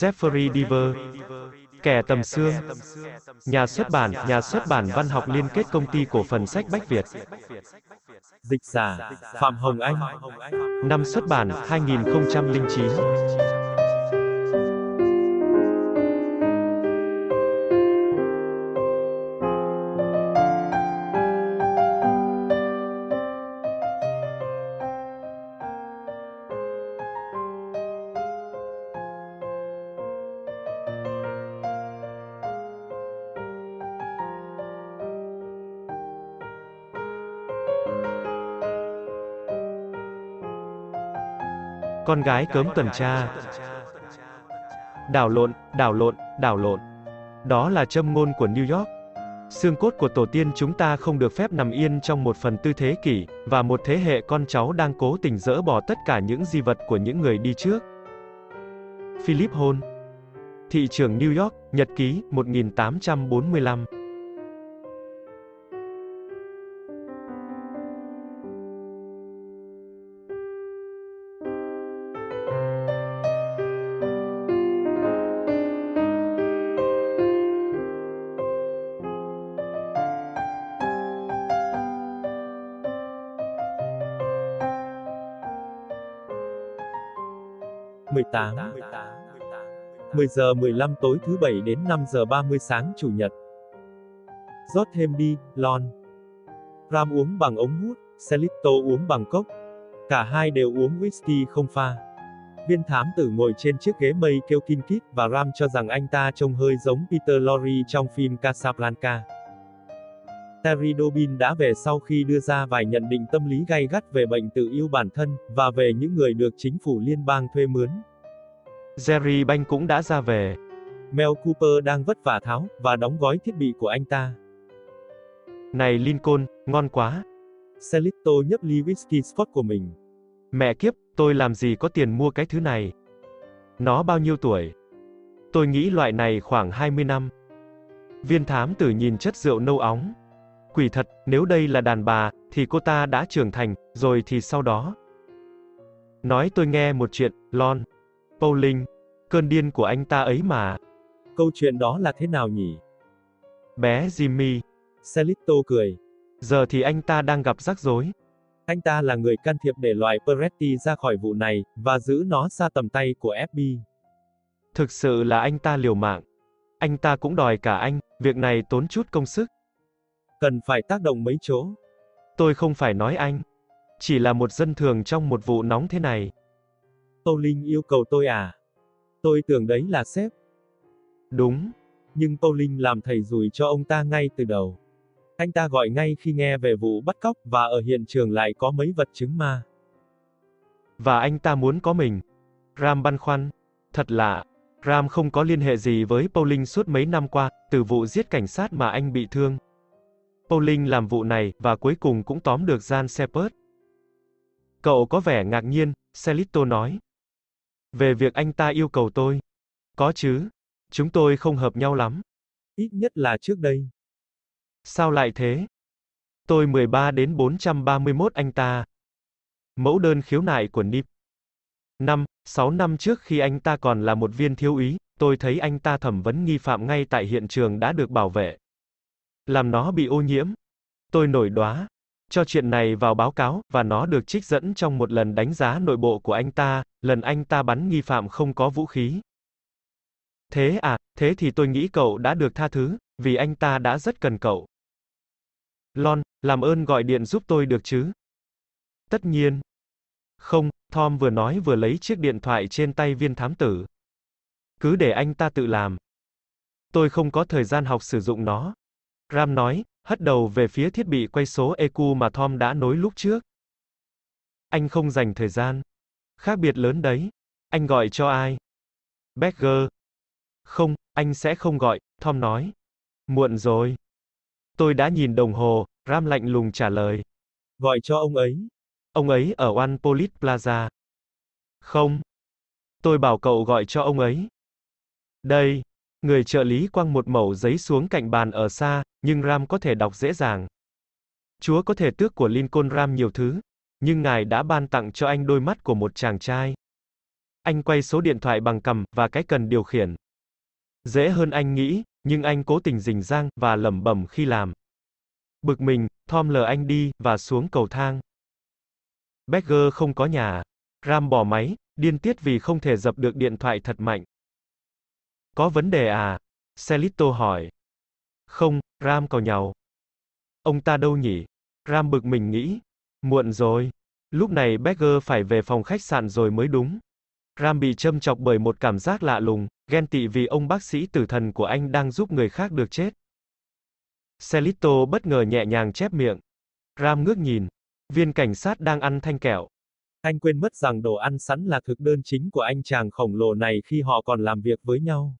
Jeffrey Deaver, Kẻ tầm xương, Nhà xuất bản, Nhà xuất bản văn học liên kết công ty cổ phần sách Bách Việt. Dịch giả, Phạm Hồng Anh. Năm xuất bản, 2009. Con gái cớm tuần tra. Đảo lộn, đảo lộn, đảo lộn. Đó là châm ngôn của New York. Xương cốt của tổ tiên chúng ta không được phép nằm yên trong một phần tư thế kỷ, và một thế hệ con cháu đang cố tình dỡ bỏ tất cả những di vật của những người đi trước. Philip Hôn Thị trường New York, Nhật ký, 1845 18 10 giờ 15 tối thứ bảy đến 5 giờ 30 sáng chủ nhật. rót thêm đi, Lon. Ram uống bằng ống hút, Celito uống bằng cốc. Cả hai đều uống whisky không pha. Viên thám tử ngồi trên chiếc ghế mây kêu kinh kít và Ram cho rằng anh ta trông hơi giống Peter Lorre trong phim Casablanca. Terry Dobbin đã về sau khi đưa ra vài nhận định tâm lý gay gắt về bệnh tự yêu bản thân, và về những người được chính phủ liên bang thuê mướn. Jerry Banh cũng đã ra về. Mel Cooper đang vất vả tháo, và đóng gói thiết bị của anh ta. Này Lincoln, ngon quá. Celito nhấp ly whisky Scott của mình. Mẹ kiếp, tôi làm gì có tiền mua cái thứ này. Nó bao nhiêu tuổi? Tôi nghĩ loại này khoảng 20 năm. Viên thám tử nhìn chất rượu nâu óng. Quỷ thật, nếu đây là đàn bà, thì cô ta đã trưởng thành, rồi thì sau đó. Nói tôi nghe một chuyện, Lon. Pauling, cơn điên của anh ta ấy mà. Câu chuyện đó là thế nào nhỉ? Bé Jimmy. Celito cười. Giờ thì anh ta đang gặp rắc rối. Anh ta là người can thiệp để loại Peretti ra khỏi vụ này, và giữ nó xa tầm tay của FBI. Thực sự là anh ta liều mạng. Anh ta cũng đòi cả anh, việc này tốn chút công sức. Cần phải tác động mấy chỗ. Tôi không phải nói anh. Chỉ là một dân thường trong một vụ nóng thế này. Tô Linh yêu cầu tôi à? Tôi tưởng đấy là sếp. Đúng. Nhưng Tô Linh làm thầy rủi cho ông ta ngay từ đầu. Anh ta gọi ngay khi nghe về vụ bắt cóc, và ở hiện trường lại có mấy vật chứng ma. Và anh ta muốn có mình. Ram băn khoăn. Thật lạ. Ram không có liên hệ gì với Pauling suốt mấy năm qua, từ vụ giết cảnh sát mà anh bị thương. Pauling làm vụ này, và cuối cùng cũng tóm được Jan Shepard. Cậu có vẻ ngạc nhiên, Celito nói. Về việc anh ta yêu cầu tôi. Có chứ. Chúng tôi không hợp nhau lắm. Ít nhất là trước đây. Sao lại thế? Tôi 13 đến 431 anh ta. Mẫu đơn khiếu nại của Nip. Năm, 6 năm trước khi anh ta còn là một viên thiếu úy, tôi thấy anh ta thẩm vấn nghi phạm ngay tại hiện trường đã được bảo vệ. Làm nó bị ô nhiễm. Tôi nổi đoá. Cho chuyện này vào báo cáo, và nó được trích dẫn trong một lần đánh giá nội bộ của anh ta, lần anh ta bắn nghi phạm không có vũ khí. Thế à, thế thì tôi nghĩ cậu đã được tha thứ, vì anh ta đã rất cần cậu. Lon, làm ơn gọi điện giúp tôi được chứ? Tất nhiên. Không, Tom vừa nói vừa lấy chiếc điện thoại trên tay viên thám tử. Cứ để anh ta tự làm. Tôi không có thời gian học sử dụng nó. Ram nói, hất đầu về phía thiết bị quay số EQ mà Tom đã nối lúc trước. Anh không dành thời gian. Khác biệt lớn đấy. Anh gọi cho ai? Becker. Không, anh sẽ không gọi, Tom nói. Muộn rồi. Tôi đã nhìn đồng hồ, Ram lạnh lùng trả lời. Gọi cho ông ấy. Ông ấy ở One Police Plaza. Không. Tôi bảo cậu gọi cho ông ấy. Đây. Người trợ lý quăng một mẩu giấy xuống cạnh bàn ở xa, nhưng Ram có thể đọc dễ dàng. Chúa có thể tước của Lincoln Ram nhiều thứ, nhưng Ngài đã ban tặng cho anh đôi mắt của một chàng trai. Anh quay số điện thoại bằng cầm, và cái cần điều khiển. Dễ hơn anh nghĩ, nhưng anh cố tình rình rang, và lẩm bẩm khi làm. Bực mình, Tom lờ anh đi, và xuống cầu thang. Becker không có nhà. Ram bỏ máy, điên tiết vì không thể dập được điện thoại thật mạnh. Có vấn đề à? Celito hỏi. Không, Ram cầu nhau. Ông ta đâu nhỉ? Ram bực mình nghĩ. Muộn rồi. Lúc này Becker phải về phòng khách sạn rồi mới đúng. Ram bị châm chọc bởi một cảm giác lạ lùng, ghen tị vì ông bác sĩ tử thần của anh đang giúp người khác được chết. Celito bất ngờ nhẹ nhàng chép miệng. Ram ngước nhìn. Viên cảnh sát đang ăn thanh kẹo. Anh quên mất rằng đồ ăn sẵn là thực đơn chính của anh chàng khổng lồ này khi họ còn làm việc với nhau.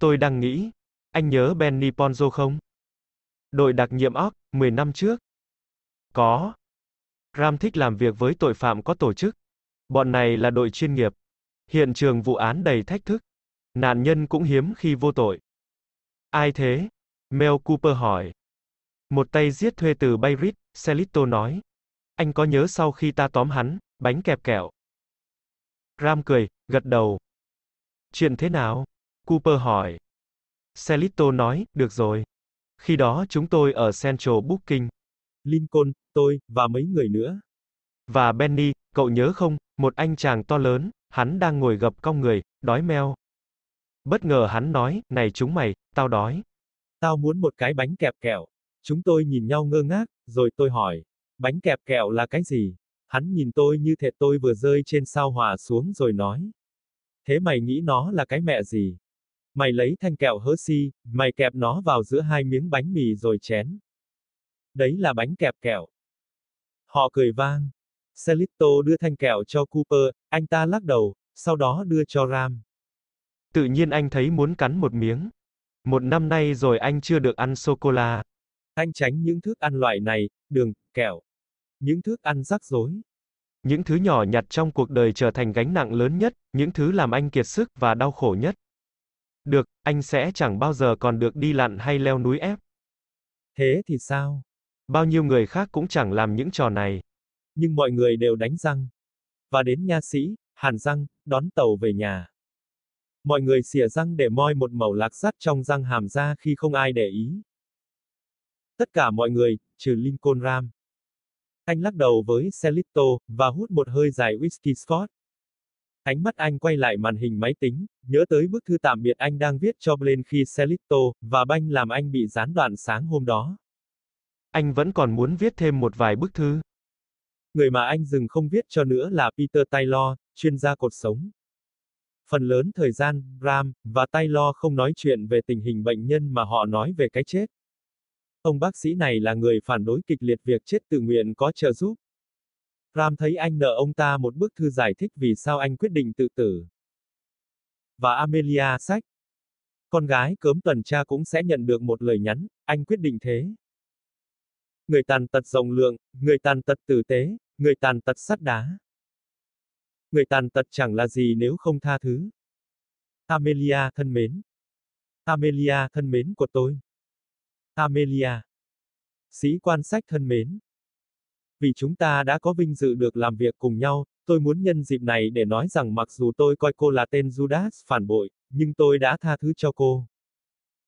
Tôi đang nghĩ. Anh nhớ Benny Ponzo không? Đội đặc nhiệm óc, 10 năm trước. Có. Ram thích làm việc với tội phạm có tổ chức. Bọn này là đội chuyên nghiệp. Hiện trường vụ án đầy thách thức. Nạn nhân cũng hiếm khi vô tội. Ai thế? Mel Cooper hỏi. Một tay giết thuê từ Bayrit, Celito nói. Anh có nhớ sau khi ta tóm hắn, bánh kẹp kẹo. Ram cười, gật đầu. Chuyện thế nào? Cooper hỏi. Celito nói, được rồi. Khi đó chúng tôi ở Central Booking. Lincoln, tôi, và mấy người nữa. Và Benny, cậu nhớ không, một anh chàng to lớn, hắn đang ngồi gập cong người, đói meo. Bất ngờ hắn nói, này chúng mày, tao đói. Tao muốn một cái bánh kẹp kẹo. Chúng tôi nhìn nhau ngơ ngác, rồi tôi hỏi, bánh kẹp kẹo là cái gì? Hắn nhìn tôi như thể tôi vừa rơi trên sao hỏa xuống rồi nói. Thế mày nghĩ nó là cái mẹ gì? Mày lấy thanh kẹo hớ si, mày kẹp nó vào giữa hai miếng bánh mì rồi chén. Đấy là bánh kẹp kẹo. Họ cười vang. Celito đưa thanh kẹo cho Cooper, anh ta lắc đầu, sau đó đưa cho Ram. Tự nhiên anh thấy muốn cắn một miếng. Một năm nay rồi anh chưa được ăn sô-cô-la. Anh tránh những thức ăn loại này, đường, kẹo. Những thức ăn rắc rối. Những thứ nhỏ nhặt trong cuộc đời trở thành gánh nặng lớn nhất, những thứ làm anh kiệt sức và đau khổ nhất. Được, anh sẽ chẳng bao giờ còn được đi lặn hay leo núi ép. Thế thì sao? Bao nhiêu người khác cũng chẳng làm những trò này. Nhưng mọi người đều đánh răng. Và đến nha sĩ, hàn răng, đón tàu về nhà. Mọi người xỉa răng để moi một mẩu lạc sắt trong răng hàm ra khi không ai để ý. Tất cả mọi người, trừ Lincoln Ram. Anh lắc đầu với Celito, và hút một hơi dài whisky Scott. Ánh mắt anh quay lại màn hình máy tính, nhớ tới bức thư tạm biệt anh đang viết cho Blaine khi Celito, và banh làm anh bị gián đoạn sáng hôm đó. Anh vẫn còn muốn viết thêm một vài bức thư. Người mà anh dừng không viết cho nữa là Peter Taylor, chuyên gia cột sống. Phần lớn thời gian, Ram và Taylor không nói chuyện về tình hình bệnh nhân mà họ nói về cái chết. Ông bác sĩ này là người phản đối kịch liệt việc chết tự nguyện có trợ giúp. Ram thấy anh nợ ông ta một bức thư giải thích vì sao anh quyết định tự tử. Và Amelia sách. Con gái cớm tuần tra cũng sẽ nhận được một lời nhắn, anh quyết định thế. Người tàn tật rộng lượng, người tàn tật tử tế, người tàn tật sắt đá. Người tàn tật chẳng là gì nếu không tha thứ. Amelia thân mến. Amelia thân mến của tôi. Amelia. Sĩ quan sách thân mến. Vì chúng ta đã có vinh dự được làm việc cùng nhau, tôi muốn nhân dịp này để nói rằng mặc dù tôi coi cô là tên Judas phản bội, nhưng tôi đã tha thứ cho cô.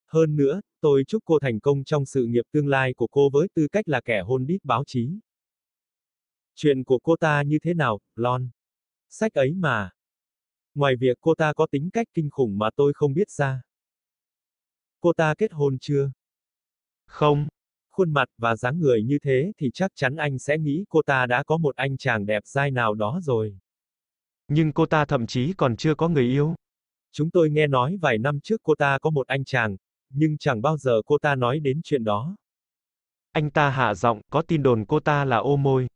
Hơn nữa, tôi chúc cô thành công trong sự nghiệp tương lai của cô với tư cách là kẻ hôn đít báo chí. Chuyện của cô ta như thế nào, Lon? Sách ấy mà. Ngoài việc cô ta có tính cách kinh khủng mà tôi không biết ra. Cô ta kết hôn chưa? Không. Khuôn mặt và dáng người như thế thì chắc chắn anh sẽ nghĩ cô ta đã có một anh chàng đẹp dai nào đó rồi. Nhưng cô ta thậm chí còn chưa có người yêu. Chúng tôi nghe nói vài năm trước cô ta có một anh chàng, nhưng chẳng bao giờ cô ta nói đến chuyện đó. Anh ta hạ giọng, có tin đồn cô ta là ô môi.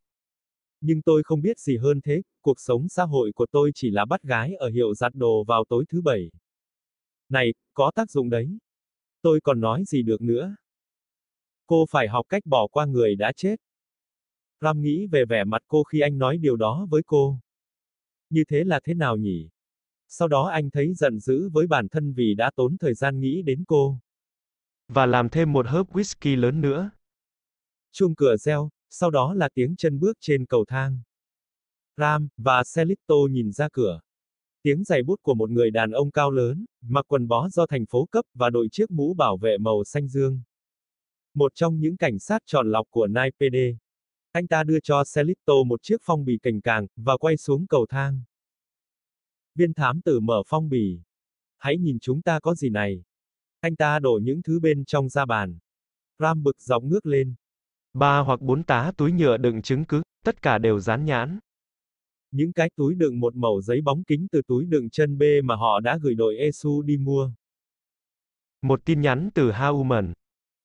Nhưng tôi không biết gì hơn thế, cuộc sống xã hội của tôi chỉ là bắt gái ở hiệu giặt đồ vào tối thứ bảy. Này, có tác dụng đấy. Tôi còn nói gì được nữa. Cô phải học cách bỏ qua người đã chết. Ram nghĩ về vẻ mặt cô khi anh nói điều đó với cô. Như thế là thế nào nhỉ? Sau đó anh thấy giận dữ với bản thân vì đã tốn thời gian nghĩ đến cô. Và làm thêm một hớp whisky lớn nữa. Chuông cửa reo, sau đó là tiếng chân bước trên cầu thang. Ram và Celito nhìn ra cửa. Tiếng giày bút của một người đàn ông cao lớn, mặc quần bó do thành phố cấp và đội chiếc mũ bảo vệ màu xanh dương. Một trong những cảnh sát chọn lọc của Nai PD. Anh ta đưa cho Celito một chiếc phong bì cành càng, và quay xuống cầu thang. Viên thám tử mở phong bì. Hãy nhìn chúng ta có gì này. Anh ta đổ những thứ bên trong ra bàn. Ram bực dọc ngước lên. Ba hoặc bốn tá túi nhựa đựng chứng cứ, tất cả đều dán nhãn. Những cái túi đựng một mẩu giấy bóng kính từ túi đựng chân B mà họ đã gửi đội Esu đi mua. Một tin nhắn từ Hauman.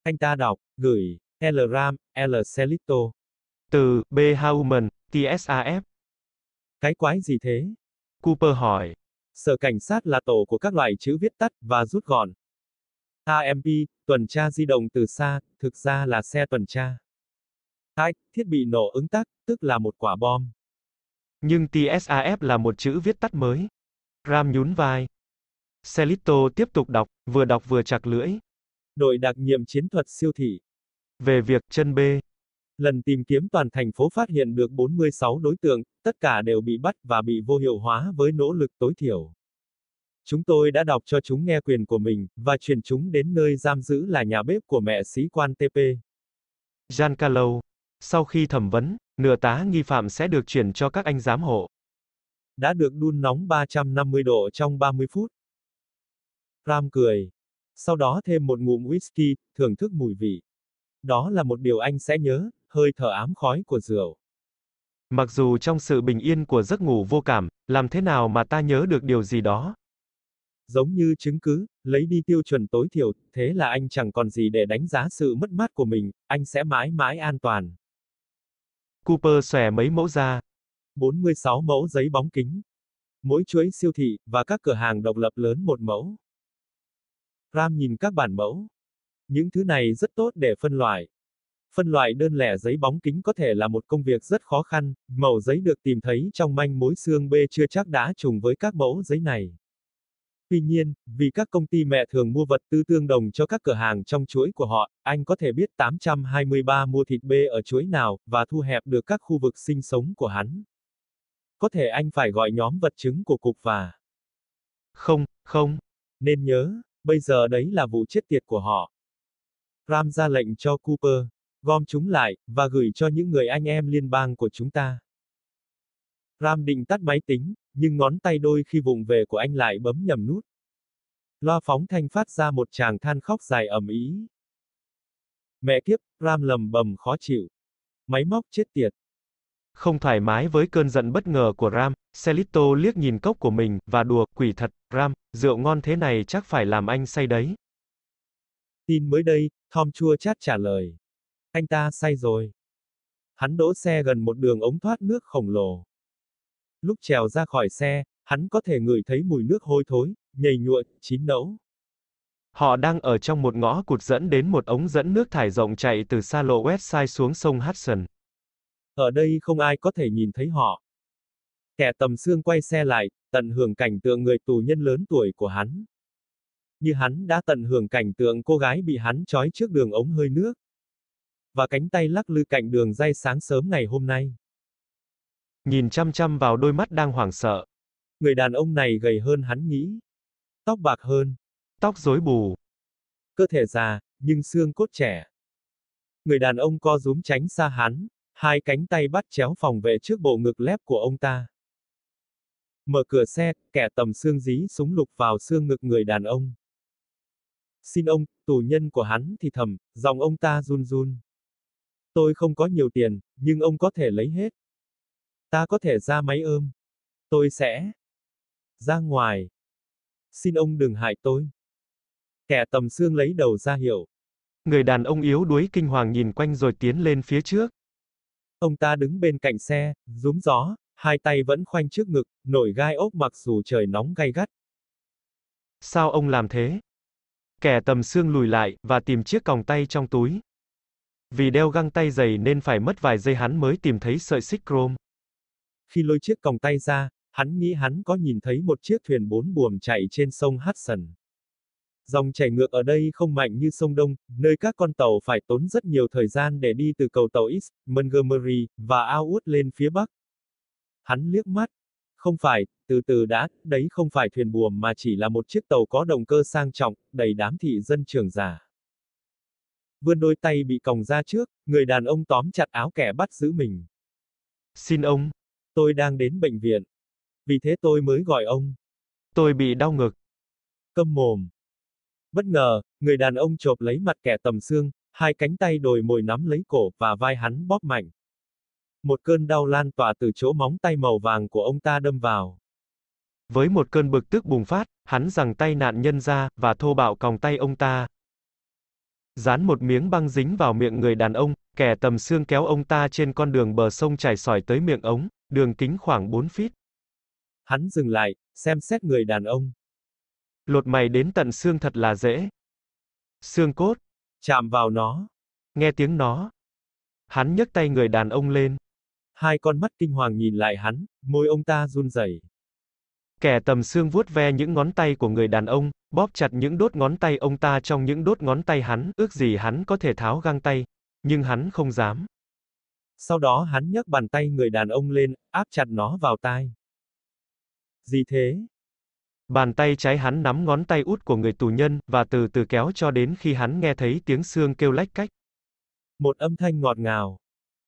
Anh ta đọc, gửi, L Ram, L Celito. Từ, B Hauman, TSAF. Cái quái gì thế? Cooper hỏi. Sở cảnh sát là tổ của các loại chữ viết tắt và rút gọn. AMP, tuần tra di động từ xa, thực ra là xe tuần tra. Hai, thiết bị nổ ứng tắc, tức là một quả bom. Nhưng TSAF là một chữ viết tắt mới. Ram nhún vai. Celito tiếp tục đọc, vừa đọc vừa chặt lưỡi. Đội đặc nhiệm chiến thuật siêu thị. Về việc chân B. Lần tìm kiếm toàn thành phố phát hiện được 46 đối tượng, tất cả đều bị bắt và bị vô hiệu hóa với nỗ lực tối thiểu. Chúng tôi đã đọc cho chúng nghe quyền của mình, và truyền chúng đến nơi giam giữ là nhà bếp của mẹ sĩ quan TP. Giancarlo. Sau khi thẩm vấn, nửa tá nghi phạm sẽ được chuyển cho các anh giám hộ. Đã được đun nóng 350 độ trong 30 phút. Ram cười. Sau đó thêm một ngụm whisky, thưởng thức mùi vị. Đó là một điều anh sẽ nhớ, hơi thở ám khói của rượu. Mặc dù trong sự bình yên của giấc ngủ vô cảm, làm thế nào mà ta nhớ được điều gì đó? Giống như chứng cứ, lấy đi tiêu chuẩn tối thiểu, thế là anh chẳng còn gì để đánh giá sự mất mát của mình, anh sẽ mãi mãi an toàn. Cooper xòe mấy mẫu ra. 46 mẫu giấy bóng kính. Mỗi chuỗi siêu thị, và các cửa hàng độc lập lớn một mẫu. Ram nhìn các bản mẫu. Những thứ này rất tốt để phân loại. Phân loại đơn lẻ giấy bóng kính có thể là một công việc rất khó khăn, mẫu giấy được tìm thấy trong manh mối xương B chưa chắc đã trùng với các mẫu giấy này. Tuy nhiên, vì các công ty mẹ thường mua vật tư tương đồng cho các cửa hàng trong chuỗi của họ, anh có thể biết 823 mua thịt B ở chuỗi nào, và thu hẹp được các khu vực sinh sống của hắn. Có thể anh phải gọi nhóm vật chứng của cục và... Không, không. Nên nhớ, bây giờ đấy là vụ chết tiệt của họ. Ram ra lệnh cho Cooper, gom chúng lại, và gửi cho những người anh em liên bang của chúng ta. Ram định tắt máy tính, nhưng ngón tay đôi khi vụng về của anh lại bấm nhầm nút. Loa phóng thanh phát ra một tràng than khóc dài ầm ý. Mẹ kiếp, Ram lầm bầm khó chịu. Máy móc chết tiệt. Không thoải mái với cơn giận bất ngờ của Ram, Celito liếc nhìn cốc của mình, và đùa, quỷ thật, Ram, rượu ngon thế này chắc phải làm anh say đấy. Tin mới đây, Tom chua chát trả lời. Anh ta say rồi. Hắn đỗ xe gần một đường ống thoát nước khổng lồ. Lúc trèo ra khỏi xe, hắn có thể ngửi thấy mùi nước hôi thối, nhầy nhụa, chín nẫu. Họ đang ở trong một ngõ cụt dẫn đến một ống dẫn nước thải rộng chạy từ xa lộ Westside xuống sông Hudson. Ở đây không ai có thể nhìn thấy họ. Kẻ tầm xương quay xe lại, tận hưởng cảnh tượng người tù nhân lớn tuổi của hắn. Như hắn đã tận hưởng cảnh tượng cô gái bị hắn trói trước đường ống hơi nước. Và cánh tay lắc lư cạnh đường dây sáng sớm ngày hôm nay. Nhìn chăm chăm vào đôi mắt đang hoảng sợ. Người đàn ông này gầy hơn hắn nghĩ. Tóc bạc hơn. Tóc rối bù. Cơ thể già, nhưng xương cốt trẻ. Người đàn ông co rúm tránh xa hắn, hai cánh tay bắt chéo phòng vệ trước bộ ngực lép của ông ta. Mở cửa xe, kẻ tầm xương dí súng lục vào xương ngực người đàn ông. Xin ông, tù nhân của hắn thì thầm, dòng ông ta run run. Tôi không có nhiều tiền, nhưng ông có thể lấy hết. Ta có thể ra máy ôm. Tôi sẽ ra ngoài. Xin ông đừng hại tôi. Kẻ tầm xương lấy đầu ra hiệu. Người đàn ông yếu đuối kinh hoàng nhìn quanh rồi tiến lên phía trước. Ông ta đứng bên cạnh xe, rúm gió, hai tay vẫn khoanh trước ngực, nổi gai ốc mặc dù trời nóng gay gắt. Sao ông làm thế? Kẻ tầm xương lùi lại, và tìm chiếc còng tay trong túi. Vì đeo găng tay dày nên phải mất vài giây hắn mới tìm thấy sợi xích chrome. Khi lôi chiếc còng tay ra, hắn nghĩ hắn có nhìn thấy một chiếc thuyền bốn buồm chạy trên sông Hudson. Dòng chảy ngược ở đây không mạnh như sông Đông, nơi các con tàu phải tốn rất nhiều thời gian để đi từ cầu tàu East, Montgomery, và Outwood lên phía Bắc. Hắn liếc mắt. Không phải, từ từ đã, đấy không phải thuyền buồm mà chỉ là một chiếc tàu có động cơ sang trọng, đầy đám thị dân trưởng giả. Vươn đôi tay bị còng ra trước, người đàn ông tóm chặt áo kẻ bắt giữ mình. Xin ông. Tôi đang đến bệnh viện. Vì thế tôi mới gọi ông. Tôi bị đau ngực. Câm mồm. Bất ngờ, người đàn ông chộp lấy mặt kẻ tầm xương, hai cánh tay đồi mồi nắm lấy cổ và vai hắn bóp mạnh. Một cơn đau lan tỏa từ chỗ móng tay màu vàng của ông ta đâm vào. Với một cơn bực tức bùng phát, hắn giằng tay nạn nhân ra, và thô bạo còng tay ông ta. Dán một miếng băng dính vào miệng người đàn ông, kẻ tầm xương kéo ông ta trên con đường bờ sông chảy sỏi tới miệng ống, đường kính khoảng 4 feet. Hắn dừng lại, xem xét người đàn ông. Lột mày đến tận xương thật là dễ. Xương cốt. Chạm vào nó. Nghe tiếng nó. Hắn nhấc tay người đàn ông lên. Hai con mắt kinh hoàng nhìn lại hắn, môi ông ta run rẩy. Kẻ tầm xương vuốt ve những ngón tay của người đàn ông, bóp chặt những đốt ngón tay ông ta trong những đốt ngón tay hắn, ước gì hắn có thể tháo găng tay, nhưng hắn không dám. Sau đó hắn nhấc bàn tay người đàn ông lên, áp chặt nó vào tai. Gì thế? Bàn tay trái hắn nắm ngón tay út của người tù nhân, và từ từ kéo cho đến khi hắn nghe thấy tiếng xương kêu lách cách. Một âm thanh ngọt ngào.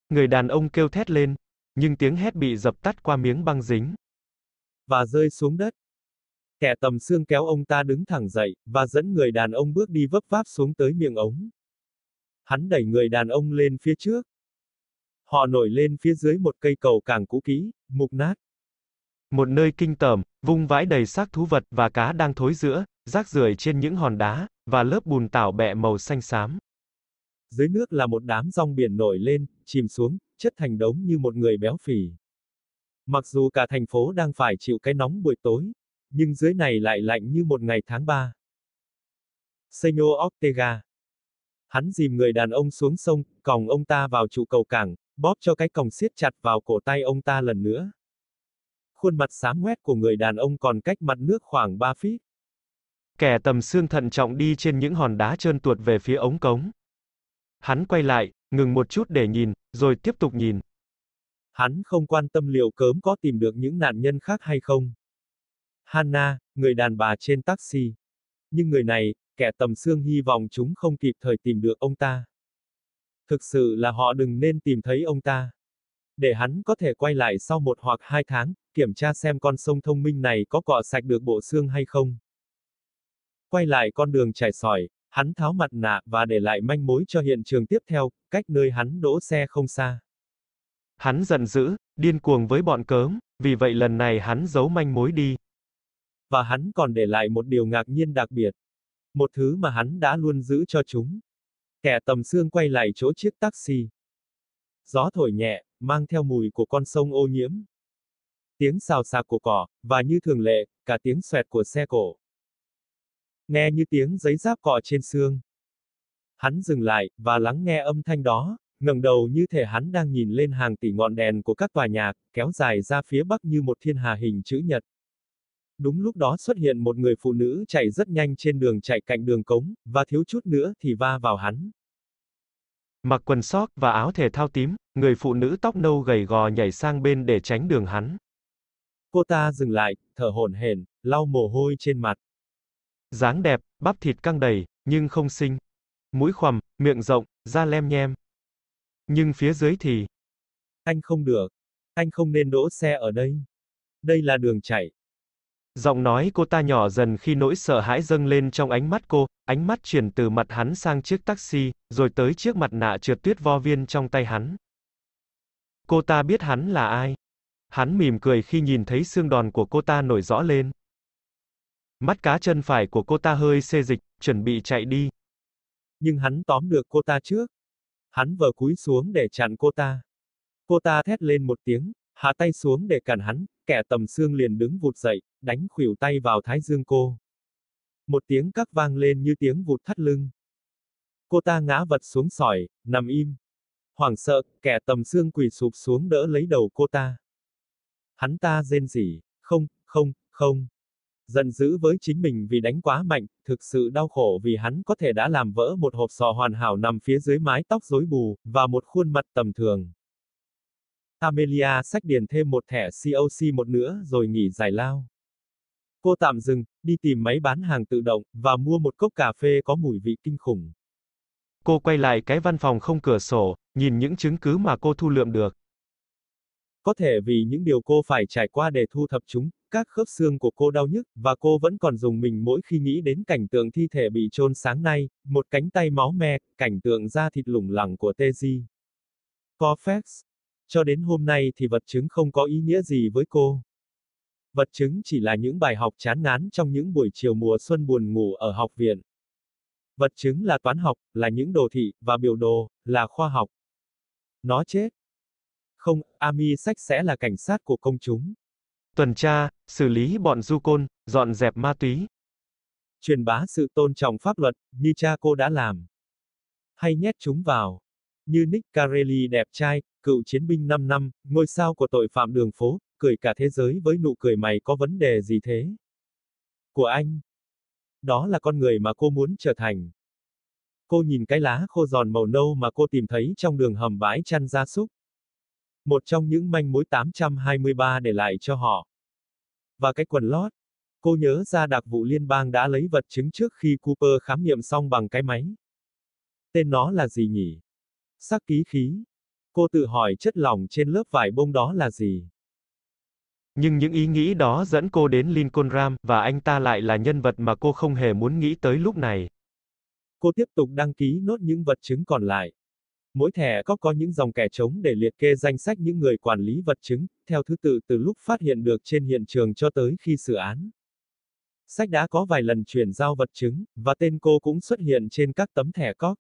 Người đàn ông kêu thét lên, nhưng tiếng hét bị dập tắt qua miếng băng dính. Và rơi xuống đất. Kẻ tầm xương kéo ông ta đứng thẳng dậy, và dẫn người đàn ông bước đi vấp váp xuống tới miệng ống. Hắn đẩy người đàn ông lên phía trước. Họ nổi lên phía dưới một cây cầu càng cũ kỹ, mục nát. Một nơi kinh tởm, vung vãi đầy xác thú vật và cá đang thối giữa, rác rưởi trên những hòn đá, và lớp bùn tảo bẹ màu xanh xám. Dưới nước là một đám rong biển nổi lên, chìm xuống, chất thành đống như một người béo phì. Mặc dù cả thành phố đang phải chịu cái nóng buổi tối, nhưng dưới này lại lạnh như một ngày tháng 3. Senor Ortega. Hắn dìm người đàn ông xuống sông, còng ông ta vào trụ cầu cảng, bóp cho cái còng siết chặt vào cổ tay ông ta lần nữa. Khuôn mặt xám ngoét của người đàn ông còn cách mặt nước khoảng 3 feet. Kẻ tầm xương thận trọng đi trên những hòn đá trơn tuột về phía ống cống. Hắn quay lại, ngừng một chút để nhìn, rồi tiếp tục nhìn. Hắn không quan tâm liệu cớm có tìm được những nạn nhân khác hay không. Hanna, người đàn bà trên taxi. Nhưng người này, kẻ tầm xương hy vọng chúng không kịp thời tìm được ông ta. Thực sự là họ đừng nên tìm thấy ông ta. Để hắn có thể quay lại sau một hoặc hai tháng, kiểm tra xem con sông thông minh này có cọ sạch được bộ xương hay không. Quay lại con đường trải sỏi, hắn tháo mặt nạ và để lại manh mối cho hiện trường tiếp theo, cách nơi hắn đỗ xe không xa. Hắn giận dữ, điên cuồng với bọn cớm, vì vậy lần này hắn giấu manh mối đi. Và hắn còn để lại một điều ngạc nhiên đặc biệt. Một thứ mà hắn đã luôn giữ cho chúng. Kẻ tầm xương quay lại chỗ chiếc taxi. Gió thổi nhẹ, mang theo mùi của con sông ô nhiễm. Tiếng xào xạc của cỏ, và như thường lệ, cả tiếng xoẹt của xe cổ. Nghe như tiếng giấy giáp cọ trên xương. Hắn dừng lại, và lắng nghe âm thanh đó, ngẩng đầu như thể hắn đang nhìn lên hàng tỷ ngọn đèn của các tòa nhà, kéo dài ra phía bắc như một thiên hà hình chữ nhật. Đúng lúc đó xuất hiện một người phụ nữ chạy rất nhanh trên đường chạy cạnh đường cống, và thiếu chút nữa thì va vào hắn. Mặc quần sóc và áo thể thao tím, người phụ nữ tóc nâu gầy gò nhảy sang bên để tránh đường hắn. Cô ta dừng lại, thở hổn hển, lau mồ hôi trên mặt dáng đẹp, bắp thịt căng đầy, nhưng không xinh. Mũi khoằm, miệng rộng, da lem nhem. Nhưng phía dưới thì... Anh không được. Anh không nên đỗ xe ở đây. Đây là đường chạy. Giọng nói cô ta nhỏ dần khi nỗi sợ hãi dâng lên trong ánh mắt cô, ánh mắt chuyển từ mặt hắn sang chiếc taxi, rồi tới chiếc mặt nạ trượt tuyết vo viên trong tay hắn. Cô ta biết hắn là ai. Hắn mỉm cười khi nhìn thấy xương đòn của cô ta nổi rõ lên. Mắt cá chân phải của cô ta hơi xê dịch, chuẩn bị chạy đi. Nhưng hắn tóm được cô ta trước. Hắn vờ cúi xuống để chặn cô ta. Cô ta thét lên một tiếng, hạ tay xuống để cản hắn, kẻ tầm xương liền đứng vụt dậy, đánh khuỷu tay vào thái dương cô. Một tiếng cắc vang lên như tiếng vụt thắt lưng. Cô ta ngã vật xuống sỏi, nằm im. Hoảng sợ, kẻ tầm xương quỳ sụp xuống đỡ lấy đầu cô ta. Hắn ta rên rỉ, không, không, không. Giận dữ với chính mình vì đánh quá mạnh, thực sự đau khổ vì hắn có thể đã làm vỡ một hộp sò hoàn hảo nằm phía dưới mái tóc rối bù, và một khuôn mặt tầm thường. Amelia sách điền thêm một thẻ COC một nữa rồi nghỉ giải lao. Cô tạm dừng, đi tìm máy bán hàng tự động, và mua một cốc cà phê có mùi vị kinh khủng. Cô quay lại cái văn phòng không cửa sổ, nhìn những chứng cứ mà cô thu lượm được. Có thể vì những điều cô phải trải qua để thu thập chúng, các khớp xương của cô đau nhức, và cô vẫn còn dùng mình mỗi khi nghĩ đến cảnh tượng thi thể bị chôn sáng nay, một cánh tay máu me, cảnh tượng da thịt lủng lẳng của Teji. Corfax. Cho đến hôm nay thì vật chứng không có ý nghĩa gì với cô. Vật chứng chỉ là những bài học chán ngán trong những buổi chiều mùa xuân buồn ngủ ở học viện. Vật chứng là toán học, là những đồ thị, và biểu đồ, là khoa học. Nó chết. Không, Ami sách sẽ là cảnh sát của công chúng. Tuần tra, xử lý bọn du côn, dọn dẹp ma túy. Truyền bá sự tôn trọng pháp luật, như cha cô đã làm. Hay nhét chúng vào. Như Nick Carelli đẹp trai, cựu chiến binh 5 năm, ngôi sao của tội phạm đường phố, cười cả thế giới với nụ cười mày có vấn đề gì thế? Của anh. Đó là con người mà cô muốn trở thành. Cô nhìn cái lá khô giòn màu nâu mà cô tìm thấy trong đường hầm bãi chăn gia súc. Một trong những manh mối 823 để lại cho họ. Và cái quần lót. Cô nhớ ra đặc vụ liên bang đã lấy vật chứng trước khi Cooper khám nghiệm xong bằng cái máy. Tên nó là gì nhỉ? Sắc ký khí. Cô tự hỏi chất lỏng trên lớp vải bông đó là gì? Nhưng những ý nghĩ đó dẫn cô đến Lincoln Ram, và anh ta lại là nhân vật mà cô không hề muốn nghĩ tới lúc này. Cô tiếp tục đăng ký nốt những vật chứng còn lại. Mỗi thẻ có có những dòng kẻ trống để liệt kê danh sách những người quản lý vật chứng, theo thứ tự từ lúc phát hiện được trên hiện trường cho tới khi xử án. Sách đã có vài lần chuyển giao vật chứng, và tên cô cũng xuất hiện trên các tấm thẻ cóc.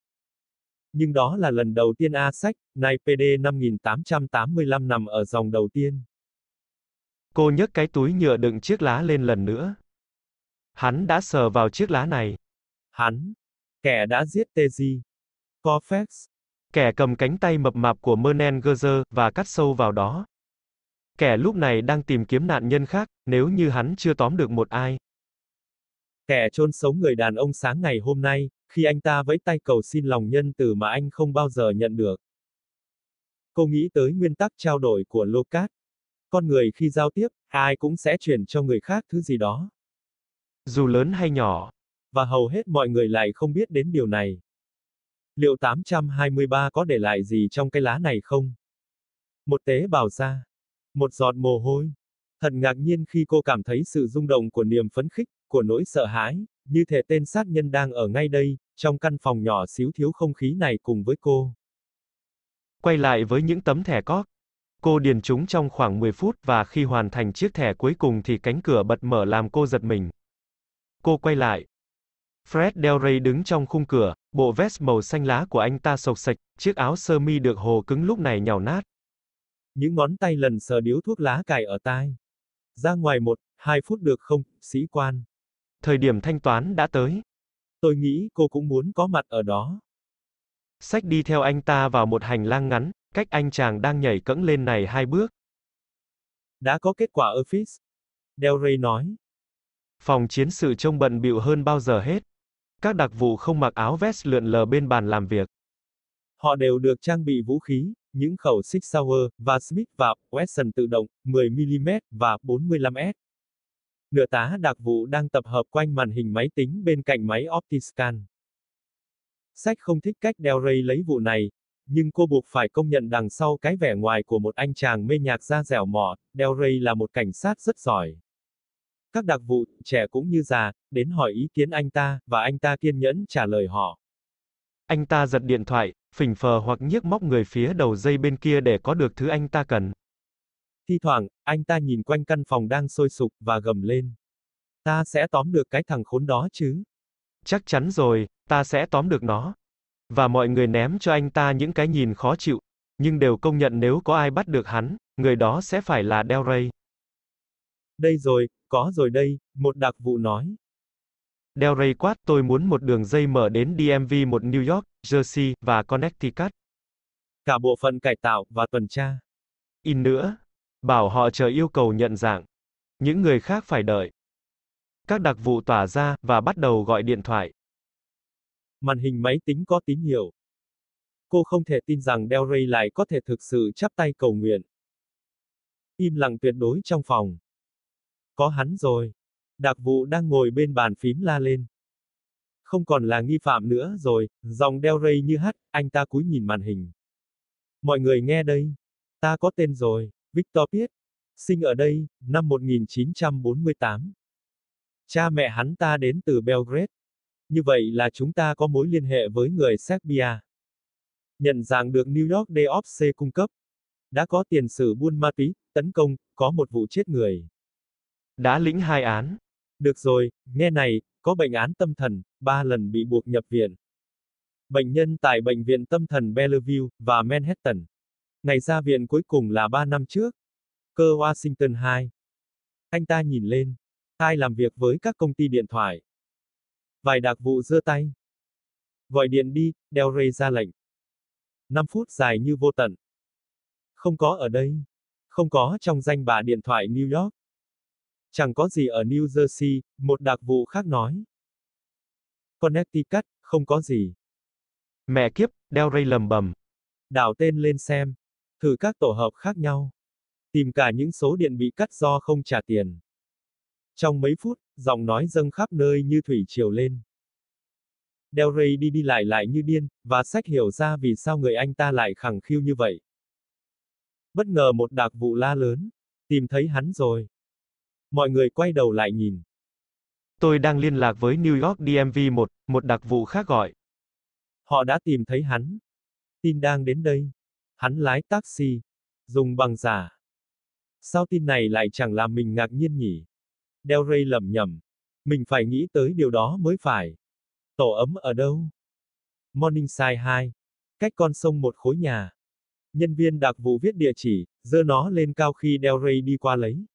Nhưng đó là lần đầu tiên A sách, này PD 5885 nằm ở dòng đầu tiên. Cô nhấc cái túi nhựa đựng chiếc lá lên lần nữa. Hắn đã sờ vào chiếc lá này. Hắn. Kẻ đã giết Teji. Corfex. Kẻ cầm cánh tay mập mạp của Mernen Gerzer, và cắt sâu vào đó. Kẻ lúc này đang tìm kiếm nạn nhân khác, nếu như hắn chưa tóm được một ai. Kẻ chôn sống người đàn ông sáng ngày hôm nay, khi anh ta vẫy tay cầu xin lòng nhân từ mà anh không bao giờ nhận được. Cô nghĩ tới nguyên tắc trao đổi của Locard. Con người khi giao tiếp, ai cũng sẽ chuyển cho người khác thứ gì đó. Dù lớn hay nhỏ. Và hầu hết mọi người lại không biết đến điều này. Liệu 823 có để lại gì trong cái lá này không? Một tế bào da. Một giọt mồ hôi. Thật ngạc nhiên khi cô cảm thấy sự rung động của niềm phấn khích, của nỗi sợ hãi, như thể tên sát nhân đang ở ngay đây, trong căn phòng nhỏ xíu thiếu không khí này cùng với cô. Quay lại với những tấm thẻ có. Cô điền chúng trong khoảng 10 phút và khi hoàn thành chiếc thẻ cuối cùng thì cánh cửa bật mở làm cô giật mình. Cô quay lại. Fred Del Rey đứng trong khung cửa, bộ vest màu xanh lá của anh ta sộc sạch, chiếc áo sơ mi được hồ cứng lúc này nhàu nát. Những ngón tay lần sờ điếu thuốc lá cài ở tai. Ra ngoài một, hai phút được không, sĩ quan. Thời điểm thanh toán đã tới. Tôi nghĩ cô cũng muốn có mặt ở đó. Sách đi theo anh ta vào một hành lang ngắn, cách anh chàng đang nhảy cẫng lên này hai bước. Đã có kết quả office. Del Rey nói. Phòng chiến sự trông bận bịu hơn bao giờ hết. Các đặc vụ không mặc áo vest lượn lờ bên bàn làm việc. Họ đều được trang bị vũ khí, những khẩu Six Sauer, và Smith và Wesson tự động, 10mm, và 45S. Nửa tá đặc vụ đang tập hợp quanh màn hình máy tính bên cạnh máy Optiscan. Sách không thích cách Del Rey lấy vụ này, nhưng cô buộc phải công nhận đằng sau cái vẻ ngoài của một anh chàng mê nhạc da dẻo mỏ, Del Rey là một cảnh sát rất giỏi. Các đặc vụ, trẻ cũng như già, đến hỏi ý kiến anh ta, và anh ta kiên nhẫn trả lời họ. Anh ta giật điện thoại, phình phờ hoặc nhiếc móc người phía đầu dây bên kia để có được thứ anh ta cần. Thi thoảng, anh ta nhìn quanh căn phòng đang sôi sục, và gầm lên. Ta sẽ tóm được cái thằng khốn đó chứ. Chắc chắn rồi, ta sẽ tóm được nó. Và mọi người ném cho anh ta những cái nhìn khó chịu, nhưng đều công nhận nếu có ai bắt được hắn, người đó sẽ phải là Del Rey. Đây rồi, có rồi đây, một đặc vụ nói. Del Rey quát tôi muốn một đường dây mở đến DMV một New York, Jersey, và Connecticut. Cả bộ phận cải tạo, và tuần tra. In nữa. Bảo họ chờ yêu cầu nhận dạng. Những người khác phải đợi. Các đặc vụ tỏa ra, và bắt đầu gọi điện thoại. Màn hình máy tính có tín hiệu. Cô không thể tin rằng Del Rey lại có thể thực sự chắp tay cầu nguyện. Im lặng tuyệt đối trong phòng. Có hắn rồi. Đặc vụ đang ngồi bên bàn phím la lên. Không còn là nghi phạm nữa rồi, dòng đeo ray như hát, anh ta cúi nhìn màn hình. Mọi người nghe đây. Ta có tên rồi, Victor Piet. Sinh ở đây, năm 1948. Cha mẹ hắn ta đến từ Belgrade. Như vậy là chúng ta có mối liên hệ với người Serbia. Nhận dạng được New York Day of C cung cấp. Đã có tiền sử buôn ma túy, tấn công, có một vụ chết người. Đã lĩnh hai án. Được rồi, nghe này, có bệnh án tâm thần, ba lần bị buộc nhập viện. Bệnh nhân tại bệnh viện tâm thần Bellevue và Manhattan. Ngày ra viện cuối cùng là 3 năm trước. Cơ Washington 2. Anh ta nhìn lên. Ai làm việc với các công ty điện thoại? Vài đặc vụ giơ tay. Gọi điện đi, Del Rey ra lệnh. 5 phút dài như vô tận. Không có ở đây. Không có trong danh bạ điện thoại New York. Chẳng có gì ở New Jersey, một đặc vụ khác nói. Connecticut, không có gì. Mẹ kiếp, Del Rey lầm bầm. Đảo tên lên xem. Thử các tổ hợp khác nhau. Tìm cả những số điện bị cắt do không trả tiền. Trong mấy phút, giọng nói dâng khắp nơi như thủy triều lên. Del Rey đi đi lại lại như điên, và sách hiểu ra vì sao người anh ta lại khẳng khiu như vậy. Bất ngờ một đặc vụ la lớn. Tìm thấy hắn rồi. Mọi người quay đầu lại nhìn. Tôi đang liên lạc với New York DMV 1, một đặc vụ khác gọi. Họ đã tìm thấy hắn. Tin đang đến đây. Hắn lái taxi. Dùng bằng giả. Sao tin này lại chẳng làm mình ngạc nhiên nhỉ? Del Rey lầm nhầm. Mình phải nghĩ tới điều đó mới phải. Tổ ấm ở đâu? Morningside 2. Cách con sông một khối nhà. Nhân viên đặc vụ viết địa chỉ, dơ nó lên cao khi Del Rey đi qua lấy.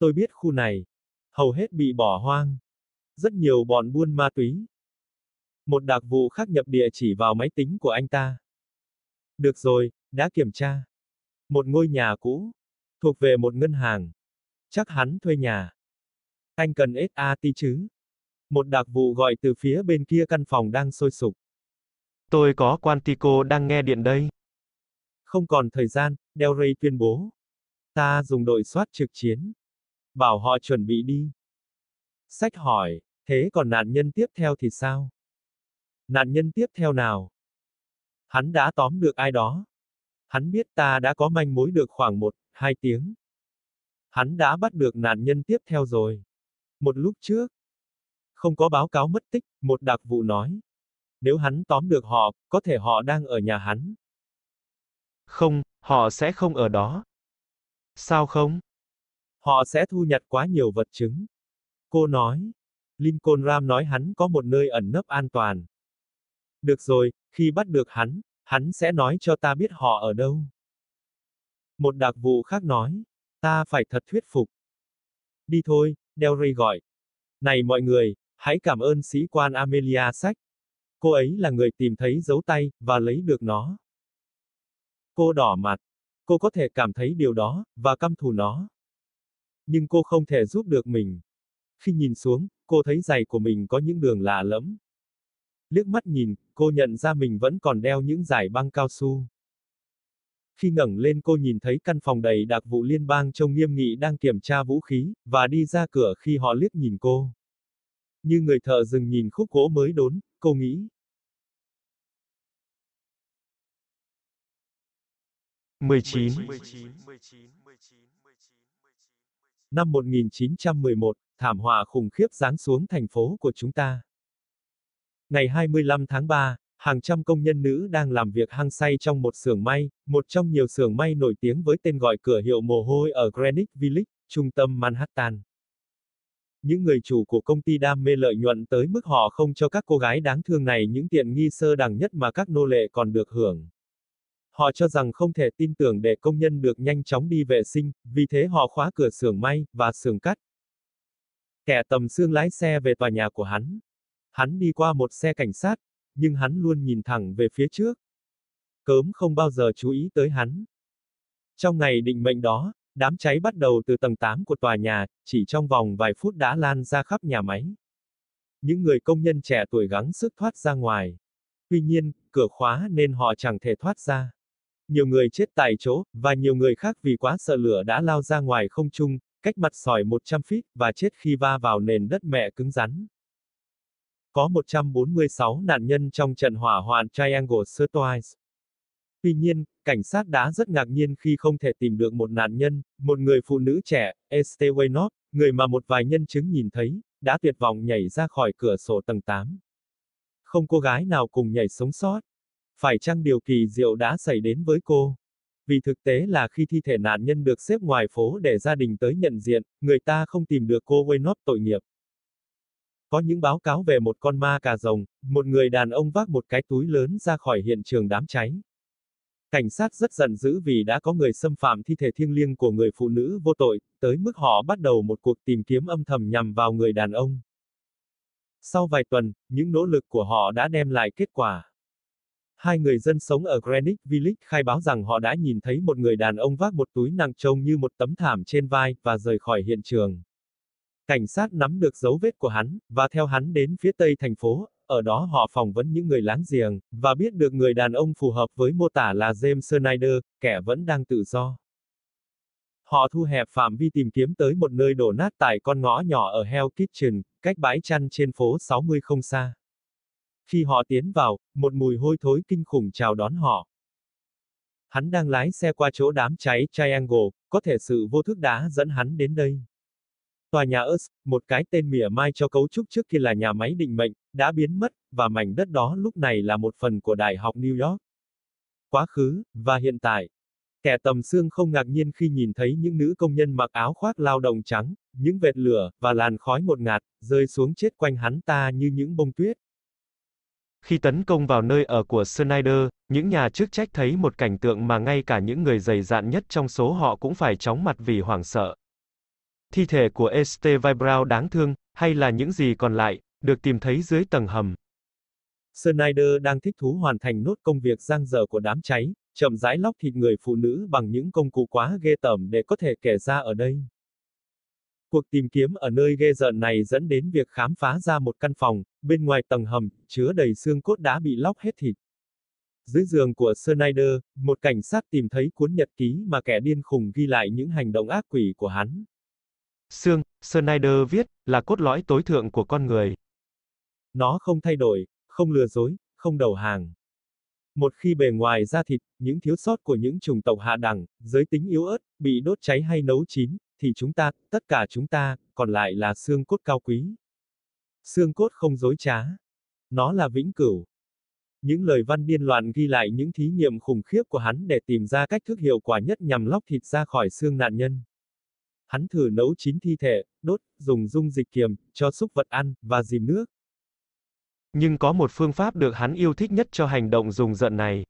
Tôi biết khu này. Hầu hết bị bỏ hoang. Rất nhiều bọn buôn ma túy. Một đặc vụ khác nhập địa chỉ vào máy tính của anh ta. Được rồi, đã kiểm tra. Một ngôi nhà cũ. Thuộc về một ngân hàng. Chắc hắn thuê nhà. Anh cần SAT chứ? Một đặc vụ gọi từ phía bên kia căn phòng đang sôi sục. Tôi có Quantico đang nghe điện đây. Không còn thời gian, Del Rey tuyên bố. Ta dùng đội soát trực chiến. Bảo họ chuẩn bị đi. Sách hỏi, thế còn nạn nhân tiếp theo thì sao? Nạn nhân tiếp theo nào? Hắn đã tóm được ai đó. Hắn biết ta đã có manh mối được khoảng một, hai tiếng. Hắn đã bắt được nạn nhân tiếp theo rồi. Một lúc trước. Không có báo cáo mất tích, một đặc vụ nói. Nếu hắn tóm được họ, có thể họ đang ở nhà hắn. Không, họ sẽ không ở đó. Sao không? Họ sẽ thu nhặt quá nhiều vật chứng. Cô nói. Lincoln Ram nói hắn có một nơi ẩn nấp an toàn. Được rồi, khi bắt được hắn, hắn sẽ nói cho ta biết họ ở đâu. Một đặc vụ khác nói. Ta phải thật thuyết phục. Đi thôi, Delray gọi. Này mọi người, hãy cảm ơn sĩ quan Amelia Sách. Cô ấy là người tìm thấy dấu tay, và lấy được nó. Cô đỏ mặt. Cô có thể cảm thấy điều đó, và căm thù nó. Nhưng cô không thể giúp được mình. Khi nhìn xuống, cô thấy giày của mình có những đường lạ lẫm. Liếc mắt nhìn, cô nhận ra mình vẫn còn đeo những giải băng cao su. Khi ngẩng lên cô nhìn thấy căn phòng đầy đặc vụ liên bang trông nghiêm nghị đang kiểm tra vũ khí, và đi ra cửa khi họ liếc nhìn cô. Như người thợ rừng nhìn khúc gỗ mới đốn, cô nghĩ. mười chín Năm 1911, thảm họa khủng khiếp giáng xuống thành phố của chúng ta. Ngày 25 tháng 3, hàng trăm công nhân nữ đang làm việc hăng say trong một xưởng may, một trong nhiều xưởng may nổi tiếng với tên gọi cửa hiệu mồ hôi ở Greenwich Village, trung tâm Manhattan. Những người chủ của công ty đam mê lợi nhuận tới mức họ không cho các cô gái đáng thương này những tiện nghi sơ đẳng nhất mà các nô lệ còn được hưởng. Họ cho rằng không thể tin tưởng để công nhân được nhanh chóng đi vệ sinh, vì thế họ khóa cửa xưởng may, và xưởng cắt. Kẻ tầm xương lái xe về tòa nhà của hắn. Hắn đi qua một xe cảnh sát, nhưng hắn luôn nhìn thẳng về phía trước. Cớm không bao giờ chú ý tới hắn. Trong ngày định mệnh đó, đám cháy bắt đầu từ tầng 8 của tòa nhà, chỉ trong vòng vài phút đã lan ra khắp nhà máy. Những người công nhân trẻ tuổi gắng sức thoát ra ngoài. Tuy nhiên, cửa khóa nên họ chẳng thể thoát ra nhiều người chết tại chỗ, và nhiều người khác vì quá sợ lửa đã lao ra ngoài không trung, cách mặt sỏi 100 feet, và chết khi va vào nền đất mẹ cứng rắn. Có 146 nạn nhân trong trận hỏa hoạn Triangle Surprise. Tuy nhiên, cảnh sát đã rất ngạc nhiên khi không thể tìm được một nạn nhân, một người phụ nữ trẻ, Estelle Waynot, người mà một vài nhân chứng nhìn thấy, đã tuyệt vọng nhảy ra khỏi cửa sổ tầng 8. Không cô gái nào cùng nhảy sống sót. Phải chăng điều kỳ diệu đã xảy đến với cô? Vì thực tế là khi thi thể nạn nhân được xếp ngoài phố để gia đình tới nhận diện, người ta không tìm được cô Waynot tội nghiệp. Có những báo cáo về một con ma cà rồng, một người đàn ông vác một cái túi lớn ra khỏi hiện trường đám cháy. Cảnh sát rất giận dữ vì đã có người xâm phạm thi thể thiêng liêng của người phụ nữ vô tội, tới mức họ bắt đầu một cuộc tìm kiếm âm thầm nhằm vào người đàn ông. Sau vài tuần, những nỗ lực của họ đã đem lại kết quả. Hai người dân sống ở Greenwich Village khai báo rằng họ đã nhìn thấy một người đàn ông vác một túi nặng trông như một tấm thảm trên vai, và rời khỏi hiện trường. Cảnh sát nắm được dấu vết của hắn, và theo hắn đến phía tây thành phố, ở đó họ phỏng vấn những người láng giềng, và biết được người đàn ông phù hợp với mô tả là James Snyder, kẻ vẫn đang tự do. Họ thu hẹp phạm vi tìm kiếm tới một nơi đổ nát tại con ngõ nhỏ ở Hell Kitchen, cách bãi chăn trên phố 60 không xa. Khi họ tiến vào, một mùi hôi thối kinh khủng chào đón họ. Hắn đang lái xe qua chỗ đám cháy Triangle, có thể sự vô thức đã dẫn hắn đến đây. Tòa nhà Earth, một cái tên mỉa mai cho cấu trúc trước kia là nhà máy định mệnh, đã biến mất, và mảnh đất đó lúc này là một phần của Đại học New York. Quá khứ, và hiện tại. Kẻ tầm xương không ngạc nhiên khi nhìn thấy những nữ công nhân mặc áo khoác lao động trắng, những vệt lửa, và làn khói ngột ngạt, rơi xuống chết quanh hắn ta như những bông tuyết. Khi tấn công vào nơi ở của Snyder, những nhà chức trách thấy một cảnh tượng mà ngay cả những người dày dạn nhất trong số họ cũng phải chóng mặt vì hoảng sợ. Thi thể của Esteve Brown đáng thương, hay là những gì còn lại, được tìm thấy dưới tầng hầm. Snyder đang thích thú hoàn thành nốt công việc giang dở của đám cháy, chậm rãi lóc thịt người phụ nữ bằng những công cụ quá ghê tởm để có thể kể ra ở đây. Cuộc tìm kiếm ở nơi ghê rợn này dẫn đến việc khám phá ra một căn phòng, bên ngoài tầng hầm, chứa đầy xương cốt đã bị lóc hết thịt. Dưới giường của Snyder, một cảnh sát tìm thấy cuốn nhật ký mà kẻ điên khùng ghi lại những hành động ác quỷ của hắn. Xương, Snyder viết, là cốt lõi tối thượng của con người. Nó không thay đổi, không lừa dối, không đầu hàng. Một khi bề ngoài da thịt, những thiếu sót của những chủng tộc hạ đẳng, giới tính yếu ớt, bị đốt cháy hay nấu chín, thì chúng ta, tất cả chúng ta, còn lại là xương cốt cao quý. Xương cốt không dối trá. Nó là vĩnh cửu. Những lời văn điên loạn ghi lại những thí nghiệm khủng khiếp của hắn để tìm ra cách thức hiệu quả nhất nhằm lóc thịt ra khỏi xương nạn nhân. Hắn thử nấu chín thi thể, đốt, dùng dung dịch kiềm, cho súc vật ăn, và dìm nước. Nhưng có một phương pháp được hắn yêu thích nhất cho hành động dùng giận này.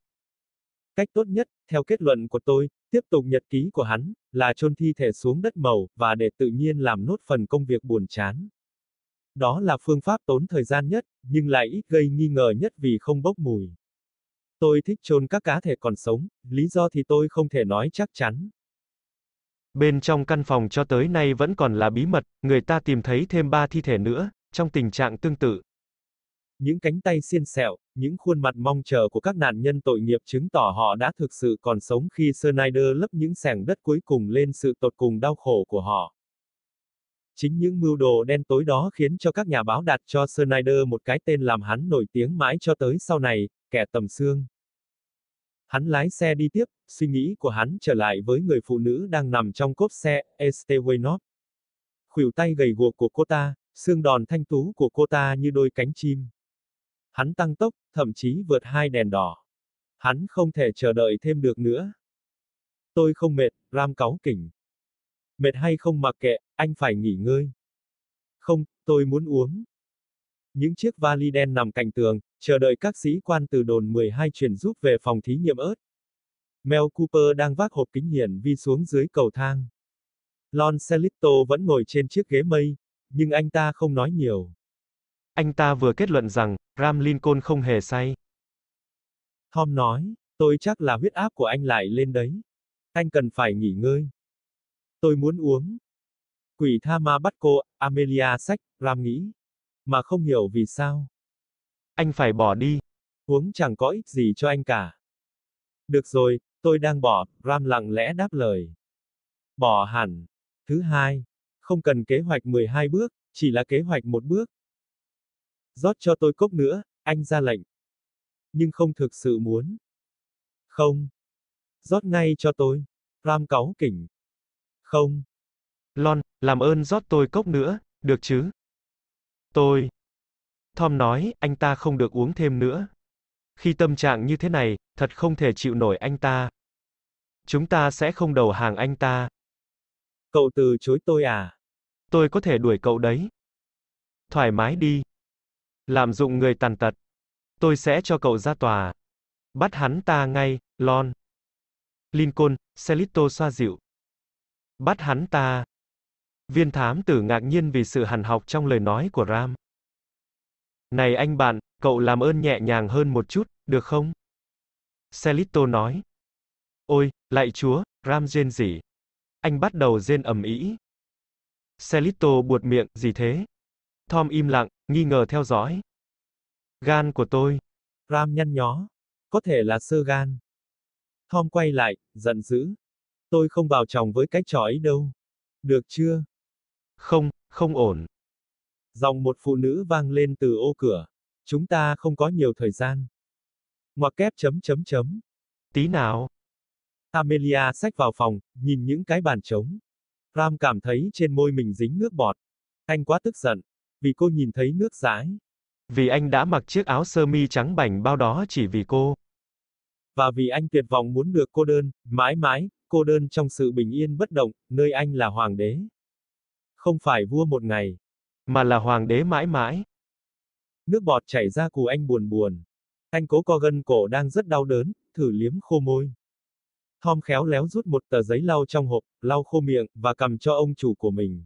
Cách tốt nhất, theo kết luận của tôi, tiếp tục nhật ký của hắn, là chôn thi thể xuống đất màu, và để tự nhiên làm nốt phần công việc buồn chán. Đó là phương pháp tốn thời gian nhất, nhưng lại ít gây nghi ngờ nhất vì không bốc mùi. Tôi thích chôn các cá thể còn sống, lý do thì tôi không thể nói chắc chắn. Bên trong căn phòng cho tới nay vẫn còn là bí mật, người ta tìm thấy thêm ba thi thể nữa, trong tình trạng tương tự. Những cánh tay xiên sẹo, những khuôn mặt mong chờ của các nạn nhân tội nghiệp chứng tỏ họ đã thực sự còn sống khi Snyder lấp những sẻng đất cuối cùng lên sự tột cùng đau khổ của họ. Chính những mưu đồ đen tối đó khiến cho các nhà báo đặt cho Snyder một cái tên làm hắn nổi tiếng mãi cho tới sau này, kẻ tầm xương. Hắn lái xe đi tiếp, suy nghĩ của hắn trở lại với người phụ nữ đang nằm trong cốp xe, Estelle Waynot. Khuỷu tay gầy guộc của cô ta, xương đòn thanh tú của cô ta như đôi cánh chim. Hắn tăng tốc, thậm chí vượt hai đèn đỏ. Hắn không thể chờ đợi thêm được nữa. Tôi không mệt, Ram cáu kỉnh. Mệt hay không mặc kệ, anh phải nghỉ ngơi. Không, tôi muốn uống. Những chiếc vali đen nằm cạnh tường, chờ đợi các sĩ quan từ đồn 12 chuyển giúp về phòng thí nghiệm ớt. Mel Cooper đang vác hộp kính hiển vi xuống dưới cầu thang. Lon Celito vẫn ngồi trên chiếc ghế mây, nhưng anh ta không nói nhiều. Anh ta vừa kết luận rằng, Ram Lincoln không hề say. Tom nói, tôi chắc là huyết áp của anh lại lên đấy. Anh cần phải nghỉ ngơi. Tôi muốn uống. Quỷ tha ma bắt cô, Amelia sách, Ram nghĩ. Mà không hiểu vì sao. Anh phải bỏ đi. Uống chẳng có ích gì cho anh cả. Được rồi, Tôi đang bỏ, Ram lặng lẽ đáp lời. Bỏ hẳn. Thứ hai, không cần kế hoạch 12 bước, chỉ là kế hoạch một bước. Rót cho tôi cốc nữa, anh ra lệnh. Nhưng không thực sự muốn. Không. rót ngay cho tôi. Ram cáu kỉnh. Không. Lon, làm ơn rót tôi cốc nữa, được chứ? Tôi. Tom nói, anh ta không được uống thêm nữa. Khi tâm trạng như thế này, thật không thể chịu nổi anh ta. Chúng ta sẽ không đầu hàng anh ta. Cậu từ chối tôi à? Tôi có thể đuổi cậu đấy. Thoải mái đi. Lạm dụng người tàn tật. Tôi sẽ cho cậu ra tòa. Bắt hắn ta ngay, Lon. Lincoln, Celito xoa dịu. Bắt hắn ta. Viên thám tử ngạc nhiên vì sự hằn học trong lời nói của Ram. Này anh bạn, cậu làm ơn nhẹ nhàng hơn một chút, được không? Celito nói. Ôi, lạy chúa, Ram rên rỉ. Anh bắt đầu rên ầm ĩ. Celito buột miệng, gì thế? Tom im lặng, nghi ngờ theo dõi. Gan của tôi. Ram nhăn nhó. Có thể là sơ gan. Tom quay lại, giận dữ. Tôi không vào chồng với cái trò ấy đâu. Được chưa? Không, không ổn. Dòng một phụ nữ vang lên từ ô cửa. Chúng ta không có nhiều thời gian. Ngoặc kép chấm chấm chấm. Tí nào. Amelia xách vào phòng, nhìn những cái bàn trống. Ram cảm thấy trên môi mình dính nước bọt. Anh quá tức giận, vì cô nhìn thấy nước dãi. Vì anh đã mặc chiếc áo sơ mi trắng bảnh bao đó chỉ vì cô. Và vì anh tuyệt vọng muốn được cô đơn, mãi mãi, cô đơn trong sự bình yên bất động, nơi anh là hoàng đế. Không phải vua một ngày, mà là hoàng đế mãi mãi. Nước bọt chảy ra cù anh buồn buồn. Anh cố co gân cổ đang rất đau đớn, thử liếm khô môi. Tom khéo léo rút một tờ giấy lau trong hộp, lau khô miệng, và cầm cho ông chủ của mình.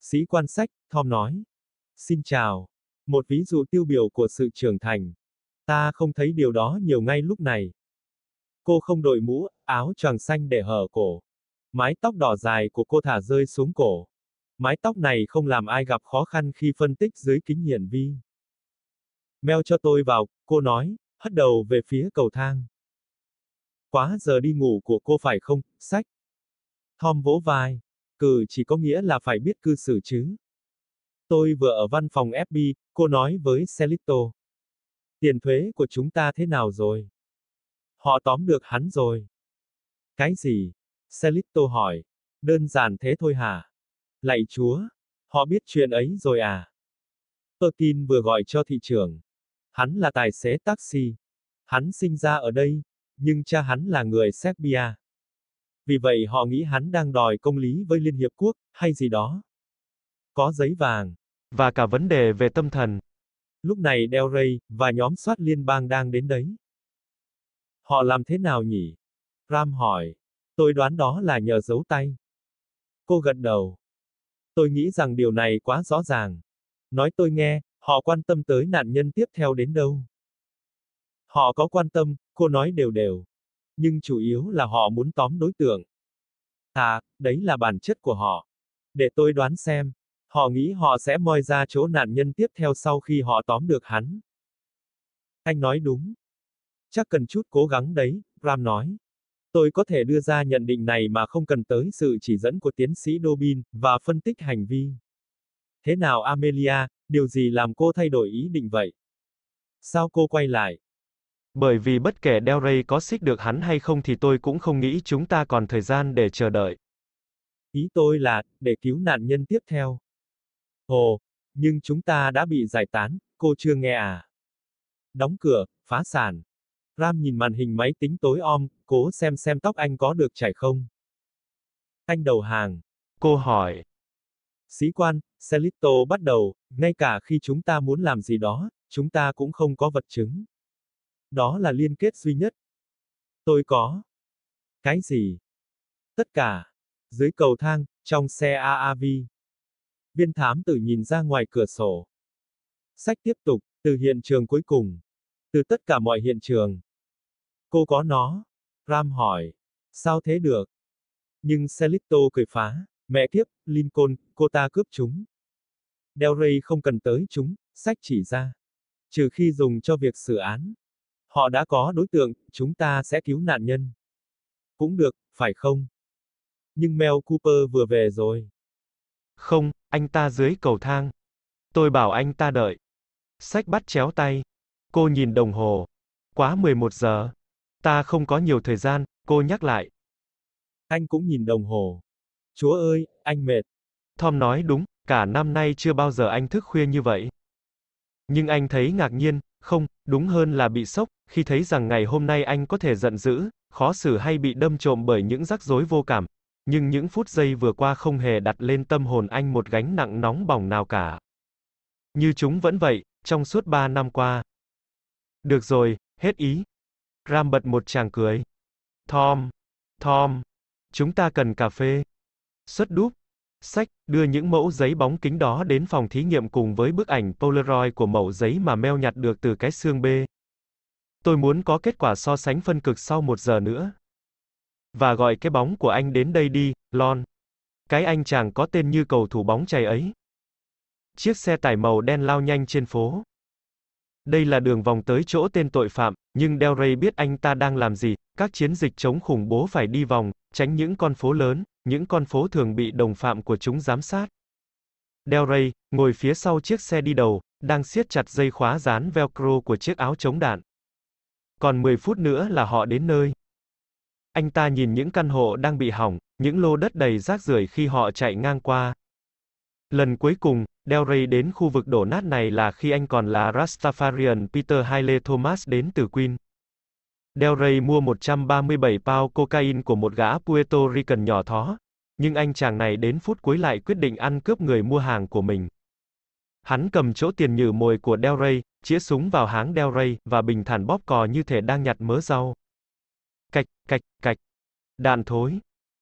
Sĩ quan sách, Tom nói. Xin chào. Một ví dụ tiêu biểu của sự trưởng thành. Ta không thấy điều đó nhiều ngay lúc này. Cô không đội mũ, áo choàng xanh để hở cổ. Mái tóc đỏ dài của cô thả rơi xuống cổ. Mái tóc này không làm ai gặp khó khăn khi phân tích dưới kính hiển vi. Mèo cho tôi vào, cô nói, hất đầu về phía cầu thang. Quá giờ đi ngủ của cô phải không, sách? Tom vỗ vai. Cử chỉ có nghĩa là phải biết cư xử chứ. Tôi vừa ở văn phòng FB, cô nói với Celito. Tiền thuế của chúng ta thế nào rồi? Họ tóm được hắn rồi. Cái gì? Celito hỏi. Đơn giản thế thôi hả? Lạy chúa! Họ biết chuyện ấy rồi à? Perkin vừa gọi cho thị trưởng. Hắn là tài xế taxi. Hắn sinh ra ở đây, nhưng cha hắn là người Serbia. Vì vậy họ nghĩ hắn đang đòi công lý với Liên Hiệp Quốc, hay gì đó. Có giấy vàng. Và cả vấn đề về tâm thần. Lúc này Del Rey, và nhóm soát liên bang đang đến đấy. Họ làm thế nào nhỉ? Ram hỏi. Tôi đoán đó là nhờ dấu tay. Cô gật đầu. Tôi nghĩ rằng điều này quá rõ ràng. Nói tôi nghe, họ quan tâm tới nạn nhân tiếp theo đến đâu. Họ có quan tâm, cô nói đều đều. Nhưng chủ yếu là họ muốn tóm đối tượng. À, đấy là bản chất của họ. Để tôi đoán xem. Họ nghĩ họ sẽ moi ra chỗ nạn nhân tiếp theo sau khi họ tóm được hắn. Anh nói đúng. Chắc cần chút cố gắng đấy, Ram nói. Tôi có thể đưa ra nhận định này mà không cần tới sự chỉ dẫn của tiến sĩ Dobin, và phân tích hành vi. Thế nào Amelia, điều gì làm cô thay đổi ý định vậy? Sao cô quay lại? Bởi vì bất kể Del Rey có xích được hắn hay không thì tôi cũng không nghĩ chúng ta còn thời gian để chờ đợi. Ý tôi là, để cứu nạn nhân tiếp theo. Ồ, nhưng chúng ta đã bị giải tán, cô chưa nghe à? Đóng cửa, phá sản. Ram nhìn màn hình máy tính tối om, cố xem xem tóc anh có được chảy không. Anh đầu hàng. Cô hỏi. Sĩ quan, Celito bắt đầu, ngay cả khi chúng ta muốn làm gì đó, chúng ta cũng không có vật chứng. Đó là liên kết duy nhất. Tôi có. Cái gì? Tất cả. Dưới cầu thang, trong xe AAV. Viên thám tử nhìn ra ngoài cửa sổ. Sách tiếp tục, từ hiện trường cuối cùng. Từ tất cả mọi hiện trường. Cô có nó. Ram hỏi. Sao thế được? Nhưng Celito cười phá. Mẹ kiếp, Lincoln, cô ta cướp chúng. Del Rey không cần tới chúng, sách chỉ ra. Trừ khi dùng cho việc xử án. Họ đã có đối tượng, chúng ta sẽ cứu nạn nhân. Cũng được, phải không? Nhưng Mel Cooper vừa về rồi. Không, anh ta dưới cầu thang. Tôi bảo anh ta đợi. Sách bắt chéo tay. Cô nhìn đồng hồ. Quá 11 giờ. Ta không có nhiều thời gian, cô nhắc lại. Anh cũng nhìn đồng hồ. Chúa ơi, anh mệt. Tom nói đúng, cả năm nay chưa bao giờ anh thức khuya như vậy. Nhưng anh thấy ngạc nhiên, không, đúng hơn là bị sốc, khi thấy rằng ngày hôm nay anh có thể giận dữ, khó xử hay bị đâm trộm bởi những rắc rối vô cảm. Nhưng những phút giây vừa qua không hề đặt lên tâm hồn anh một gánh nặng nóng bỏng nào cả. Như chúng vẫn vậy, trong suốt ba năm qua. Được rồi, hết ý. Ram bật một tràng cười. Tom, Tom, chúng ta cần cà phê. Xuất đúp, sách, đưa những mẫu giấy bóng kính đó đến phòng thí nghiệm cùng với bức ảnh Polaroid của mẫu giấy mà Mel nhặt được từ cái xương B. Tôi muốn có kết quả so sánh phân cực sau một giờ nữa. Và gọi cái bóng của anh đến đây đi, Lon. Cái anh chàng có tên như cầu thủ bóng chày ấy. Chiếc xe tải màu đen lao nhanh trên phố. Đây là đường vòng tới chỗ tên tội phạm, nhưng Del Rey biết anh ta đang làm gì, các chiến dịch chống khủng bố phải đi vòng, tránh những con phố lớn, những con phố thường bị đồng phạm của chúng giám sát. Del Rey, ngồi phía sau chiếc xe đi đầu, đang siết chặt dây khóa dán velcro của chiếc áo chống đạn. Còn 10 phút nữa là họ đến nơi. Anh ta nhìn những căn hộ đang bị hỏng, những lô đất đầy rác rưởi khi họ chạy ngang qua. Lần cuối cùng, Del Rey đến khu vực đổ nát này là khi anh còn là Rastafarian Peter Haile Thomas đến từ Queen. Del Rey mua 137 pound cocaine của một gã Puerto Rican nhỏ thó. Nhưng anh chàng này đến phút cuối lại quyết định ăn cướp người mua hàng của mình. Hắn cầm chỗ tiền nhử mồi của Del Rey, chĩa súng vào háng Del Rey, và bình thản bóp cò như thể đang nhặt mớ rau. Cạch, cạch, cạch. Đạn thối.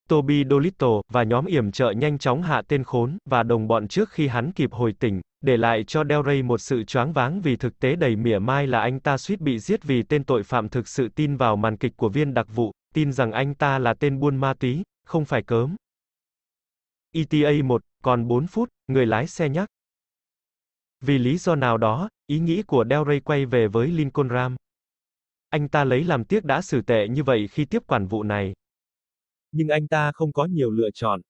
Toby Dolittle và nhóm yểm trợ nhanh chóng hạ tên khốn và đồng bọn trước khi hắn kịp hồi tỉnh, để lại cho Del Rey một sự choáng váng vì thực tế đầy mỉa mai là anh ta suýt bị giết vì tên tội phạm thực sự tin vào màn kịch của viên đặc vụ, tin rằng anh ta là tên buôn ma túy, không phải cớm. ETA 1, còn 4 phút, người lái xe nhắc. Vì lý do nào đó, ý nghĩ của Del Rey quay về với Lincoln Ram. Anh ta lấy làm tiếc đã xử tệ như vậy khi tiếp quản vụ này. Nhưng anh ta không có nhiều lựa chọn.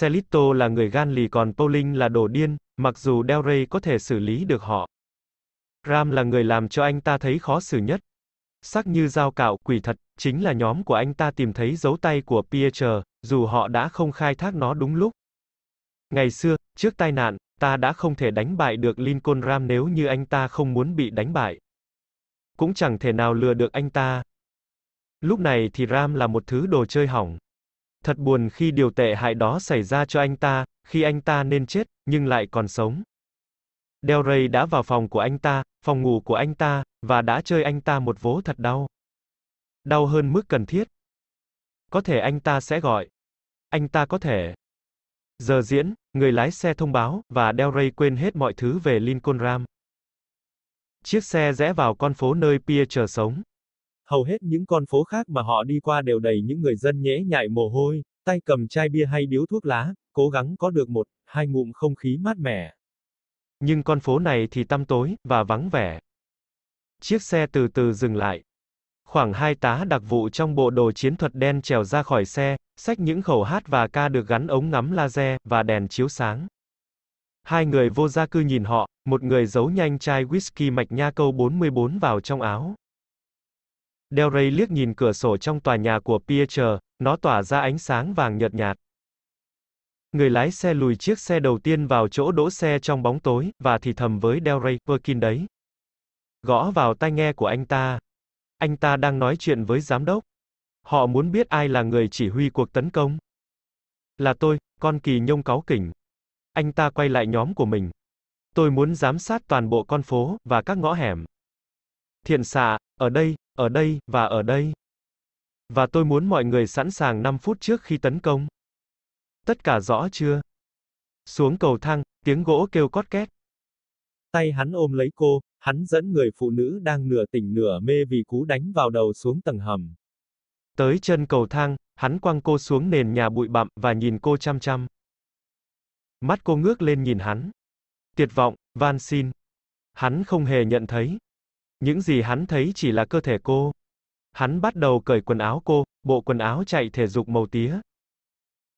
Celito là người gan lì còn Pauling là đồ điên, mặc dù Del Rey có thể xử lý được họ. Ram là người làm cho anh ta thấy khó xử nhất. Sắc như dao cạo, quỷ thật, chính là nhóm của anh ta tìm thấy dấu tay của Pierre, dù họ đã không khai thác nó đúng lúc. Ngày xưa, trước tai nạn, ta đã không thể đánh bại được Lincoln Ram nếu như anh ta không muốn bị đánh bại. Cũng chẳng thể nào lừa được anh ta. Lúc này thì Ram là một thứ đồ chơi hỏng. Thật buồn khi điều tệ hại đó xảy ra cho anh ta, khi anh ta nên chết, nhưng lại còn sống. Del Rey đã vào phòng của anh ta, phòng ngủ của anh ta, và đã chơi anh ta một vố thật đau. Đau hơn mức cần thiết. Có thể anh ta sẽ gọi. Anh ta có thể. Giờ diễn, người lái xe thông báo, và Del Rey quên hết mọi thứ về Lincoln Ram. Chiếc xe rẽ vào con phố nơi Pierre chờ sống. Hầu hết những con phố khác mà họ đi qua đều đầy những người dân nhễ nhại mồ hôi, tay cầm chai bia hay điếu thuốc lá, cố gắng có được một, hai ngụm không khí mát mẻ. Nhưng con phố này thì tăm tối, và vắng vẻ. Chiếc xe từ từ dừng lại. Khoảng hai tá đặc vụ trong bộ đồ chiến thuật đen trèo ra khỏi xe, xách những khẩu hát và ca được gắn ống ngắm laser, và đèn chiếu sáng. Hai người vô gia cư nhìn họ, một người giấu nhanh chai whisky mạch nha câu 44 vào trong áo. Del Rey liếc nhìn cửa sổ trong tòa nhà của Pierre, nó tỏa ra ánh sáng vàng nhợt nhạt. Người lái xe lùi chiếc xe đầu tiên vào chỗ đỗ xe trong bóng tối, và thì thầm với Del Rey, Perkin đấy. Gõ vào tai nghe của anh ta. Anh ta đang nói chuyện với giám đốc. Họ muốn biết ai là người chỉ huy cuộc tấn công. Là tôi, con kỳ nhông cáu kỉnh. Anh ta quay lại nhóm của mình. Tôi muốn giám sát toàn bộ con phố, và các ngõ hẻm. Thiện xạ, ở đây, ở đây, và ở đây. Và tôi muốn mọi người sẵn sàng 5 phút trước khi tấn công. Tất cả rõ chưa? Xuống cầu thang, tiếng gỗ kêu cót két. Tay hắn ôm lấy cô, hắn dẫn người phụ nữ đang nửa tỉnh nửa mê vì cú đánh vào đầu xuống tầng hầm. Tới chân cầu thang, hắn quăng cô xuống nền nhà bụi bặm và nhìn cô chăm chăm. Mắt cô ngước lên nhìn hắn. Tuyệt vọng, van xin. Hắn không hề nhận thấy. Những gì hắn thấy chỉ là cơ thể cô. Hắn bắt đầu cởi quần áo cô, bộ quần áo chạy thể dục màu tía.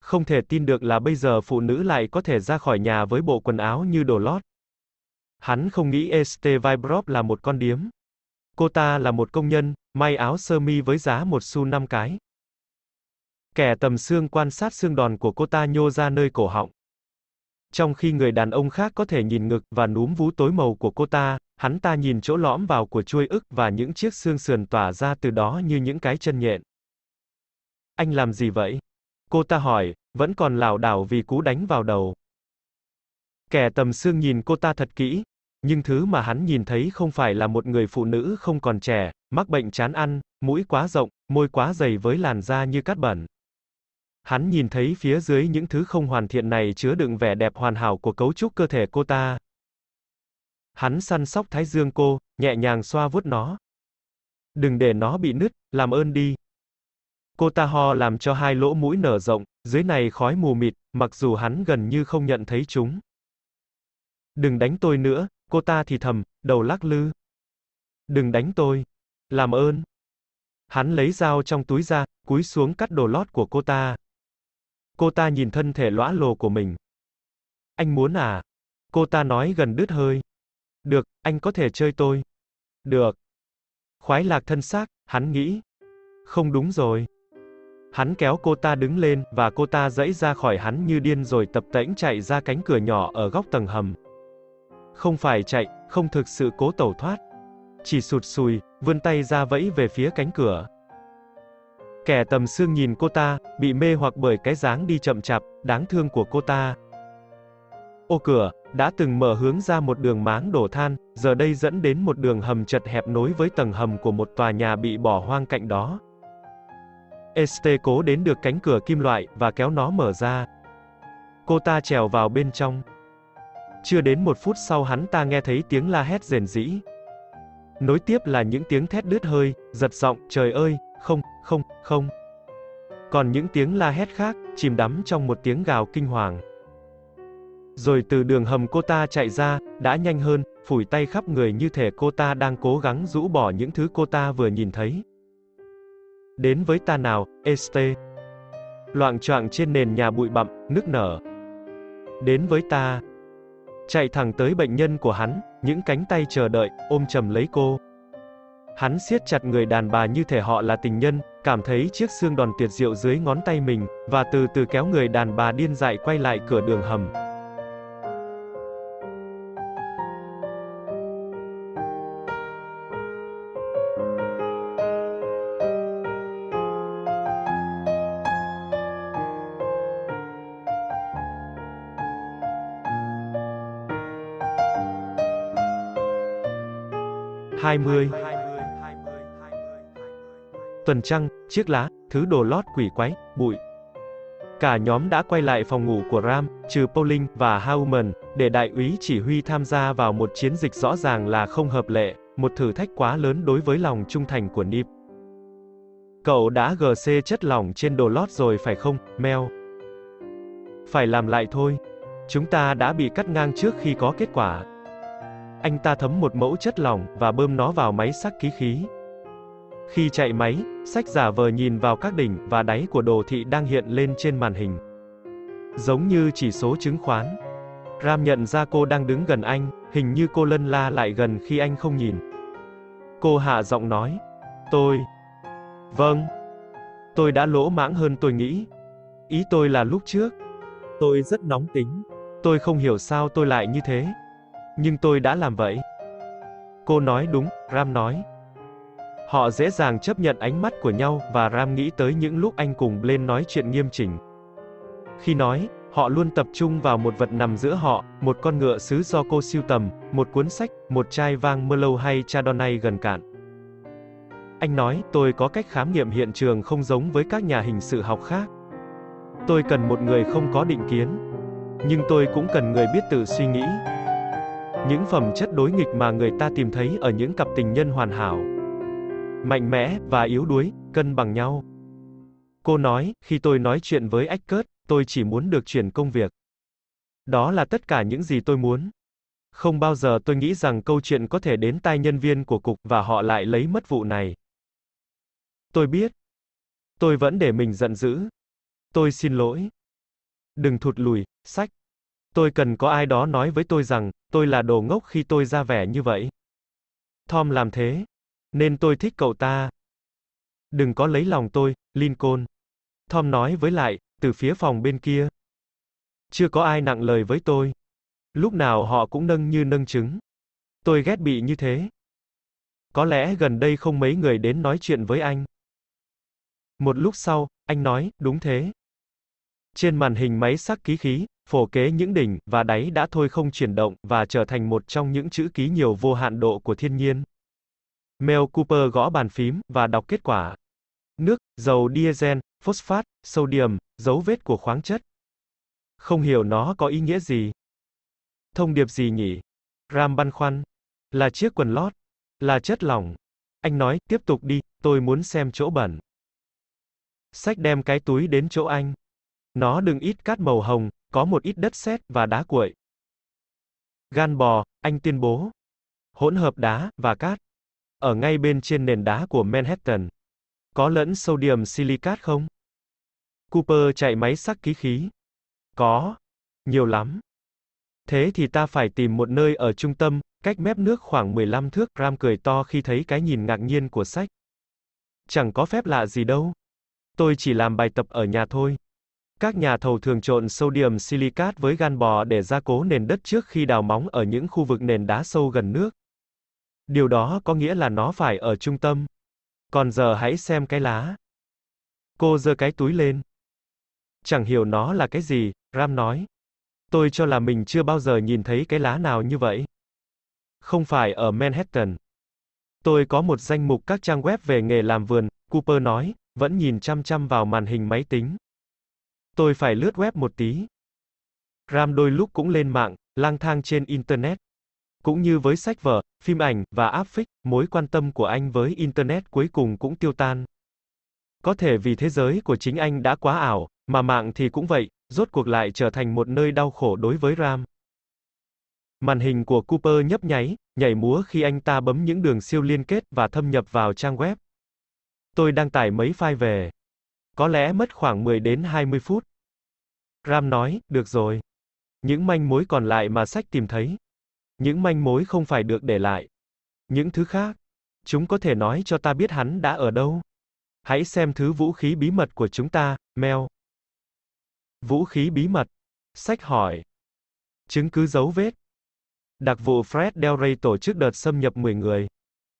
Không thể tin được là bây giờ phụ nữ lại có thể ra khỏi nhà với bộ quần áo như đồ lót. Hắn không nghĩ Este Vibrop là một con điếm. Cô ta là một công nhân, may áo sơ mi với giá một xu năm cái. Kẻ tầm xương quan sát xương đòn của cô ta nhô ra nơi cổ họng. Trong khi người đàn ông khác có thể nhìn ngực và núm vú tối màu của cô ta, hắn ta nhìn chỗ lõm vào của chuôi ức và những chiếc xương sườn tỏa ra từ đó như những cái chân nhện. Anh làm gì vậy? Cô ta hỏi, vẫn còn lảo đảo vì cú đánh vào đầu. Kẻ tầm xương nhìn cô ta thật kỹ, nhưng thứ mà hắn nhìn thấy không phải là một người phụ nữ không còn trẻ, mắc bệnh chán ăn, mũi quá rộng, môi quá dày với làn da như cát bẩn. Hắn nhìn thấy phía dưới những thứ không hoàn thiện này chứa đựng vẻ đẹp hoàn hảo của cấu trúc cơ thể cô ta. Hắn săn sóc thái dương cô, nhẹ nhàng xoa vuốt nó. Đừng để nó bị nứt, làm ơn đi. Cô ta ho làm cho hai lỗ mũi nở rộng, dưới này khói mù mịt, mặc dù hắn gần như không nhận thấy chúng. Đừng đánh tôi nữa, cô ta thì thầm, đầu lắc lư. Đừng đánh tôi. Làm ơn. Hắn lấy dao trong túi ra, cúi xuống cắt đồ lót của cô ta. Cô ta nhìn thân thể lõa lồ của mình. Anh muốn à? Cô ta nói gần đứt hơi. Được, anh có thể chơi tôi. Được. Khoái lạc thân xác, hắn nghĩ. Không đúng rồi. Hắn kéo cô ta đứng lên, và cô ta dãy ra khỏi hắn như điên rồi tập tễnh chạy ra cánh cửa nhỏ ở góc tầng hầm. Không phải chạy, không thực sự cố tẩu thoát. Chỉ sụt sùi, vươn tay ra vẫy về phía cánh cửa. Kẻ tầm xương nhìn cô ta, bị mê hoặc bởi cái dáng đi chậm chạp, đáng thương của cô ta. Ô cửa, đã từng mở hướng ra một đường máng đổ than, giờ đây dẫn đến một đường hầm chật hẹp nối với tầng hầm của một tòa nhà bị bỏ hoang cạnh đó. Este cố đến được cánh cửa kim loại, và kéo nó mở ra. Cô ta trèo vào bên trong. Chưa đến một phút sau hắn ta nghe thấy tiếng la hét rền rĩ. Nối tiếp là những tiếng thét đứt hơi, giật giọng, trời ơi, không, không, không. Còn những tiếng la hét khác, chìm đắm trong một tiếng gào kinh hoàng. Rồi từ đường hầm cô ta chạy ra, đã nhanh hơn, phủi tay khắp người như thể cô ta đang cố gắng rũ bỏ những thứ cô ta vừa nhìn thấy. Đến với ta nào, Este. Loạn choạng trên nền nhà bụi bặm, nức nở. Đến với ta. Chạy thẳng tới bệnh nhân của hắn, những cánh tay chờ đợi, ôm chầm lấy cô. Hắn siết chặt người đàn bà như thể họ là tình nhân, cảm thấy chiếc xương đòn tuyệt diệu dưới ngón tay mình, và từ từ kéo người đàn bà điên dại quay lại cửa đường hầm. Hai mươi Tuần trăng, chiếc lá, thứ đồ lót quỷ quái, bụi. Cả nhóm đã quay lại phòng ngủ của Ram, trừ Pauling và Hauman, để đại úy chỉ huy tham gia vào một chiến dịch rõ ràng là không hợp lệ, một thử thách quá lớn đối với lòng trung thành của Nip. Cậu đã GC chất lỏng trên đồ lót rồi phải không, Mel? Phải làm lại thôi. Chúng ta đã bị cắt ngang trước khi có kết quả. Anh ta thấm một mẫu chất lỏng và bơm nó vào máy sắc ký khí. Khi chạy máy, sách giả vờ nhìn vào các đỉnh và đáy của đồ thị đang hiện lên trên màn hình. Giống như chỉ số chứng khoán. Ram nhận ra cô đang đứng gần anh, hình như cô lân la lại gần khi anh không nhìn. Cô hạ giọng nói. Tôi. Vâng. Tôi đã lỗ mãng hơn tôi nghĩ. Ý tôi là lúc trước. Tôi rất nóng tính. Tôi không hiểu sao tôi lại như thế. Nhưng tôi đã làm vậy. Cô nói đúng, Ram nói. Họ dễ dàng chấp nhận ánh mắt của nhau, và Ram nghĩ tới những lúc anh cùng Blaine nói chuyện nghiêm chỉnh. Khi nói, họ luôn tập trung vào một vật nằm giữa họ, một con ngựa sứ do cô siêu tầm, một cuốn sách, một chai vang Merlot hay Chardonnay gần cạn. Anh nói, tôi có cách khám nghiệm hiện trường không giống với các nhà hình sự học khác. Tôi cần một người không có định kiến. Nhưng tôi cũng cần người biết tự suy nghĩ. Những phẩm chất đối nghịch mà người ta tìm thấy ở những cặp tình nhân hoàn hảo. Mạnh mẽ, và yếu đuối, cân bằng nhau. Cô nói, khi tôi nói chuyện với Eckert, tôi chỉ muốn được chuyển công việc. Đó là tất cả những gì tôi muốn. Không bao giờ tôi nghĩ rằng câu chuyện có thể đến tai nhân viên của cục và họ lại lấy mất vụ này. Tôi biết. Tôi vẫn để mình giận dữ. Tôi xin lỗi. Đừng thụt lùi, sách. Tôi cần có ai đó nói với tôi rằng, tôi là đồ ngốc khi tôi ra vẻ như vậy. Tom làm thế. Nên tôi thích cậu ta. Đừng có lấy lòng tôi, Lincoln. Tom nói với lại, từ phía phòng bên kia. Chưa có ai nặng lời với tôi. Lúc nào họ cũng nâng như nâng trứng. Tôi ghét bị như thế. Có lẽ gần đây không mấy người đến nói chuyện với anh. Một lúc sau, anh nói, đúng thế. Trên màn hình máy sắc ký khí, phổ kế những đỉnh và đáy đã thôi không chuyển động và trở thành một trong những chữ ký nhiều vô hạn độ của thiên nhiên. Mel Cooper gõ bàn phím và đọc kết quả. Nước, dầu diesel, phosphat, sodium, dấu vết của khoáng chất. Không hiểu nó có ý nghĩa gì. Thông điệp gì nhỉ? Ram băn khoăn. Là chiếc quần lót. Là chất lỏng. Anh nói, tiếp tục đi, tôi muốn xem chỗ bẩn. Sách đem cái túi đến chỗ anh. Nó đựng ít cát màu hồng, có một ít đất sét và đá cuội. Gan bò, anh tuyên bố. Hỗn hợp đá và cát. Ở ngay bên trên nền đá của Manhattan. Có lẫn sodium silicate không? Cooper chạy máy sắc ký khí. Có. Nhiều lắm. Thế thì ta phải tìm một nơi ở trung tâm, cách mép nước khoảng 15 thước, Ram cười to khi thấy cái nhìn ngạc nhiên của sách. Chẳng có phép lạ gì đâu. Tôi chỉ làm bài tập ở nhà thôi. Các nhà thầu thường trộn sodium silicate với gan bò để gia cố nền đất trước khi đào móng ở những khu vực nền đá sâu gần nước. Điều đó có nghĩa là nó phải ở trung tâm. Còn giờ hãy xem cái lá. Cô giơ cái túi lên. Chẳng hiểu nó là cái gì, Ram nói. Tôi cho là mình chưa bao giờ nhìn thấy cái lá nào như vậy. Không phải ở Manhattan. Tôi có một danh mục các trang web về nghề làm vườn, Cooper nói, vẫn nhìn chăm chăm vào màn hình máy tính. Tôi phải lướt web một tí. Ram đôi lúc cũng lên mạng, lang thang trên Internet. Cũng như với sách vở, phim ảnh, và áp phích, mối quan tâm của anh với Internet cuối cùng cũng tiêu tan. Có thể vì thế giới của chính anh đã quá ảo, mà mạng thì cũng vậy, rốt cuộc lại trở thành một nơi đau khổ đối với Ram. Màn hình của Cooper nhấp nháy, nhảy múa khi anh ta bấm những đường siêu liên kết và thâm nhập vào trang web. Tôi đang tải mấy file về. Có lẽ mất khoảng 10 đến 20 phút. Ram nói, được rồi. Những manh mối còn lại mà sách tìm thấy. Những manh mối không phải được để lại. Những thứ khác. Chúng có thể nói cho ta biết hắn đã ở đâu. Hãy xem thứ vũ khí bí mật của chúng ta, Mel. Vũ khí bí mật. Sách hỏi. Chứng cứ dấu vết. Đặc vụ Fred Del Rey tổ chức đợt xâm nhập 10 người.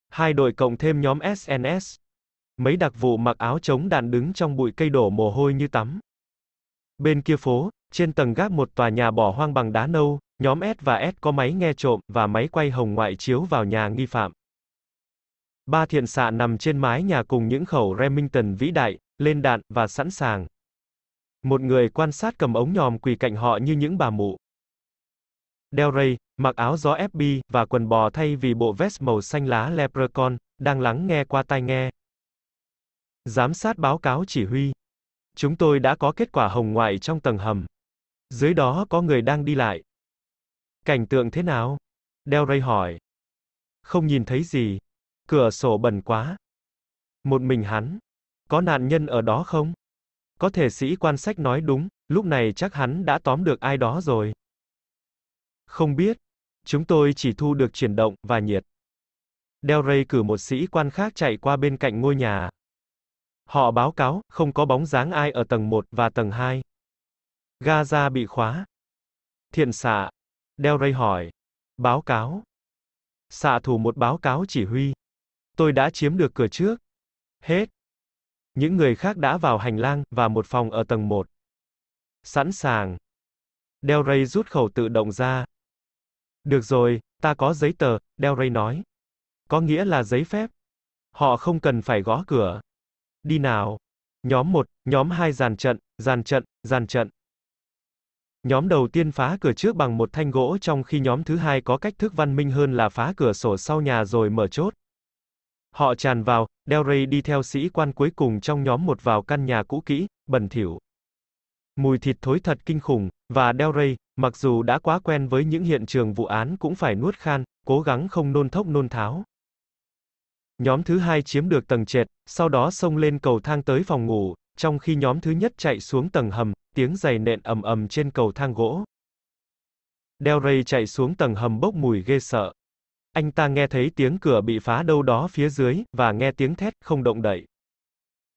Hai đội cộng thêm nhóm SNS. Mấy đặc vụ mặc áo chống đạn đứng trong bụi cây đổ mồ hôi như tắm. Bên kia phố, trên tầng gác một tòa nhà bỏ hoang bằng đá nâu, nhóm S và S có máy nghe trộm và máy quay hồng ngoại chiếu vào nhà nghi phạm. Ba thiện xạ nằm trên mái nhà cùng những khẩu Remington vĩ đại, lên đạn và sẵn sàng. Một người quan sát cầm ống nhòm quỳ cạnh họ như những bà mụ. Del Rey, mặc áo gió FB và quần bò thay vì bộ vest màu xanh lá leprechaun, đang lắng nghe qua tai nghe. Giám sát báo cáo chỉ huy. Chúng tôi đã có kết quả hồng ngoại trong tầng hầm. Dưới đó có người đang đi lại. Cảnh tượng thế nào? Del Rey hỏi. Không nhìn thấy gì. Cửa sổ bẩn quá. Một mình hắn. Có nạn nhân ở đó không? Có thể sĩ quan sách nói đúng, lúc này chắc hắn đã tóm được ai đó rồi. Không biết. Chúng tôi chỉ thu được chuyển động và nhiệt. Del Rey cử một sĩ quan khác chạy qua bên cạnh ngôi nhà. Họ báo cáo, không có bóng dáng ai ở tầng 1 và tầng 2. Gaza bị khóa. Thiện xạ. Đeo Ray hỏi. Báo cáo. Xạ thủ một báo cáo chỉ huy. Tôi đã chiếm được cửa trước. Hết. Những người khác đã vào hành lang, và một phòng ở tầng 1. Sẵn sàng. Đeo Ray rút khẩu tự động ra. Được rồi, ta có giấy tờ, Đeo Ray nói. Có nghĩa là giấy phép. Họ không cần phải gõ cửa. Đi nào. Nhóm 1, nhóm 2 dàn trận, dàn trận, dàn trận. Nhóm đầu tiên phá cửa trước bằng một thanh gỗ trong khi nhóm thứ hai có cách thức văn minh hơn là phá cửa sổ sau nhà rồi mở chốt. Họ tràn vào, Del Rey đi theo sĩ quan cuối cùng trong nhóm một vào căn nhà cũ kỹ, bẩn thỉu. Mùi thịt thối thật kinh khủng, và Del Rey, Mặc dù đã quá quen với những hiện trường vụ án cũng phải nuốt khan, cố gắng không nôn thốc nôn tháo. Nhóm thứ hai chiếm được tầng trệt, sau đó xông lên cầu thang tới phòng ngủ, trong khi nhóm thứ nhất chạy xuống tầng hầm, tiếng giày nện ầm ầm trên cầu thang gỗ. Del Rey chạy xuống tầng hầm bốc mùi ghê sợ. Anh ta nghe thấy tiếng cửa bị phá đâu đó phía dưới, và nghe tiếng thét, không động đậy.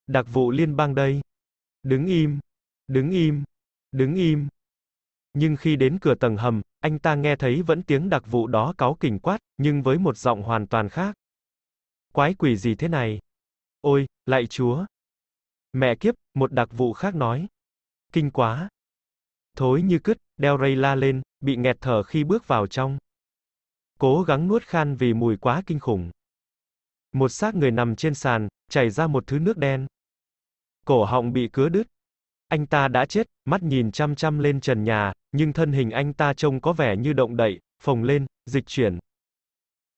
Đặc vụ liên bang đây. Đứng im. Đứng im. Đứng im. Nhưng khi đến cửa tầng hầm, anh ta nghe thấy vẫn tiếng đặc vụ đó cáo kỉnh quát, nhưng với một giọng hoàn toàn khác. Quái quỷ gì thế này? Ôi, lạy chúa! Mẹ kiếp, một đặc vụ khác nói. Kinh quá! Thối như cứt, đeo rây la lên, bị nghẹt thở khi bước vào trong. Cố gắng nuốt khan vì mùi quá kinh khủng. Một xác người nằm trên sàn, chảy ra một thứ nước đen. Cổ họng bị cứa đứt. Anh ta đã chết, mắt nhìn chăm chăm lên trần nhà, nhưng thân hình anh ta trông có vẻ như động đậy, phồng lên, dịch chuyển.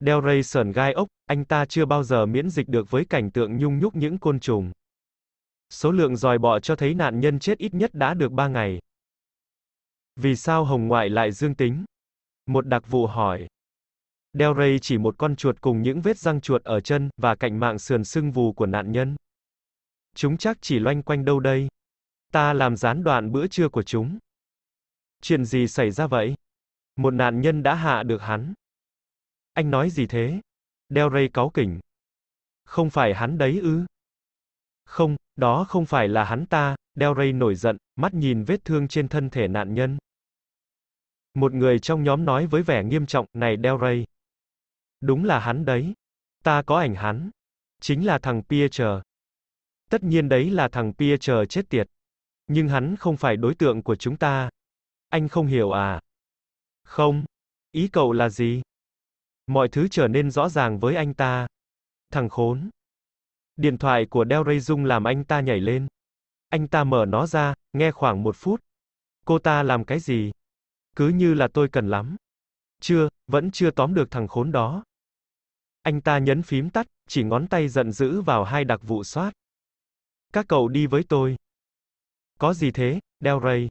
Del Rey sờn gai ốc, anh ta chưa bao giờ miễn dịch được với cảnh tượng nhung nhúc những côn trùng. Số lượng dòi bọ cho thấy nạn nhân chết ít nhất đã được 3 ngày. Vì sao Hồng Ngoại lại dương tính? Một đặc vụ hỏi. Del Rey chỉ một con chuột cùng những vết răng chuột ở chân, và cạnh mạng sườn sưng vù của nạn nhân. Chúng chắc chỉ loanh quanh đâu đây. Ta làm gián đoạn bữa trưa của chúng. Chuyện gì xảy ra vậy? Một nạn nhân đã hạ được hắn. Anh nói gì thế? Del Rey cáu kỉnh. Không phải hắn đấy ư? Không, đó không phải là hắn ta, Del Rey nổi giận, mắt nhìn vết thương trên thân thể nạn nhân. Một người trong nhóm nói với vẻ nghiêm trọng, này Del Rey. Đúng là hắn đấy. Ta có ảnh hắn. Chính là thằng Pierre. Tất nhiên đấy là thằng Pierre chết tiệt. Nhưng hắn không phải đối tượng của chúng ta. Anh không hiểu à? Không. Ý cậu là gì? Mọi thứ trở nên rõ ràng với anh ta. Thằng khốn. Điện thoại của Del Rey rung làm anh ta nhảy lên. Anh ta mở nó ra, nghe khoảng một phút. Cô ta làm cái gì? Cứ như là tôi cần lắm. Chưa, vẫn chưa tóm được thằng khốn đó. Anh ta nhấn phím tắt, chỉ ngón tay giận dữ vào hai đặc vụ soát. Các cậu đi với tôi. Có gì thế, Del Rey?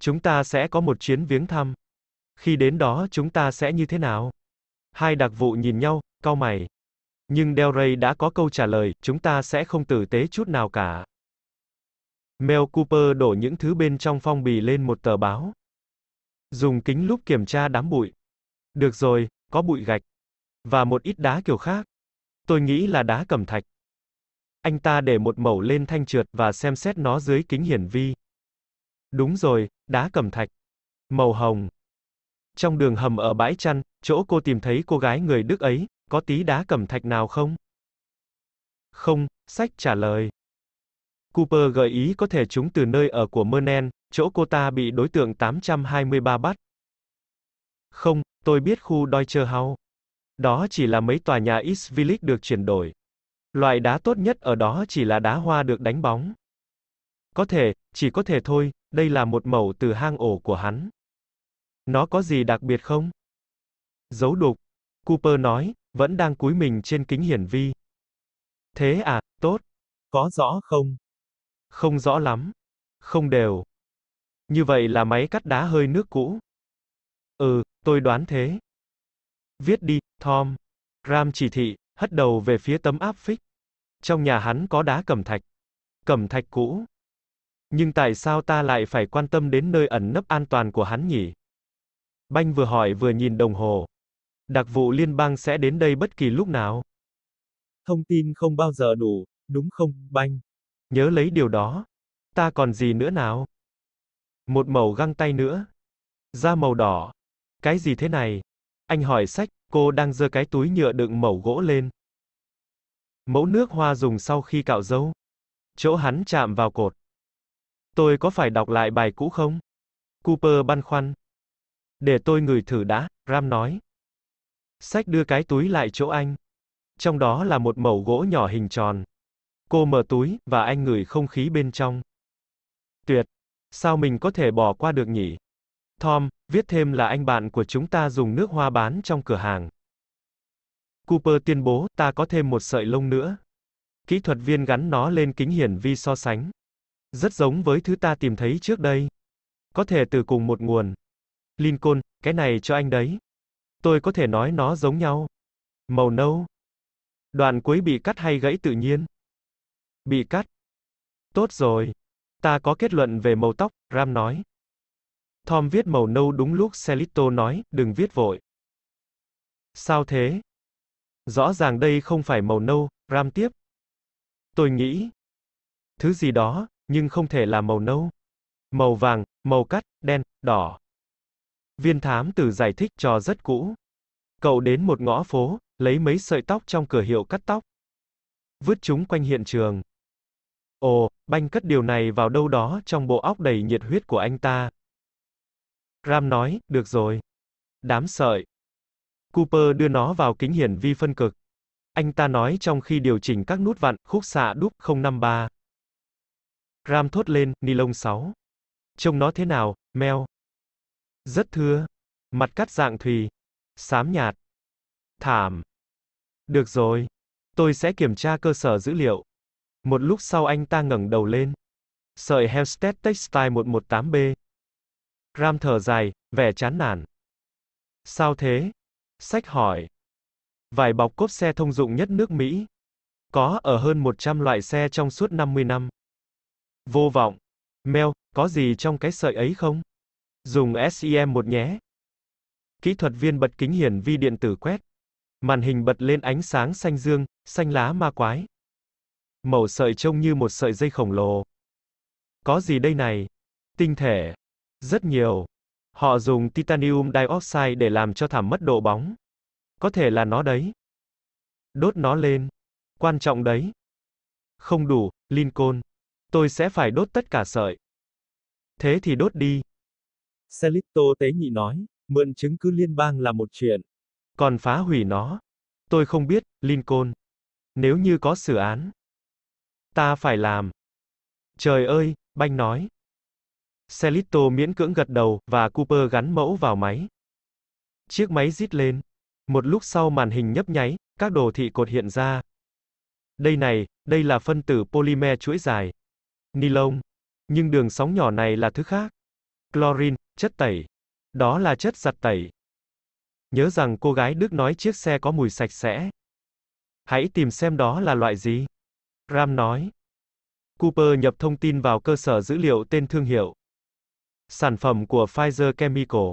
Chúng ta sẽ có một chuyến viếng thăm. Khi đến đó chúng ta sẽ như thế nào? Hai đặc vụ nhìn nhau, cau mày. Nhưng Del Rey đã có câu trả lời, chúng ta sẽ không tử tế chút nào cả. Mel Cooper đổ những thứ bên trong phong bì lên một tờ báo. Dùng kính lúp kiểm tra đám bụi. Được rồi, có bụi gạch. Và một ít đá kiểu khác. Tôi nghĩ là đá cẩm thạch. Anh ta để một mẩu lên thanh trượt và xem xét nó dưới kính hiển vi. Đúng rồi, đá cẩm thạch. Màu hồng. Trong đường hầm ở bãi chăn, chỗ cô tìm thấy cô gái người Đức ấy, có tí đá cẩm thạch nào không? Không, sách trả lời. Cooper gợi ý có thể chúng từ nơi ở của Mernen, chỗ cô ta bị đối tượng 823 bắt. Không, tôi biết khu Deutsche House. Đó chỉ là mấy tòa nhà East Village được chuyển đổi. Loại đá tốt nhất ở đó chỉ là đá hoa được đánh bóng. Có thể, chỉ có thể thôi, đây là một mẩu từ hang ổ của hắn. Nó có gì đặc biệt không? Dấu đục. Cooper nói, vẫn đang cúi mình trên kính hiển vi. Thế à, tốt. Có rõ không? Không rõ lắm. Không đều. Như vậy là máy cắt đá hơi nước cũ. Ừ, tôi đoán thế. Viết đi, Tom. Ram chỉ thị, hất đầu về phía tấm áp phích. Trong nhà hắn có đá cẩm thạch. Cẩm thạch cũ. Nhưng tại sao ta lại phải quan tâm đến nơi ẩn nấp an toàn của hắn nhỉ? Banh vừa hỏi vừa nhìn đồng hồ. Đặc vụ liên bang sẽ đến đây bất kỳ lúc nào. Thông tin không bao giờ đủ, đúng không, Banh? Nhớ lấy điều đó. Ta còn gì nữa nào? Một màu găng tay nữa. Da màu đỏ. Cái gì thế này? Anh hỏi sách, cô đang giơ cái túi nhựa đựng mẩu gỗ lên. Mẫu nước hoa dùng sau khi cạo dâu. Chỗ hắn chạm vào cột. Tôi có phải đọc lại bài cũ không? Cooper băn khoăn. Để tôi ngửi thử đã, Ram nói. Sách đưa cái túi lại chỗ anh. Trong đó là một mẩu gỗ nhỏ hình tròn. Cô mở túi, và anh ngửi không khí bên trong. Tuyệt! Sao mình có thể bỏ qua được nhỉ? Tom, viết thêm là anh bạn của chúng ta dùng nước hoa bán trong cửa hàng. Cooper tuyên bố, ta có thêm một sợi lông nữa. Kỹ thuật viên gắn nó lên kính hiển vi so sánh. Rất giống với thứ ta tìm thấy trước đây. Có thể từ cùng một nguồn. Lincoln, cái này cho anh đấy. Tôi có thể nói nó giống nhau. Màu nâu. Đoạn cuối bị cắt hay gãy tự nhiên? Bị cắt. Tốt rồi. Ta có kết luận về màu tóc, Ram nói. Tom viết màu nâu đúng lúc Celito nói, đừng viết vội. Sao thế? Rõ ràng đây không phải màu nâu, Ram tiếp. Tôi nghĩ. Thứ gì đó, nhưng không thể là màu nâu. Màu vàng, màu cắt, đen, đỏ. Viên thám tử giải thích trò rất cũ. Cậu đến một ngõ phố, lấy mấy sợi tóc trong cửa hiệu cắt tóc. Vứt chúng quanh hiện trường. Ồ, banh cất điều này vào đâu đó trong bộ óc đầy nhiệt huyết của anh ta. Ram nói, được rồi. Đám sợi. Cooper đưa nó vào kính hiển vi phân cực. Anh ta nói trong khi điều chỉnh các nút vặn, khúc xạ đúp 053. Ram thốt lên, ni lông 6. Trông nó thế nào, Mel? Rất thưa. Mặt cắt dạng thùy. Xám nhạt. Thảm. Được rồi. Tôi sẽ kiểm tra cơ sở dữ liệu. Một lúc sau anh ta ngẩng đầu lên. Sợi Hempstead Textile 118B. Ram thở dài, vẻ chán nản. Sao thế? Sách hỏi. Vải bọc cốp xe thông dụng nhất nước Mỹ. Có ở hơn 100 loại xe trong suốt 50 năm. Vô vọng. Mel, có gì trong cái sợi ấy không? Dùng SEM một nhé. Kỹ thuật viên bật kính hiển vi điện tử quét. Màn hình bật lên ánh sáng xanh dương, xanh lá ma quái. Màu sợi trông như một sợi dây khổng lồ. Có gì đây này? Tinh thể. Rất nhiều. Họ dùng titanium dioxide để làm cho thảm mất độ bóng. Có thể là nó đấy. Đốt nó lên. Quan trọng đấy. Không đủ, Lincoln. Tôi sẽ phải đốt tất cả sợi. Thế thì đốt đi. Celito tế nhị nói, mượn chứng cứ liên bang là một chuyện. Còn phá hủy nó. Tôi không biết, Lincoln. Nếu như có xử án. Ta phải làm. Trời ơi, Banh nói. Celito miễn cưỡng gật đầu, và Cooper gắn mẫu vào máy. Chiếc máy rít lên. Một lúc sau màn hình nhấp nháy, các đồ thị cột hiện ra. Đây này, đây là phân tử polymer chuỗi dài. Nilon. Nhưng đường sóng nhỏ này là thứ khác. Chlorine, chất tẩy. Đó là chất giặt tẩy. Nhớ rằng cô gái Đức nói chiếc xe có mùi sạch sẽ. Hãy tìm xem đó là loại gì. Ram nói. Cooper nhập thông tin vào cơ sở dữ liệu tên thương hiệu. Sản phẩm của Pfizer Chemical.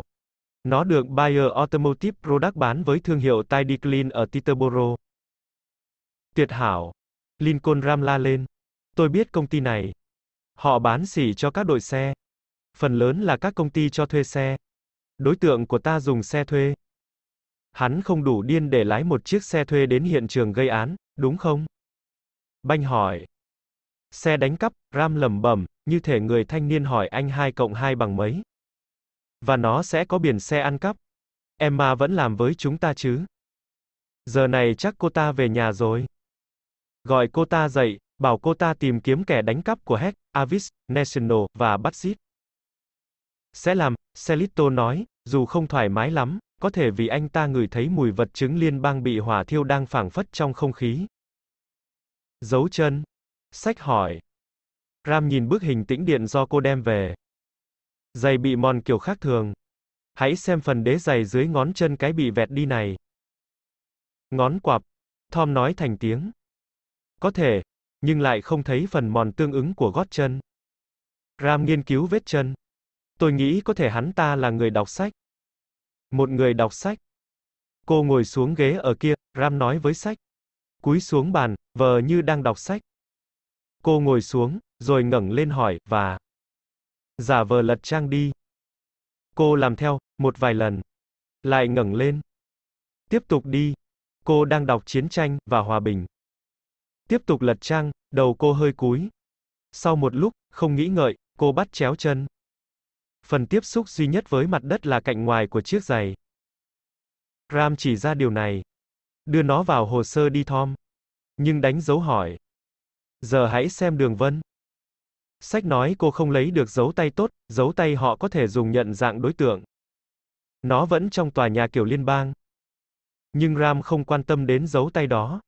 Nó được Bayer Automotive Product bán với thương hiệu Tidy Clean ở Teterboro. Tuyệt hảo. Lincoln Ram la lên. Tôi biết công ty này. Họ bán xỉ cho các đội xe. Phần lớn là các công ty cho thuê xe. Đối tượng của ta dùng xe thuê. Hắn không đủ điên để lái một chiếc xe thuê đến hiện trường gây án, đúng không? Banh hỏi. Xe đánh cắp, Ram lầm bẩm, như thể người thanh niên hỏi anh 2 cộng 2 bằng mấy. Và nó sẽ có biển xe ăn cắp. Emma vẫn làm với chúng ta chứ? Giờ này chắc cô ta về nhà rồi. Gọi cô ta dậy, bảo cô ta tìm kiếm kẻ đánh cắp của Heck, Avis, National, và bắt giết. Sẽ làm, Celito nói, dù không thoải mái lắm, có thể vì anh ta ngửi thấy mùi vật chứng liên bang bị hỏa thiêu đang phảng phất trong không khí. Dấu chân. Sách hỏi. Ram nhìn bức hình tĩnh điện do cô đem về. Giày bị mòn kiểu khác thường. Hãy xem phần đế giày dưới ngón chân cái bị vẹt đi này. Ngón quặp. Tom nói thành tiếng. Có thể, nhưng lại không thấy phần mòn tương ứng của gót chân. Ram nghiên cứu vết chân. Tôi nghĩ có thể hắn ta là người đọc sách. Một người đọc sách. Cô ngồi xuống ghế ở kia, Ram nói với sách. Cúi xuống bàn, vờ như đang đọc sách. Cô ngồi xuống, rồi ngẩng lên hỏi, và giả vờ lật trang đi. Cô làm theo, một vài lần. Lại ngẩng lên. Tiếp tục đi. Cô đang đọc chiến tranh và hòa bình. Tiếp tục lật trang, đầu cô hơi cúi. Sau một lúc, không nghĩ ngợi, cô bắt chéo chân. Phần tiếp xúc duy nhất với mặt đất là cạnh ngoài của chiếc giày. Ram chỉ ra điều này. Đưa nó vào hồ sơ đi Tom. Nhưng đánh dấu hỏi. Giờ hãy xem đường vân. Sách nói cô không lấy được dấu tay tốt, dấu tay họ có thể dùng nhận dạng đối tượng. Nó vẫn trong tòa nhà kiểu liên bang. Nhưng Ram không quan tâm đến dấu tay đó.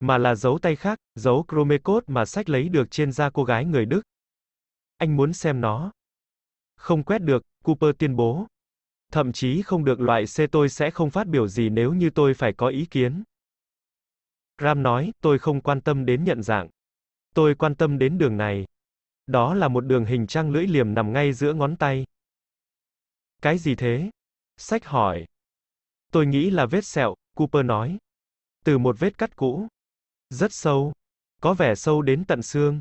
Mà là dấu tay khác, dấu chrome code mà sách lấy được trên da cô gái người Đức. Anh muốn xem nó. Không quét được, Cooper tuyên bố. Thậm chí không được loại C tôi sẽ không phát biểu gì nếu như tôi phải có ý kiến. Ram nói, tôi không quan tâm đến nhận dạng. Tôi quan tâm đến đường này. Đó là một đường hình trăng lưỡi liềm nằm ngay giữa ngón tay. Cái gì thế? Sách hỏi. Tôi nghĩ là vết sẹo, Cooper nói. Từ một vết cắt cũ. Rất sâu. Có vẻ sâu đến tận xương.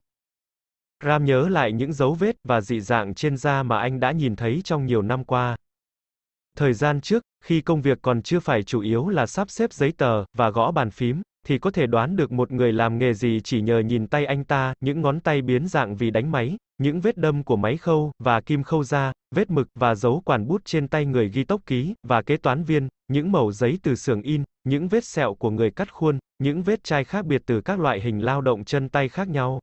Ram nhớ lại những dấu vết và dị dạng trên da mà anh đã nhìn thấy trong nhiều năm qua. Thời gian trước, khi công việc còn chưa phải chủ yếu là sắp xếp giấy tờ và gõ bàn phím, thì có thể đoán được một người làm nghề gì chỉ nhờ nhìn tay anh ta, những ngón tay biến dạng vì đánh máy, những vết đâm của máy khâu và kim khâu da, vết mực và dấu quản bút trên tay người ghi tốc ký và kế toán viên, những mẩu giấy từ xưởng in, những vết sẹo của người cắt khuôn, những vết chai khác biệt từ các loại hình lao động chân tay khác nhau.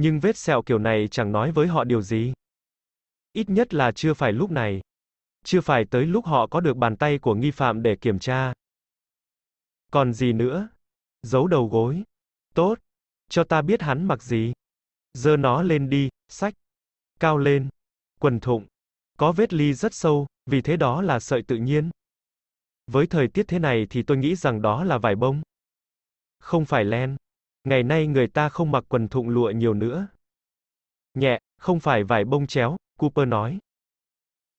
Nhưng vết sẹo kiểu này chẳng nói với họ điều gì. Ít nhất là chưa phải lúc này. Chưa phải tới lúc họ có được bàn tay của nghi phạm để kiểm tra. Còn gì nữa? Giấu đầu gối. Tốt. Cho ta biết hắn mặc gì. Dơ nó lên đi, sách. Cao lên. Quần thụng. Có vết ly rất sâu, vì thế đó là sợi tự nhiên. Với thời tiết thế này thì tôi nghĩ rằng đó là vải bông. Không phải len. Ngày nay người ta không mặc quần thụng lụa nhiều nữa. Nhẹ, không phải vải bông chéo, Cooper nói.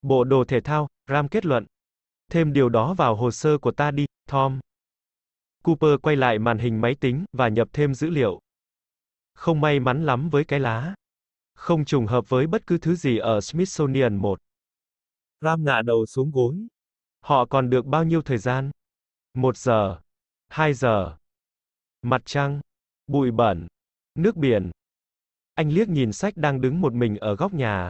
Bộ đồ thể thao, Ram kết luận. Thêm điều đó vào hồ sơ của ta đi, Tom. Cooper quay lại màn hình máy tính và nhập thêm dữ liệu. Không may mắn lắm với cái lá. Không trùng hợp với bất cứ thứ gì ở Smithsonian 1. Ram ngả đầu xuống gối. Họ còn được bao nhiêu thời gian? Một giờ. Hai giờ. Mặt trăng. Bụi bẩn. Nước biển. Anh liếc nhìn sách đang đứng một mình ở góc nhà.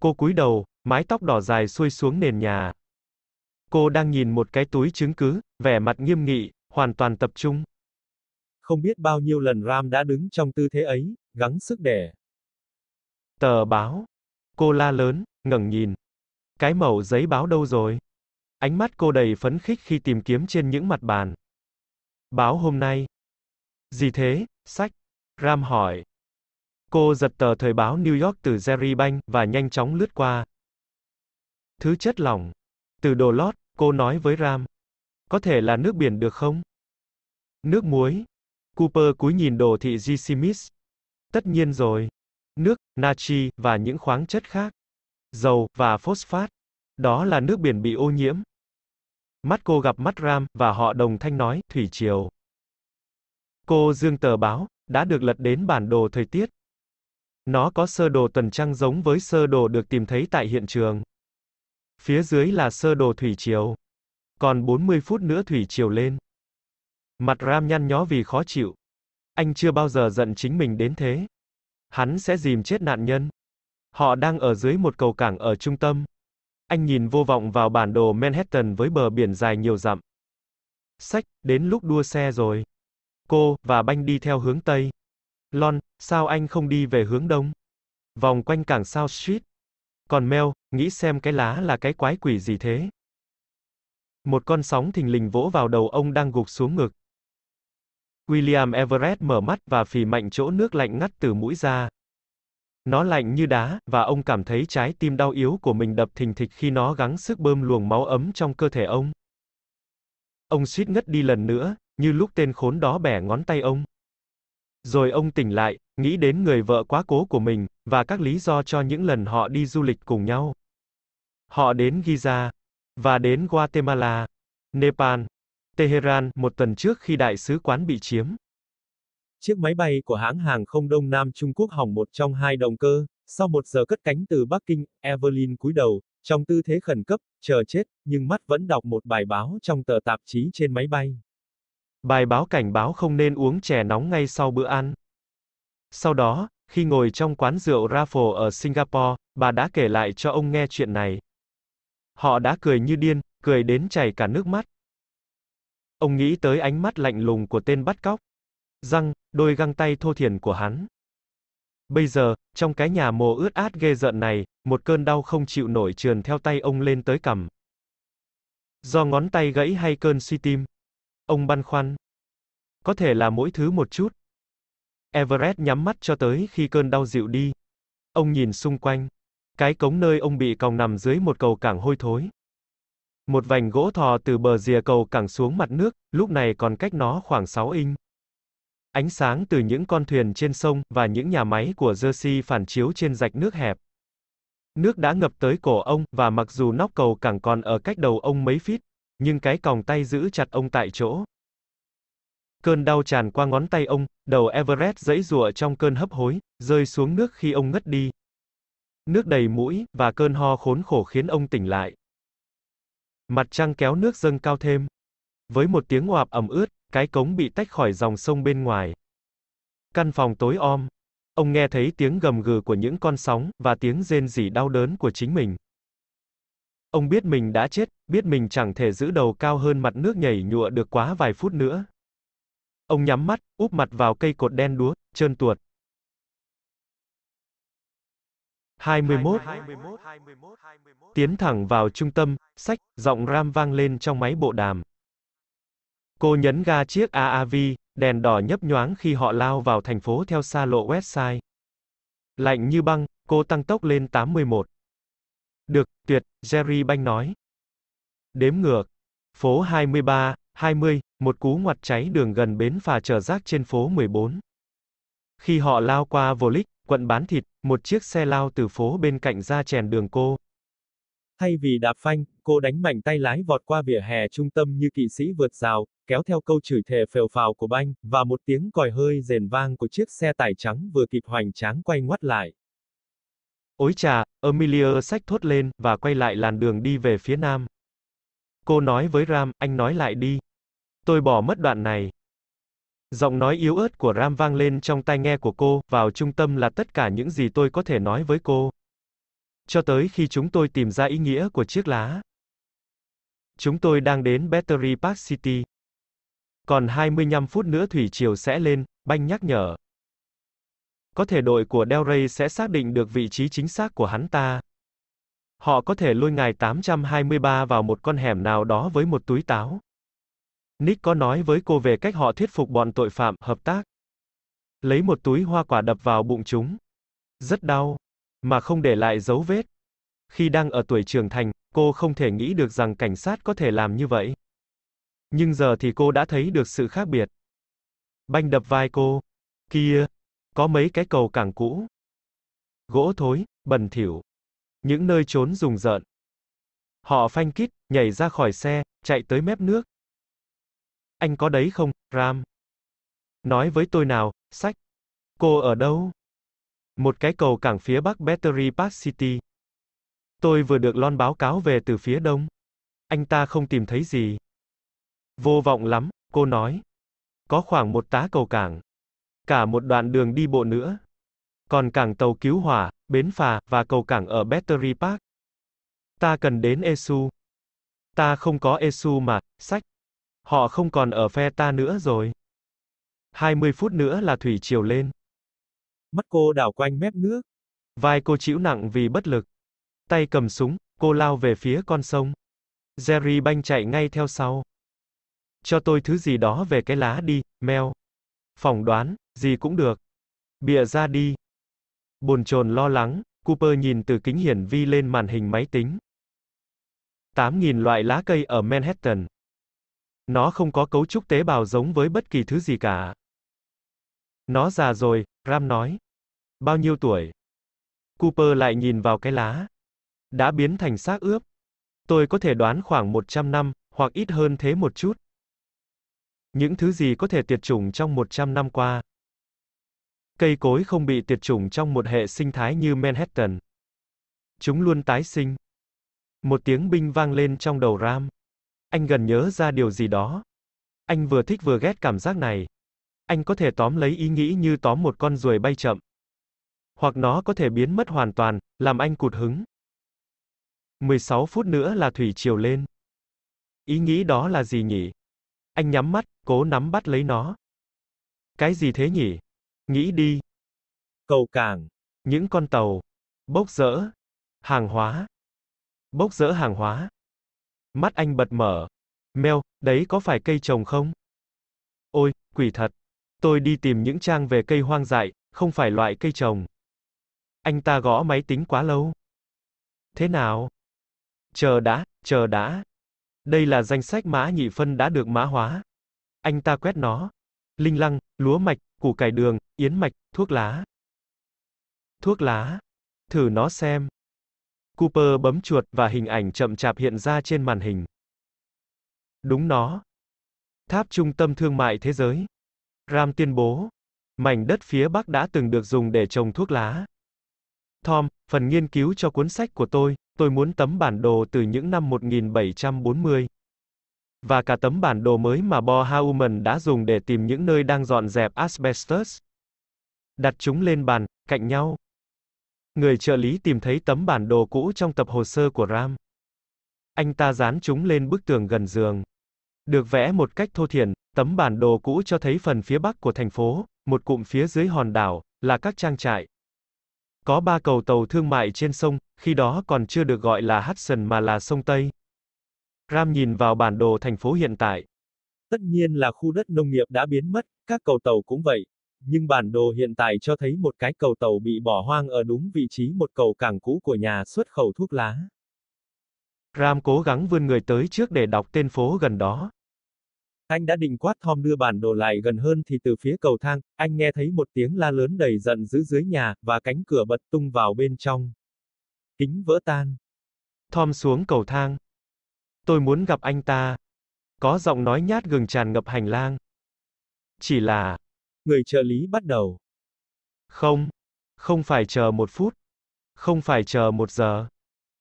Cô cúi đầu, mái tóc đỏ dài xuôi xuống nền nhà. Cô đang nhìn một cái túi chứng cứ, vẻ mặt nghiêm nghị, hoàn toàn tập trung. Không biết bao nhiêu lần Ram đã đứng trong tư thế ấy, gắng sức để. Tờ báo. Cô la lớn, ngẩng nhìn. Cái mẩu giấy báo đâu rồi? Ánh mắt cô đầy phấn khích khi tìm kiếm trên những mặt bàn. Báo hôm nay. Gì thế, sách? Ram hỏi. Cô giật tờ thời báo New York từ Jerry Bank và nhanh chóng lướt qua. Thứ chất lỏng. Từ đồ lót, cô nói với Ram. Có thể là nước biển được không? Nước muối. Cooper cúi nhìn đồ thị G. Smith. Tất nhiên rồi. Nước, natri, và những khoáng chất khác. Dầu, và phosphat. Đó là nước biển bị ô nhiễm. Mắt cô gặp mắt Ram, và họ đồng thanh nói, thủy triều. Cô dương tờ báo, đã được lật đến bản đồ thời tiết. Nó có sơ đồ tuần trăng giống với sơ đồ được tìm thấy tại hiện trường. Phía dưới là sơ đồ thủy triều. Còn 40 phút nữa thủy triều lên. Mặt Ram nhăn nhó vì khó chịu. Anh chưa bao giờ giận chính mình đến thế. Hắn sẽ dìm chết nạn nhân. Họ đang ở dưới một cầu cảng ở trung tâm. Anh nhìn vô vọng vào bản đồ Manhattan với bờ biển dài nhiều dặm. Sách, đến lúc đua xe rồi. Cô, và Banh đi theo hướng Tây. Lon, sao anh không đi về hướng Đông? Vòng quanh cảng South Street. Còn Mel, nghĩ xem cái lá là cái quái quỷ gì thế? Một con sóng thình lình vỗ vào đầu ông đang gục xuống ngực. William Everett mở mắt và phì mạnh chỗ nước lạnh ngắt từ mũi ra. Nó lạnh như đá, và ông cảm thấy trái tim đau yếu của mình đập thình thịch khi nó gắng sức bơm luồng máu ấm trong cơ thể ông. Ông suýt ngất đi lần nữa, như lúc tên khốn đó bẻ ngón tay ông. Rồi ông tỉnh lại, nghĩ đến người vợ quá cố của mình, và các lý do cho những lần họ đi du lịch cùng nhau. Họ đến Giza, và đến Guatemala, Nepal, Tehran một tuần trước khi đại sứ quán bị chiếm. Chiếc máy bay của hãng hàng không Đông Nam Trung Quốc hỏng một trong hai động cơ, sau một giờ cất cánh từ Bắc Kinh, Evelyn cúi đầu, trong tư thế khẩn cấp, chờ chết, nhưng mắt vẫn đọc một bài báo trong tờ tạp chí trên máy bay. Bài báo cảnh báo không nên uống chè nóng ngay sau bữa ăn. Sau đó, khi ngồi trong quán rượu Raffle ở Singapore, bà đã kể lại cho ông nghe chuyện này. Họ đã cười như điên, cười đến chảy cả nước mắt. Ông nghĩ tới ánh mắt lạnh lùng của tên bắt cóc. Răng, đôi găng tay thô thiển của hắn. Bây giờ, trong cái nhà mồ ướt át ghê rợn này, một cơn đau không chịu nổi trườn theo tay ông lên tới cằm. Do ngón tay gãy hay cơn suy tim? Ông băn khoăn. Có thể là mỗi thứ một chút. Everett nhắm mắt cho tới khi cơn đau dịu đi. Ông nhìn xung quanh. Cái cống nơi ông bị còng nằm dưới một cầu cảng hôi thối. Một vành gỗ thò từ bờ rìa cầu cảng xuống mặt nước, lúc này còn cách nó khoảng 6 inch. Ánh sáng từ những con thuyền trên sông và những nhà máy của Jersey phản chiếu trên rạch nước hẹp. Nước đã ngập tới cổ ông, và mặc dù nóc cầu cảng còn ở cách đầu ông mấy feet, nhưng cái còng tay giữ chặt ông tại chỗ. Cơn đau tràn qua ngón tay ông, đầu Everett dãy rụa trong cơn hấp hối, rơi xuống nước khi ông ngất đi. Nước đầy mũi, và cơn ho khốn khổ khiến ông tỉnh lại. Mặt trăng kéo nước dâng cao thêm. Với một tiếng oạp ẩm ướt, cái cống bị tách khỏi dòng sông bên ngoài. Căn phòng tối om. Ông nghe thấy tiếng gầm gừ của những con sóng, và tiếng rên rỉ đau đớn của chính mình. Ông biết mình đã chết, biết mình chẳng thể giữ đầu cao hơn mặt nước nhảy nhụa được quá vài phút nữa. Ông nhắm mắt, úp mặt vào cây cột đen đúa, trơn tuột. 21. Tiến thẳng vào trung tâm, sách, giọng Ram vang lên trong máy bộ đàm. Cô nhấn ga chiếc AAV, đèn đỏ nhấp nhoáng khi họ lao vào thành phố theo xa lộ Westside. Lạnh như băng, cô tăng tốc lên 81. Được, tuyệt, Jerry Banh nói. Đếm ngược. Phố 23, 20, một cú ngoặt cháy đường gần bến phà chở rác trên phố 14. Khi họ lao qua Volick, quận bán thịt, một chiếc xe lao từ phố bên cạnh ra chèn đường cô. Thay vì đạp phanh, cô đánh mạnh tay lái vọt qua vỉa hè trung tâm như kỵ sĩ vượt rào, kéo theo câu chửi thề phèo phào của banh, và một tiếng còi hơi rền vang của chiếc xe tải trắng vừa kịp hoành tráng quay ngoắt lại. Ôi chà, Amelia sách thốt lên, và quay lại làn đường đi về phía nam. Cô nói với Ram, anh nói lại đi. Tôi bỏ mất đoạn này. Giọng nói yếu ớt của Ram vang lên trong tai nghe của cô, vào trung tâm là tất cả những gì tôi có thể nói với cô. Cho tới khi chúng tôi tìm ra ý nghĩa của chiếc lá. Chúng tôi đang đến Battery Park City. Còn 25 phút nữa thủy triều sẽ lên, banh nhắc nhở. Có thể đội của Del Rey sẽ xác định được vị trí chính xác của hắn ta. Họ có thể lôi ngài 823 vào một con hẻm nào đó với một túi táo. Nick có nói với cô về cách họ thuyết phục bọn tội phạm hợp tác. Lấy một túi hoa quả đập vào bụng chúng. Rất đau, mà không để lại dấu vết. Khi đang ở tuổi trưởng thành, cô không thể nghĩ được rằng cảnh sát có thể làm như vậy. Nhưng giờ thì cô đã thấy được sự khác biệt. Banh đập vai cô. Kia, có mấy cái cầu cảng cũ. Gỗ thối, bẩn thỉu. Những nơi trốn rùng rợn. Họ phanh kít, nhảy ra khỏi xe, chạy tới mép nước. Anh có đấy không, Ram? Nói với tôi nào, sách. Cô ở đâu? Một cái cầu cảng phía bắc Battery Park City. Tôi vừa được lon báo cáo về từ phía đông. Anh ta không tìm thấy gì. Vô vọng lắm, cô nói. Có khoảng một tá cầu cảng. Cả một đoạn đường đi bộ nữa. Còn cảng tàu cứu hỏa, bến phà, và cầu cảng ở Battery Park. Ta cần đến Esu. Ta không có Esu mà, sách. Họ không còn ở phe ta nữa rồi. 20 phút nữa là thủy triều lên. Mắt cô đảo quanh mép nước. Vai cô chịu nặng vì bất lực. Tay cầm súng, cô lao về phía con sông. Jerry banh chạy ngay theo sau. Cho tôi thứ gì đó về cái lá đi, Mel. Phỏng đoán, gì cũng được. Bịa ra đi. Bồn chồn lo lắng, Cooper nhìn từ kính hiển vi lên màn hình máy tính. 8.000 loại lá cây ở Manhattan. Nó không có cấu trúc tế bào giống với bất kỳ thứ gì cả. Nó già rồi, Ram nói. Bao nhiêu tuổi? Cooper lại nhìn vào cái lá. Đã biến thành xác ướp. Tôi có thể đoán khoảng 100 năm, hoặc ít hơn thế một chút. Những thứ gì có thể tuyệt chủng trong 100 năm qua? Cây cối không bị tuyệt chủng trong một hệ sinh thái như Manhattan. Chúng luôn tái sinh. Một tiếng binh vang lên trong đầu Ram. Anh gần nhớ ra điều gì đó. Anh vừa thích vừa ghét cảm giác này. Anh có thể tóm lấy ý nghĩ như tóm một con ruồi bay chậm. Hoặc nó có thể biến mất hoàn toàn, làm anh cụt hứng. 16 phút nữa là thủy triều lên. Ý nghĩ đó là gì nhỉ? Anh nhắm mắt, cố nắm bắt lấy nó. Cái gì thế nhỉ? Nghĩ đi. Cầu cảng. Những con tàu. Bốc rỡ. Hàng hóa. Bốc rỡ hàng hóa. Mắt anh bật mở. Mèo, đấy có phải cây trồng không? Ôi, quỷ thật. Tôi đi tìm những trang về cây hoang dại, không phải loại cây trồng. Anh ta gõ máy tính quá lâu. Thế nào? Chờ đã, chờ đã. Đây là danh sách mã nhị phân đã được mã hóa. Anh ta quét nó. Linh lăng, lúa mạch, củ cải đường, yến mạch, thuốc lá. Thuốc lá. Thử nó xem. Cooper bấm chuột và hình ảnh chậm chạp hiện ra trên màn hình. Đúng nó. Tháp trung tâm thương mại thế giới. Ram tuyên bố. Mảnh đất phía Bắc đã từng được dùng để trồng thuốc lá. Tom, phần nghiên cứu cho cuốn sách của tôi, tôi muốn tấm bản đồ từ những năm 1740. Và cả tấm bản đồ mới mà Bo Hauman đã dùng để tìm những nơi đang dọn dẹp asbestos. Đặt chúng lên bàn, cạnh nhau. Người trợ lý tìm thấy tấm bản đồ cũ trong tập hồ sơ của Ram. Anh ta dán chúng lên bức tường gần giường. Được vẽ một cách thô thiển, tấm bản đồ cũ cho thấy phần phía bắc của thành phố, một cụm phía dưới hòn đảo, là các trang trại. Có ba cầu tàu thương mại trên sông, khi đó còn chưa được gọi là Hudson mà là sông Tây. Ram nhìn vào bản đồ thành phố hiện tại. Tất nhiên là khu đất nông nghiệp đã biến mất, các cầu tàu cũng vậy. Nhưng bản đồ hiện tại cho thấy một cái cầu tàu bị bỏ hoang ở đúng vị trí một cầu cảng cũ của nhà xuất khẩu thuốc lá. Ram cố gắng vươn người tới trước để đọc tên phố gần đó. Anh đã định quát Tom đưa bản đồ lại gần hơn thì từ phía cầu thang, anh nghe thấy một tiếng la lớn đầy giận dữ dưới nhà, và cánh cửa bật tung vào bên trong. Kính vỡ tan. Tom xuống cầu thang. Tôi muốn gặp anh ta. Có giọng nói nhát gừng tràn ngập hành lang. Chỉ là... Người trợ lý bắt đầu. Không. Không phải chờ một phút. Không phải chờ một giờ.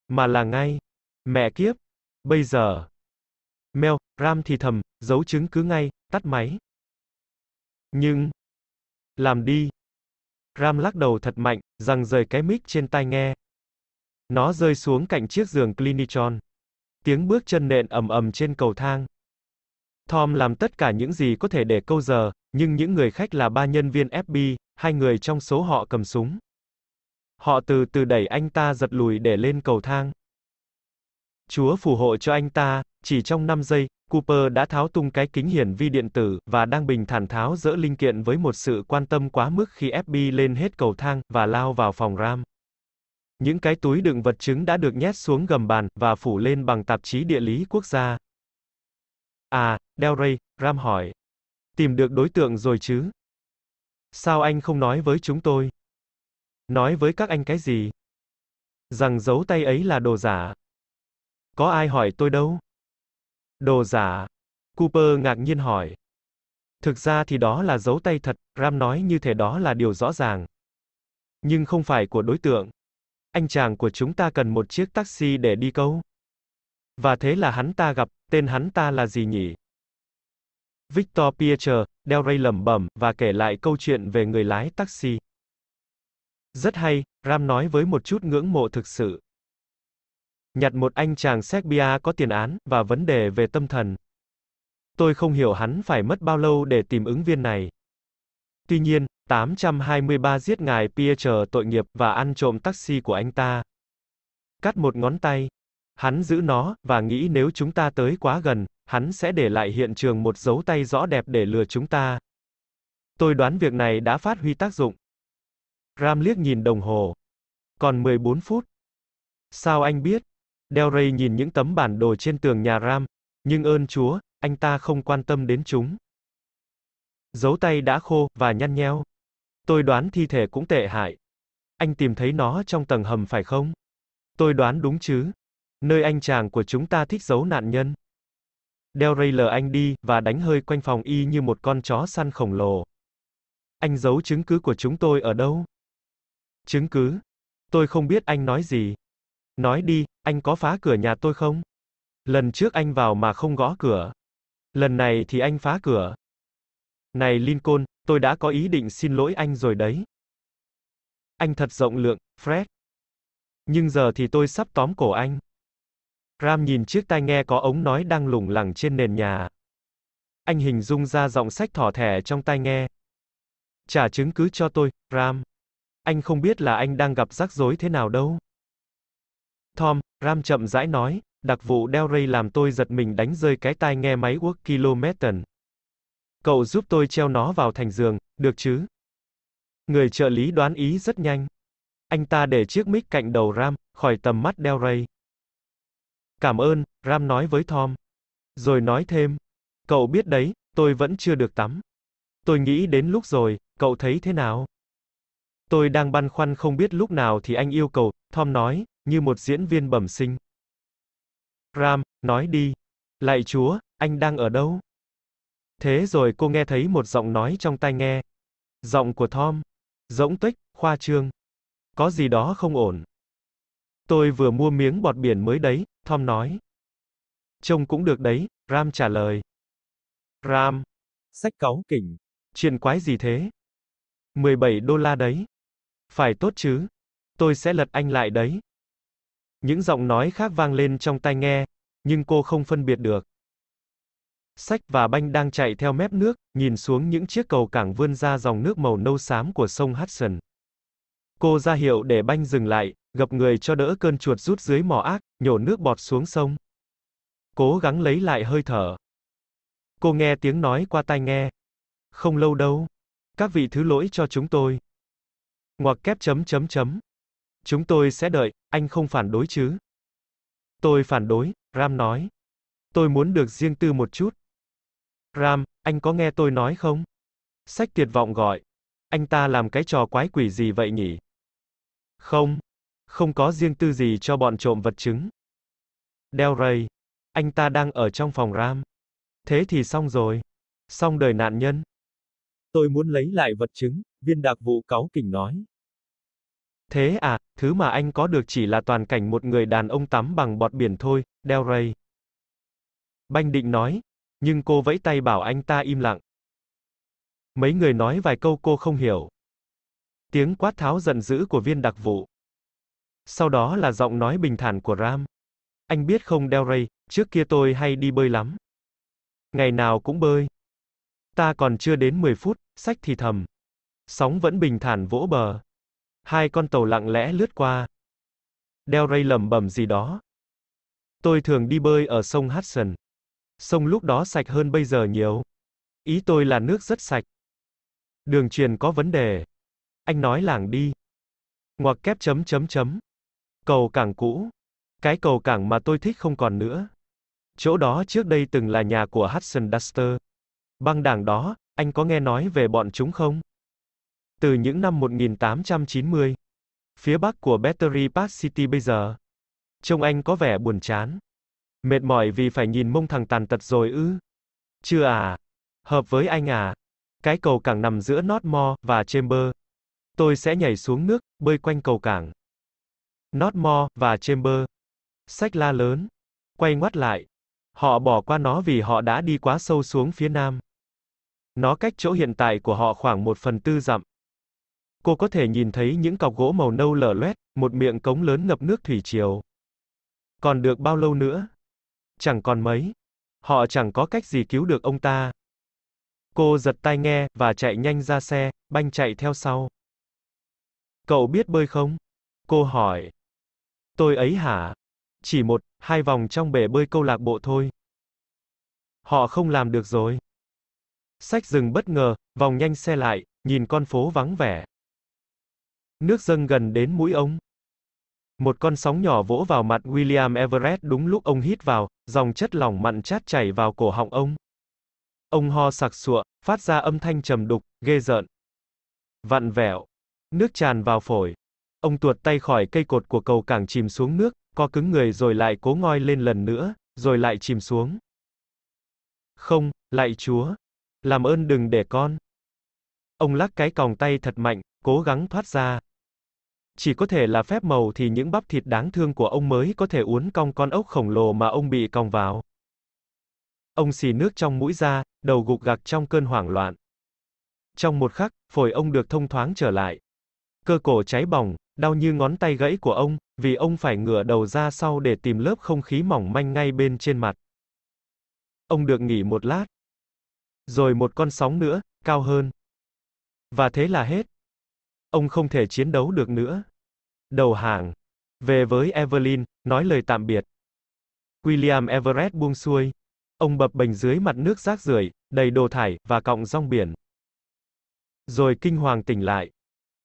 Mà là ngay. Mẹ kiếp. Bây giờ. Mel, Ram thì thầm, giấu chứng cứ ngay, tắt máy. Nhưng... Làm đi. Ram lắc đầu thật mạnh, rằng rời cái mic trên tai nghe. Nó rơi xuống cạnh chiếc giường Clinichon. Tiếng bước chân nện ầm ầm trên cầu thang. Tom làm tất cả những gì có thể để câu giờ, nhưng những người khách là ba nhân viên FBI, hai người trong số họ cầm súng. Họ từ từ đẩy anh ta giật lùi để lên cầu thang. Chúa phù hộ cho anh ta, chỉ trong 5 giây, Cooper đã tháo tung cái kính hiển vi điện tử, và đang bình thản tháo dỡ linh kiện với một sự quan tâm quá mức khi FBI lên hết cầu thang, và lao vào phòng Ram. Những cái túi đựng vật chứng đã được nhét xuống gầm bàn, và phủ lên bằng tạp chí địa lý quốc gia. À, Del Rey, Ram hỏi. Tìm được đối tượng rồi chứ? Sao anh không nói với chúng tôi? Nói với các anh cái gì? Rằng dấu tay ấy là đồ giả. Có ai hỏi tôi đâu? Đồ giả. Cooper ngạc nhiên hỏi. Thực ra thì đó là dấu tay thật, Ram nói như thể đó là điều rõ ràng. Nhưng không phải của đối tượng. Anh chàng của chúng ta cần một chiếc taxi để đi câu. Và thế là hắn ta gặp, tên hắn ta là gì nhỉ? Victor Pietro, Del Rey lẩm bẩm, và kể lại câu chuyện về người lái taxi. Rất hay, Ram nói với một chút ngưỡng mộ thực sự. Nhặt một anh chàng Serbia có tiền án, và vấn đề về tâm thần. Tôi không hiểu hắn phải mất bao lâu để tìm ứng viên này. Tuy nhiên, 823 giết ngài Pierre tội nghiệp và ăn trộm taxi của anh ta. Cắt một ngón tay. Hắn giữ nó, và nghĩ nếu chúng ta tới quá gần, hắn sẽ để lại hiện trường một dấu tay rõ đẹp để lừa chúng ta. Tôi đoán việc này đã phát huy tác dụng. Ram liếc nhìn đồng hồ. Còn 14 phút. Sao anh biết? Delray nhìn những tấm bản đồ trên tường nhà Ram, nhưng ơn Chúa, anh ta không quan tâm đến chúng. Dấu tay đã khô, và nhăn nheo. Tôi đoán thi thể cũng tệ hại. Anh tìm thấy nó trong tầng hầm phải không? Tôi đoán đúng chứ. Nơi anh chàng của chúng ta thích giấu nạn nhân. đeo ray lờ anh đi, và đánh hơi quanh phòng y như một con chó săn khổng lồ. Anh giấu chứng cứ của chúng tôi ở đâu? Chứng cứ? Tôi không biết anh nói gì. Nói đi, anh có phá cửa nhà tôi không? Lần trước anh vào mà không gõ cửa. Lần này thì anh phá cửa. Này Lincoln, tôi đã có ý định xin lỗi anh rồi đấy. Anh thật rộng lượng, Fred. Nhưng giờ thì tôi sắp tóm cổ anh. Ram nhìn chiếc tai nghe có ống nói đang lủng lẳng trên nền nhà. Anh hình dung ra giọng sách thỏ thẻ trong tai nghe. Trả chứng cứ cho tôi, Ram. Anh không biết là anh đang gặp rắc rối thế nào đâu. Tom, Ram chậm rãi nói, đặc vụ Delray làm tôi giật mình đánh rơi cái tai nghe máy Work Kilometer. Cậu giúp tôi treo nó vào thành giường, được chứ? Người trợ lý đoán ý rất nhanh. Anh ta để chiếc mic cạnh đầu Ram, khỏi tầm mắt Del Rey. Cảm ơn, Ram nói với Tom. Rồi nói thêm. Cậu biết đấy, tôi vẫn chưa được tắm. Tôi nghĩ đến lúc rồi, cậu thấy thế nào? Tôi đang băn khoăn không biết lúc nào thì anh yêu cầu, Tom nói, như một diễn viên bẩm sinh. Ram, nói đi. Lạy chúa, anh đang ở đâu? Thế rồi cô nghe thấy một giọng nói trong tai nghe. Giọng của Tom. Rỗng tuếch, khoa trương. Có gì đó không ổn. Tôi vừa mua miếng bọt biển mới đấy, Tom nói. Trông cũng được đấy, Ram trả lời. Ram. Sách cáu kỉnh. Chuyện quái gì thế? 17 đô la đấy. Phải tốt chứ. Tôi sẽ lật anh lại đấy. Những giọng nói khác vang lên trong tai nghe, nhưng cô không phân biệt được. Sách và banh đang chạy theo mép nước, nhìn xuống những chiếc cầu cảng vươn ra dòng nước màu nâu xám của sông Hudson. Cô ra hiệu để banh dừng lại, gập người cho đỡ cơn chuột rút dưới mỏ ác, nhổ nước bọt xuống sông. Cố gắng lấy lại hơi thở. Cô nghe tiếng nói qua tai nghe. Không lâu đâu. Các vị thứ lỗi cho chúng tôi. Ngoặc kép chấm chấm chấm. Chúng tôi sẽ đợi, anh không phản đối chứ? Tôi phản đối, Ram nói. Tôi muốn được riêng tư một chút. Ram, anh có nghe tôi nói không? Sách tuyệt vọng gọi. Anh ta làm cái trò quái quỷ gì vậy nhỉ? Không. Không có riêng tư gì cho bọn trộm vật chứng. Del Rey. Anh ta đang ở trong phòng Ram. Thế thì xong rồi. Xong đời nạn nhân. Tôi muốn lấy lại vật chứng, viên đặc vụ cáu kỉnh nói. Thế à, thứ mà anh có được chỉ là toàn cảnh một người đàn ông tắm bằng bọt biển thôi, Del Rey. Banh định nói, nhưng cô vẫy tay bảo anh ta im lặng. Mấy người nói vài câu cô không hiểu. Tiếng quát tháo giận dữ của viên đặc vụ. Sau đó là giọng nói bình thản của Ram. Anh biết không Del Rey, trước kia tôi hay đi bơi lắm. Ngày nào cũng bơi. Ta còn chưa đến 10 phút, sách thì thầm. Sóng vẫn bình thản vỗ bờ. Hai con tàu lặng lẽ lướt qua. Del Rey lẩm bẩm gì đó. Tôi thường đi bơi ở sông Hudson. Sông lúc đó sạch hơn bây giờ nhiều. Ý tôi là nước rất sạch. Đường truyền có vấn đề. Anh nói làng đi. Ngoặc kép chấm chấm chấm. Cầu cảng cũ. Cái cầu cảng mà tôi thích không còn nữa. Chỗ đó trước đây từng là nhà của Hudson Duster. Băng đảng đó, anh có nghe nói về bọn chúng không? Từ những năm 1890. Phía bắc của Battery Park City bây giờ. Trông anh có vẻ buồn chán. Mệt mỏi vì phải nhìn mông thằng tàn tật rồi ư? Chưa à? Hợp với anh à? Cái cầu cảng nằm giữa Northmore và Chamber. Tôi sẽ nhảy xuống nước, bơi quanh cầu cảng. Northmore và Chamber. Sách la lớn. Quay ngoắt lại. Họ bỏ qua nó vì họ đã đi quá sâu xuống phía nam. Nó cách chỗ hiện tại của họ khoảng một phần tư dặm. Cô có thể nhìn thấy những cọc gỗ màu nâu lở loét, một miệng cống lớn ngập nước thủy triều. Còn được bao lâu nữa? Chẳng còn mấy. Họ chẳng có cách gì cứu được ông ta. Cô giật tai nghe, và chạy nhanh ra xe, banh chạy theo sau. Cậu biết bơi không? Cô hỏi. Tôi ấy hả? Chỉ một, hai vòng trong bể bơi câu lạc bộ thôi. Họ không làm được rồi. Sách dừng bất ngờ, vòng nhanh xe lại, nhìn con phố vắng vẻ. Nước dâng gần đến mũi ông. Một con sóng nhỏ vỗ vào mặt William Everett đúng lúc ông hít vào, dòng chất lỏng mặn chát chảy vào cổ họng ông. Ông ho sặc sụa, phát ra âm thanh trầm đục, ghê rợn. Vặn vẹo. Nước tràn vào phổi. Ông tuột tay khỏi cây cột của cầu cảng chìm xuống nước, co cứng người rồi lại cố ngoi lên lần nữa, rồi lại chìm xuống. Không, lại chúa. Làm ơn đừng để con. Ông lắc cái còng tay thật mạnh, cố gắng thoát ra. Chỉ có thể là phép màu thì những bắp thịt đáng thương của ông mới có thể uốn cong con ốc khổng lồ mà ông bị còng vào. Ông xì nước trong mũi ra, đầu gục gặc trong cơn hoảng loạn. Trong một khắc, phổi ông được thông thoáng trở lại. Cơ cổ cháy bỏng, đau như ngón tay gãy của ông, vì ông phải ngửa đầu ra sau để tìm lớp không khí mỏng manh ngay bên trên mặt. Ông được nghỉ một lát. Rồi một con sóng nữa, cao hơn. Và thế là hết. Ông không thể chiến đấu được nữa. Đầu hàng. Về với Evelyn, nói lời tạm biệt. William Everett buông xuôi. Ông bập bềnh dưới mặt nước rác rưởi, đầy đồ thải, và cọng rong biển. Rồi kinh hoàng tỉnh lại.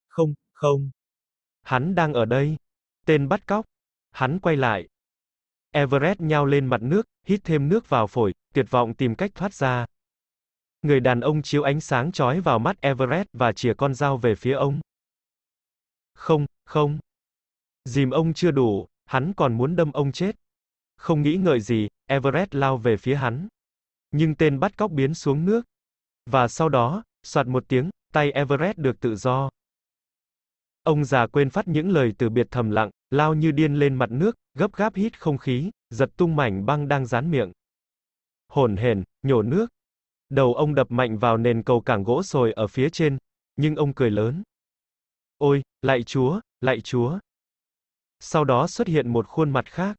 Không, không. Hắn đang ở đây. Tên bắt cóc. Hắn quay lại. Everett nhao lên mặt nước, hít thêm nước vào phổi, tuyệt vọng tìm cách thoát ra. Người đàn ông chiếu ánh sáng chói vào mắt Everett và chìa con dao về phía ông. Không, không. Dìm ông chưa đủ, hắn còn muốn đâm ông chết. Không nghĩ ngợi gì, Everett lao về phía hắn. Nhưng tên bắt cóc biến xuống nước. Và sau đó, soạt một tiếng, tay Everett được tự do. Ông già quên phát những lời từ biệt thầm lặng, lao như điên lên mặt nước, gấp gáp hít không khí, giật tung mảnh băng đang dán miệng. Hồn hển, nhổ nước. Đầu ông đập mạnh vào nền cầu cảng gỗ sồi ở phía trên, nhưng ông cười lớn. Ôi, lạy Chúa, lạy Chúa. Sau đó xuất hiện một khuôn mặt khác.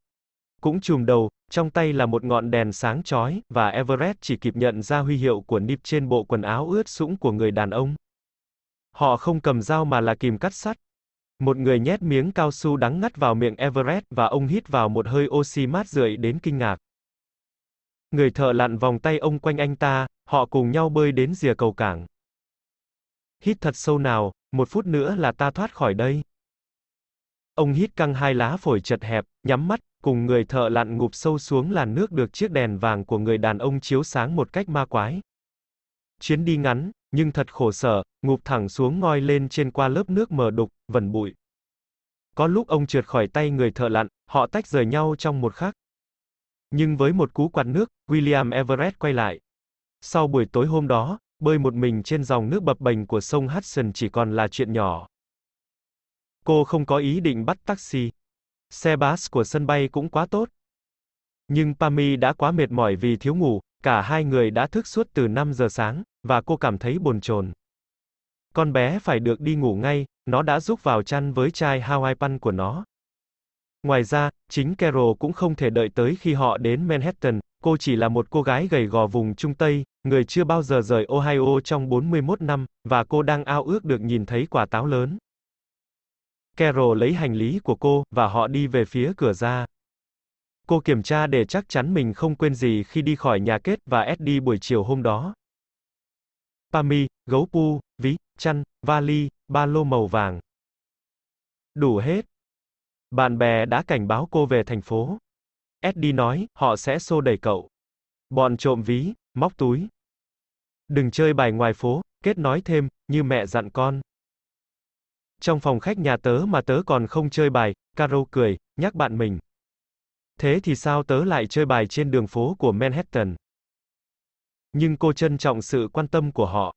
Cũng chùm đầu, trong tay là một ngọn đèn sáng chói, và Everett chỉ kịp nhận ra huy hiệu của nịp trên bộ quần áo ướt sũng của người đàn ông. Họ không cầm dao mà là kìm cắt sắt. Một người nhét miếng cao su đắng ngắt vào miệng Everett và ông hít vào một hơi oxy mát rượi đến kinh ngạc. Người thợ lặn vòng tay ông quanh anh ta, họ cùng nhau bơi đến rìa cầu cảng. Hít thật sâu nào, một phút nữa là ta thoát khỏi đây. Ông hít căng hai lá phổi chật hẹp, nhắm mắt, cùng người thợ lặn ngụp sâu xuống làn nước được chiếc đèn vàng của người đàn ông chiếu sáng một cách ma quái. Chuyến đi ngắn, nhưng thật khổ sở, ngụp thẳng xuống ngoi lên trên qua lớp nước mờ đục, vẩn bụi. Có lúc ông trượt khỏi tay người thợ lặn, họ tách rời nhau trong một khắc. Nhưng với một cú quạt nước, William Everett quay lại. Sau buổi tối hôm đó, bơi một mình trên dòng nước bập bềnh của sông Hudson chỉ còn là chuyện nhỏ. Cô không có ý định bắt taxi. Xe bus của sân bay cũng quá tốt. Nhưng Pami đã quá mệt mỏi vì thiếu ngủ, cả hai người đã thức suốt từ 5 giờ sáng, và cô cảm thấy bồn chồn. Con bé phải được đi ngủ ngay, nó đã rúc vào chăn với chai Hawaii Pan của nó. Ngoài ra, chính Carol cũng không thể đợi tới khi họ đến Manhattan, cô chỉ là một cô gái gầy gò vùng Trung Tây, người chưa bao giờ rời Ohio trong 41 năm, và cô đang ao ước được nhìn thấy quả táo lớn. Carol lấy hành lý của cô, và họ đi về phía cửa ra. Cô kiểm tra để chắc chắn mình không quên gì khi đi khỏi nhà kết và Eddie buổi chiều hôm đó. Pami, gấu pu, ví, chăn, vali, ba lô màu vàng. Đủ hết. Bạn bè đã cảnh báo cô về thành phố. Eddie nói, họ sẽ xô đẩy cậu. Bọn trộm ví, móc túi. Đừng chơi bài ngoài phố, kết nói thêm, như mẹ dặn con. Trong phòng khách nhà tớ mà tớ còn không chơi bài, Caro cười, nhắc bạn mình. Thế thì sao tớ lại chơi bài trên đường phố của Manhattan? Nhưng cô trân trọng sự quan tâm của họ.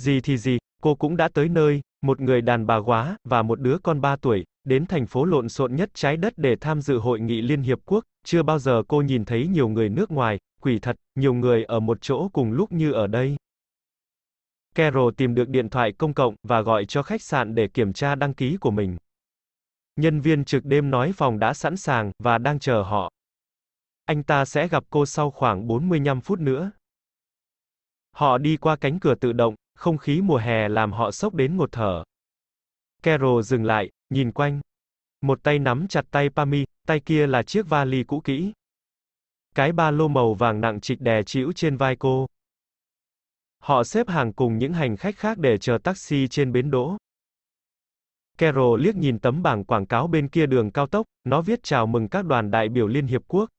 Gì thì gì, cô cũng đã tới nơi, một người đàn bà quá, và một đứa con 3 tuổi, đến thành phố lộn xộn nhất trái đất để tham dự hội nghị Liên Hiệp Quốc, chưa bao giờ cô nhìn thấy nhiều người nước ngoài, quỷ thật, nhiều người ở một chỗ cùng lúc như ở đây. Carol tìm được điện thoại công cộng và gọi cho khách sạn để kiểm tra đăng ký của mình. Nhân viên trực đêm nói phòng đã sẵn sàng và đang chờ họ. Anh ta sẽ gặp cô sau khoảng 45 phút nữa. Họ đi qua cánh cửa tự động, không khí mùa hè làm họ sốc đến ngột thở. Carol dừng lại, nhìn quanh. Một tay nắm chặt tay Pami, tay kia là chiếc vali cũ kỹ. Cái ba lô màu vàng nặng trịch đè chịu trên vai cô. Họ xếp hàng cùng những hành khách khác để chờ taxi trên bến đỗ. Carol liếc nhìn tấm bảng quảng cáo bên kia đường cao tốc, nó viết chào mừng các đoàn đại biểu Liên Hiệp Quốc.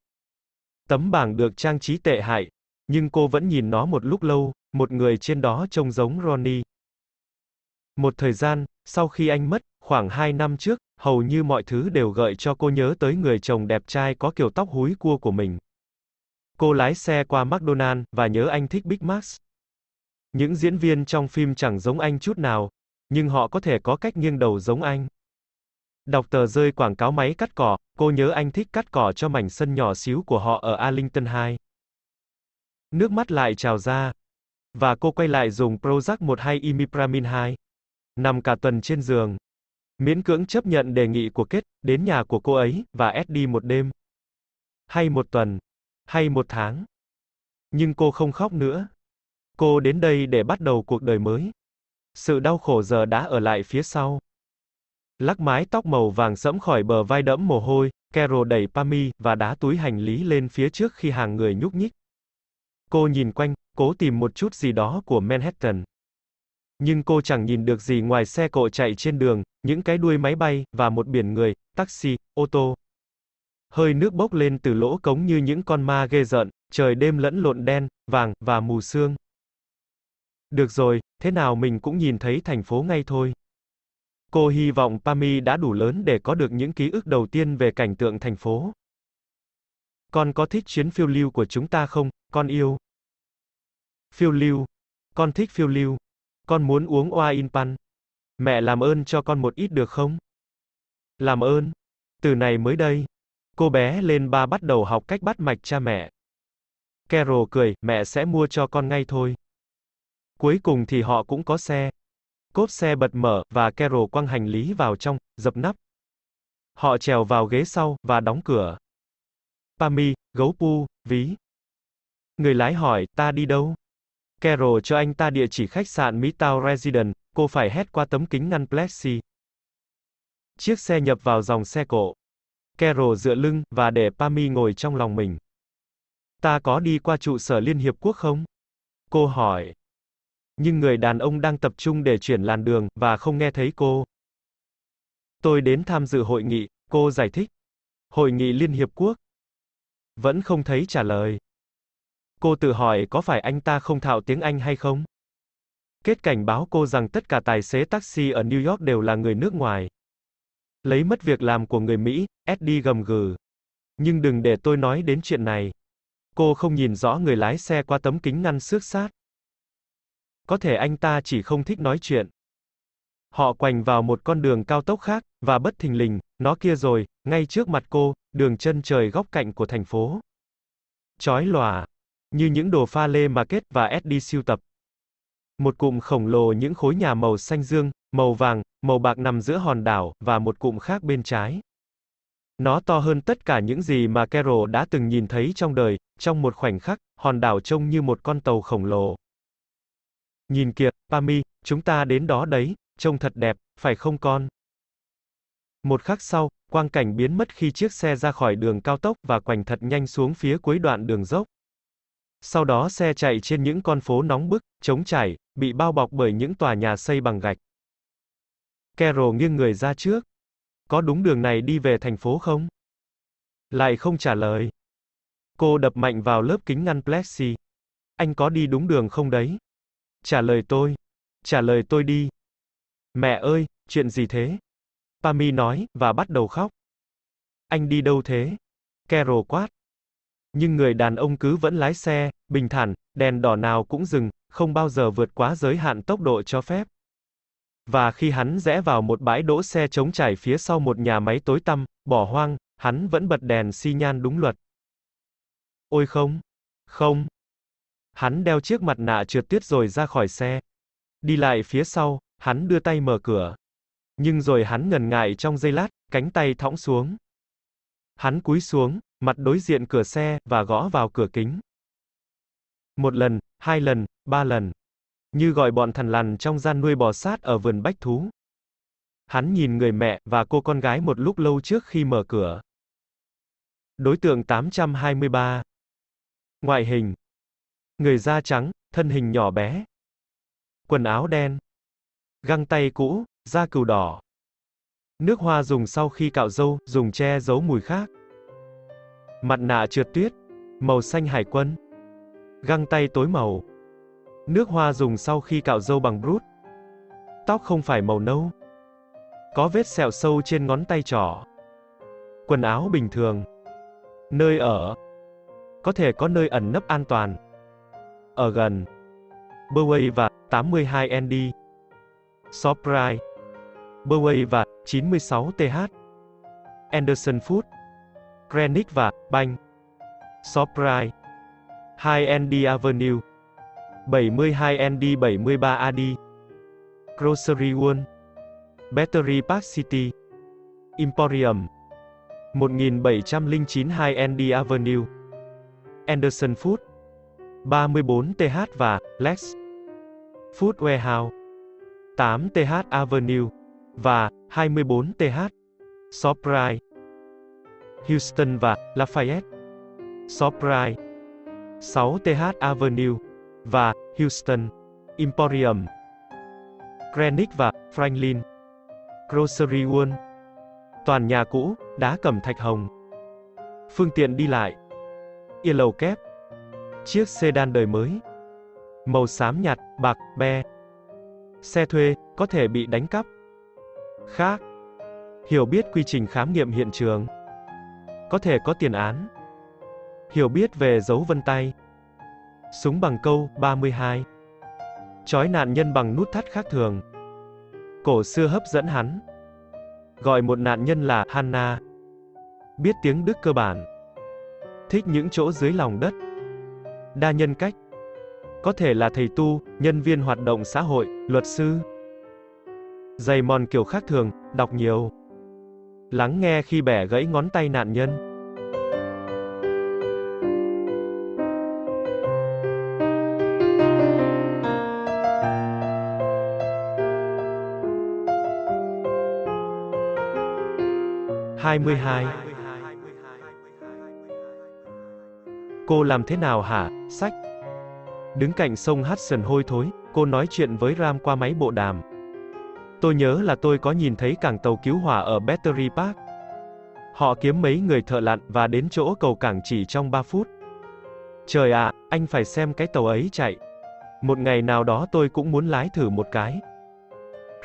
Tấm bảng được trang trí tệ hại, nhưng cô vẫn nhìn nó một lúc lâu, một người trên đó trông giống Ronnie. Một thời gian, sau khi anh mất, khoảng 2 năm trước, hầu như mọi thứ đều gợi cho cô nhớ tới người chồng đẹp trai có kiểu tóc húi cua của mình. Cô lái xe qua McDonald's và nhớ anh thích Big Macs. Những diễn viên trong phim chẳng giống anh chút nào, nhưng họ có thể có cách nghiêng đầu giống anh. Đọc tờ rơi quảng cáo máy cắt cỏ, cô nhớ anh thích cắt cỏ cho mảnh sân nhỏ xíu của họ ở Arlington 2. Nước mắt lại trào ra. Và cô quay lại dùng Prozac 12 Imipramin 2. Nằm cả tuần trên giường. Miễn cưỡng chấp nhận đề nghị của Kết, đến nhà của cô ấy, và ép đi một đêm. Hay một tuần. Hay một tháng. Nhưng cô không khóc nữa. Cô đến đây để bắt đầu cuộc đời mới. Sự đau khổ giờ đã ở lại phía sau. Lắc mái tóc màu vàng sẫm khỏi bờ vai đẫm mồ hôi, Carol đẩy Pami và đá túi hành lý lên phía trước khi hàng người nhúc nhích. Cô nhìn quanh, cố tìm một chút gì đó của Manhattan. Nhưng cô chẳng nhìn được gì ngoài xe cộ chạy trên đường, những cái đuôi máy bay, và một biển người, taxi, ô tô. Hơi nước bốc lên từ lỗ cống như những con ma ghê rợn, trời đêm lẫn lộn đen, vàng, và mù sương. Được rồi, thế nào mình cũng nhìn thấy thành phố ngay thôi. Cô hy vọng Pami đã đủ lớn để có được những ký ức đầu tiên về cảnh tượng thành phố. Con có thích chuyến phiêu lưu của chúng ta không, con yêu? Phiêu lưu. Con thích phiêu lưu. Con muốn uống oa in pan. Mẹ làm ơn cho con một ít được không? Làm ơn. Từ này mới đây. Cô bé lên ba bắt đầu học cách bắt mạch cha mẹ. Carol cười, mẹ sẽ mua cho con ngay thôi. Cuối cùng thì họ cũng có xe. Cốp xe bật mở, và Carol quăng hành lý vào trong, dập nắp. Họ trèo vào ghế sau, và đóng cửa. Pami, gấu pu, ví. Người lái hỏi, ta đi đâu? Carol cho anh ta địa chỉ khách sạn Midtown Residence, cô phải hét qua tấm kính ngăn plexi. Chiếc xe nhập vào dòng xe cộ. Carol dựa lưng, và để Pami ngồi trong lòng mình. Ta có đi qua trụ sở Liên Hiệp Quốc không? Cô hỏi. Nhưng người đàn ông đang tập trung để chuyển làn đường, và không nghe thấy cô. Tôi đến tham dự hội nghị, cô giải thích. Hội nghị Liên Hiệp Quốc. Vẫn không thấy trả lời. Cô tự hỏi có phải anh ta không thạo tiếng Anh hay không? Kết cảnh báo cô rằng tất cả tài xế taxi ở New York đều là người nước ngoài. Lấy mất việc làm của người Mỹ, Eddie gầm gừ. Nhưng đừng để tôi nói đến chuyện này. Cô không nhìn rõ người lái xe qua tấm kính ngăn xước sát. Có thể anh ta chỉ không thích nói chuyện. Họ quành vào một con đường cao tốc khác, và bất thình lình, nó kia rồi, ngay trước mặt cô, đường chân trời góc cạnh của thành phố. Chói lòa, như những đồ pha lê mà Kết và Eddie siêu tập. Một cụm khổng lồ những khối nhà màu xanh dương, màu vàng, màu bạc nằm giữa hòn đảo, và một cụm khác bên trái. Nó to hơn tất cả những gì mà Carol đã từng nhìn thấy trong đời, trong một khoảnh khắc, hòn đảo trông như một con tàu khổng lồ. Nhìn kìa, Pami, chúng ta đến đó đấy, trông thật đẹp, phải không con? Một khắc sau, quang cảnh biến mất khi chiếc xe ra khỏi đường cao tốc và quành thật nhanh xuống phía cuối đoạn đường dốc. Sau đó xe chạy trên những con phố nóng bức, trống trải, bị bao bọc bởi những tòa nhà xây bằng gạch. Carol nghiêng người ra trước. Có đúng đường này đi về thành phố không? Lại không trả lời. Cô đập mạnh vào lớp kính ngăn plexi. Anh có đi đúng đường không đấy? Trả lời tôi. Trả lời tôi đi. Mẹ ơi, chuyện gì thế? Pami nói, và bắt đầu khóc. Anh đi đâu thế? Carol quát. Nhưng người đàn ông cứ vẫn lái xe, bình thản, đèn đỏ nào cũng dừng, không bao giờ vượt quá giới hạn tốc độ cho phép. Và khi hắn rẽ vào một bãi đỗ xe trống trải phía sau một nhà máy tối tăm, bỏ hoang, hắn vẫn bật đèn xi nhan đúng luật. Ôi không, không. Hắn đeo chiếc mặt nạ trượt tuyết rồi ra khỏi xe. Đi lại phía sau, hắn đưa tay mở cửa. Nhưng rồi hắn ngần ngại trong giây lát, cánh tay thõng xuống. Hắn cúi xuống, mặt đối diện cửa xe, và gõ vào cửa kính. Một lần, hai lần, ba lần. Như gọi bọn thằn lằn trong gian nuôi bò sát ở vườn bách thú. Hắn nhìn người mẹ và cô con gái một lúc lâu trước khi mở cửa. Đối tượng 823. Ngoại hình. Người da trắng, thân hình nhỏ bé. Quần áo đen. Găng tay cũ, da cừu đỏ. Nước hoa dùng sau khi cạo râu, dùng che giấu mùi khác. Mặt nạ trượt tuyết, màu xanh hải quân. Găng tay tối màu. Nước hoa dùng sau khi cạo râu bằng brút. Tóc không phải màu nâu. Có vết sẹo sâu trên ngón tay trỏ. Quần áo bình thường. Nơi ở. Có thể có nơi ẩn nấp an toàn. Ở gần. Burway và 82 ND. Surprise. Burway và 96 TH. Anderson Food. Greenwich và Banh, Surprise. 2 ND Avenue. 72 ND 73 AD. Grocery World. Battery Park City. Emporium. 1709 2 ND Avenue. Anderson Food. 34 TH và Lex. Food Warehouse. 8 TH Avenue và 24 TH. Surprise. Houston và Lafayette. Surprise. 6 TH Avenue và Houston. Emporium. Greenwich và Franklin. Grocery World. Toàn nhà cũ, đá cẩm thạch hồng. Phương tiện đi lại. Yên lầu kép. Chiếc sedan đời mới. Màu xám nhạt, bạc, be. Xe thuê, có thể bị đánh cắp. Khác. Hiểu biết quy trình khám nghiệm hiện trường. Có thể có tiền án. Hiểu biết về dấu vân tay. Súng bằng câu 32. Chói nạn nhân bằng nút thắt khác thường. Cổ xưa hấp dẫn hắn. Gọi một nạn nhân là Hanna. Biết tiếng Đức cơ bản. Thích những chỗ dưới lòng đất. Đa nhân cách. Có thể là thầy tu, nhân viên hoạt động xã hội, luật sư. Dày mòn kiểu khác thường, đọc nhiều. Lắng nghe khi bẻ gãy ngón tay nạn nhân. Hai mươi hai Cô làm thế nào hả, sách? Đứng cạnh sông Hudson hôi thối, cô nói chuyện với Ram qua máy bộ đàm. Tôi nhớ là tôi có nhìn thấy cảng tàu cứu hỏa ở Battery Park. Họ kiếm mấy người thợ lặn và đến chỗ cầu cảng chỉ trong 3 phút. Trời ạ, anh phải xem cái tàu ấy chạy. Một ngày nào đó tôi cũng muốn lái thử một cái.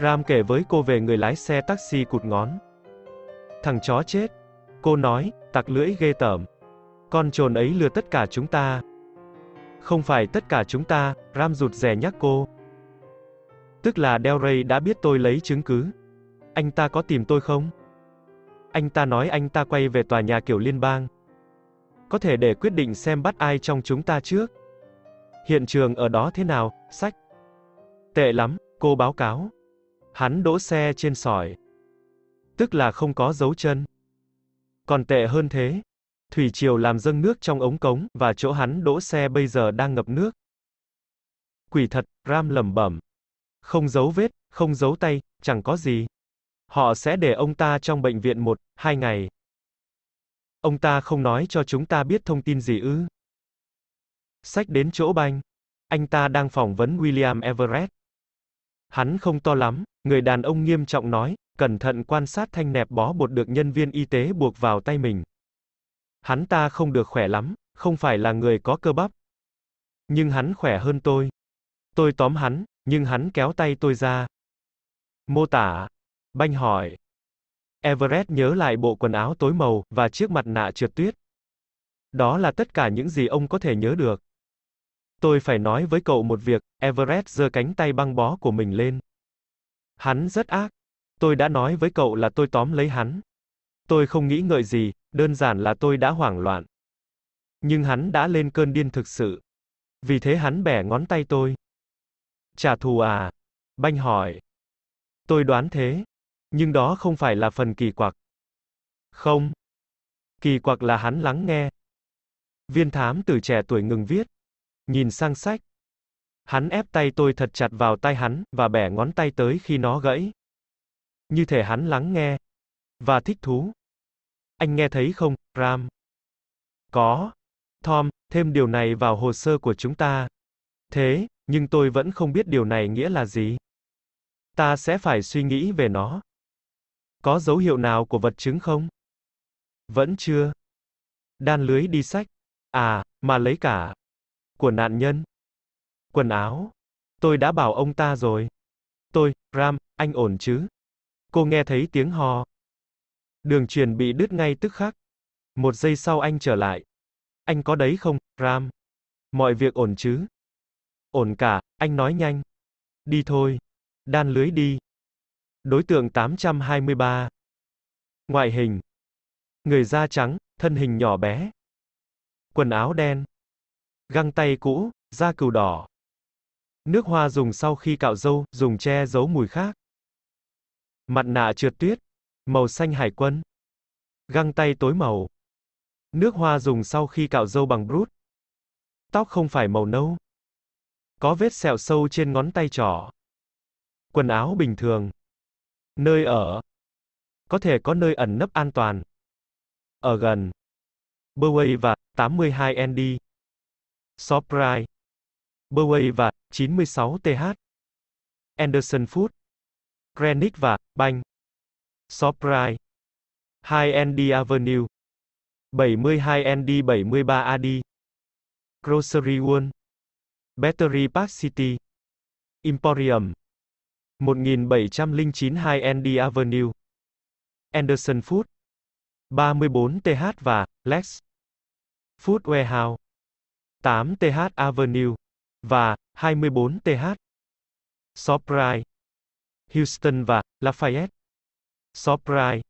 Ram kể với cô về người lái xe taxi cụt ngón. Thằng chó chết. Cô nói, tặc lưỡi ghê tởm. Con trồn ấy lừa tất cả chúng ta. Không phải tất cả chúng ta, Ram rụt rè nhắc cô. Tức là Del Rey đã biết tôi lấy chứng cứ. Anh ta có tìm tôi không? Anh ta nói anh ta quay về tòa nhà kiểu liên bang. Có thể để quyết định xem bắt ai trong chúng ta trước. Hiện trường ở đó thế nào, sách? Tệ lắm, cô báo cáo. Hắn đỗ xe trên sỏi. Tức là không có dấu chân. Còn tệ hơn thế. Thủy triều làm dâng nước trong ống cống, và chỗ hắn đỗ xe bây giờ đang ngập nước. Quỷ thật, Ram lẩm bẩm. Không dấu vết, không dấu tay, chẳng có gì. Họ sẽ để ông ta trong bệnh viện một, hai ngày. Ông ta không nói cho chúng ta biết thông tin gì ư. Sách đến chỗ banh. Anh ta đang phỏng vấn William Everett. Hắn không to lắm, người đàn ông nghiêm trọng nói, cẩn thận quan sát thanh nẹp bó bột được nhân viên y tế buộc vào tay mình. Hắn ta không được khỏe lắm, không phải là người có cơ bắp. Nhưng hắn khỏe hơn tôi. Tôi tóm hắn, nhưng hắn kéo tay tôi ra. Mô tả. Banh hỏi. Everett nhớ lại bộ quần áo tối màu, và chiếc mặt nạ trượt tuyết. Đó là tất cả những gì ông có thể nhớ được. Tôi phải nói với cậu một việc, Everett giơ cánh tay băng bó của mình lên. Hắn rất ác. Tôi đã nói với cậu là tôi tóm lấy hắn. Tôi không nghĩ ngợi gì, đơn giản là tôi đã hoảng loạn. Nhưng hắn đã lên cơn điên thực sự. Vì thế hắn bẻ ngón tay tôi. Trả thù à? Banh hỏi. Tôi đoán thế. Nhưng đó không phải là phần kỳ quặc. Không. Kỳ quặc là hắn lắng nghe. Viên thám từ trẻ tuổi ngừng viết. Nhìn sang sách. Hắn ép tay tôi thật chặt vào tay hắn, và bẻ ngón tay tới khi nó gãy. Như thể hắn lắng nghe. Và thích thú. Anh nghe thấy không, Ram? Có. Tom, thêm điều này vào hồ sơ của chúng ta. Thế, nhưng tôi vẫn không biết điều này nghĩa là gì. Ta sẽ phải suy nghĩ về nó. Có dấu hiệu nào của vật chứng không? Vẫn chưa. Đan lưới đi sách. À, mà lấy cả. Của nạn nhân. Quần áo. Tôi đã bảo ông ta rồi. Tôi, Ram, anh ổn chứ? Cô nghe thấy tiếng ho. Đường truyền bị đứt ngay tức khắc. Một giây sau anh trở lại. Anh có đấy không, Ram? Mọi việc ổn chứ? Ổn cả, anh nói nhanh. Đi thôi. Đan lưới đi. Đối tượng 823. Ngoại hình. Người da trắng, thân hình nhỏ bé. Quần áo đen. Găng tay cũ, da cừu đỏ. Nước hoa dùng sau khi cạo râu, dùng che giấu mùi khác. Mặt nạ trượt tuyết. Màu xanh hải quân. Găng tay tối màu. Nước hoa dùng sau khi cạo râu bằng brút. Tóc không phải màu nâu. Có vết sẹo sâu trên ngón tay trỏ. Quần áo bình thường. Nơi ở. Có thể có nơi ẩn nấp an toàn. Ở gần. Bowie và 82 ND. Surprise. Bowie và 96 TH. Anderson Food. Greenwich và Banh. Surprise. 2 ND Avenue. 72 ND 73 AD. Grocery World. Battery Park City. Emporium. 1709 2 ND Avenue. Anderson Food. 34 TH và Lex. Food Warehouse. 8 TH Avenue và 24 TH. Surprise. Houston và Lafayette. Surprise.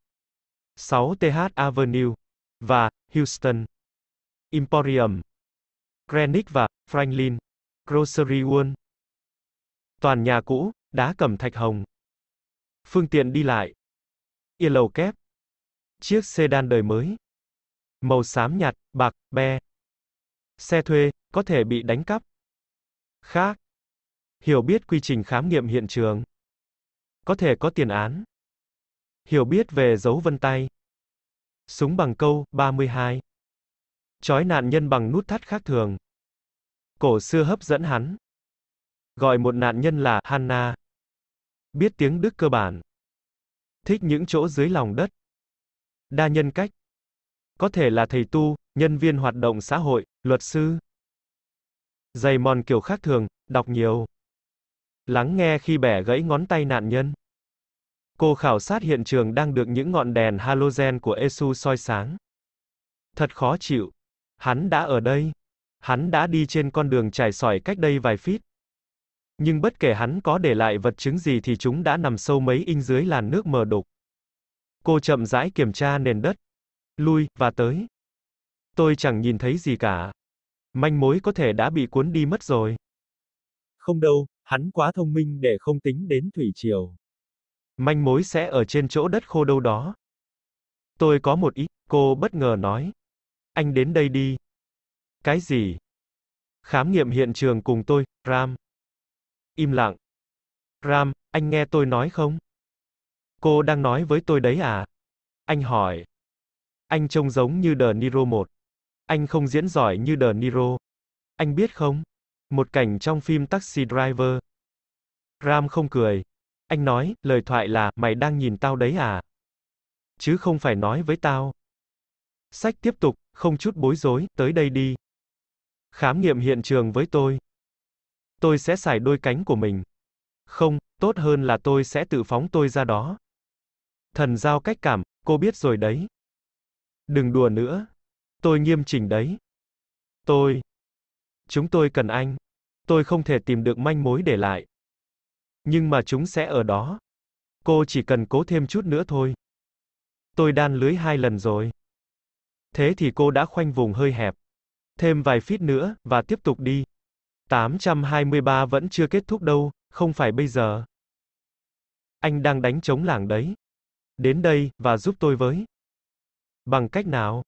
6 TH Avenue và Houston. Emporium. Greenwich và Franklin. Grocery World. Toàn nhà cũ, đá cẩm thạch hồng. Phương tiện đi lại. Yellow kép. Chiếc sedan đời mới. Màu xám nhạt, bạc, be. Xe thuê, có thể bị đánh cắp. Khác. Hiểu biết quy trình khám nghiệm hiện trường. Có thể có tiền án. Hiểu biết về dấu vân tay. Súng bằng câu, 32. Chói nạn nhân bằng nút thắt khác thường. Cổ xưa hấp dẫn hắn. Gọi một nạn nhân là Hanna. Biết tiếng Đức cơ bản. Thích những chỗ dưới lòng đất. Đa nhân cách. Có thể là thầy tu, nhân viên hoạt động xã hội, luật sư. Giày mòn kiểu khác thường, đọc nhiều. Lắng nghe khi bẻ gãy ngón tay nạn nhân. Cô khảo sát hiện trường đang được những ngọn đèn halogen của Esu soi sáng. Thật khó chịu. Hắn đã ở đây. Hắn đã đi trên con đường trải sỏi cách đây vài feet. Nhưng bất kể hắn có để lại vật chứng gì thì chúng đã nằm sâu mấy inch dưới làn nước mờ đục. Cô chậm rãi kiểm tra nền đất. Lui, và tới. Tôi chẳng nhìn thấy gì cả. Manh mối có thể đã bị cuốn đi mất rồi. Không đâu, hắn quá thông minh để không tính đến thủy triều. Manh mối sẽ ở trên chỗ đất khô đâu đó. Tôi có một ý, cô bất ngờ nói. Anh đến đây đi. Cái gì? Khám nghiệm hiện trường cùng tôi, Ram. Im lặng. Ram, anh nghe tôi nói không? Cô đang nói với tôi đấy à? Anh hỏi. Anh trông giống như The Niro 1. Anh không diễn giỏi như The Niro. Anh biết không? Một cảnh trong phim Taxi Driver. Ram không cười. Anh nói, lời thoại là, mày đang nhìn tao đấy à? Chứ không phải nói với tao. Sách tiếp tục, không chút bối rối, tới đây đi. Khám nghiệm hiện trường với tôi. Tôi sẽ xài đôi cánh của mình. Không, tốt hơn là tôi sẽ tự phóng tôi ra đó. Thần giao cách cảm, cô biết rồi đấy. Đừng đùa nữa. Tôi nghiêm chỉnh đấy. Tôi. Chúng tôi cần anh. Tôi không thể tìm được manh mối để lại. Nhưng mà chúng sẽ ở đó. Cô chỉ cần cố thêm chút nữa thôi. Tôi đan lưới hai lần rồi. Thế thì cô đã khoanh vùng hơi hẹp. Thêm vài feet nữa, và tiếp tục đi. 823 vẫn chưa kết thúc đâu, không phải bây giờ. Anh đang đánh chống làng đấy. Đến đây, và giúp tôi với. Bằng cách nào?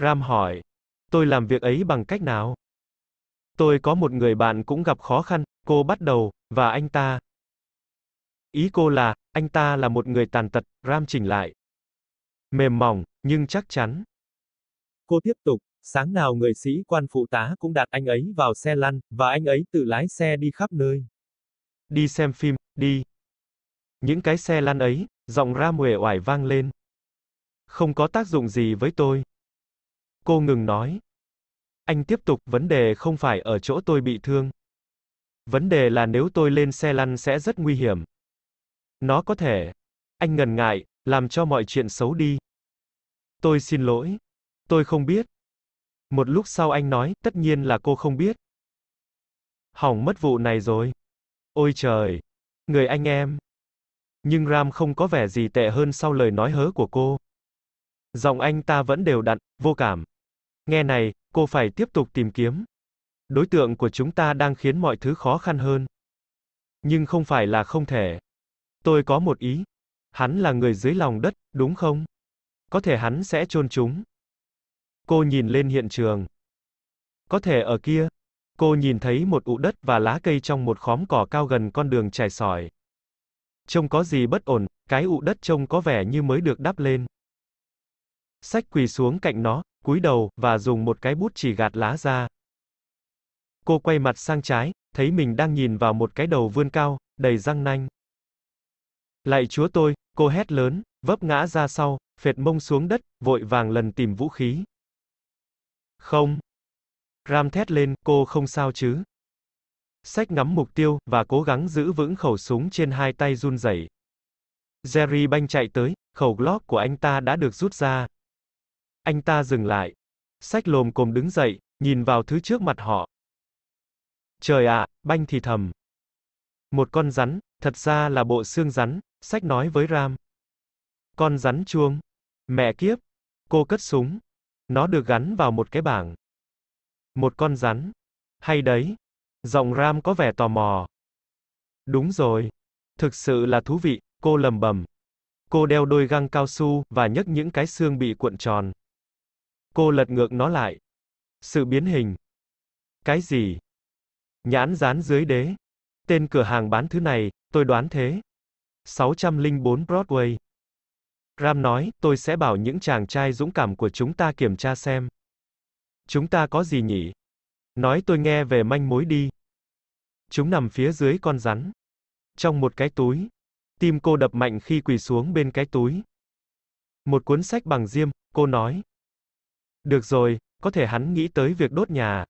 Ram hỏi. Tôi làm việc ấy bằng cách nào? Tôi có một người bạn cũng gặp khó khăn, cô bắt đầu, và anh ta. Ý cô là, anh ta là một người tàn tật, Ram chỉnh lại. Mềm mỏng, nhưng chắc chắn. Cô tiếp tục, sáng nào người sĩ quan phụ tá cũng đặt anh ấy vào xe lăn, và anh ấy tự lái xe đi khắp nơi. Đi xem phim, đi. Những cái xe lăn ấy, giọng Ram uể oải vang lên. Không có tác dụng gì với tôi. Cô ngừng nói. Anh tiếp tục, vấn đề không phải ở chỗ tôi bị thương. Vấn đề là nếu tôi lên xe lăn sẽ rất nguy hiểm. Nó có thể. Anh ngần ngại, làm cho mọi chuyện xấu đi. Tôi xin lỗi. Tôi không biết. Một lúc sau anh nói, tất nhiên là cô không biết. Hỏng mất vụ này rồi. Ôi trời. Người anh em. Nhưng Ram không có vẻ gì tệ hơn sau lời nói hớ của cô. Giọng anh ta vẫn đều đặn, vô cảm. Nghe này, cô phải tiếp tục tìm kiếm. Đối tượng của chúng ta đang khiến mọi thứ khó khăn hơn. Nhưng không phải là không thể. Tôi có một ý. Hắn là người dưới lòng đất, đúng không? Có thể hắn sẽ chôn chúng. Cô nhìn lên hiện trường. Có thể ở kia. Cô nhìn thấy một ụ đất và lá cây trong một khóm cỏ cao gần con đường trải sỏi. Trông có gì bất ổn, cái ụ đất trông có vẻ như mới được đắp lên. Sách quỳ xuống cạnh nó, cúi đầu, và dùng một cái bút chỉ gạt lá ra. Cô quay mặt sang trái, thấy mình đang nhìn vào một cái đầu vươn cao, đầy răng nanh. Lạy chúa tôi, cô hét lớn, vấp ngã ra sau, phệt mông xuống đất, vội vàng lần tìm vũ khí. Không. Ram thét lên, cô không sao chứ. Sách ngắm mục tiêu, và cố gắng giữ vững khẩu súng trên hai tay run rẩy. Jerry banh chạy tới, khẩu Glock của anh ta đã được rút ra. Anh ta dừng lại. Sách lồm cồm đứng dậy, nhìn vào thứ trước mặt họ. Trời ạ, banh thì thầm. Một con rắn, thật ra là bộ xương rắn, sách nói với Ram. Con rắn chuông. Mẹ kiếp. Cô cất súng. Nó được gắn vào một cái bảng. Một con rắn. Hay đấy. Giọng Ram có vẻ tò mò. Đúng rồi. Thực sự là thú vị, cô lầm bầm. Cô đeo đôi găng cao su, và nhấc những cái xương bị cuộn tròn. Cô lật ngược nó lại. Sự biến hình. Cái gì? Nhãn dán dưới đế. Tên cửa hàng bán thứ này, tôi đoán thế. 604 Broadway. Ram nói, tôi sẽ bảo những chàng trai dũng cảm của chúng ta kiểm tra xem. Chúng ta có gì nhỉ? Nói tôi nghe về manh mối đi. Chúng nằm phía dưới con rắn. Trong một cái túi. Tim cô đập mạnh khi quỳ xuống bên cái túi. Một cuốn sách bằng diêm, cô nói. Được rồi, có thể hắn nghĩ tới việc đốt nhà.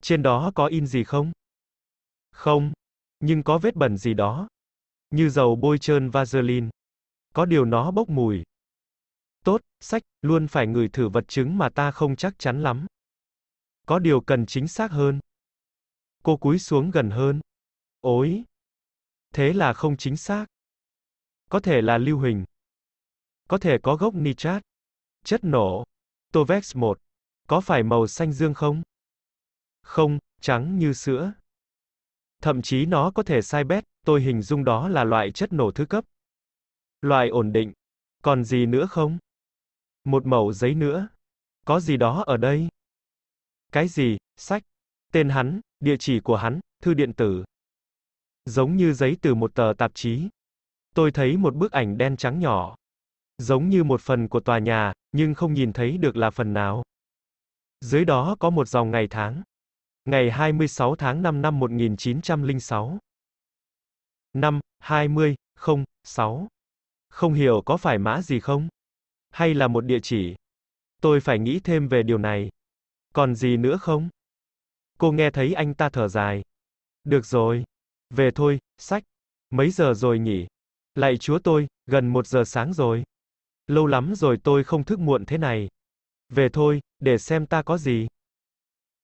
Trên đó có in gì không? Không. Nhưng có vết bẩn gì đó. Như dầu bôi trơn Vaseline. Có điều nó bốc mùi. Tốt, sách, luôn phải ngửi thử vật chứng mà ta không chắc chắn lắm. Có điều cần chính xác hơn. Cô cúi xuống gần hơn. Ối. Thế là không chính xác. Có thể là lưu huỳnh. Có thể có gốc nitrat. Chất nổ. Tovex 1. Có phải màu xanh dương không? Không, trắng như sữa. Thậm chí nó có thể sai bét, tôi hình dung đó là loại chất nổ thứ cấp. Loại ổn định. Còn gì nữa không? Một mẩu giấy nữa. Có gì đó ở đây? Cái gì? Sách. Tên hắn, địa chỉ của hắn, thư điện tử. Giống như giấy từ một tờ tạp chí. Tôi thấy một bức ảnh đen trắng nhỏ. Giống như một phần của tòa nhà, nhưng không nhìn thấy được là phần nào. Dưới đó có một dòng ngày tháng. Ngày 26 tháng 5 năm 1906. Năm, 20, 0, 6. Không hiểu có phải mã gì không? Hay là một địa chỉ? Tôi phải nghĩ thêm về điều này. Còn gì nữa không? Cô nghe thấy anh ta thở dài. Được rồi. Về thôi, sách. Mấy giờ rồi nhỉ? Lạy chúa tôi, gần một giờ sáng rồi. Lâu lắm rồi tôi không thức muộn thế này. Về thôi, để xem ta có gì.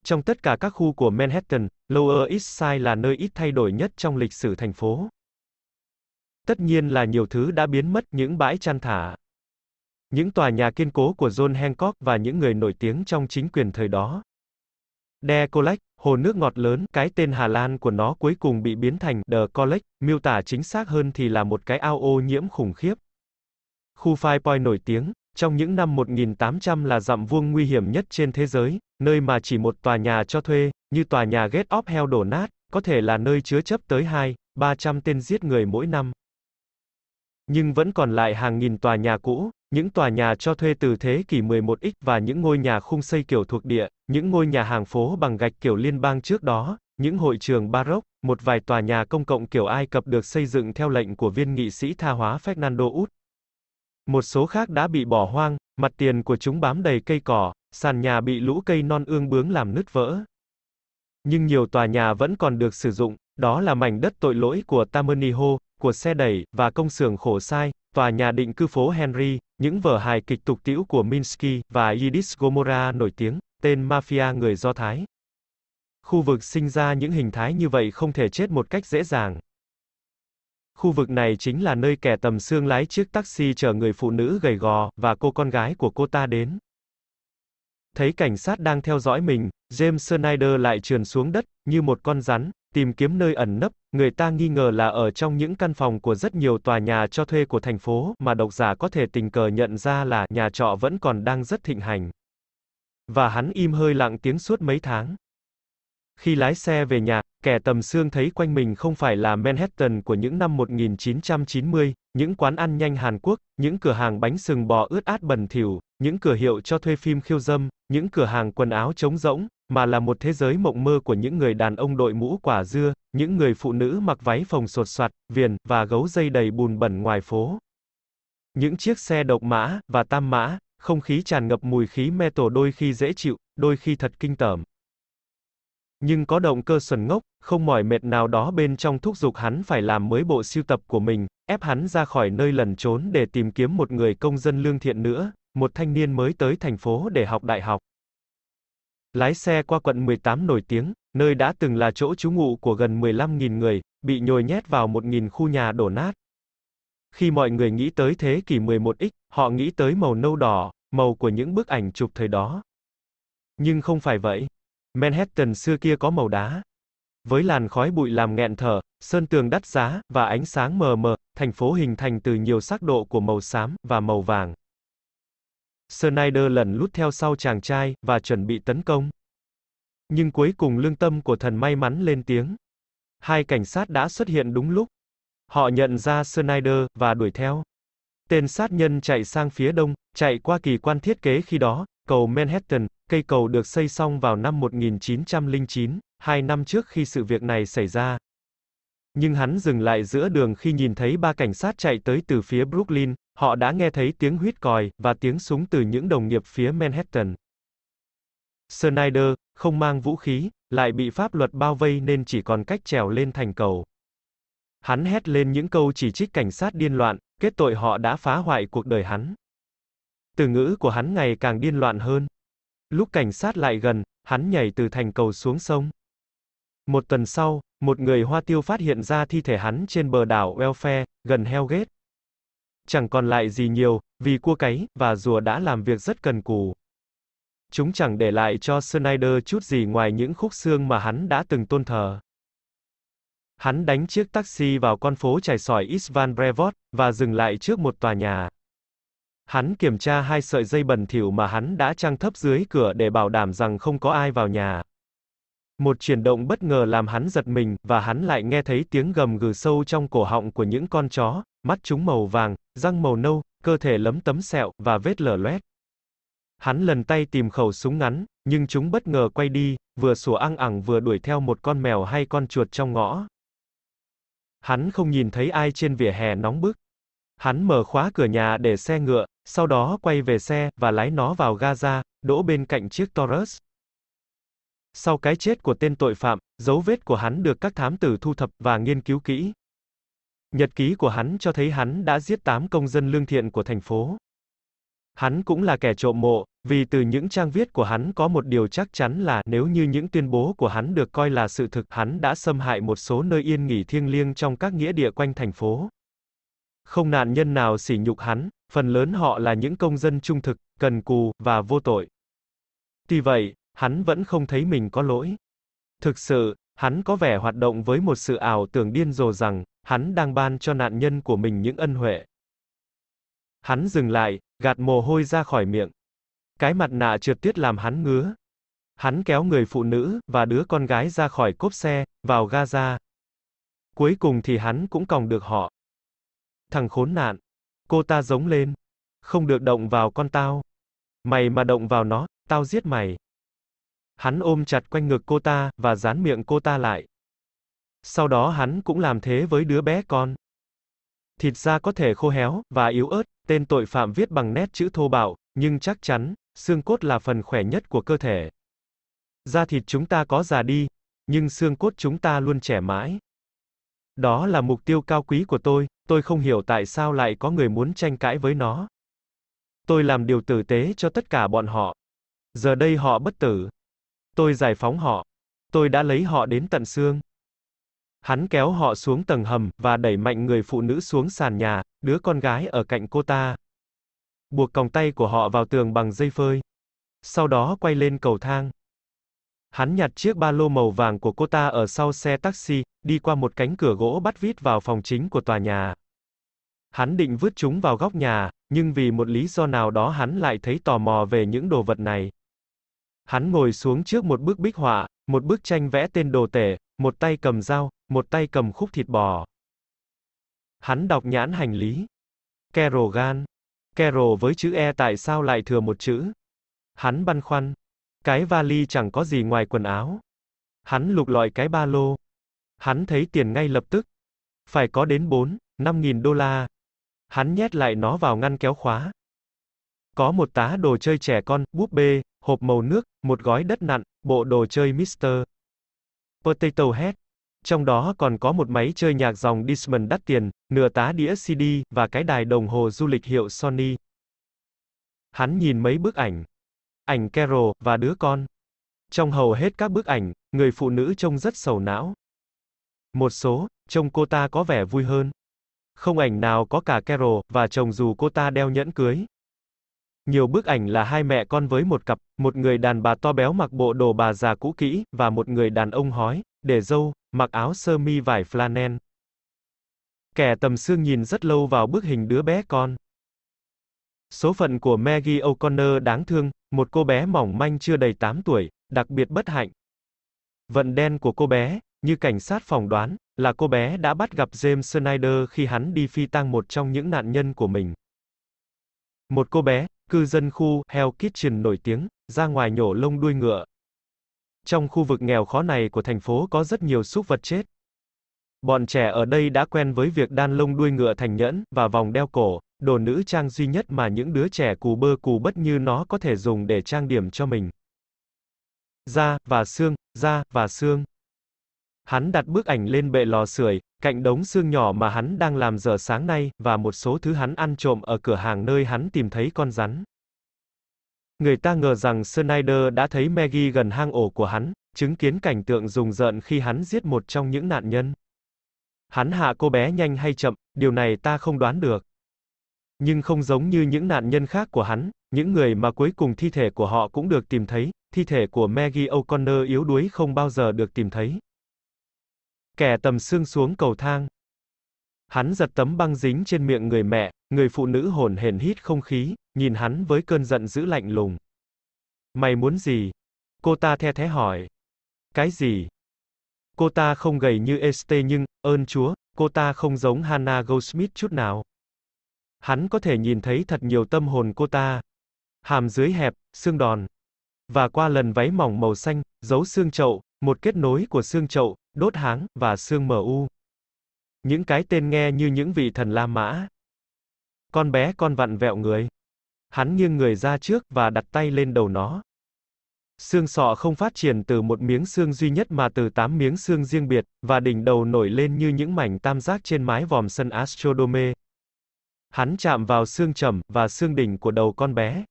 Trong tất cả các khu của Manhattan, Lower East Side là nơi ít thay đổi nhất trong lịch sử thành phố. Tất nhiên là nhiều thứ đã biến mất những bãi chăn thả. Những tòa nhà kiên cố của John Hancock và những người nổi tiếng trong chính quyền thời đó. De Collect, hồ nước ngọt lớn, cái tên Hà Lan của nó cuối cùng bị biến thành The Collect, miêu tả chính xác hơn thì là một cái ao ô nhiễm khủng khiếp. Khu Five Point nổi tiếng, trong những năm 1800 là dặm vuông nguy hiểm nhất trên thế giới, nơi mà chỉ một tòa nhà cho thuê, như tòa nhà Gate of Hell đổ nát, có thể là nơi chứa chấp tới 2, 300 tên giết người mỗi năm. Nhưng vẫn còn lại hàng nghìn tòa nhà cũ, những tòa nhà cho thuê từ thế kỷ 11X và những ngôi nhà khung xây kiểu thuộc địa, những ngôi nhà hàng phố bằng gạch kiểu liên bang trước đó, những hội trường Baroque, một vài tòa nhà công cộng kiểu Ai Cập được xây dựng theo lệnh của viên nghị sĩ tha hóa Fernando Út. Một số khác đã bị bỏ hoang, mặt tiền của chúng bám đầy cây cỏ, sàn nhà bị lũ cây non ương bướng làm nứt vỡ. Nhưng nhiều tòa nhà vẫn còn được sử dụng, đó là mảnh đất tội lỗi của Taberniho, của xe đẩy, và công xưởng khổ sai, tòa nhà định cư phố Henry, những vở hài kịch tục tĩu của Minsky, và Yiddish Gomorrah nổi tiếng, tên mafia người Do Thái. Khu vực sinh ra những hình thái như vậy không thể chết một cách dễ dàng. Khu vực này chính là nơi kẻ tầm xương lái chiếc taxi chở người phụ nữ gầy gò, và cô con gái của cô ta đến. Thấy cảnh sát đang theo dõi mình, James Snyder lại trườn xuống đất, như một con rắn, tìm kiếm nơi ẩn nấp, người ta nghi ngờ là ở trong những căn phòng của rất nhiều tòa nhà cho thuê của thành phố, mà độc giả có thể tình cờ nhận ra là nhà trọ vẫn còn đang rất thịnh hành. Và hắn im hơi lặng tiếng suốt mấy tháng. Khi lái xe về nhà, kẻ tầm xương thấy quanh mình không phải là Manhattan của những năm 1990, những quán ăn nhanh Hàn Quốc, những cửa hàng bánh sừng bò ướt át bẩn thỉu, những cửa hiệu cho thuê phim khiêu dâm, những cửa hàng quần áo trống rỗng, mà là một thế giới mộng mơ của những người đàn ông đội mũ quả dưa, những người phụ nữ mặc váy phồng sột soạt, viền, và gấu dây đầy bùn bẩn ngoài phố. Những chiếc xe độc mã, và tam mã, không khí tràn ngập mùi khí metal đôi khi dễ chịu, đôi khi thật kinh tởm. Nhưng có động cơ sần ngốc, không mỏi mệt nào đó bên trong thúc giục hắn phải làm mới bộ siêu tập của mình, ép hắn ra khỏi nơi lẩn trốn để tìm kiếm một người công dân lương thiện nữa, một thanh niên mới tới thành phố để học đại học. Lái xe qua quận 18 nổi tiếng, nơi đã từng là chỗ trú ngụ của gần 15.000 người, bị nhồi nhét vào 1.000 khu nhà đổ nát. Khi mọi người nghĩ tới thế kỷ 11X, họ nghĩ tới màu nâu đỏ, màu của những bức ảnh chụp thời đó. Nhưng không phải vậy. Manhattan xưa kia có màu đá. Với làn khói bụi làm nghẹn thở, sơn tường đắt giá, và ánh sáng mờ mờ, thành phố hình thành từ nhiều sắc độ của màu xám, và màu vàng. Snyder lần lút theo sau chàng trai, và chuẩn bị tấn công. Nhưng cuối cùng lương tâm của thần may mắn lên tiếng. Hai cảnh sát đã xuất hiện đúng lúc. Họ nhận ra Snyder, và đuổi theo. Tên sát nhân chạy sang phía đông, chạy qua kỳ quan thiết kế khi đó, cầu Manhattan, cây cầu được xây xong vào năm 1909, hai năm trước khi sự việc này xảy ra. Nhưng hắn dừng lại giữa đường khi nhìn thấy ba cảnh sát chạy tới từ phía Brooklyn, họ đã nghe thấy tiếng huýt còi, và tiếng súng từ những đồng nghiệp phía Manhattan. Snyder, không mang vũ khí, lại bị pháp luật bao vây nên chỉ còn cách trèo lên thành cầu. Hắn hét lên những câu chỉ trích cảnh sát điên loạn, kết tội họ đã phá hoại cuộc đời hắn. Từ ngữ của hắn ngày càng điên loạn hơn. Lúc cảnh sát lại gần, hắn nhảy từ thành cầu xuống sông. Một tuần sau, một người Hoa Tiêu phát hiện ra thi thể hắn trên bờ đảo Welfare, gần Hellgate. Chẳng còn lại gì nhiều, vì cua cấy, và rùa đã làm việc rất cần cù. Chúng chẳng để lại cho Snyder chút gì ngoài những khúc xương mà hắn đã từng tôn thờ. Hắn đánh chiếc taxi vào con phố trải sỏi East Van Brevard, và dừng lại trước một tòa nhà. Hắn kiểm tra hai sợi dây bẩn thỉu mà hắn đã trang thấp dưới cửa để bảo đảm rằng không có ai vào nhà. Một chuyển động bất ngờ làm hắn giật mình, và hắn lại nghe thấy tiếng gầm gừ sâu trong cổ họng của những con chó, mắt chúng màu vàng, răng màu nâu, cơ thể lấm tấm sẹo, và vết lở loét. Hắn lần tay tìm khẩu súng ngắn, nhưng chúng bất ngờ quay đi, vừa sủa ăn ẳng vừa đuổi theo một con mèo hay con chuột trong ngõ. Hắn không nhìn thấy ai trên vỉa hè nóng bức. Hắn mở khóa cửa nhà để xe ngựa, sau đó quay về xe, và lái nó vào Gaza, đỗ bên cạnh chiếc Taurus. Sau cái chết của tên tội phạm, dấu vết của hắn được các thám tử thu thập và nghiên cứu kỹ. Nhật ký của hắn cho thấy hắn đã giết 8 công dân lương thiện của thành phố. Hắn cũng là kẻ trộm mộ, vì từ những trang viết của hắn có một điều chắc chắn là nếu như những tuyên bố của hắn được coi là sự thực, hắn đã xâm hại một số nơi yên nghỉ thiêng liêng trong các nghĩa địa quanh thành phố. Không nạn nhân nào sỉ nhục hắn, phần lớn họ là những công dân trung thực, cần cù, và vô tội. Tuy vậy, hắn vẫn không thấy mình có lỗi. Thực sự, hắn có vẻ hoạt động với một sự ảo tưởng điên rồ rằng, hắn đang ban cho nạn nhân của mình những ân huệ. Hắn dừng lại, gạt mồ hôi ra khỏi miệng. Cái mặt nạ trượt tuyết làm hắn ngứa. Hắn kéo người phụ nữ, và đứa con gái ra khỏi cốp xe, vào Gaza. Cuối cùng thì hắn cũng còng được họ. Thằng khốn nạn. Cô ta giống lên. Không được động vào con tao. Mày mà động vào nó, tao giết mày. Hắn ôm chặt quanh ngực cô ta, và dán miệng cô ta lại. Sau đó hắn cũng làm thế với đứa bé con. Thịt da có thể khô héo, và yếu ớt, tên tội phạm viết bằng nét chữ thô bạo, nhưng chắc chắn, xương cốt là phần khỏe nhất của cơ thể. Da thịt chúng ta có già đi, nhưng xương cốt chúng ta luôn trẻ mãi. Đó là mục tiêu cao quý của tôi, tôi không hiểu tại sao lại có người muốn tranh cãi với nó. Tôi làm điều tử tế cho tất cả bọn họ. Giờ đây họ bất tử. Tôi giải phóng họ. Tôi đã lấy họ đến tận xương. Hắn kéo họ xuống tầng hầm, và đẩy mạnh người phụ nữ xuống sàn nhà, đứa con gái ở cạnh cô ta. Buộc còng tay của họ vào tường bằng dây phơi. Sau đó quay lên cầu thang. Hắn nhặt chiếc ba lô màu vàng của cô ta ở sau xe taxi, đi qua một cánh cửa gỗ bắt vít vào phòng chính của tòa nhà. Hắn định vứt chúng vào góc nhà, nhưng vì một lý do nào đó hắn lại thấy tò mò về những đồ vật này. Hắn ngồi xuống trước một bức bích họa, một bức tranh vẽ tên đồ tể, một tay cầm dao, một tay cầm khúc thịt bò. Hắn đọc nhãn hành lý. Kero gan. Kero với chữ E tại sao lại thừa một chữ? Hắn băn khoăn. Cái vali chẳng có gì ngoài quần áo. Hắn lục lọi cái ba lô. Hắn thấy tiền ngay lập tức. Phải có đến 4, 5 nghìn đô la. Hắn nhét lại nó vào ngăn kéo khóa. Có một tá đồ chơi trẻ con, búp bê, hộp màu nước, một gói đất nặn, bộ đồ chơi Mr. Potato Head. Trong đó còn có một máy chơi nhạc dòng Discman đắt tiền, nửa tá đĩa CD, và cái đài đồng hồ du lịch hiệu Sony. Hắn nhìn mấy bức ảnh. Ảnh Carol, và đứa con. Trong hầu hết các bức ảnh, người phụ nữ trông rất sầu não. Một số, trông cô ta có vẻ vui hơn. Không ảnh nào có cả Carol, và chồng dù cô ta đeo nhẫn cưới. Nhiều bức ảnh là hai mẹ con với một cặp, một người đàn bà to béo mặc bộ đồ bà già cũ kỹ, và một người đàn ông hói, để râu, mặc áo sơ mi vải flannel. Kẻ tầm xương nhìn rất lâu vào bức hình đứa bé con. Số phận của Maggie O'Connor đáng thương, một cô bé mỏng manh chưa đầy 8 tuổi, đặc biệt bất hạnh. Vận đen của cô bé, như cảnh sát phỏng đoán, là cô bé đã bắt gặp James Snyder khi hắn đi phi tang một trong những nạn nhân của mình. Một cô bé, cư dân khu Hell Kitchen nổi tiếng, ra ngoài nhổ lông đuôi ngựa. Trong khu vực nghèo khó này của thành phố có rất nhiều súc vật chết. Bọn trẻ ở đây đã quen với việc đan lông đuôi ngựa thành nhẫn và vòng đeo cổ, đồ nữ trang duy nhất mà những đứa trẻ cù bơ cù bất như nó có thể dùng để trang điểm cho mình. Da và xương, da và xương. Hắn đặt bức ảnh lên bệ lò sưởi, cạnh đống xương nhỏ mà hắn đang làm giờ sáng nay, và một số thứ hắn ăn trộm ở cửa hàng nơi hắn tìm thấy con rắn. Người ta ngờ rằng Snyder đã thấy Maggie gần hang ổ của hắn, chứng kiến cảnh tượng rùng rợn khi hắn giết một trong những nạn nhân. Hắn hạ cô bé nhanh hay chậm, điều này ta không đoán được. Nhưng không giống như những nạn nhân khác của hắn, những người mà cuối cùng thi thể của họ cũng được tìm thấy, thi thể của Maggie O'Connor yếu đuối không bao giờ được tìm thấy. Kẻ tầm xương xuống cầu thang. Hắn giật tấm băng dính trên miệng người mẹ, người phụ nữ hồn hển hít không khí, nhìn hắn với cơn giận dữ lạnh lùng. Mày muốn gì? Cô ta the thế hỏi. Cái gì? Cô ta không gầy như Este nhưng, ơn Chúa, cô ta không giống Hannah Goldsmith chút nào. Hắn có thể nhìn thấy thật nhiều tâm hồn cô ta. Hàm dưới hẹp, xương đòn. Và qua lần váy mỏng màu xanh, dấu xương chậu, một kết nối của xương chậu, đốt háng, và xương mờ u. Những cái tên nghe như những vị thần La Mã. Con bé con vặn vẹo người. Hắn nghiêng người ra trước và đặt tay lên đầu nó. Xương sọ không phát triển từ một miếng xương duy nhất mà từ tám miếng xương riêng biệt, và đỉnh đầu nổi lên như những mảnh tam giác trên mái vòm sân Astrodome. Hắn chạm vào xương trầm và xương đỉnh của đầu con bé.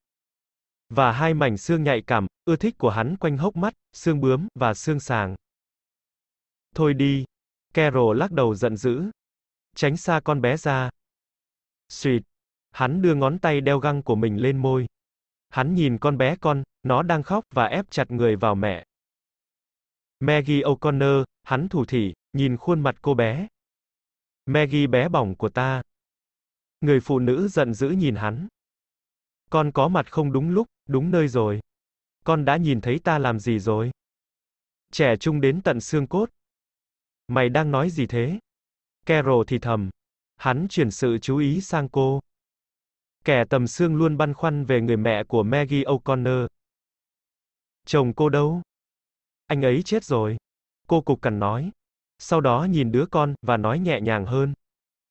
Và hai mảnh xương nhạy cảm, ưa thích của hắn quanh hốc mắt, xương bướm và xương sàng. Thôi đi. Carol lắc đầu giận dữ. Tránh xa con bé ra. Sweet. Hắn đưa ngón tay đeo găng của mình lên môi. Hắn nhìn con bé con, nó đang khóc và ép chặt người vào mẹ. Maggie O'Connor, hắn thủ thỉ, nhìn khuôn mặt cô bé. Maggie bé bỏng của ta. Người phụ nữ giận dữ nhìn hắn. Con có mặt không đúng lúc, đúng nơi rồi. Con đã nhìn thấy ta làm gì rồi? Trẻ trung đến tận xương cốt. Mày đang nói gì thế? Carol thì thầm. Hắn chuyển sự chú ý sang cô. Kẻ tầm xương luôn băn khoăn về người mẹ của Maggie O'Connor. Chồng cô đâu? Anh ấy chết rồi. Cô cục cằn nói. Sau đó nhìn đứa con, và nói nhẹ nhàng hơn.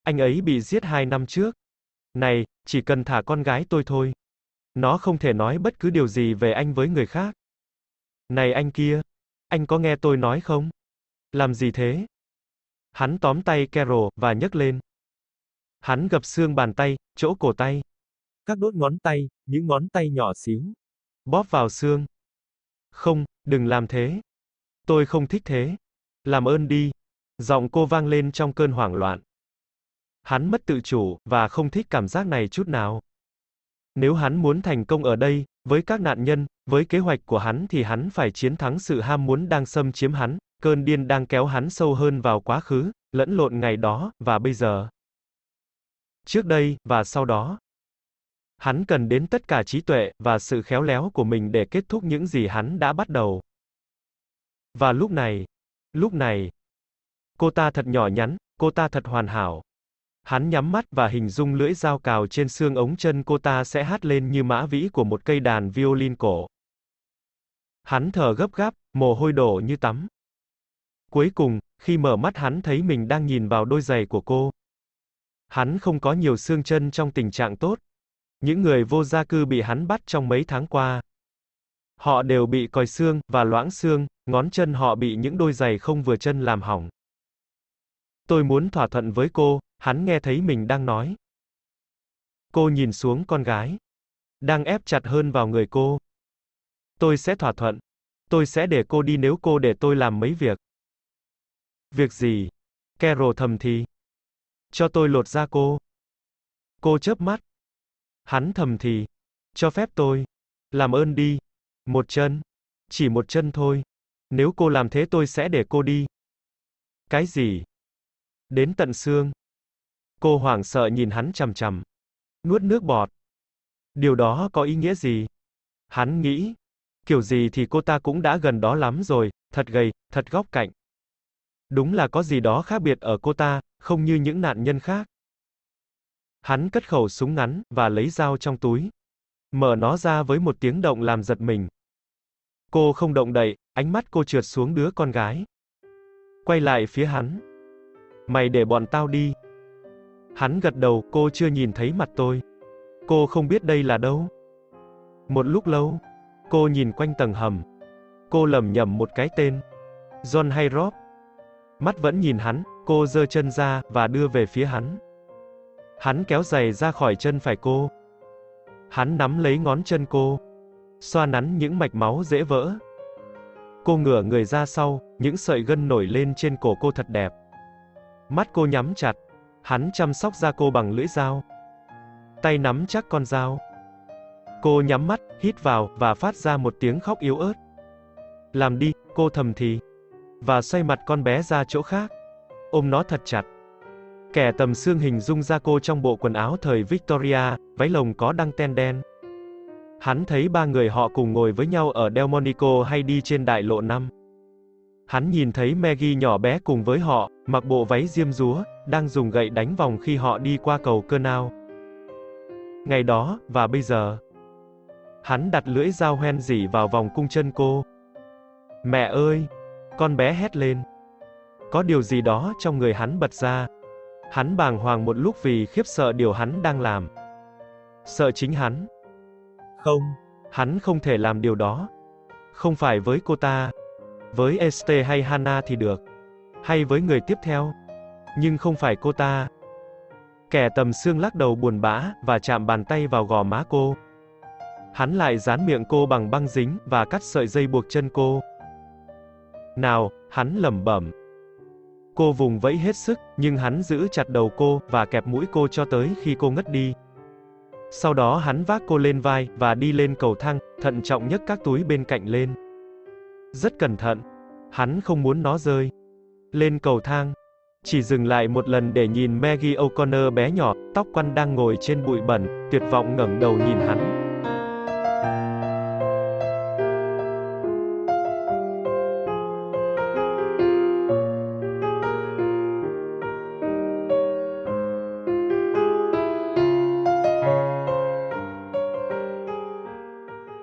Anh ấy bị giết hai năm trước. Này, chỉ cần thả con gái tôi thôi. Nó không thể nói bất cứ điều gì về anh với người khác. Này anh kia, anh có nghe tôi nói không? Làm gì thế? Hắn tóm tay Carol, và nhấc lên. Hắn gập xương bàn tay, chỗ cổ tay. Các đốt ngón tay, những ngón tay nhỏ xíu. Bóp vào xương. Không, đừng làm thế. Tôi không thích thế. Làm ơn đi. Giọng cô vang lên trong cơn hoảng loạn. Hắn mất tự chủ, và không thích cảm giác này chút nào. Nếu hắn muốn thành công ở đây, với các nạn nhân, với kế hoạch của hắn thì hắn phải chiến thắng sự ham muốn đang xâm chiếm hắn, cơn điên đang kéo hắn sâu hơn vào quá khứ, lẫn lộn ngày đó, và bây giờ. Trước đây, và sau đó. Hắn cần đến tất cả trí tuệ, và sự khéo léo của mình để kết thúc những gì hắn đã bắt đầu. Và lúc này, lúc này, cô ta thật nhỏ nhắn, cô ta thật hoàn hảo. Hắn nhắm mắt và hình dung lưỡi dao cào trên xương ống chân cô ta sẽ hát lên như mã vĩ của một cây đàn violin cổ. Hắn thở gấp gáp, mồ hôi đổ như tắm. Cuối cùng, khi mở mắt hắn thấy mình đang nhìn vào đôi giày của cô. Hắn không có nhiều xương chân trong tình trạng tốt. Những người vô gia cư bị hắn bắt trong mấy tháng qua. Họ đều bị còi xương, và loãng xương, ngón chân họ bị những đôi giày không vừa chân làm hỏng. Tôi muốn thỏa thuận với cô, hắn nghe thấy mình đang nói. Cô nhìn xuống con gái. Đang ép chặt hơn vào người cô. Tôi sẽ thỏa thuận. Tôi sẽ để cô đi nếu cô để tôi làm mấy việc. Việc gì? Carol thầm thì. Cho tôi lột da cô. Cô chớp mắt. Hắn thầm thì. Cho phép tôi. Làm ơn đi. Một chân. Chỉ một chân thôi. Nếu cô làm thế tôi sẽ để cô đi. Cái gì? Đến tận xương. Cô hoảng sợ nhìn hắn chằm chằm. Nuốt nước bọt. Điều đó có ý nghĩa gì? Hắn nghĩ. Kiểu gì thì cô ta cũng đã gần đó lắm rồi, thật gầy, thật góc cạnh. Đúng là có gì đó khác biệt ở cô ta, không như những nạn nhân khác. Hắn cất khẩu súng ngắn, và lấy dao trong túi. Mở nó ra với một tiếng động làm giật mình. Cô không động đậy, ánh mắt cô trượt xuống đứa con gái. Quay lại phía hắn. Mày để bọn tao đi. Hắn gật đầu, cô chưa nhìn thấy mặt tôi. Cô không biết đây là đâu. Một lúc lâu, cô nhìn quanh tầng hầm. Cô lầm nhầm một cái tên. John hay Rob. Mắt vẫn nhìn hắn, cô giơ chân ra, và đưa về phía hắn. Hắn kéo giày ra khỏi chân phải cô. Hắn nắm lấy ngón chân cô. Xoa nắn những mạch máu dễ vỡ. Cô ngửa người ra sau, những sợi gân nổi lên trên cổ cô thật đẹp. Mắt cô nhắm chặt. Hắn chăm sóc da cô bằng lưỡi dao. Tay nắm chắc con dao. Cô nhắm mắt, hít vào, và phát ra một tiếng khóc yếu ớt. Làm đi, cô thầm thì. Và xoay mặt con bé ra chỗ khác. Ôm nó thật chặt. Kẻ tầm xương hình dung ra cô trong bộ quần áo thời Victoria, váy lồng có đăng ten đen. Hắn thấy ba người họ cùng ngồi với nhau ở Delmonico hay đi trên đại lộ 5. Hắn nhìn thấy Maggie nhỏ bé cùng với họ, mặc bộ váy diêm rúa, đang dùng gậy đánh vòng khi họ đi qua cầu Canal. Ngày đó, và bây giờ. Hắn đặt lưỡi dao hoen dỉ vào vòng cung chân cô. Mẹ ơi! Con bé hét lên. Có điều gì đó trong người hắn bật ra. Hắn bàng hoàng một lúc vì khiếp sợ điều hắn đang làm. Sợ chính hắn. Không. Hắn không thể làm điều đó. Không phải với cô ta. Với Este hay Hana thì được. Hay với người tiếp theo. Nhưng không phải cô ta. Kẻ tầm xương lắc đầu buồn bã, và chạm bàn tay vào gò má cô. Hắn lại dán miệng cô bằng băng dính, và cắt sợi dây buộc chân cô. Nào, hắn lẩm bẩm. Cô vùng vẫy hết sức, nhưng hắn giữ chặt đầu cô, và kẹp mũi cô cho tới khi cô ngất đi. Sau đó hắn vác cô lên vai, và đi lên cầu thang, thận trọng nhấc các túi bên cạnh lên. Rất cẩn thận. Hắn không muốn nó rơi. Lên cầu thang. Chỉ dừng lại một lần để nhìn Maggie O'Connor bé nhỏ, tóc quăn đang ngồi trên bụi bẩn, tuyệt vọng ngẩng đầu nhìn hắn.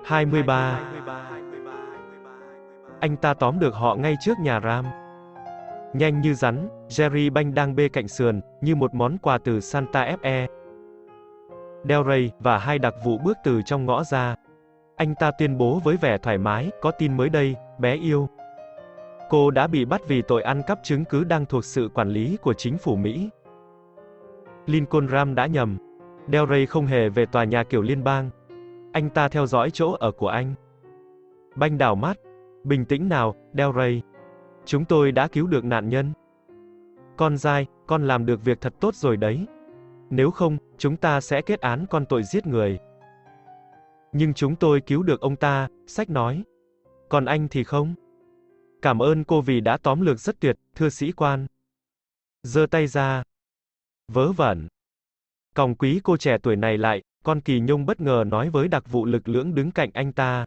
23 Anh ta tóm được họ ngay trước nhà Ram. Nhanh như rắn, Jerry Banh đang bê cạnh sườn, như một món quà từ Santa Fe. Del Rey và hai đặc vụ bước từ trong ngõ ra. Anh ta tuyên bố với vẻ thoải mái, có tin mới đây, bé yêu. Cô đã bị bắt vì tội ăn cắp chứng cứ đang thuộc sự quản lý của chính phủ Mỹ. Lincoln Ram đã nhầm. Del Rey không hề về tòa nhà kiểu liên bang. Anh ta theo dõi chỗ ở của anh. Banh đảo mắt. Bình tĩnh nào, Del Rey. Chúng tôi đã cứu được nạn nhân. Con dai, con làm được việc thật tốt rồi đấy. Nếu không, chúng ta sẽ kết án con tội giết người. Nhưng chúng tôi cứu được ông ta, sách nói. Còn anh thì không. Cảm ơn cô vì đã tóm lược rất tuyệt, thưa sĩ quan. giơ tay ra. Vớ vẩn. Còng quý cô trẻ tuổi này lại, con kỳ nhung bất ngờ nói với đặc vụ lực lưỡng đứng cạnh anh ta.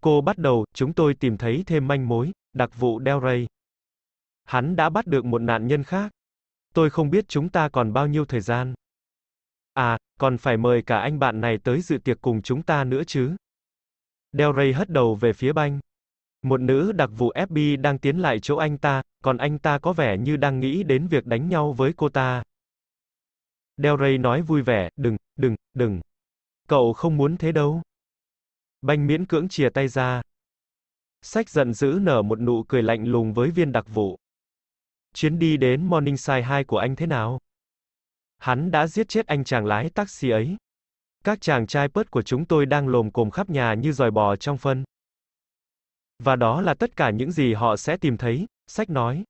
Cô bắt đầu, chúng tôi tìm thấy thêm manh mối, đặc vụ Delray, Hắn đã bắt được một nạn nhân khác. Tôi không biết chúng ta còn bao nhiêu thời gian. À, còn phải mời cả anh bạn này tới dự tiệc cùng chúng ta nữa chứ. Delray hất đầu về phía banh. Một nữ đặc vụ FBI đang tiến lại chỗ anh ta, còn anh ta có vẻ như đang nghĩ đến việc đánh nhau với cô ta. Delray nói vui vẻ, đừng, đừng, đừng. Cậu không muốn thế đâu. Banh miễn cưỡng chìa tay ra. Sách giận dữ nở một nụ cười lạnh lùng với viên đặc vụ. Chuyến đi đến Morningside 2 của anh thế nào? Hắn đã giết chết anh chàng lái taxi ấy. Các chàng trai pớt của chúng tôi đang lồm cồm khắp nhà như dòi bò trong phân. Và đó là tất cả những gì họ sẽ tìm thấy, sách nói.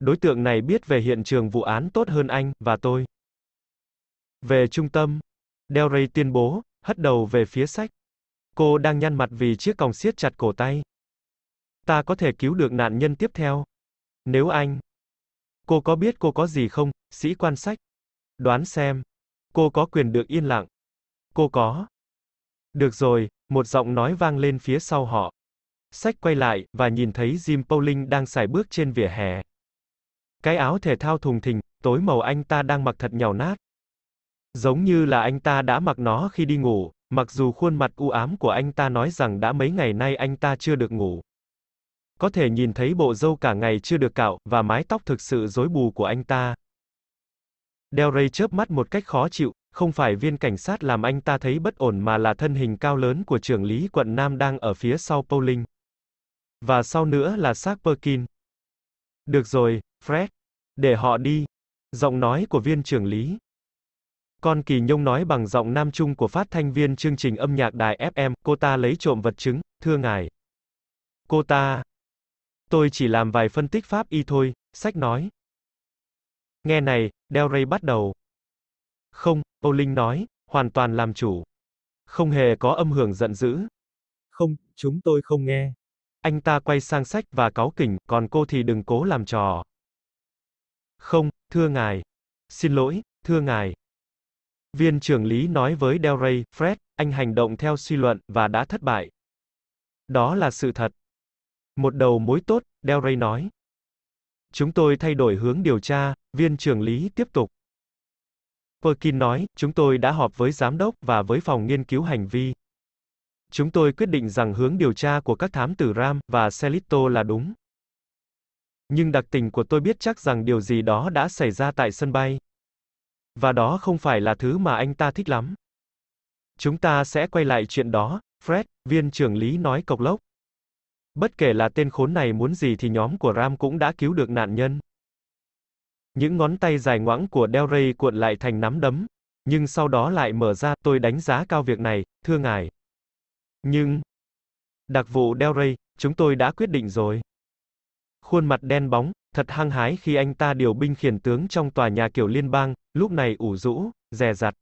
Đối tượng này biết về hiện trường vụ án tốt hơn anh, và tôi. Về trung tâm, Delray tuyên bố, hất đầu về phía sách. Cô đang nhăn mặt vì chiếc còng siết chặt cổ tay. Ta có thể cứu được nạn nhân tiếp theo. Nếu anh... Cô có biết cô có gì không, sĩ quan sách? Đoán xem. Cô có quyền được yên lặng. Cô có. Được rồi, một giọng nói vang lên phía sau họ. Sách quay lại, và nhìn thấy Jim Pauling đang xài bước trên vỉa hè. Cái áo thể thao thùng thình, tối màu anh ta đang mặc thật nhàu nát. Giống như là anh ta đã mặc nó khi đi ngủ, mặc dù khuôn mặt u ám của anh ta nói rằng đã mấy ngày nay anh ta chưa được ngủ. Có thể nhìn thấy bộ râu cả ngày chưa được cạo, và mái tóc thực sự rối bù của anh ta. Del Rey chớp mắt một cách khó chịu, không phải viên cảnh sát làm anh ta thấy bất ổn mà là thân hình cao lớn của trưởng lý quận Nam đang ở phía sau Pauling. Và sau nữa là xác Perkin. Được rồi, Fred. Để họ đi. Giọng nói của viên trưởng lý. Con kỳ nhông nói bằng giọng nam trung của phát thanh viên chương trình âm nhạc đài FM, cô ta lấy trộm vật chứng, thưa ngài. Cô ta. Tôi chỉ làm vài phân tích pháp y thôi, sách nói. Nghe này, Del Rey bắt đầu. Không, Pauling nói, hoàn toàn làm chủ. Không hề có âm hưởng giận dữ. Không, chúng tôi không nghe. Anh ta quay sang sách và cáu kỉnh, còn cô thì đừng cố làm trò. Không, thưa ngài. Xin lỗi, thưa ngài. Viên trưởng lý nói với Del Rey, Fred, anh hành động theo suy luận, và đã thất bại. Đó là sự thật. Một đầu mối tốt, Del Rey nói. Chúng tôi thay đổi hướng điều tra, viên trưởng lý tiếp tục. Perkin nói, chúng tôi đã họp với giám đốc và với phòng nghiên cứu hành vi. Chúng tôi quyết định rằng hướng điều tra của các thám tử Ram và Celito là đúng. Nhưng đặc tình của tôi biết chắc rằng điều gì đó đã xảy ra tại sân bay. Và đó không phải là thứ mà anh ta thích lắm. Chúng ta sẽ quay lại chuyện đó, Fred, viên trưởng lý nói cộc lốc. Bất kể là tên khốn này muốn gì thì nhóm của Ram cũng đã cứu được nạn nhân. Những ngón tay dài ngoãng của Delray cuộn lại thành nắm đấm. Nhưng sau đó lại mở ra, tôi đánh giá cao việc này, thưa ngài. Nhưng... Đặc vụ Delray, chúng tôi đã quyết định rồi. Khuôn mặt đen bóng, thật hăng hái khi anh ta điều binh khiển tướng trong tòa nhà kiểu liên bang, lúc này ủ rũ, dè dặt.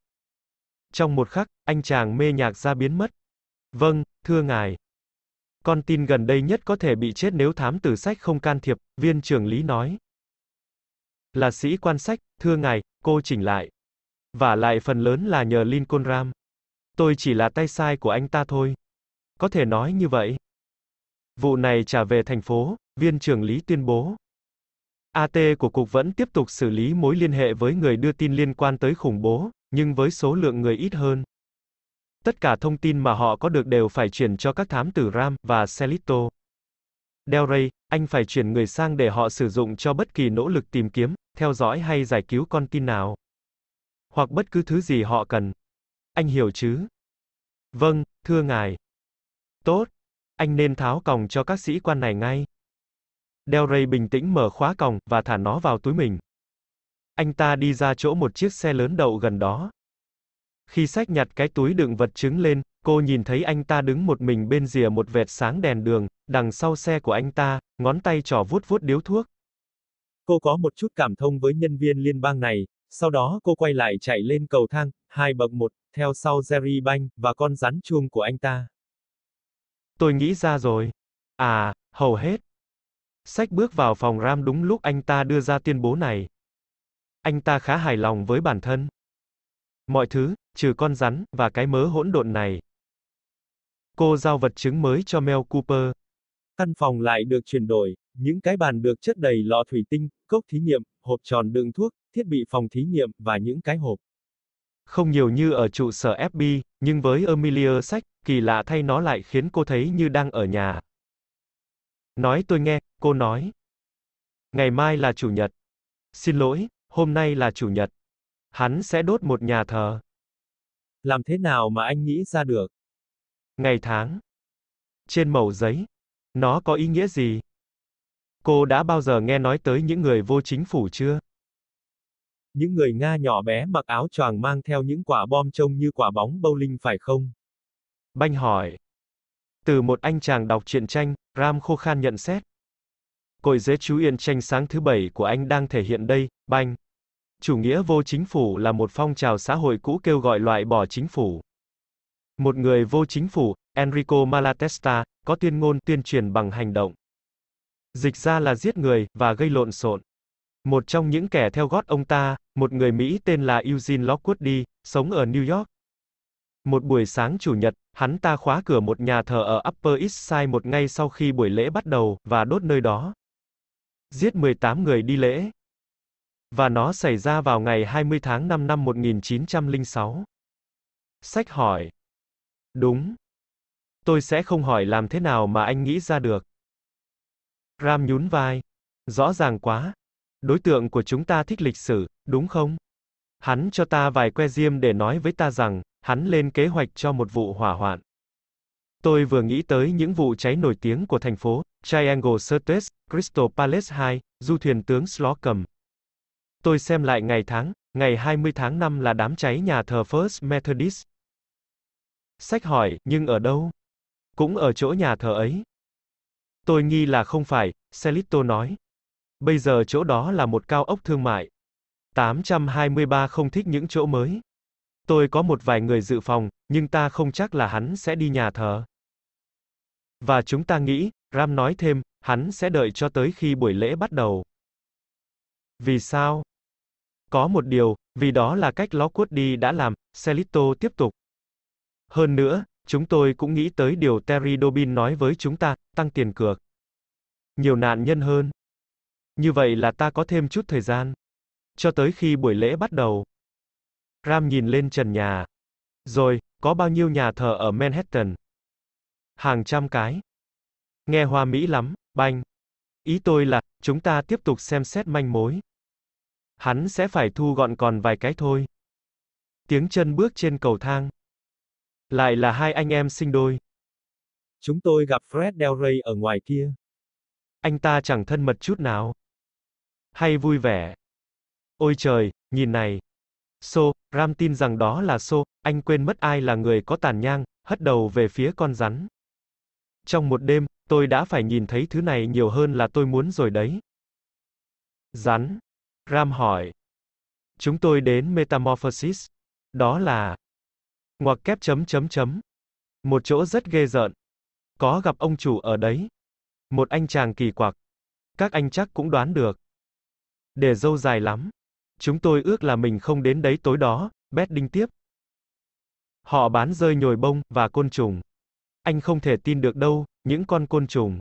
Trong một khắc, anh chàng mê nhạc ra biến mất. Vâng, thưa ngài. Con tin gần đây nhất có thể bị chết nếu thám tử sách không can thiệp, viên trưởng lý nói. Là sĩ quan sách, thưa ngài, cô chỉnh lại. Và lại phần lớn là nhờ Lincoln Ram. Tôi chỉ là tay sai của anh ta thôi. Có thể nói như vậy. Vụ này trả về thành phố, viên trưởng lý tuyên bố. AT của cục vẫn tiếp tục xử lý mối liên hệ với người đưa tin liên quan tới khủng bố, nhưng với số lượng người ít hơn. Tất cả thông tin mà họ có được đều phải chuyển cho các thám tử Ram và Celito. Del Rey, anh phải chuyển người sang để họ sử dụng cho bất kỳ nỗ lực tìm kiếm, theo dõi hay giải cứu con tin nào. Hoặc bất cứ thứ gì họ cần. Anh hiểu chứ? Vâng, thưa ngài. Tốt. Anh nên tháo còng cho các sĩ quan này ngay. Del Rey bình tĩnh mở khóa còng, và thả nó vào túi mình. Anh ta đi ra chỗ một chiếc xe lớn đậu gần đó. Khi sách nhặt cái túi đựng vật chứng lên, cô nhìn thấy anh ta đứng một mình bên rìa một vệt sáng đèn đường, đằng sau xe của anh ta, ngón tay trỏ vuốt vuốt điếu thuốc. Cô có một chút cảm thông với nhân viên liên bang này, sau đó cô quay lại chạy lên cầu thang, hai bậc một, theo sau Jerry Banh, và con rắn chuông của anh ta. Tôi nghĩ ra rồi. À, hầu hết. Sách bước vào phòng Ram đúng lúc anh ta đưa ra tuyên bố này. Anh ta khá hài lòng với bản thân. Mọi thứ, trừ con rắn, và cái mớ hỗn độn này. Cô giao vật chứng mới cho Mel Cooper. Căn phòng lại được chuyển đổi, những cái bàn được chất đầy lọ thủy tinh, cốc thí nghiệm, hộp tròn đựng thuốc, thiết bị phòng thí nghiệm, và những cái hộp. Không nhiều như ở trụ sở FB, nhưng với Amelia sách, kỳ lạ thay nó lại khiến cô thấy như đang ở nhà. Nói tôi nghe, cô nói. Ngày mai là chủ nhật. Xin lỗi, hôm nay là chủ nhật. Hắn sẽ đốt một nhà thờ. Làm thế nào mà anh nghĩ ra được? Ngày tháng. Trên mẩu giấy. Nó có ý nghĩa gì? Cô đã bao giờ nghe nói tới những người vô chính phủ chưa? Những người Nga nhỏ bé mặc áo choàng mang theo những quả bom trông như quả bóng bowling phải không? Banh hỏi. Từ một anh chàng đọc truyện tranh, Ram Khô Khan nhận xét. Cội dế chú Yên tranh sáng thứ bảy của anh đang thể hiện đây, Banh. Chủ nghĩa vô chính phủ là một phong trào xã hội cũ kêu gọi loại bỏ chính phủ. Một người vô chính phủ, Enrico Malatesta, có tuyên ngôn tuyên truyền bằng hành động. Dịch ra là giết người, và gây lộn xộn. Một trong những kẻ theo gót ông ta, một người Mỹ tên là Eugene Lockwood đi sống ở New York. Một buổi sáng chủ nhật, hắn ta khóa cửa một nhà thờ ở Upper East Side một ngày sau khi buổi lễ bắt đầu, và đốt nơi đó. Giết 18 người đi lễ. Và nó xảy ra vào ngày 20 tháng 5 năm 1906. Sách hỏi. Đúng. Tôi sẽ không hỏi làm thế nào mà anh nghĩ ra được. Ram nhún vai. Rõ ràng quá. Đối tượng của chúng ta thích lịch sử, đúng không? Hắn cho ta vài que diêm để nói với ta rằng, hắn lên kế hoạch cho một vụ hỏa hoạn. Tôi vừa nghĩ tới những vụ cháy nổi tiếng của thành phố, Triangle Circus, Crystal Palace 2, du thuyền tướng Slocum. Tôi xem lại ngày tháng, ngày 20 tháng 5 là đám cháy nhà thờ First Methodist. Sách hỏi, nhưng ở đâu? Cũng ở chỗ nhà thờ ấy. Tôi nghi là không phải, Celito nói. Bây giờ chỗ đó là một cao ốc thương mại. 823 không thích những chỗ mới. Tôi có một vài người dự phòng, nhưng ta không chắc là hắn sẽ đi nhà thờ. Và chúng ta nghĩ, Ram nói thêm, hắn sẽ đợi cho tới khi buổi lễ bắt đầu. Vì sao? Có một điều, vì đó là cách Lockwood đi đã làm, Celito tiếp tục. Hơn nữa, chúng tôi cũng nghĩ tới điều Terry Dobin nói với chúng ta, tăng tiền cược. Nhiều nạn nhân hơn. Như vậy là ta có thêm chút thời gian. Cho tới khi buổi lễ bắt đầu. Ram nhìn lên trần nhà. Rồi, có bao nhiêu nhà thờ ở Manhattan? Hàng trăm cái. Nghe hoa mỹ lắm, banh. Ý tôi là, chúng ta tiếp tục xem xét manh mối. Hắn sẽ phải thu gọn còn vài cái thôi. Tiếng chân bước trên cầu thang. Lại là hai anh em sinh đôi. Chúng tôi gặp Fred Del Rey ở ngoài kia. Anh ta chẳng thân mật chút nào. Hay vui vẻ. Ôi trời, nhìn này. Sô, Ram tin rằng đó là Sô, anh quên mất ai là người có tàn nhang, hất đầu về phía con rắn. Trong một đêm, tôi đã phải nhìn thấy thứ này nhiều hơn là tôi muốn rồi đấy. Rắn. Ram hỏi. Chúng tôi đến Metamorphosis. Đó là... Ngoặc kép chấm chấm chấm. Một chỗ rất ghê rợn. Có gặp ông chủ ở đấy. Một anh chàng kỳ quặc. Các anh chắc cũng đoán được. Để dâu dài lắm. Chúng tôi ước là mình không đến đấy tối đó, Bét đinh tiếp. Họ bán rơi nhồi bông, và côn trùng. Anh không thể tin được đâu, những con côn trùng.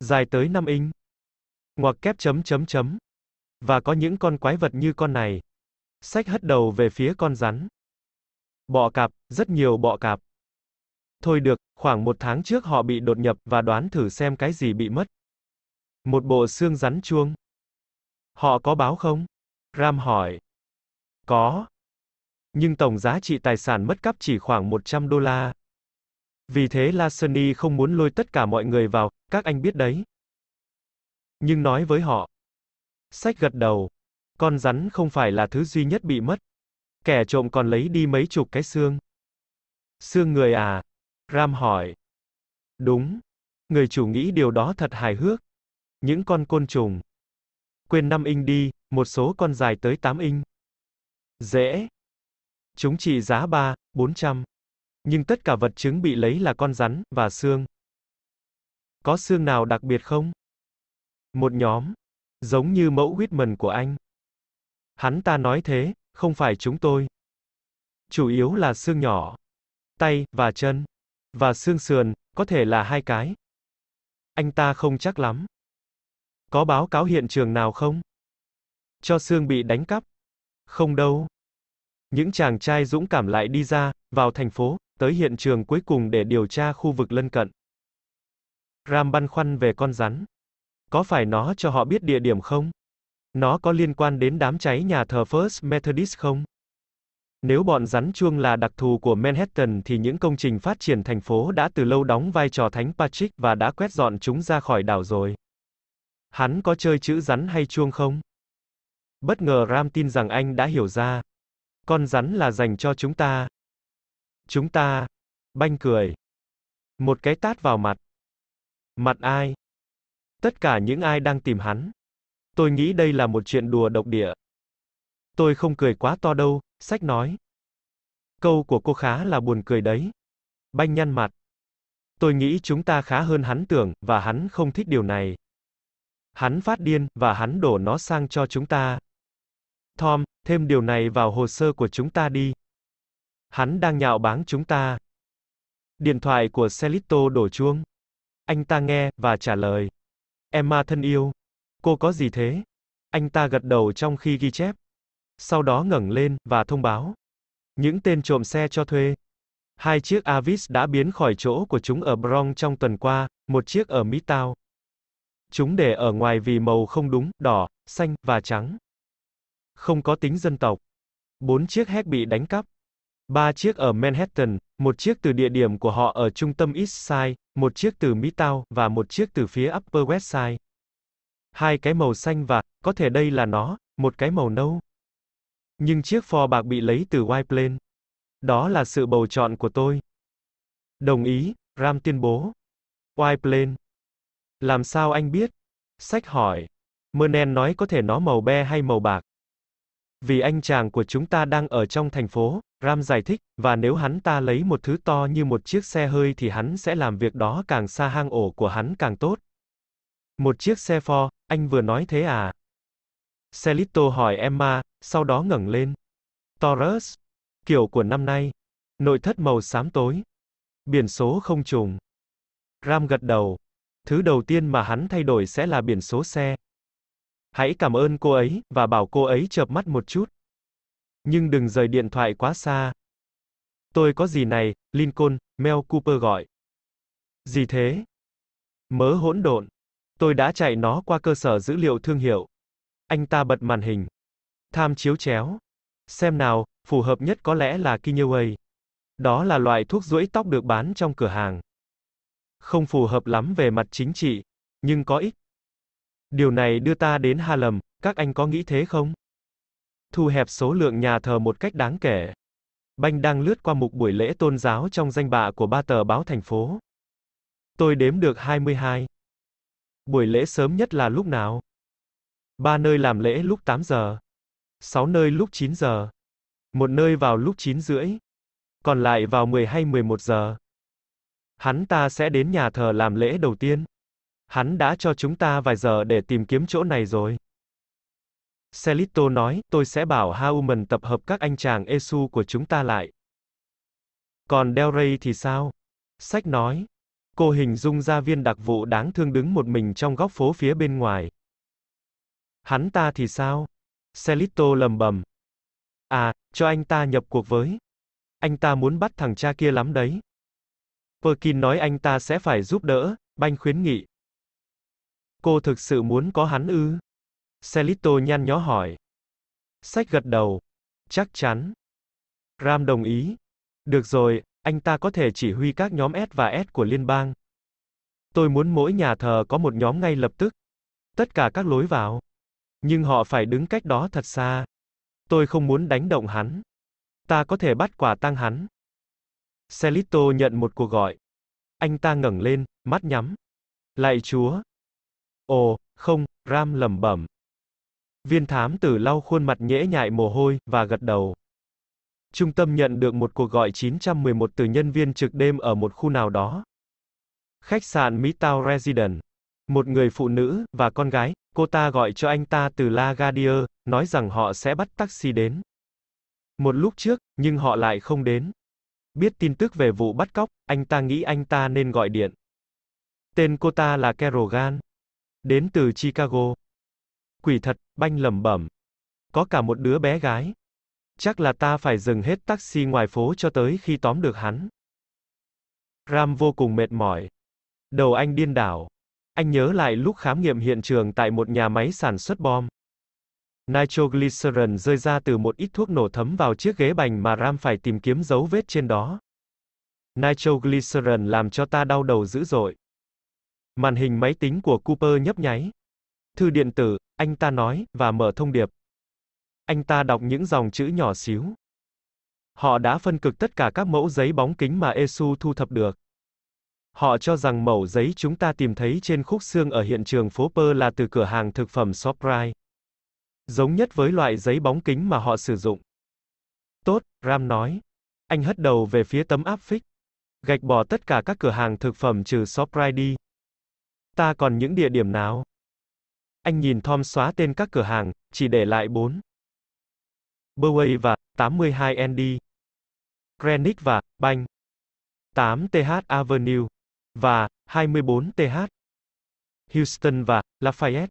Dài tới 5 inch. Ngoặc kép chấm chấm chấm. Và có những con quái vật như con này. Sách hất đầu về phía con rắn. Bọ cạp, rất nhiều bọ cạp. Thôi được, khoảng một tháng trước họ bị đột nhập và đoán thử xem cái gì bị mất. Một bộ xương rắn chuông. Họ có báo không? Ram hỏi. Có. Nhưng tổng giá trị tài sản mất cắp chỉ khoảng 100 đô la. Vì thế Lassony không muốn lôi tất cả mọi người vào, các anh biết đấy. Nhưng nói với họ. Sách gật đầu. Con rắn không phải là thứ duy nhất bị mất. Kẻ trộm còn lấy đi mấy chục cái xương. Xương người à? Ram hỏi. Đúng. Người chủ nghĩ điều đó thật hài hước. Những con côn trùng. Quên 5 inch đi, một số con dài tới 8 inch. Dễ. Chúng trị giá 3, 400. Nhưng tất cả vật chứng bị lấy là con rắn, và xương. Có xương nào đặc biệt không? Một nhóm. Giống như mẫu Whitman của anh. Hắn ta nói thế, không phải chúng tôi. Chủ yếu là xương nhỏ. Tay, và chân. Và xương sườn, có thể là hai cái. Anh ta không chắc lắm. Có báo cáo hiện trường nào không? Cho xương bị đánh cắp. Không đâu. Những chàng trai dũng cảm lại đi ra, vào thành phố, tới hiện trường cuối cùng để điều tra khu vực lân cận. Ram băn khoăn về con rắn. Có phải nó cho họ biết địa điểm không? Nó có liên quan đến đám cháy nhà thờ First Methodist không? Nếu bọn rắn chuông là đặc thù của Manhattan thì những công trình phát triển thành phố đã từ lâu đóng vai trò Thánh Patrick và đã quét dọn chúng ra khỏi đảo rồi. Hắn có chơi chữ rắn hay chuông không? Bất ngờ Ram tin rằng anh đã hiểu ra. Con rắn là dành cho chúng ta. Chúng ta. Banh cười. Một cái tát vào mặt. Mặt ai? Tất cả những ai đang tìm hắn. Tôi nghĩ đây là một chuyện đùa độc địa. Tôi không cười quá to đâu, sách nói. Câu của cô khá là buồn cười đấy. Banh nhăn mặt. Tôi nghĩ chúng ta khá hơn hắn tưởng, và hắn không thích điều này. Hắn phát điên, và hắn đổ nó sang cho chúng ta. Tom, thêm điều này vào hồ sơ của chúng ta đi. Hắn đang nhạo báng chúng ta. Điện thoại của Celito đổ chuông. Anh ta nghe, và trả lời. Emma thân yêu. Cô có gì thế? Anh ta gật đầu trong khi ghi chép. Sau đó ngẩng lên, và thông báo. Những tên trộm xe cho thuê. Hai chiếc Avis đã biến khỏi chỗ của chúng ở Bronx trong tuần qua, một chiếc ở Midtown. Chúng để ở ngoài vì màu không đúng, đỏ, xanh, và trắng. Không có tính dân tộc. Bốn chiếc hét bị đánh cắp. Ba chiếc ở Manhattan, một chiếc từ địa điểm của họ ở trung tâm East Side, một chiếc từ Midtown, và một chiếc từ phía Upper West Side. Hai cái màu xanh và, có thể đây là nó, một cái màu nâu. Nhưng chiếc Ford bạc bị lấy từ White Plain. Đó là sự bầu chọn của tôi. Đồng ý, Ram tuyên bố. White Plain. Làm sao anh biết? Sách hỏi. Mernen nói có thể nó màu be hay màu bạc. Vì anh chàng của chúng ta đang ở trong thành phố, Ram giải thích, và nếu hắn ta lấy một thứ to như một chiếc xe hơi thì hắn sẽ làm việc đó càng xa hang ổ của hắn càng tốt. Một chiếc xe Ford, anh vừa nói thế à? Celito hỏi Emma, sau đó ngẩng lên. Taurus. Kiểu của năm nay. Nội thất màu xám tối. Biển số không trùng. Ram gật đầu. Thứ đầu tiên mà hắn thay đổi sẽ là biển số xe. Hãy cảm ơn cô ấy, và bảo cô ấy chợp mắt một chút. Nhưng đừng rời điện thoại quá xa. Tôi có gì này, Lincoln, Mel Cooper gọi. Gì thế? Mớ hỗn độn. Tôi đã chạy nó qua cơ sở dữ liệu thương hiệu. Anh ta bật màn hình. Tham chiếu chéo. Xem nào, phù hợp nhất có lẽ là Kinyaway. Đó là loại thuốc rũi tóc được bán trong cửa hàng. Không phù hợp lắm về mặt chính trị, nhưng có ích. Điều này đưa ta đến Harlem, các anh có nghĩ thế không? Thu hẹp số lượng nhà thờ một cách đáng kể. Banh đang lướt qua mục buổi lễ tôn giáo trong danh bạ của ba tờ báo thành phố. Tôi đếm được 22. Buổi lễ sớm nhất là lúc nào? Ba nơi làm lễ lúc 8 giờ. Sáu nơi lúc 9 giờ. Một nơi vào lúc 9 rưỡi. Còn lại vào 10 hay 11 giờ. Hắn ta sẽ đến nhà thờ làm lễ đầu tiên. Hắn đã cho chúng ta vài giờ để tìm kiếm chỗ này rồi. Celito nói, tôi sẽ bảo Hauman tập hợp các anh chàng Esu của chúng ta lại. Còn Del Rey thì sao? Sách nói. Cô hình dung ra viên đặc vụ đáng thương đứng một mình trong góc phố phía bên ngoài. Hắn ta thì sao? Celito lầm bầm. À, cho anh ta nhập cuộc với. Anh ta muốn bắt thằng cha kia lắm đấy. Perkin nói anh ta sẽ phải giúp đỡ, banh khuyến nghị. Cô thực sự muốn có hắn ư? Celito nhăn nhó hỏi. Sách gật đầu. Chắc chắn. Ram đồng ý. Được rồi, anh ta có thể chỉ huy các nhóm S và S của liên bang. Tôi muốn mỗi nhà thờ có một nhóm ngay lập tức. Tất cả các lối vào. Nhưng họ phải đứng cách đó thật xa. Tôi không muốn đánh động hắn. Ta có thể bắt quả tang hắn. Celito nhận một cuộc gọi. Anh ta ngẩng lên, mắt nhắm. Lạy Chúa. Ồ, không, Ram lẩm bẩm. Viên thám tử lau khuôn mặt nhễ nhại mồ hôi, và gật đầu. Trung tâm nhận được một cuộc gọi 911 từ nhân viên trực đêm ở một khu nào đó. Khách sạn Midtown Residence. Một người phụ nữ, và con gái, cô ta gọi cho anh ta từ La nói rằng họ sẽ bắt taxi đến. Một lúc trước, nhưng họ lại không đến. Biết tin tức về vụ bắt cóc, anh ta nghĩ anh ta nên gọi điện. Tên cô ta là Carol Đến từ Chicago. Quỷ thật, banh lẩm bẩm. Có cả một đứa bé gái. Chắc là ta phải dừng hết taxi ngoài phố cho tới khi tóm được hắn. Ram vô cùng mệt mỏi. Đầu anh điên đảo. Anh nhớ lại lúc khám nghiệm hiện trường tại một nhà máy sản xuất bom. Nitroglycerin rơi ra từ một ít thuốc nổ thấm vào chiếc ghế bành mà Ram phải tìm kiếm dấu vết trên đó. Nitroglycerin làm cho ta đau đầu dữ dội. Màn hình máy tính của Cooper nhấp nháy. Thư điện tử, anh ta nói, và mở thông điệp. Anh ta đọc những dòng chữ nhỏ xíu. Họ đã phân cực tất cả các mẫu giấy bóng kính mà Esu thu thập được. Họ cho rằng mẩu giấy chúng ta tìm thấy trên khúc xương ở hiện trường phố Pơ là từ cửa hàng thực phẩm Shoprite. Giống nhất với loại giấy bóng kính mà họ sử dụng. Tốt, Ram nói. Anh hất đầu về phía tấm áp phích. Gạch bỏ tất cả các cửa hàng thực phẩm trừ Shoprite đi. Ta còn những địa điểm nào? Anh nhìn Tom xóa tên các cửa hàng, chỉ để lại 4. Burway và 82nd, Greenwich và Bank. 8 TH Avenue và 24 TH. Houston và Lafayette.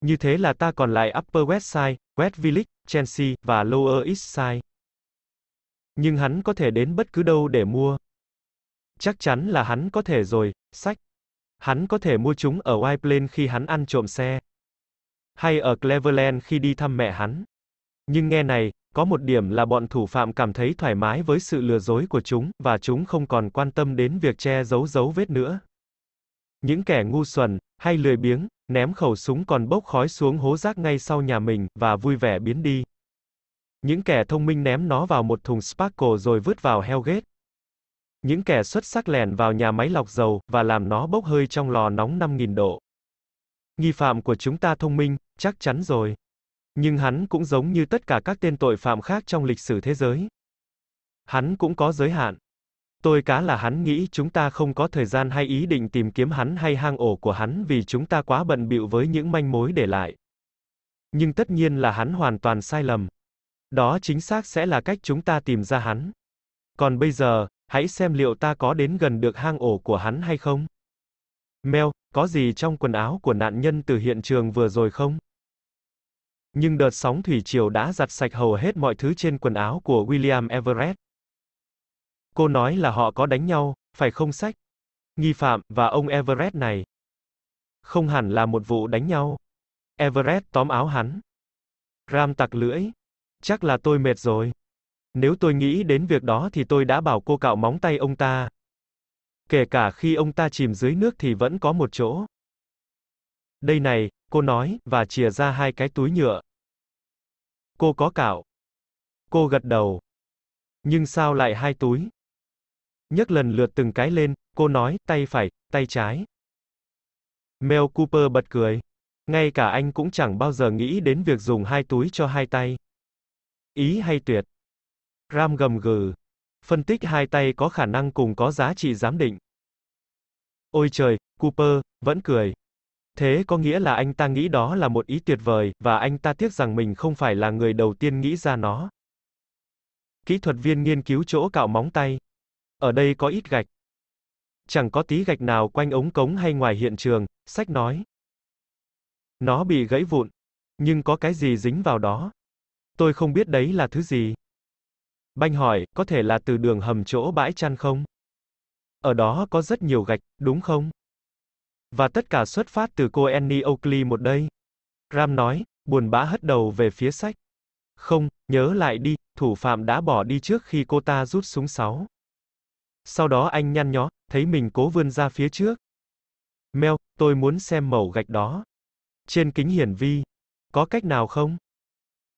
Như thế là ta còn lại Upper West Side, West Village, Chelsea và Lower East Side. Nhưng hắn có thể đến bất cứ đâu để mua. Chắc chắn là hắn có thể rồi, sách. Hắn có thể mua chúng ở White Plain khi hắn ăn trộm xe. Hay ở Cleveland khi đi thăm mẹ hắn. Nhưng nghe này, có một điểm là bọn thủ phạm cảm thấy thoải mái với sự lừa dối của chúng, và chúng không còn quan tâm đến việc che giấu dấu vết nữa. Những kẻ ngu xuẩn, hay lười biếng, ném khẩu súng còn bốc khói xuống hố rác ngay sau nhà mình, và vui vẻ biến đi. Những kẻ thông minh ném nó vào một thùng Sparkle rồi vứt vào Hellgate. Những kẻ xuất sắc lẻn vào nhà máy lọc dầu, và làm nó bốc hơi trong lò nóng 5.000 độ. Nghi phạm của chúng ta thông minh, chắc chắn rồi. Nhưng hắn cũng giống như tất cả các tên tội phạm khác trong lịch sử thế giới. Hắn cũng có giới hạn. Tôi cá là hắn nghĩ chúng ta không có thời gian hay ý định tìm kiếm hắn hay hang ổ của hắn vì chúng ta quá bận bịu với những manh mối để lại. Nhưng tất nhiên là hắn hoàn toàn sai lầm. Đó chính xác sẽ là cách chúng ta tìm ra hắn. Còn bây giờ, hãy xem liệu ta có đến gần được hang ổ của hắn hay không. Mel, có gì trong quần áo của nạn nhân từ hiện trường vừa rồi không? Nhưng đợt sóng thủy triều đã giặt sạch hầu hết mọi thứ trên quần áo của William Everett. Cô nói là họ có đánh nhau, phải không sách? Nghi phạm, và ông Everett này. Không hẳn là một vụ đánh nhau. Everett tóm áo hắn. Ram tặc lưỡi. Chắc là tôi mệt rồi. Nếu tôi nghĩ đến việc đó thì tôi đã bảo cô cạo móng tay ông ta. Kể cả khi ông ta chìm dưới nước thì vẫn có một chỗ. Đây này, cô nói, và chìa ra hai cái túi nhựa. Cô có cạo. Cô gật đầu. Nhưng sao lại hai túi? nhấc lần lượt từng cái lên, cô nói, tay phải, tay trái. Mel Cooper bật cười. Ngay cả anh cũng chẳng bao giờ nghĩ đến việc dùng hai túi cho hai tay. Ý hay tuyệt. Ram gầm gừ. Phân tích hai tay có khả năng cùng có giá trị giám định. Ôi trời, Cooper, vẫn cười. Thế có nghĩa là anh ta nghĩ đó là một ý tuyệt vời, và anh ta tiếc rằng mình không phải là người đầu tiên nghĩ ra nó. Kỹ thuật viên nghiên cứu chỗ cạo móng tay. Ở đây có ít gạch. Chẳng có tí gạch nào quanh ống cống hay ngoài hiện trường, sách nói. Nó bị gãy vụn. Nhưng có cái gì dính vào đó? Tôi không biết đấy là thứ gì. Banh hỏi, có thể là từ đường hầm chỗ bãi chăn không? Ở đó có rất nhiều gạch, đúng không? Và tất cả xuất phát từ cô Annie Oakley một đây. Ram nói, buồn bã hất đầu về phía sách. Không, nhớ lại đi, thủ phạm đã bỏ đi trước khi cô ta rút súng sáu. Sau đó anh nhăn nhó, thấy mình cố vươn ra phía trước. Mel, tôi muốn xem mẩu gạch đó. Trên kính hiển vi. Có cách nào không?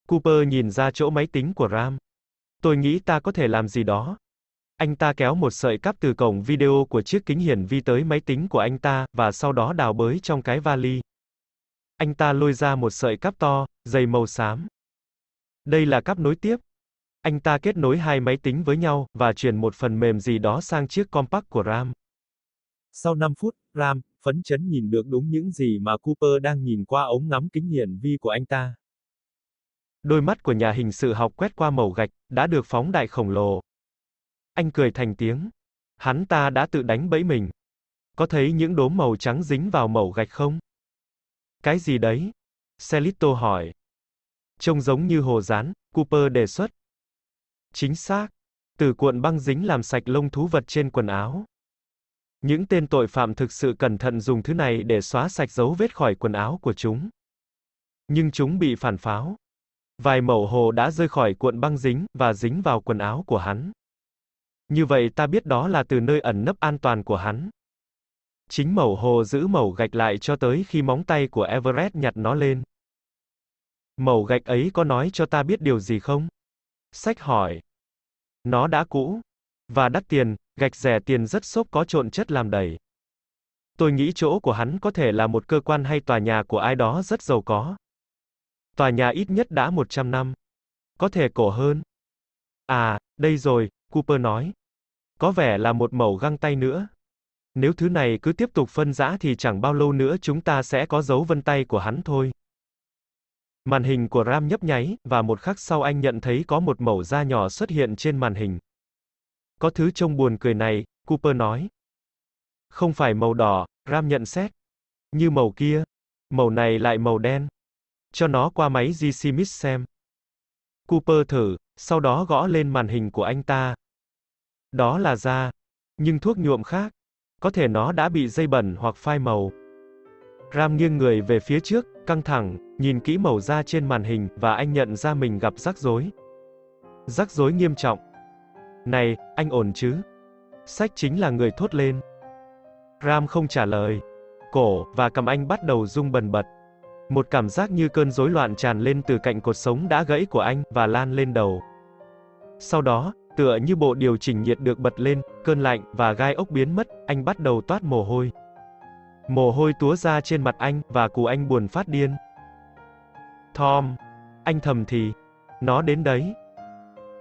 Cooper nhìn ra chỗ máy tính của Ram. Tôi nghĩ ta có thể làm gì đó. Anh ta kéo một sợi cáp từ cổng video của chiếc kính hiển vi tới máy tính của anh ta, và sau đó đào bới trong cái vali. Anh ta lôi ra một sợi cáp to, dày màu xám. Đây là cáp nối tiếp. Anh ta kết nối hai máy tính với nhau, và truyền một phần mềm gì đó sang chiếc compact của Ram. Sau 5 phút, Ram, phấn chấn nhìn được đúng những gì mà Cooper đang nhìn qua ống ngắm kính hiển vi của anh ta. Đôi mắt của nhà hình sự học quét qua màu gạch, đã được phóng đại khổng lồ. Anh cười thành tiếng. Hắn ta đã tự đánh bẫy mình. Có thấy những đốm màu trắng dính vào mẩu gạch không? Cái gì đấy? Celito hỏi. Trông giống như hồ rán, Cooper đề xuất. Chính xác. Từ cuộn băng dính làm sạch lông thú vật trên quần áo. Những tên tội phạm thực sự cẩn thận dùng thứ này để xóa sạch dấu vết khỏi quần áo của chúng. Nhưng chúng bị phản pháo. Vài mẩu hồ đã rơi khỏi cuộn băng dính, và dính vào quần áo của hắn. Như vậy ta biết đó là từ nơi ẩn nấp an toàn của hắn. Chính mẩu hồ giữ mẩu gạch lại cho tới khi móng tay của Everett nhặt nó lên. Mẩu gạch ấy có nói cho ta biết điều gì không? Sách hỏi. Nó đã cũ. Và đắt tiền, gạch rẻ tiền rất xốp có trộn chất làm đầy. Tôi nghĩ chỗ của hắn có thể là một cơ quan hay tòa nhà của ai đó rất giàu có. Tòa nhà ít nhất đã 100 năm. Có thể cổ hơn. À, đây rồi, Cooper nói. Có vẻ là một mẩu găng tay nữa. Nếu thứ này cứ tiếp tục phân rã thì chẳng bao lâu nữa chúng ta sẽ có dấu vân tay của hắn thôi. Màn hình của Ram nhấp nháy, và một khắc sau anh nhận thấy có một mẩu da nhỏ xuất hiện trên màn hình. Có thứ trông buồn cười này, Cooper nói. Không phải màu đỏ, Ram nhận xét. Như màu kia. Màu này lại màu đen. Cho nó qua máy GC Mix xem. Cooper thử, sau đó gõ lên màn hình của anh ta. Đó là da. Nhưng thuốc nhuộm khác. Có thể nó đã bị dây bẩn hoặc phai màu. Ram nghiêng người về phía trước, căng thẳng, nhìn kỹ màu da trên màn hình, và anh nhận ra mình gặp rắc rối. Rắc rối nghiêm trọng. Này, anh ổn chứ? Sách chính là người thốt lên. Ram không trả lời. Cổ và cầm anh bắt đầu rung bần bật. Một cảm giác như cơn rối loạn tràn lên từ cạnh cột sống đã gãy của anh và lan lên đầu. Sau đó, tựa như bộ điều chỉnh nhiệt được bật lên, cơn lạnh và gai ốc biến mất, anh bắt đầu toát mồ hôi. Mồ hôi túa ra trên mặt anh và cù anh buồn phát điên. Tom, anh thầm thì, nó đến đấy.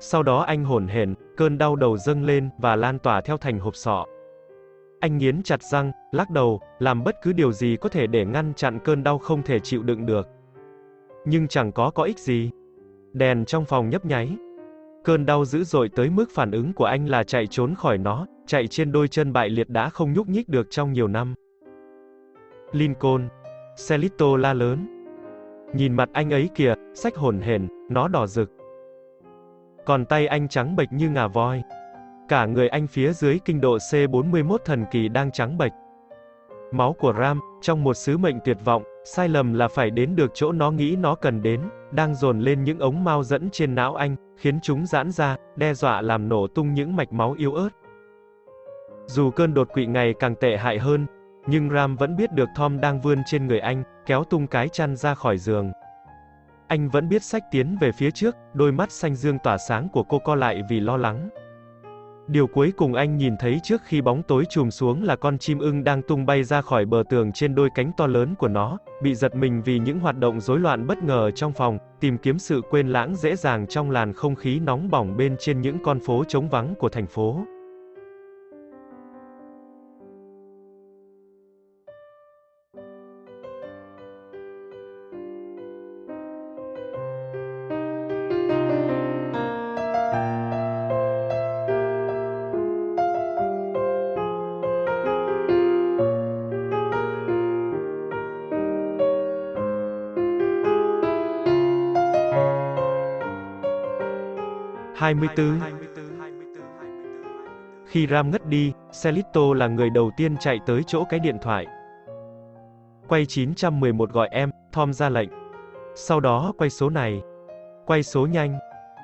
Sau đó anh hổn hển, cơn đau đầu dâng lên và lan tỏa theo thành hộp sọ. Anh nghiến chặt răng, lắc đầu, làm bất cứ điều gì có thể để ngăn chặn cơn đau không thể chịu đựng được. Nhưng chẳng có có ích gì. Đèn trong phòng nhấp nháy. Cơn đau dữ dội tới mức phản ứng của anh là chạy trốn khỏi nó, chạy trên đôi chân bại liệt đã không nhúc nhích được trong nhiều năm. Lincoln. Celito la lớn. Nhìn mặt anh ấy kìa, sách hồn hển, nó đỏ rực. Còn tay anh trắng bệch như ngà voi. Cả người anh phía dưới kinh độ C41 thần kỳ đang trắng bệch. Máu của Ram, trong một sứ mệnh tuyệt vọng, sai lầm là phải đến được chỗ nó nghĩ nó cần đến, đang dồn lên những ống mau dẫn trên não anh, khiến chúng giãn ra, đe dọa làm nổ tung những mạch máu yếu ớt. Dù cơn đột quỵ ngày càng tệ hại hơn, nhưng Ram vẫn biết được Tom đang vươn trên người anh, kéo tung cái chăn ra khỏi giường. Anh vẫn biết sách tiến về phía trước, đôi mắt xanh dương tỏa sáng của cô co lại vì lo lắng. Điều cuối cùng anh nhìn thấy trước khi bóng tối chùm xuống là con chim ưng đang tung bay ra khỏi bờ tường trên đôi cánh to lớn của nó, bị giật mình vì những hoạt động rối loạn bất ngờ trong phòng, tìm kiếm sự quên lãng dễ dàng trong làn không khí nóng bỏng bên trên những con phố trống vắng của thành phố. 24 Khi Ram ngất đi, Celito là người đầu tiên chạy tới chỗ cái điện thoại. Quay 911 gọi em, Tom ra lệnh. Sau đó quay số này. Quay số nhanh.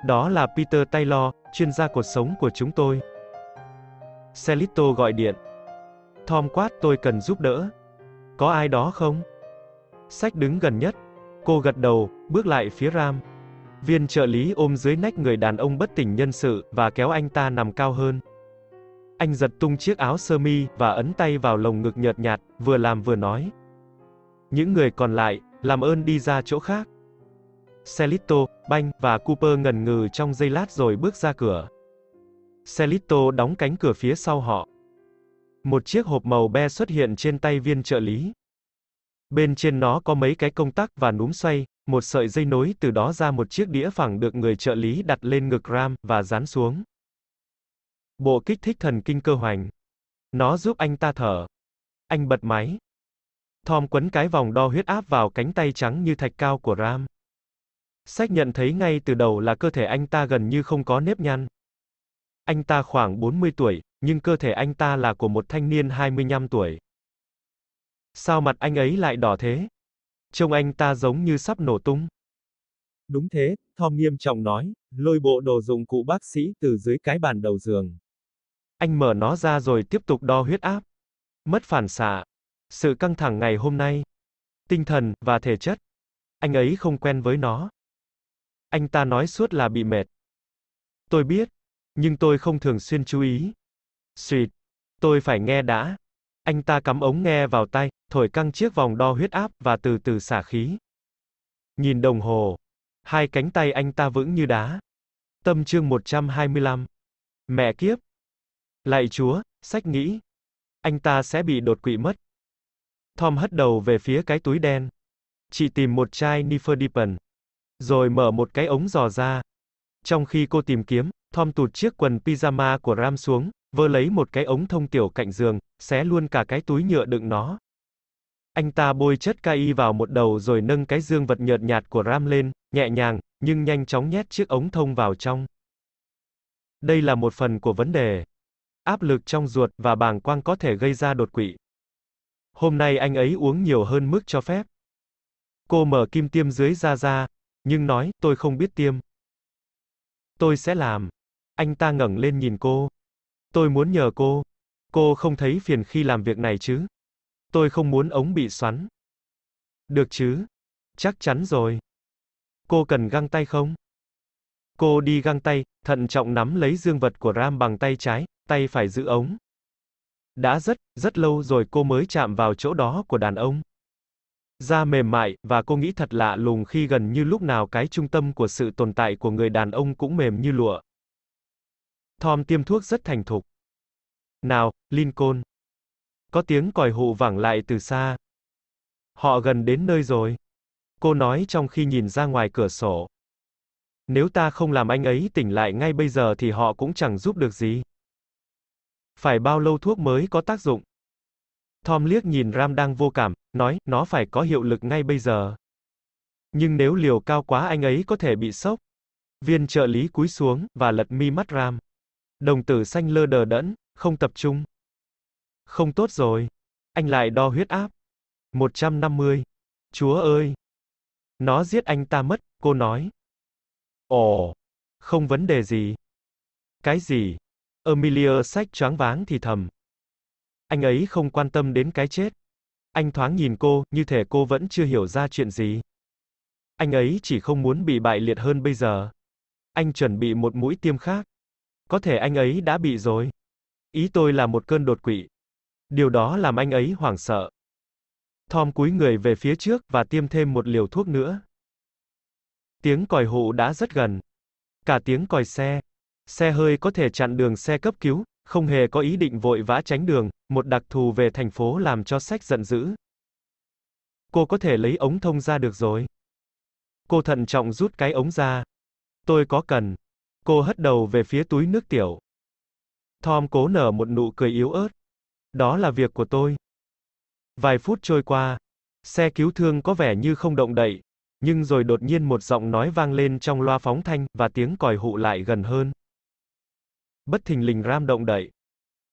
Đó là Peter Taylor, chuyên gia cuộc sống của chúng tôi. Celito gọi điện. Tom quát tôi cần giúp đỡ. Có ai đó không? Sách đứng gần nhất. Cô gật đầu, bước lại phía Ram. Viên trợ lý ôm dưới nách người đàn ông bất tỉnh nhân sự, và kéo anh ta nằm cao hơn. Anh giật tung chiếc áo sơ mi, và ấn tay vào lồng ngực nhợt nhạt, vừa làm vừa nói. Những người còn lại, làm ơn đi ra chỗ khác. Celito, Banh, và Cooper ngần ngừ trong giây lát rồi bước ra cửa. Celito đóng cánh cửa phía sau họ. Một chiếc hộp màu be xuất hiện trên tay viên trợ lý. Bên trên nó có mấy cái công tắc và núm xoay, một sợi dây nối từ đó ra một chiếc đĩa phẳng được người trợ lý đặt lên ngực Ram, và dán xuống. Bộ kích thích thần kinh cơ hoành. Nó giúp anh ta thở. Anh bật máy. Thom quấn cái vòng đo huyết áp vào cánh tay trắng như thạch cao của Ram. Sách nhận thấy ngay từ đầu là cơ thể anh ta gần như không có nếp nhăn. Anh ta khoảng 40 tuổi, nhưng cơ thể anh ta là của một thanh niên 25 tuổi. Sao mặt anh ấy lại đỏ thế? Trông anh ta giống như sắp nổ tung. Đúng thế, Tom nghiêm trọng nói, lôi bộ đồ dụng cụ bác sĩ từ dưới cái bàn đầu giường. Anh mở nó ra rồi tiếp tục đo huyết áp. Mất phản xạ. Sự căng thẳng ngày hôm nay. Tinh thần, và thể chất. Anh ấy không quen với nó. Anh ta nói suốt là bị mệt. Tôi biết. Nhưng tôi không thường xuyên chú ý. Sweet. Tôi phải nghe đã. Anh ta cắm ống nghe vào tay, thổi căng chiếc vòng đo huyết áp, và từ từ xả khí. Nhìn đồng hồ. Hai cánh tay anh ta vững như đá. Tâm chương 125. Mẹ kiếp. Lạy Chúa, sách nghĩ. Anh ta sẽ bị đột quỵ mất. Tom hất đầu về phía cái túi đen. Chị tìm một chai Niferdipin. Rồi mở một cái ống dò ra. Trong khi cô tìm kiếm, Tom tụt chiếc quần pyjama của Ram xuống, vơ lấy một cái ống thông tiểu cạnh giường, xé luôn cả cái túi nhựa đựng nó. Anh ta bôi chất KI vào một đầu rồi nâng cái dương vật nhợt nhạt của Ram lên, nhẹ nhàng, nhưng nhanh chóng nhét chiếc ống thông vào trong. Đây là một phần của vấn đề. Áp lực trong ruột và bàng quang có thể gây ra đột quỵ. Hôm nay anh ấy uống nhiều hơn mức cho phép. Cô mở kim tiêm dưới da ra, nhưng nói, tôi không biết tiêm. Tôi sẽ làm. Anh ta ngẩng lên nhìn cô. Tôi muốn nhờ cô. Cô không thấy phiền khi làm việc này chứ? Tôi không muốn ống bị xoắn. Được chứ? Chắc chắn rồi. Cô cần găng tay không? Cô đi găng tay, thận trọng nắm lấy dương vật của Ram bằng tay trái, tay phải giữ ống. Đã rất, rất lâu rồi cô mới chạm vào chỗ đó của đàn ông. Da mềm mại, và cô nghĩ thật lạ lùng khi gần như lúc nào cái trung tâm của sự tồn tại của người đàn ông cũng mềm như lụa. Thom tiêm thuốc rất thành thục. Nào, Lincoln. Có tiếng còi hụ vẳng lại từ xa. Họ gần đến nơi rồi. Cô nói trong khi nhìn ra ngoài cửa sổ. Nếu ta không làm anh ấy tỉnh lại ngay bây giờ thì họ cũng chẳng giúp được gì. Phải bao lâu thuốc mới có tác dụng? Tom liếc nhìn Ram đang vô cảm, nói, nó phải có hiệu lực ngay bây giờ. Nhưng nếu liều cao quá anh ấy có thể bị sốc. Viên trợ lý cúi xuống, và lật mi mắt Ram. Đồng tử xanh lơ đờ đẫn, không tập trung. Không tốt rồi. Anh lại đo huyết áp. 150. Chúa ơi! Nó giết anh ta mất, cô nói. Ồ! Không vấn đề gì. Cái gì? Amelia sách choáng váng thì thầm. Anh ấy không quan tâm đến cái chết. Anh thoáng nhìn cô, như thể cô vẫn chưa hiểu ra chuyện gì. Anh ấy chỉ không muốn bị bại liệt hơn bây giờ. Anh chuẩn bị một mũi tiêm khác. Có thể anh ấy đã bị rồi. Ý tôi là một cơn đột quỵ. Điều đó làm anh ấy hoảng sợ. Tom cúi người về phía trước và tiêm thêm một liều thuốc nữa. Tiếng còi hụ đã rất gần. Cả tiếng còi xe. Xe hơi có thể chặn đường xe cấp cứu, không hề có ý định vội vã tránh đường, một đặc thù về thành phố làm cho sách giận dữ. Cô có thể lấy ống thông ra được rồi. Cô thận trọng rút cái ống ra. Tôi có cần. Cô hất đầu về phía túi nước tiểu. Tom cố nở một nụ cười yếu ớt. Đó là việc của tôi. Vài phút trôi qua, xe cứu thương có vẻ như không động đậy, nhưng rồi đột nhiên một giọng nói vang lên trong loa phóng thanh, và tiếng còi hụ lại gần hơn. Bất thình lình Ram động đậy.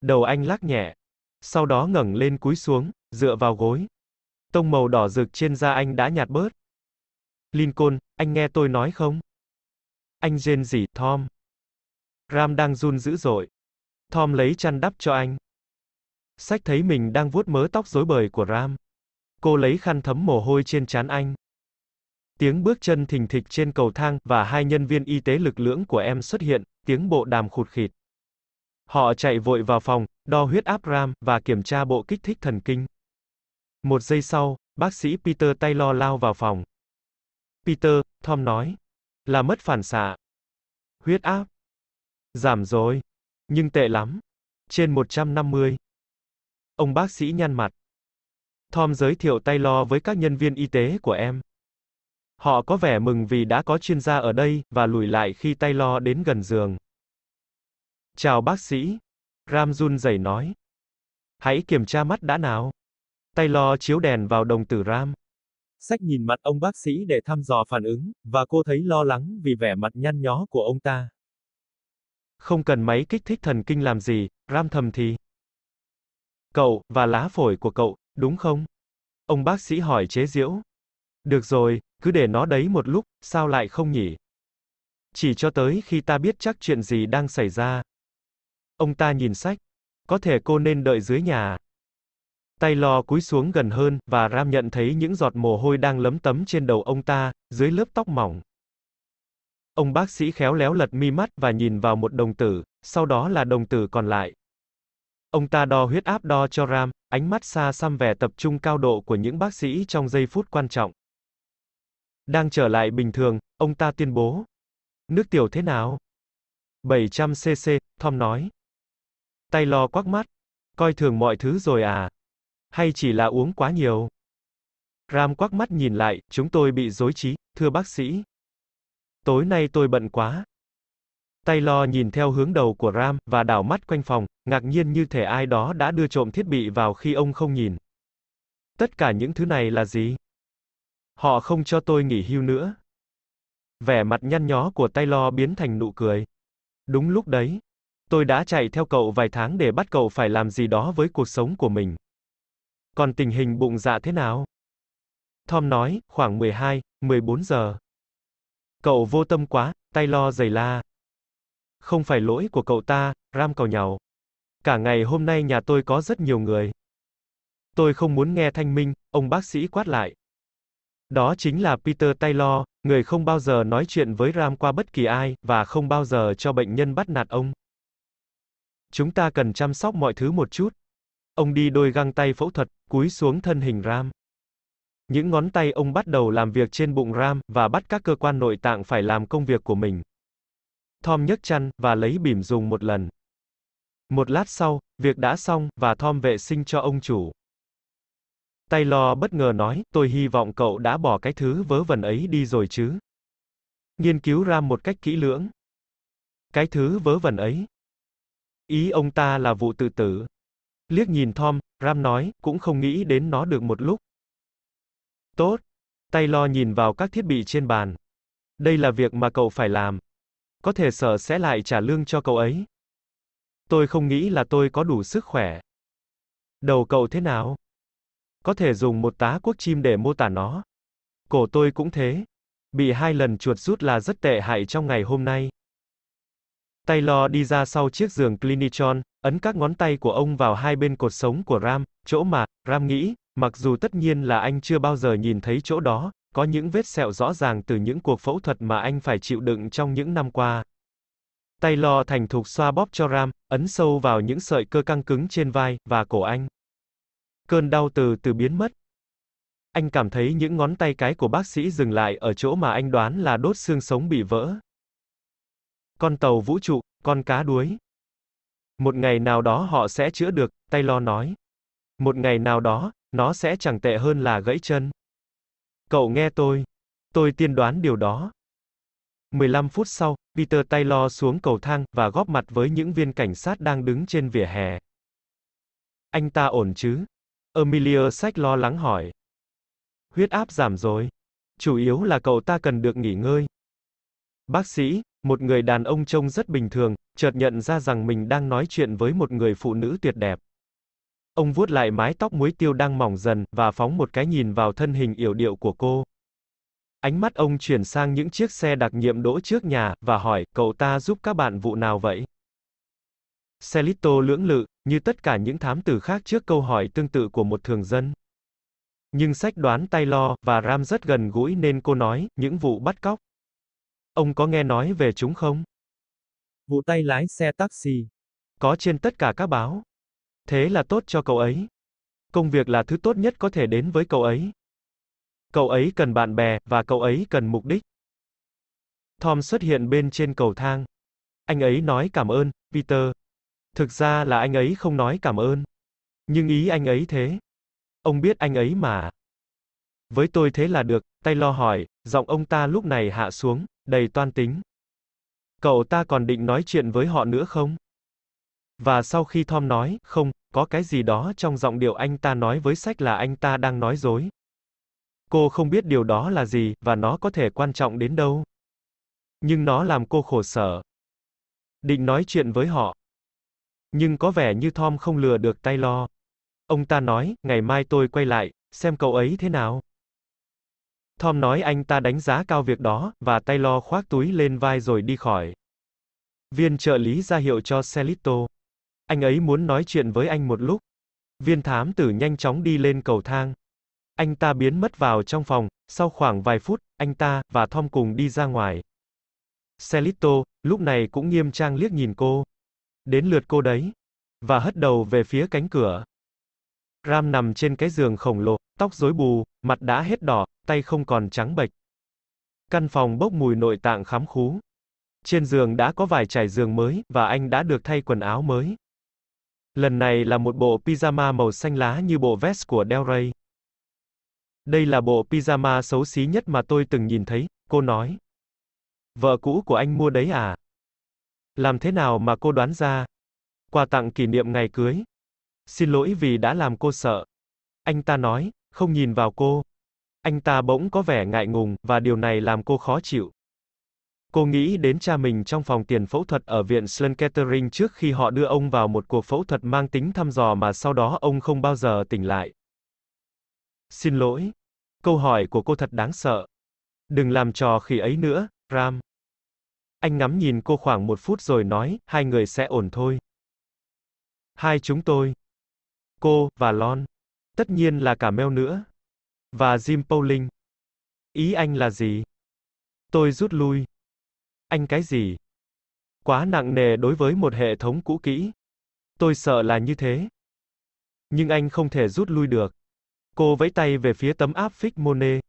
Đầu anh lắc nhẹ. Sau đó ngẩng lên cúi xuống, dựa vào gối. Tông màu đỏ rực trên da anh đã nhạt bớt. Lincoln, anh nghe tôi nói không? Anh rên rỉ, Tom. Ram đang run dữ dội. Tom lấy chăn đắp cho anh. Sách thấy mình đang vuốt mớ tóc rối bời của Ram. Cô lấy khăn thấm mồ hôi trên trán anh. Tiếng bước chân thình thịch trên cầu thang, và hai nhân viên y tế lực lưỡng của em xuất hiện, tiếng bộ đàm khụt khịt. Họ chạy vội vào phòng, đo huyết áp Ram, và kiểm tra bộ kích thích thần kinh. Một giây sau, bác sĩ Peter Taylor lao vào phòng. Peter, Tom nói. Là mất phản xạ. Huyết áp. Giảm rồi. Nhưng tệ lắm. Trên 150. Ông bác sĩ nhăn mặt. Tom giới thiệu Tay Lo với các nhân viên y tế của em. Họ có vẻ mừng vì đã có chuyên gia ở đây, và lùi lại khi Tay Lo đến gần giường. Chào bác sĩ. Ram run rẩy nói. Hãy kiểm tra mắt đã nào. Tay Lo chiếu đèn vào đồng tử Ram. Sách nhìn mặt ông bác sĩ để thăm dò phản ứng, và cô thấy lo lắng vì vẻ mặt nhăn nhó của ông ta. Không cần máy kích thích thần kinh làm gì, Ram thầm thì. Cậu, và lá phổi của cậu, đúng không? Ông bác sĩ hỏi chế diễu. Được rồi, cứ để nó đấy một lúc, sao lại không nhỉ? Chỉ cho tới khi ta biết chắc chuyện gì đang xảy ra. Ông ta nhìn sách. Có thể cô nên đợi dưới nhà. Tay lo cúi xuống gần hơn, và Ram nhận thấy những giọt mồ hôi đang lấm tấm trên đầu ông ta, dưới lớp tóc mỏng. Ông bác sĩ khéo léo lật mi mắt và nhìn vào một đồng tử, sau đó là đồng tử còn lại. Ông ta đo huyết áp đo cho Ram, ánh mắt xa xăm vẻ tập trung cao độ của những bác sĩ trong giây phút quan trọng. Đang trở lại bình thường, ông ta tuyên bố. Nước tiểu thế nào? 700cc, Tom nói. Tay lo quắc mắt. Coi thường mọi thứ rồi à? Hay chỉ là uống quá nhiều? Ram quắc mắt nhìn lại, chúng tôi bị dối trí, thưa bác sĩ. Tối nay tôi bận quá. Taylor nhìn theo hướng đầu của Ram, và đảo mắt quanh phòng, ngạc nhiên như thể ai đó đã đưa trộm thiết bị vào khi ông không nhìn. Tất cả những thứ này là gì? Họ không cho tôi nghỉ hưu nữa. Vẻ mặt nhăn nhó của Taylor biến thành nụ cười. Đúng lúc đấy, tôi đã chạy theo cậu vài tháng để bắt cậu phải làm gì đó với cuộc sống của mình. Còn tình hình bụng dạ thế nào? Tom nói, khoảng 12, 14 giờ. Cậu vô tâm quá, Taylor giày la. Không phải lỗi của cậu ta, Ram cầu nhau. Cả ngày hôm nay nhà tôi có rất nhiều người. Tôi không muốn nghe thanh minh, ông bác sĩ quát lại. Đó chính là Peter Taylor, người không bao giờ nói chuyện với Ram qua bất kỳ ai, và không bao giờ cho bệnh nhân bắt nạt ông. Chúng ta cần chăm sóc mọi thứ một chút. Ông đi đôi găng tay phẫu thuật, cúi xuống thân hình Ram. Những ngón tay ông bắt đầu làm việc trên bụng Ram, và bắt các cơ quan nội tạng phải làm công việc của mình. Thom nhấc chăn, và lấy bỉm dùng một lần. Một lát sau, việc đã xong, và Thom vệ sinh cho ông chủ. Taylor bất ngờ nói, tôi hy vọng cậu đã bỏ cái thứ vớ vẩn ấy đi rồi chứ. Nghiên cứu Ram một cách kỹ lưỡng. Cái thứ vớ vẩn ấy. Ý ông ta là vụ tự tử. Liếc nhìn Thom, Ram nói, cũng không nghĩ đến nó được một lúc. Tốt. Tay lo nhìn vào các thiết bị trên bàn. Đây là việc mà cậu phải làm. Có thể sở sẽ lại trả lương cho cậu ấy. Tôi không nghĩ là tôi có đủ sức khỏe. Đầu cậu thế nào? Có thể dùng một tá quốc chim để mô tả nó. Cổ tôi cũng thế. Bị hai lần chuột rút là rất tệ hại trong ngày hôm nay. Taylor đi ra sau chiếc giường Clinitron, ấn các ngón tay của ông vào hai bên cột sống của Ram, chỗ mà, Ram nghĩ, mặc dù tất nhiên là anh chưa bao giờ nhìn thấy chỗ đó, có những vết sẹo rõ ràng từ những cuộc phẫu thuật mà anh phải chịu đựng trong những năm qua. Taylor thành thục xoa bóp cho Ram, ấn sâu vào những sợi cơ căng cứng trên vai và cổ anh. Cơn đau từ từ biến mất. Anh cảm thấy những ngón tay cái của bác sĩ dừng lại ở chỗ mà anh đoán là đốt xương sống bị vỡ. Con tàu vũ trụ, con cá đuối. Một ngày nào đó họ sẽ chữa được, Taylor nói. Một ngày nào đó, nó sẽ chẳng tệ hơn là gãy chân. Cậu nghe tôi. Tôi tiên đoán điều đó. 15 phút sau, Peter Taylor xuống cầu thang, và góp mặt với những viên cảnh sát đang đứng trên vỉa hè. Anh ta ổn chứ? Amelia Sách lo lắng hỏi. Huyết áp giảm rồi. Chủ yếu là cậu ta cần được nghỉ ngơi. Bác sĩ, một người đàn ông trông rất bình thường, chợt nhận ra rằng mình đang nói chuyện với một người phụ nữ tuyệt đẹp. Ông vuốt lại mái tóc muối tiêu đang mỏng dần, và phóng một cái nhìn vào thân hình yểu điệu của cô. Ánh mắt ông chuyển sang những chiếc xe đặc nhiệm đỗ trước nhà, và hỏi, cậu ta giúp các bạn vụ nào vậy? Celito lưỡng lự, như tất cả những thám tử khác trước câu hỏi tương tự của một thường dân. Nhưng sách đoán tay lo, và Ram rất gần gũi nên cô nói, những vụ bắt cóc. Ông có nghe nói về chúng không? Vụ tay lái xe taxi. Có trên tất cả các báo. Thế là tốt cho cậu ấy. Công việc là thứ tốt nhất có thể đến với cậu ấy. Cậu ấy cần bạn bè, và cậu ấy cần mục đích. Tom xuất hiện bên trên cầu thang. Anh ấy nói cảm ơn, Peter. Thực ra là anh ấy không nói cảm ơn. Nhưng ý anh ấy thế. Ông biết anh ấy mà. Với tôi thế là được, Taylor hỏi, giọng ông ta lúc này hạ xuống, đầy toan tính. Cậu ta còn định nói chuyện với họ nữa không? Và sau khi Tom nói, không, có cái gì đó trong giọng điệu anh ta nói với sách là anh ta đang nói dối. Cô không biết điều đó là gì, và nó có thể quan trọng đến đâu. Nhưng nó làm cô khổ sở. Định nói chuyện với họ. Nhưng có vẻ như Tom không lừa được Taylor. Ông ta nói, ngày mai tôi quay lại, xem cậu ấy thế nào. Tom nói anh ta đánh giá cao việc đó, và Taylor khoác túi lên vai rồi đi khỏi. Viên trợ lý ra hiệu cho Celito. Anh ấy muốn nói chuyện với anh một lúc. Viên thám tử nhanh chóng đi lên cầu thang. Anh ta biến mất vào trong phòng, sau khoảng vài phút, anh ta và Tom cùng đi ra ngoài. Celito, lúc này cũng nghiêm trang liếc nhìn cô. Đến lượt cô đấy. Và hất đầu về phía cánh cửa. Ram nằm trên cái giường khổng lồ, tóc rối bù, mặt đã hết đỏ, tay không còn trắng bệch. Căn phòng bốc mùi nội tạng khám khú. Trên giường đã có vài trải giường mới, và anh đã được thay quần áo mới. Lần này là một bộ pyjama màu xanh lá như bộ vest của Del Rey. Đây là bộ pyjama xấu xí nhất mà tôi từng nhìn thấy, cô nói. Vợ cũ của anh mua đấy à? Làm thế nào mà cô đoán ra? Quà tặng kỷ niệm ngày cưới. Xin lỗi vì đã làm cô sợ. Anh ta nói, không nhìn vào cô. Anh ta bỗng có vẻ ngại ngùng, và điều này làm cô khó chịu. Cô nghĩ đến cha mình trong phòng tiền phẫu thuật ở viện Sloan Kettering trước khi họ đưa ông vào một cuộc phẫu thuật mang tính thăm dò mà sau đó ông không bao giờ tỉnh lại. Xin lỗi. Câu hỏi của cô thật đáng sợ. Đừng làm trò khỉ ấy nữa, Ram. Anh ngắm nhìn cô khoảng một phút rồi nói, hai người sẽ ổn thôi. Hai chúng tôi. Cô, và Lon. Tất nhiên là cả Mel nữa. Và Jim Pauling. Ý anh là gì? Tôi rút lui. Anh cái gì? Quá nặng nề đối với một hệ thống cũ kỹ. Tôi sợ là như thế. Nhưng anh không thể rút lui được. Cô vẫy tay về phía tấm áp phích Monet.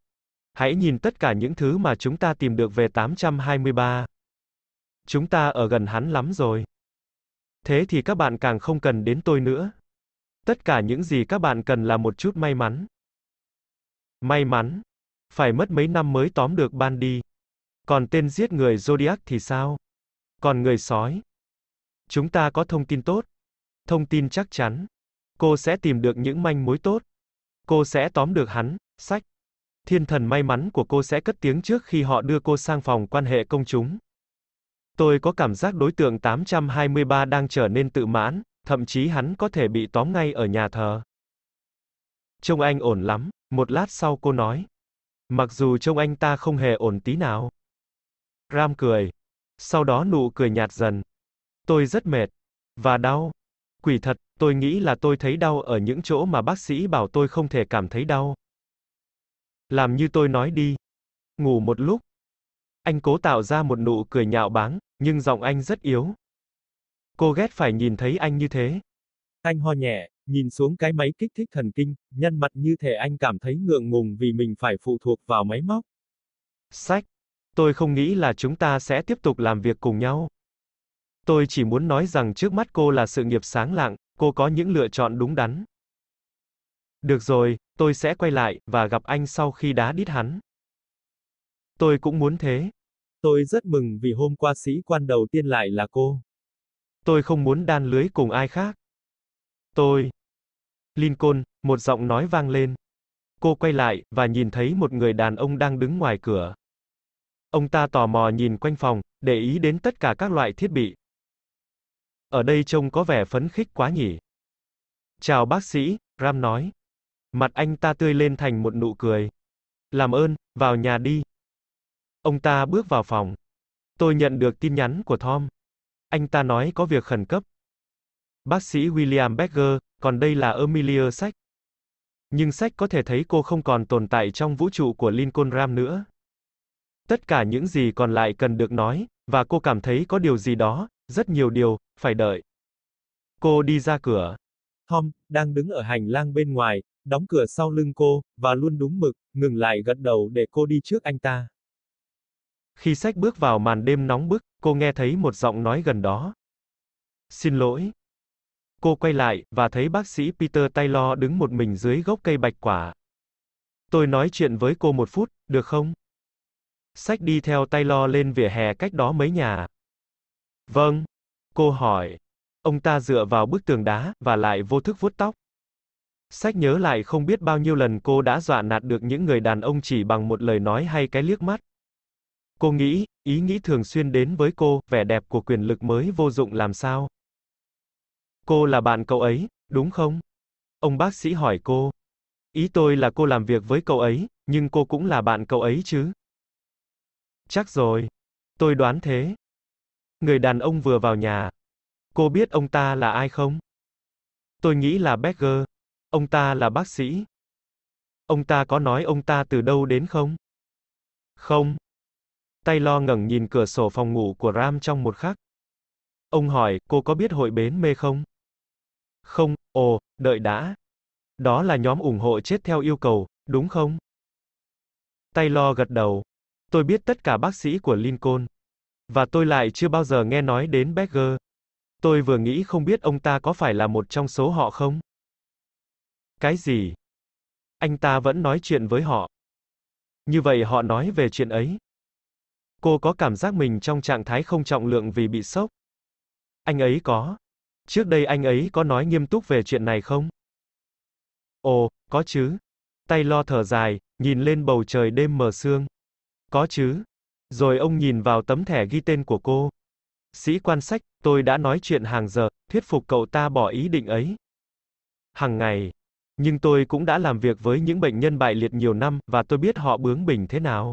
Hãy nhìn tất cả những thứ mà chúng ta tìm được về 823. Chúng ta ở gần hắn lắm rồi. Thế thì các bạn càng không cần đến tôi nữa. Tất cả những gì các bạn cần là một chút may mắn. May mắn. Phải mất mấy năm mới tóm được ban đi. Còn tên giết người Zodiac thì sao? Còn người sói? Chúng ta có thông tin tốt. Thông tin chắc chắn. Cô sẽ tìm được những manh mối tốt. Cô sẽ tóm được hắn, sách. Thiên thần may mắn của cô sẽ cất tiếng trước khi họ đưa cô sang phòng quan hệ công chúng. Tôi có cảm giác đối tượng 823 đang trở nên tự mãn, thậm chí hắn có thể bị tóm ngay ở nhà thờ. Trông anh ổn lắm, một lát sau cô nói. Mặc dù trông anh ta không hề ổn tí nào. Ram cười. Sau đó nụ cười nhạt dần. Tôi rất mệt. Và đau. Quỷ thật, tôi nghĩ là tôi thấy đau ở những chỗ mà bác sĩ bảo tôi không thể cảm thấy đau. Làm như tôi nói đi. Ngủ một lúc. Anh cố tạo ra một nụ cười nhạo báng, nhưng giọng anh rất yếu. Cô ghét phải nhìn thấy anh như thế. Anh ho nhẹ, nhìn xuống cái máy kích thích thần kinh, nhân mặt như thể anh cảm thấy ngượng ngùng vì mình phải phụ thuộc vào máy móc. Sách. Tôi không nghĩ là chúng ta sẽ tiếp tục làm việc cùng nhau. Tôi chỉ muốn nói rằng trước mắt cô là sự nghiệp sáng lạng, cô có những lựa chọn đúng đắn. Được rồi, tôi sẽ quay lại, và gặp anh sau khi đá đít hắn. Tôi cũng muốn thế. Tôi rất mừng vì hôm qua sĩ quan đầu tiên lại là cô. Tôi không muốn đan lưới cùng ai khác. Tôi. Lincoln, một giọng nói vang lên. Cô quay lại, và nhìn thấy một người đàn ông đang đứng ngoài cửa. Ông ta tò mò nhìn quanh phòng, để ý đến tất cả các loại thiết bị. Ở đây trông có vẻ phấn khích quá nhỉ. Chào bác sĩ, Ram nói. Mặt anh ta tươi lên thành một nụ cười. Làm ơn, vào nhà đi. Ông ta bước vào phòng. Tôi nhận được tin nhắn của Tom. Anh ta nói có việc khẩn cấp. Bác sĩ William Becker, còn đây là Amelia Sách. Nhưng Sách có thể thấy cô không còn tồn tại trong vũ trụ của Lincoln Ram nữa. Tất cả những gì còn lại cần được nói, và cô cảm thấy có điều gì đó, rất nhiều điều, phải đợi. Cô đi ra cửa. Tom, đang đứng ở hành lang bên ngoài, đóng cửa sau lưng cô, và luôn đúng mực, ngừng lại gật đầu để cô đi trước anh ta. Khi sách bước vào màn đêm nóng bức, cô nghe thấy một giọng nói gần đó. Xin lỗi. Cô quay lại, và thấy bác sĩ Peter Taylor đứng một mình dưới gốc cây bạch quả. Tôi nói chuyện với cô một phút, được không? Sách đi theo Taylor lên vỉa hè cách đó mấy nhà. Vâng. Cô hỏi. Ông ta dựa vào bức tường đá, và lại vô thức vuốt tóc. Sách nhớ lại không biết bao nhiêu lần cô đã dọa nạt được những người đàn ông chỉ bằng một lời nói hay cái liếc mắt. Cô nghĩ, ý nghĩ thường xuyên đến với cô, vẻ đẹp của quyền lực mới vô dụng làm sao? Cô là bạn cậu ấy, đúng không? Ông bác sĩ hỏi cô. Ý tôi là cô làm việc với cậu ấy, nhưng cô cũng là bạn cậu ấy chứ? Chắc rồi. Tôi đoán thế. Người đàn ông vừa vào nhà. Cô biết ông ta là ai không? Tôi nghĩ là Becker. Ông ta là bác sĩ. Ông ta có nói ông ta từ đâu đến không? Không. Taylor ngẩng nhìn cửa sổ phòng ngủ của Ram trong một khắc. Ông hỏi, cô có biết hội bến mê không? Không, ồ, đợi đã. Đó là nhóm ủng hộ chết theo yêu cầu, đúng không? Taylor gật đầu. Tôi biết tất cả bác sĩ của Lincoln. Và tôi lại chưa bao giờ nghe nói đến Becker. Tôi vừa nghĩ không biết ông ta có phải là một trong số họ không? Cái gì? Anh ta vẫn nói chuyện với họ. Như vậy họ nói về chuyện ấy. Cô có cảm giác mình trong trạng thái không trọng lượng vì bị sốc. Anh ấy có. Trước đây anh ấy có nói nghiêm túc về chuyện này không? Ồ, có chứ. Tay lo thở dài, nhìn lên bầu trời đêm mờ sương. Có chứ. Rồi ông nhìn vào tấm thẻ ghi tên của cô. Sĩ quan sách, tôi đã nói chuyện hàng giờ, thuyết phục cậu ta bỏ ý định ấy. Hàng ngày. Nhưng tôi cũng đã làm việc với những bệnh nhân bại liệt nhiều năm, và tôi biết họ bướng bỉnh thế nào.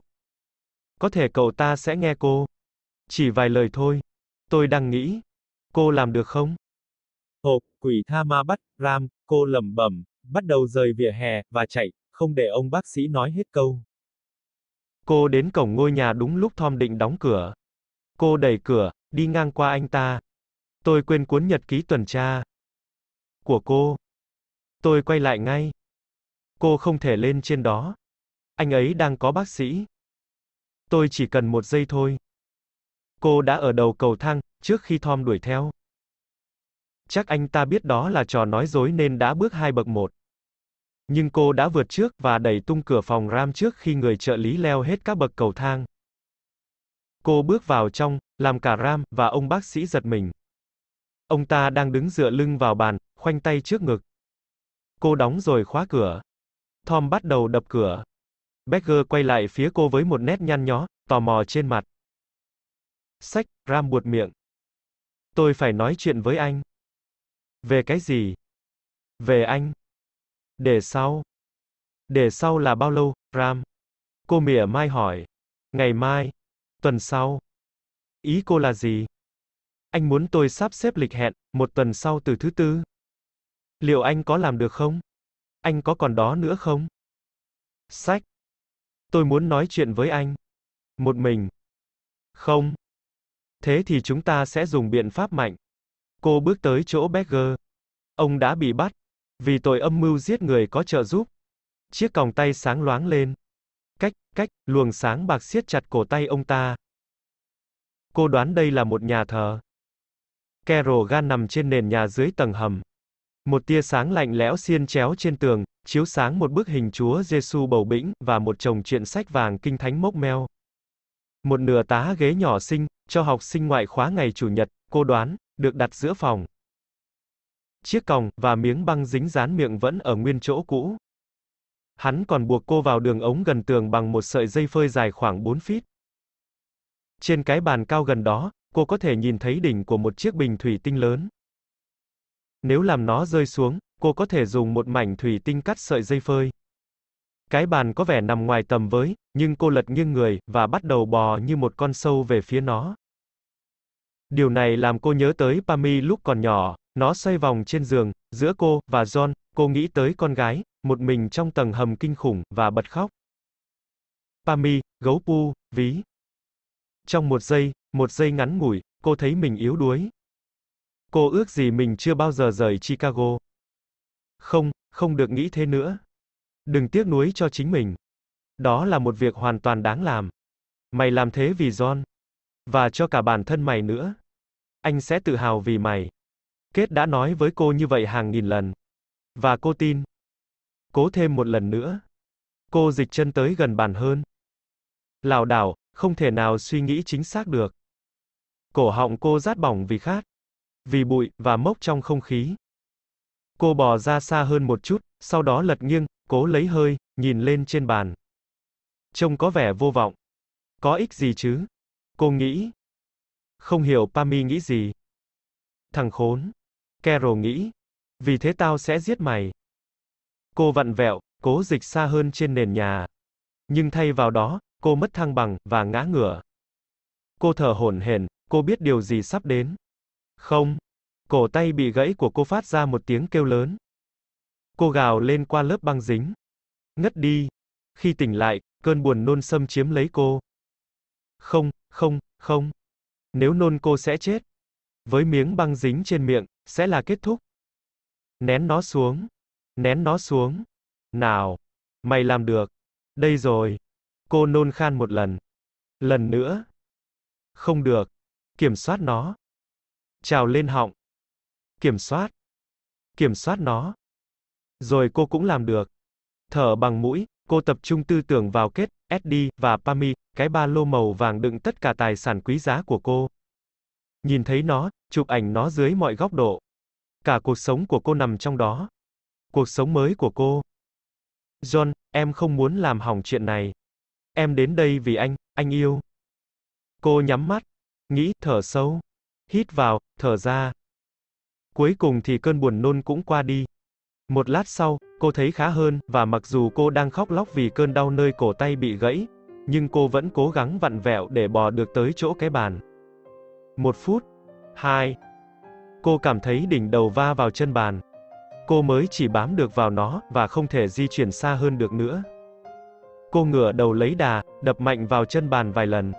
Có thể cậu ta sẽ nghe cô. Chỉ vài lời thôi. Tôi đang nghĩ. Cô làm được không? Hộp, quỷ tha ma bắt, ram, cô lẩm bẩm, bắt đầu rời vỉa hè, và chạy, không để ông bác sĩ nói hết câu. Cô đến cổng ngôi nhà đúng lúc Tom định đóng cửa. Cô đẩy cửa, đi ngang qua anh ta. Tôi quên cuốn nhật ký tuần tra. Của cô. Tôi quay lại ngay. Cô không thể lên trên đó. Anh ấy đang có bác sĩ. Tôi chỉ cần một giây thôi. Cô đã ở đầu cầu thang, trước khi Tom đuổi theo. Chắc anh ta biết đó là trò nói dối nên đã bước hai bậc một. Nhưng cô đã vượt trước và đẩy tung cửa phòng Ram trước khi người trợ lý leo hết các bậc cầu thang. Cô bước vào trong, làm cả Ram và ông bác sĩ giật mình. Ông ta đang đứng dựa lưng vào bàn, khoanh tay trước ngực. Cô đóng rồi khóa cửa. Tom bắt đầu đập cửa. Becker quay lại phía cô với một nét nhăn nhó, tò mò trên mặt. Sách, Ram buột miệng. Tôi phải nói chuyện với anh. Về cái gì? Về anh. Để sau. Để sau là bao lâu, Ram? Cô mỉa mai hỏi. Ngày mai. Tuần sau. Ý cô là gì? Anh muốn tôi sắp xếp lịch hẹn, một tuần sau từ thứ tư. Liệu anh có làm được không? Anh có còn đó nữa không? Sách. Tôi muốn nói chuyện với anh. Một mình. Không. Thế thì chúng ta sẽ dùng biện pháp mạnh. Cô bước tới chỗ Becker. Ông đã bị bắt. Vì tội âm mưu giết người có trợ giúp. Chiếc còng tay sáng loáng lên. Cách, cách, luồng sáng bạc siết chặt cổ tay ông ta. Cô đoán đây là một nhà thờ. Carol gan nằm trên nền nhà dưới tầng hầm. Một tia sáng lạnh lẽo xiên chéo trên tường, chiếu sáng một bức hình Chúa Giêsu bầu bĩnh và một chồng truyện sách vàng kinh thánh mốc meo. Một nửa tá ghế nhỏ xinh, cho học sinh ngoại khóa ngày chủ nhật, cô đoán, được đặt giữa phòng. Chiếc còng và miếng băng dính dán miệng vẫn ở nguyên chỗ cũ. Hắn còn buộc cô vào đường ống gần tường bằng một sợi dây phơi dài khoảng 4 feet. Trên cái bàn cao gần đó, cô có thể nhìn thấy đỉnh của một chiếc bình thủy tinh lớn. Nếu làm nó rơi xuống, cô có thể dùng một mảnh thủy tinh cắt sợi dây phơi. Cái bàn có vẻ nằm ngoài tầm với, nhưng cô lật nghiêng người, và bắt đầu bò như một con sâu về phía nó. Điều này làm cô nhớ tới Pami lúc còn nhỏ, nó xoay vòng trên giường, giữa cô và John, cô nghĩ tới con gái, một mình trong tầng hầm kinh khủng, và bật khóc. Pami, gấu pu, ví. Trong một giây, một giây ngắn ngủi, cô thấy mình yếu đuối. Cô ước gì mình chưa bao giờ rời Chicago. Không, không được nghĩ thế nữa. Đừng tiếc nuối cho chính mình. Đó là một việc hoàn toàn đáng làm. Mày làm thế vì John. Và cho cả bản thân mày nữa. Anh sẽ tự hào vì mày. Kết đã nói với cô như vậy hàng nghìn lần. Và cô tin. Cố thêm một lần nữa. Cô dịch chân tới gần bàn hơn. Lào đảo, không thể nào suy nghĩ chính xác được. Cổ họng cô rát bỏng vì khát. Vì bụi, và mốc trong không khí. Cô bò ra xa hơn một chút, sau đó lật nghiêng, cố lấy hơi, nhìn lên trên bàn. Trông có vẻ vô vọng. Có ích gì chứ? Cô nghĩ. Không hiểu Pami nghĩ gì. Thằng khốn. Carol nghĩ. Vì thế tao sẽ giết mày. Cô vặn vẹo, cố dịch xa hơn trên nền nhà. Nhưng thay vào đó, cô mất thăng bằng, và ngã ngửa. Cô thở hổn hển, cô biết điều gì sắp đến. Không. Cổ tay bị gãy của cô phát ra một tiếng kêu lớn. Cô gào lên qua lớp băng dính. Ngất đi. Khi tỉnh lại, cơn buồn nôn xâm chiếm lấy cô. Không, không, không. Nếu nôn cô sẽ chết. Với miếng băng dính trên miệng, sẽ là kết thúc. Nén nó xuống. Nén nó xuống. Nào. Mày làm được. Đây rồi. Cô nôn khan một lần. Lần nữa. Không được. Kiểm soát nó. Trào lên họng. Kiểm soát. Kiểm soát nó. Rồi cô cũng làm được. Thở bằng mũi, cô tập trung tư tưởng vào kết, SD, và Pami, cái ba lô màu vàng đựng tất cả tài sản quý giá của cô. Nhìn thấy nó, chụp ảnh nó dưới mọi góc độ. Cả cuộc sống của cô nằm trong đó. Cuộc sống mới của cô. John, em không muốn làm hỏng chuyện này. Em đến đây vì anh, anh yêu. Cô nhắm mắt, nghĩ, thở sâu. Hít vào, thở ra. Cuối cùng thì cơn buồn nôn cũng qua đi. Một lát sau, cô thấy khá hơn, và mặc dù cô đang khóc lóc vì cơn đau nơi cổ tay bị gãy, nhưng cô vẫn cố gắng vặn vẹo để bò được tới chỗ cái bàn. Một phút. Hai. Cô cảm thấy đỉnh đầu va vào chân bàn. Cô mới chỉ bám được vào nó, và không thể di chuyển xa hơn được nữa. Cô ngửa đầu lấy đà, đập mạnh vào chân bàn vài lần.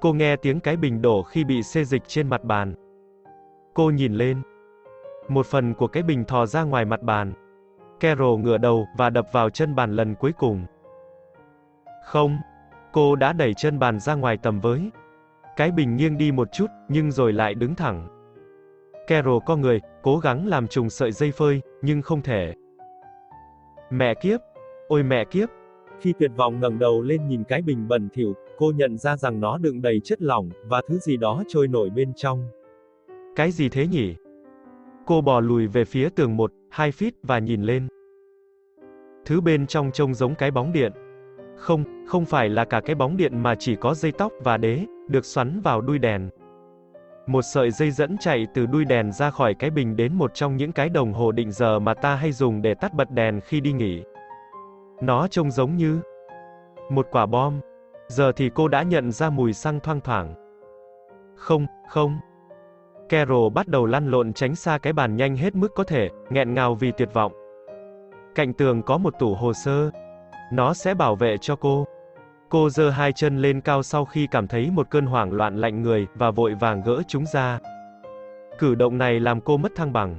Cô nghe tiếng cái bình đổ khi bị xê dịch trên mặt bàn. Cô nhìn lên. Một phần của cái bình thò ra ngoài mặt bàn. Carol ngửa đầu, và đập vào chân bàn lần cuối cùng. Không. Cô đã đẩy chân bàn ra ngoài tầm với. Cái bình nghiêng đi một chút, nhưng rồi lại đứng thẳng. Carol co người, cố gắng làm trùng sợi dây phơi, nhưng không thể. Mẹ kiếp! Ôi mẹ kiếp! Khi tuyệt vọng ngẩng đầu lên nhìn cái bình bẩn thỉu, cô nhận ra rằng nó đựng đầy chất lỏng, và thứ gì đó trôi nổi bên trong. Cái gì thế nhỉ? Cô bò lùi về phía tường một, hai feet và nhìn lên. Thứ bên trong trông giống cái bóng điện. Không, không phải là cả cái bóng điện mà chỉ có dây tóc và đế, được xoắn vào đuôi đèn. Một sợi dây dẫn chạy từ đuôi đèn ra khỏi cái bình đến một trong những cái đồng hồ định giờ mà ta hay dùng để tắt bật đèn khi đi nghỉ. Nó trông giống như một quả bom. Giờ thì cô đã nhận ra mùi xăng thoang thoảng. Không, không. Carol bắt đầu lăn lộn tránh xa cái bàn nhanh hết mức có thể, nghẹn ngào vì tuyệt vọng. Cạnh tường có một tủ hồ sơ. Nó sẽ bảo vệ cho cô. Cô giơ hai chân lên cao sau khi cảm thấy một cơn hoảng loạn lạnh người, và vội vàng gỡ chúng ra. Cử động này làm cô mất thăng bằng.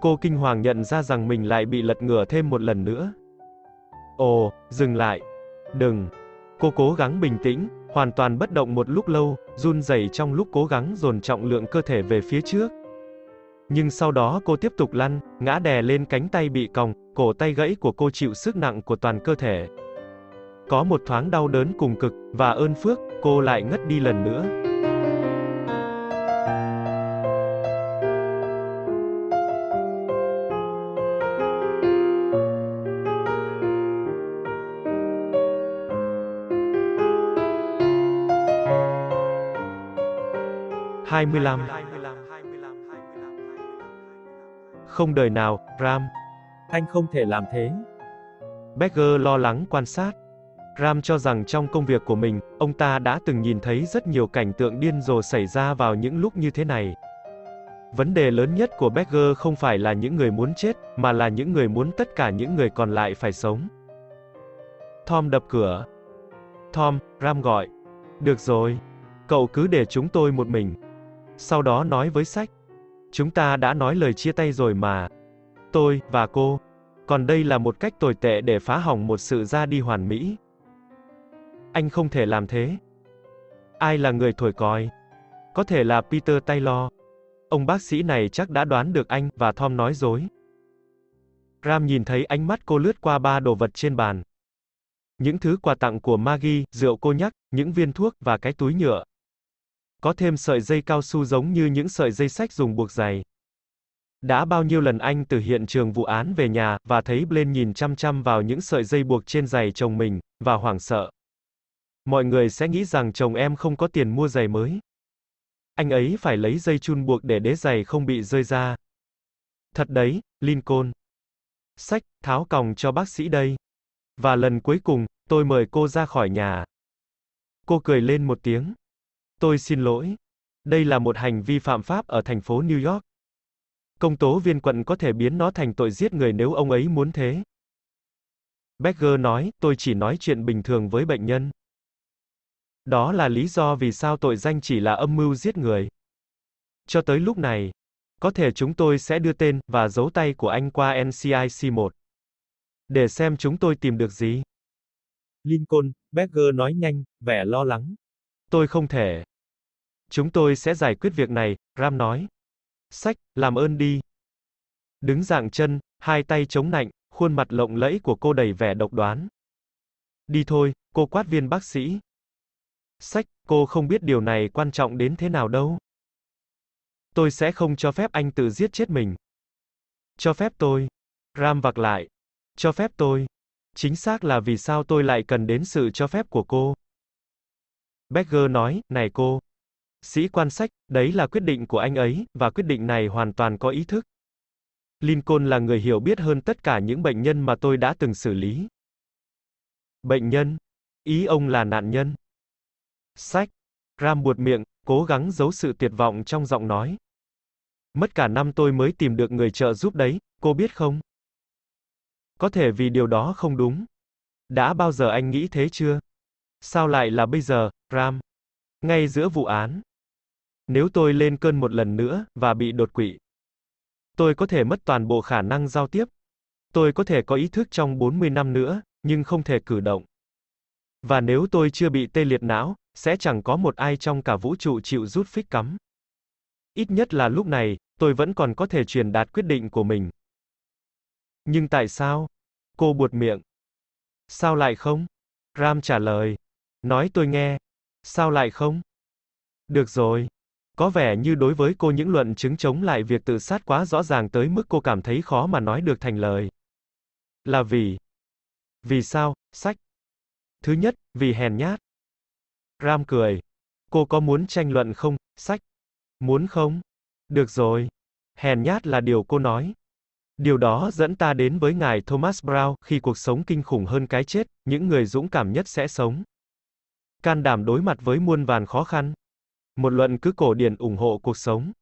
Cô kinh hoàng nhận ra rằng mình lại bị lật ngửa thêm một lần nữa. Ồ, dừng lại. Đừng. Cô cố gắng bình tĩnh, hoàn toàn bất động một lúc lâu, run rẩy trong lúc cố gắng dồn trọng lượng cơ thể về phía trước. Nhưng sau đó cô tiếp tục lăn, ngã đè lên cánh tay bị còng, cổ tay gãy của cô chịu sức nặng của toàn cơ thể. Có một thoáng đau đớn cùng cực, và ơn phước, cô lại ngất đi lần nữa. Hai mươi lăm. Không đời nào, Ram. Anh không thể làm thế. Becker lo lắng quan sát. Ram cho rằng trong công việc của mình, ông ta đã từng nhìn thấy rất nhiều cảnh tượng điên rồ xảy ra vào những lúc như thế này. Vấn đề lớn nhất của Becker không phải là những người muốn chết, mà là những người muốn tất cả những người còn lại phải sống. Tom đập cửa. Tom, Ram gọi. Được rồi. Cậu cứ để chúng tôi một mình. Sau đó nói với sách. Chúng ta đã nói lời chia tay rồi mà. Tôi, và cô. Còn đây là một cách tồi tệ để phá hỏng một sự ra đi hoàn mỹ. Anh không thể làm thế. Ai là người thổi còi? Có thể là Peter Taylor. Ông bác sĩ này chắc đã đoán được anh, và Tom nói dối. Ram nhìn thấy ánh mắt cô lướt qua ba đồ vật trên bàn. Những thứ quà tặng của Maggie, rượu cô nhắc, những viên thuốc, và cái túi nhựa. Có thêm sợi dây cao su giống như những sợi dây sách dùng buộc giày. Đã bao nhiêu lần anh từ hiện trường vụ án về nhà, và thấy Blaine nhìn chăm chăm vào những sợi dây buộc trên giày chồng mình, và hoảng sợ. Mọi người sẽ nghĩ rằng chồng em không có tiền mua giày mới. Anh ấy phải lấy dây chun buộc để đế giày không bị rơi ra. Thật đấy, Lincoln. Sách, tháo còng cho bác sĩ đây. Và lần cuối cùng, tôi mời cô ra khỏi nhà. Cô cười lên một tiếng. Tôi xin lỗi. Đây là một hành vi phạm pháp ở thành phố New York. Công tố viên quận có thể biến nó thành tội giết người nếu ông ấy muốn thế. Becker nói, tôi chỉ nói chuyện bình thường với bệnh nhân. Đó là lý do vì sao tội danh chỉ là âm mưu giết người. Cho tới lúc này, có thể chúng tôi sẽ đưa tên và dấu tay của anh qua NCIC 1 để xem chúng tôi tìm được gì. Lincoln, Becker nói nhanh, vẻ lo lắng. Tôi không thể. Chúng tôi sẽ giải quyết việc này, Ram nói. Sách, làm ơn đi. Đứng dạng chân, hai tay chống nạnh, khuôn mặt lộng lẫy của cô đầy vẻ độc đoán. Đi thôi, cô quát viên bác sĩ. Sách, cô không biết điều này quan trọng đến thế nào đâu. Tôi sẽ không cho phép anh tự giết chết mình. Cho phép tôi. Ram vặc lại. Cho phép tôi. Chính xác là vì sao tôi lại cần đến sự cho phép của cô. Becker nói, này cô. Sĩ quan sách, đấy là quyết định của anh ấy, và quyết định này hoàn toàn có ý thức. Lincoln là người hiểu biết hơn tất cả những bệnh nhân mà tôi đã từng xử lý. Bệnh nhân? Ý ông là nạn nhân. Sách. Ram buột miệng, cố gắng giấu sự tuyệt vọng trong giọng nói. Mất cả năm tôi mới tìm được người trợ giúp đấy, cô biết không? Có thể vì điều đó không đúng. Đã bao giờ anh nghĩ thế chưa? Sao lại là bây giờ, Ram? Ngay giữa vụ án. Nếu tôi lên cơn một lần nữa, và bị đột quỵ, tôi có thể mất toàn bộ khả năng giao tiếp. Tôi có thể có ý thức trong 40 năm nữa, nhưng không thể cử động. Và nếu tôi chưa bị tê liệt não, sẽ chẳng có một ai trong cả vũ trụ chịu rút phích cắm. Ít nhất là lúc này, tôi vẫn còn có thể truyền đạt quyết định của mình. Nhưng tại sao? Cô buột miệng. Sao lại không? Ram trả lời. Nói tôi nghe. Sao lại không? Được rồi. Có vẻ như đối với cô những luận chứng chống lại việc tự sát quá rõ ràng tới mức cô cảm thấy khó mà nói được thành lời. Là vì. Vì sao, sách? Thứ nhất, vì hèn nhát. Ram cười. Cô có muốn tranh luận không, sách? Muốn không? Được rồi. Hèn nhát là điều cô nói. Điều đó dẫn ta đến với ngài Thomas Brown, khi cuộc sống kinh khủng hơn cái chết, những người dũng cảm nhất sẽ sống. Can đảm đối mặt với muôn vàn khó khăn. Một luận cứ cổ điển ủng hộ cuộc sống.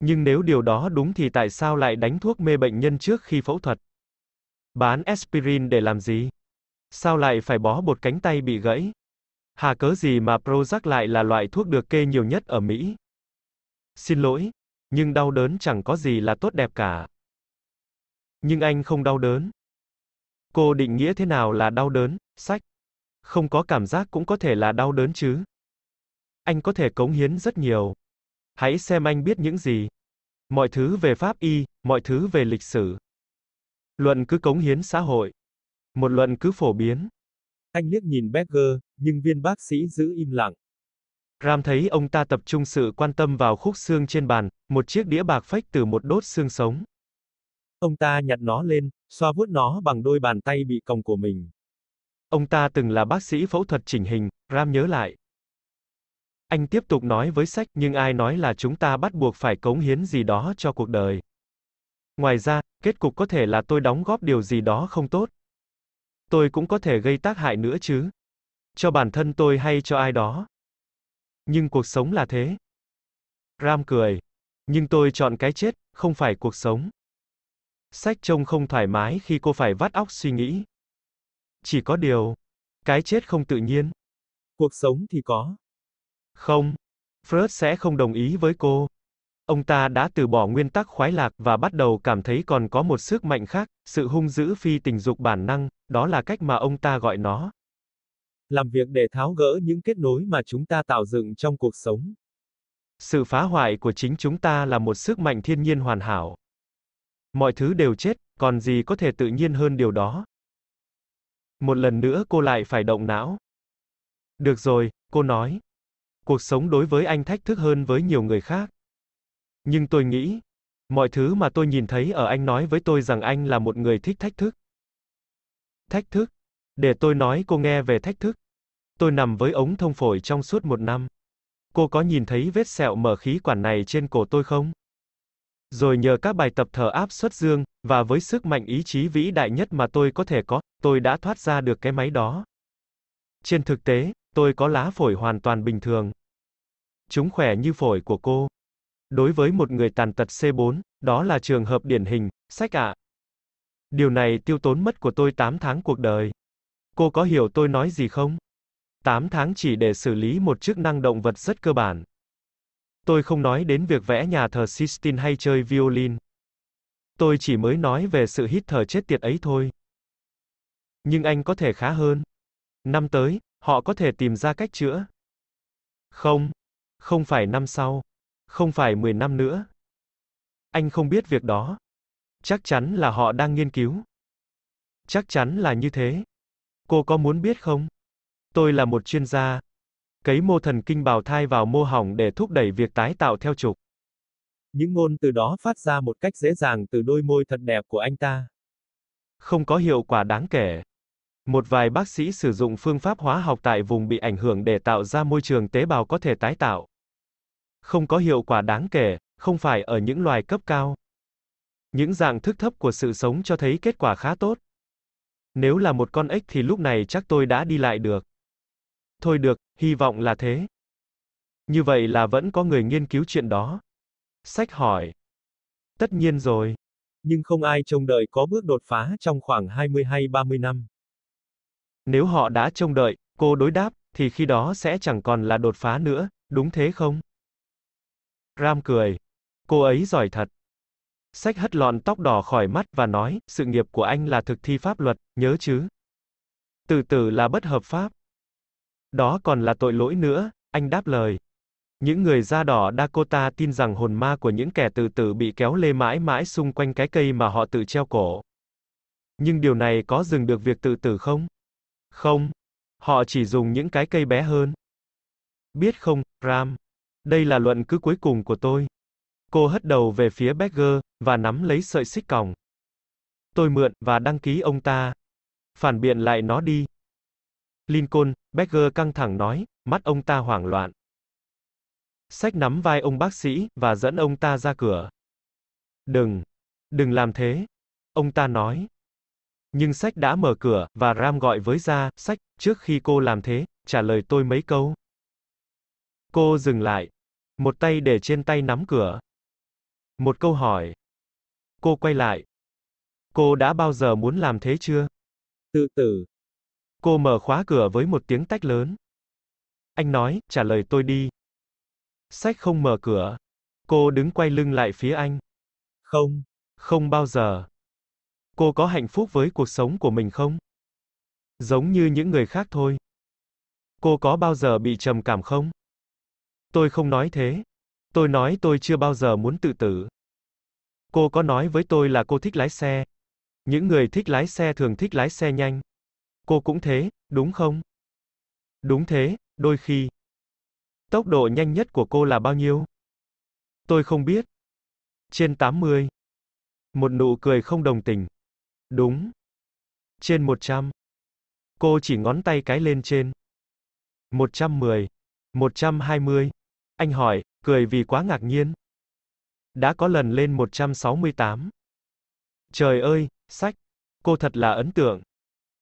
Nhưng nếu điều đó đúng thì tại sao lại đánh thuốc mê bệnh nhân trước khi phẫu thuật? Bán aspirin để làm gì? Sao lại phải bó bột cánh tay bị gãy? Hà cớ gì mà Prozac lại là loại thuốc được kê nhiều nhất ở Mỹ? Xin lỗi, nhưng đau đớn chẳng có gì là tốt đẹp cả. Nhưng anh không đau đớn. Cô định nghĩa thế nào là đau đớn, sách? Không có cảm giác cũng có thể là đau đớn chứ. Anh có thể cống hiến rất nhiều. Hãy xem anh biết những gì. Mọi thứ về pháp y, mọi thứ về lịch sử. Luận cứ cống hiến xã hội. Một luận cứ phổ biến. Anh liếc nhìn Becker, nhưng viên bác sĩ giữ im lặng. Ram thấy ông ta tập trung sự quan tâm vào khúc xương trên bàn, một chiếc đĩa bạc phách từ một đốt xương sống. Ông ta nhặt nó lên, xoa vuốt nó bằng đôi bàn tay bị còng của mình. Ông ta từng là bác sĩ phẫu thuật chỉnh hình, Ram nhớ lại. Anh tiếp tục nói với sách, nhưng ai nói là chúng ta bắt buộc phải cống hiến gì đó cho cuộc đời. Ngoài ra, kết cục có thể là tôi đóng góp điều gì đó không tốt. Tôi cũng có thể gây tác hại nữa chứ. Cho bản thân tôi hay cho ai đó. Nhưng cuộc sống là thế. Ram cười. Nhưng tôi chọn cái chết, không phải cuộc sống. Sách trông không thoải mái khi cô phải vắt óc suy nghĩ. Chỉ có điều, cái chết không tự nhiên. Cuộc sống thì có. Không, Freud sẽ không đồng ý với cô. Ông ta đã từ bỏ nguyên tắc khoái lạc và bắt đầu cảm thấy còn có một sức mạnh khác, sự hung dữ phi tình dục bản năng, đó là cách mà ông ta gọi nó. Làm việc để tháo gỡ những kết nối mà chúng ta tạo dựng trong cuộc sống. Sự phá hoại của chính chúng ta là một sức mạnh thiên nhiên hoàn hảo. Mọi thứ đều chết, còn gì có thể tự nhiên hơn điều đó. Một lần nữa cô lại phải động não. Được rồi, cô nói. Cuộc sống đối với anh thách thức hơn với nhiều người khác. Nhưng tôi nghĩ, mọi thứ mà tôi nhìn thấy ở anh nói với tôi rằng anh là một người thích thách thức. Thách thức? Để tôi nói cô nghe về thách thức. Tôi nằm với ống thông phổi trong suốt một năm. Cô có nhìn thấy vết sẹo mở khí quản này trên cổ tôi không? Rồi nhờ các bài tập thở áp suất dương, và với sức mạnh ý chí vĩ đại nhất mà tôi có thể có, tôi đã thoát ra được cái máy đó. Trên thực tế, tôi có lá phổi hoàn toàn bình thường. Chúng khỏe như phổi của cô. Đối với một người tàn tật C4, đó là trường hợp điển hình, sách ạ. Điều này tiêu tốn mất của tôi 8 tháng cuộc đời. Cô có hiểu tôi nói gì không? 8 tháng chỉ để xử lý một chức năng động vật rất cơ bản. Tôi không nói đến việc vẽ nhà thờ Sistine hay chơi violin. Tôi chỉ mới nói về sự hít thở chết tiệt ấy thôi. Nhưng anh có thể khá hơn. Năm tới, họ có thể tìm ra cách chữa. Không, không phải năm sau, không phải 10 năm nữa. Anh không biết việc đó. Chắc chắn là họ đang nghiên cứu. Chắc chắn là như thế. Cô có muốn biết không? Tôi là một chuyên gia. Cấy mô thần kinh bào thai vào mô hỏng để thúc đẩy việc tái tạo theo trục. Những ngôn từ đó phát ra một cách dễ dàng từ đôi môi thật đẹp của anh ta. Không có hiệu quả đáng kể. Một vài bác sĩ sử dụng phương pháp hóa học tại vùng bị ảnh hưởng để tạo ra môi trường tế bào có thể tái tạo. Không có hiệu quả đáng kể, không phải ở những loài cấp cao. Những dạng thức thấp của sự sống cho thấy kết quả khá tốt. Nếu là một con ếch thì lúc này chắc tôi đã đi lại được. Thôi được, hy vọng là thế. Như vậy là vẫn có người nghiên cứu chuyện đó. Sách hỏi. Tất nhiên rồi. Nhưng không ai trông đợi có bước đột phá trong khoảng 20 hay 30 năm. Nếu họ đã trông đợi, cô đối đáp, thì khi đó sẽ chẳng còn là đột phá nữa, đúng thế không? Ram cười. Cô ấy giỏi thật. Sách hất lọn tóc đỏ khỏi mắt và nói, sự nghiệp của anh là thực thi pháp luật, nhớ chứ? Từ tử là bất hợp pháp. Đó còn là tội lỗi nữa, anh đáp lời. Những người da đỏ Dakota tin rằng hồn ma của những kẻ tự tử bị kéo lê mãi mãi xung quanh cái cây mà họ tự treo cổ. Nhưng điều này có dừng được việc tự tử không? Không. Họ chỉ dùng những cái cây bé hơn. Biết không, Ram? Đây là luận cứ cuối cùng của tôi. Cô hất đầu về phía Becker, và nắm lấy sợi xích còng. Tôi mượn, và đăng ký ông ta. Phản biện lại nó đi. Lincoln, Becker căng thẳng nói, mắt ông ta hoảng loạn. Sách nắm vai ông bác sĩ, và dẫn ông ta ra cửa. Đừng, đừng làm thế. Ông ta nói. Nhưng sách đã mở cửa, và Ram gọi với ra, sách, trước khi cô làm thế, trả lời tôi mấy câu. Cô dừng lại. Một tay để trên tay nắm cửa. Một câu hỏi. Cô quay lại. Cô đã bao giờ muốn làm thế chưa? Tự tử. Cô mở khóa cửa với một tiếng tách lớn. Anh nói, trả lời tôi đi. Sách không mở cửa. Cô đứng quay lưng lại phía anh. Không. Không bao giờ. Cô có hạnh phúc với cuộc sống của mình không? Giống như những người khác thôi. Cô có bao giờ bị trầm cảm không? Tôi không nói thế. Tôi nói tôi chưa bao giờ muốn tự tử. Cô có nói với tôi là cô thích lái xe. Những người thích lái xe thường thích lái xe nhanh. Cô cũng thế, đúng không? Đúng thế, đôi khi. Tốc độ nhanh nhất của cô là bao nhiêu? Tôi không biết. Trên 80. Một nụ cười không đồng tình. Đúng. Trên 100. Cô chỉ ngón tay cái lên trên. 110. 120. Anh hỏi, cười vì quá ngạc nhiên. Đã có lần lên 168. Trời ơi, sách. Cô thật là ấn tượng.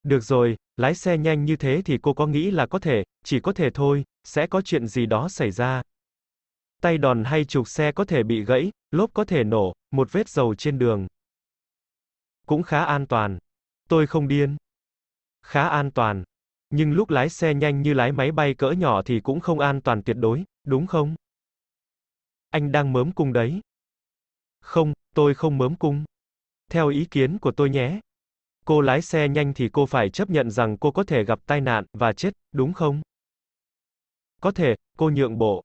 Được rồi, lái xe nhanh như thế thì cô có nghĩ là có thể, chỉ có thể thôi, sẽ có chuyện gì đó xảy ra. Tay đòn hay trục xe có thể bị gãy, lốp có thể nổ, một vết dầu trên đường. Cũng khá an toàn. Tôi không điên. Khá an toàn. Nhưng lúc lái xe nhanh như lái máy bay cỡ nhỏ thì cũng không an toàn tuyệt đối, đúng không? Anh đang mớm cung đấy. Không, tôi không mớm cung. Theo ý kiến của tôi nhé. Cô lái xe nhanh thì cô phải chấp nhận rằng cô có thể gặp tai nạn, và chết, đúng không? Có thể, cô nhượng bộ.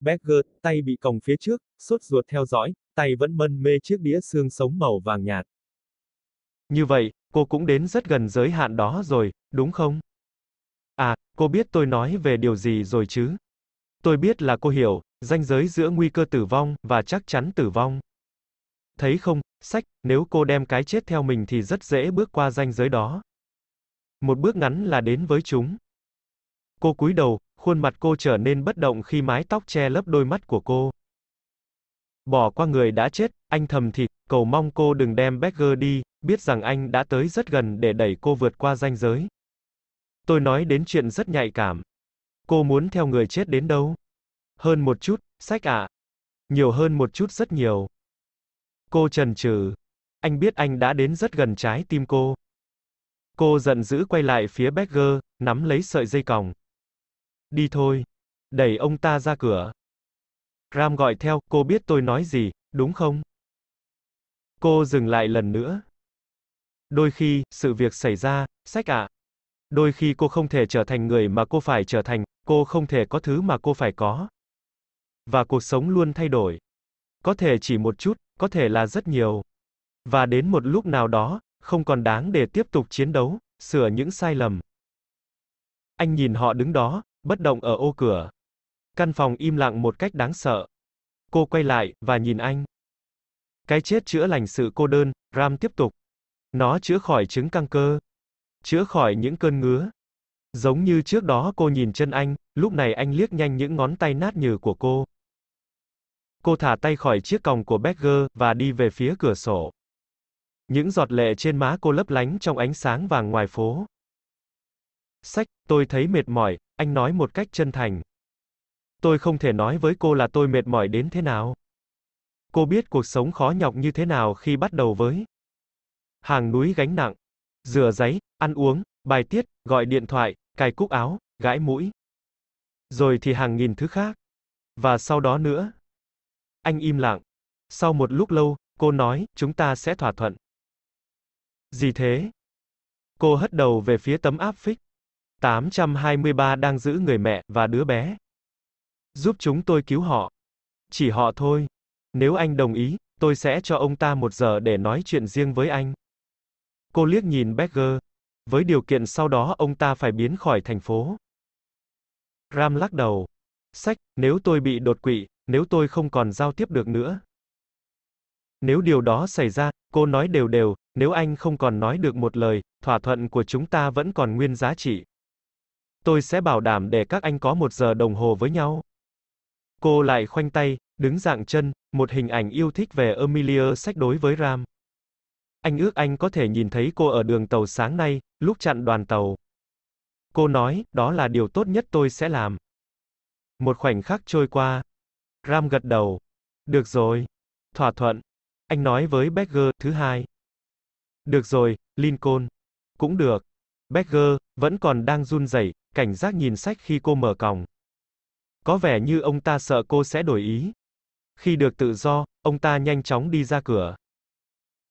Becker, tay bị còng phía trước, sốt ruột theo dõi, tay vẫn mân mê chiếc đĩa xương sống màu vàng nhạt. Như vậy, cô cũng đến rất gần giới hạn đó rồi, đúng không? À, cô biết tôi nói về điều gì rồi chứ? Tôi biết là cô hiểu, ranh giới giữa nguy cơ tử vong, và chắc chắn tử vong. Thấy không, sách, nếu cô đem cái chết theo mình thì rất dễ bước qua ranh giới đó. Một bước ngắn là đến với chúng. Cô cúi đầu, khuôn mặt cô trở nên bất động khi mái tóc che lấp đôi mắt của cô. Bỏ qua người đã chết, anh thầm thì, cầu mong cô đừng đem Becker đi, biết rằng anh đã tới rất gần để đẩy cô vượt qua ranh giới. Tôi nói đến chuyện rất nhạy cảm. Cô muốn theo người chết đến đâu? Hơn một chút, sách ạ. Nhiều hơn một chút rất nhiều. Cô trần trừ. Anh biết anh đã đến rất gần trái tim cô. Cô giận dữ quay lại phía Becker, nắm lấy sợi dây còng. Đi thôi. Đẩy ông ta ra cửa. Ram gọi theo, cô biết tôi nói gì, đúng không? Cô dừng lại lần nữa. Đôi khi, sự việc xảy ra, sách ạ. Đôi khi cô không thể trở thành người mà cô phải trở thành, cô không thể có thứ mà cô phải có. Và cuộc sống luôn thay đổi. Có thể chỉ một chút, có thể là rất nhiều. Và đến một lúc nào đó, không còn đáng để tiếp tục chiến đấu, sửa những sai lầm. Anh nhìn họ đứng đó, bất động ở ô cửa. Căn phòng im lặng một cách đáng sợ. Cô quay lại, và nhìn anh. Cái chết chữa lành sự cô đơn, Ram tiếp tục. Nó chữa khỏi chứng căng cơ. Chữa khỏi những cơn ngứa. Giống như trước đó cô nhìn chân anh, lúc này anh liếc nhanh những ngón tay nát nhừ của cô. Cô thả tay khỏi chiếc còng của Becker, và đi về phía cửa sổ. Những giọt lệ trên má cô lấp lánh trong ánh sáng vàng ngoài phố. Sách, tôi thấy mệt mỏi, anh nói một cách chân thành. Tôi không thể nói với cô là tôi mệt mỏi đến thế nào. Cô biết cuộc sống khó nhọc như thế nào khi bắt đầu với hàng núi gánh nặng, rửa giấy, ăn uống, bài tiết, gọi điện thoại, cài cúc áo, gãi mũi. Rồi thì hàng nghìn thứ khác. Và sau đó nữa. Anh im lặng. Sau một lúc lâu, cô nói, chúng ta sẽ thỏa thuận. Gì thế? Cô hất đầu về phía tấm áp phích. 823 đang giữ người mẹ và đứa bé. Giúp chúng tôi cứu họ. Chỉ họ thôi. Nếu anh đồng ý, tôi sẽ cho ông ta một giờ để nói chuyện riêng với anh. Cô liếc nhìn Becker. Với điều kiện sau đó ông ta phải biến khỏi thành phố. Ram lắc đầu. Sách, nếu tôi bị đột quỵ, nếu tôi không còn giao tiếp được nữa. Nếu điều đó xảy ra, cô nói đều đều, nếu anh không còn nói được một lời, thỏa thuận của chúng ta vẫn còn nguyên giá trị. Tôi sẽ bảo đảm để các anh có một giờ đồng hồ với nhau. Cô lại khoanh tay, đứng dạng chân, một hình ảnh yêu thích về Emilia sách đối với Ram. Anh ước anh có thể nhìn thấy cô ở đường tàu sáng nay, lúc chặn đoàn tàu. Cô nói, đó là điều tốt nhất tôi sẽ làm. Một khoảnh khắc trôi qua. Ram gật đầu. Được rồi. Thỏa thuận. Anh nói với Becker, thứ hai. Được rồi, Lincoln. Cũng được. Becker, vẫn còn đang run rẩy, cảnh giác nhìn sách khi cô mở còng. Có vẻ như ông ta sợ cô sẽ đổi ý. Khi được tự do, ông ta nhanh chóng đi ra cửa.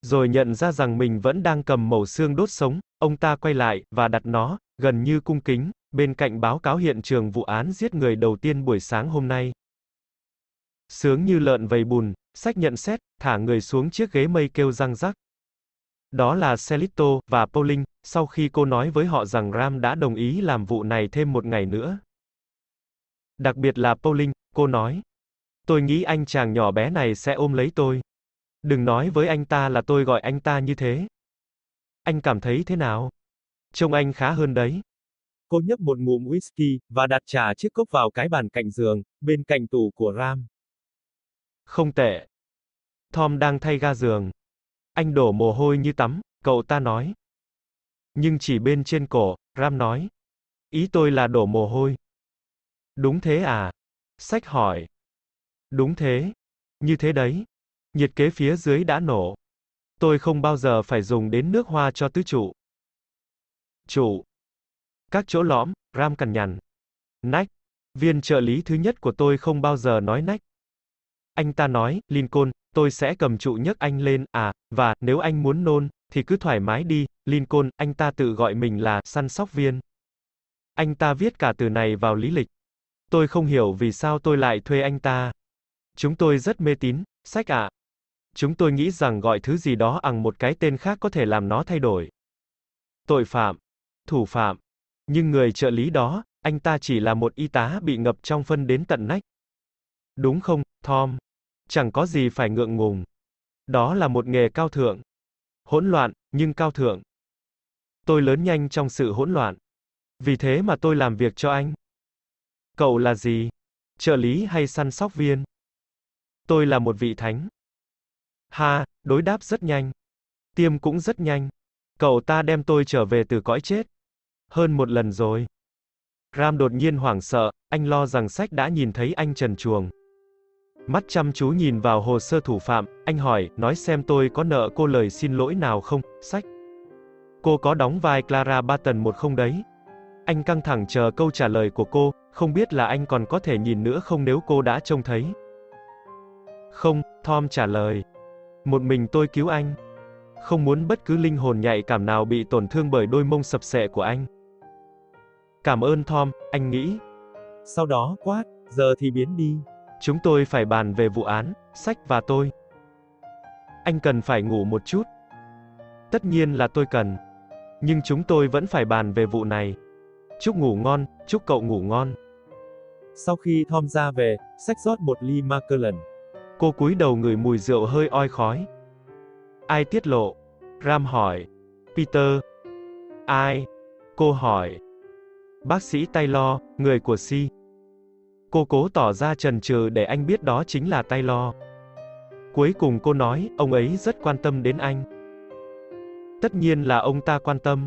Rồi nhận ra rằng mình vẫn đang cầm mẩu xương đốt sống, ông ta quay lại, và đặt nó, gần như cung kính, bên cạnh báo cáo hiện trường vụ án giết người đầu tiên buổi sáng hôm nay. Sướng như lợn vầy bùn, sách nhận xét, thả người xuống chiếc ghế mây kêu răng rắc. Đó là Celito, và Pauling, sau khi cô nói với họ rằng Ram đã đồng ý làm vụ này thêm một ngày nữa. Đặc biệt là Pauling, cô nói. Tôi nghĩ anh chàng nhỏ bé này sẽ ôm lấy tôi. Đừng nói với anh ta là tôi gọi anh ta như thế. Anh cảm thấy thế nào? Trông anh khá hơn đấy. Cô nhấp một ngụm whisky, và đặt trà chiếc cốc vào cái bàn cạnh giường, bên cạnh tủ của Ram. Không tệ. Tom đang thay ga giường. Anh đổ mồ hôi như tắm, cậu ta nói. Nhưng chỉ bên trên cổ, Ram nói. Ý tôi là đổ mồ hôi. Đúng thế à? Sách hỏi. Đúng thế. Như thế đấy. Nhiệt kế phía dưới đã nổ. Tôi không bao giờ phải dùng đến nước hoa cho tứ trụ. Trụ. Các chỗ lõm, Ram cằn nhằn. Nách. Viên trợ lý thứ nhất của tôi không bao giờ nói nách. Anh ta nói, Lincoln, tôi sẽ cầm trụ nhấc anh lên, à, và, nếu anh muốn nôn, thì cứ thoải mái đi, Lincoln, anh ta tự gọi mình là, săn sóc viên. Anh ta viết cả từ này vào lý lịch. Tôi không hiểu vì sao tôi lại thuê anh ta. Chúng tôi rất mê tín, sách ạ. À. Chúng tôi nghĩ rằng gọi thứ gì đó bằng một cái tên khác có thể làm nó thay đổi. Tội phạm, thủ phạm. Nhưng người trợ lý đó, anh ta chỉ là một y tá bị ngập trong phân đến tận nách. Đúng không, Tom? Chẳng có gì phải ngượng ngùng. Đó là một nghề cao thượng. Hỗn loạn, nhưng cao thượng. Tôi lớn nhanh trong sự hỗn loạn. Vì thế mà tôi làm việc cho anh. Cậu là gì? Trợ lý hay săn sóc viên? Tôi là một vị thánh. Ha, đối đáp rất nhanh. Tiêm cũng rất nhanh. Cậu ta đem tôi trở về từ cõi chết. Hơn một lần rồi. Ram đột nhiên hoảng sợ, anh lo rằng sách đã nhìn thấy anh trần chuồng. Mắt chăm chú nhìn vào hồ sơ thủ phạm, anh hỏi, nói xem tôi có nợ cô lời xin lỗi nào không, sách. Cô có đóng vai Clara Barton một không đấy? Anh căng thẳng chờ câu trả lời của cô, không biết là anh còn có thể nhìn nữa không nếu cô đã trông thấy. Không, Tom trả lời. Một mình tôi cứu anh. Không muốn bất cứ linh hồn nhạy cảm nào bị tổn thương bởi đôi mông sập sệ của anh. Cảm ơn Tom, anh nghĩ. Sau đó quát, giờ thì biến đi. Chúng tôi phải bàn về vụ án, sách và tôi. Anh cần phải ngủ một chút. Tất nhiên là tôi cần. Nhưng chúng tôi vẫn phải bàn về vụ này. Chúc ngủ ngon, chúc cậu ngủ ngon. Sau khi Tom ra về, sách rót một ly Macallan. Cô cúi đầu ngửi mùi rượu hơi oi khói. Ai tiết lộ? Ram hỏi. Peter. Ai? Cô hỏi. Bác sĩ Taylor, người của Si. Cô cố tỏ ra trần trừ để anh biết đó chính là Taylor. Cuối cùng cô nói, ông ấy rất quan tâm đến anh. Tất nhiên là ông ta quan tâm.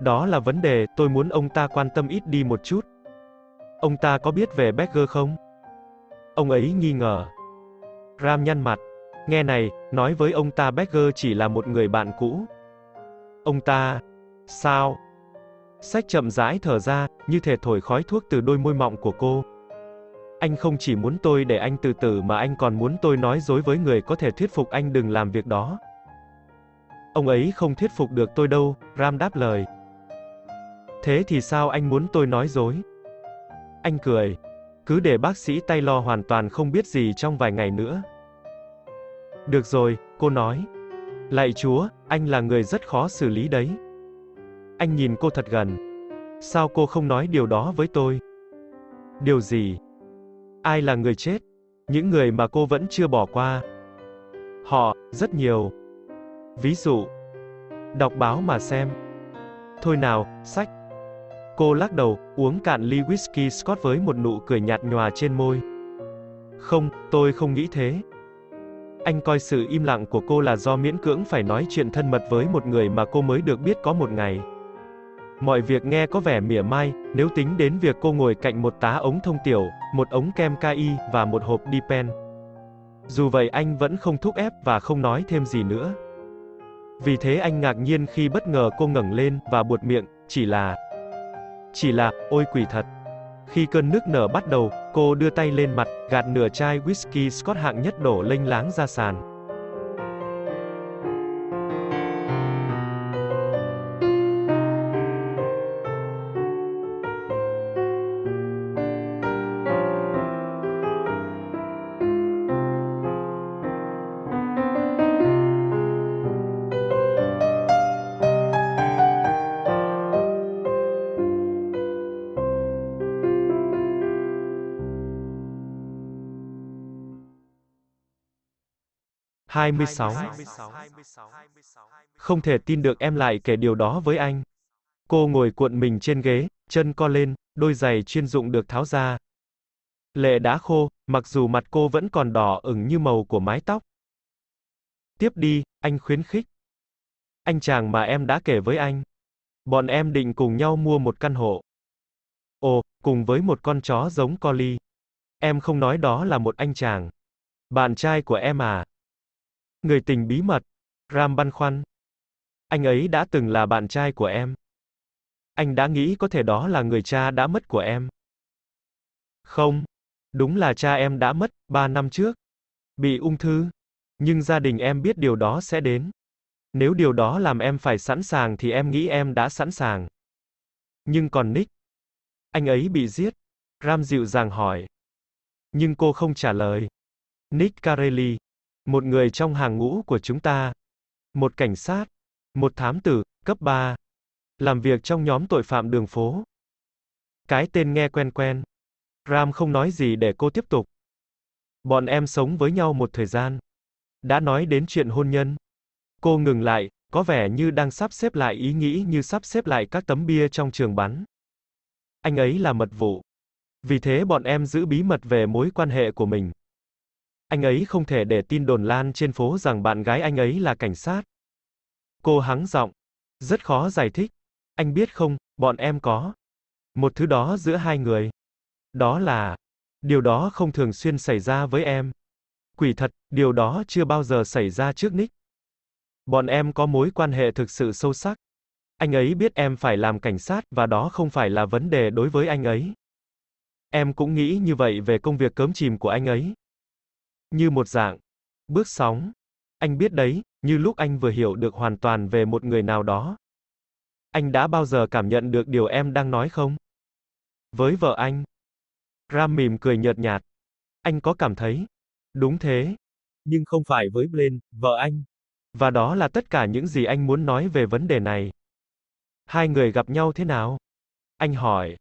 Đó là vấn đề, tôi muốn ông ta quan tâm ít đi một chút. Ông ta có biết về Becker không? Ông ấy nghi ngờ. Ram nhăn mặt. Nghe này, nói với ông ta Becker chỉ là một người bạn cũ. Ông ta... Sao? Sách chậm rãi thở ra, như thể thổi khói thuốc từ đôi môi mọng của cô. Anh không chỉ muốn tôi để anh từ từ mà anh còn muốn tôi nói dối với người có thể thuyết phục anh đừng làm việc đó. Ông ấy không thuyết phục được tôi đâu, Ram đáp lời. Thế thì sao anh muốn tôi nói dối? Anh cười. Cứ để bác sĩ Taylor hoàn toàn không biết gì trong vài ngày nữa. Được rồi, cô nói. Lạy chúa, anh là người rất khó xử lý đấy. Anh nhìn cô thật gần. Sao cô không nói điều đó với tôi? Điều gì? Ai là người chết? Những người mà cô vẫn chưa bỏ qua. Họ, rất nhiều. Ví dụ, đọc báo mà xem. Thôi nào, sách. Cô lắc đầu, uống cạn ly whisky Scott với một nụ cười nhạt nhòa trên môi. Không, tôi không nghĩ thế. Anh coi sự im lặng của cô là do miễn cưỡng phải nói chuyện thân mật với một người mà cô mới được biết có một ngày. Mọi việc nghe có vẻ mỉa mai, nếu tính đến việc cô ngồi cạnh một tá ống thông tiểu, một ống kem KI và một hộp Dipen. Dù vậy anh vẫn không thúc ép và không nói thêm gì nữa. Vì thế anh ngạc nhiên khi bất ngờ cô ngẩng lên và buột miệng, chỉ là chỉ là, ôi quỷ thật. Khi cơn nước nở bắt đầu, cô đưa tay lên mặt, gạt nửa chai whisky Scott hạng nhất đổ lênh láng ra sàn. 26. Không thể tin được em lại kể điều đó với anh. Cô ngồi cuộn mình trên ghế, chân co lên, đôi giày chuyên dụng được tháo ra. Lệ đã khô, mặc dù mặt cô vẫn còn đỏ ửng như màu của mái tóc. Tiếp đi, anh khuyến khích. Anh chàng mà em đã kể với anh. Bọn em định cùng nhau mua một căn hộ. Ồ, cùng với một con chó giống Collie. Em không nói đó là một anh chàng. Bạn trai của em à? Người tình bí mật. Ram băn khoăn. Anh ấy đã từng là bạn trai của em. Anh đã nghĩ có thể đó là người cha đã mất của em. Không. Đúng là cha em đã mất, ba năm trước. Bị ung thư. Nhưng gia đình em biết điều đó sẽ đến. Nếu điều đó làm em phải sẵn sàng thì em nghĩ em đã sẵn sàng. Nhưng còn Nick. Anh ấy bị giết. Ram dịu dàng hỏi. Nhưng cô không trả lời. Nick Carelli, một người trong hàng ngũ của chúng ta. Một cảnh sát. Một thám tử, cấp 3. Làm việc trong nhóm tội phạm đường phố. Cái tên nghe quen quen. Ram không nói gì để cô tiếp tục. Bọn em sống với nhau một thời gian. Đã nói đến chuyện hôn nhân. Cô ngừng lại, có vẻ như đang sắp xếp lại ý nghĩ như sắp xếp lại các tấm bia trong trường bắn. Anh ấy là mật vụ. Vì thế bọn em giữ bí mật về mối quan hệ của mình. Anh ấy không thể để tin đồn lan trên phố rằng bạn gái anh ấy là cảnh sát. Cô hắng giọng. Rất khó giải thích. Anh biết không, bọn em có một thứ đó giữa hai người. Đó là, điều đó không thường xuyên xảy ra với em. Quỷ thật, điều đó chưa bao giờ xảy ra trước Nick. Bọn em có mối quan hệ thực sự sâu sắc. Anh ấy biết em phải làm cảnh sát và đó không phải là vấn đề đối với anh ấy. Em cũng nghĩ như vậy về công việc cớm chìm của anh ấy. Như một dạng bước sóng. Anh biết đấy, như lúc anh vừa hiểu được hoàn toàn về một người nào đó. Anh đã bao giờ cảm nhận được điều em đang nói không? Với vợ anh. Ram mỉm cười nhợt nhạt. Anh có cảm thấy. Đúng thế. Nhưng không phải với Blaine, vợ anh. Và đó là tất cả những gì anh muốn nói về vấn đề này. Hai người gặp nhau thế nào? Anh hỏi.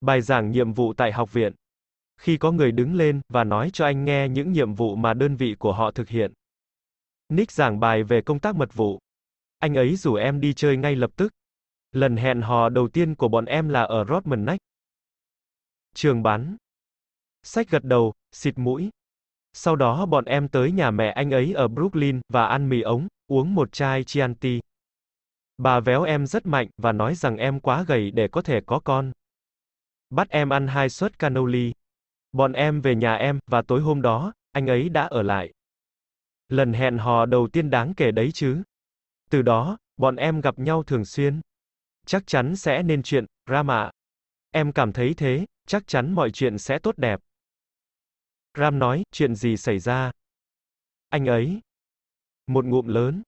Bài giảng nhiệm vụ tại học viện. Khi có người đứng lên và nói cho anh nghe những nhiệm vụ mà đơn vị của họ thực hiện. Nick giảng bài về công tác mật vụ. Anh ấy rủ em đi chơi ngay lập tức. Lần hẹn hò đầu tiên của bọn em là ở Rodman Neck. Trường bắn. Sách gật đầu, xịt mũi. Sau đó bọn em tới nhà mẹ anh ấy ở Brooklyn và ăn mì ống, uống một chai Chianti. Bà véo em rất mạnh và nói rằng em quá gầy để có thể có con. Bắt em ăn hai suất cannoli. Bọn em về nhà em, và tối hôm đó, anh ấy đã ở lại. Lần hẹn hò đầu tiên đáng kể đấy chứ. Từ đó, bọn em gặp nhau thường xuyên. Chắc chắn sẽ nên chuyện, Ram ạ. Em cảm thấy thế, chắc chắn mọi chuyện sẽ tốt đẹp. Ram nói, chuyện gì xảy ra? Anh ấy. Một ngụm lớn.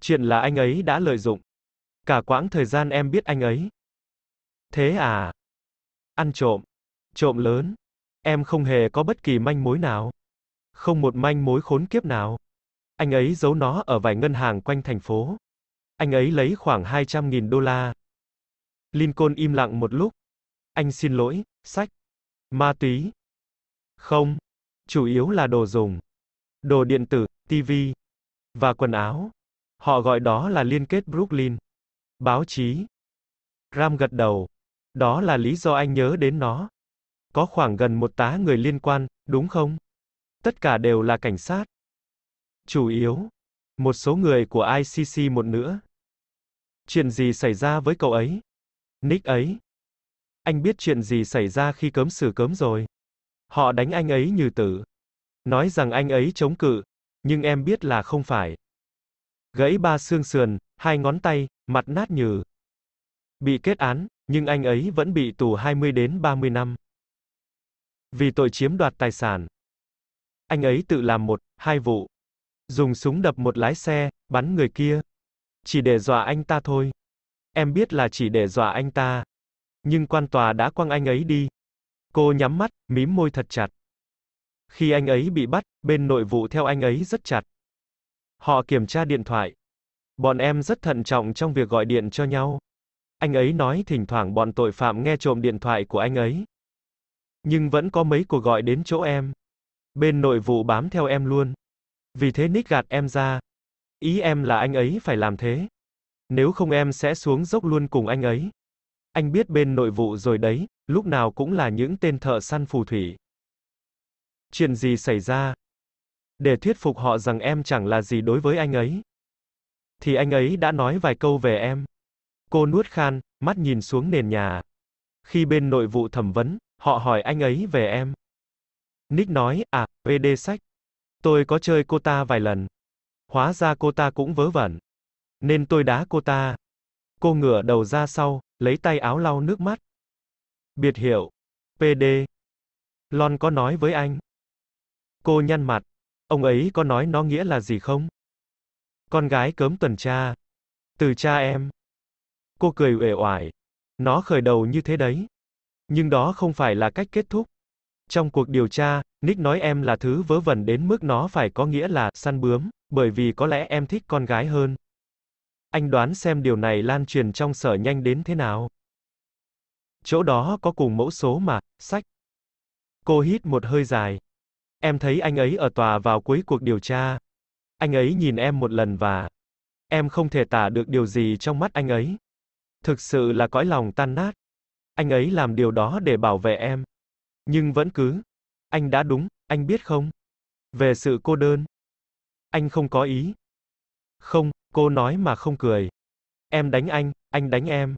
Chuyện là anh ấy đã lợi dụng. Cả quãng thời gian em biết anh ấy. Thế à? Ăn trộm. Trộm lớn. Em không hề có bất kỳ manh mối nào. Không một manh mối khốn kiếp nào. Anh ấy giấu nó ở vài ngân hàng quanh thành phố. Anh ấy lấy khoảng 200.000 đô la. Lincoln im lặng một lúc. Anh xin lỗi, sách. Ma túy. Không. Chủ yếu là đồ dùng. Đồ điện tử, TV. Và quần áo. Họ gọi đó là liên kết Brooklyn. Báo chí. Ram gật đầu. Đó là lý do anh nhớ đến nó. Có khoảng gần một tá người liên quan, đúng không? Tất cả đều là cảnh sát. Chủ yếu. Một số người của ICC một nữa. Chuyện gì xảy ra với cậu ấy? Nick ấy. Anh biết chuyện gì xảy ra khi cấm xử cấm rồi. Họ đánh anh ấy như tử. Nói rằng anh ấy chống cự, nhưng em biết là không phải. Gãy ba xương sườn, hai ngón tay, mặt nát nhừ. Bị kết án, nhưng anh ấy vẫn bị tù 20 đến 30 năm. Vì tội chiếm đoạt tài sản. Anh ấy tự làm một, hai vụ. Dùng súng đập một lái xe, bắn người kia. Chỉ để dọa anh ta thôi. Em biết là chỉ để dọa anh ta. Nhưng quan tòa đã quăng anh ấy đi. Cô nhắm mắt, mím môi thật chặt. Khi anh ấy bị bắt, bên nội vụ theo anh ấy rất chặt. Họ kiểm tra điện thoại. Bọn em rất thận trọng trong việc gọi điện cho nhau. Anh ấy nói thỉnh thoảng bọn tội phạm nghe trộm điện thoại của anh ấy. Nhưng vẫn có mấy cuộc gọi đến chỗ em. Bên nội vụ bám theo em luôn. Vì thế Nick gạt em ra. Ý em là anh ấy phải làm thế. Nếu không em sẽ xuống dốc luôn cùng anh ấy. Anh biết bên nội vụ rồi đấy, lúc nào cũng là những tên thợ săn phù thủy. Chuyện gì xảy ra? Để thuyết phục họ rằng em chẳng là gì đối với anh ấy. Thì anh ấy đã nói vài câu về em. Cô nuốt khan, mắt nhìn xuống nền nhà. Khi bên nội vụ thẩm vấn, họ hỏi anh ấy về em. Nick nói, à, PD sách. Tôi có chơi cô ta vài lần. Hóa ra cô ta cũng vớ vẩn. Nên tôi đá cô ta. Cô ngửa đầu ra sau, lấy tay áo lau nước mắt. Biệt hiệu. PD. Lon có nói với anh. Cô nhăn mặt. Ông ấy có nói nó nghĩa là gì không? Con gái cớm tuần tra. Từ cha em. Cô cười uể oải. Nó khởi đầu như thế đấy. Nhưng đó không phải là cách kết thúc. Trong cuộc điều tra, Nick nói em là thứ vớ vẩn đến mức nó phải có nghĩa là săn bướm, bởi vì có lẽ em thích con gái hơn. Anh đoán xem điều này lan truyền trong sở nhanh đến thế nào. Chỗ đó có cùng mẫu số mà, sách. Cô hít một hơi dài. Em thấy anh ấy ở tòa vào cuối cuộc điều tra. Anh ấy nhìn em một lần và em không thể tả được điều gì trong mắt anh ấy. Thực sự là cõi lòng tan nát. Anh ấy làm điều đó để bảo vệ em. Nhưng vẫn cứ. Anh đã đúng, anh biết không? Về sự cô đơn. Anh không có ý. Không, cô nói mà không cười. Em đánh anh, anh đánh em.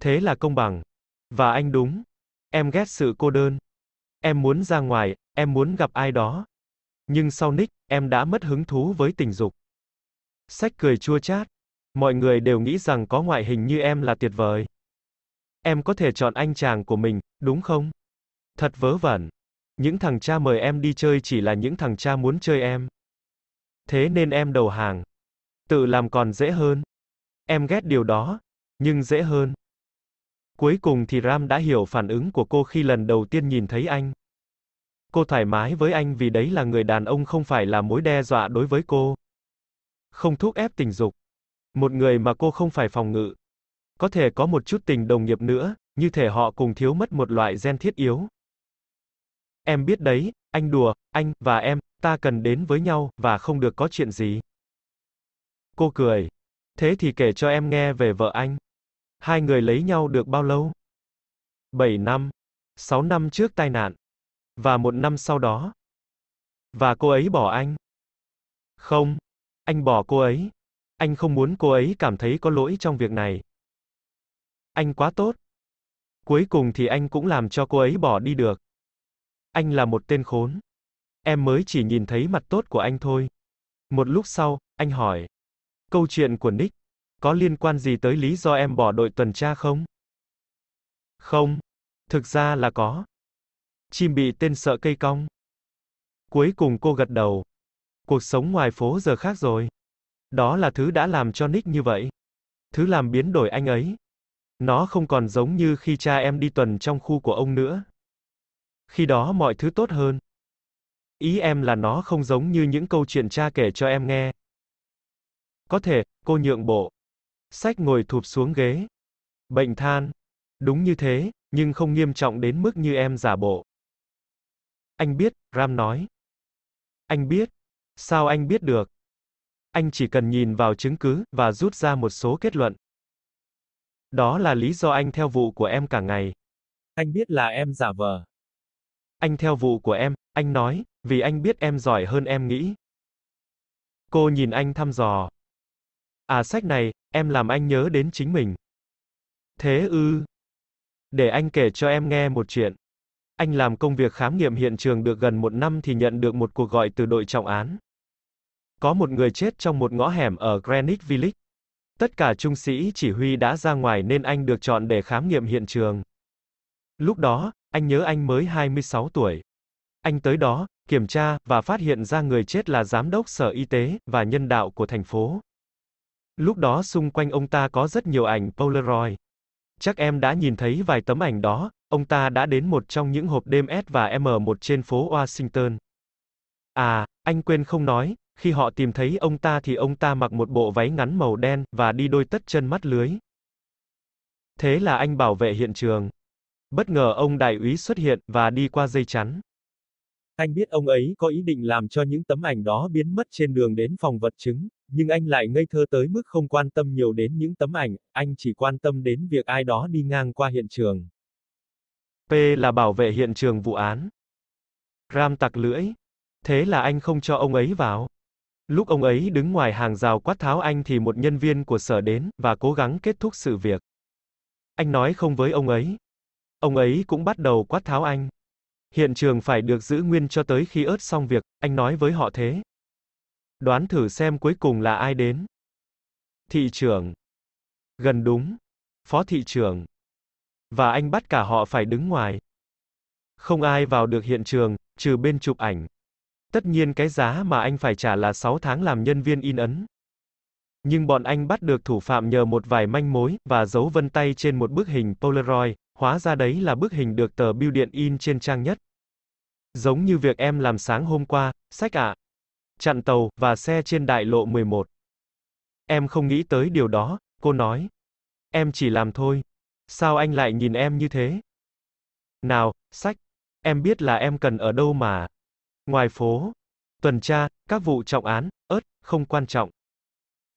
Thế là công bằng. Và anh đúng. Em ghét sự cô đơn. Em muốn ra ngoài, em muốn gặp ai đó. Nhưng sau Nick, em đã mất hứng thú với tình dục. Sách cười chua chát. Mọi người đều nghĩ rằng có ngoại hình như em là tuyệt vời. Em có thể chọn anh chàng của mình, đúng không? Thật vớ vẩn. Những thằng cha mời em đi chơi chỉ là những thằng cha muốn chơi em. Thế nên em đầu hàng. Tự làm còn dễ hơn. Em ghét điều đó, nhưng dễ hơn. Cuối cùng thì Ram đã hiểu phản ứng của cô khi lần đầu tiên nhìn thấy anh. Cô thoải mái với anh vì đấy là người đàn ông không phải là mối đe dọa đối với cô. Không thúc ép tình dục. Một người mà cô không phải phòng ngự. Có thể có một chút tình đồng nghiệp nữa, như thể họ cùng thiếu mất một loại gen thiết yếu. Em biết đấy, anh đùa, anh, và em, ta cần đến với nhau, và không được có chuyện gì. Cô cười. Thế thì kể cho em nghe về vợ anh. Hai người lấy nhau được bao lâu? 7 năm. 6 năm trước tai nạn. Và một năm sau đó. Và cô ấy bỏ anh. Không. Anh bỏ cô ấy. Anh không muốn cô ấy cảm thấy có lỗi trong việc này. Anh quá tốt. Cuối cùng thì anh cũng làm cho cô ấy bỏ đi được. Anh là một tên khốn. Em mới chỉ nhìn thấy mặt tốt của anh thôi. Một lúc sau, anh hỏi. Câu chuyện của Nick, có liên quan gì tới lý do em bỏ đội tuần tra không? Không. Thực ra là có. Chim bị tên sợ cây cong. Cuối cùng cô gật đầu. Cuộc sống ngoài phố giờ khác rồi. Đó là thứ đã làm cho Nick như vậy. Thứ làm biến đổi anh ấy. Nó không còn giống như khi cha em đi tuần trong khu của ông nữa. Khi đó mọi thứ tốt hơn. Ý em là nó không giống như những câu chuyện cha kể cho em nghe. Có thể, cô nhượng bộ. Sách ngồi thụp xuống ghế. Bệnh than. Đúng như thế, nhưng không nghiêm trọng đến mức như em giả bộ. Anh biết, Ram nói. Anh biết. Sao anh biết được? Anh chỉ cần nhìn vào chứng cứ, và rút ra một số kết luận. Đó là lý do anh theo vụ của em cả ngày. Anh biết là em giả vờ. Anh theo vụ của em, anh nói, vì anh biết em giỏi hơn em nghĩ. Cô nhìn anh thăm dò. À sách này, em làm anh nhớ đến chính mình. Thế ư? Để anh kể cho em nghe một chuyện. Anh làm công việc khám nghiệm hiện trường được gần một năm thì nhận được một cuộc gọi từ đội trọng án. Có một người chết trong một ngõ hẻm ở Greenwich Village. Tất cả trung sĩ chỉ huy đã ra ngoài nên anh được chọn để khám nghiệm hiện trường. Lúc đó, anh nhớ anh mới 26 tuổi. Anh tới đó, kiểm tra, và phát hiện ra người chết là giám đốc sở y tế, và nhân đạo của thành phố. Lúc đó xung quanh ông ta có rất nhiều ảnh Polaroid. Chắc em đã nhìn thấy vài tấm ảnh đó, ông ta đã đến một trong những hộp đêm S và M1 trên phố Washington. À, anh quên không nói, khi họ tìm thấy ông ta thì ông ta mặc một bộ váy ngắn màu đen, và đi đôi tất chân mắt lưới. Thế là anh bảo vệ hiện trường. Bất ngờ ông đại úy xuất hiện, và đi qua dây chắn. Anh biết ông ấy có ý định làm cho những tấm ảnh đó biến mất trên đường đến phòng vật chứng, nhưng anh lại ngây thơ tới mức không quan tâm nhiều đến những tấm ảnh, anh chỉ quan tâm đến việc ai đó đi ngang qua hiện trường. P là bảo vệ hiện trường vụ án. Ram tặc lưỡi. Thế là anh không cho ông ấy vào. Lúc ông ấy đứng ngoài hàng rào quát tháo anh thì một nhân viên của sở đến, và cố gắng kết thúc sự việc. Anh nói không với ông ấy. Ông ấy cũng bắt đầu quát tháo anh. Hiện trường phải được giữ nguyên cho tới khi ớt xong việc, anh nói với họ thế. Đoán thử xem cuối cùng là ai đến. Thị trưởng. Gần đúng. Phó thị trưởng. Và anh bắt cả họ phải đứng ngoài. Không ai vào được hiện trường, trừ bên chụp ảnh. Tất nhiên cái giá mà anh phải trả là 6 tháng làm nhân viên in ấn. Nhưng bọn anh bắt được thủ phạm nhờ một vài manh mối, và dấu vân tay trên một bức hình Polaroid, hóa ra đấy là bức hình được tờ bưu điện in trên trang nhất. Giống như việc em làm sáng hôm qua, sách ạ. À. Chặn tàu, và xe trên đại lộ 11. Em không nghĩ tới điều đó, cô nói. Em chỉ làm thôi. Sao anh lại nhìn em như thế? Nào, sách. Em biết là em cần ở đâu mà. Ngoài phố. Tuần tra, các vụ trọng án, ớt, không quan trọng.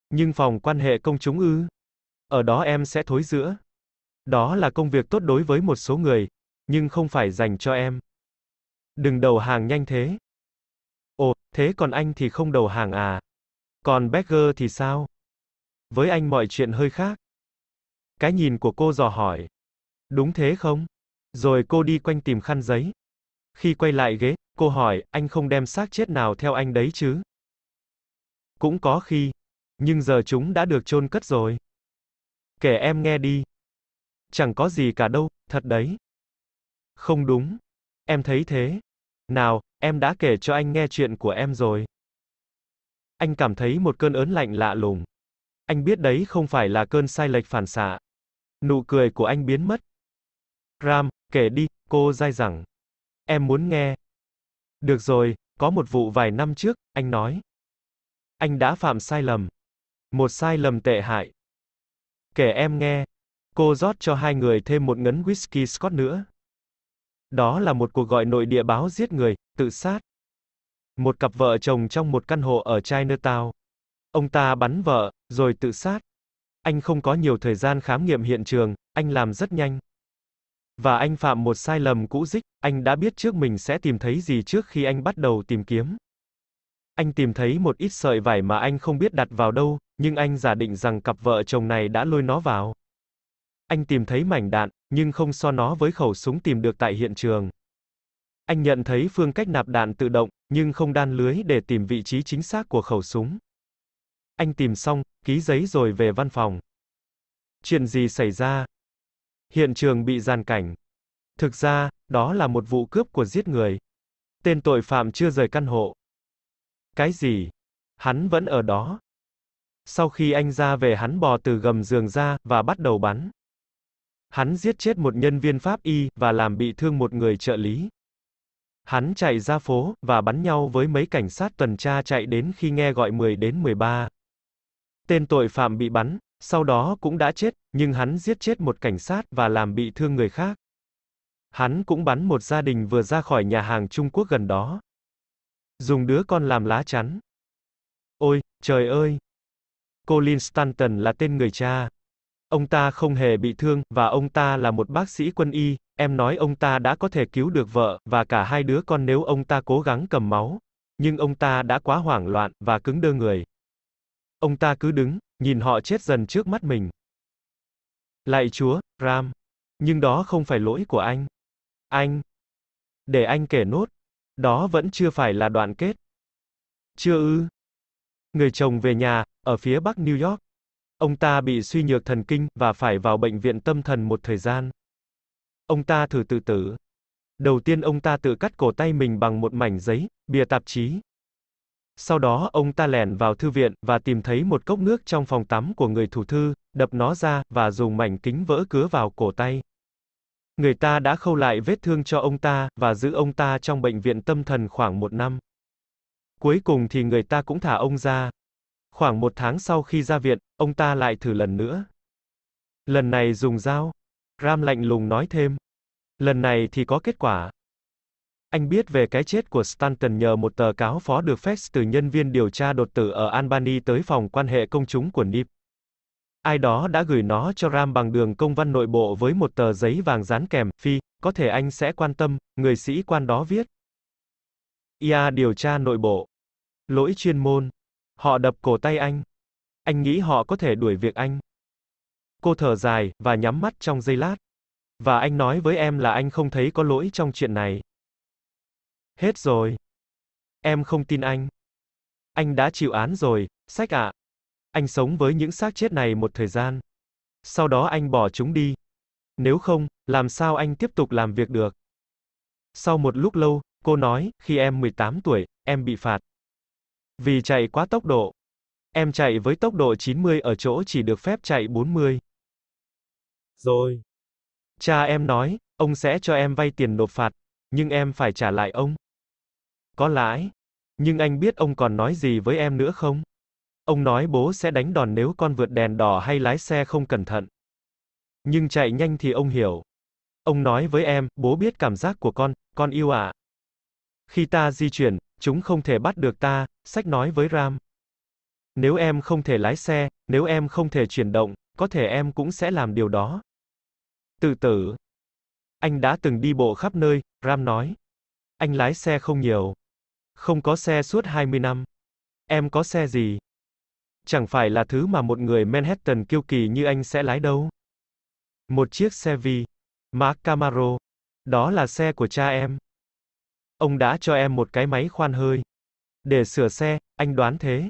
Nhưng phòng quan hệ công chúng ư? Ở đó em sẽ thối giữa. Đó là công việc tốt đối với một số người, nhưng không phải dành cho em. Đừng đầu hàng nhanh thế. Ồ, thế còn anh thì không đầu hàng à? Còn Becker thì sao? Với anh mọi chuyện hơi khác. Cái nhìn của cô dò hỏi. Đúng thế không? Rồi cô đi quanh tìm khăn giấy. Khi quay lại ghế, cô hỏi, anh không đem xác chết nào theo anh đấy chứ? Cũng có khi. Nhưng giờ chúng đã được chôn cất rồi. Kể em nghe đi. Chẳng có gì cả đâu, thật đấy. Không đúng. Em thấy thế. Nào, em đã kể cho anh nghe chuyện của em rồi. Anh cảm thấy một cơn ớn lạnh lạ lùng. Anh biết đấy không phải là cơn sai lệch phản xạ. Nụ cười của anh biến mất. Ram, kể đi, cô dai dẳng. Em muốn nghe. Được rồi, có một vụ vài năm trước, anh nói. Anh đã phạm sai lầm. Một sai lầm tệ hại. Kể em nghe. Cô rót cho hai người thêm một ngấn whisky Scott nữa. Đó là một cuộc gọi nội địa báo giết người, tự sát. Một cặp vợ chồng trong một căn hộ ở Chinatown. Ông ta bắn vợ, rồi tự sát. Anh không có nhiều thời gian khám nghiệm hiện trường, anh làm rất nhanh. Và anh phạm một sai lầm cũ dích, anh đã biết trước mình sẽ tìm thấy gì trước khi anh bắt đầu tìm kiếm. Anh tìm thấy một ít sợi vải mà anh không biết đặt vào đâu, nhưng anh giả định rằng cặp vợ chồng này đã lôi nó vào. Anh tìm thấy mảnh đạn, nhưng không so nó với khẩu súng tìm được tại hiện trường. Anh nhận thấy phương cách nạp đạn tự động, nhưng không đan lưới để tìm vị trí chính xác của khẩu súng. Anh tìm xong, ký giấy rồi về văn phòng. Chuyện gì xảy ra? Hiện trường bị giàn cảnh. Thực ra, đó là một vụ cướp của giết người. Tên tội phạm chưa rời căn hộ. Cái gì? Hắn vẫn ở đó. Sau khi anh ra về hắn bò từ gầm giường ra, và bắt đầu bắn. Hắn giết chết một nhân viên pháp y, và làm bị thương một người trợ lý. Hắn chạy ra phố, và bắn nhau với mấy cảnh sát tuần tra chạy đến khi nghe gọi 10 đến 13. Tên tội phạm bị bắn, sau đó cũng đã chết, nhưng hắn giết chết một cảnh sát và làm bị thương người khác. Hắn cũng bắn một gia đình vừa ra khỏi nhà hàng Trung Quốc gần đó. Dùng đứa con làm lá chắn. Ôi, trời ơi! Colin Stanton là tên người cha. Ông ta không hề bị thương, và ông ta là một bác sĩ quân y, em nói ông ta đã có thể cứu được vợ, và cả hai đứa con nếu ông ta cố gắng cầm máu. Nhưng ông ta đã quá hoảng loạn, và cứng đơ người. Ông ta cứ đứng, nhìn họ chết dần trước mắt mình. Lạy Chúa, Ram. Nhưng đó không phải lỗi của anh. Anh. Để anh kể nốt. Đó vẫn chưa phải là đoạn kết. Chưa ư. Người chồng về nhà, ở phía bắc New York. Ông ta bị suy nhược thần kinh, và phải vào bệnh viện tâm thần một thời gian. Ông ta thử tự tử. Đầu tiên ông ta tự cắt cổ tay mình bằng một mảnh giấy, bìa tạp chí. Sau đó ông ta lẻn vào thư viện, và tìm thấy một cốc nước trong phòng tắm của người thủ thư, đập nó ra, và dùng mảnh kính vỡ cứa vào cổ tay. Người ta đã khâu lại vết thương cho ông ta, và giữ ông ta trong bệnh viện tâm thần khoảng một năm. Cuối cùng thì người ta cũng thả ông ra. Khoảng một tháng sau khi ra viện, ông ta lại thử lần nữa. Lần này dùng dao. Ram lạnh lùng nói thêm. Lần này thì có kết quả. Anh biết về cái chết của Stanton nhờ một tờ cáo phó được fax từ nhân viên điều tra đột tử ở Albany tới phòng quan hệ công chúng của NIP. Ai đó đã gửi nó cho Ram bằng đường công văn nội bộ với một tờ giấy vàng dán kèm, phi, có thể anh sẽ quan tâm, người sĩ quan đó viết. IA điều tra nội bộ. Lỗi chuyên môn. Họ đập cổ tay anh. Anh nghĩ họ có thể đuổi việc anh. Cô thở dài, và nhắm mắt trong giây lát. Và anh nói với em là anh không thấy có lỗi trong chuyện này. Hết rồi. Em không tin anh. Anh đã chịu án rồi, sách ạ. À. Anh sống với những xác chết này một thời gian. Sau đó anh bỏ chúng đi. Nếu không, làm sao anh tiếp tục làm việc được? Sau một lúc lâu, cô nói, khi em 18 tuổi, em bị phạt. Vì chạy quá tốc độ. Em chạy với tốc độ 90 ở chỗ chỉ được phép chạy 40. Rồi. Cha em nói, ông sẽ cho em vay tiền nộp phạt, nhưng em phải trả lại ông. Có lãi. Nhưng anh biết ông còn nói gì với em nữa không? Ông nói bố sẽ đánh đòn nếu con vượt đèn đỏ hay lái xe không cẩn thận. Nhưng chạy nhanh thì ông hiểu. Ông nói với em, bố biết cảm giác của con, con yêu ạ. À. Khi ta di chuyển, chúng không thể bắt được ta, sách nói với Ram. Nếu em không thể lái xe, nếu em không thể chuyển động, có thể em cũng sẽ làm điều đó. Tự tử. Anh đã từng đi bộ khắp nơi, Ram nói. Anh lái xe không nhiều. Không có xe suốt 20 năm. Em có xe gì? Chẳng phải là thứ mà một người Manhattan kiêu kỳ như anh sẽ lái đâu. Một chiếc xe Vi. Mark Camaro. Đó là xe của cha em. Ông đã cho em một cái máy khoan hơi. Để sửa xe, anh đoán thế.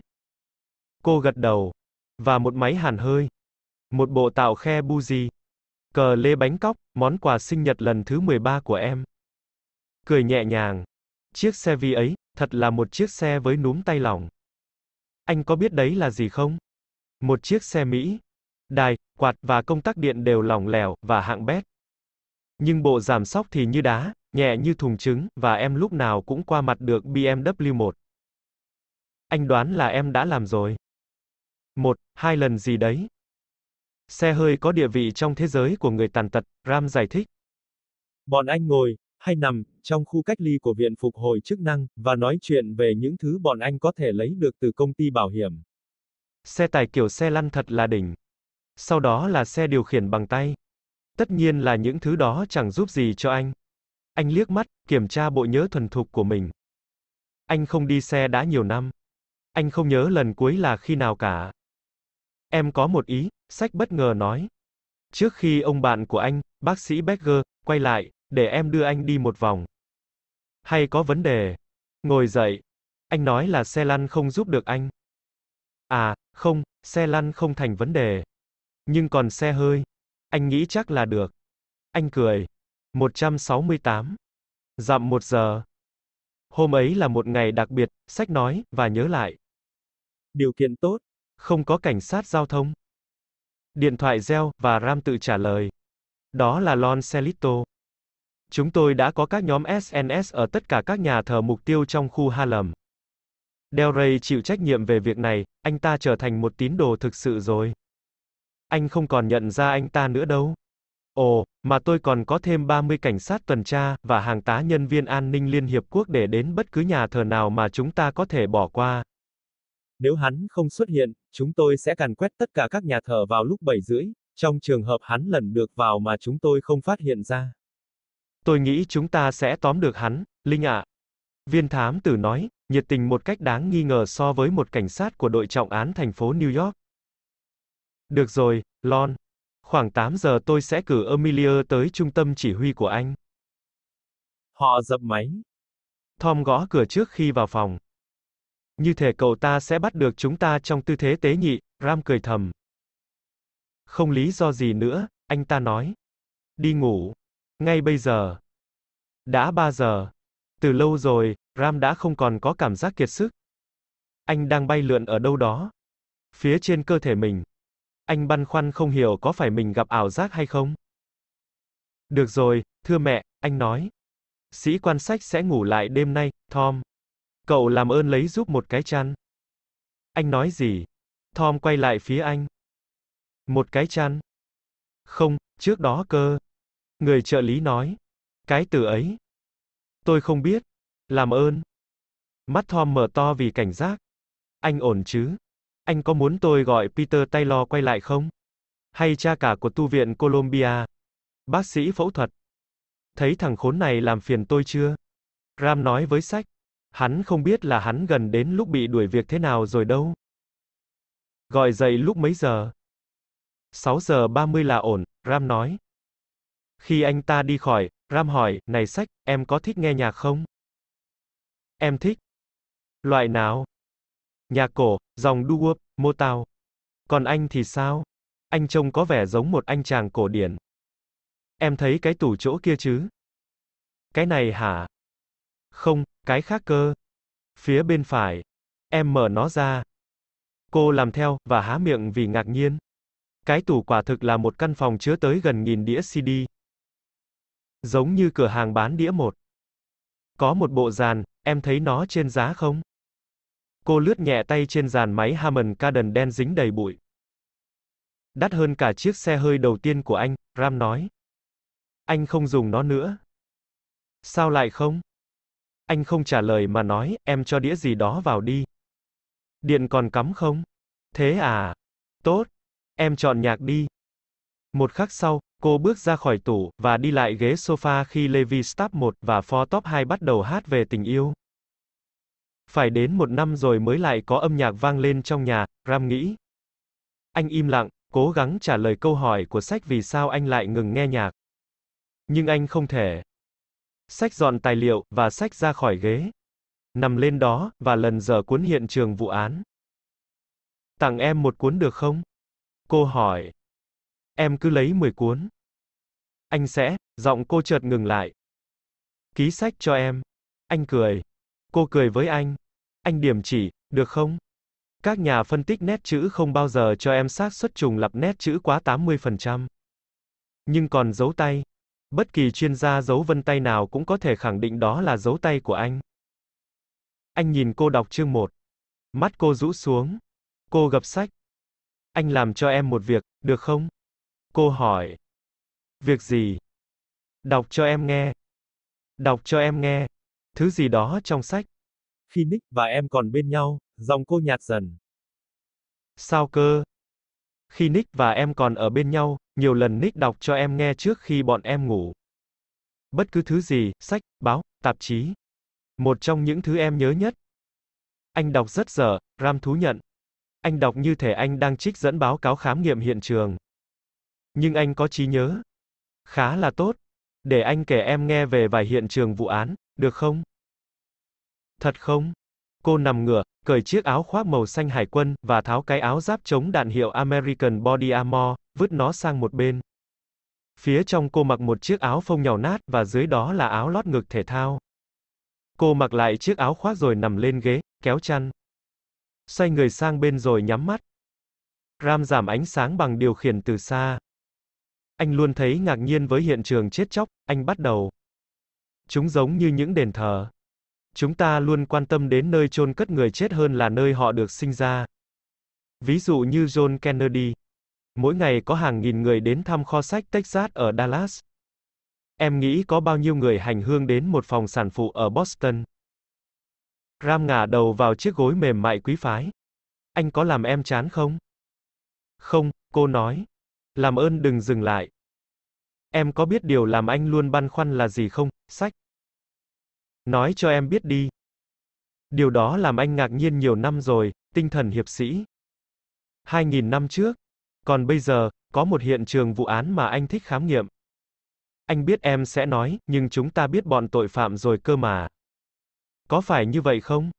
Cô gật đầu. Và một máy hàn hơi. Một bộ tạo khe buji. Cờ lê bánh cóc, món quà sinh nhật lần thứ 13 của em. Cười nhẹ nhàng. Chiếc xe Vi ấy, thật là một chiếc xe với núm tay lỏng. Anh có biết đấy là gì không? Một chiếc xe Mỹ. Đài, quạt và công tắc điện đều lỏng lẻo và hạng bét. Nhưng bộ giảm sóc thì như đá, nhẹ như thùng trứng, và em lúc nào cũng qua mặt được BMW 1. Anh đoán là em đã làm rồi. Một, hai lần gì đấy. Xe hơi có địa vị trong thế giới của người tàn tật, Ram giải thích. Bọn anh ngồi, hay nằm, trong khu cách ly của Viện Phục hồi chức năng, và nói chuyện về những thứ bọn anh có thể lấy được từ công ty bảo hiểm. Xe tải kiểu xe lăn thật là đỉnh. Sau đó là xe điều khiển bằng tay. Tất nhiên là những thứ đó chẳng giúp gì cho anh. Anh liếc mắt, kiểm tra bộ nhớ thuần thục của mình. Anh không đi xe đã nhiều năm. Anh không nhớ lần cuối là khi nào cả. Em có một ý, sách bất ngờ nói. Trước khi ông bạn của anh, bác sĩ Becker, quay lại, để em đưa anh đi một vòng. Hay có vấn đề? Ngồi dậy. Anh nói là xe lăn không giúp được anh. À, không, xe lăn không thành vấn đề. Nhưng còn xe hơi, anh nghĩ chắc là được. Anh cười. 168. Dặm một giờ. Hôm ấy là một ngày đặc biệt, sách nói, và nhớ lại. Điều kiện tốt. Không có cảnh sát giao thông. Điện thoại reo, và Ram tự trả lời. Đó là Lon Celito. Chúng tôi đã có các nhóm SNS ở tất cả các nhà thờ mục tiêu trong khu Harlem. Del Rey chịu trách nhiệm về việc này, anh ta trở thành một tín đồ thực sự rồi. Anh không còn nhận ra anh ta nữa đâu. Ồ, mà tôi còn có thêm 30 cảnh sát tuần tra, và hàng tá nhân viên an ninh Liên Hiệp Quốc để đến bất cứ nhà thờ nào mà chúng ta có thể bỏ qua. Nếu hắn không xuất hiện, chúng tôi sẽ càn quét tất cả các nhà thờ vào lúc 7 rưỡi, trong trường hợp hắn lần được vào mà chúng tôi không phát hiện ra. Tôi nghĩ chúng ta sẽ tóm được hắn, Linh ạ. Viên thám tử nói, nhiệt tình một cách đáng nghi ngờ so với một cảnh sát của đội trọng án thành phố New York. Được rồi, Lon. Khoảng 8 giờ tôi sẽ cử Emilia tới trung tâm chỉ huy của anh. Họ dập máy. Tom gõ cửa trước khi vào phòng. Như thể cậu ta sẽ bắt được chúng ta trong tư thế tế nhị, Ram cười thầm. Không lý do gì nữa, anh ta nói. Đi ngủ. Ngay bây giờ. Đã 3 giờ. Từ lâu rồi, Ram đã không còn có cảm giác kiệt sức. Anh đang bay lượn ở đâu đó. Phía trên cơ thể mình. Anh băn khoăn không hiểu có phải mình gặp ảo giác hay không. Được rồi, thưa mẹ, anh nói. Sĩ quan sách sẽ ngủ lại đêm nay, Tom. Cậu làm ơn lấy giúp một cái chăn. Anh nói gì? Tom quay lại phía anh. Một cái chăn. Không, trước đó cơ. Người trợ lý nói. Cái từ ấy. Tôi không biết. Làm ơn. Mắt Tom mở to vì cảnh giác. Anh ổn chứ? Anh có muốn tôi gọi Peter Taylor quay lại không? Hay cha cả của tu viện Columbia? Bác sĩ phẫu thuật. Thấy thằng khốn này làm phiền tôi chưa? Ram nói với sách. Hắn không biết là hắn gần đến lúc bị đuổi việc thế nào rồi đâu. Gọi dậy lúc mấy giờ? 6 giờ 30 là ổn, Ram nói. Khi anh ta đi khỏi, Ram hỏi, này sách, em có thích nghe nhạc không? Em thích. Loại nào? Nhạc cổ, dòng doo-wop, Motown. Còn anh thì sao? Anh trông có vẻ giống một anh chàng cổ điển. Em thấy cái tủ chỗ kia chứ? Cái này hả? Không, cái khác cơ. Phía bên phải. Em mở nó ra. Cô làm theo, và há miệng vì ngạc nhiên. Cái tủ quả thực là một căn phòng chứa tới gần nghìn đĩa CD. Giống như cửa hàng bán đĩa một. Có một bộ dàn, em thấy nó trên giá không? Cô lướt nhẹ tay trên dàn máy Hammond Kardon đen dính đầy bụi. Đắt hơn cả chiếc xe hơi đầu tiên của anh, Ram nói. Anh không dùng nó nữa. Sao lại không? Anh không trả lời mà nói, em cho đĩa gì đó vào đi. Điện còn cắm không? Thế à? Tốt. Em chọn nhạc đi. Một khắc sau, cô bước ra khỏi tủ, và đi lại ghế sofa khi Levi Staff 1 và Four Top 2 bắt đầu hát về tình yêu. Phải đến một năm rồi mới lại có âm nhạc vang lên trong nhà, Ram nghĩ. Anh im lặng, cố gắng trả lời câu hỏi của sách vì sao anh lại ngừng nghe nhạc. Nhưng anh không thể. Sách dọn tài liệu, và sách ra khỏi ghế. Nằm lên đó, và lần giờ cuốn hiện trường vụ án. Tặng em một cuốn được không? Cô hỏi. Em cứ lấy 10 cuốn. Anh sẽ, giọng cô chợt ngừng lại. Ký sách cho em. Anh cười. Cô cười với anh. Anh điểm chỉ, được không? Các nhà phân tích nét chữ không bao giờ cho em xác suất trùng lặp nét chữ quá 80%. Nhưng còn dấu tay, bất kỳ chuyên gia dấu vân tay nào cũng có thể khẳng định đó là dấu tay của anh. Anh nhìn cô đọc chương 1. Mắt cô rũ xuống. Cô gập sách. Anh làm cho em một việc, được không? Cô hỏi. Việc gì? Đọc cho em nghe. Đọc cho em nghe. Thứ gì đó trong sách. Khi Nick và em còn bên nhau, Dòng cô nhạt dần. Sao cơ? Khi Nick và em còn ở bên nhau, nhiều lần Nick đọc cho em nghe trước khi bọn em ngủ. Bất cứ thứ gì, sách, báo, tạp chí. Một trong những thứ em nhớ nhất. Anh đọc rất dở, Ram thú nhận. Anh đọc như thể anh đang trích dẫn báo cáo khám nghiệm hiện trường. Nhưng anh có trí nhớ. Khá là tốt. Để anh kể em nghe về vài hiện trường vụ án, được không? Thật không? Cô nằm ngửa, cởi chiếc áo khoác màu xanh hải quân, và tháo cái áo giáp chống đạn hiệu American Body Armor, vứt nó sang một bên. Phía trong cô mặc một chiếc áo phông nhàu nát, và dưới đó là áo lót ngực thể thao. Cô mặc lại chiếc áo khoác rồi nằm lên ghế, kéo chăn. Xoay người sang bên rồi nhắm mắt. Ram giảm ánh sáng bằng điều khiển từ xa. Anh luôn thấy ngạc nhiên với hiện trường chết chóc, anh bắt đầu. Chúng giống như những đền thờ. Chúng ta luôn quan tâm đến nơi chôn cất người chết hơn là nơi họ được sinh ra. Ví dụ như John Kennedy. Mỗi ngày có hàng nghìn người đến thăm kho sách Texas ở Dallas. Em nghĩ có bao nhiêu người hành hương đến một phòng sản phụ ở Boston? Ram ngả đầu vào chiếc gối mềm mại quý phái. Anh có làm em chán không? Không, cô nói. Làm ơn đừng dừng lại. Em có biết điều làm anh luôn băn khoăn là gì không? Sách. Nói cho em biết đi. Điều đó làm anh ngạc nhiên nhiều năm rồi, tinh thần hiệp sĩ. 2.000 năm trước. Còn bây giờ, có một hiện trường vụ án mà anh thích khám nghiệm. Anh biết em sẽ nói, nhưng chúng ta biết bọn tội phạm rồi cơ mà. Có phải như vậy không?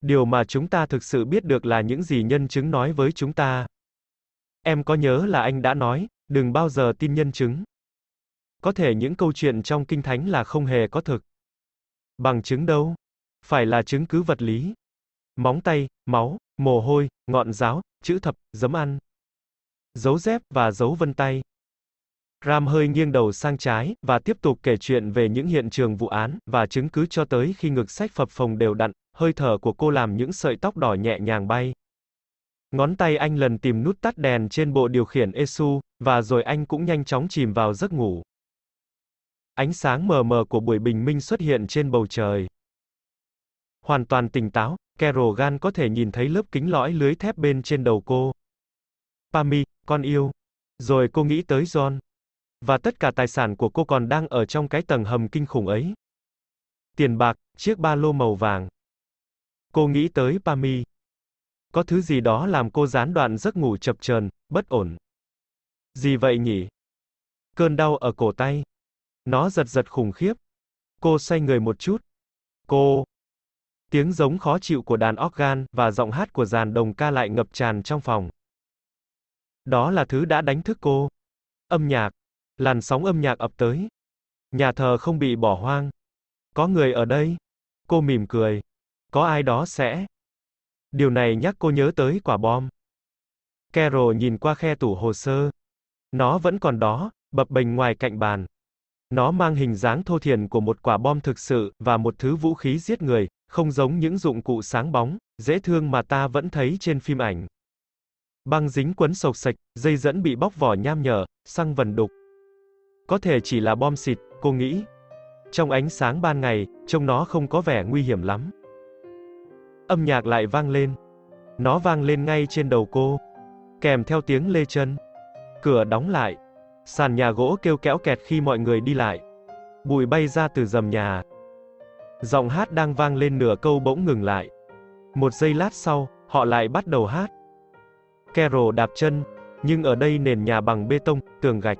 Điều mà chúng ta thực sự biết được là những gì nhân chứng nói với chúng ta. Em có nhớ là anh đã nói, đừng bao giờ tin nhân chứng. Có thể những câu chuyện trong kinh thánh là không hề có thực. Bằng chứng đâu? Phải là chứng cứ vật lý. Móng tay, máu, mồ hôi, ngọn giáo, chữ thập, giấm ăn. Dấu dép và dấu vân tay. Ram hơi nghiêng đầu sang trái, và tiếp tục kể chuyện về những hiện trường vụ án, và chứng cứ cho tới khi ngực sách phập phồng đều đặn, hơi thở của cô làm những sợi tóc đỏ nhẹ nhàng bay. Ngón tay anh lần tìm nút tắt đèn trên bộ điều khiển ESU, và rồi anh cũng nhanh chóng chìm vào giấc ngủ. Ánh sáng mờ mờ của buổi bình minh xuất hiện trên bầu trời. Hoàn toàn tỉnh táo, Carol Gan có thể nhìn thấy lớp kính lõi lưới thép bên trên đầu cô. Pami, con yêu. Rồi cô nghĩ tới John. Và tất cả tài sản của cô còn đang ở trong cái tầng hầm kinh khủng ấy. Tiền bạc, chiếc ba lô màu vàng. Cô nghĩ tới Pami. Có thứ gì đó làm cô gián đoạn giấc ngủ chập chờn, bất ổn. Gì vậy nhỉ? Cơn đau ở cổ tay. Nó giật giật khủng khiếp. Cô xoay người một chút. Cô. Tiếng giống khó chịu của đàn organ, và giọng hát của dàn đồng ca lại ngập tràn trong phòng. Đó là thứ đã đánh thức cô. Âm nhạc. Làn sóng âm nhạc ập tới. Nhà thờ không bị bỏ hoang. Có người ở đây. Cô mỉm cười. Có ai đó sẽ. Điều này nhắc cô nhớ tới quả bom. Carol nhìn qua khe tủ hồ sơ. Nó vẫn còn đó, bập bềnh ngoài cạnh bàn. Nó mang hình dáng thô thiển của một quả bom thực sự, và một thứ vũ khí giết người, không giống những dụng cụ sáng bóng, dễ thương mà ta vẫn thấy trên phim ảnh. Băng dính quấn sộc sạch, dây dẫn bị bóc vỏ nham nhở, xăng vần đục. Có thể chỉ là bom xịt, cô nghĩ. Trong ánh sáng ban ngày, trông nó không có vẻ nguy hiểm lắm. Âm nhạc lại vang lên. Nó vang lên ngay trên đầu cô. Kèm theo tiếng lê chân. Cửa đóng lại. Sàn nhà gỗ kêu kéo kẹt khi mọi người đi lại. Bụi bay ra từ dầm nhà. Giọng hát đang vang lên nửa câu bỗng ngừng lại. Một giây lát sau, họ lại bắt đầu hát. Carol đạp chân, nhưng ở đây nền nhà bằng bê tông, tường gạch.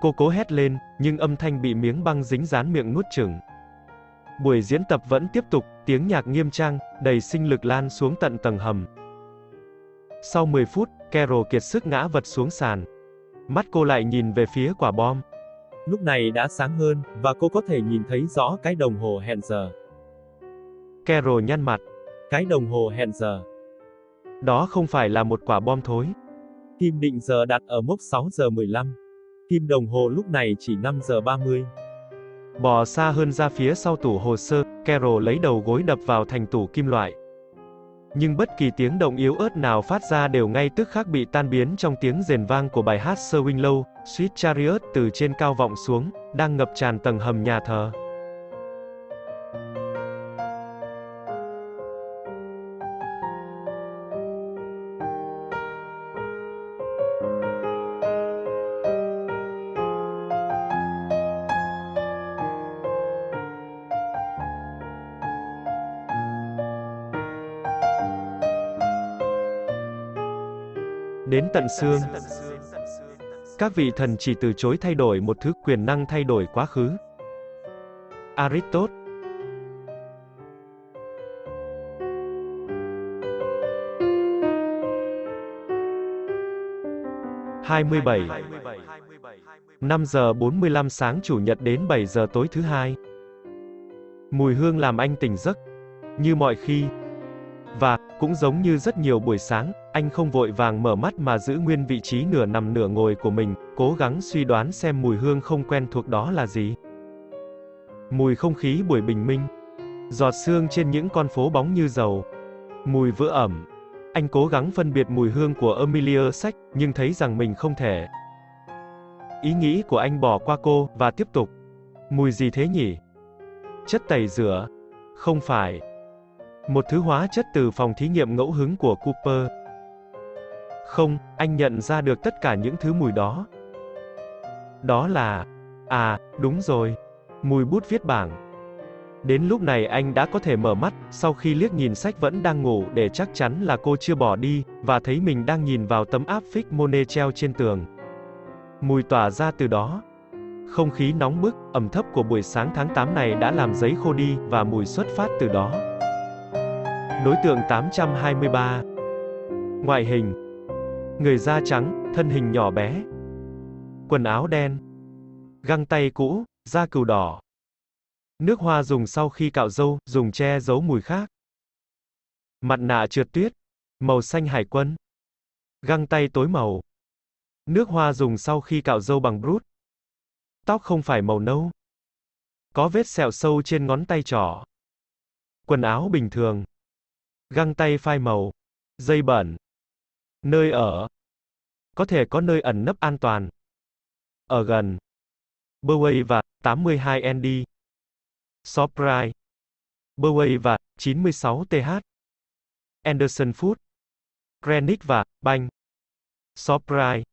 Cô cố hét lên, nhưng âm thanh bị miếng băng dính dán miệng nuốt chửng. Buổi diễn tập vẫn tiếp tục, tiếng nhạc nghiêm trang, đầy sinh lực lan xuống tận tầng hầm. Sau 10 phút, Carol kiệt sức ngã vật xuống sàn. Mắt cô lại nhìn về phía quả bom. Lúc này đã sáng hơn, và cô có thể nhìn thấy rõ cái đồng hồ hẹn giờ. Carol nhăn mặt. Cái đồng hồ hẹn giờ. Đó không phải là một quả bom thối. Kim định giờ đặt ở mốc 6 giờ 15. Kim đồng hồ lúc này chỉ 5 giờ 30. Bò xa hơn ra phía sau tủ hồ sơ, Carol lấy đầu gối đập vào thành tủ kim loại. Nhưng bất kỳ tiếng động yếu ớt nào phát ra đều ngay tức khắc bị tan biến trong tiếng rền vang của bài hát Sir Low, Sweet Chariot từ trên cao vọng xuống, đang ngập tràn tầng hầm nhà thờ. Tận xương. Các vị thần chỉ từ chối thay đổi một thứ quyền năng thay đổi quá khứ. Aristotle hai mươi bảy năm giờ bốn mươi lăm sáng Chủ nhật đến bảy giờ tối thứ hai. Mùi hương làm anh tỉnh giấc. Như mọi khi, và, cũng giống như rất nhiều buổi sáng, anh không vội vàng mở mắt mà giữ nguyên vị trí nửa nằm nửa ngồi của mình, cố gắng suy đoán xem mùi hương không quen thuộc đó là gì. Mùi không khí buổi bình minh. Giọt sương trên những con phố bóng như dầu. Mùi vữa ẩm. Anh cố gắng phân biệt mùi hương của Amelia Sách, nhưng thấy rằng mình không thể. Ý nghĩ của anh bỏ qua cô, và tiếp tục. Mùi gì thế nhỉ? Chất tẩy rửa. Không phải. Một thứ hóa chất từ phòng thí nghiệm ngẫu hứng của Cooper. Không, anh nhận ra được tất cả những thứ mùi đó. Đó là... À, đúng rồi. Mùi bút viết bảng. Đến lúc này anh đã có thể mở mắt, sau khi liếc nhìn sách vẫn đang ngủ để chắc chắn là cô chưa bỏ đi, và thấy mình đang nhìn vào tấm áp phích Monet treo trên tường. Mùi tỏa ra từ đó. Không khí nóng bức, ẩm thấp của buổi sáng tháng 8 này đã làm giấy khô đi, và mùi xuất phát từ đó. Đối tượng 823 Ngoại hình. Người da trắng, thân hình nhỏ bé. Quần áo đen. Găng tay cũ, da cừu đỏ. Nước hoa dùng sau khi cạo râu, dùng che giấu mùi khác. Mặt nạ trượt tuyết. Màu xanh hải quân. Găng tay tối màu. Nước hoa dùng sau khi cạo râu bằng brút Tóc không phải màu nâu. Có vết sẹo sâu trên ngón tay trỏ. Quần áo bình thường. Găng tay phai màu. Dây bẩn. Nơi ở. Có thể có nơi ẩn nấp an toàn. Ở gần. Burway và 82ND. Surprise. Burway và 96TH. Anderson Food. Greenwich và Bank, Surprise.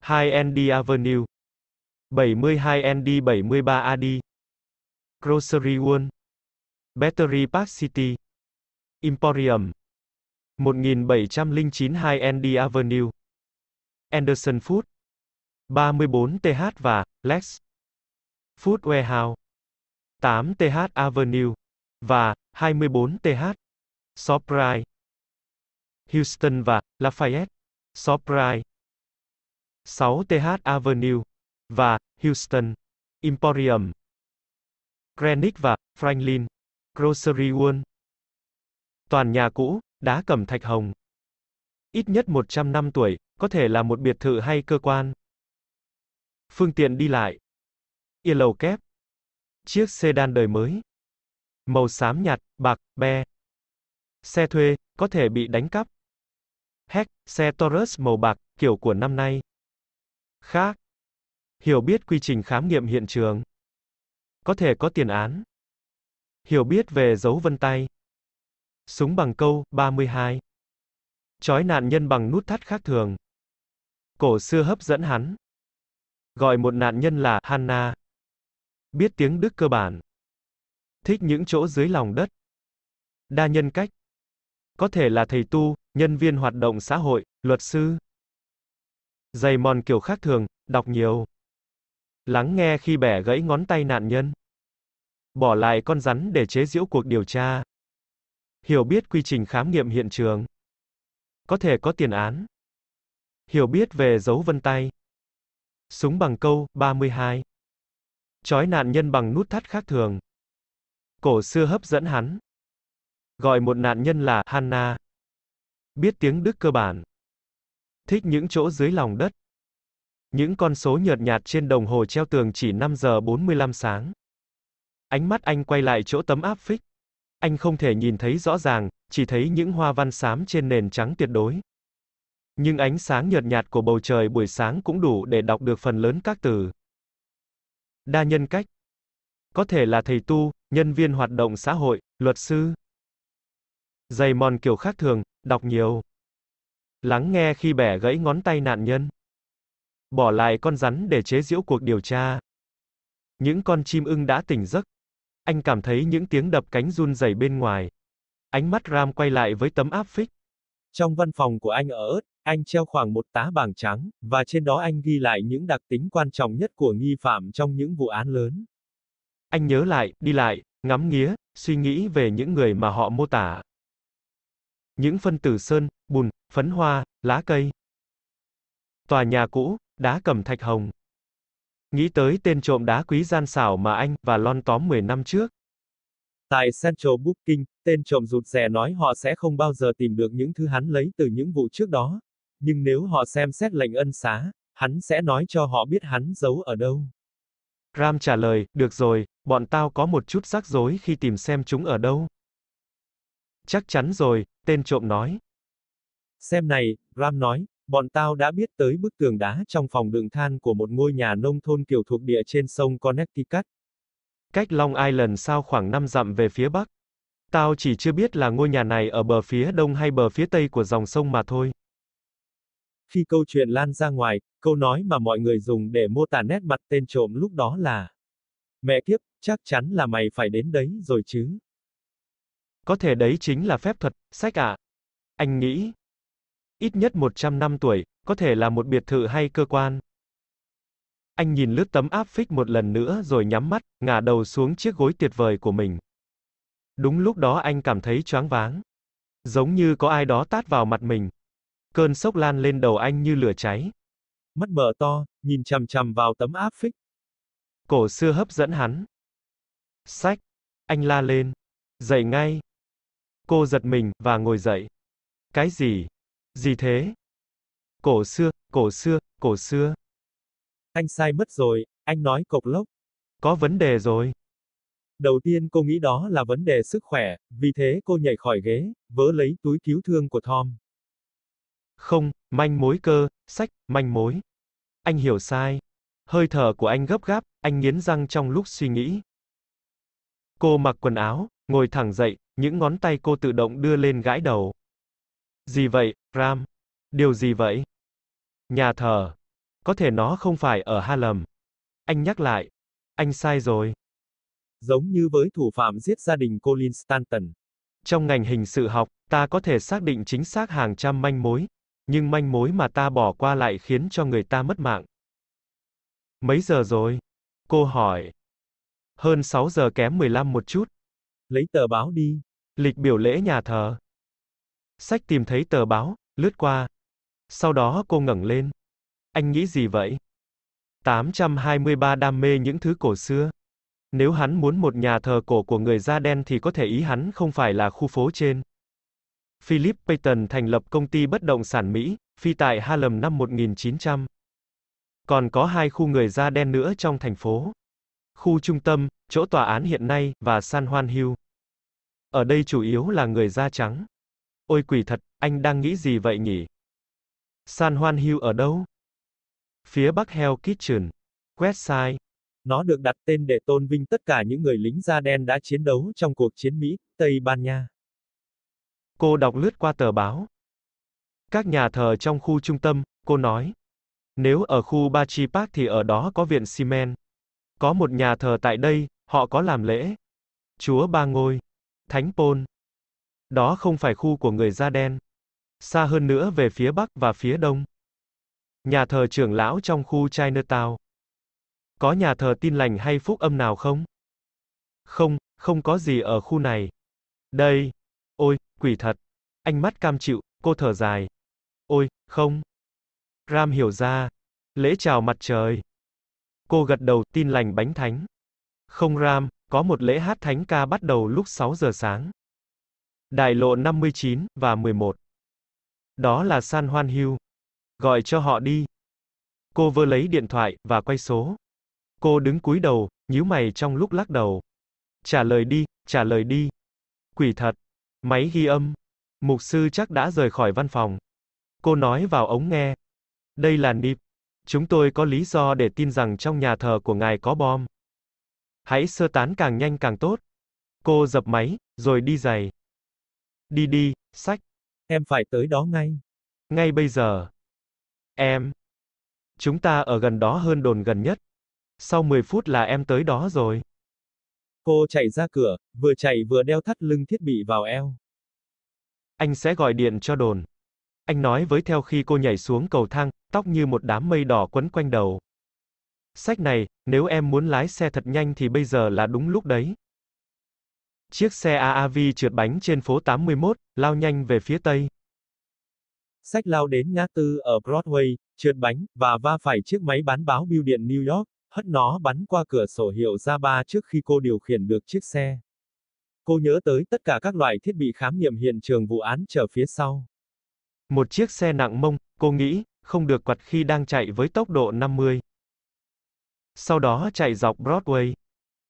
2ND Avenue. 72ND 73AD. Grocery World. Battery Park City. Emporium 1709 2 ND Avenue, Anderson Food 34TH và Lex Food Warehouse 8TH Avenue và 24TH Surprise Houston và Lafayette Surprise 6TH Avenue và Houston, Emporium, Greenwich và Franklin, Grocery World. Toàn nhà cũ, đá cẩm thạch hồng. Ít nhất 100 năm tuổi, có thể là một biệt thự hay cơ quan. Phương tiện đi lại. Yellow kép. Chiếc sedan đời mới. Màu xám nhạt, bạc, be. Xe thuê, có thể bị đánh cắp. Heck, xe Taurus màu bạc, kiểu của năm nay. Khác. Hiểu biết quy trình khám nghiệm hiện trường. Có thể có tiền án. Hiểu biết về dấu vân tay. Súng bằng câu, 32. Chói nạn nhân bằng nút thắt khác thường. Cổ xưa hấp dẫn hắn. Gọi một nạn nhân là Hanna. Biết tiếng Đức cơ bản. Thích những chỗ dưới lòng đất. Đa nhân cách. Có thể là thầy tu, nhân viên hoạt động xã hội, luật sư. Dày mòn kiểu khác thường, đọc nhiều. Lắng nghe khi bẻ gãy ngón tay nạn nhân. Bỏ lại con rắn để chế giễu cuộc điều tra. Hiểu biết quy trình khám nghiệm hiện trường. Có thể có tiền án. Hiểu biết về dấu vân tay. Súng bằng câu, 32. Chói nạn nhân bằng nút thắt khác thường. Cổ xưa hấp dẫn hắn. Gọi một nạn nhân là Hanna. Biết tiếng Đức cơ bản. Thích những chỗ dưới lòng đất. Những con số nhợt nhạt trên đồng hồ treo tường chỉ 5 giờ 45 sáng. Ánh mắt anh quay lại chỗ tấm áp phích. Anh không thể nhìn thấy rõ ràng, chỉ thấy những hoa văn xám trên nền trắng tuyệt đối. Nhưng ánh sáng nhợt nhạt của bầu trời buổi sáng cũng đủ để đọc được phần lớn các từ. Đa nhân cách. Có thể là thầy tu, nhân viên hoạt động xã hội, luật sư. Dày mòn kiểu khác thường, đọc nhiều. Lắng nghe khi bẻ gãy ngón tay nạn nhân. Bỏ lại con rắn để chế giễu cuộc điều tra. Những con chim ưng đã tỉnh giấc. Anh cảm thấy những tiếng đập cánh run rẩy bên ngoài. Ánh mắt Ram quay lại với tấm áp phích. Trong văn phòng của anh ở ớt, anh treo khoảng một tá bảng trắng, và trên đó anh ghi lại những đặc tính quan trọng nhất của nghi phạm trong những vụ án lớn. Anh nhớ lại, đi lại, ngắm nghía, suy nghĩ về những người mà họ mô tả. Những phân tử sơn, bùn, phấn hoa, lá cây. Tòa nhà cũ, đá cẩm thạch hồng. Nghĩ tới tên trộm đá quý gian xảo mà anh và Lon tóm 10 năm trước. Tại Central Booking, tên trộm rụt rè nói họ sẽ không bao giờ tìm được những thứ hắn lấy từ những vụ trước đó. Nhưng nếu họ xem xét lệnh ân xá, hắn sẽ nói cho họ biết hắn giấu ở đâu. Ram trả lời, được rồi, bọn tao có một chút rắc rối khi tìm xem chúng ở đâu. Chắc chắn rồi, tên trộm nói. Xem này, Ram nói, bọn tao đã biết tới bức tường đá trong phòng đựng than của một ngôi nhà nông thôn kiểu thuộc địa trên sông Connecticut. Cách Long Island sao khoảng 5 dặm về phía bắc. Tao chỉ chưa biết là ngôi nhà này ở bờ phía đông hay bờ phía tây của dòng sông mà thôi. Khi câu chuyện lan ra ngoài, câu nói mà mọi người dùng để mô tả nét mặt tên trộm lúc đó là Mẹ kiếp, chắc chắn là mày phải đến đấy rồi chứ. Có thể đấy chính là phép thuật, sách ạ. À. Anh nghĩ. Ít nhất 100 năm tuổi, có thể là một biệt thự hay cơ quan. Anh nhìn lướt tấm áp phích một lần nữa rồi nhắm mắt, ngả đầu xuống chiếc gối tuyệt vời của mình. Đúng lúc đó anh cảm thấy choáng váng. Giống như có ai đó tát vào mặt mình. Cơn sốc lan lên đầu anh như lửa cháy. Mắt mở to, nhìn chằm chằm vào tấm áp phích. Cổ xưa hấp dẫn hắn. Sách. Anh la lên. Dậy ngay. Cô giật mình, và ngồi dậy. Cái gì? Gì thế? Cổ xưa, cổ xưa, cổ xưa. Anh sai mất rồi, anh nói cộc lốc. Có vấn đề rồi. Đầu tiên cô nghĩ đó là vấn đề sức khỏe, vì thế cô nhảy khỏi ghế, vớ lấy túi cứu thương của Tom. Không, manh mối cơ, sách, manh mối. Anh hiểu sai. Hơi thở của anh gấp gáp, anh nghiến răng trong lúc suy nghĩ. Cô mặc quần áo, ngồi thẳng dậy, những ngón tay cô tự động đưa lên gãi đầu. Gì vậy, Ram? Điều gì vậy? Nhà thờ. Có thể nó không phải ở Harlem. Anh nhắc lại. Anh sai rồi. Giống như với thủ phạm giết gia đình Colin Stanton. Trong ngành hình sự học, ta có thể xác định chính xác hàng trăm manh mối, nhưng manh mối mà ta bỏ qua lại khiến cho người ta mất mạng. Mấy giờ rồi? Cô hỏi. Hơn 6 giờ kém 15 một chút. Lấy tờ báo đi. Lịch biểu lễ nhà thờ. Sách tìm thấy tờ báo, lướt qua. Sau đó cô ngẩng lên. Anh nghĩ gì vậy? 823 đam mê những thứ cổ xưa. Nếu hắn muốn một nhà thờ cổ của người da đen thì có thể ý hắn không phải là khu phố trên. Philip Payton thành lập công ty bất động sản Mỹ, phi tại Harlem năm 1900. Còn có hai khu người da đen nữa trong thành phố. Khu trung tâm, chỗ tòa án hiện nay, và San Juan Hill. Ở đây chủ yếu là người da trắng. Ôi quỷ thật, anh đang nghĩ gì vậy nhỉ? San Juan Hill ở đâu? Phía bắc Hell Kitchen. Westside. Nó được đặt tên để tôn vinh tất cả những người lính da đen đã chiến đấu trong cuộc chiến Mỹ, Tây Ban Nha. Cô đọc lướt qua tờ báo. Các nhà thờ trong khu trung tâm, cô nói. Nếu ở khu Bachi Park thì ở đó có viện xi men. Có một nhà thờ tại đây, họ có làm lễ. Chúa Ba Ngôi. Thánh Pôn. Đó không phải khu của người da đen. Xa hơn nữa về phía bắc và phía đông. Nhà thờ trưởng lão trong khu Chinatown. Có nhà thờ tin lành hay phúc âm nào không? Không, không có gì ở khu này. Đây. Ôi, quỷ thật. Anh mắt cam chịu, cô thở dài. Ôi, không. Ram hiểu ra. Lễ chào mặt trời. Cô gật đầu, tin lành bánh thánh. Không Ram, có một lễ hát thánh ca bắt đầu lúc 6 giờ sáng. Đại lộ 59 và 11. Đó là San Juan Hill. Gọi cho họ đi. Cô vơ lấy điện thoại và quay số. Cô đứng cúi đầu, nhíu mày trong lúc lắc đầu. Trả lời đi, trả lời đi. Quỷ thật. Máy ghi âm. Mục sư chắc đã rời khỏi văn phòng. Cô nói vào ống nghe. Đây là Nịp. Chúng tôi có lý do để tin rằng trong nhà thờ của ngài có bom. Hãy sơ tán càng nhanh càng tốt. Cô dập máy, rồi đi giày. Đi đi, sách. Em phải tới đó ngay. Ngay bây giờ. Em. Chúng ta ở gần đó hơn đồn gần nhất. Sau 10 phút là em tới đó rồi. Cô chạy ra cửa, vừa chạy vừa đeo thắt lưng thiết bị vào eo. Anh sẽ gọi điện cho đồn. Anh nói với theo khi cô nhảy xuống cầu thang, tóc như một đám mây đỏ quấn quanh đầu. Sách này, nếu em muốn lái xe thật nhanh thì bây giờ là đúng lúc đấy. Chiếc xe AAV trượt bánh trên phố 81, lao nhanh về phía tây. Sách lao đến ngã tư ở Broadway, trượt bánh, và va phải chiếc máy bán báo bưu điện New York, hất nó bắn qua cửa sổ hiệu ra ba trước khi cô điều khiển được chiếc xe. Cô nhớ tới tất cả các loại thiết bị khám nghiệm hiện trường vụ án chờ phía sau. Một chiếc xe nặng mông, cô nghĩ, không được quặt khi đang chạy với tốc độ 50. Sau đó chạy dọc Broadway.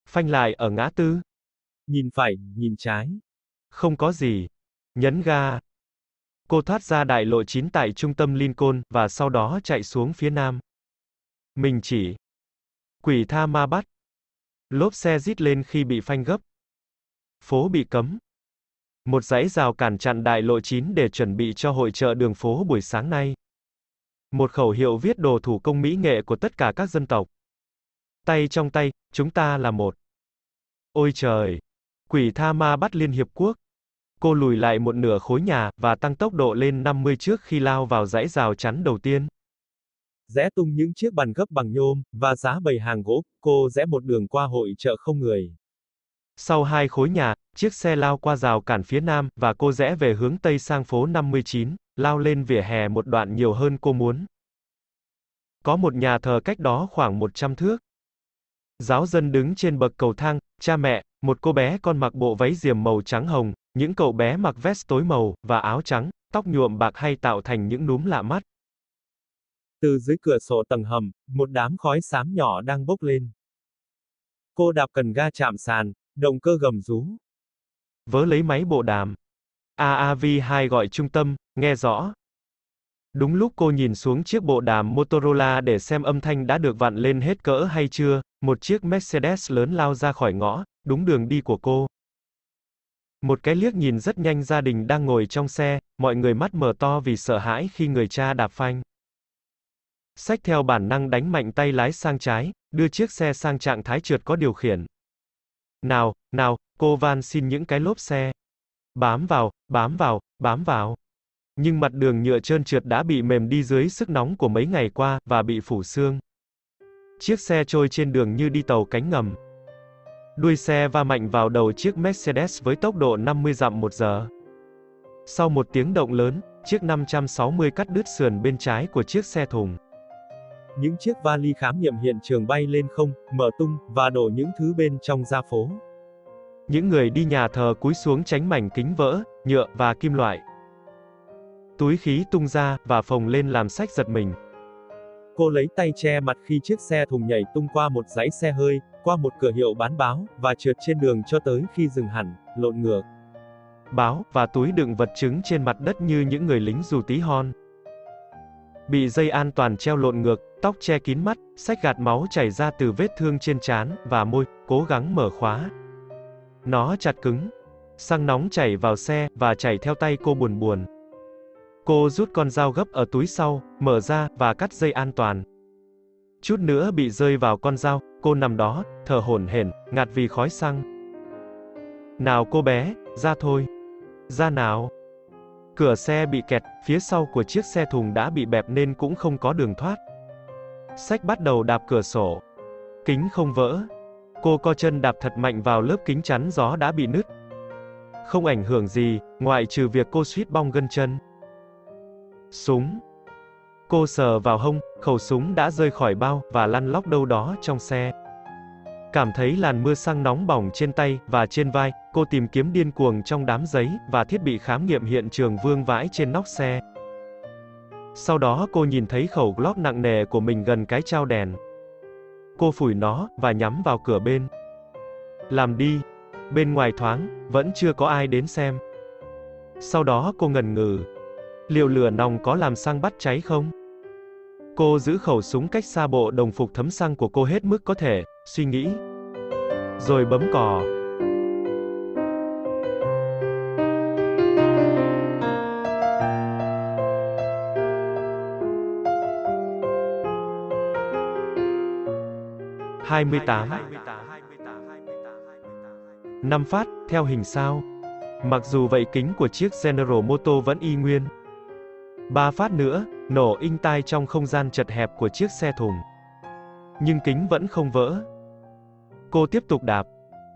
Phanh lại ở ngã tư. Nhìn phải, nhìn trái. Không có gì. Nhấn ga. Cô thoát ra đại lộ 9 tại trung tâm Lincoln, và sau đó chạy xuống phía nam. Mình chỉ. Quỷ tha ma bắt. Lốp xe rít lên khi bị phanh gấp. Phố bị cấm. Một dãy rào cản chặn đại lộ 9 để chuẩn bị cho hội trợ đường phố buổi sáng nay. Một khẩu hiệu viết đồ thủ công mỹ nghệ của tất cả các dân tộc. Tay trong tay, chúng ta là một. Ôi trời! Quỷ tha ma bắt Liên Hiệp Quốc. Cô lùi lại một nửa khối nhà, và tăng tốc độ lên 50 trước khi lao vào dãy rào chắn đầu tiên. Rẽ tung những chiếc bàn gấp bằng nhôm, và giá bầy hàng gỗ, cô rẽ một đường qua hội chợ không người. Sau hai khối nhà, chiếc xe lao qua rào cản phía nam, và cô rẽ về hướng tây sang phố 59, lao lên vỉa hè một đoạn nhiều hơn cô muốn. Có một nhà thờ cách đó khoảng 100 thước. Giáo dân đứng trên bậc cầu thang, cha mẹ, một cô bé con mặc bộ váy diềm màu trắng hồng, những cậu bé mặc vest tối màu, và áo trắng, tóc nhuộm bạc hay tạo thành những núm lạ mắt. Từ dưới cửa sổ tầng hầm, một đám khói xám nhỏ đang bốc lên. Cô đạp cần ga chạm sàn, động cơ gầm rú. Vớ lấy máy bộ đàm. AAV2 gọi trung tâm, nghe rõ. Đúng lúc cô nhìn xuống chiếc bộ đàm Motorola để xem âm thanh đã được vặn lên hết cỡ hay chưa, một chiếc Mercedes lớn lao ra khỏi ngõ, đúng đường đi của cô. Một cái liếc nhìn rất nhanh gia đình đang ngồi trong xe, mọi người mắt mở to vì sợ hãi khi người cha đạp phanh. Sách theo bản năng đánh mạnh tay lái sang trái, đưa chiếc xe sang trạng thái trượt có điều khiển. Nào, nào, cô van xin những cái lốp xe. Bám vào, bám vào, bám vào. Nhưng mặt đường nhựa trơn trượt đã bị mềm đi dưới sức nóng của mấy ngày qua, và bị phủ xương. Chiếc xe trôi trên đường như đi tàu cánh ngầm. Đuôi xe va mạnh vào đầu chiếc Mercedes với tốc độ 50 dặm một giờ. Sau một tiếng động lớn, chiếc 560 cắt đứt sườn bên trái của chiếc xe thùng. Những chiếc vali khám nghiệm hiện trường bay lên không, mở tung, và đổ những thứ bên trong ra phố. Những người đi nhà thờ cúi xuống tránh mảnh kính vỡ, nhựa và kim loại. Túi khí tung ra, và phồng lên làm sách giật mình. Cô lấy tay che mặt khi chiếc xe thùng nhảy tung qua một dãy xe hơi, qua một cửa hiệu bán báo, và trượt trên đường cho tới khi dừng hẳn, lộn ngược. Báo, và túi đựng vật chứng trên mặt đất như những người lính dù tí hon. Bị dây an toàn treo lộn ngược, tóc che kín mắt, sách gạt máu chảy ra từ vết thương trên trán và môi, cố gắng mở khóa. Nó chặt cứng. Xăng nóng chảy vào xe, và chảy theo tay cô buồn buồn. Cô rút con dao gấp ở túi sau, mở ra, và cắt dây an toàn. Chút nữa bị rơi vào con dao, cô nằm đó, thở hổn hển, ngạt vì khói xăng. Nào cô bé, ra thôi. Ra nào. Cửa xe bị kẹt, phía sau của chiếc xe thùng đã bị bẹp nên cũng không có đường thoát. Sách bắt đầu đạp cửa sổ. Kính không vỡ. Cô co chân đạp thật mạnh vào lớp kính chắn gió đã bị nứt. Không ảnh hưởng gì, ngoại trừ việc cô suýt bong gân chân. Súng. Cô sờ vào hông, khẩu súng đã rơi khỏi bao và lăn lóc đâu đó trong xe. Cảm thấy làn mưa xăng nóng bỏng trên tay và trên vai, cô tìm kiếm điên cuồng trong đám giấy và thiết bị khám nghiệm hiện trường vương vãi trên nóc xe. Sau đó cô nhìn thấy khẩu Glock nặng nề của mình gần cái trao đèn. Cô phủi nó và nhắm vào cửa bên. Làm đi. Bên ngoài thoáng, vẫn chưa có ai đến xem. Sau đó cô ngần ngừ. Liệu lửa nòng có làm sang bắt cháy không? Cô giữ khẩu súng cách xa bộ đồng phục thấm xăng của cô hết mức có thể, suy nghĩ. Rồi bấm cò. hai mươi tám năm phát, theo hình sao. Mặc dù vậy kính của chiếc General Moto vẫn y nguyên. Ba phát nữa, nổ inh tai trong không gian chật hẹp của chiếc xe thùng. Nhưng kính vẫn không vỡ. Cô tiếp tục đạp.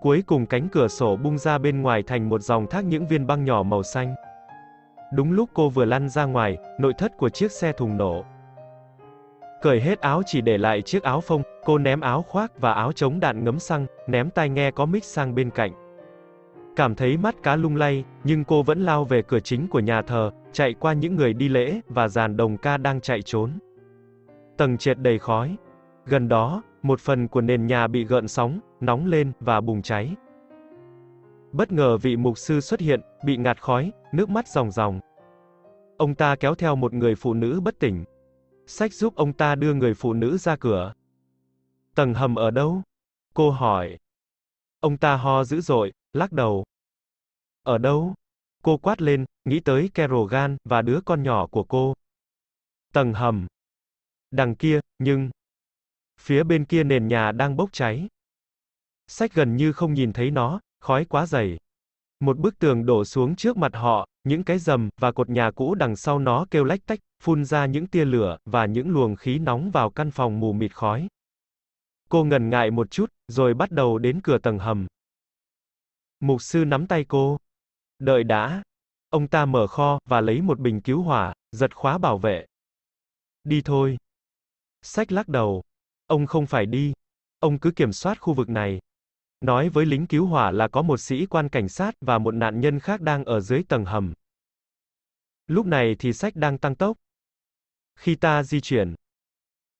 Cuối cùng cánh cửa sổ bung ra bên ngoài thành một dòng thác những viên băng nhỏ màu xanh. Đúng lúc cô vừa lăn ra ngoài, nội thất của chiếc xe thùng nổ. Cởi hết áo chỉ để lại chiếc áo phông, cô ném áo khoác và áo chống đạn ngấm xăng, ném tai nghe có mic sang bên cạnh. Cảm thấy mắt cá lung lay, nhưng cô vẫn lao về cửa chính của nhà thờ, chạy qua những người đi lễ, và dàn đồng ca đang chạy trốn. Tầng trệt đầy khói. Gần đó, một phần của nền nhà bị gợn sóng, nóng lên, và bùng cháy. Bất ngờ vị mục sư xuất hiện, bị ngạt khói, nước mắt ròng ròng. Ông ta kéo theo một người phụ nữ bất tỉnh. Sách giúp ông ta đưa người phụ nữ ra cửa. Tầng hầm ở đâu? Cô hỏi. Ông ta ho dữ dội, lắc đầu. Ở đâu? Cô quát lên, nghĩ tới Kerogan và đứa con nhỏ của cô. Tầng hầm. Đằng kia, nhưng... Phía bên kia nền nhà đang bốc cháy. Sách gần như không nhìn thấy nó, khói quá dày. Một bức tường đổ xuống trước mặt họ, những cái rầm và cột nhà cũ đằng sau nó kêu lách tách, phun ra những tia lửa và những luồng khí nóng vào căn phòng mù mịt khói. Cô ngần ngại một chút, rồi bắt đầu đến cửa tầng hầm. Mục sư nắm tay cô. Đợi đã. Ông ta mở kho, và lấy một bình cứu hỏa, giật khóa bảo vệ. Đi thôi. Sách lắc đầu. Ông không phải đi. Ông cứ kiểm soát khu vực này. Nói với lính cứu hỏa là có một sĩ quan cảnh sát và một nạn nhân khác đang ở dưới tầng hầm. Lúc này thì sách đang tăng tốc. Khi ta di chuyển,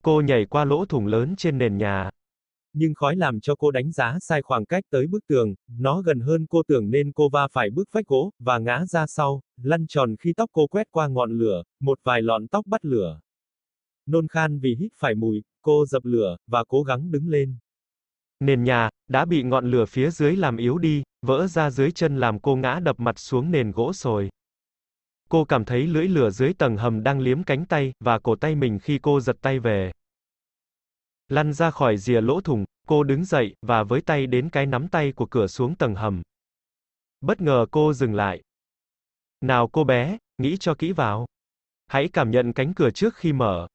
cô nhảy qua lỗ thủng lớn trên nền nhà. Nhưng khói làm cho cô đánh giá sai khoảng cách tới bức tường, nó gần hơn cô tưởng nên cô va phải bức vách gỗ, và ngã ra sau, lăn tròn khi tóc cô quét qua ngọn lửa, một vài lọn tóc bắt lửa. Nôn khan vì hít phải mùi, cô dập lửa, và cố gắng đứng lên. Nền nhà, đã bị ngọn lửa phía dưới làm yếu đi, vỡ ra dưới chân làm cô ngã đập mặt xuống nền gỗ sồi. Cô cảm thấy lưỡi lửa dưới tầng hầm đang liếm cánh tay, và cổ tay mình khi cô giật tay về. Lăn ra khỏi rìa lỗ thủng, cô đứng dậy, và với tay đến cái nắm tay của cửa xuống tầng hầm. Bất ngờ cô dừng lại. Nào cô bé, nghĩ cho kỹ vào. Hãy cảm nhận cánh cửa trước khi mở.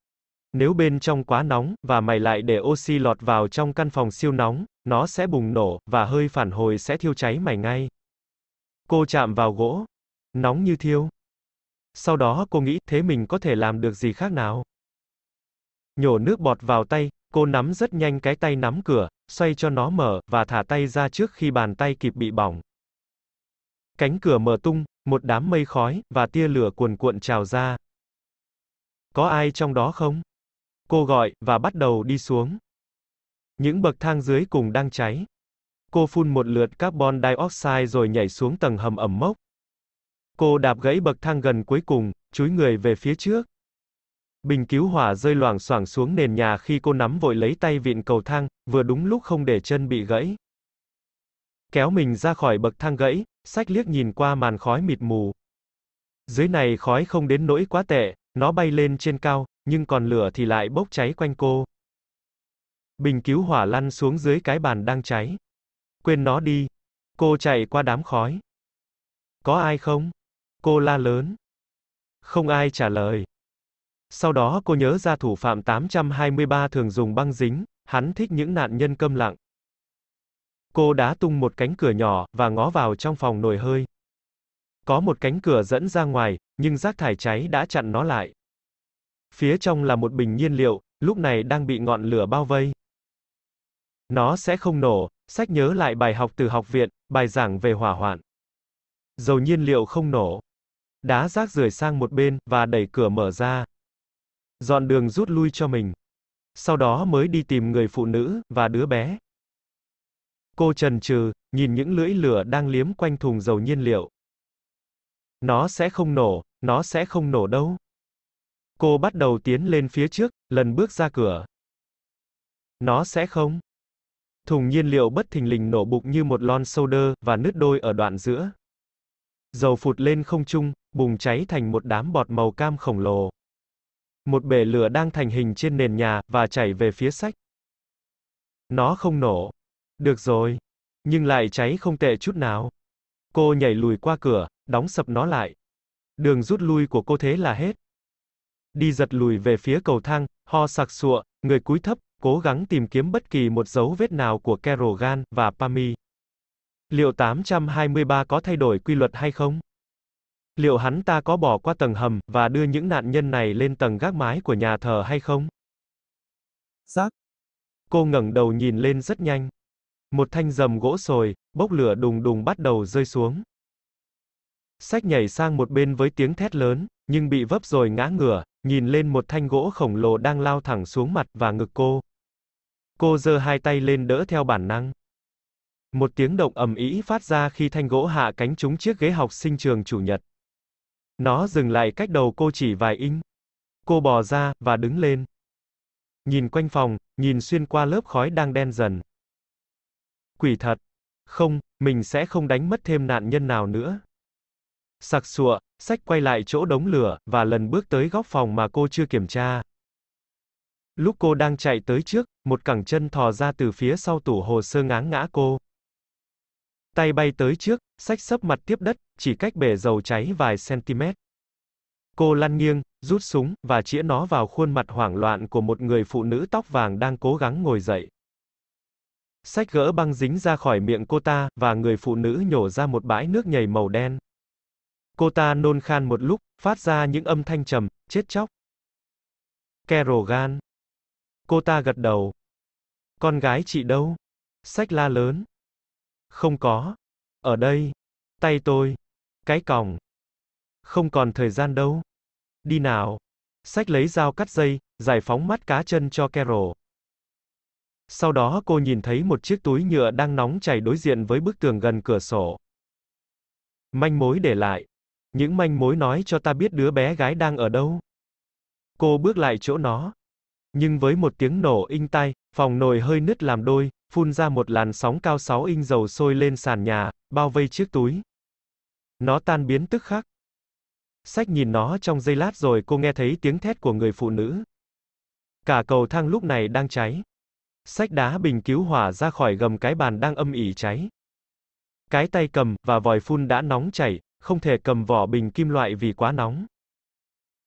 Nếu bên trong quá nóng, và mày lại để oxy lọt vào trong căn phòng siêu nóng, nó sẽ bùng nổ, và hơi phản hồi sẽ thiêu cháy mày ngay. Cô chạm vào gỗ. Nóng như thiêu. Sau đó cô nghĩ, thế mình có thể làm được gì khác nào? Nhổ nước bọt vào tay, cô nắm rất nhanh cái tay nắm cửa, xoay cho nó mở, và thả tay ra trước khi bàn tay kịp bị bỏng. Cánh cửa mở tung, một đám mây khói, và tia lửa cuồn cuộn trào ra. Có ai trong đó không? Cô gọi, và bắt đầu đi xuống. Những bậc thang dưới cùng đang cháy. Cô phun một lượt carbon dioxide rồi nhảy xuống tầng hầm ẩm mốc. Cô đạp gãy bậc thang gần cuối cùng, chúi người về phía trước. Bình cứu hỏa rơi loảng xoảng xuống nền nhà khi cô nắm vội lấy tay vịn cầu thang, vừa đúng lúc không để chân bị gãy. Kéo mình ra khỏi bậc thang gãy, sách liếc nhìn qua màn khói mịt mù. Dưới này khói không đến nỗi quá tệ, nó bay lên trên cao, nhưng còn lửa thì lại bốc cháy quanh cô. Bình cứu hỏa lăn xuống dưới cái bàn đang cháy. Quên nó đi. Cô chạy qua đám khói. Có ai không? Cô la lớn. Không ai trả lời. Sau đó cô nhớ ra thủ phạm 823 thường dùng băng dính, hắn thích những nạn nhân câm lặng. Cô đá tung một cánh cửa nhỏ, và ngó vào trong phòng nồi hơi. Có một cánh cửa dẫn ra ngoài, nhưng rác thải cháy đã chặn nó lại. Phía trong là một bình nhiên liệu, lúc này đang bị ngọn lửa bao vây. Nó sẽ không nổ, sách nhớ lại bài học từ học viện, bài giảng về hỏa hoạn. Dầu nhiên liệu không nổ. Đá rác rưởi sang một bên, và đẩy cửa mở ra. Dọn đường rút lui cho mình. Sau đó mới đi tìm người phụ nữ, và đứa bé. Cô trần trừ, nhìn những lưỡi lửa đang liếm quanh thùng dầu nhiên liệu. Nó sẽ không nổ, nó sẽ không nổ đâu. Cô bắt đầu tiến lên phía trước, lần bước ra cửa. Nó sẽ không. Thùng nhiên liệu bất thình lình nổ bụng như một lon soda, và nứt đôi ở đoạn giữa. Dầu phụt lên không trung, bùng cháy thành một đám bọt màu cam khổng lồ. Một bể lửa đang thành hình trên nền nhà, và chảy về phía sách. Nó không nổ. Được rồi. Nhưng lại cháy không tệ chút nào. Cô nhảy lùi qua cửa, đóng sập nó lại. Đường rút lui của cô thế là hết. Đi giật lùi về phía cầu thang, ho sặc sụa, người cúi thấp, cố gắng tìm kiếm bất kỳ một dấu vết nào của Kerogan và Pami. Liệu 823 có thay đổi quy luật hay không? Liệu hắn ta có bỏ qua tầng hầm và đưa những nạn nhân này lên tầng gác mái của nhà thờ hay không? Rác. Cô ngẩng đầu nhìn lên rất nhanh. Một thanh rầm gỗ sồi, bốc lửa đùng đùng bắt đầu rơi xuống. Sách nhảy sang một bên với tiếng thét lớn, nhưng bị vấp rồi ngã ngửa, nhìn lên một thanh gỗ khổng lồ đang lao thẳng xuống mặt và ngực cô. Cô giơ hai tay lên đỡ theo bản năng. Một tiếng động ầm ĩ phát ra khi thanh gỗ hạ cánh trúng chiếc ghế học sinh trường chủ nhật. Nó dừng lại cách đầu cô chỉ vài inch. Cô bò ra, và đứng lên. Nhìn quanh phòng, nhìn xuyên qua lớp khói đang đen dần. Quỷ thật. Không, mình sẽ không đánh mất thêm nạn nhân nào nữa. Sặc sụa, sách quay lại chỗ đống lửa, và lần bước tới góc phòng mà cô chưa kiểm tra. Lúc cô đang chạy tới trước, một cẳng chân thò ra từ phía sau tủ hồ sơ ngáng ngã cô. Tay bay tới trước, sách sấp mặt tiếp đất, chỉ cách bể dầu cháy vài cm. Cô lăn nghiêng, rút súng, và chĩa nó vào khuôn mặt hoảng loạn của một người phụ nữ tóc vàng đang cố gắng ngồi dậy. Sách gỡ băng dính ra khỏi miệng cô ta, và người phụ nữ nhổ ra một bãi nước nhầy màu đen. Cô ta nôn khan một lúc, phát ra những âm thanh trầm, chết chóc. Kerogan. Cô ta gật đầu. Con gái chị đâu? Sách la lớn. Không có. Ở đây. Tay tôi. Cái còng. Không còn thời gian đâu. Đi nào. Sách lấy dao cắt dây, giải phóng mắt cá chân cho Carol. Sau đó cô nhìn thấy một chiếc túi nhựa đang nóng chảy đối diện với bức tường gần cửa sổ. Manh mối để lại. Những manh mối nói cho ta biết đứa bé gái đang ở đâu. Cô bước lại chỗ nó. Nhưng với một tiếng nổ inh tai, phòng nồi hơi nứt làm đôi, phun ra một làn sóng cao 6 inch dầu sôi lên sàn nhà, bao vây chiếc túi. Nó tan biến tức khắc. Sách nhìn nó trong giây lát rồi cô nghe thấy tiếng thét của người phụ nữ. Cả cầu thang lúc này đang cháy. Sách đá bình cứu hỏa ra khỏi gầm cái bàn đang âm ỉ cháy. Cái tay cầm và vòi phun đã nóng chảy, không thể cầm vỏ bình kim loại vì quá nóng.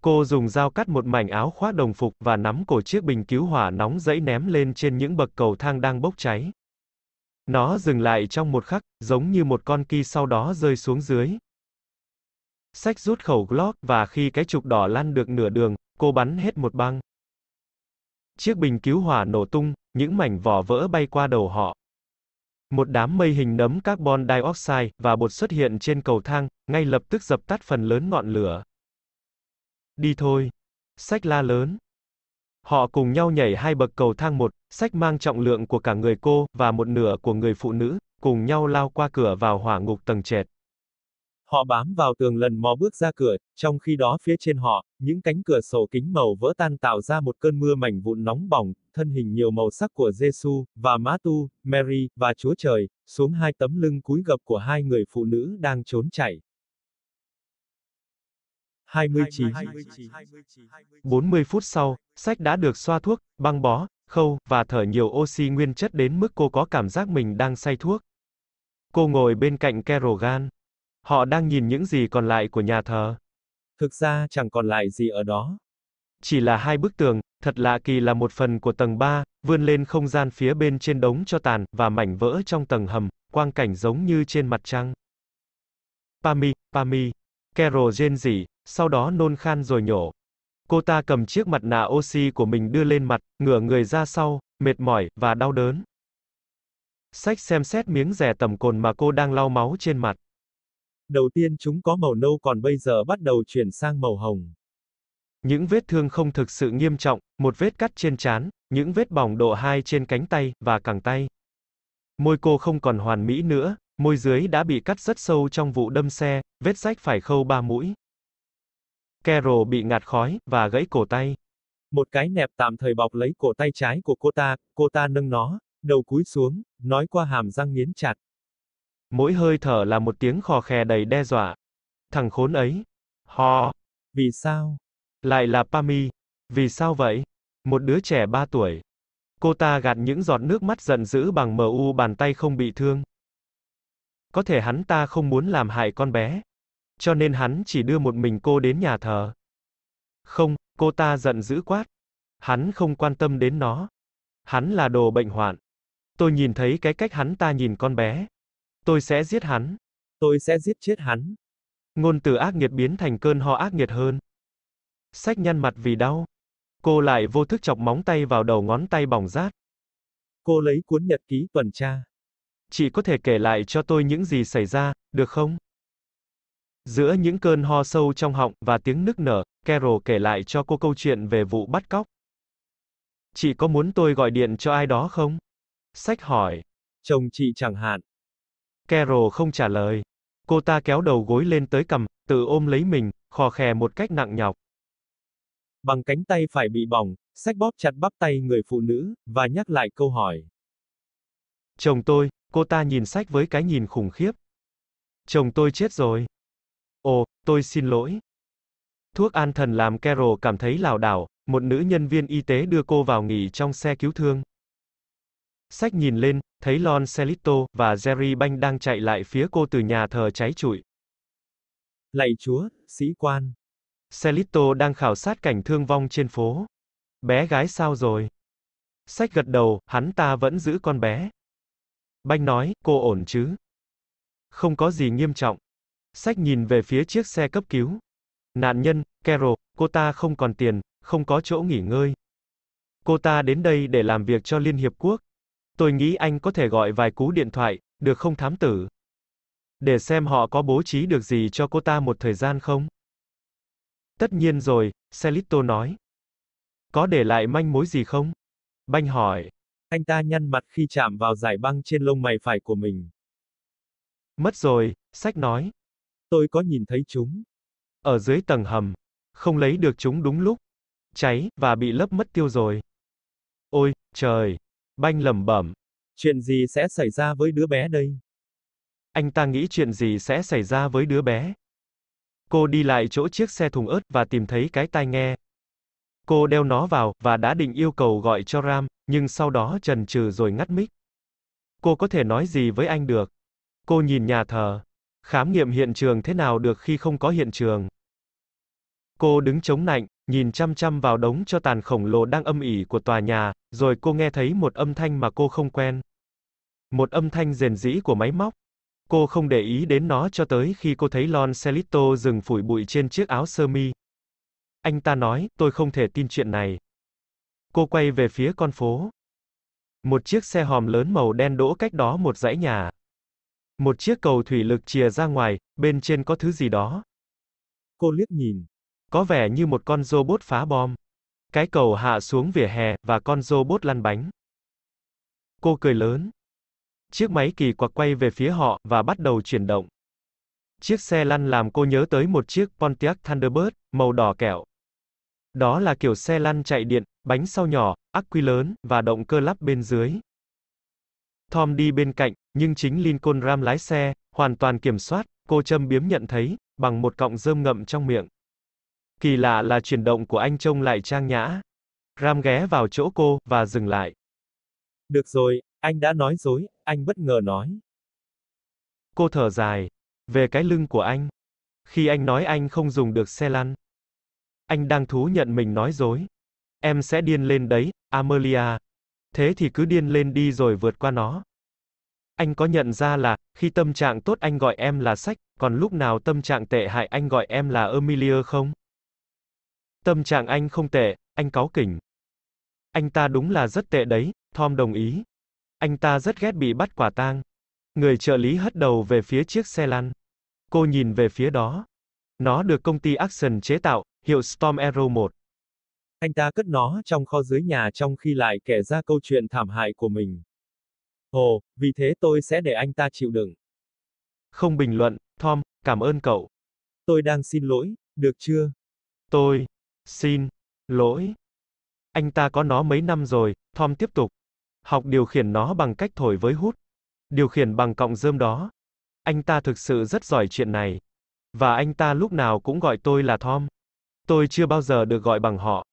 Cô dùng dao cắt một mảnh áo khoác đồng phục và nắm cổ chiếc bình cứu hỏa nóng dẫy ném lên trên những bậc cầu thang đang bốc cháy. Nó dừng lại trong một khắc, giống như một con ki sau đó rơi xuống dưới. Sách rút khẩu Glock và khi cái trục đỏ lăn được nửa đường, cô bắn hết một băng. Chiếc bình cứu hỏa nổ tung, những mảnh vỏ vỡ bay qua đầu họ. Một đám mây hình nấm carbon dioxide và bột xuất hiện trên cầu thang, ngay lập tức dập tắt phần lớn ngọn lửa. Đi thôi. Sách la lớn. Họ cùng nhau nhảy hai bậc cầu thang một, sách mang trọng lượng của cả người cô, và một nửa của người phụ nữ, cùng nhau lao qua cửa vào hỏa ngục tầng trệt. Họ bám vào tường lần mò bước ra cửa, trong khi đó phía trên họ, những cánh cửa sổ kính màu vỡ tan tạo ra một cơn mưa mảnh vụn nóng bỏng, thân hình nhiều màu sắc của Giêsu và Matu, Mary và Chúa Trời, xuống hai tấm lưng cúi gập của hai người phụ nữ đang trốn chạy. 29. 40 phút sau, sách đã được xoa thuốc, băng bó, khâu, và thở nhiều oxy nguyên chất đến mức cô có cảm giác mình đang say thuốc. Cô ngồi bên cạnh Kerogan. Họ đang nhìn những gì còn lại của nhà thờ. Thực ra chẳng còn lại gì ở đó. Chỉ là hai bức tường, thật lạ kỳ là một phần của tầng 3, vươn lên không gian phía bên trên đống cho tàn, và mảnh vỡ trong tầng hầm, quang cảnh giống như trên mặt trăng. Pami, Pami. Carol rên rỉ, sau đó nôn khan rồi nhổ. Cô ta cầm chiếc mặt nạ oxy của mình đưa lên mặt, ngửa người ra sau, mệt mỏi, và đau đớn. Sách xem xét miếng rẻ tầm cồn mà cô đang lau máu trên mặt. Đầu tiên chúng có màu nâu còn bây giờ bắt đầu chuyển sang màu hồng. Những vết thương không thực sự nghiêm trọng, một vết cắt trên trán, những vết bỏng độ 2 trên cánh tay, và cẳng tay. Môi cô không còn hoàn mỹ nữa, môi dưới đã bị cắt rất sâu trong vụ đâm xe, vết rách phải khâu ba mũi. Carol bị ngạt khói, và gãy cổ tay. Một cái nẹp tạm thời bọc lấy cổ tay trái của cô ta, cô ta nâng nó, đầu cúi xuống, nói qua hàm răng nghiến chặt. Mỗi hơi thở là một tiếng khò khè đầy đe dọa. Thằng khốn ấy. Ho. Vì sao? Lại là Pami. Vì sao vậy? Một đứa trẻ 3 tuổi. Cô ta gạt những giọt nước mắt giận dữ bằng mu bàn tay không bị thương. Có thể hắn ta không muốn làm hại con bé. Cho nên hắn chỉ đưa một mình cô đến nhà thờ. Không, cô ta giận dữ quát. Hắn không quan tâm đến nó. Hắn là đồ bệnh hoạn. Tôi nhìn thấy cái cách hắn ta nhìn con bé. Tôi sẽ giết hắn. Tôi sẽ giết chết hắn. Ngôn từ ác nghiệt biến thành cơn ho ác nghiệt hơn. Sách nhăn mặt vì đau. Cô lại vô thức chọc móng tay vào đầu ngón tay bỏng rát. Cô lấy cuốn nhật ký tuần tra. Chị có thể kể lại cho tôi những gì xảy ra, được không? Giữa những cơn ho sâu trong họng và tiếng nức nở, Carol kể lại cho cô câu chuyện về vụ bắt cóc. Chị có muốn tôi gọi điện cho ai đó không? Sách hỏi. Chồng chị chẳng hạn. Carol không trả lời. Cô ta kéo đầu gối lên tới cầm, tự ôm lấy mình, khò khè một cách nặng nhọc. Bằng cánh tay phải bị bỏng, sách bóp chặt bắp tay người phụ nữ, và nhắc lại câu hỏi. Chồng tôi, cô ta nhìn sách với cái nhìn khủng khiếp. Chồng tôi chết rồi. Ồ, tôi xin lỗi. Thuốc an thần làm Carol cảm thấy lảo đảo, một nữ nhân viên y tế đưa cô vào nghỉ trong xe cứu thương. Sách nhìn lên, thấy Lon Celito và Jerry Banh đang chạy lại phía cô từ nhà thờ cháy trụi. Lạy chúa, sĩ quan. Celito đang khảo sát cảnh thương vong trên phố. Bé gái sao rồi? Sách gật đầu, hắn ta vẫn giữ con bé. Banh nói, cô ổn chứ? Không có gì nghiêm trọng. Sách nhìn về phía chiếc xe cấp cứu. Nạn nhân, Carol, cô ta không còn tiền, không có chỗ nghỉ ngơi. Cô ta đến đây để làm việc cho Liên Hiệp Quốc. Tôi nghĩ anh có thể gọi vài cú điện thoại, được không thám tử? Để xem họ có bố trí được gì cho cô ta một thời gian không? Tất nhiên rồi, Celito nói. Có để lại manh mối gì không? Banh hỏi. Anh ta nhăn mặt khi chạm vào giải băng trên lông mày phải của mình. Mất rồi, sách nói. Tôi có nhìn thấy chúng. Ở dưới tầng hầm. Không lấy được chúng đúng lúc. Cháy, và bị lấp mất tiêu rồi. Ôi, trời. Banh lẩm bẩm. Chuyện gì sẽ xảy ra với đứa bé đây? Anh ta nghĩ chuyện gì sẽ xảy ra với đứa bé. Cô đi lại chỗ chiếc xe thùng ớt và tìm thấy cái tai nghe. Cô đeo nó vào, và đã định yêu cầu gọi cho Ram, nhưng sau đó trần trừ rồi ngắt mic. Cô có thể nói gì với anh được? Cô nhìn nhà thờ. Khám nghiệm hiện trường thế nào được khi không có hiện trường? Cô đứng chống nạnh, nhìn chăm chăm vào đống cho tàn khổng lồ đang âm ỉ của tòa nhà, rồi cô nghe thấy một âm thanh mà cô không quen. Một âm thanh rền rĩ của máy móc. Cô không để ý đến nó cho tới khi cô thấy Lon Celito dừng phủi bụi trên chiếc áo sơ mi. Anh ta nói, tôi không thể tin chuyện này. Cô quay về phía con phố. Một chiếc xe hòm lớn màu đen đỗ cách đó một dãy nhà. Một chiếc cầu thủy lực chìa ra ngoài, bên trên có thứ gì đó. Cô liếc nhìn. Có vẻ như một con robot phá bom. Cái cầu hạ xuống vỉa hè, và con robot lăn bánh. Cô cười lớn. Chiếc máy kỳ quặc quay về phía họ, và bắt đầu chuyển động. Chiếc xe lăn làm cô nhớ tới một chiếc Pontiac Thunderbird, màu đỏ kẹo. Đó là kiểu xe lăn chạy điện, bánh sau nhỏ, ắc quy lớn, và động cơ lắp bên dưới. Tom đi bên cạnh, nhưng chính Lincoln Ram lái xe, hoàn toàn kiểm soát, cô châm biếm nhận thấy, bằng một cọng rơm ngậm trong miệng. Kỳ lạ là chuyển động của anh trông lại trang nhã. Ram ghé vào chỗ cô, và dừng lại. Được rồi, anh đã nói dối, anh bất ngờ nói. Cô thở dài. Về cái lưng của anh. Khi anh nói anh không dùng được xe lăn. Anh đang thú nhận mình nói dối. Em sẽ điên lên đấy, Amelia. Thế thì cứ điên lên đi rồi vượt qua nó. Anh có nhận ra là, khi tâm trạng tốt anh gọi em là sách, còn lúc nào tâm trạng tệ hại anh gọi em là Amelia không? Tâm trạng anh không tệ, anh cáu kỉnh. Anh ta đúng là rất tệ đấy, Tom đồng ý. Anh ta rất ghét bị bắt quả tang. Người trợ lý hất đầu về phía chiếc xe lăn. Cô nhìn về phía đó. Nó được công ty Action chế tạo, hiệu Storm Arrow 1. Anh ta cất nó trong kho dưới nhà trong khi lại kể ra câu chuyện thảm hại của mình. Ồ, vì thế tôi sẽ để anh ta chịu đựng. Không bình luận, Tom, cảm ơn cậu. Tôi đang xin lỗi, được chưa? Tôi, xin, lỗi. Anh ta có nó mấy năm rồi, Tom tiếp tục. Học điều khiển nó bằng cách thổi với hút. Điều khiển bằng cọng rơm đó. Anh ta thực sự rất giỏi chuyện này. Và anh ta lúc nào cũng gọi tôi là Tom. Tôi chưa bao giờ được gọi bằng họ.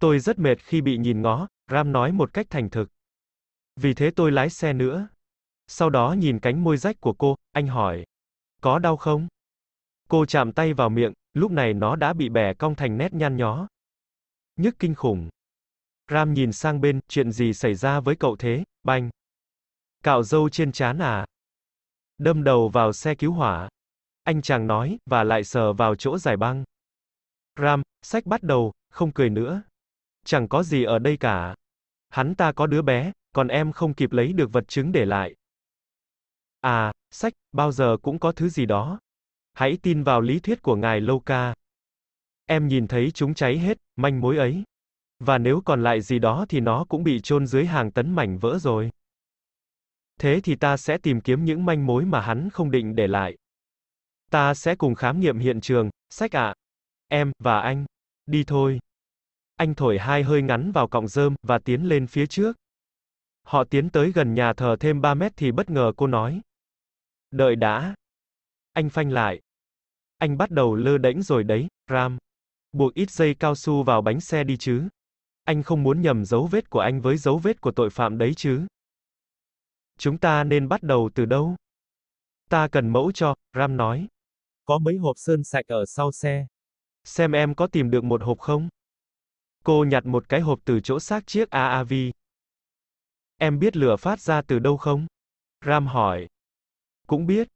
Tôi rất mệt khi bị nhìn ngó, Ram nói một cách thành thực. Vì thế tôi lái xe nữa. Sau đó nhìn cánh môi rách của cô, anh hỏi. Có đau không? Cô chạm tay vào miệng, lúc này nó đã bị bẻ cong thành nét nhăn nhó. Nhức kinh khủng. Ram nhìn sang bên, chuyện gì xảy ra với cậu thế, banh. Cạo dâu trên trán à? Đâm đầu vào xe cứu hỏa. Anh chàng nói, và lại sờ vào chỗ giải băng. Ram, sách bắt đầu, không cười nữa. Chẳng có gì ở đây cả. Hắn ta có đứa bé, còn em không kịp lấy được vật chứng để lại. À, sách, bao giờ cũng có thứ gì đó. Hãy tin vào lý thuyết của ngài Loka. Em nhìn thấy chúng cháy hết, manh mối ấy. Và nếu còn lại gì đó thì nó cũng bị chôn dưới hàng tấn mảnh vỡ rồi. Thế thì ta sẽ tìm kiếm những manh mối mà hắn không định để lại. Ta sẽ cùng khám nghiệm hiện trường, sách ạ. À. Em, và anh. Đi thôi. Anh thổi hai hơi ngắn vào cọng rơm, và tiến lên phía trước. Họ tiến tới gần nhà thờ thêm 3 mét thì bất ngờ cô nói. Đợi đã. Anh phanh lại. Anh bắt đầu lơ đễnh rồi đấy, Ram. Buộc ít dây cao su vào bánh xe đi chứ. Anh không muốn nhầm dấu vết của anh với dấu vết của tội phạm đấy chứ. Chúng ta nên bắt đầu từ đâu? Ta cần mẫu cho, Ram nói. Có mấy hộp sơn sạch ở sau xe. Xem em có tìm được một hộp không? Cô nhặt một cái hộp từ chỗ xác chiếc AAV. Em biết lửa phát ra từ đâu không? Ram hỏi. Cũng biết.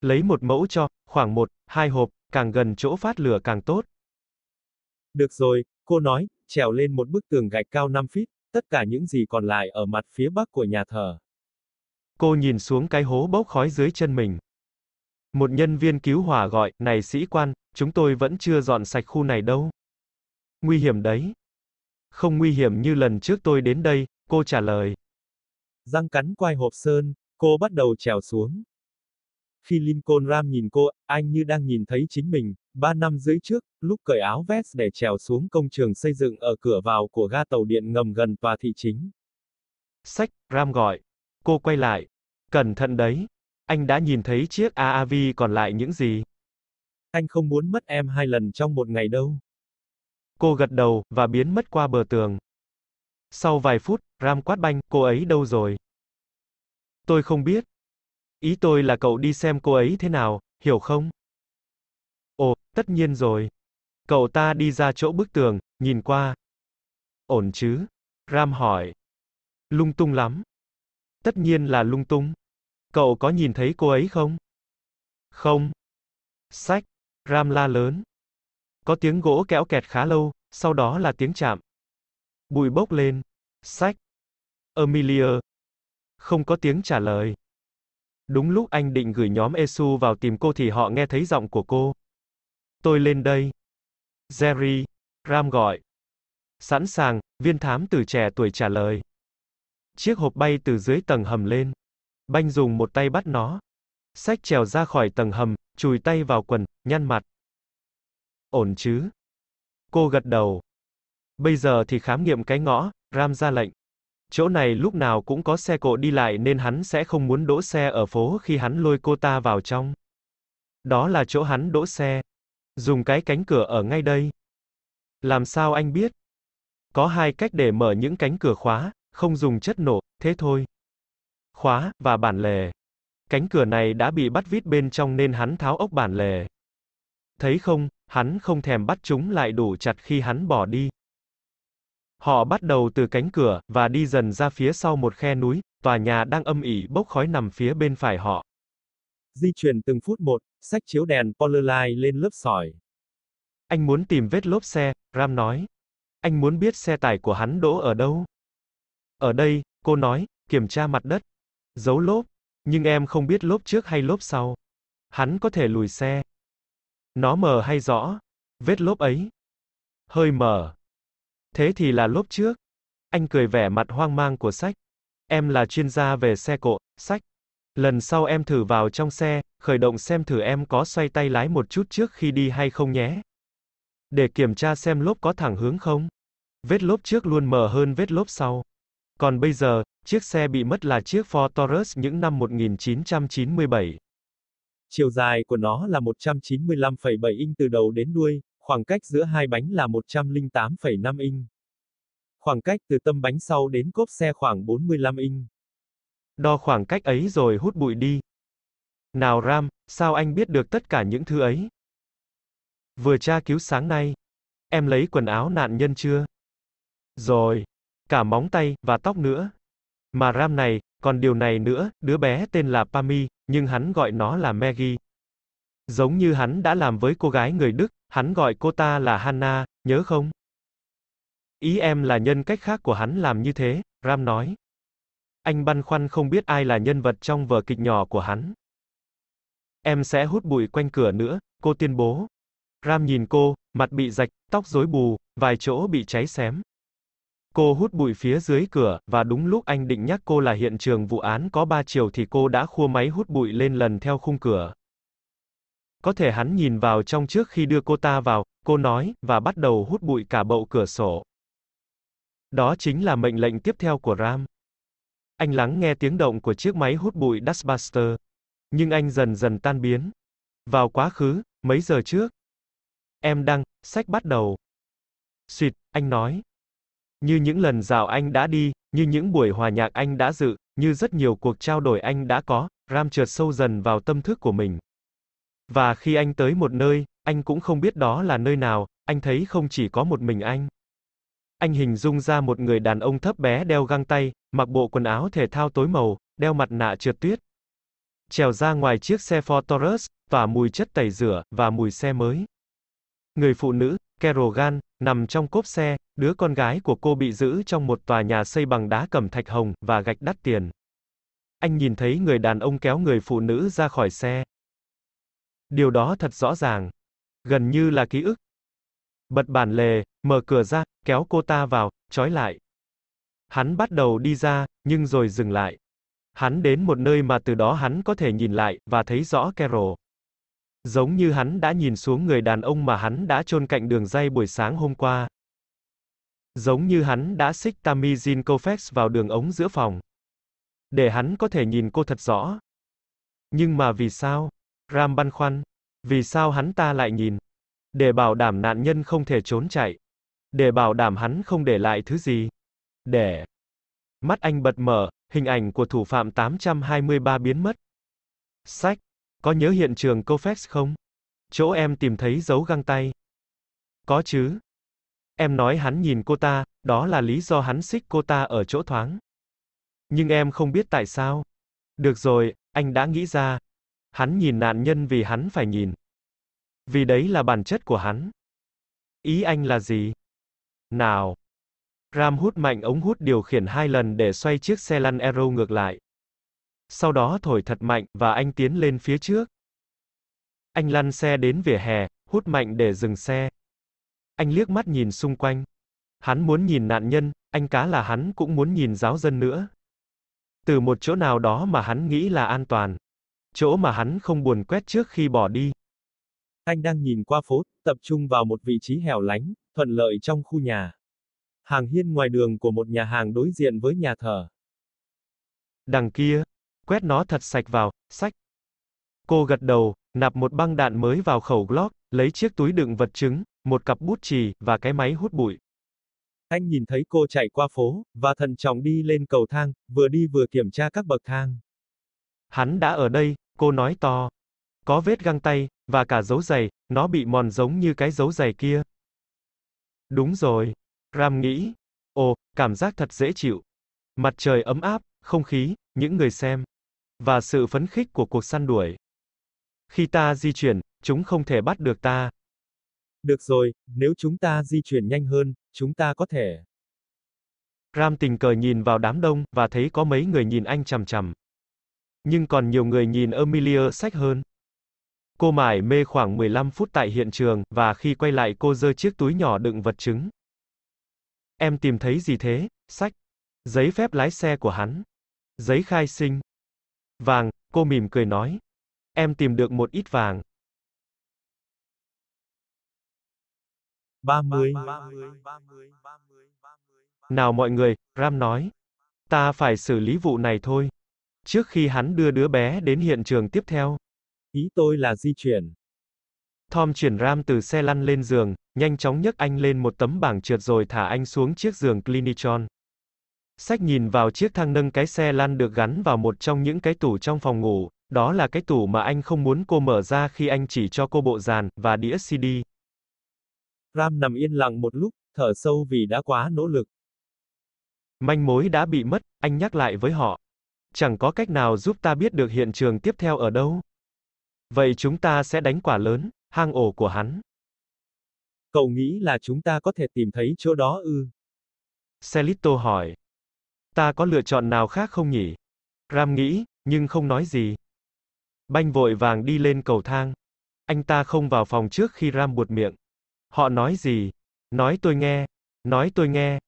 Lấy một mẫu cho, khoảng một, hai hộp, càng gần chỗ phát lửa càng tốt. Được rồi, cô nói, trèo lên một bức tường gạch cao 5 feet, tất cả những gì còn lại ở mặt phía bắc của nhà thờ. Cô nhìn xuống cái hố bốc khói dưới chân mình. Một nhân viên cứu hỏa gọi, này sĩ quan, chúng tôi vẫn chưa dọn sạch khu này đâu. Nguy hiểm đấy. Không nguy hiểm như lần trước tôi đến đây, cô trả lời. Răng cắn quai hộp sơn, cô bắt đầu trèo xuống. Khi Lincoln Ram nhìn cô, anh như đang nhìn thấy chính mình, ba năm rưỡi trước, lúc cởi áo vest để trèo xuống công trường xây dựng ở cửa vào của ga tàu điện ngầm gần tòa thị chính. Sách, Ram gọi. Cô quay lại. Cẩn thận đấy. Anh đã nhìn thấy chiếc AAV còn lại những gì? Anh không muốn mất em hai lần trong một ngày đâu. Cô gật đầu, và biến mất qua bờ tường. Sau vài phút, Ram quát banh, cô ấy đâu rồi? Tôi không biết. Ý tôi là cậu đi xem cô ấy thế nào, hiểu không? Ồ, tất nhiên rồi. Cậu ta đi ra chỗ bức tường, nhìn qua. Ổn chứ? Ram hỏi. Lung tung lắm. Tất nhiên là lung tung. Cậu có nhìn thấy cô ấy không? Không. Sách. Ram la lớn. Có tiếng gỗ kéo kẹt khá lâu, sau đó là tiếng chạm. Bụi bốc lên. Sách. Amelia. Không có tiếng trả lời. Đúng lúc anh định gửi nhóm Esu vào tìm cô thì họ nghe thấy giọng của cô. Tôi lên đây. Jerry. Ram gọi. Sẵn sàng, viên thám tử trẻ tuổi trả lời. Chiếc hộp bay từ dưới tầng hầm lên. Banh dùng một tay bắt nó. Sách trèo ra khỏi tầng hầm, chùi tay vào quần, nhăn mặt. Ổn chứ? Cô gật đầu. Bây giờ thì khám nghiệm cái ngõ, Ram ra lệnh. Chỗ này lúc nào cũng có xe cộ đi lại nên hắn sẽ không muốn đỗ xe ở phố khi hắn lôi cô ta vào trong. Đó là chỗ hắn đỗ xe. Dùng cái cánh cửa ở ngay đây. Làm sao anh biết? Có hai cách để mở những cánh cửa khóa, không dùng chất nổ, thế thôi. Khóa, và bản lề. Cánh cửa này đã bị bắt vít bên trong nên hắn tháo ốc bản lề. Thấy không, hắn không thèm bắt chúng lại đủ chặt khi hắn bỏ đi. Họ bắt đầu từ cánh cửa, và đi dần ra phía sau một khe núi, tòa nhà đang âm ỉ bốc khói nằm phía bên phải họ. Di chuyển từng phút một, sách chiếu đèn Polarlight lên lớp sỏi. Anh muốn tìm vết lốp xe, Ram nói. Anh muốn biết xe tải của hắn đỗ ở đâu. Ở đây, cô nói, kiểm tra mặt đất. Giấu lốp. Nhưng em không biết lốp trước hay lốp sau. Hắn có thể lùi xe. Nó mờ hay rõ? Vết lốp ấy. Hơi mờ. Thế thì là lốp trước. Anh cười vẻ mặt hoang mang của sách. Em là chuyên gia về xe cộ, sách. Lần sau em thử vào trong xe, khởi động xem thử em có xoay tay lái một chút trước khi đi hay không nhé. Để kiểm tra xem lốp có thẳng hướng không. Vết lốp trước luôn mờ hơn vết lốp sau. Còn bây giờ, chiếc xe bị mất là chiếc Ford Taurus những năm 1997. Chiều dài của nó là 195,7 inch từ đầu đến đuôi, khoảng cách giữa hai bánh là 108,5 inch. Khoảng cách từ tâm bánh sau đến cốp xe khoảng 45 inch. Đo khoảng cách ấy rồi hút bụi đi. Nào Ram, sao anh biết được tất cả những thứ ấy? Vừa tra cứu sáng nay. Em lấy quần áo nạn nhân chưa? Rồi. Cả móng tay, và tóc nữa. Mà Ram này, còn điều này nữa, đứa bé tên là Pami, nhưng hắn gọi nó là Maggie. Giống như hắn đã làm với cô gái người Đức, hắn gọi cô ta là Hannah, nhớ không? Ý em là nhân cách khác của hắn làm như thế, Ram nói. Anh băn khoăn không biết ai là nhân vật trong vở kịch nhỏ của hắn. Em sẽ hút bụi quanh cửa nữa, cô tuyên bố. Ram nhìn cô, mặt bị rạch, tóc rối bù, vài chỗ bị cháy xém. Cô hút bụi phía dưới cửa, và đúng lúc anh định nhắc cô là hiện trường vụ án có ba chiều thì cô đã khua máy hút bụi lên lần theo khung cửa. Có thể hắn nhìn vào trong trước khi đưa cô ta vào, cô nói, và bắt đầu hút bụi cả bậu cửa sổ. Đó chính là mệnh lệnh tiếp theo của Ram. Anh lắng nghe tiếng động của chiếc máy hút bụi Dustbuster. Nhưng anh dần dần tan biến. Vào quá khứ, mấy giờ trước. Em đang, sách bắt đầu. Xuyệt, anh nói. Như những lần rào anh đã đi, như những buổi hòa nhạc anh đã dự, như rất nhiều cuộc trao đổi anh đã có, Ram trượt sâu dần vào tâm thức của mình. Và khi anh tới một nơi, anh cũng không biết đó là nơi nào, anh thấy không chỉ có một mình anh. Anh hình dung ra một người đàn ông thấp bé đeo găng tay, mặc bộ quần áo thể thao tối màu, đeo mặt nạ trượt tuyết. Trèo ra ngoài chiếc xe Ford Taurus, tỏa mùi chất tẩy rửa, và mùi xe mới. Người phụ nữ, Kerogan nằm trong cốp xe, đứa con gái của cô bị giữ trong một tòa nhà xây bằng đá cẩm thạch hồng, và gạch đắt tiền. Anh nhìn thấy người đàn ông kéo người phụ nữ ra khỏi xe. Điều đó thật rõ ràng. Gần như là ký ức. Bật bản lề, mở cửa ra, kéo cô ta vào, trói lại. Hắn bắt đầu đi ra, nhưng rồi dừng lại. Hắn đến một nơi mà từ đó hắn có thể nhìn lại, và thấy rõ Carol. Giống như hắn đã nhìn xuống người đàn ông mà hắn đã chôn cạnh đường dây buổi sáng hôm qua. Giống như hắn đã xích Tammy Jean vào đường ống giữa phòng. Để hắn có thể nhìn cô thật rõ. Nhưng mà vì sao? Ram băn khoăn. Vì sao hắn ta lại nhìn? Để bảo đảm nạn nhân không thể trốn chạy. Để bảo đảm hắn không để lại thứ gì. Để. Mắt anh bật mở, hình ảnh của thủ phạm 823 biến mất. Sách. Có nhớ hiện trường Koufax không? Chỗ em tìm thấy dấu găng tay. Có chứ. Em nói hắn nhìn cô ta, đó là lý do hắn xích cô ta ở chỗ thoáng. Nhưng em không biết tại sao. Được rồi, anh đã nghĩ ra. Hắn nhìn nạn nhân vì hắn phải nhìn. Vì đấy là bản chất của hắn. Ý anh là gì? Nào. Ram hút mạnh ống hút điều khiển hai lần để xoay chiếc xe lăn Aero ngược lại. Sau đó thổi thật mạnh, và anh tiến lên phía trước. Anh lăn xe đến vỉa hè, hút mạnh để dừng xe. Anh liếc mắt nhìn xung quanh. Hắn muốn nhìn nạn nhân, anh cá là hắn cũng muốn nhìn giáo dân nữa. Từ một chỗ nào đó mà hắn nghĩ là an toàn. Chỗ mà hắn không buồn quét trước khi bỏ đi. Anh đang nhìn qua phố, tập trung vào một vị trí hẻo lánh, thuận lợi trong khu nhà. Hàng hiên ngoài đường của một nhà hàng đối diện với nhà thờ. Đằng kia, quét nó thật sạch vào, sách. Cô gật đầu, nạp một băng đạn mới vào khẩu Glock, lấy chiếc túi đựng vật chứng, một cặp bút chì, và cái máy hút bụi. Anh nhìn thấy cô chạy qua phố, và thận trọng đi lên cầu thang, vừa đi vừa kiểm tra các bậc thang. Hắn đã ở đây, cô nói to. Có vết găng tay, và cả dấu giày, nó bị mòn giống như cái dấu giày kia. Đúng rồi. Ram nghĩ. Ồ, cảm giác thật dễ chịu. Mặt trời ấm áp, không khí, những người xem. Và sự phấn khích của cuộc săn đuổi. Khi ta di chuyển, chúng không thể bắt được ta. Được rồi, nếu chúng ta di chuyển nhanh hơn, chúng ta có thể. Ram tình cờ nhìn vào đám đông, và thấy có mấy người nhìn anh chằm chằm. Nhưng còn nhiều người nhìn Amelia sách hơn. Cô mải mê khoảng 15 phút tại hiện trường, và khi quay lại cô giơ chiếc túi nhỏ đựng vật chứng. Em tìm thấy gì thế? Sách. Giấy phép lái xe của hắn. Giấy khai sinh. Vàng, cô mỉm cười nói. Em tìm được một ít vàng. 30. Nào mọi người, Ram nói. Ta phải xử lý vụ này thôi. Trước khi hắn đưa đứa bé đến hiện trường tiếp theo. Ý tôi là di chuyển. Tom chuyển Ram từ xe lăn lên giường, nhanh chóng nhấc anh lên một tấm bảng trượt rồi thả anh xuống chiếc giường Clinichon. Sách nhìn vào chiếc thang nâng cái xe lăn được gắn vào một trong những cái tủ trong phòng ngủ, đó là cái tủ mà anh không muốn cô mở ra khi anh chỉ cho cô bộ dàn và đĩa CD. Ram nằm yên lặng một lúc, thở sâu vì đã quá nỗ lực. Manh mối đã bị mất, anh nhắc lại với họ. Chẳng có cách nào giúp ta biết được hiện trường tiếp theo ở đâu. Vậy chúng ta sẽ đánh quả lớn, hang ổ của hắn. Cậu nghĩ là chúng ta có thể tìm thấy chỗ đó ư? Celito hỏi. Ta có lựa chọn nào khác không nhỉ? Ram nghĩ, nhưng không nói gì. Banh vội vàng đi lên cầu thang. Anh ta không vào phòng trước khi Ram buột miệng. Họ nói gì? Nói tôi nghe. Nói tôi nghe.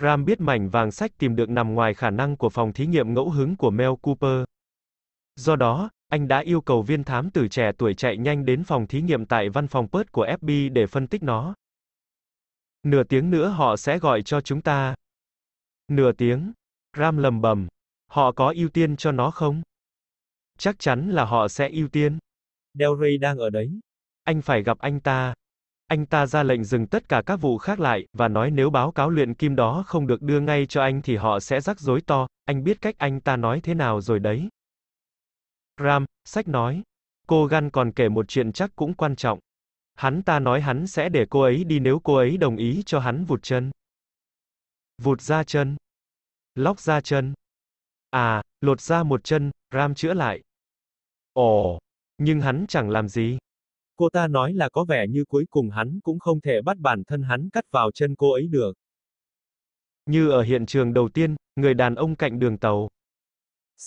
Ram biết mảnh vàng sách tìm được nằm ngoài khả năng của phòng thí nghiệm ngẫu hứng của Mel Cooper. Do đó, anh đã yêu cầu viên thám tử trẻ tuổi chạy nhanh đến phòng thí nghiệm tại văn phòng Perth của FBI để phân tích nó. Nửa tiếng nữa họ sẽ gọi cho chúng ta. Nửa tiếng. Ram lầm bầm. Họ có ưu tiên cho nó không? Chắc chắn là họ sẽ ưu tiên. Del Rey đang ở đấy. Anh phải gặp anh ta. Anh ta ra lệnh dừng tất cả các vụ khác lại, và nói nếu báo cáo luyện kim đó không được đưa ngay cho anh thì họ sẽ rắc rối to, anh biết cách anh ta nói thế nào rồi đấy. Ram, sách nói. Cô Gan còn kể một chuyện chắc cũng quan trọng. Hắn ta nói hắn sẽ để cô ấy đi nếu cô ấy đồng ý cho hắn vụt chân. Vụt ra chân. Lóc ra chân. À, lột ra một chân, Ram chữa lại. Ồ, nhưng hắn chẳng làm gì. Cô ta nói là có vẻ như cuối cùng hắn cũng không thể bắt bản thân hắn cắt vào chân cô ấy được. Như ở hiện trường đầu tiên, người đàn ông cạnh đường tàu.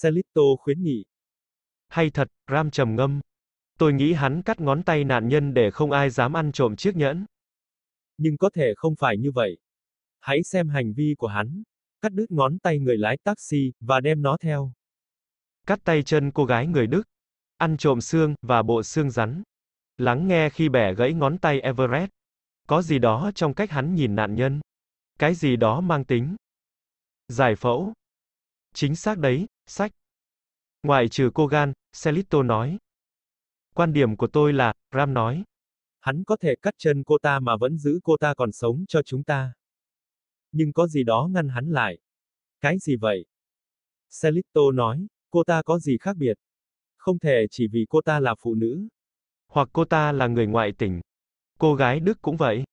Celito khuyến nghị. Hay thật, Ram trầm ngâm. Tôi nghĩ hắn cắt ngón tay nạn nhân để không ai dám ăn trộm chiếc nhẫn. Nhưng có thể không phải như vậy. Hãy xem hành vi của hắn. Cắt đứt ngón tay người lái taxi, và đem nó theo. Cắt tay chân cô gái người Đức. Ăn trộm xương, và bộ xương rắn. Lắng nghe khi bẻ gãy ngón tay Everett. Có gì đó trong cách hắn nhìn nạn nhân. Cái gì đó mang tính. Giải phẫu. Chính xác đấy, sách. Ngoại trừ cô Gan, Celito nói. Quan điểm của tôi là, Ram nói. Hắn có thể cắt chân cô ta mà vẫn giữ cô ta còn sống cho chúng ta. Nhưng có gì đó ngăn hắn lại. Cái gì vậy? Celito nói, cô ta có gì khác biệt? Không thể chỉ vì cô ta là phụ nữ. Hoặc cô ta là người ngoại tỉnh. Cô gái Đức cũng vậy.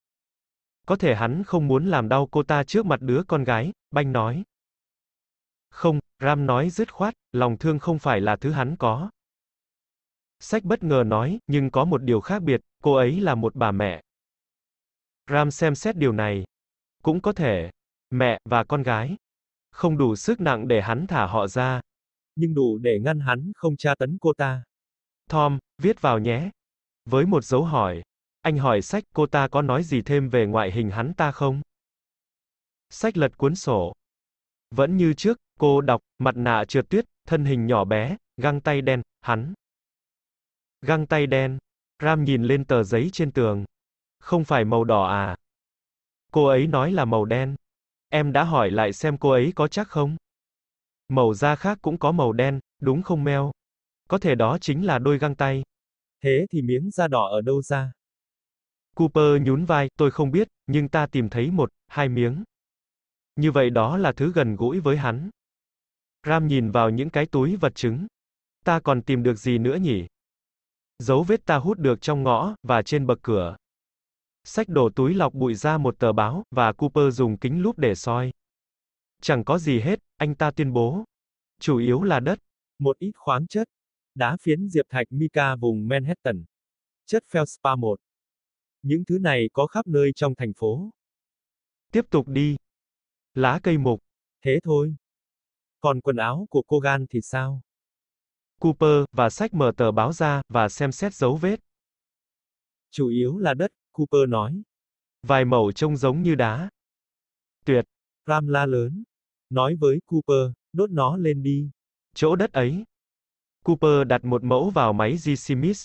Có thể hắn không muốn làm đau cô ta trước mặt đứa con gái, Banh nói. Không, Ram nói dứt khoát, lòng thương không phải là thứ hắn có. Sách bất ngờ nói, nhưng có một điều khác biệt, cô ấy là một bà mẹ. Ram xem xét điều này. Cũng có thể, mẹ và con gái. Không đủ sức nặng để hắn thả họ ra. Nhưng đủ để ngăn hắn không tra tấn cô ta. Tom, viết vào nhé. Với một dấu hỏi. Anh hỏi sách cô ta có nói gì thêm về ngoại hình hắn ta không? Sách lật cuốn sổ. Vẫn như trước, cô đọc, mặt nạ trượt tuyết, thân hình nhỏ bé, găng tay đen, hắn. Găng tay đen. Ram nhìn lên tờ giấy trên tường. Không phải màu đỏ à? Cô ấy nói là màu đen. Em đã hỏi lại xem cô ấy có chắc không? Màu da khác cũng có màu đen, đúng không Mel? Có thể đó chính là đôi găng tay. Thế thì miếng da đỏ ở đâu ra? Cooper nhún vai, tôi không biết, nhưng ta tìm thấy một, hai miếng. Như vậy đó là thứ gần gũi với hắn. Ram nhìn vào những cái túi vật chứng. Ta còn tìm được gì nữa nhỉ? Dấu vết ta hút được trong ngõ, và trên bậc cửa. Sách đổ túi lọc bụi ra một tờ báo, và Cooper dùng kính lúp để soi. Chẳng có gì hết, anh ta tuyên bố. Chủ yếu là đất. Một ít khoáng chất. Đá phiến diệp thạch mica vùng Manhattan. Chất feldspar 1. Những thứ này có khắp nơi trong thành phố. Tiếp tục đi. Lá cây mục. Thế thôi. Còn quần áo của cô Gan thì sao? Cooper, và sách mở tờ báo ra, và xem xét dấu vết. Chủ yếu là đất, Cooper nói. Vài mẩu trông giống như đá. Tuyệt. Ram la lớn. Nói với Cooper, đốt nó lên đi. Chỗ đất ấy. Cooper đặt một mẫu vào máy G. Smith.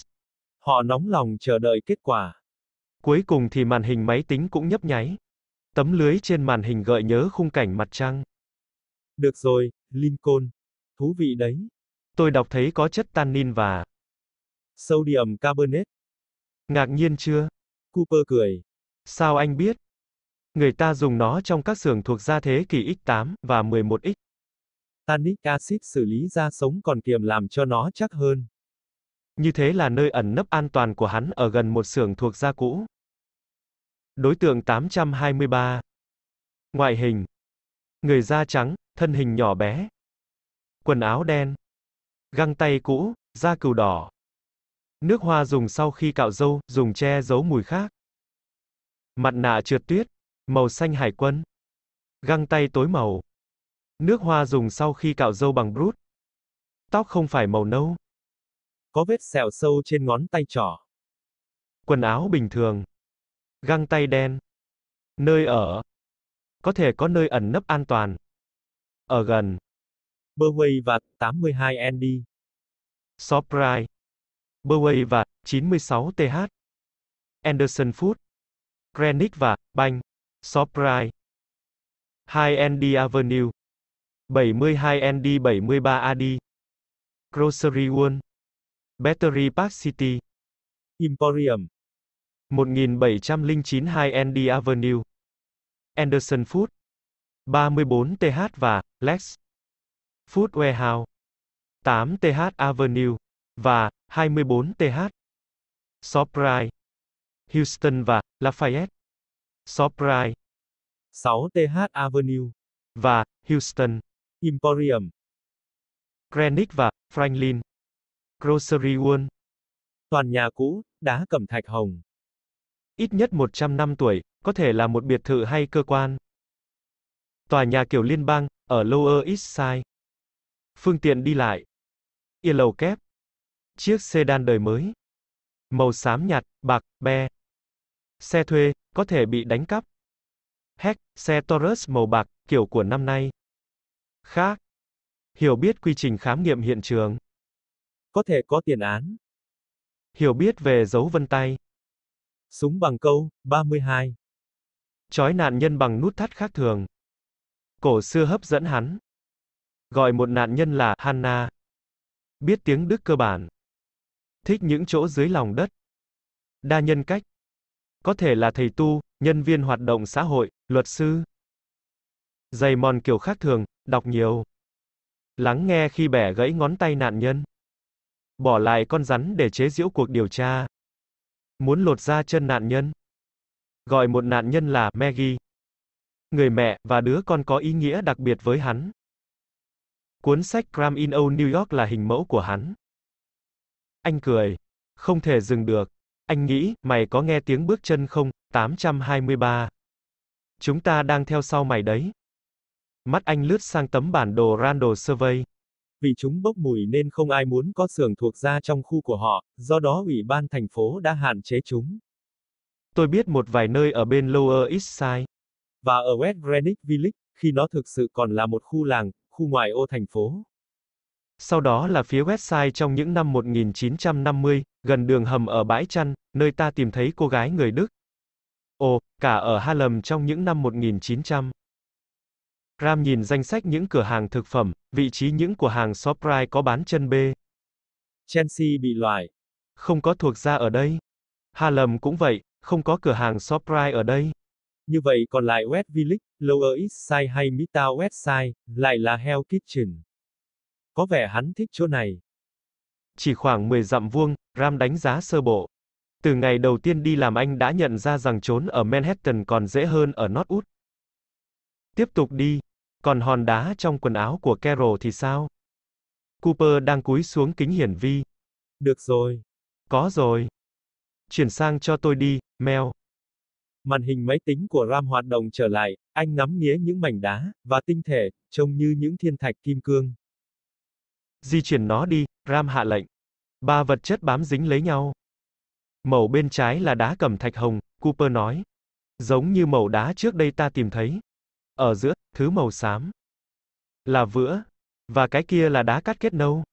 Họ nóng lòng chờ đợi kết quả. Cuối cùng thì màn hình máy tính cũng nhấp nháy. Tấm lưới trên màn hình gợi nhớ khung cảnh mặt trăng. Được rồi, Lincoln. Thú vị đấy. Tôi đọc thấy có chất tannin và sodium carbonate. Ngạc nhiên chưa? Cooper cười. Sao anh biết? Người ta dùng nó trong các xưởng thuộc gia thế kỷ X8 và 11X. Tannic acid xử lý da sống còn kiềm làm cho nó chắc hơn. Như thế là nơi ẩn nấp an toàn của hắn ở gần một xưởng thuộc gia cũ. Đối tượng 823. Ngoại hình. Người da trắng, thân hình nhỏ bé. Quần áo đen. Găng tay cũ, da cừu đỏ. Nước hoa dùng sau khi cạo râu, dùng che giấu mùi khác. Mặt nạ trượt tuyết, màu xanh hải quân. Găng tay tối màu. Nước hoa dùng sau khi cạo râu bằng brút. Tóc không phải màu nâu. Có vết sẹo sâu trên ngón tay trỏ. Quần áo bình thường. Găng tay đen. Nơi ở. Có thể có nơi ẩn nấp an toàn. Ở gần. Burway và 82 ND. Surprise. Burway và 96 TH. Anderson Food. Greenwich và Banh. Surprise. 2 ND Avenue. 72 ND 73 AD. Grocery World. Battery Park City. Emporium. 1709 2 ND Avenue. Anderson Food. 34 TH và Lex. Food Warehouse. 8 TH Avenue. Và 24 TH. Surprise. Houston và Lafayette. Surprise. 6 TH Avenue. Và Houston. Emporium. Greenwich và Franklin. Grocery World. Toàn nhà cũ, đá cẩm thạch hồng. Ít nhất 100 năm tuổi, có thể là một biệt thự hay cơ quan. Tòa nhà kiểu liên bang, ở Lower East Side. Phương tiện đi lại. Yellow kép. Chiếc sedan đời mới. Màu xám nhạt, bạc, be. Xe thuê, có thể bị đánh cắp. Heck, xe Taurus màu bạc, kiểu của năm nay. Khác. Hiểu biết quy trình khám nghiệm hiện trường. Có thể có tiền án. Hiểu biết về dấu vân tay. Súng bằng câu, 32. Chói nạn nhân bằng nút thắt khác thường. Cổ xưa hấp dẫn hắn. Gọi một nạn nhân là Hanna. Biết tiếng Đức cơ bản. Thích những chỗ dưới lòng đất. Đa nhân cách. Có thể là thầy tu, nhân viên hoạt động xã hội, luật sư. dày mòn kiểu khác thường, đọc nhiều. Lắng nghe khi bẻ gãy ngón tay nạn nhân. Bỏ lại con rắn để chế giễu cuộc điều tra. Muốn lột ra chân nạn nhân. Gọi một nạn nhân là Maggie. Người mẹ, và đứa con có ý nghĩa đặc biệt với hắn. Cuốn sách Crime in Old New York là hình mẫu của hắn. Anh cười. Không thể dừng được. Anh nghĩ, mày có nghe tiếng bước chân không? 823. Chúng ta đang theo sau mày đấy. Mắt anh lướt sang tấm bản đồ Randall Survey. Vì chúng bốc mùi nên không ai muốn có xưởng thuộc ra trong khu của họ, do đó ủy ban thành phố đã hạn chế chúng. Tôi biết một vài nơi ở bên Lower East Side. Và ở West Greenwich Village, khi nó thực sự còn là một khu làng, khu ngoại ô thành phố. Sau đó là phía West Side trong những năm 1950, gần đường hầm ở bãi chăn, nơi ta tìm thấy cô gái người Đức. Ồ, cả ở Harlem trong những năm 1900. Ram nhìn danh sách những cửa hàng thực phẩm, vị trí những cửa hàng Shoprite có bán chân bê. Chelsea bị loại. Không có thuộc ra ở đây. Harlem cũng vậy, không có cửa hàng Shoprite ở đây. Như vậy còn lại West Village, Lower East Side hay Midtown West Side, lại là Hell Kitchen. Có vẻ hắn thích chỗ này. Chỉ khoảng 10 dặm vuông, Ram đánh giá sơ bộ. Từ ngày đầu tiên đi làm anh đã nhận ra rằng trốn ở Manhattan còn dễ hơn ở Northwood. Tiếp tục đi. Còn hòn đá trong quần áo của Carol thì sao? Cooper đang cúi xuống kính hiển vi. Được rồi. Có rồi. Chuyển sang cho tôi đi, Mel. Màn hình máy tính của Ram hoạt động trở lại, anh ngắm nghía những mảnh đá, và tinh thể, trông như những thiên thạch kim cương. Di chuyển nó đi, Ram hạ lệnh. Ba vật chất bám dính lấy nhau. Màu bên trái là đá cẩm thạch hồng, Cooper nói. Giống như màu đá trước đây ta tìm thấy. Ở giữa, thứ màu xám. Là vữa. Và cái kia là đá cắt kết nâu.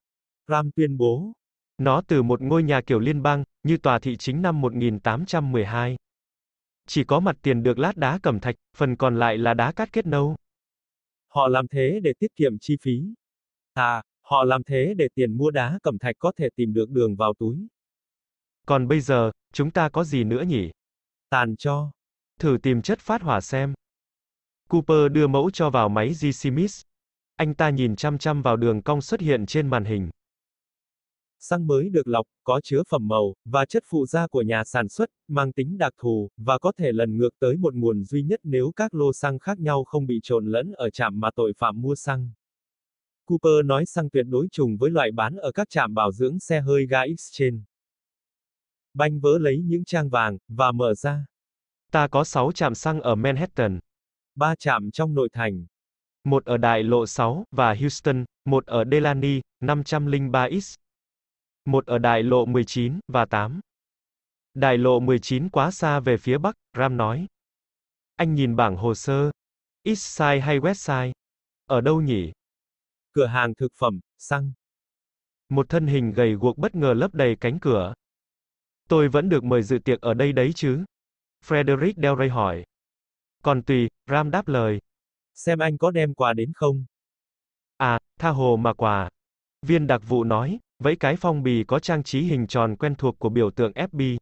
Ram tuyên bố. Nó từ một ngôi nhà kiểu liên bang, như tòa thị chính năm 1812. Chỉ có mặt tiền được lát đá cẩm thạch, phần còn lại là đá cắt kết nâu. Họ làm thế để tiết kiệm chi phí. À, họ làm thế để tiền mua đá cẩm thạch có thể tìm được đường vào túi. Còn bây giờ, chúng ta có gì nữa nhỉ? Tàn cho. Thử tìm chất phát hỏa xem. Cooper đưa mẫu cho vào máy G. Smith. Anh ta nhìn chăm chăm vào đường cong xuất hiện trên màn hình. Xăng mới được lọc, có chứa phẩm màu, và chất phụ gia của nhà sản xuất, mang tính đặc thù, và có thể lần ngược tới một nguồn duy nhất nếu các lô xăng khác nhau không bị trộn lẫn ở trạm mà tội phạm mua xăng. Cooper nói xăng tuyệt đối trùng với loại bán ở các trạm bảo dưỡng xe hơi ga Exchange. Banh vỡ lấy những trang vàng, và mở ra. Ta có 6 trạm xăng ở Manhattan. Ba trạm trong nội thành. Một ở đại lộ 6, và Houston, một ở Delany, 503X. Một ở đại lộ 19, và 8. Đại lộ 19 quá xa về phía bắc, Ram nói. Anh nhìn bảng hồ sơ. East Side hay West Side? Ở đâu nhỉ? Cửa hàng thực phẩm, xăng. Một thân hình gầy guộc bất ngờ lấp đầy cánh cửa. Tôi vẫn được mời dự tiệc ở đây đấy chứ? Frederick Del Rey hỏi. Còn tùy, Ram đáp lời. Xem anh có đem quà đến không? À, tha hồ mà quà. Viên đặc vụ nói, vẫy cái phong bì có trang trí hình tròn quen thuộc của biểu tượng FB.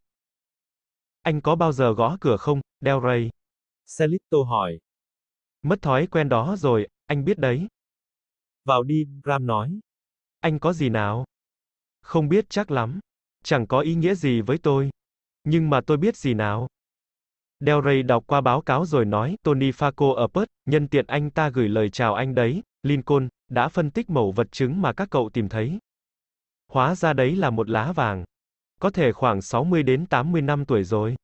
Anh có bao giờ gõ cửa không, Del Rey? Celito hỏi. Mất thói quen đó rồi, anh biết đấy. Vào đi, Ram nói. Anh có gì nào? Không biết chắc lắm. Chẳng có ý nghĩa gì với tôi. Nhưng mà tôi biết gì nào. Del Rey đọc qua báo cáo rồi nói, Tony Faco ở Perth, nhân tiện anh ta gửi lời chào anh đấy, Lincoln, đã phân tích mẫu vật chứng mà các cậu tìm thấy. Hóa ra đấy là một lá vàng. Có thể khoảng 60 đến 80 năm tuổi rồi.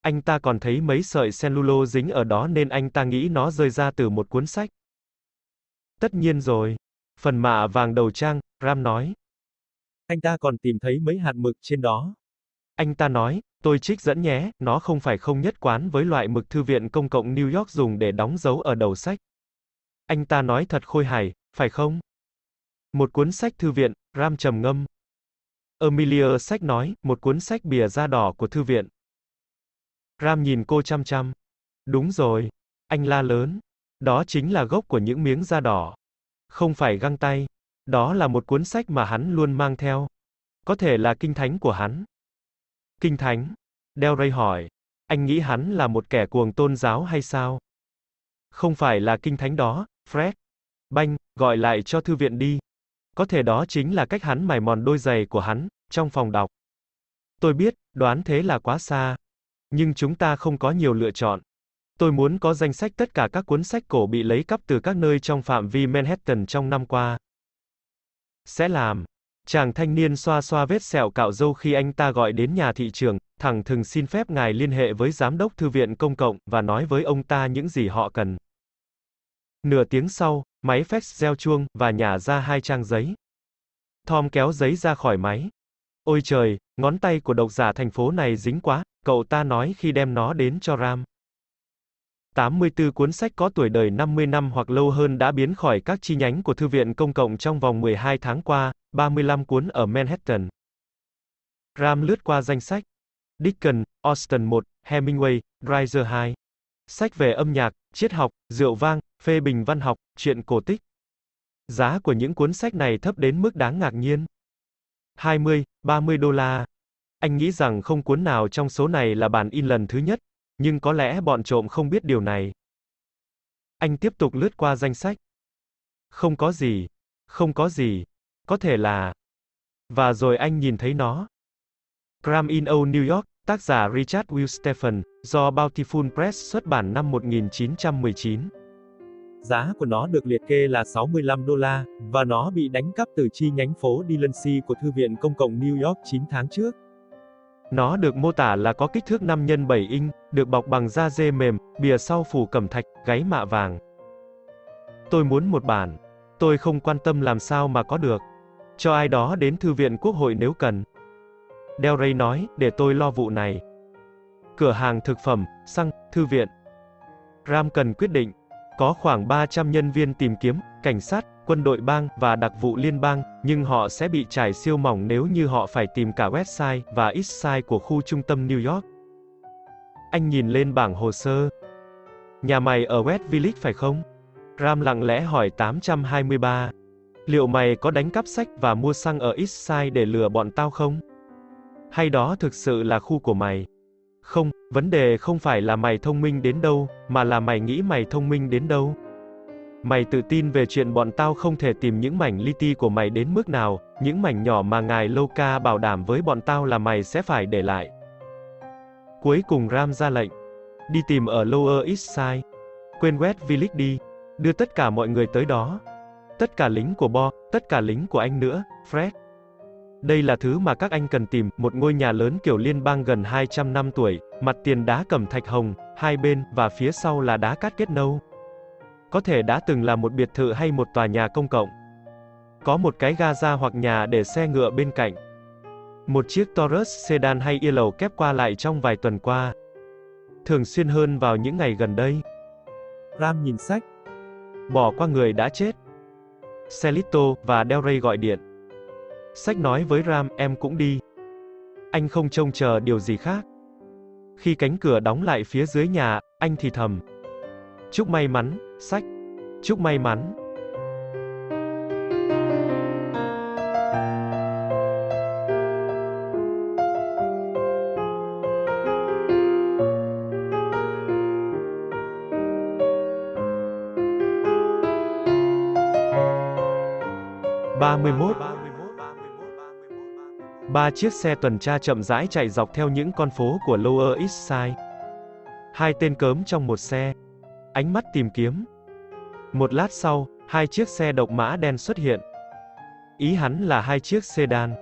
Anh ta còn thấy mấy sợi cellulo dính ở đó nên anh ta nghĩ nó rơi ra từ một cuốn sách. Tất nhiên rồi. Phần mạ vàng đầu trang, Ram nói. Anh ta còn tìm thấy mấy hạt mực trên đó. Anh ta nói, tôi trích dẫn nhé, nó không phải không nhất quán với loại mực thư viện công cộng New York dùng để đóng dấu ở đầu sách. Anh ta nói thật khôi hài, phải không? Một cuốn sách thư viện, Ram trầm ngâm. Amelia sách nói, một cuốn sách bìa da đỏ của thư viện. Ram nhìn cô chăm chăm. Đúng rồi. Anh la lớn. Đó chính là gốc của những miếng da đỏ. Không phải găng tay. Đó là một cuốn sách mà hắn luôn mang theo. Có thể là kinh thánh của hắn. Kinh thánh? Del Rey hỏi. Anh nghĩ hắn là một kẻ cuồng tôn giáo hay sao? Không phải là kinh thánh đó, Fred. Banh, gọi lại cho thư viện đi. Có thể đó chính là cách hắn mài mòn đôi giày của hắn, trong phòng đọc. Tôi biết, đoán thế là quá xa. Nhưng chúng ta không có nhiều lựa chọn. Tôi muốn có danh sách tất cả các cuốn sách cổ bị lấy cắp từ các nơi trong phạm vi Manhattan trong năm qua. Sẽ làm. Chàng thanh niên xoa xoa vết sẹo cạo râu khi anh ta gọi đến nhà thị trường, thẳng thừng xin phép ngài liên hệ với giám đốc thư viện công cộng, và nói với ông ta những gì họ cần. Nửa tiếng sau, máy fax gieo chuông, và nhả ra hai trang giấy. Tom kéo giấy ra khỏi máy. Ôi trời, ngón tay của độc giả thành phố này dính quá, cậu ta nói khi đem nó đến cho Ram. 84 cuốn sách có tuổi đời 50 năm hoặc lâu hơn đã biến khỏi các chi nhánh của Thư viện Công cộng trong vòng 12 tháng qua, 35 cuốn ở Manhattan. Ram lướt qua danh sách. Dickens, Austen 1, Hemingway, Dreiser 2. Sách về âm nhạc, triết học, rượu vang, phê bình văn học, truyện cổ tích. Giá của những cuốn sách này thấp đến mức đáng ngạc nhiên. 20, 30 đô la. Anh nghĩ rằng không cuốn nào trong số này là bản in lần thứ nhất, nhưng có lẽ bọn trộm không biết điều này. Anh tiếp tục lướt qua danh sách. Không có gì. Không có gì. Có thể là. Và rồi anh nhìn thấy nó. Crime in Old New York, tác giả Richard Will Stephen, do Bountiful Press xuất bản năm 1919. Giá của nó được liệt kê là 65 đô la, và nó bị đánh cắp từ chi nhánh phố Delancey của Thư viện Công cộng New York 9 tháng trước. Nó được mô tả là có kích thước 5 x 7 inch, được bọc bằng da dê mềm, bìa sau phủ cẩm thạch, gáy mạ vàng. Tôi muốn một bản. Tôi không quan tâm làm sao mà có được. Cho ai đó đến thư viện quốc hội nếu cần. Del Rey nói, để tôi lo vụ này. Cửa hàng thực phẩm, xăng, thư viện. Ram cần quyết định. Có khoảng 300 nhân viên tìm kiếm, cảnh sát, quân đội bang và đặc vụ liên bang, nhưng họ sẽ bị trải siêu mỏng nếu như họ phải tìm cả West Side và East Side của khu trung tâm New York. Anh nhìn lên bảng hồ sơ. Nhà mày ở West Village phải không? Ram lặng lẽ hỏi 823. Liệu mày có đánh cắp sách và mua xăng ở East Side để lừa bọn tao không? Hay đó thực sự là khu của mày? Không, vấn đề không phải là mày thông minh đến đâu, mà là mày nghĩ mày thông minh đến đâu. Mày tự tin về chuyện bọn tao không thể tìm những mảnh li ti của mày đến mức nào, những mảnh nhỏ mà ngài Loka bảo đảm với bọn tao là mày sẽ phải để lại. Cuối cùng Ram ra lệnh. Đi tìm ở Lower East Side. Quên West Village đi. Đưa tất cả mọi người tới đó. Tất cả lính của Bo, tất cả lính của anh nữa, Fred. Đây là thứ mà các anh cần tìm, một ngôi nhà lớn kiểu liên bang gần 200 năm tuổi, mặt tiền đá cẩm thạch hồng, hai bên, và phía sau là đá cát kết nâu. Có thể đã từng là một biệt thự hay một tòa nhà công cộng. Có một cái gaza hoặc nhà để xe ngựa bên cạnh. Một chiếc Taurus sedan hay lầu kép qua lại trong vài tuần qua. Thường xuyên hơn vào những ngày gần đây. Ram nhìn sách. Bỏ qua người đã chết. Celito và Del Rey gọi điện. Sách nói với Ram, em cũng đi. Anh không trông chờ điều gì khác. Khi cánh cửa đóng lại phía dưới nhà, anh thì thầm. Chúc may mắn, sách. Chúc may mắn. ba mươi mốt Ba chiếc xe tuần tra chậm rãi chạy dọc theo những con phố của Lower East Side. Hai tên cớm trong một xe. Ánh mắt tìm kiếm. Một lát sau, hai chiếc xe độc mã đen xuất hiện. Ý hắn là hai chiếc sedan.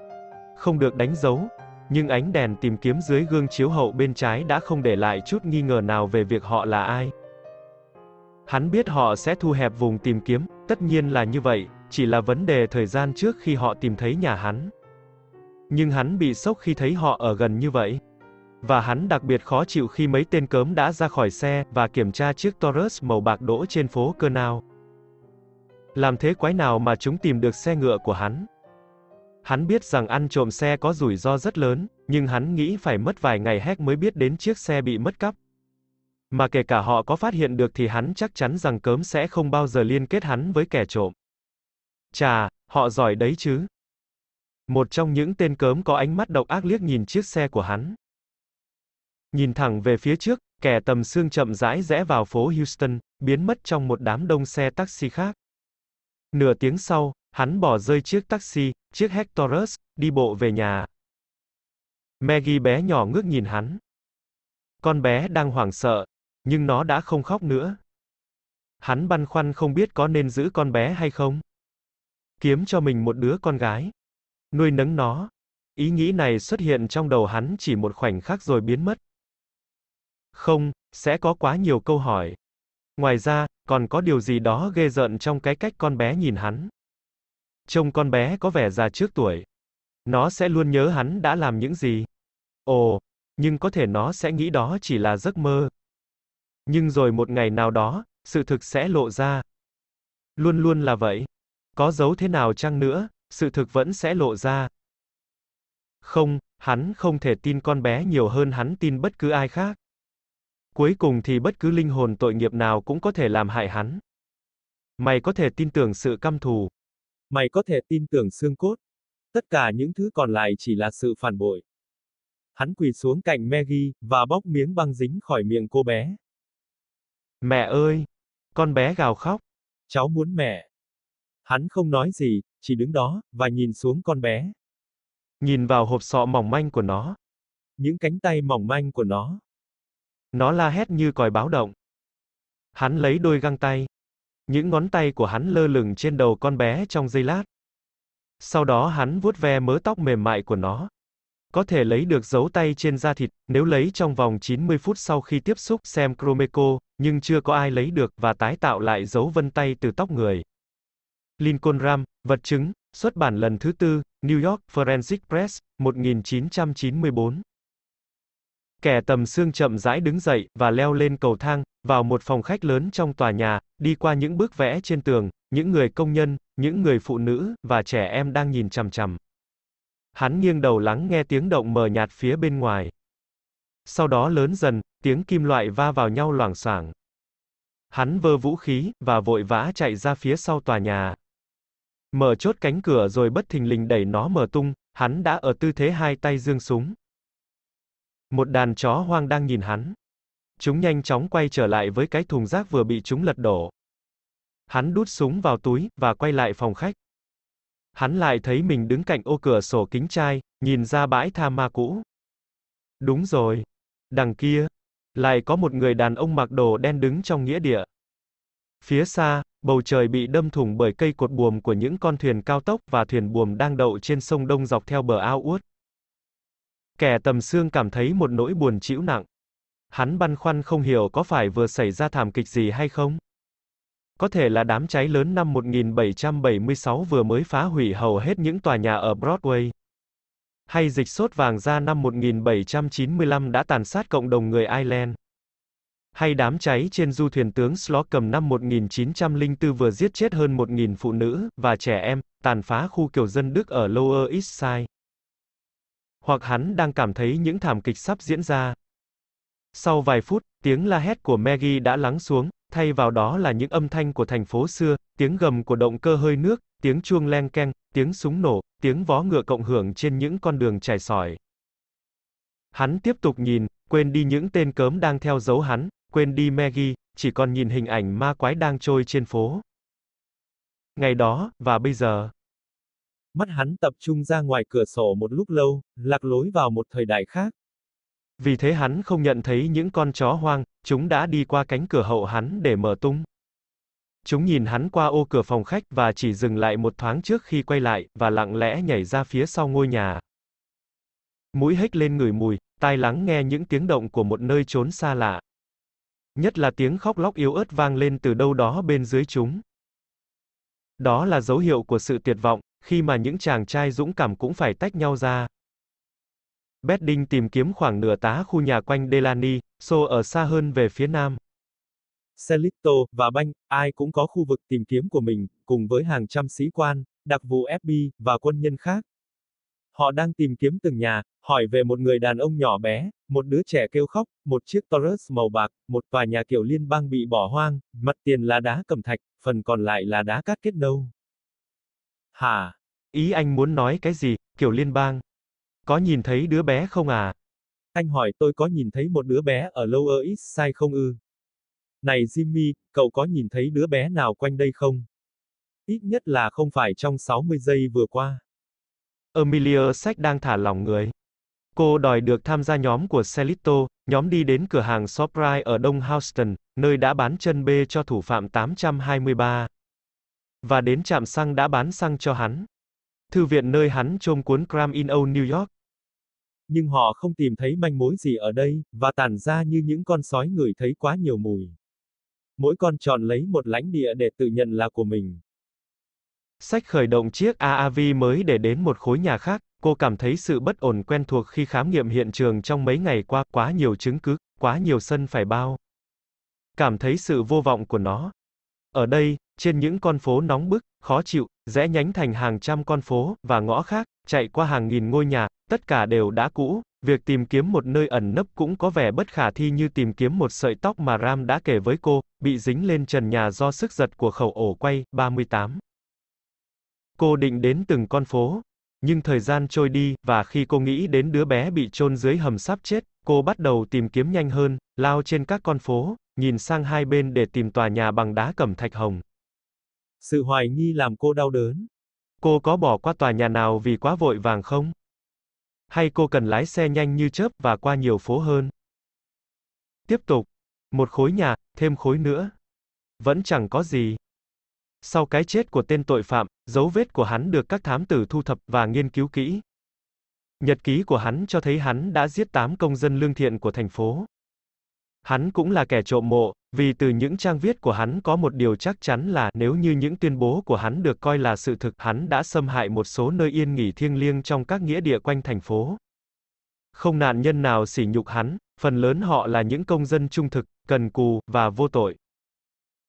Không được đánh dấu, nhưng ánh đèn tìm kiếm dưới gương chiếu hậu bên trái đã không để lại chút nghi ngờ nào về việc họ là ai. Hắn biết họ sẽ thu hẹp vùng tìm kiếm, tất nhiên là như vậy, chỉ là vấn đề thời gian trước khi họ tìm thấy nhà hắn. Nhưng hắn bị sốc khi thấy họ ở gần như vậy. Và hắn đặc biệt khó chịu khi mấy tên cớm đã ra khỏi xe và kiểm tra chiếc Taurus màu bạc đỗ trên phố cơ nào. Làm thế quái nào mà chúng tìm được xe ngựa của hắn? Hắn biết rằng ăn trộm xe có rủi ro rất lớn, nhưng hắn nghĩ phải mất vài ngày hack mới biết đến chiếc xe bị mất cắp. Mà kể cả họ có phát hiện được thì hắn chắc chắn rằng cớm sẽ không bao giờ liên kết hắn với kẻ trộm. Chà, họ giỏi đấy chứ. Một trong những tên cớm có ánh mắt độc ác liếc nhìn chiếc xe của hắn. Nhìn thẳng về phía trước, kẻ tầm xương chậm rãi rẽ vào phố Houston, biến mất trong một đám đông xe taxi khác. Nửa tiếng sau, hắn bỏ rơi chiếc taxi, chiếc Hectorus, đi bộ về nhà. Maggie bé nhỏ ngước nhìn hắn. Con bé đang hoảng sợ, nhưng nó đã không khóc nữa. Hắn băn khoăn không biết có nên giữ con bé hay không. Kiếm cho mình một đứa con gái. Nuôi nấng nó. Ý nghĩ này xuất hiện trong đầu hắn chỉ một khoảnh khắc rồi biến mất. Không, sẽ có quá nhiều câu hỏi. Ngoài ra, còn có điều gì đó ghê rợn trong cái cách con bé nhìn hắn. Trông con bé có vẻ già trước tuổi. Nó sẽ luôn nhớ hắn đã làm những gì. Ồ, nhưng có thể nó sẽ nghĩ đó chỉ là giấc mơ. Nhưng rồi một ngày nào đó, sự thực sẽ lộ ra. Luôn luôn là vậy. Có giấu thế nào chăng nữa, sự thực vẫn sẽ lộ ra. Không, hắn không thể tin con bé nhiều hơn hắn tin bất cứ ai khác. Cuối cùng thì bất cứ linh hồn tội nghiệp nào cũng có thể làm hại hắn. Mày có thể tin tưởng sự căm thù. Mày có thể tin tưởng xương cốt. Tất cả những thứ còn lại chỉ là sự phản bội. Hắn quỳ xuống cạnh Maggie, và bóc miếng băng dính khỏi miệng cô bé. Mẹ ơi! Con bé gào khóc. Cháu muốn mẹ. Hắn không nói gì, chỉ đứng đó, và nhìn xuống con bé. Nhìn vào hộp sọ mỏng manh của nó. những cánh tay mỏng manh của nó. Nó la hét như còi báo động. Hắn lấy đôi găng tay. Những ngón tay của hắn lơ lửng trên đầu con bé trong giây lát. Sau đó hắn vuốt ve mớ tóc mềm mại của nó. Có thể lấy được dấu tay trên da thịt, nếu lấy trong vòng 90 phút sau khi tiếp xúc xem Chromeco, nhưng chưa có ai lấy được và tái tạo lại dấu vân tay từ tóc người. Lincoln Ram, vật chứng, xuất bản lần thứ tư, New York Forensic Press, 1994. Kẻ tầm xương chậm rãi đứng dậy, và leo lên cầu thang, vào một phòng khách lớn trong tòa nhà, đi qua những bức vẽ trên tường, những người công nhân, những người phụ nữ, và trẻ em đang nhìn chằm chằm. Hắn nghiêng đầu lắng nghe tiếng động mờ nhạt phía bên ngoài. Sau đó lớn dần, tiếng kim loại va vào nhau loảng xoảng. Hắn vơ vũ khí, và vội vã chạy ra phía sau tòa nhà. Mở chốt cánh cửa rồi bất thình lình đẩy nó mở tung, hắn đã ở tư thế hai tay dương súng. Một đàn chó hoang đang nhìn hắn. Chúng nhanh chóng quay trở lại với cái thùng rác vừa bị chúng lật đổ. Hắn đút súng vào túi, và quay lại phòng khách. Hắn lại thấy mình đứng cạnh ô cửa sổ kính chai, nhìn ra bãi tha ma cũ. Đúng rồi. Đằng kia, lại có một người đàn ông mặc đồ đen đứng trong nghĩa địa. Phía xa, bầu trời bị đâm thủng bởi cây cột buồm của những con thuyền cao tốc và thuyền buồm đang đậu trên sông Đông dọc theo bờ ao uất. Kẻ tầm xương cảm thấy một nỗi buồn chịu nặng. Hắn băn khoăn không hiểu có phải vừa xảy ra thảm kịch gì hay không. Có thể là đám cháy lớn năm 1776 vừa mới phá hủy hầu hết những tòa nhà ở Broadway. Hay dịch sốt vàng ra năm 1795 đã tàn sát cộng đồng người Ireland. Hay đám cháy trên du thuyền tướng Slocum năm 1904 vừa giết chết hơn 1.000 phụ nữ và trẻ em, tàn phá khu kiểu dân Đức ở Lower East Side. Hoặc hắn đang cảm thấy những thảm kịch sắp diễn ra. Sau vài phút, tiếng la hét của Maggie đã lắng xuống, thay vào đó là những âm thanh của thành phố xưa, tiếng gầm của động cơ hơi nước, tiếng chuông leng keng, tiếng súng nổ, tiếng vó ngựa cộng hưởng trên những con đường trải sỏi. Hắn tiếp tục nhìn, quên đi những tên cớm đang theo dấu hắn, quên đi Maggie, chỉ còn nhìn hình ảnh ma quái đang trôi trên phố. Ngày đó, và bây giờ. Mắt hắn tập trung ra ngoài cửa sổ một lúc lâu, lạc lối vào một thời đại khác. Vì thế hắn không nhận thấy những con chó hoang, chúng đã đi qua cánh cửa hậu hắn để mở tung. Chúng nhìn hắn qua ô cửa phòng khách và chỉ dừng lại một thoáng trước khi quay lại, và lặng lẽ nhảy ra phía sau ngôi nhà. Mũi hếch lên người mùi, tai lắng nghe những tiếng động của một nơi trốn xa lạ. Nhất là tiếng khóc lóc yếu ớt vang lên từ đâu đó bên dưới chúng. Đó là dấu hiệu của sự tuyệt vọng, khi mà những chàng trai dũng cảm cũng phải tách nhau ra. Bedding tìm kiếm khoảng nửa tá khu nhà quanh Delany, Xô ở xa hơn về phía nam. Celito và Banh, ai cũng có khu vực tìm kiếm của mình, cùng với hàng trăm sĩ quan, đặc vụ FBI và quân nhân khác. Họ đang tìm kiếm từng nhà, hỏi về một người đàn ông nhỏ bé, một đứa trẻ kêu khóc, một chiếc Taurus màu bạc, một tòa nhà kiểu liên bang bị bỏ hoang, mặt tiền là đá cẩm thạch, phần còn lại là đá cát kết nâu. Hả? Ý anh muốn nói cái gì, kiểu liên bang? Có nhìn thấy đứa bé không à? Anh hỏi tôi có nhìn thấy một đứa bé ở Lower East Side không ư? Này Jimmy, cậu có nhìn thấy đứa bé nào quanh đây không? Ít nhất là không phải trong 60 giây vừa qua. Amelia Sách đang thả lỏng người. Cô đòi được tham gia nhóm của Celito, nhóm đi đến cửa hàng Shoprite ở Đông Houston, nơi đã bán chân bê cho thủ phạm 823. Và đến trạm xăng đã bán xăng cho hắn. Thư viện nơi hắn trôm cuốn Cram in Old New York. Nhưng họ không tìm thấy manh mối gì ở đây, và tản ra như những con sói ngửi thấy quá nhiều mùi. Mỗi con chọn lấy một lãnh địa để tự nhận là của mình. Sách khởi động chiếc AAV mới để đến một khối nhà khác, cô cảm thấy sự bất ổn quen thuộc khi khám nghiệm hiện trường trong mấy ngày qua, quá nhiều chứng cứ, quá nhiều sân phải bao. Cảm thấy sự vô vọng của nó. Ở đây, trên những con phố nóng bức, khó chịu, rẽ nhánh thành hàng trăm con phố, và ngõ khác, chạy qua hàng nghìn ngôi nhà, tất cả đều đã cũ, việc tìm kiếm một nơi ẩn nấp cũng có vẻ bất khả thi như tìm kiếm một sợi tóc mà Ram đã kể với cô, bị dính lên trần nhà do sức giật của khẩu ổ quay, 38. Cô định đến từng con phố, nhưng thời gian trôi đi, và khi cô nghĩ đến đứa bé bị chôn dưới hầm sắp chết, cô bắt đầu tìm kiếm nhanh hơn, lao trên các con phố, nhìn sang hai bên để tìm tòa nhà bằng đá cẩm thạch hồng. Sự hoài nghi làm cô đau đớn. Cô có bỏ qua tòa nhà nào vì quá vội vàng không? Hay cô cần lái xe nhanh như chớp và qua nhiều phố hơn? Tiếp tục. Một khối nhà, thêm khối nữa. Vẫn chẳng có gì. Sau cái chết của tên tội phạm, dấu vết của hắn được các thám tử thu thập và nghiên cứu kỹ. Nhật ký của hắn cho thấy hắn đã giết 8 công dân lương thiện của thành phố. Hắn cũng là kẻ trộm mộ, vì từ những trang viết của hắn có một điều chắc chắn là nếu như những tuyên bố của hắn được coi là sự thực, hắn đã xâm hại một số nơi yên nghỉ thiêng liêng trong các nghĩa địa quanh thành phố. Không nạn nhân nào sỉ nhục hắn, phần lớn họ là những công dân trung thực, cần cù, và vô tội.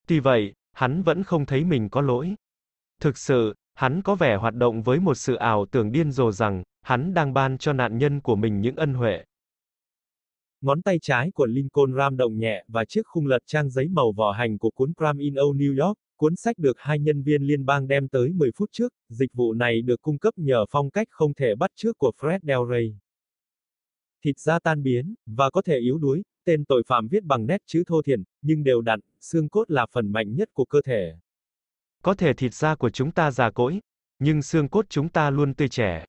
Tuy vậy, hắn vẫn không thấy mình có lỗi. Thực sự, hắn có vẻ hoạt động với một sự ảo tưởng điên rồ rằng, hắn đang ban cho nạn nhân của mình những ân huệ. Ngón tay trái của Lincoln Ram động nhẹ và chiếc khung lật trang giấy màu vỏ hành của cuốn Crime in Old New York, cuốn sách được hai nhân viên liên bang đem tới 10 phút trước, dịch vụ này được cung cấp nhờ phong cách không thể bắt chước của Fred Del Rey. Thịt da tan biến, và có thể yếu đuối, tên tội phạm viết bằng nét chữ thô thiển, nhưng đều đặn, xương cốt là phần mạnh nhất của cơ thể. Có thể thịt da của chúng ta già cỗi, nhưng xương cốt chúng ta luôn tươi trẻ.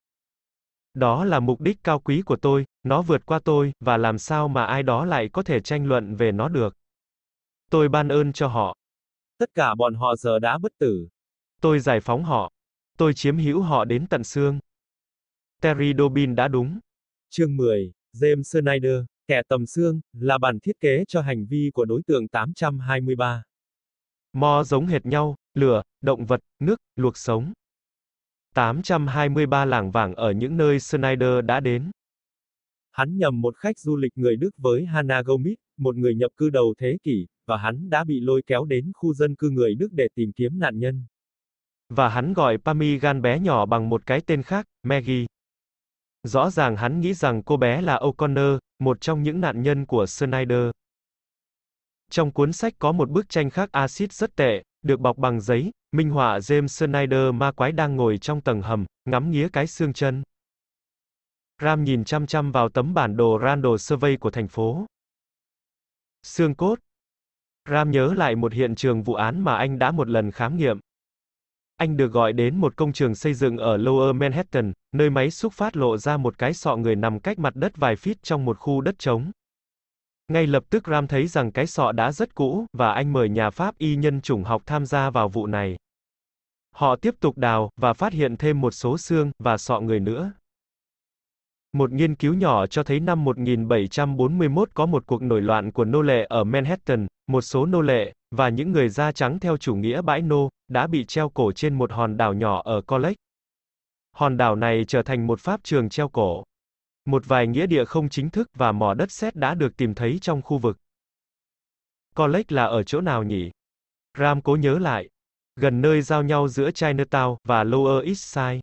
Đó là mục đích cao quý của tôi, nó vượt qua tôi, và làm sao mà ai đó lại có thể tranh luận về nó được. Tôi ban ơn cho họ. Tất cả bọn họ giờ đã bất tử. Tôi giải phóng họ. Tôi chiếm hữu họ đến tận xương. Terry Dobbin đã đúng. Chương 10, James Snyder, kẻ tầm xương, là bản thiết kế cho hành vi của đối tượng 823. Mo giống hệt nhau, lửa, động vật, nước, luộc sống. 823 làng vàng ở những nơi Snyder đã đến. Hắn nhầm một khách du lịch người Đức với Hannah Gomit, một người nhập cư đầu thế kỷ, và hắn đã bị lôi kéo đến khu dân cư người Đức để tìm kiếm nạn nhân. Và hắn gọi Pami gan bé nhỏ bằng một cái tên khác, Maggie. Rõ ràng hắn nghĩ rằng cô bé là O'Connor, một trong những nạn nhân của Snyder. Trong cuốn sách có một bức tranh khác axit rất tệ, được bọc bằng giấy, minh họa James Snyder ma quái đang ngồi trong tầng hầm, ngắm nghía cái xương chân. Ram nhìn chăm chăm vào tấm bản đồ Randall Survey của thành phố. Xương cốt. Ram nhớ lại một hiện trường vụ án mà anh đã một lần khám nghiệm. Anh được gọi đến một công trường xây dựng ở Lower Manhattan, nơi máy xúc phát lộ ra một cái sọ người nằm cách mặt đất vài feet trong một khu đất trống. Ngay lập tức Ram thấy rằng cái sọ đã rất cũ, và anh mời nhà Pháp y nhân chủng học tham gia vào vụ này. Họ tiếp tục đào, và phát hiện thêm một số xương, và sọ người nữa. Một nghiên cứu nhỏ cho thấy năm 1741 có một cuộc nổi loạn của nô lệ ở Manhattan, một số nô lệ, và những người da trắng theo chủ nghĩa bãi nô, đã bị treo cổ trên một hòn đảo nhỏ ở College. Hòn đảo này trở thành một pháp trường treo cổ. Một vài nghĩa địa không chính thức và mỏ đất sét đã được tìm thấy trong khu vực. College là ở chỗ nào nhỉ? Ram cố nhớ lại. Gần nơi giao nhau giữa Chinatown và Lower East Side.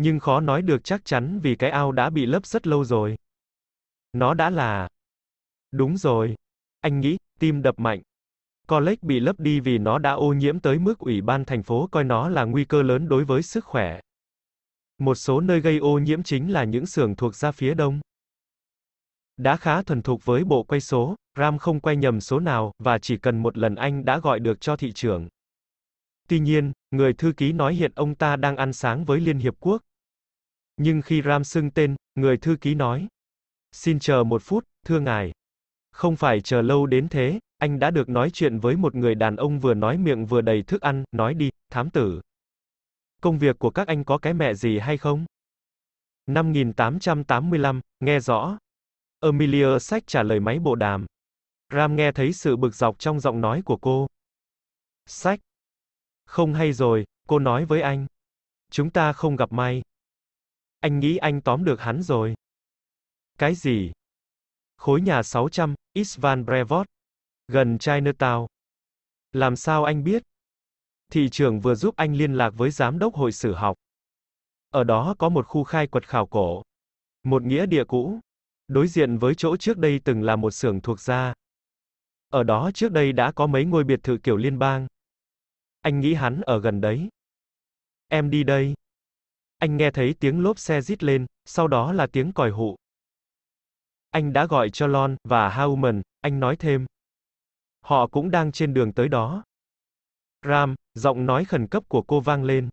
Nhưng khó nói được chắc chắn vì cái ao đã bị lấp rất lâu rồi. Nó đã là... Đúng rồi. Anh nghĩ, tim đập mạnh. College bị lấp đi vì nó đã ô nhiễm tới mức ủy ban thành phố coi nó là nguy cơ lớn đối với sức khỏe. Một số nơi gây ô nhiễm chính là những xưởng thuộc ra phía đông. Đã khá thuần thục với bộ quay số, Ram không quay nhầm số nào, và chỉ cần một lần anh đã gọi được cho thị trưởng. Tuy nhiên, người thư ký nói hiện ông ta đang ăn sáng với Liên Hiệp Quốc. Nhưng khi Ram xưng tên, người thư ký nói. Xin chờ một phút, thưa ngài. Không phải chờ lâu đến thế, anh đã được nói chuyện với một người đàn ông vừa nói miệng vừa đầy thức ăn, nói đi, thám tử. Công việc của các anh có cái mẹ gì hay không? 5885, nghe rõ. Amelia Sách trả lời máy bộ đàm. Ram nghe thấy sự bực dọc trong giọng nói của cô. Sách. Không hay rồi, cô nói với anh. Chúng ta không gặp may. Anh nghĩ anh tóm được hắn rồi. Cái gì? Khối nhà 600, Isvan Brevot. Gần Chinatown. Làm sao anh biết? Thị trưởng vừa giúp anh liên lạc với giám đốc hội sử học. Ở đó có một khu khai quật khảo cổ. Một nghĩa địa cũ. Đối diện với chỗ trước đây từng là một xưởng thuộc gia. Ở đó trước đây đã có mấy ngôi biệt thự kiểu liên bang. Anh nghĩ hắn ở gần đấy. Em đi đây. Anh nghe thấy tiếng lốp xe rít lên, sau đó là tiếng còi hụ. Anh đã gọi cho Lon và Hauman, anh nói thêm. Họ cũng đang trên đường tới đó. Ram, giọng nói khẩn cấp của cô vang lên.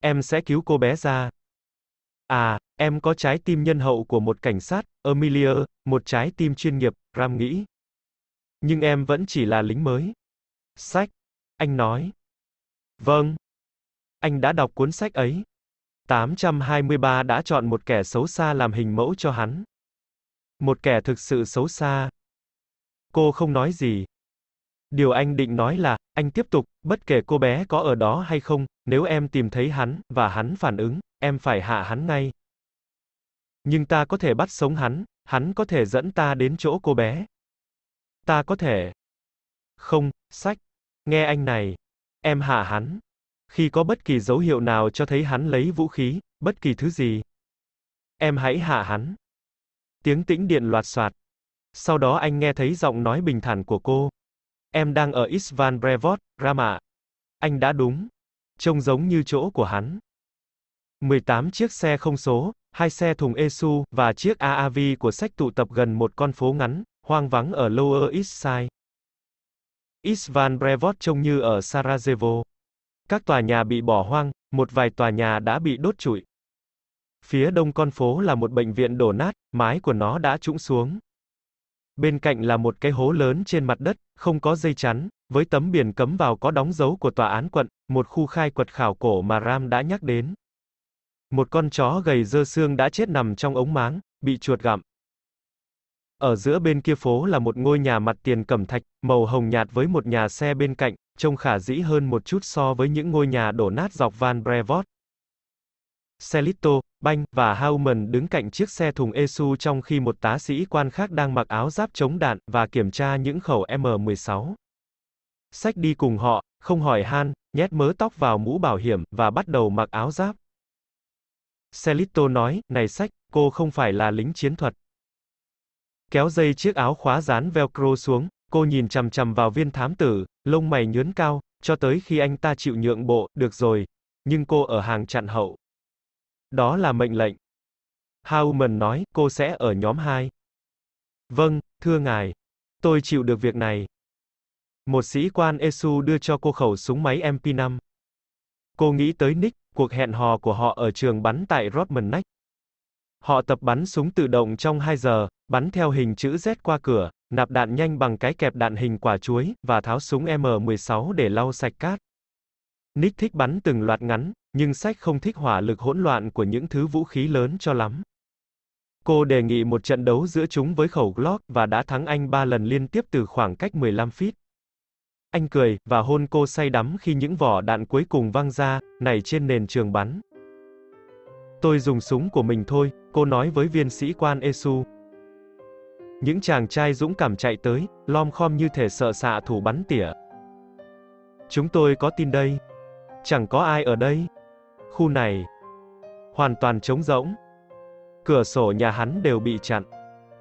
Em sẽ cứu cô bé ra. À, Em có trái tim nhân hậu của một cảnh sát, Amelia, một trái tim chuyên nghiệp, Ram nghĩ. Nhưng em vẫn chỉ là lính mới. Sách. Anh nói. Vâng. Anh đã đọc cuốn sách ấy. 823 đã chọn một kẻ xấu xa làm hình mẫu cho hắn. Một kẻ thực sự xấu xa. Cô không nói gì. Điều anh định nói là, anh tiếp tục, bất kể cô bé có ở đó hay không, nếu em tìm thấy hắn, và hắn phản ứng, em phải hạ hắn ngay. Nhưng ta có thể bắt sống hắn, hắn có thể dẫn ta đến chỗ cô bé. Ta có thể. Không, sách. Nghe anh này. Em hạ hắn. Khi có bất kỳ dấu hiệu nào cho thấy hắn lấy vũ khí, bất kỳ thứ gì. Em hãy hạ hắn. Tiếng tĩnh điện loạt soạt. Sau đó anh nghe thấy giọng nói bình thản của cô. Em đang ở Isvan Brevot, Rama. Anh đã đúng. Trông giống như chỗ của hắn. 18 chiếc xe không số, hai xe thùng Esu, và chiếc AAV của sách tụ tập gần một con phố ngắn, hoang vắng ở Lower East Side. Isvan Brevot trông như ở Sarajevo. Các tòa nhà bị bỏ hoang, một vài tòa nhà đã bị đốt trụi. Phía đông con phố là một bệnh viện đổ nát, mái của nó đã trũng xuống. Bên cạnh là một cái hố lớn trên mặt đất, không có dây chắn, với tấm biển cấm vào có đóng dấu của tòa án quận, một khu khai quật khảo cổ mà Ram đã nhắc đến. Một con chó gầy dơ xương đã chết nằm trong ống máng, bị chuột gặm. Ở giữa bên kia phố là một ngôi nhà mặt tiền cẩm thạch, màu hồng nhạt với một nhà xe bên cạnh, trông khả dĩ hơn một chút so với những ngôi nhà đổ nát dọc Van Brevort. Celito, Banh và Hauman đứng cạnh chiếc xe thùng Esu trong khi một tá sĩ quan khác đang mặc áo giáp chống đạn và kiểm tra những khẩu M16. Sách đi cùng họ, không hỏi han, nhét mớ tóc vào mũ bảo hiểm và bắt đầu mặc áo giáp. Celito nói, này sách, cô không phải là lính chiến thuật. Kéo dây chiếc áo khóa dán velcro xuống, cô nhìn chằm chằm vào viên thám tử, lông mày nhướn cao, cho tới khi anh ta chịu nhượng bộ, được rồi. Nhưng cô ở hàng chặn hậu. Đó là mệnh lệnh. Hauman nói, cô sẽ ở nhóm 2. Vâng, thưa ngài. Tôi chịu được việc này. Một sĩ quan Esu đưa cho cô khẩu súng máy MP5. Cô nghĩ tới Nick, cuộc hẹn hò của họ ở trường bắn tại Rodman Họ tập bắn súng tự động trong 2 giờ, bắn theo hình chữ Z qua cửa, nạp đạn nhanh bằng cái kẹp đạn hình quả chuối, và tháo súng M16 để lau sạch cát. Nick thích bắn từng loạt ngắn, nhưng sách không thích hỏa lực hỗn loạn của những thứ vũ khí lớn cho lắm. Cô đề nghị một trận đấu giữa chúng với khẩu Glock và đã thắng anh ba lần liên tiếp từ khoảng cách 15 feet. Anh cười, và hôn cô say đắm khi những vỏ đạn cuối cùng văng ra, này trên nền trường bắn. Tôi dùng súng của mình thôi, cô nói với viên sĩ quan Esu. Những chàng trai dũng cảm chạy tới, lom khom như thể sợ xạ thủ bắn tỉa. Chúng tôi có tin đây. Chẳng có ai ở đây. Khu này hoàn toàn trống rỗng. Cửa sổ nhà hắn đều bị chặn.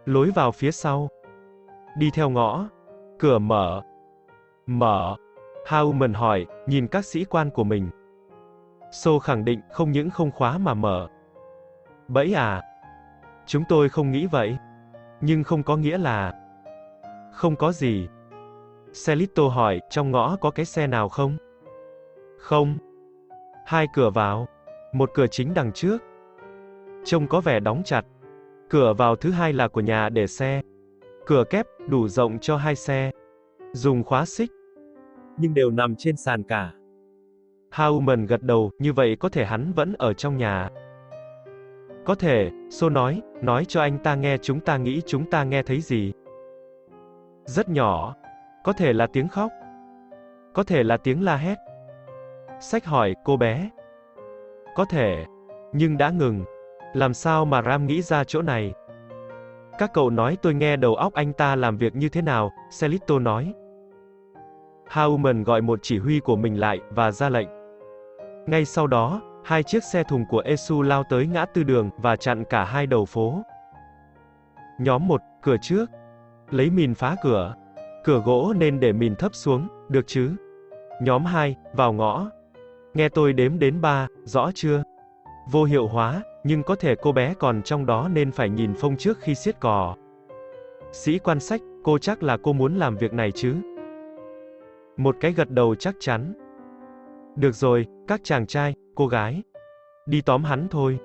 Lối vào phía sau. Đi theo ngõ. Cửa mở. Mở. Hauman hỏi, nhìn các sĩ quan của mình. Sô khẳng định, không những không khóa mà mở. Bẫy à? Chúng tôi không nghĩ vậy. Nhưng không có nghĩa là... Không có gì. Celito hỏi, trong ngõ có cái xe nào không? Không. Hai cửa vào. Một cửa chính đằng trước. Trông có vẻ đóng chặt. Cửa vào thứ hai là của nhà để xe. Cửa kép, đủ rộng cho hai xe. Dùng khóa xích. Nhưng đều nằm trên sàn cả. Hauman gật đầu, như vậy có thể hắn vẫn ở trong nhà. Có thể, Sô nói, nói cho anh ta nghe chúng ta nghĩ chúng ta nghe thấy gì. Rất nhỏ. Có thể là tiếng khóc. Có thể là tiếng la hét. Sách hỏi, cô bé. Có thể. Nhưng đã ngừng. Làm sao mà Ram nghĩ ra chỗ này? Các cậu nói tôi nghe đầu óc anh ta làm việc như thế nào, Celito nói. Hauman gọi một chỉ huy của mình lại, và ra lệnh. Ngay sau đó, hai chiếc xe thùng của Esu lao tới ngã tư đường, và chặn cả hai đầu phố. Nhóm 1, cửa trước. Lấy mìn phá cửa. Cửa gỗ nên để mìn thấp xuống, được chứ? Nhóm 2, vào ngõ. Nghe tôi đếm đến 3, rõ chưa? Vô hiệu hóa, nhưng có thể cô bé còn trong đó nên phải nhìn phông trước khi siết cò. Sĩ quan sách, cô chắc là cô muốn làm việc này chứ? Một cái gật đầu chắc chắn. Được rồi, các chàng trai, cô gái. Đi tóm hắn thôi.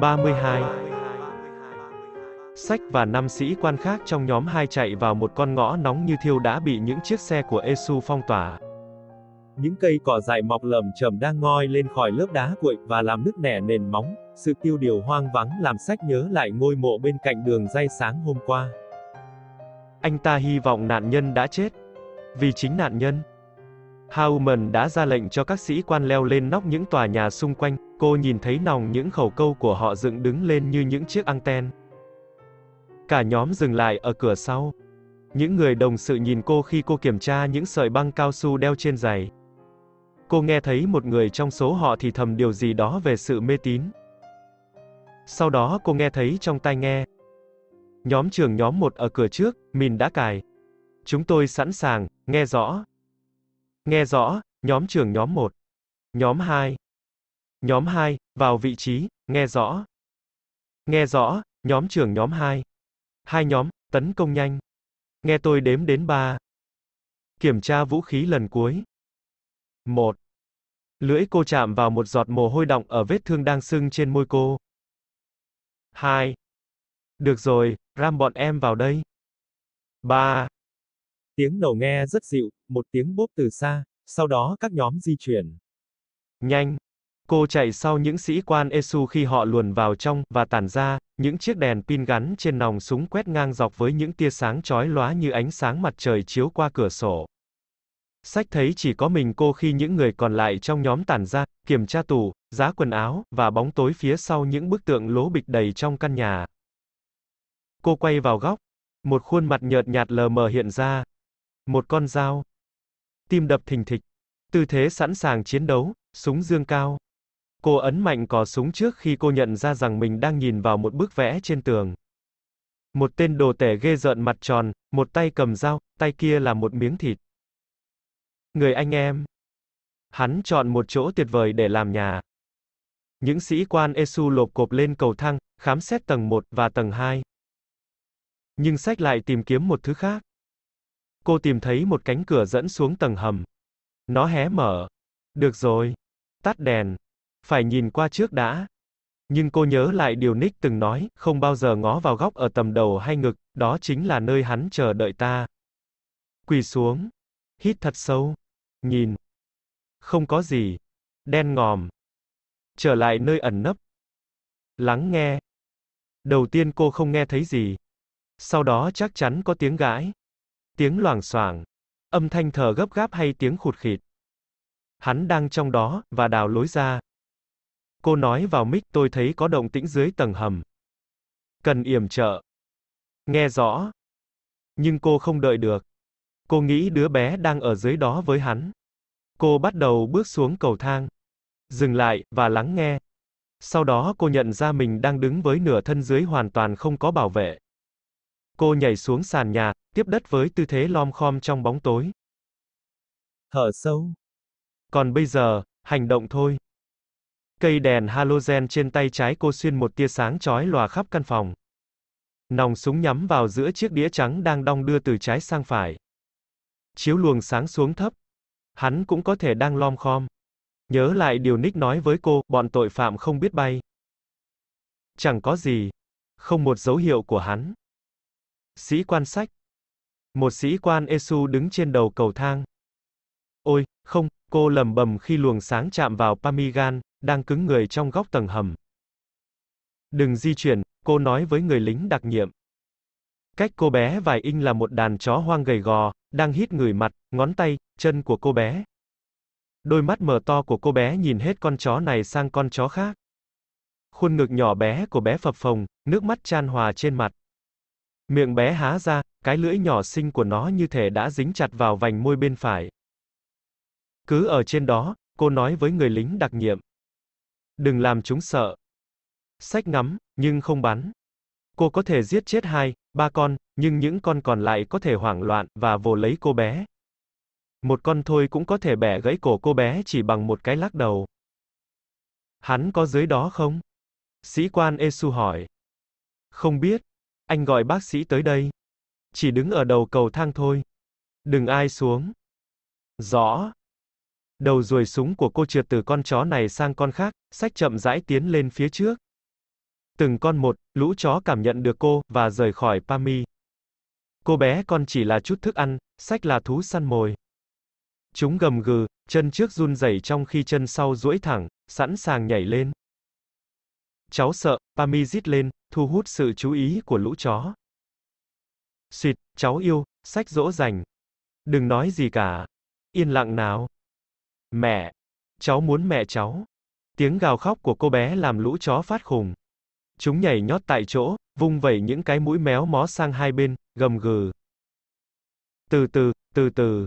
ba mươi hai Sách và năm sĩ quan khác trong nhóm hai chạy vào một con ngõ nóng như thiêu đã bị những chiếc xe của Esu phong tỏa. Những cây cỏ dại mọc lởm chởm đang ngoi lên khỏi lớp đá cuội và làm nứt nẻ nền móng, sự tiêu điều hoang vắng làm sách nhớ lại ngôi mộ bên cạnh đường dây sáng hôm qua. Anh ta hy vọng nạn nhân đã chết. Vì chính nạn nhân, Hauman đã ra lệnh cho các sĩ quan leo lên nóc những tòa nhà xung quanh, cô nhìn thấy nòng những khẩu câu của họ dựng đứng lên như những chiếc anten. Cả nhóm dừng lại ở cửa sau. Những người đồng sự nhìn cô khi cô kiểm tra những sợi băng cao su đeo trên giày. Cô nghe thấy một người trong số họ thì thầm điều gì đó về sự mê tín. Sau đó cô nghe thấy trong tai nghe. Nhóm trưởng nhóm 1 ở cửa trước, mình đã cài. Chúng tôi sẵn sàng, nghe rõ. Nghe rõ, nhóm trưởng nhóm 1. Nhóm 2. Nhóm 2, vào vị trí, nghe rõ. Nghe rõ, nhóm trưởng nhóm 2. Hai nhóm, tấn công nhanh. Nghe tôi đếm đến ba, Kiểm tra vũ khí lần cuối. một, Lưỡi cô chạm vào một giọt mồ hôi đọng ở vết thương đang sưng trên môi cô. hai, Được rồi, ram bọn em vào đây. ba, Tiếng nổ nghe rất dịu, một tiếng bốp từ xa, sau đó các nhóm di chuyển. Nhanh. Cô chạy sau những sĩ quan Esu khi họ luồn vào trong, và tản ra, những chiếc đèn pin gắn trên nòng súng quét ngang dọc với những tia sáng chói lóa như ánh sáng mặt trời chiếu qua cửa sổ. Sách thấy chỉ có mình cô khi những người còn lại trong nhóm tản ra, kiểm tra tủ, giá quần áo, và bóng tối phía sau những bức tượng lố bịch đầy trong căn nhà. Cô quay vào góc. Một khuôn mặt nhợt nhạt lờ mờ hiện ra. Một con dao. Tim đập thình thịch. Tư thế sẵn sàng chiến đấu, súng dương cao. Cô ấn mạnh cò súng trước khi cô nhận ra rằng mình đang nhìn vào một bức vẽ trên tường. Một tên đồ tể ghê rợn mặt tròn, một tay cầm dao, tay kia là một miếng thịt. Người anh em. Hắn chọn một chỗ tuyệt vời để làm nhà. Những sĩ quan Esu lộp cộp lên cầu thang, khám xét tầng 1 và tầng 2. Nhưng sách lại tìm kiếm một thứ khác. Cô tìm thấy một cánh cửa dẫn xuống tầng hầm. Nó hé mở. Được rồi. Tắt đèn. Phải nhìn qua trước đã. Nhưng cô nhớ lại điều Nick từng nói, không bao giờ ngó vào góc ở tầm đầu hay ngực, đó chính là nơi hắn chờ đợi ta. Quỳ xuống. Hít thật sâu. Nhìn. Không có gì. Đen ngòm. Trở lại nơi ẩn nấp. Lắng nghe. Đầu tiên cô không nghe thấy gì. Sau đó chắc chắn có tiếng gãi. Tiếng loảng xoảng. Âm thanh thở gấp gáp hay tiếng khụt khịt. Hắn đang trong đó, và đào lối ra. Cô nói vào mic tôi thấy có động tĩnh dưới tầng hầm. Cần yểm trợ. Nghe rõ. Nhưng cô không đợi được. Cô nghĩ đứa bé đang ở dưới đó với hắn. Cô bắt đầu bước xuống cầu thang. Dừng lại, và lắng nghe. Sau đó cô nhận ra mình đang đứng với nửa thân dưới hoàn toàn không có bảo vệ. Cô nhảy xuống sàn nhà, tiếp đất với tư thế lom khom trong bóng tối. Thở sâu. Còn bây giờ, hành động thôi. Cây đèn halogen trên tay trái cô xuyên một tia sáng chói lòa khắp căn phòng. Nòng súng nhắm vào giữa chiếc đĩa trắng đang đong đưa từ trái sang phải. Chiếu luồng sáng xuống thấp. Hắn cũng có thể đang lom khom. Nhớ lại điều Nick nói với cô, bọn tội phạm không biết bay. Chẳng có gì. Không một dấu hiệu của hắn. Sĩ quan sách. Một sĩ quan Esu đứng trên đầu cầu thang. Ôi, không, cô lầm bầm khi luồng sáng chạm vào Pamigan, đang cứng người trong góc tầng hầm. Đừng di chuyển, cô nói với người lính đặc nhiệm. Cách cô bé vài inch là một đàn chó hoang gầy gò, đang hít người mặt, ngón tay, chân của cô bé. Đôi mắt mở to của cô bé nhìn hết con chó này sang con chó khác. Khuôn ngực nhỏ bé của bé phập phồng, nước mắt chan hòa trên mặt. Miệng bé há ra, cái lưỡi nhỏ xinh của nó như thể đã dính chặt vào vành môi bên phải. Cứ ở trên đó, cô nói với người lính đặc nhiệm. Đừng làm chúng sợ. Sách ngắm, nhưng không bắn. Cô có thể giết chết hai, ba con, nhưng những con còn lại có thể hoảng loạn, và vồ lấy cô bé. Một con thôi cũng có thể bẻ gãy cổ cô bé chỉ bằng một cái lắc đầu. Hắn có dưới đó không? Sĩ quan Esu hỏi. Không biết. Anh gọi bác sĩ tới đây. Chỉ đứng ở đầu cầu thang thôi. Đừng ai xuống. Rõ. Đầu ruồi súng của cô trượt từ con chó này sang con khác, sách chậm rãi tiến lên phía trước. Từng con một, lũ chó cảm nhận được cô, và rời khỏi Pami. Cô bé con chỉ là chút thức ăn, sách là thú săn mồi. Chúng gầm gừ, chân trước run rẩy trong khi chân sau duỗi thẳng, sẵn sàng nhảy lên. Cháu sợ, Pami rít lên, thu hút sự chú ý của lũ chó. Xịt, cháu yêu, sách dỗ dành. Đừng nói gì cả. Yên lặng nào. Mẹ. Cháu muốn mẹ cháu. Tiếng gào khóc của cô bé làm lũ chó phát khùng. Chúng nhảy nhót tại chỗ, vung vẩy những cái mũi méo mó sang hai bên, gầm gừ. Từ từ, từ từ.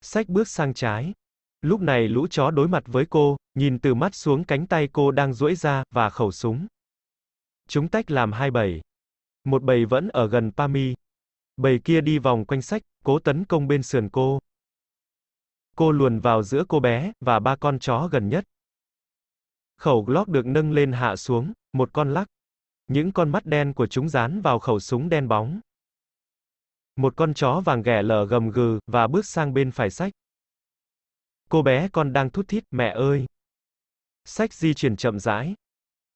Sách bước sang trái. Lúc này lũ chó đối mặt với cô, nhìn từ mắt xuống cánh tay cô đang duỗi ra, và khẩu súng. Chúng tách làm hai bầy. Một bầy vẫn ở gần Pami. Bầy kia đi vòng quanh sách, cố tấn công bên sườn cô. Cô luồn vào giữa cô bé, và ba con chó gần nhất. Khẩu Glock được nâng lên hạ xuống, một con lắc. Những con mắt đen của chúng dán vào khẩu súng đen bóng. Một con chó vàng ghẻ lở gầm gừ, và bước sang bên phải sách. Cô bé con đang thút thít, mẹ ơi. Sách di chuyển chậm rãi.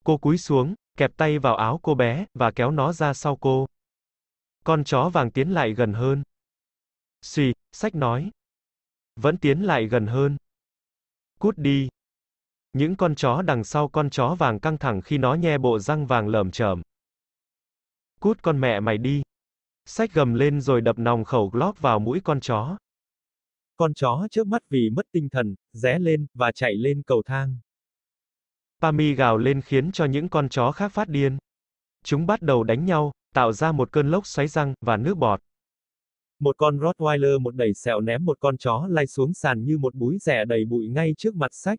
Cô cúi xuống, kẹp tay vào áo cô bé, và kéo nó ra sau cô. Con chó vàng tiến lại gần hơn. Xì, sách nói. Vẫn tiến lại gần hơn. Cút đi. Những con chó đằng sau con chó vàng căng thẳng khi nó nhe bộ răng vàng lởm chởm. Cút con mẹ mày đi. Sách gầm lên rồi đập nòng khẩu Glock vào mũi con chó. Con chó chớp mắt vì mất tinh thần, ré lên, và chạy lên cầu thang. Pami gào lên khiến cho những con chó khác phát điên. Chúng bắt đầu đánh nhau, tạo ra một cơn lốc xoáy răng, và nước bọt. Một con Rottweiler một đẩy sẹo ném một con chó lay xuống sàn như một búi rẻ đầy bụi ngay trước mặt sách.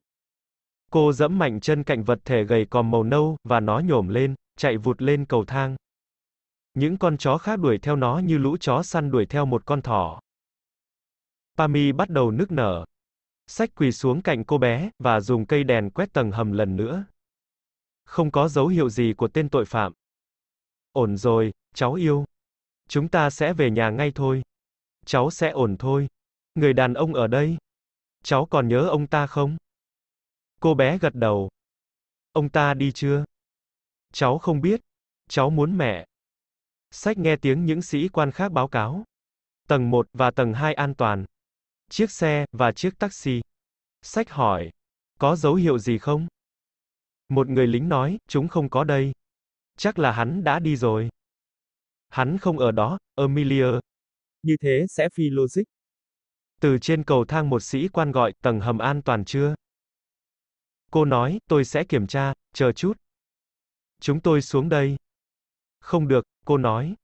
Cô dẫm mạnh chân cạnh vật thể gầy còm màu nâu, và nó nhổm lên, chạy vụt lên cầu thang. Những con chó khác đuổi theo nó như lũ chó săn đuổi theo một con thỏ. Pami bắt đầu nức nở. Sách quỳ xuống cạnh cô bé, và dùng cây đèn quét tầng hầm lần nữa. Không có dấu hiệu gì của tên tội phạm. Ổn rồi, cháu yêu. Chúng ta sẽ về nhà ngay thôi. Cháu sẽ ổn thôi. Người đàn ông ở đây. Cháu còn nhớ ông ta không? Cô bé gật đầu. Ông ta đi chưa? Cháu không biết. Cháu muốn mẹ. Sách nghe tiếng những sĩ quan khác báo cáo. Tầng 1 và tầng 2 an toàn. Chiếc xe, và chiếc taxi. Sách hỏi. Có dấu hiệu gì không? Một người lính nói, chúng không có đây. Chắc là hắn đã đi rồi. Hắn không ở đó, Emilia. Như thế sẽ phi logic. Từ trên cầu thang một sĩ quan gọi, tầng hầm an toàn chưa? Cô nói, tôi sẽ kiểm tra, chờ chút. Chúng tôi xuống đây. Không được, cô nói.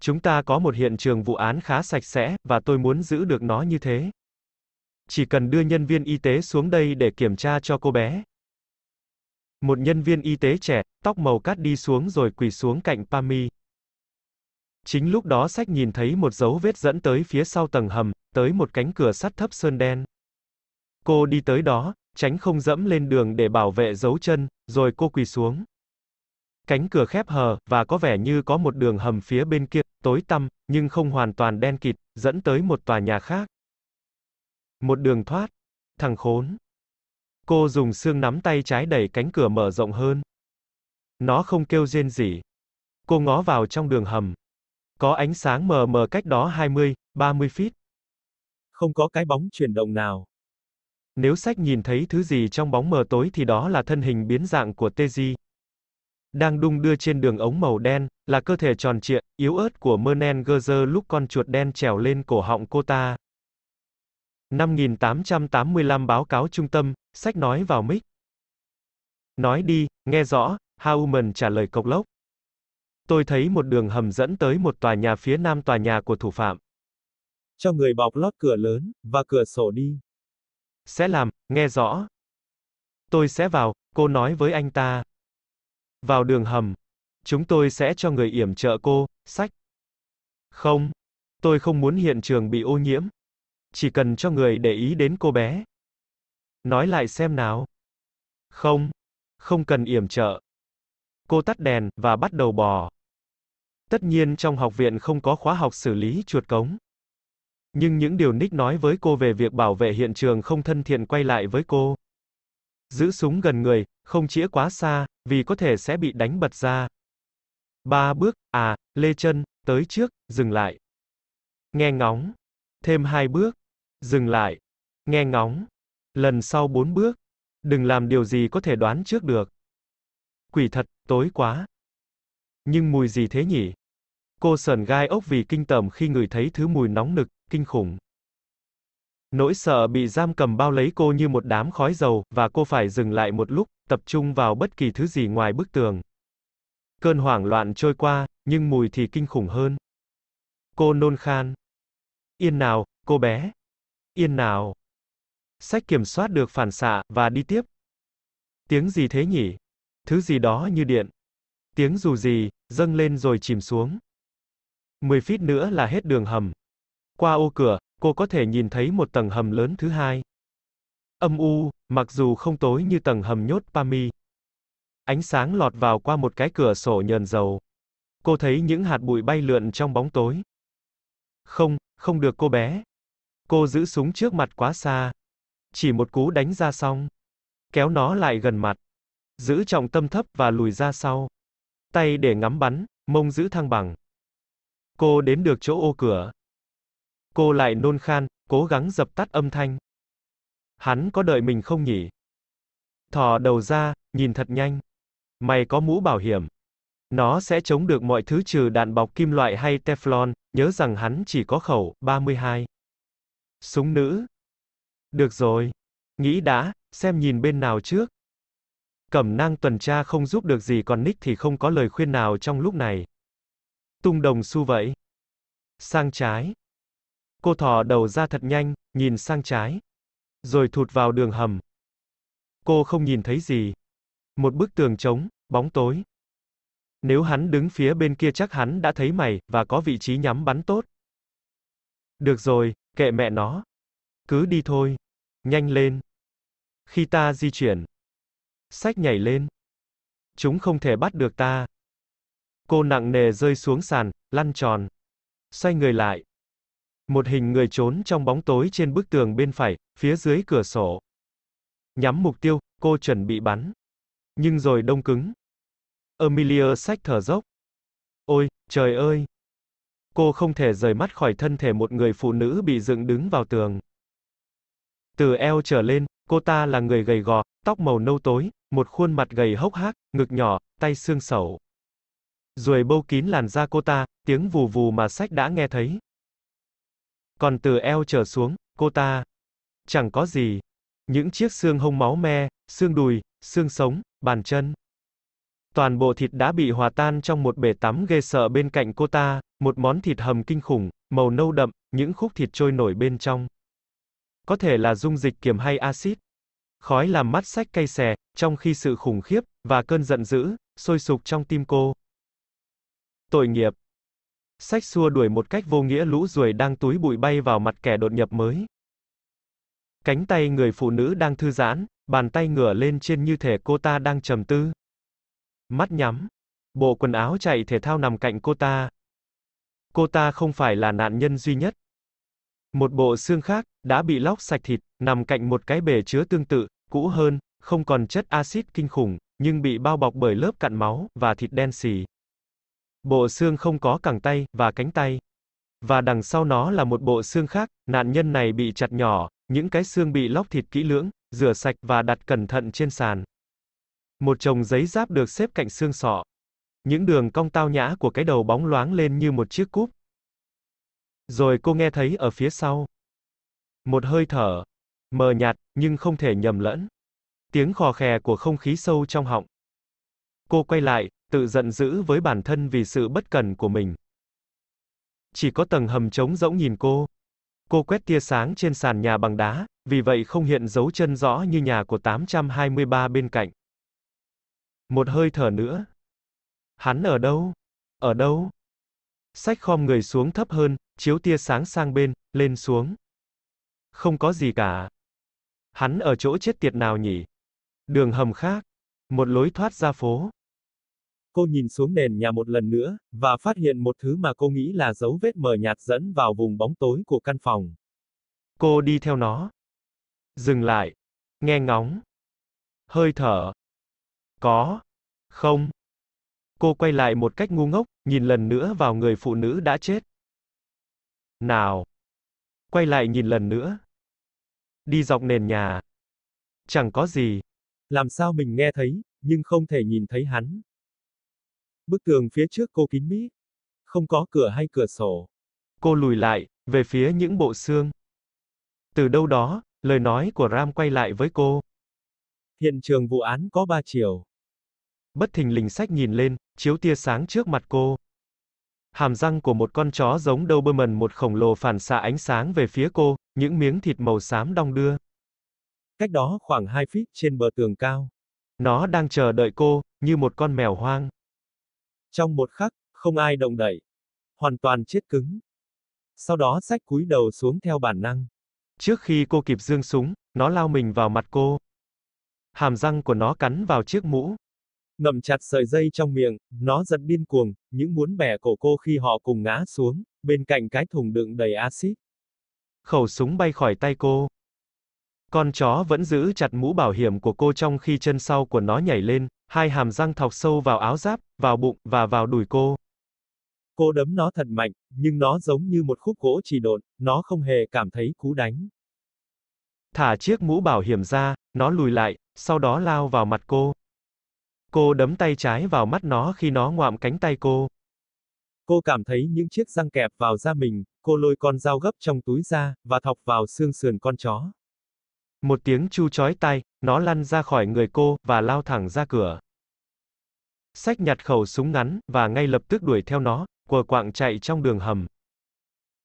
Chúng ta có một hiện trường vụ án khá sạch sẽ, và tôi muốn giữ được nó như thế. Chỉ cần đưa nhân viên y tế xuống đây để kiểm tra cho cô bé. Một nhân viên y tế trẻ, tóc màu cát đi xuống rồi quỳ xuống cạnh Pami. Chính lúc đó sách nhìn thấy một dấu vết dẫn tới phía sau tầng hầm, tới một cánh cửa sắt thấp sơn đen. Cô đi tới đó, tránh không dẫm lên đường để bảo vệ dấu chân, rồi cô quỳ xuống. Cánh cửa khép hờ, và có vẻ như có một đường hầm phía bên kia, tối tăm, nhưng không hoàn toàn đen kịt, dẫn tới một tòa nhà khác. Một đường thoát. Thằng khốn. Cô dùng xương nắm tay trái đẩy cánh cửa mở rộng hơn. Nó không kêu rên gì. Cô ngó vào trong đường hầm. Có ánh sáng mờ mờ cách đó 20, 30 feet. Không có cái bóng chuyển động nào. Nếu sách nhìn thấy thứ gì trong bóng mờ tối thì đó là thân hình biến dạng của Teji. Đang đung đưa trên đường ống màu đen, là cơ thể tròn trịa, yếu ớt của Mernen Gerzer lúc con chuột đen trèo lên cổ họng cô ta. 5885 báo cáo trung tâm, sách nói vào mic. Nói đi, nghe rõ, Hauman trả lời cộc lốc. Tôi thấy một đường hầm dẫn tới một tòa nhà phía nam tòa nhà của thủ phạm. Cho người bọc lót cửa lớn, và cửa sổ đi. Sẽ làm, nghe rõ. Tôi sẽ vào, cô nói với anh ta. Vào đường hầm. Chúng tôi sẽ cho người yểm trợ cô, sách. Không. Tôi không muốn hiện trường bị ô nhiễm. Chỉ cần cho người để ý đến cô bé. Nói lại xem nào. Không. Không cần yểm trợ. Cô tắt đèn, và bắt đầu bò. Tất nhiên trong học viện không có khóa học xử lý chuột cống. Nhưng những điều Nick nói với cô về việc bảo vệ hiện trường không thân thiện quay lại với cô. Giữ súng gần người, không chĩa quá xa, vì có thể sẽ bị đánh bật ra. Ba bước, à, lê chân, tới trước, dừng lại. Nghe ngóng. Thêm hai bước. Dừng lại. Nghe ngóng. Lần sau bốn bước. Đừng làm điều gì có thể đoán trước được. Quỷ thật, tối quá. Nhưng mùi gì thế nhỉ? Cô sờn gai ốc vì kinh tởm khi ngửi thấy thứ mùi nóng nực, kinh khủng. Nỗi sợ bị giam cầm bao lấy cô như một đám khói dầu, và cô phải dừng lại một lúc, tập trung vào bất kỳ thứ gì ngoài bức tường. Cơn hoảng loạn trôi qua, nhưng mùi thì kinh khủng hơn. Cô nôn khan. Yên nào, cô bé. Yên nào. Sách kiểm soát được phản xạ, và đi tiếp. Tiếng gì thế nhỉ? Thứ gì đó như điện. Tiếng dù gì, dâng lên rồi chìm xuống. 10 feet nữa là hết đường hầm. Qua ô cửa, cô có thể nhìn thấy một tầng hầm lớn thứ hai. Âm u, mặc dù không tối như tầng hầm nhốt Pami. Ánh sáng lọt vào qua một cái cửa sổ nhờn dầu. Cô thấy những hạt bụi bay lượn trong bóng tối. Không, không được cô bé. Cô giữ súng trước mặt quá xa. Chỉ một cú đánh ra xong. Kéo nó lại gần mặt. Giữ trọng tâm thấp và lùi ra sau. Tay để ngắm bắn, mông giữ thăng bằng. Cô đến được chỗ ô cửa. Cô lại nôn khan, cố gắng dập tắt âm thanh. Hắn có đợi mình không nhỉ? Thò đầu ra, nhìn thật nhanh. Mày có mũ bảo hiểm. Nó sẽ chống được mọi thứ trừ đạn bọc kim loại hay Teflon, nhớ rằng hắn chỉ có khẩu 32. Súng nữ. Được rồi. Nghĩ đã, xem nhìn bên nào trước. Cẩm nang tuần tra không giúp được gì còn Nick thì không có lời khuyên nào trong lúc này. Tung đồng xu vậy. Sang trái. Cô thò đầu ra thật nhanh, nhìn sang trái. Rồi thụt vào đường hầm. Cô không nhìn thấy gì. Một bức tường trống, bóng tối. Nếu hắn đứng phía bên kia chắc hắn đã thấy mày, và có vị trí nhắm bắn tốt. Được rồi, kệ mẹ nó. Cứ đi thôi. Nhanh lên. Khi ta di chuyển. Sách nhảy lên. Chúng không thể bắt được ta. Cô nặng nề rơi xuống sàn, lăn tròn. Xoay người lại. Một hình người trốn trong bóng tối trên bức tường bên phải, phía dưới cửa sổ. Nhắm mục tiêu, cô chuẩn bị bắn. Nhưng rồi đông cứng. Amelia sách thở dốc. Ôi, trời ơi! Cô không thể rời mắt khỏi thân thể một người phụ nữ bị dựng đứng vào tường. Từ eo trở lên, cô ta là người gầy gò, tóc màu nâu tối, một khuôn mặt gầy hốc hác, ngực nhỏ, tay xương sẩu. Rồi bâu kín làn da cô ta, tiếng vù vù mà sách đã nghe thấy. Còn từ eo trở xuống, cô ta chẳng có gì. Những chiếc xương hông máu me, xương đùi, xương sống, bàn chân. Toàn bộ thịt đã bị hòa tan trong một bể tắm ghê sợ bên cạnh cô ta, một món thịt hầm kinh khủng, màu nâu đậm, những khúc thịt trôi nổi bên trong. Có thể là dung dịch kiềm hay axit. Khói làm mắt sách cay xè, trong khi sự khủng khiếp, và cơn giận dữ, sôi sục trong tim cô. Tội nghiệp. Sách xua đuổi một cách vô nghĩa lũ ruồi đang túi bụi bay vào mặt kẻ đột nhập mới. Cánh tay người phụ nữ đang thư giãn, bàn tay ngửa lên trên như thể cô ta đang trầm tư. Mắt nhắm. Bộ quần áo chạy thể thao nằm cạnh cô ta. Cô ta không phải là nạn nhân duy nhất. Một bộ xương khác, đã bị lóc sạch thịt, nằm cạnh một cái bể chứa tương tự, cũ hơn, không còn chất axit kinh khủng, nhưng bị bao bọc bởi lớp cặn máu, và thịt đen xì. Bộ xương không có cẳng tay, và cánh tay. Và đằng sau nó là một bộ xương khác, nạn nhân này bị chặt nhỏ, những cái xương bị lóc thịt kỹ lưỡng, rửa sạch và đặt cẩn thận trên sàn. Một chồng giấy giáp được xếp cạnh xương sọ. Những đường cong tao nhã của cái đầu bóng loáng lên như một chiếc cúp. Rồi cô nghe thấy ở phía sau. Một hơi thở. Mờ nhạt, nhưng không thể nhầm lẫn. Tiếng khò khè của không khí sâu trong họng. Cô quay lại, tự giận dữ với bản thân vì sự bất cần của mình. Chỉ có tầng hầm trống rỗng nhìn cô. Cô quét tia sáng trên sàn nhà bằng đá, vì vậy không hiện dấu chân rõ như nhà của 823 bên cạnh. Một hơi thở nữa. Hắn ở đâu? Ở đâu? Sách khom người xuống thấp hơn, chiếu tia sáng sang bên, lên xuống. Không có gì cả. Hắn ở chỗ chết tiệt nào nhỉ? Đường hầm khác. Một lối thoát ra phố. Cô nhìn xuống nền nhà một lần nữa, và phát hiện một thứ mà cô nghĩ là dấu vết mờ nhạt dẫn vào vùng bóng tối của căn phòng. Cô đi theo nó. Dừng lại. Nghe ngóng. Hơi thở. Có. Không. Cô quay lại một cách ngu ngốc, nhìn lần nữa vào người phụ nữ đã chết. Nào. Quay lại nhìn lần nữa. Đi dọc nền nhà. Chẳng có gì. Làm sao mình nghe thấy, nhưng không thể nhìn thấy hắn. Bức tường phía trước cô kín mít. Không có cửa hay cửa sổ. Cô lùi lại, về phía những bộ xương. Từ đâu đó, lời nói của Ram quay lại với cô. Hiện trường vụ án có ba chiều. Bất thình lình sách nhìn lên, chiếu tia sáng trước mặt cô. Hàm răng của một con chó giống Doberman một khổng lồ phản xạ ánh sáng về phía cô, những miếng thịt màu xám đong đưa. Cách đó khoảng 2 feet trên bờ tường cao. Nó đang chờ đợi cô, như một con mèo hoang. Trong một khắc, không ai động đậy. Hoàn toàn chết cứng. Sau đó sách cúi đầu xuống theo bản năng. Trước khi cô kịp dương súng, nó lao mình vào mặt cô. Hàm răng của nó cắn vào chiếc mũ. Ngậm chặt sợi dây trong miệng, nó giật điên cuồng, những muốn bẻ cổ cô khi họ cùng ngã xuống, bên cạnh cái thùng đựng đầy axit. Khẩu súng bay khỏi tay cô. Con chó vẫn giữ chặt mũ bảo hiểm của cô trong khi chân sau của nó nhảy lên, hai hàm răng thọc sâu vào áo giáp, vào bụng, và vào đùi cô. Cô đấm nó thật mạnh, nhưng nó giống như một khúc gỗ chỉ độn, nó không hề cảm thấy cú đánh. Thả chiếc mũ bảo hiểm ra, nó lùi lại, sau đó lao vào mặt cô. Cô đấm tay trái vào mắt nó khi nó ngoạm cánh tay cô. Cô cảm thấy những chiếc răng kẹp vào da mình, cô lôi con dao gấp trong túi ra, và thọc vào xương sườn con chó. Một tiếng chu chói tai, nó lăn ra khỏi người cô, và lao thẳng ra cửa. Sách nhặt khẩu súng ngắn, và ngay lập tức đuổi theo nó, quờ quạng chạy trong đường hầm.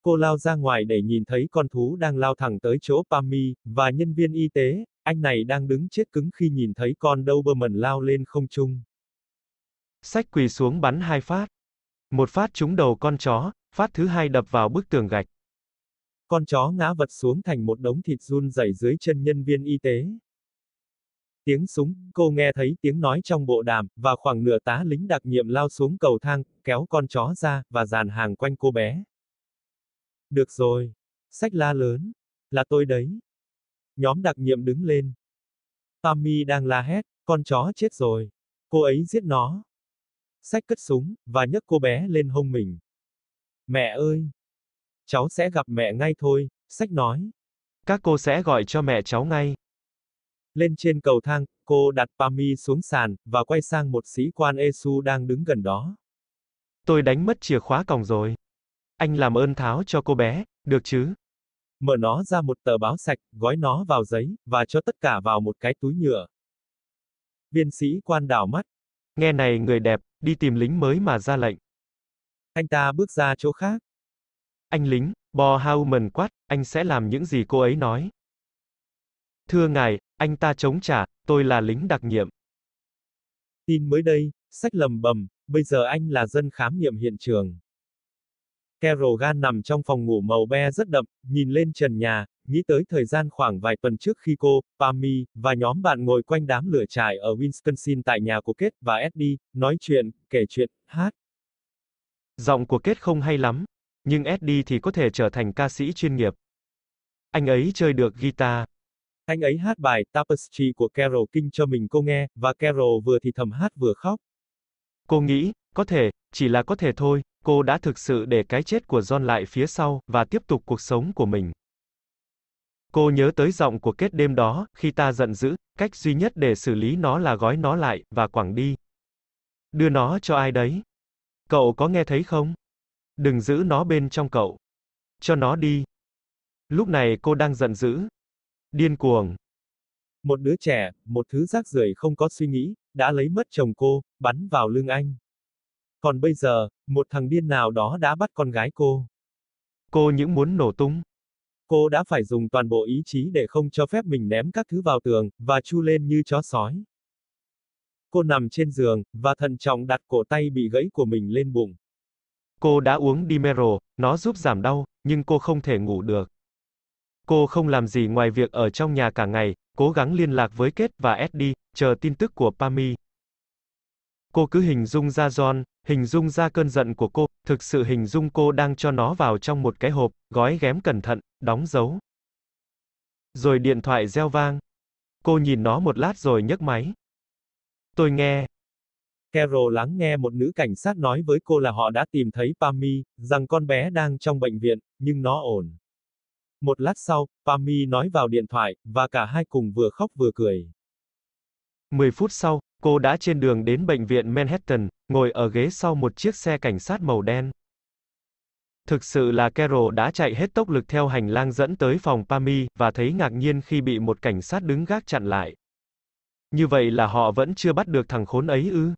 Cô lao ra ngoài để nhìn thấy con thú đang lao thẳng tới chỗ Pami, và nhân viên y tế, anh này đang đứng chết cứng khi nhìn thấy con Doberman lao lên không trung. Sách quỳ xuống bắn hai phát. Một phát trúng đầu con chó, phát thứ hai đập vào bức tường gạch. Con chó ngã vật xuống thành một đống thịt run rẩy dưới chân nhân viên y tế. Tiếng súng, cô nghe thấy tiếng nói trong bộ đàm, và khoảng nửa tá lính đặc nhiệm lao xuống cầu thang, kéo con chó ra, và dàn hàng quanh cô bé. Được rồi. Sách la lớn. Là tôi đấy. Nhóm đặc nhiệm đứng lên. Tommy đang la hét, con chó chết rồi. Cô ấy giết nó. Sách cất súng, và nhấc cô bé lên hông mình. Mẹ ơi! Cháu sẽ gặp mẹ ngay thôi, sách nói. Các cô sẽ gọi cho mẹ cháu ngay. Lên trên cầu thang, cô đặt Pami xuống sàn, và quay sang một sĩ quan Esu đang đứng gần đó. Tôi đánh mất chìa khóa còng rồi. Anh làm ơn tháo cho cô bé, được chứ? Mở nó ra một tờ báo sạch, gói nó vào giấy, và cho tất cả vào một cái túi nhựa. Viên sĩ quan đảo mắt. Nghe này người đẹp, đi tìm lính mới mà ra lệnh. Anh ta bước ra chỗ khác. Anh lính, Bo Hauman quát, anh sẽ làm những gì cô ấy nói. Thưa ngài, anh ta chống trả, tôi là lính đặc nhiệm. Tin mới đây, sách lầm bầm, bây giờ anh là dân khám nghiệm hiện trường. Carol Gan nằm trong phòng ngủ màu be rất đậm, nhìn lên trần nhà, nghĩ tới thời gian khoảng vài tuần trước khi cô, Pammy, và nhóm bạn ngồi quanh đám lửa trại ở Wisconsin tại nhà của Kết và Eddie, nói chuyện, kể chuyện, hát. Giọng của Kết không hay lắm, nhưng Eddie thì có thể trở thành ca sĩ chuyên nghiệp. Anh ấy chơi được guitar. Anh ấy hát bài Tapestry của Carol King cho mình cô nghe, và Carol vừa thì thầm hát vừa khóc. Cô nghĩ, có thể, chỉ là có thể thôi, cô đã thực sự để cái chết của John lại phía sau, và tiếp tục cuộc sống của mình. Cô nhớ tới giọng của kết đêm đó, khi ta giận dữ, cách duy nhất để xử lý nó là gói nó lại, và quẳng đi. Đưa nó cho ai đấy? Cậu có nghe thấy không? Đừng giữ nó bên trong cậu. Cho nó đi. Lúc này cô đang giận dữ. Điên cuồng. Một đứa trẻ, một thứ rác rưởi không có suy nghĩ, đã lấy mất chồng cô, bắn vào lưng anh. Còn bây giờ, một thằng điên nào đó đã bắt con gái cô. Cô những muốn nổ tung. Cô đã phải dùng toàn bộ ý chí để không cho phép mình ném các thứ vào tường, và chu lên như chó sói. Cô nằm trên giường, và thận trọng đặt cổ tay bị gãy của mình lên bụng. Cô đã uống Dimero, nó giúp giảm đau, nhưng cô không thể ngủ được. Cô không làm gì ngoài việc ở trong nhà cả ngày, cố gắng liên lạc với Kết và Eddie, chờ tin tức của Pami. Cô cứ hình dung ra John, hình dung ra cơn giận của cô, thực sự hình dung cô đang cho nó vào trong một cái hộp, gói ghém cẩn thận, đóng dấu. Rồi điện thoại reo vang. Cô nhìn nó một lát rồi nhấc máy. Tôi nghe. Carol lắng nghe một nữ cảnh sát nói với cô là họ đã tìm thấy Pami, rằng con bé đang trong bệnh viện, nhưng nó ổn. Một lát sau, Pami nói vào điện thoại, và cả hai cùng vừa khóc vừa cười. 10 phút sau, cô đã trên đường đến bệnh viện Manhattan, ngồi ở ghế sau một chiếc xe cảnh sát màu đen. Thực sự là Carol đã chạy hết tốc lực theo hành lang dẫn tới phòng Pami, và thấy ngạc nhiên khi bị một cảnh sát đứng gác chặn lại. Như vậy là họ vẫn chưa bắt được thằng khốn ấy ư?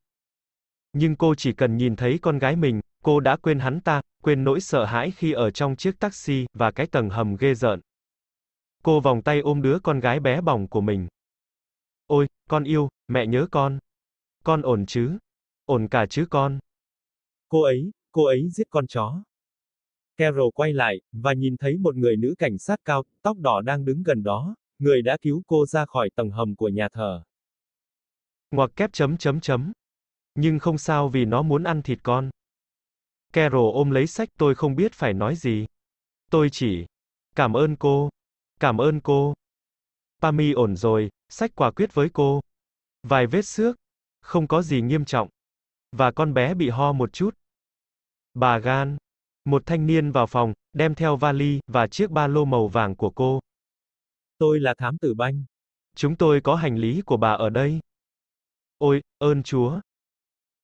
Nhưng cô chỉ cần nhìn thấy con gái mình, cô đã quên hắn ta, quên nỗi sợ hãi khi ở trong chiếc taxi, và cái tầng hầm ghê rợn. Cô vòng tay ôm đứa con gái bé bỏng của mình. Ôi, con yêu, mẹ nhớ con. Con ổn chứ? Ổn cả chứ con? Cô ấy, cô ấy giết con chó. Carol quay lại, và nhìn thấy một người nữ cảnh sát cao, tóc đỏ đang đứng gần đó, người đã cứu cô ra khỏi tầng hầm của nhà thờ. Ngoặc kép chấm chấm chấm. Nhưng không sao vì nó muốn ăn thịt con. Carol ôm lấy sách tôi không biết phải nói gì. Tôi chỉ. Cảm ơn cô. Cảm ơn cô. Pami ổn rồi, sách quả quyết với cô. Vài vết xước. Không có gì nghiêm trọng. Và con bé bị ho một chút. Bà Gan. Một thanh niên vào phòng, đem theo vali, và chiếc ba lô màu vàng của cô. Tôi là thám tử banh. Chúng tôi có hành lý của bà ở đây. Ôi, ơn Chúa.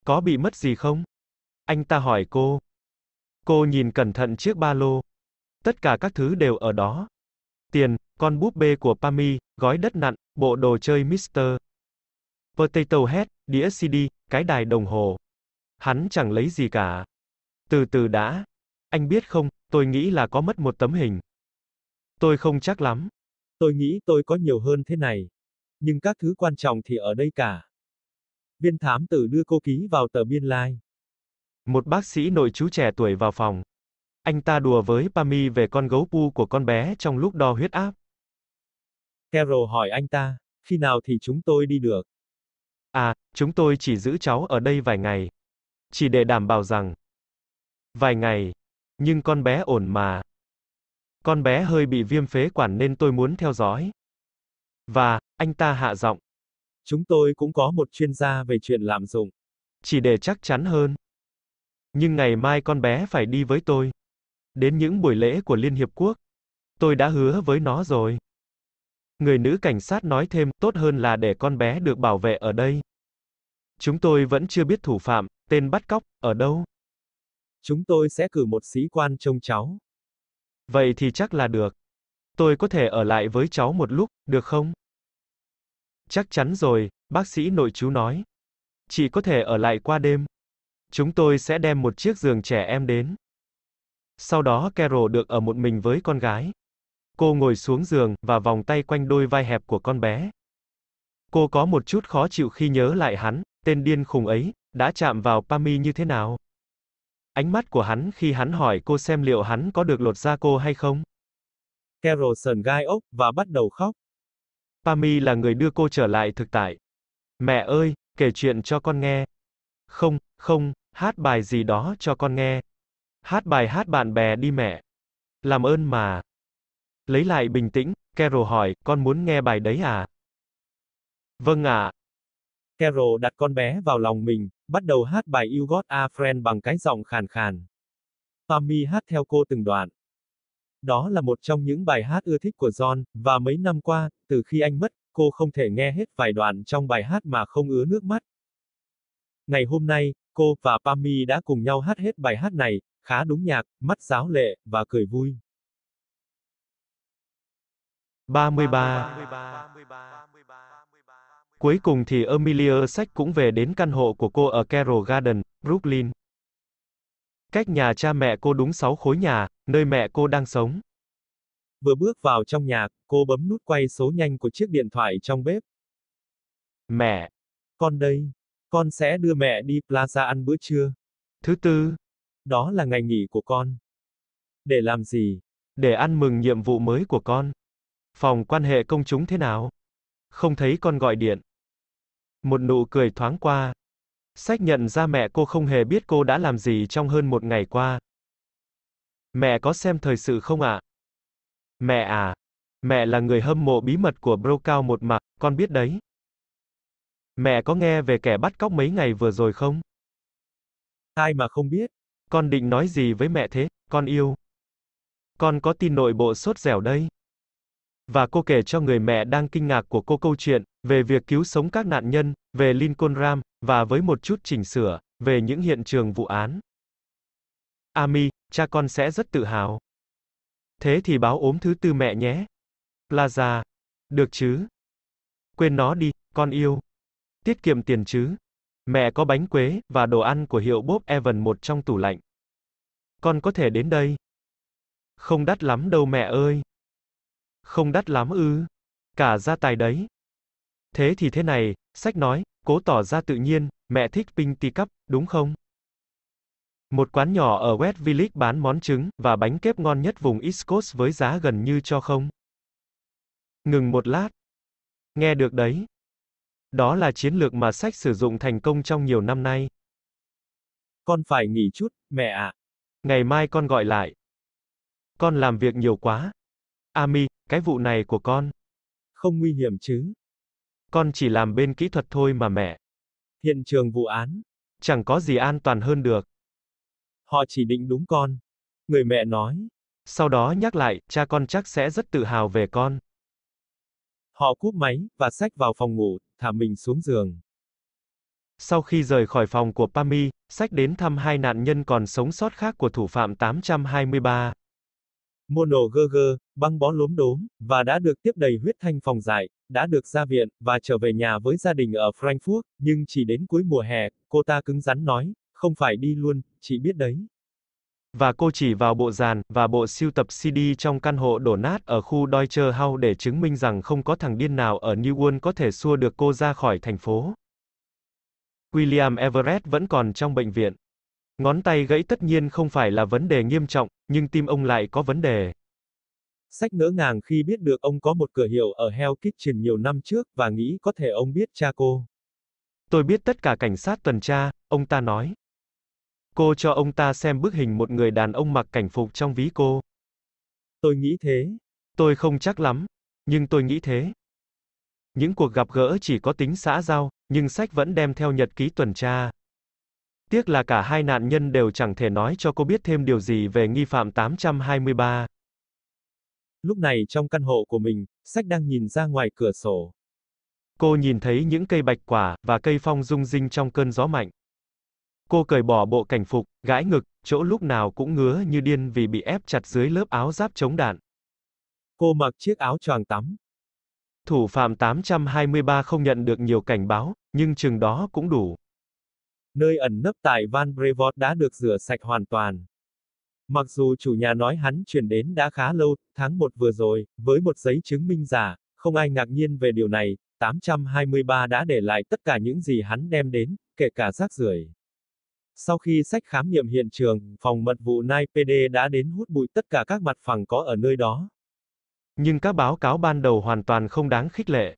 Có bị mất gì không? Anh ta hỏi cô. Cô nhìn cẩn thận chiếc ba lô. Tất cả các thứ đều ở đó. Tiền, con búp bê của Pami, gói đất nặn, bộ đồ chơi Mr. Potato Head, đĩa CD, cái đài đồng hồ. Hắn chẳng lấy gì cả. Từ từ đã. Anh biết không, tôi nghĩ là có mất một tấm hình. Tôi không chắc lắm. Tôi nghĩ tôi có nhiều hơn thế này. Nhưng các thứ quan trọng thì ở đây cả. Viên thám tử đưa cô ký vào tờ biên lai. Like. Một bác sĩ nội chú trẻ tuổi vào phòng. Anh ta đùa với Pami về con gấu pu của con bé trong lúc đo huyết áp. Carol hỏi anh ta, khi nào thì chúng tôi đi được? À, chúng tôi chỉ giữ cháu ở đây vài ngày. Chỉ để đảm bảo rằng. Vài ngày. Nhưng con bé ổn mà. Con bé hơi bị viêm phế quản nên tôi muốn theo dõi. Và, anh ta hạ giọng. Chúng tôi cũng có một chuyên gia về chuyện lạm dụng. Chỉ để chắc chắn hơn. Nhưng ngày mai con bé phải đi với tôi. Đến những buổi lễ của Liên Hiệp Quốc. Tôi đã hứa với nó rồi. Người nữ cảnh sát nói thêm, tốt hơn là để con bé được bảo vệ ở đây. Chúng tôi vẫn chưa biết thủ phạm, tên bắt cóc, ở đâu. Chúng tôi sẽ cử một sĩ quan trông cháu. Vậy thì chắc là được. Tôi có thể ở lại với cháu một lúc, được không? Chắc chắn rồi, bác sĩ nội chú nói. Chị có thể ở lại qua đêm. Chúng tôi sẽ đem một chiếc giường trẻ em đến. Sau đó Carol được ở một mình với con gái. Cô ngồi xuống giường, và vòng tay quanh đôi vai hẹp của con bé. Cô có một chút khó chịu khi nhớ lại hắn, tên điên khùng ấy, đã chạm vào Pami như thế nào. Ánh mắt của hắn khi hắn hỏi cô xem liệu hắn có được lột da cô hay không. Carol sờn gai ốc, và bắt đầu khóc. Pami là người đưa cô trở lại thực tại. Mẹ ơi, kể chuyện cho con nghe. Không, không, hát bài gì đó cho con nghe. Hát bài hát bạn bè đi mẹ. Làm ơn mà. Lấy lại bình tĩnh, Carol hỏi, con muốn nghe bài đấy à? Vâng ạ. À. Carol đặt con bé vào lòng mình, bắt đầu hát bài You Got a Friend bằng cái giọng khàn khàn. Tommy hát theo cô từng đoạn. Đó là một trong những bài hát ưa thích của John, và mấy năm qua, từ khi anh mất, cô không thể nghe hết vài đoạn trong bài hát mà không ứa nước mắt. Ngày hôm nay, cô và Pami đã cùng nhau hát hết bài hát này, khá đúng nhạc, mắt giáo lệ, và cười vui. 33. Cuối cùng thì Amelia Sách cũng về đến căn hộ của cô ở Carroll Garden, Brooklyn. Cách nhà cha mẹ cô đúng 6 khối nhà, nơi mẹ cô đang sống. Vừa bước vào trong nhà, cô bấm nút quay số nhanh của chiếc điện thoại trong bếp. Mẹ. Con đây. Con sẽ đưa mẹ đi Plaza ăn bữa trưa. Thứ tư. Đó là ngày nghỉ của con. Để làm gì? Để ăn mừng nhiệm vụ mới của con. Phòng quan hệ công chúng thế nào? Không thấy con gọi điện. Một nụ cười thoáng qua. Sách nhận ra mẹ cô không hề biết cô đã làm gì trong hơn một ngày qua. Mẹ có xem thời sự không ạ? À? Mẹ à, mẹ là người hâm mộ bí mật của bro cao một mặt. con biết đấy. Mẹ có nghe về kẻ bắt cóc mấy ngày vừa rồi không? Ai mà không biết. Con định nói gì với mẹ thế, con yêu? Con có tin nội bộ sốt dẻo đây. Và cô kể cho người mẹ đang kinh ngạc của cô câu chuyện, về việc cứu sống các nạn nhân, về Lincoln Ram, và với một chút chỉnh sửa, về những hiện trường vụ án. Ami, cha con sẽ rất tự hào. Thế thì báo ốm thứ tư mẹ nhé. Plaza. Được chứ? Quên nó đi, con yêu. Tiết kiệm tiền chứ. Mẹ có bánh quế, và đồ ăn của hiệu Bob Evan một trong tủ lạnh. Con có thể đến đây. Không đắt lắm đâu mẹ ơi. Không đắt lắm ư. Cả gia tài đấy. Thế thì thế này, sách nói, cố tỏ ra tự nhiên, mẹ thích Pink Teacup, đúng không? Một quán nhỏ ở West Village bán món trứng và bánh kép ngon nhất vùng East Coast với giá gần như cho không. Ngừng một lát. Nghe được đấy. Đó là chiến lược mà sách sử dụng thành công trong nhiều năm nay. Con phải nghỉ chút, mẹ ạ. Ngày mai con gọi lại. Con làm việc nhiều quá. Ami, cái vụ này của con. Không nguy hiểm chứ. Con chỉ làm bên kỹ thuật thôi mà mẹ. Hiện trường vụ án. Chẳng có gì an toàn hơn được. Họ chỉ định đúng con. Người mẹ nói. Sau đó nhắc lại, cha con chắc sẽ rất tự hào về con. Họ cúp máy, và sách vào phòng ngủ, thả mình xuống giường. Sau khi rời khỏi phòng của Pami, sách đến thăm hai nạn nhân còn sống sót khác của thủ phạm 823. Mono Gerger, băng bó lốm đốm, và đã được tiếp đầy huyết thanh phòng dại, đã được ra viện, và trở về nhà với gia đình ở Frankfurt, nhưng chỉ đến cuối mùa hè, cô ta cứng rắn nói, không phải đi luôn, chị biết đấy. Và cô chỉ vào bộ dàn, và bộ siêu tập CD trong căn hộ đổ nát ở khu Deutsche House để chứng minh rằng không có thằng điên nào ở New World có thể xua được cô ra khỏi thành phố. William Everett vẫn còn trong bệnh viện. Ngón tay gãy tất nhiên không phải là vấn đề nghiêm trọng, nhưng tim ông lại có vấn đề. Sách ngỡ ngàng khi biết được ông có một cửa hiệu ở Hell Kitchen nhiều năm trước, và nghĩ có thể ông biết cha cô. Tôi biết tất cả cảnh sát tuần tra, ông ta nói. Cô cho ông ta xem bức hình một người đàn ông mặc cảnh phục trong ví cô. Tôi nghĩ thế. Tôi không chắc lắm, nhưng tôi nghĩ thế. Những cuộc gặp gỡ chỉ có tính xã giao, nhưng sách vẫn đem theo nhật ký tuần tra. Tiếc là cả hai nạn nhân đều chẳng thể nói cho cô biết thêm điều gì về nghi phạm 823. Lúc này trong căn hộ của mình, sách đang nhìn ra ngoài cửa sổ. Cô nhìn thấy những cây bạch quả, và cây phong rung rinh trong cơn gió mạnh. Cô cởi bỏ bộ cảnh phục, gãi ngực, chỗ lúc nào cũng ngứa như điên vì bị ép chặt dưới lớp áo giáp chống đạn. Cô mặc chiếc áo choàng tắm. Thủ phạm 823 không nhận được nhiều cảnh báo, nhưng chừng đó cũng đủ. Nơi ẩn nấp tại Van Brevort đã được rửa sạch hoàn toàn. Mặc dù chủ nhà nói hắn chuyển đến đã khá lâu, tháng 1 vừa rồi, với một giấy chứng minh giả, không ai ngạc nhiên về điều này, 823 đã để lại tất cả những gì hắn đem đến, kể cả rác rưởi. Sau khi sách khám nghiệm hiện trường, phòng mật vụ Nai PD đã đến hút bụi tất cả các mặt phẳng có ở nơi đó. Nhưng các báo cáo ban đầu hoàn toàn không đáng khích lệ.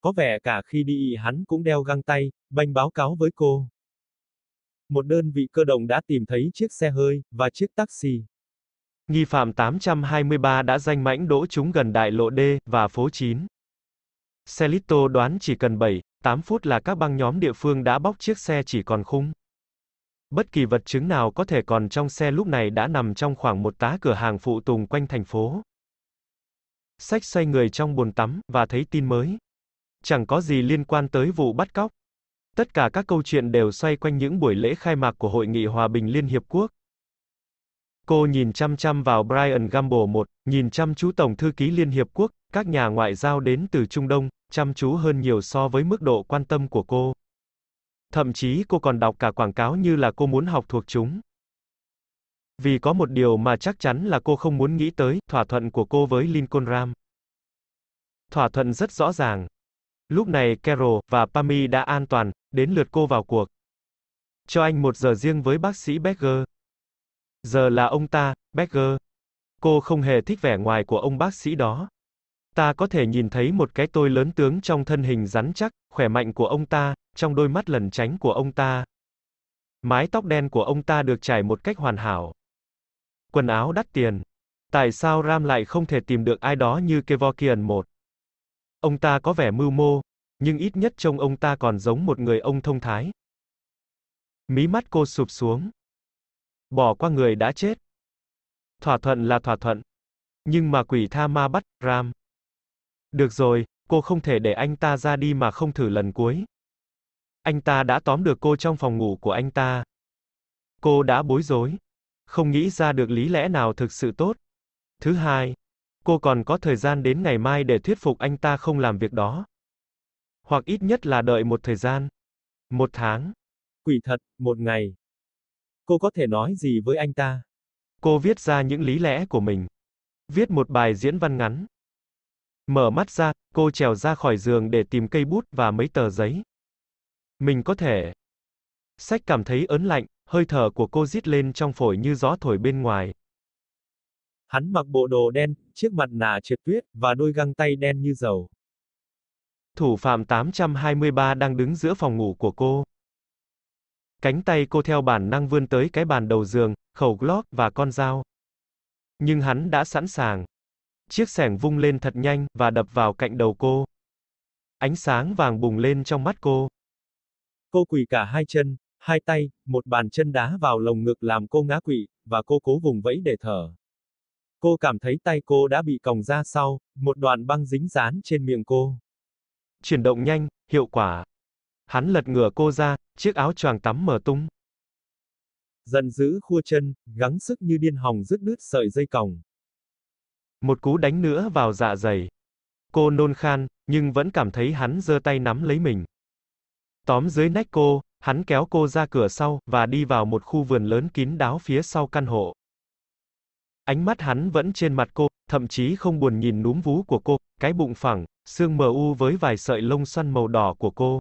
Có vẻ cả khi đi hắn cũng đeo găng tay, banh báo cáo với cô. Một đơn vị cơ động đã tìm thấy chiếc xe hơi, và chiếc taxi. Nghi phạm 823 đã danh mãnh đỗ chúng gần đại lộ D, và phố 9. Celito đoán chỉ cần 7, 8 phút là các băng nhóm địa phương đã bóc chiếc xe chỉ còn khung. Bất kỳ vật chứng nào có thể còn trong xe lúc này đã nằm trong khoảng một tá cửa hàng phụ tùng quanh thành phố. Sách xoay người trong bồn tắm, và thấy tin mới. Chẳng có gì liên quan tới vụ bắt cóc. Tất cả các câu chuyện đều xoay quanh những buổi lễ khai mạc của Hội nghị Hòa bình Liên Hiệp Quốc. Cô nhìn chăm chăm vào Brian Gamble một, nhìn chăm chú Tổng Thư ký Liên Hiệp Quốc, các nhà ngoại giao đến từ Trung Đông, chăm chú hơn nhiều so với mức độ quan tâm của cô. Thậm chí cô còn đọc cả quảng cáo như là cô muốn học thuộc chúng. Vì có một điều mà chắc chắn là cô không muốn nghĩ tới, thỏa thuận của cô với Lincoln Ram. Thỏa thuận rất rõ ràng. Lúc này Carol và Pami đã an toàn, đến lượt cô vào cuộc. Cho anh một giờ riêng với bác sĩ Becker. Giờ là ông ta, Becker. Cô không hề thích vẻ ngoài của ông bác sĩ đó. Ta có thể nhìn thấy một cái tôi lớn tướng trong thân hình rắn chắc, khỏe mạnh của ông ta, trong đôi mắt lần tránh của ông ta. Mái tóc đen của ông ta được trải một cách hoàn hảo. Quần áo đắt tiền. Tại sao Ram lại không thể tìm được ai đó như Kevorkian một? Ông ta có vẻ mưu mô, nhưng ít nhất trông ông ta còn giống một người ông thông thái. Mí mắt cô sụp xuống. Bỏ qua người đã chết. Thỏa thuận là thỏa thuận. Nhưng mà quỷ tha ma bắt, Ram. Được rồi, cô không thể để anh ta ra đi mà không thử lần cuối. Anh ta đã tóm được cô trong phòng ngủ của anh ta. Cô đã bối rối. Không nghĩ ra được lý lẽ nào thực sự tốt. Thứ hai, cô còn có thời gian đến ngày mai để thuyết phục anh ta không làm việc đó. Hoặc ít nhất là đợi một thời gian. Một tháng. Quỷ thật, một ngày. Cô có thể nói gì với anh ta? Cô viết ra những lý lẽ của mình. Viết một bài diễn văn ngắn. Mở mắt ra, cô trèo ra khỏi giường để tìm cây bút và mấy tờ giấy. Mình có thể. Sách cảm thấy ớn lạnh, hơi thở của cô rít lên trong phổi như gió thổi bên ngoài. Hắn mặc bộ đồ đen, chiếc mặt nạ trượt tuyết, và đôi găng tay đen như dầu. Thủ phạm 823 đang đứng giữa phòng ngủ của cô. Cánh tay cô theo bản năng vươn tới cái bàn đầu giường, khẩu Glock và con dao. Nhưng hắn đã sẵn sàng. Chiếc sẻng vung lên thật nhanh, và đập vào cạnh đầu cô. Ánh sáng vàng bùng lên trong mắt cô. Cô quỳ cả hai chân, hai tay, một bàn chân đá vào lồng ngực làm cô ngã quỵ, và cô cố vùng vẫy để thở. Cô cảm thấy tay cô đã bị còng ra sau, một đoạn băng dính dán trên miệng cô. Chuyển động nhanh, hiệu quả. Hắn lật ngửa cô ra, chiếc áo choàng tắm mở tung. Giận dữ khua chân, gắng sức như điên hòng dứt đứt sợi dây còng. Một cú đánh nữa vào dạ dày. Cô nôn khan, nhưng vẫn cảm thấy hắn giơ tay nắm lấy mình. Tóm dưới nách cô, hắn kéo cô ra cửa sau, và đi vào một khu vườn lớn kín đáo phía sau căn hộ. Ánh mắt hắn vẫn trên mặt cô, thậm chí không buồn nhìn núm vú của cô, cái bụng phẳng, xương mờ u với vài sợi lông xoăn màu đỏ của cô.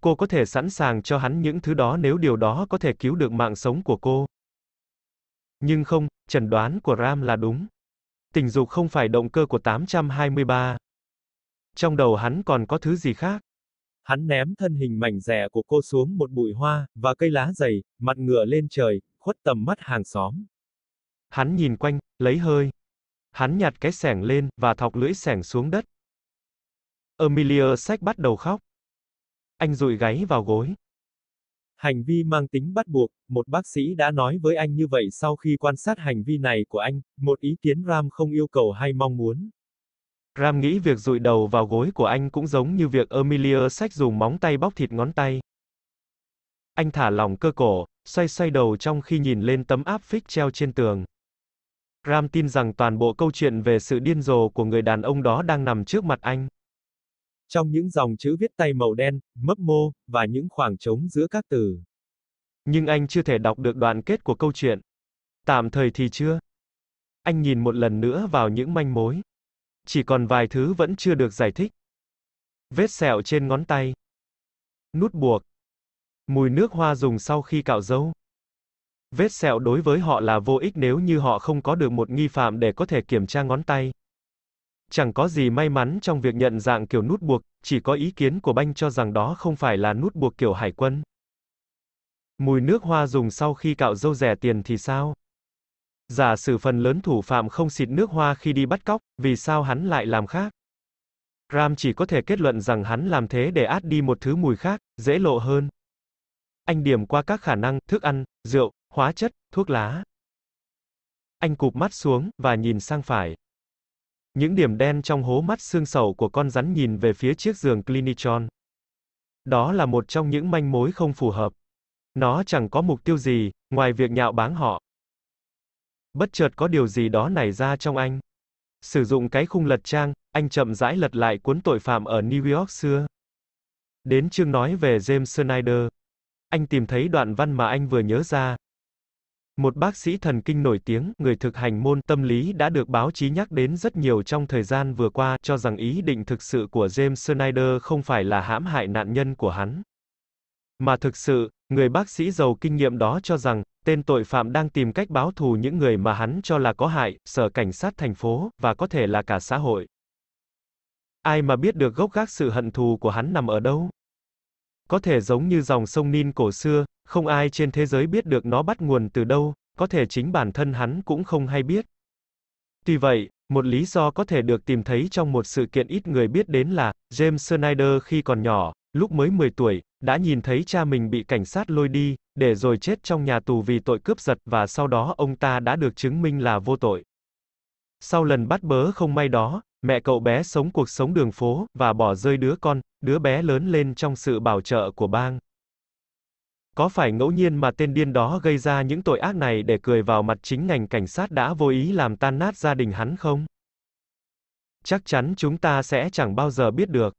Cô có thể sẵn sàng cho hắn những thứ đó nếu điều đó có thể cứu được mạng sống của cô. Nhưng không, trần đoán của Ram là đúng. Tình dục không phải động cơ của 823. Trong đầu hắn còn có thứ gì khác. Hắn ném thân hình mảnh rẻ của cô xuống một bụi hoa, và cây lá dày, mặt ngựa lên trời, khuất tầm mắt hàng xóm. Hắn nhìn quanh, lấy hơi. Hắn nhặt cái sẻng lên, và thọc lưỡi sẻng xuống đất. Emilia sách bắt đầu khóc. Anh rụi gáy vào gối. Hành vi mang tính bắt buộc, một bác sĩ đã nói với anh như vậy sau khi quan sát hành vi này của anh, một ý kiến Ram không yêu cầu hay mong muốn. Ram nghĩ việc rụi đầu vào gối của anh cũng giống như việc Emilia sách dùng móng tay bóc thịt ngón tay. Anh thả lỏng cơ cổ, xoay xoay đầu trong khi nhìn lên tấm áp phích treo trên tường. Ram tin rằng toàn bộ câu chuyện về sự điên rồ của người đàn ông đó đang nằm trước mặt anh. Trong những dòng chữ viết tay màu đen, mấp mô, và những khoảng trống giữa các từ. Nhưng anh chưa thể đọc được đoạn kết của câu chuyện. Tạm thời thì chưa. Anh nhìn một lần nữa vào những manh mối. Chỉ còn vài thứ vẫn chưa được giải thích. Vết sẹo trên ngón tay. Nút buộc. Mùi nước hoa dùng sau khi cạo râu. Vết sẹo đối với họ là vô ích nếu như họ không có được một nghi phạm để có thể kiểm tra ngón tay. Chẳng có gì may mắn trong việc nhận dạng kiểu nút buộc, chỉ có ý kiến của banh cho rằng đó không phải là nút buộc kiểu hải quân. Mùi nước hoa dùng sau khi cạo dâu rẻ tiền thì sao? Giả sử phần lớn thủ phạm không xịt nước hoa khi đi bắt cóc, vì sao hắn lại làm khác? Ram chỉ có thể kết luận rằng hắn làm thế để át đi một thứ mùi khác, dễ lộ hơn. Anh điểm qua các khả năng, thức ăn, rượu, hóa chất, thuốc lá. Anh cụp mắt xuống, và nhìn sang phải. Những điểm đen trong hố mắt xương sầu của con rắn nhìn về phía chiếc giường Clinitron. Đó là một trong những manh mối không phù hợp. Nó chẳng có mục tiêu gì, ngoài việc nhạo báng họ. Bất chợt có điều gì đó nảy ra trong anh. Sử dụng cái khung lật trang, anh chậm rãi lật lại cuốn tội phạm ở New York xưa. Đến chương nói về James Snyder. Anh tìm thấy đoạn văn mà anh vừa nhớ ra. Một bác sĩ thần kinh nổi tiếng, người thực hành môn tâm lý đã được báo chí nhắc đến rất nhiều trong thời gian vừa qua, cho rằng ý định thực sự của James Snyder không phải là hãm hại nạn nhân của hắn. Mà thực sự, người bác sĩ giàu kinh nghiệm đó cho rằng, tên tội phạm đang tìm cách báo thù những người mà hắn cho là có hại, sở cảnh sát thành phố, và có thể là cả xã hội. Ai mà biết được gốc gác sự hận thù của hắn nằm ở đâu? Có thể giống như dòng sông Nin cổ xưa, không ai trên thế giới biết được nó bắt nguồn từ đâu, có thể chính bản thân hắn cũng không hay biết. Tuy vậy, Một lý do có thể được tìm thấy trong một sự kiện ít người biết đến là, James Snyder khi còn nhỏ, lúc mới 10 tuổi, đã nhìn thấy cha mình bị cảnh sát lôi đi, để rồi chết trong nhà tù vì tội cướp giật và sau đó ông ta đã được chứng minh là vô tội. Sau lần bắt bớ không may đó, mẹ cậu bé sống cuộc sống đường phố, và bỏ rơi đứa con, đứa bé lớn lên trong sự bảo trợ của bang. Có phải ngẫu nhiên mà tên điên đó gây ra những tội ác này để cười vào mặt chính ngành cảnh sát đã vô ý làm tan nát gia đình hắn không? Chắc chắn chúng ta sẽ chẳng bao giờ biết được.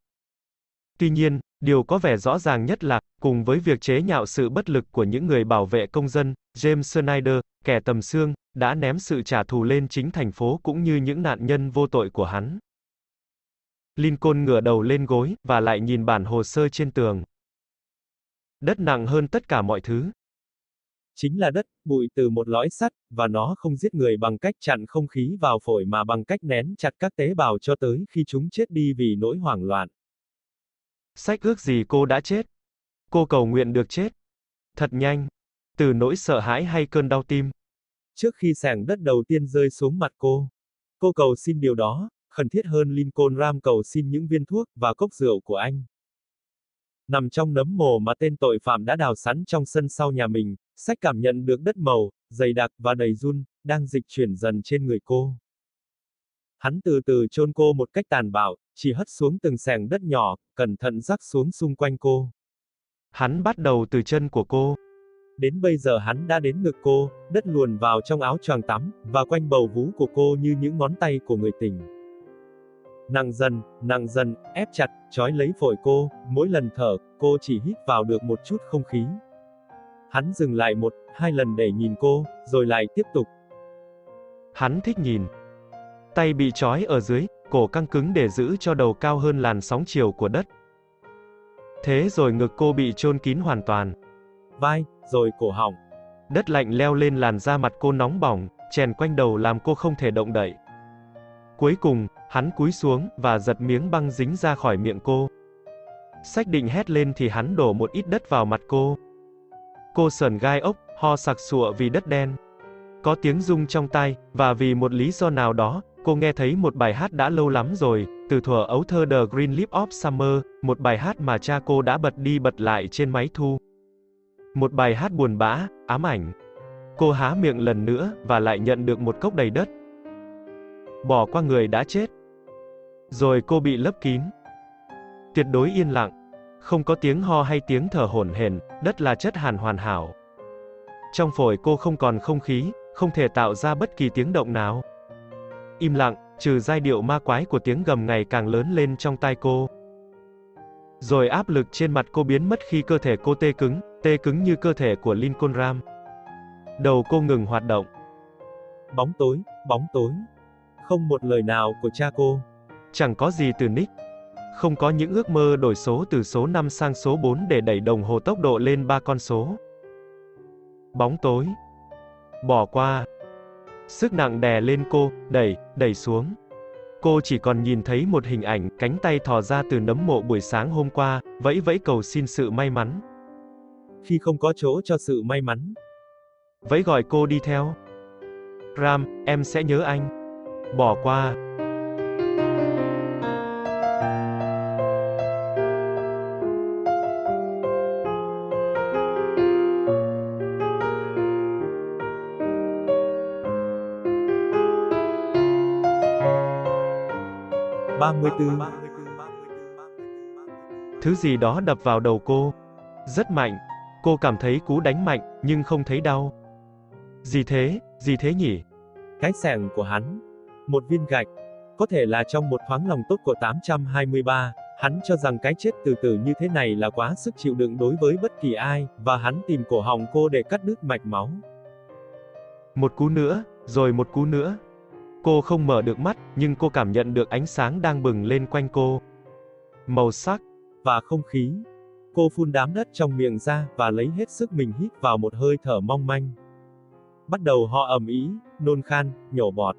Tuy nhiên, điều có vẻ rõ ràng nhất là, cùng với việc chế nhạo sự bất lực của những người bảo vệ công dân, James Snyder, kẻ tầm xương, đã ném sự trả thù lên chính thành phố cũng như những nạn nhân vô tội của hắn. Lincoln ngửa đầu lên gối, và lại nhìn bản hồ sơ trên tường. Đất nặng hơn tất cả mọi thứ. Chính là đất, bụi từ một lõi sắt, và nó không giết người bằng cách chặn không khí vào phổi mà bằng cách nén chặt các tế bào cho tới khi chúng chết đi vì nỗi hoảng loạn. Sách ước gì cô đã chết? Cô cầu nguyện được chết. Thật nhanh. Từ nỗi sợ hãi hay cơn đau tim. Trước khi sảng đất đầu tiên rơi xuống mặt cô. Cô cầu xin điều đó, khẩn thiết hơn Lincoln Ram cầu xin những viên thuốc và cốc rượu của anh. Nằm trong nấm mồ mà tên tội phạm đã đào sẵn trong sân sau nhà mình, sách cảm nhận được đất màu, dày đặc và đầy run, đang dịch chuyển dần trên người cô. Hắn từ từ chôn cô một cách tàn bạo, chỉ hất xuống từng sẻng đất nhỏ, cẩn thận rắc xuống xung quanh cô. Hắn bắt đầu từ chân của cô. Đến bây giờ hắn đã đến ngực cô, đất luồn vào trong áo choàng tắm, và quanh bầu vú của cô như những ngón tay của người tình. Nặng dần, nặng dần, ép chặt, trói lấy phổi cô, mỗi lần thở, cô chỉ hít vào được một chút không khí. Hắn dừng lại một, hai lần để nhìn cô, rồi lại tiếp tục. Hắn thích nhìn. Tay bị trói ở dưới, cổ căng cứng để giữ cho đầu cao hơn làn sóng chiều của đất. Thế rồi ngực cô bị chôn kín hoàn toàn. Vai, rồi cổ họng. Đất lạnh leo lên làn da mặt cô nóng bỏng, chèn quanh đầu làm cô không thể động đậy. Cuối cùng, hắn cúi xuống, và giật miếng băng dính ra khỏi miệng cô. Sách định hét lên thì hắn đổ một ít đất vào mặt cô. Cô sờn gai ốc, ho sặc sụa vì đất đen. Có tiếng rung trong tai, và vì một lý do nào đó, cô nghe thấy một bài hát đã lâu lắm rồi, từ thuở ấu thơ The Green Leaf of Summer, một bài hát mà cha cô đã bật đi bật lại trên máy thu. Một bài hát buồn bã, ám ảnh. Cô há miệng lần nữa, và lại nhận được một cốc đầy đất. Bỏ qua người đã chết. Rồi cô bị lấp kín. Tuyệt đối yên lặng. Không có tiếng ho hay tiếng thở hổn hển, đất là chất hàn hoàn hảo. Trong phổi cô không còn không khí, không thể tạo ra bất kỳ tiếng động nào. Im lặng, trừ giai điệu ma quái của tiếng gầm ngày càng lớn lên trong tai cô. Rồi áp lực trên mặt cô biến mất khi cơ thể cô tê cứng, tê cứng như cơ thể của Lincoln Ram. Đầu cô ngừng hoạt động. Bóng tối, bóng tối. Không một lời nào của cha cô. Chẳng có gì từ Nick. Không có những ước mơ đổi số từ số 5 sang số 4 để đẩy đồng hồ tốc độ lên ba con số. Bóng tối. Bỏ qua. Sức nặng đè lên cô, đẩy, đẩy xuống. Cô chỉ còn nhìn thấy một hình ảnh, cánh tay thò ra từ nấm mộ buổi sáng hôm qua, vẫy vẫy cầu xin sự may mắn. Khi không có chỗ cho sự may mắn. Vẫy gọi cô đi theo. Ram, em sẽ nhớ anh. Bỏ qua. ba mươi bốn Thứ gì đó đập vào đầu cô. Rất mạnh. Cô cảm thấy cú đánh mạnh, nhưng không thấy đau. Gì thế, gì thế nhỉ? Cái sẹn của hắn. Một viên gạch. Có thể là trong một thoáng lòng tốt của 823, hắn cho rằng cái chết từ từ như thế này là quá sức chịu đựng đối với bất kỳ ai, và hắn tìm cổ họng cô để cắt đứt mạch máu. Một cú nữa, rồi một cú nữa. Cô không mở được mắt, nhưng cô cảm nhận được ánh sáng đang bừng lên quanh cô. Màu sắc và không khí. Cô phun đám đất trong miệng ra và lấy hết sức mình hít vào một hơi thở mong manh. Bắt đầu ho ầm ĩ, nôn khan, nhổ bọt.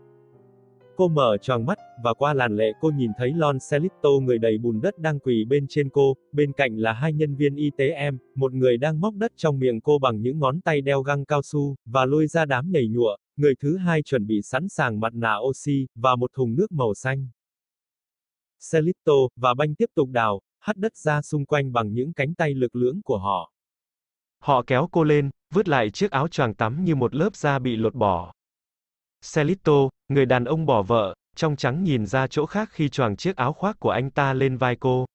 Cô mở tròn mắt, và qua làn lệ cô nhìn thấy Lon Celito người đầy bùn đất đang quỳ bên trên cô, bên cạnh là hai nhân viên y tế em, một người đang móc đất trong miệng cô bằng những ngón tay đeo găng cao su, và lôi ra đám nhảy nhụa, người thứ hai chuẩn bị sẵn sàng mặt nạ oxy, và một thùng nước màu xanh. Celito, và banh tiếp tục đào, hắt đất ra xung quanh bằng những cánh tay lực lưỡng của họ. Họ kéo cô lên, vứt lại chiếc áo choàng tắm như một lớp da bị lột bỏ. Celito, người đàn ông bỏ vợ, trong trắng nhìn ra chỗ khác khi choàng chiếc áo khoác của anh ta lên vai cô.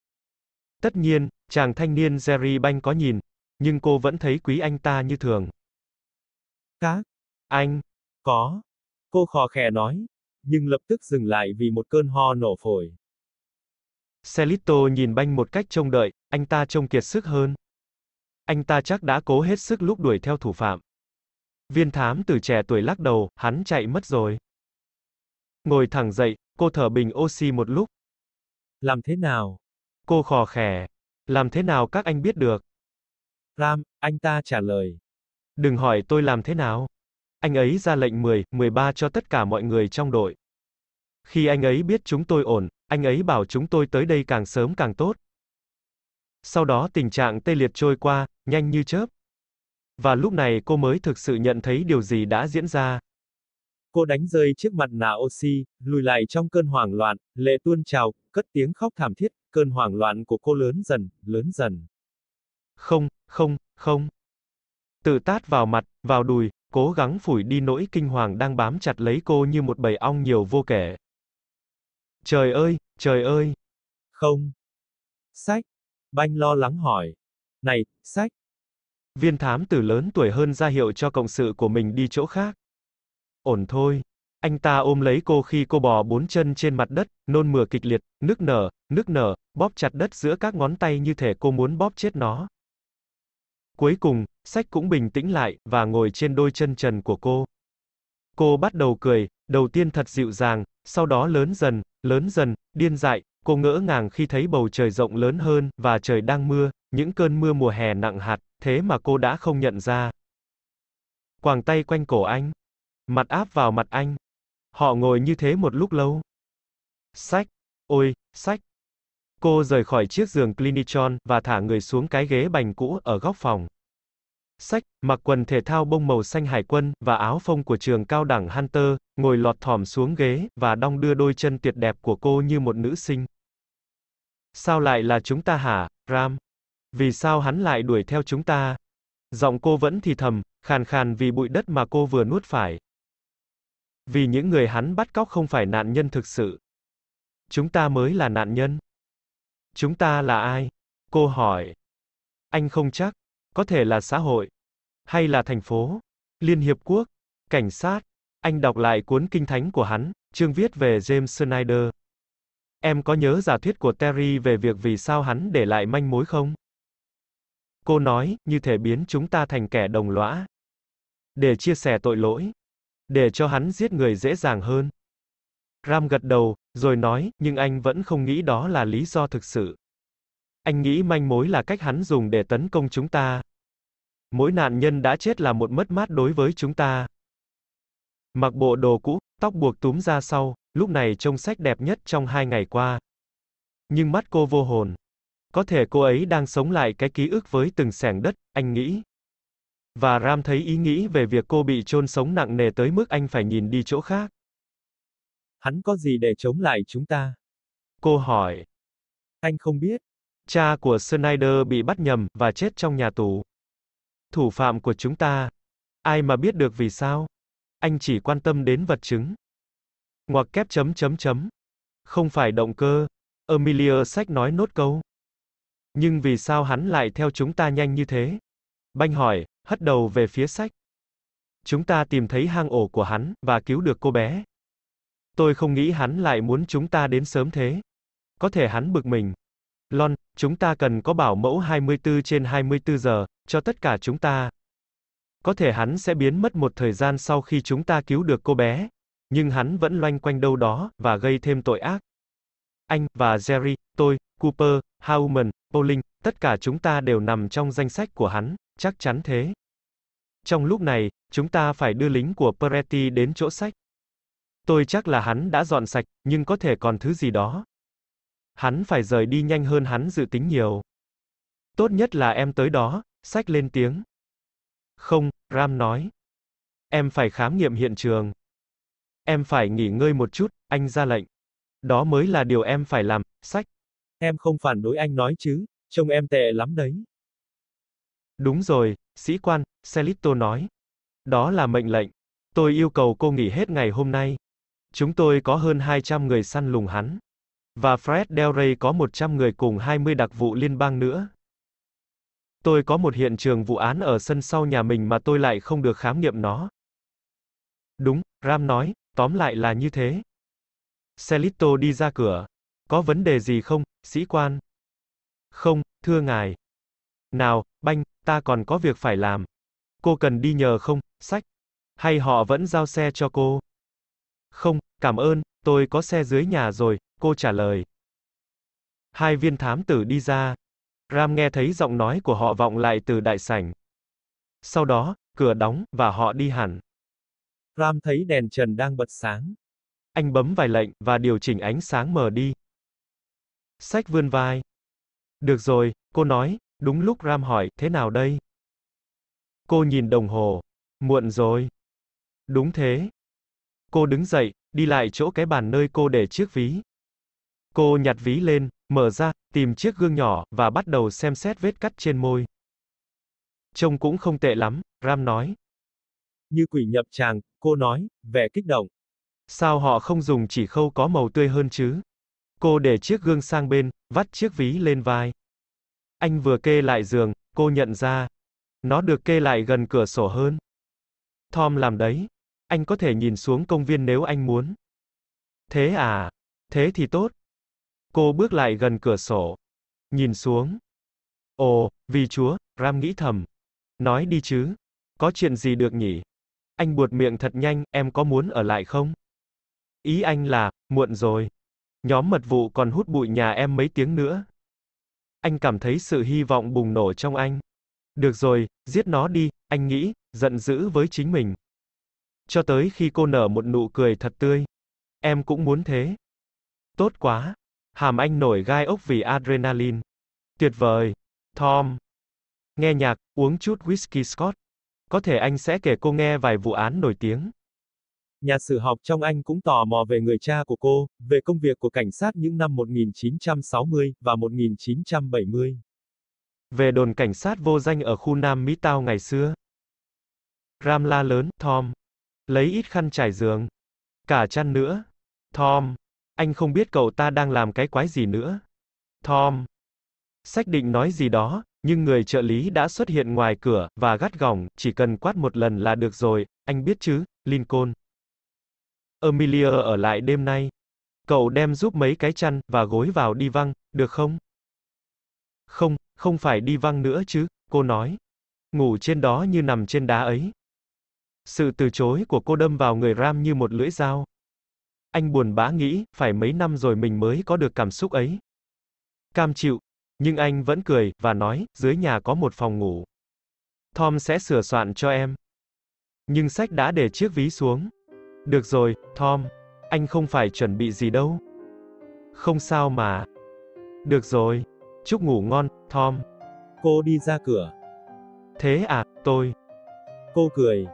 Tất nhiên, chàng thanh niên Jerry Banh có nhìn, nhưng cô vẫn thấy quý anh ta như thường. Các, Anh, có. Cô khò khè nói, nhưng lập tức dừng lại vì một cơn ho nổ phổi. Celito nhìn Banh một cách trông đợi, anh ta trông kiệt sức hơn. Anh ta chắc đã cố hết sức lúc đuổi theo thủ phạm. Viên thám từ trẻ tuổi lắc đầu, hắn chạy mất rồi. Ngồi thẳng dậy, cô thở bình oxy một lúc. Làm thế nào? Cô khò khè. Làm thế nào các anh biết được? Ram, anh ta trả lời. Đừng hỏi tôi làm thế nào. Anh ấy ra lệnh 10, 13 cho tất cả mọi người trong đội. Khi anh ấy biết chúng tôi ổn, anh ấy bảo chúng tôi tới đây càng sớm càng tốt. Sau đó tình trạng tê liệt trôi qua, nhanh như chớp. Và lúc này cô mới thực sự nhận thấy điều gì đã diễn ra. Cô đánh rơi chiếc mặt nạ oxy, lùi lại trong cơn hoảng loạn, lệ tuôn trào, cất tiếng khóc thảm thiết, cơn hoảng loạn của cô lớn dần, lớn dần. Không, không, không. Tự tát vào mặt, vào đùi, cố gắng phủi đi nỗi kinh hoàng đang bám chặt lấy cô như một bầy ong nhiều vô kể. Trời ơi, trời ơi. Không. Sách. Banh lo lắng hỏi. Này, sách. Viên thám tử lớn tuổi hơn ra hiệu cho cộng sự của mình đi chỗ khác. Ổn thôi. Anh ta ôm lấy cô khi cô bò bốn chân trên mặt đất, nôn mửa kịch liệt, nức nở, nức nở, bóp chặt đất giữa các ngón tay như thể cô muốn bóp chết nó. Cuối cùng, sách cũng bình tĩnh lại, và ngồi trên đôi chân trần của cô. Cô bắt đầu cười, đầu tiên thật dịu dàng, sau đó lớn dần, lớn dần, điên dại, cô ngỡ ngàng khi thấy bầu trời rộng lớn hơn, và trời đang mưa, những cơn mưa mùa hè nặng hạt, thế mà cô đã không nhận ra. Quàng tay quanh cổ anh. Mặt áp vào mặt anh. Họ ngồi như thế một lúc lâu. Sách. Ôi, sách. Cô rời khỏi chiếc giường Clinichon, và thả người xuống cái ghế bành cũ ở góc phòng. Sách, mặc quần thể thao bông màu xanh hải quân, và áo phông của trường cao đẳng Hunter, ngồi lọt thỏm xuống ghế, và đong đưa đôi chân tuyệt đẹp của cô như một nữ sinh. Sao lại là chúng ta hả, Ram? Vì sao hắn lại đuổi theo chúng ta? Giọng cô vẫn thì thầm, khàn khàn vì bụi đất mà cô vừa nuốt phải. Vì những người hắn bắt cóc không phải nạn nhân thực sự. Chúng ta mới là nạn nhân. Chúng ta là ai? Cô hỏi. Anh không chắc. Có thể là xã hội. Hay là thành phố. Liên Hiệp Quốc. Cảnh sát. Anh đọc lại cuốn kinh thánh của hắn, chương viết về James Snyder. Em có nhớ giả thuyết của Terry về việc vì sao hắn để lại manh mối không? Cô nói, như thể biến chúng ta thành kẻ đồng lõa. Để chia sẻ tội lỗi. Để cho hắn giết người dễ dàng hơn. Ram gật đầu, rồi nói, nhưng anh vẫn không nghĩ đó là lý do thực sự. Anh nghĩ manh mối là cách hắn dùng để tấn công chúng ta. Mỗi nạn nhân đã chết là một mất mát đối với chúng ta. Mặc bộ đồ cũ, tóc buộc túm ra sau, lúc này trông sách đẹp nhất trong hai ngày qua. Nhưng mắt cô vô hồn. Có thể cô ấy đang sống lại cái ký ức với từng sẻng đất, anh nghĩ. Và Ram thấy ý nghĩ về việc cô bị chôn sống nặng nề tới mức anh phải nhìn đi chỗ khác. Hắn có gì để chống lại chúng ta? Cô hỏi. Anh không biết. Cha của Snyder bị bắt nhầm, và chết trong nhà tù. Thủ phạm của chúng ta. Ai mà biết được vì sao? Anh chỉ quan tâm đến vật chứng. Ngoặc kép chấm chấm chấm. Không phải động cơ. Emilia sách nói nốt câu. Nhưng vì sao hắn lại theo chúng ta nhanh như thế? Banh hỏi, hất đầu về phía sách. Chúng ta tìm thấy hang ổ của hắn, và cứu được cô bé. Tôi không nghĩ hắn lại muốn chúng ta đến sớm thế. Có thể hắn bực mình. Lon, chúng ta cần có bảo mẫu 24 trên 24 giờ, cho tất cả chúng ta. Có thể hắn sẽ biến mất một thời gian sau khi chúng ta cứu được cô bé. Nhưng hắn vẫn loanh quanh đâu đó, và gây thêm tội ác. Anh, và Jerry, tôi, Cooper, Howman, Pauling, tất cả chúng ta đều nằm trong danh sách của hắn, chắc chắn thế. Trong lúc này, chúng ta phải đưa lính của Peretti đến chỗ sách. Tôi chắc là hắn đã dọn sạch, nhưng có thể còn thứ gì đó. Hắn phải rời đi nhanh hơn hắn dự tính nhiều. Tốt nhất là em tới đó, sách lên tiếng. Không, Ram nói. Em phải khám nghiệm hiện trường. Em phải nghỉ ngơi một chút, anh ra lệnh. Đó mới là điều em phải làm, sách. Em không phản đối anh nói chứ, trông em tệ lắm đấy. Đúng rồi, sĩ quan, Celito nói. Đó là mệnh lệnh. Tôi yêu cầu cô nghỉ hết ngày hôm nay. Chúng tôi có hơn 200 người săn lùng hắn. Và Fred Del Rey có 100 người cùng 20 đặc vụ liên bang nữa. Tôi có một hiện trường vụ án ở sân sau nhà mình mà tôi lại không được khám nghiệm nó. Đúng, Ram nói, tóm lại là như thế. Celito đi ra cửa. Có vấn đề gì không, sĩ quan? Không, thưa ngài. Nào, banh, ta còn có việc phải làm. Cô cần đi nhờ không, sách? Hay họ vẫn giao xe cho cô? Không, cảm ơn, tôi có xe dưới nhà rồi, cô trả lời. Hai viên thám tử đi ra. Ram nghe thấy giọng nói của họ vọng lại từ đại sảnh. Sau đó, cửa đóng, và họ đi hẳn. Ram thấy đèn trần đang bật sáng. Anh bấm vài lệnh, và điều chỉnh ánh sáng mờ đi. Sách vươn vai. Được rồi, cô nói, đúng lúc Ram hỏi, thế nào đây? Cô nhìn đồng hồ. Muộn rồi. Đúng thế. Cô đứng dậy, đi lại chỗ cái bàn nơi cô để chiếc ví. Cô nhặt ví lên, mở ra, tìm chiếc gương nhỏ, và bắt đầu xem xét vết cắt trên môi. Trông cũng không tệ lắm, Ram nói. Như quỷ nhập tràng, cô nói, vẻ kích động. Sao họ không dùng chỉ khâu có màu tươi hơn chứ? Cô để chiếc gương sang bên, vắt chiếc ví lên vai. Anh vừa kê lại giường, cô nhận ra. Nó được kê lại gần cửa sổ hơn. Tom làm đấy. Anh có thể nhìn xuống công viên nếu anh muốn. Thế à? Thế thì tốt. Cô bước lại gần cửa sổ. Nhìn xuống. Ồ, vì chúa, Ram nghĩ thầm. Nói đi chứ. Có chuyện gì được nhỉ? Anh buột miệng thật nhanh, em có muốn ở lại không? Ý anh là, muộn rồi. Nhóm mật vụ còn hút bụi nhà em mấy tiếng nữa. Anh cảm thấy sự hy vọng bùng nổ trong anh. Được rồi, giết nó đi, anh nghĩ, giận dữ với chính mình. Cho tới khi cô nở một nụ cười thật tươi. Em cũng muốn thế. Tốt quá. Hàm anh nổi gai ốc vì adrenaline. Tuyệt vời. Tom. Nghe nhạc, uống chút whisky Scott. Có thể anh sẽ kể cô nghe vài vụ án nổi tiếng. Nhà sử học trong Anh cũng tò mò về người cha của cô, về công việc của cảnh sát những năm 1960 và 1970. Về đồn cảnh sát vô danh ở khu Nam Mỹ Tao ngày xưa. Ram la lớn, Tom. Lấy ít khăn trải giường. Cả chăn nữa. Tom. Anh không biết cậu ta đang làm cái quái gì nữa. Tom. Sách định nói gì đó, nhưng người trợ lý đã xuất hiện ngoài cửa, và gắt gỏng, chỉ cần quát một lần là được rồi, anh biết chứ, Lincoln. Amelia ở lại đêm nay. Cậu đem giúp mấy cái chăn, và gối vào đi văng, được không? Không, không phải đi văng nữa chứ, cô nói. Ngủ trên đó như nằm trên đá ấy. Sự từ chối của cô đâm vào người Ram như một lưỡi dao. Anh buồn bã nghĩ, phải mấy năm rồi mình mới có được cảm xúc ấy. Cam chịu. Nhưng anh vẫn cười, và nói, dưới nhà có một phòng ngủ. Tom sẽ sửa soạn cho em. Nhưng sách đã để chiếc ví xuống. Được rồi, Tom. Anh không phải chuẩn bị gì đâu. Không sao mà. Được rồi. Chúc ngủ ngon, Tom. Cô đi ra cửa. Thế à, tôi. Cô cười.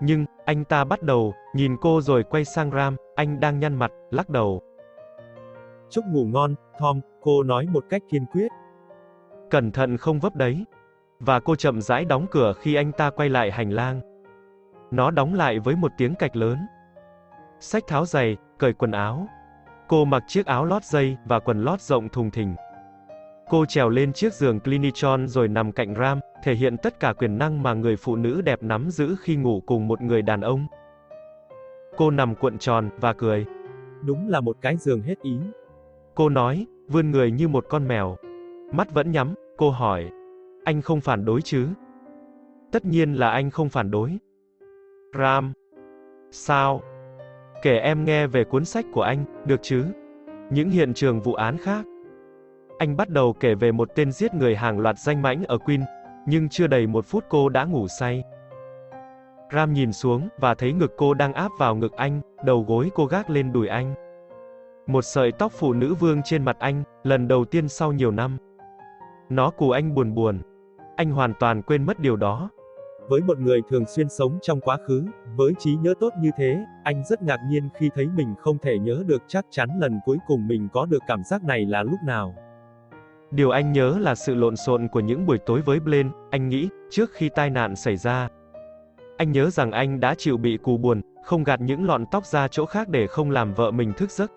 Nhưng, anh ta bắt đầu, nhìn cô rồi quay sang Ram, anh đang nhăn mặt, lắc đầu. Chúc ngủ ngon, Tom, cô nói một cách kiên quyết. Cẩn thận không vấp đấy. Và cô chậm rãi đóng cửa khi anh ta quay lại hành lang. Nó đóng lại với một tiếng cạch lớn. Sách tháo giày, cởi quần áo. Cô mặc chiếc áo lót dây, và quần lót rộng thùng thình. Cô trèo lên chiếc giường Clinichon rồi nằm cạnh Ram, thể hiện tất cả quyền năng mà người phụ nữ đẹp nắm giữ khi ngủ cùng một người đàn ông. Cô nằm cuộn tròn, và cười. Đúng là một cái giường hết ý. Cô nói, vươn người như một con mèo. Mắt vẫn nhắm, cô hỏi. Anh không phản đối chứ? Tất nhiên là anh không phản đối. Ram. Sao? Kể em nghe về cuốn sách của anh, được chứ? Những hiện trường vụ án khác. Anh bắt đầu kể về một tên giết người hàng loạt danh mãnh ở Queen, nhưng chưa đầy một phút cô đã ngủ say. Ram nhìn xuống, và thấy ngực cô đang áp vào ngực anh, đầu gối cô gác lên đùi anh. Một sợi tóc phụ nữ vương trên mặt anh, lần đầu tiên sau nhiều năm. Nó cù anh buồn buồn. Anh hoàn toàn quên mất điều đó. Với một người thường xuyên sống trong quá khứ, với trí nhớ tốt như thế, anh rất ngạc nhiên khi thấy mình không thể nhớ được chắc chắn lần cuối cùng mình có được cảm giác này là lúc nào. Điều anh nhớ là sự lộn xộn của những buổi tối với Blaine, anh nghĩ, trước khi tai nạn xảy ra. Anh nhớ rằng anh đã chịu bị cù buồn, không gạt những lọn tóc ra chỗ khác để không làm vợ mình thức giấc.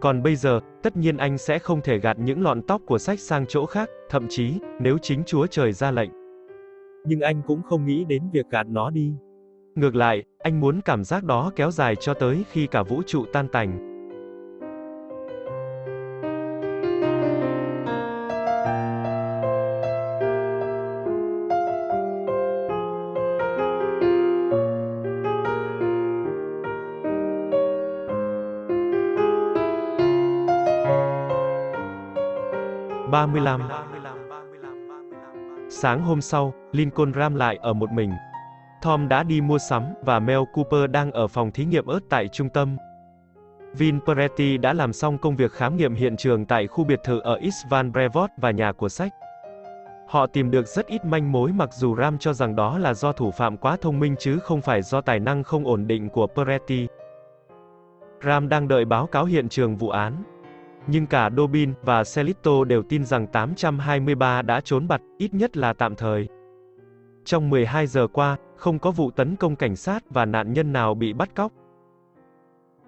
Còn bây giờ, tất nhiên anh sẽ không thể gạt những lọn tóc của sách sang chỗ khác, thậm chí, nếu chính Chúa Trời ra lệnh. Nhưng anh cũng không nghĩ đến việc gạt nó đi. Ngược lại, anh muốn cảm giác đó kéo dài cho tới khi cả vũ trụ tan tành. ba mươi lăm Sáng hôm sau, Lincoln Ram lại ở một mình. Tom đã đi mua sắm, và Mel Cooper đang ở phòng thí nghiệm ớt tại trung tâm. Vin Peretti đã làm xong công việc khám nghiệm hiện trường tại khu biệt thự ở East Van Brevard và nhà của sách. Họ tìm được rất ít manh mối mặc dù Ram cho rằng đó là do thủ phạm quá thông minh chứ không phải do tài năng không ổn định của Peretti. Ram đang đợi báo cáo hiện trường vụ án. Nhưng cả Dobin và Celito đều tin rằng 823 đã trốn bặt, ít nhất là tạm thời. Trong 12 giờ qua, không có vụ tấn công cảnh sát và nạn nhân nào bị bắt cóc.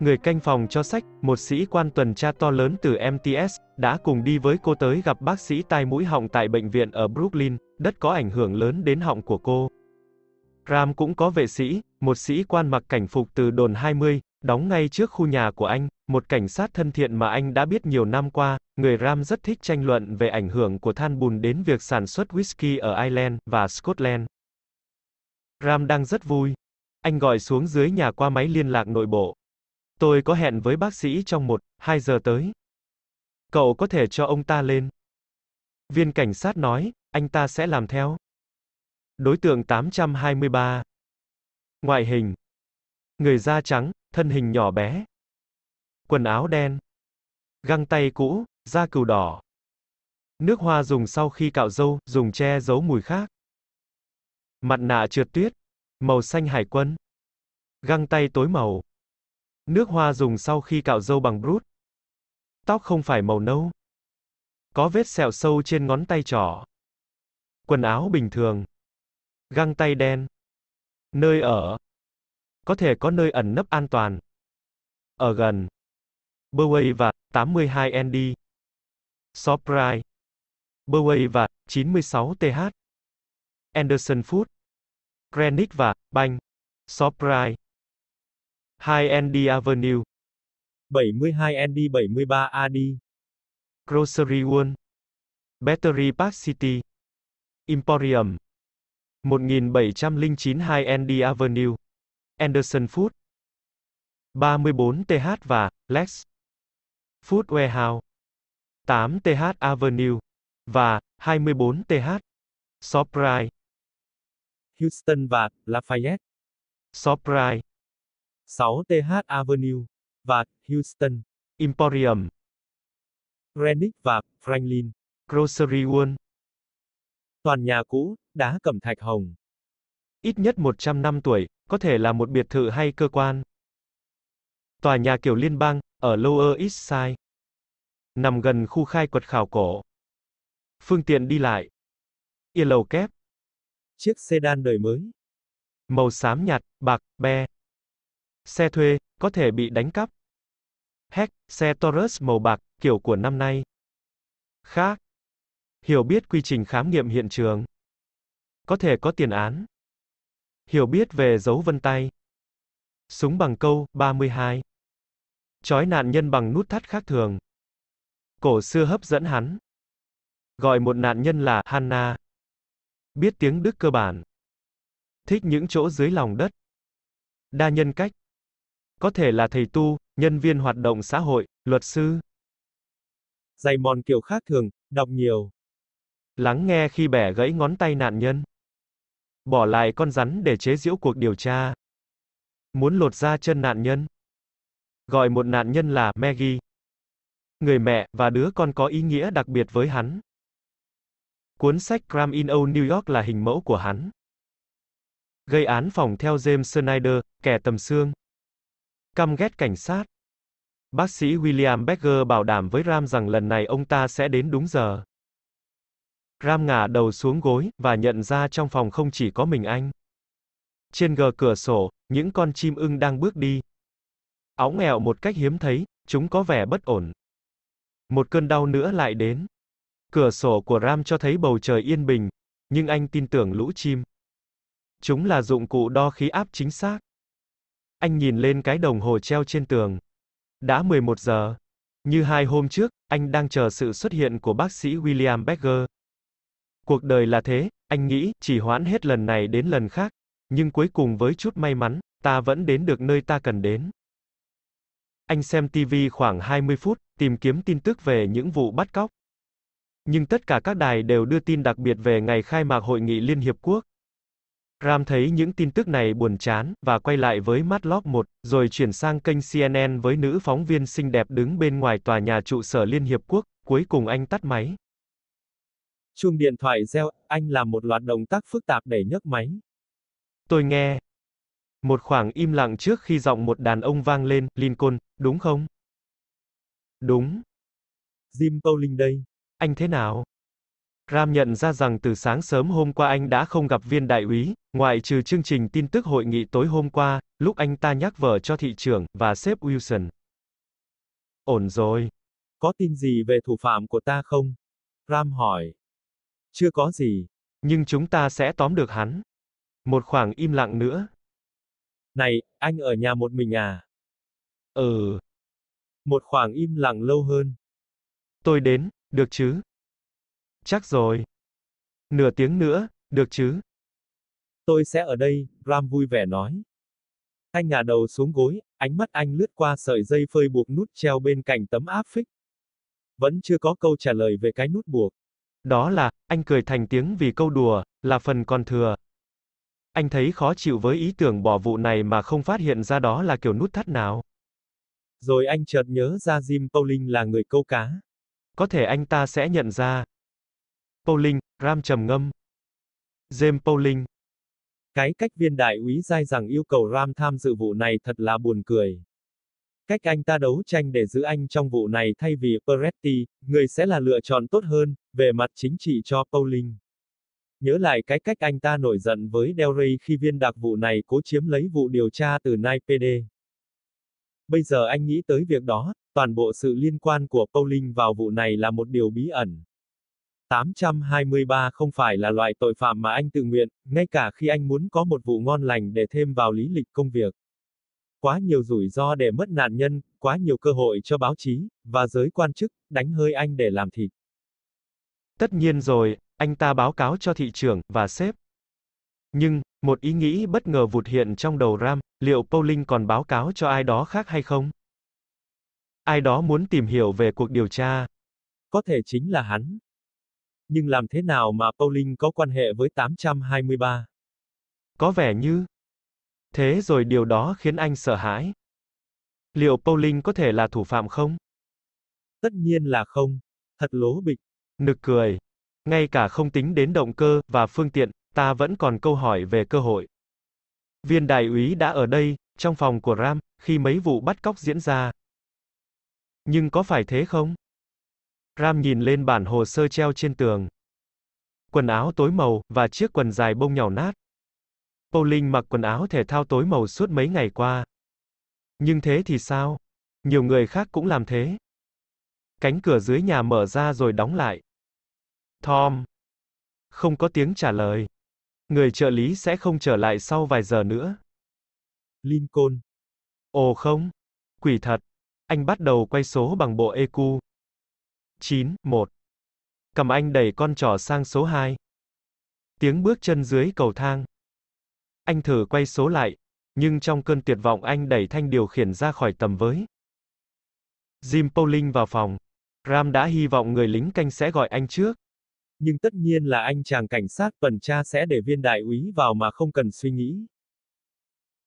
Người canh phòng cho sách, một sĩ quan tuần tra to lớn từ MTS, đã cùng đi với cô tới gặp bác sĩ tai mũi họng tại bệnh viện ở Brooklyn, đất có ảnh hưởng lớn đến họng của cô. Ram cũng có vệ sĩ, một sĩ quan mặc cảnh phục từ đồn 20, đóng ngay trước khu nhà của anh, một cảnh sát thân thiện mà anh đã biết nhiều năm qua, người Ram rất thích tranh luận về ảnh hưởng của than bùn đến việc sản xuất whisky ở Ireland và Scotland. Ram đang rất vui. Anh gọi xuống dưới nhà qua máy liên lạc nội bộ. Tôi có hẹn với bác sĩ trong một, hai giờ tới. Cậu có thể cho ông ta lên. Viên cảnh sát nói, anh ta sẽ làm theo. Đối tượng 823. Ngoại hình. Người da trắng, thân hình nhỏ bé. Quần áo đen. Găng tay cũ, da cừu đỏ. Nước hoa dùng sau khi cạo râu, dùng che giấu mùi khác. Mặt nạ trượt tuyết. Màu xanh hải quân. Găng tay tối màu. Nước hoa dùng sau khi cạo râu bằng brút. Tóc không phải màu nâu. Có vết sẹo sâu trên ngón tay trỏ. Quần áo bình thường. Găng tay đen. Nơi ở. Có thể có nơi ẩn nấp an toàn. Ở gần. Burway và 82ND. Surprise. Burway và 96TH. Anderson Food. Greenwich và Bank. Surprise. 2ND Avenue. 72ND 73AD. Grocery World. Battery Park City. Emporium. 1709 2ND Avenue. Anderson Food. 34TH và Lex. Food Warehouse. 8TH Avenue. Và 24TH. Surprise. Houston và Lafayette. Surprise. 6TH Avenue. Và Houston. Emporium. Greenwich và Franklin. Grocery World. Toàn nhà cũ, đá cẩm thạch hồng. Ít nhất 100 năm tuổi, có thể là một biệt thự hay cơ quan. Tòa nhà kiểu liên bang, ở Lower East Side. Nằm gần khu khai quật khảo cổ. Phương tiện đi lại. Yên lầu kép. Chiếc sedan đời mới. Màu xám nhạt, bạc, be. Xe thuê, có thể bị đánh cắp. Heck, xe Taurus màu bạc, kiểu của năm nay. Khác. Hiểu biết quy trình khám nghiệm hiện trường. Có thể có tiền án. Hiểu biết về dấu vân tay. Súng bằng câu, 32. Chói nạn nhân bằng nút thắt khác thường. Cổ xưa hấp dẫn hắn. Gọi một nạn nhân là Hanna. Biết tiếng Đức cơ bản. Thích những chỗ dưới lòng đất. Đa nhân cách. Có thể là thầy tu, nhân viên hoạt động xã hội, luật sư. dày mòn kiểu khác thường, đọc nhiều. Lắng nghe khi bẻ gãy ngón tay nạn nhân. Bỏ lại con rắn để chế giễu cuộc điều tra. Muốn lột ra chân nạn nhân. Gọi một nạn nhân là Maggie. Người mẹ, và đứa con có ý nghĩa đặc biệt với hắn. Cuốn sách Crime in Old New York là hình mẫu của hắn. Gây án phòng theo James Snyder, kẻ tầm xương. Căm ghét cảnh sát. Bác sĩ William Becker bảo đảm với Ram rằng lần này ông ta sẽ đến đúng giờ. Ram ngả đầu xuống gối, và nhận ra trong phòng không chỉ có mình anh. Trên gờ cửa sổ, những con chim ưng đang bước đi. Óng ẹo một cách hiếm thấy, chúng có vẻ bất ổn. Một cơn đau nữa lại đến. Cửa sổ của Ram cho thấy bầu trời yên bình, nhưng anh tin tưởng lũ chim. Chúng là dụng cụ đo khí áp chính xác. Anh nhìn lên cái đồng hồ treo trên tường. Đã 11 giờ. Như hai hôm trước, anh đang chờ sự xuất hiện của bác sĩ William Becker. Cuộc đời là thế, anh nghĩ, chỉ hoãn hết lần này đến lần khác. Nhưng cuối cùng với chút may mắn, ta vẫn đến được nơi ta cần đến. Anh xem TV khoảng 20 phút, tìm kiếm tin tức về những vụ bắt cóc. Nhưng tất cả các đài đều đưa tin đặc biệt về ngày khai mạc Hội nghị Liên Hiệp Quốc. Ram thấy những tin tức này buồn chán, và quay lại với Matlock 1, rồi chuyển sang kênh CNN với nữ phóng viên xinh đẹp đứng bên ngoài tòa nhà trụ sở Liên Hiệp Quốc, cuối cùng anh tắt máy. Chuông điện thoại reo, anh làm một loạt động tác phức tạp để nhấc máy. Tôi nghe. Một khoảng im lặng trước khi giọng một đàn ông vang lên, Lincoln, đúng không? Đúng. Jim Pauling đây. Anh thế nào? Ram nhận ra rằng từ sáng sớm hôm qua anh đã không gặp viên đại úy, ngoại trừ chương trình tin tức hội nghị tối hôm qua, lúc anh ta nhắc vở cho thị trưởng, và sếp Wilson. Ổn rồi. Có tin gì về thủ phạm của ta không? Ram hỏi. Chưa có gì. Nhưng chúng ta sẽ tóm được hắn. Một khoảng im lặng nữa. Này, anh ở nhà một mình à? Ừ. Một khoảng im lặng lâu hơn. Tôi đến, được chứ? Chắc rồi. Nửa tiếng nữa, được chứ? Tôi sẽ ở đây, Ram vui vẻ nói. Anh ngả đầu xuống gối, ánh mắt anh lướt qua sợi dây phơi buộc nút treo bên cạnh tấm áp phích. Vẫn chưa có câu trả lời về cái nút buộc. Đó là, anh cười thành tiếng vì câu đùa, là phần còn thừa. Anh thấy khó chịu với ý tưởng bỏ vụ này mà không phát hiện ra đó là kiểu nút thắt nào. Rồi anh chợt nhớ ra Jim Pauling là người câu cá. Có thể anh ta sẽ nhận ra. Pauling, Ram trầm ngâm. James Pauling. Cái cách viên đại úy dai rằng yêu cầu Ram tham dự vụ này thật là buồn cười. Cách anh ta đấu tranh để giữ anh trong vụ này thay vì Peretti, người sẽ là lựa chọn tốt hơn, về mặt chính trị cho Pauling. Nhớ lại cái cách anh ta nổi giận với Del Rey khi viên đặc vụ này cố chiếm lấy vụ điều tra từ Nai PD. Bây giờ anh nghĩ tới việc đó, toàn bộ sự liên quan của Pauling vào vụ này là một điều bí ẩn. 823 không phải là loại tội phạm mà anh tự nguyện, ngay cả khi anh muốn có một vụ ngon lành để thêm vào lý lịch công việc. Quá nhiều rủi ro để mất nạn nhân, quá nhiều cơ hội cho báo chí, và giới quan chức, đánh hơi anh để làm thịt. Tất nhiên rồi, anh ta báo cáo cho thị trưởng, và sếp. Nhưng, một ý nghĩ bất ngờ vụt hiện trong đầu Ram, liệu Pauling còn báo cáo cho ai đó khác hay không? Ai đó muốn tìm hiểu về cuộc điều tra. Có thể chính là hắn. Nhưng làm thế nào mà Pauling có quan hệ với 823? Có vẻ như. Thế rồi điều đó khiến anh sợ hãi. Liệu Pauling có thể là thủ phạm không? Tất nhiên là không. Thật lố bịch. Nực cười. Ngay cả không tính đến động cơ và phương tiện, ta vẫn còn câu hỏi về cơ hội. Viên đại úy đã ở đây, trong phòng của Ram, khi mấy vụ bắt cóc diễn ra. Nhưng có phải thế không? Ram nhìn lên bản hồ sơ treo trên tường. Quần áo tối màu, và chiếc quần dài bông nhàu nát. Pauling mặc quần áo thể thao tối màu suốt mấy ngày qua. Nhưng thế thì sao? Nhiều người khác cũng làm thế. Cánh cửa dưới nhà mở ra rồi đóng lại. Tom. Không có tiếng trả lời. Người trợ lý sẽ không trở lại sau vài giờ nữa. Lincoln. Ồ không. Quỷ thật. Anh bắt đầu quay số bằng bộ EQ. 9, 1. Cầm anh đẩy con trỏ sang số 2. Tiếng bước chân dưới cầu thang. Anh thử quay số lại, nhưng trong cơn tuyệt vọng anh đẩy thanh điều khiển ra khỏi tầm với. Jim Pauling vào phòng. Ram đã hy vọng người lính canh sẽ gọi anh trước. Nhưng tất nhiên là anh chàng cảnh sát tuần tra sẽ để viên đại úy vào mà không cần suy nghĩ.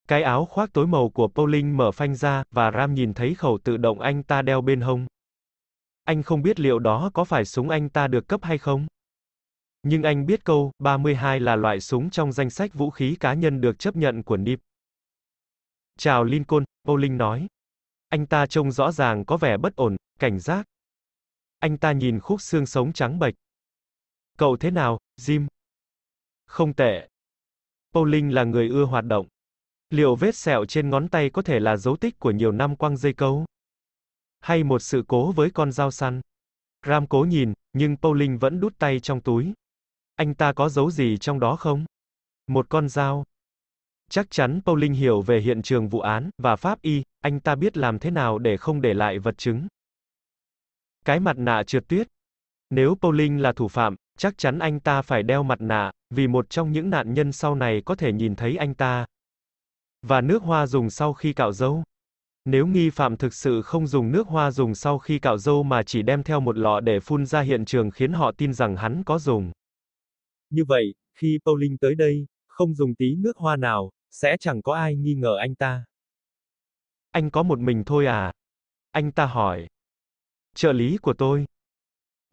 Cái áo khoác tối màu của Pauling mở phanh ra, và Ram nhìn thấy khẩu tự động anh ta đeo bên hông. Anh không biết liệu đó có phải súng anh ta được cấp hay không. Nhưng anh biết câu 32 là loại súng trong danh sách vũ khí cá nhân được chấp nhận của NIP. Chào Lincoln, Pauling nói. Anh ta trông rõ ràng có vẻ bất ổn, cảnh giác. Anh ta nhìn khúc xương sống trắng bệch. Cậu thế nào, Jim? Không tệ. Pauling là người ưa hoạt động. Liệu vết sẹo trên ngón tay có thể là dấu tích của nhiều năm quăng dây câu? Hay một sự cố với con dao săn? Ram cố nhìn, nhưng Pauling vẫn đút tay trong túi. Anh ta có dấu gì trong đó không? Một con dao. Chắc chắn Pauling hiểu về hiện trường vụ án, và pháp y, anh ta biết làm thế nào để không để lại vật chứng. Cái mặt nạ trượt tuyết. Nếu Pauling là thủ phạm, chắc chắn anh ta phải đeo mặt nạ, vì một trong những nạn nhân sau này có thể nhìn thấy anh ta. Và nước hoa dùng sau khi cạo râu. Nếu nghi phạm thực sự không dùng nước hoa dùng sau khi cạo râu mà chỉ đem theo một lọ để phun ra hiện trường khiến họ tin rằng hắn có dùng. Như vậy, khi Pauling tới đây, không dùng tí nước hoa nào, sẽ chẳng có ai nghi ngờ anh ta. Anh có một mình thôi à? Anh ta hỏi. Trợ lý của tôi.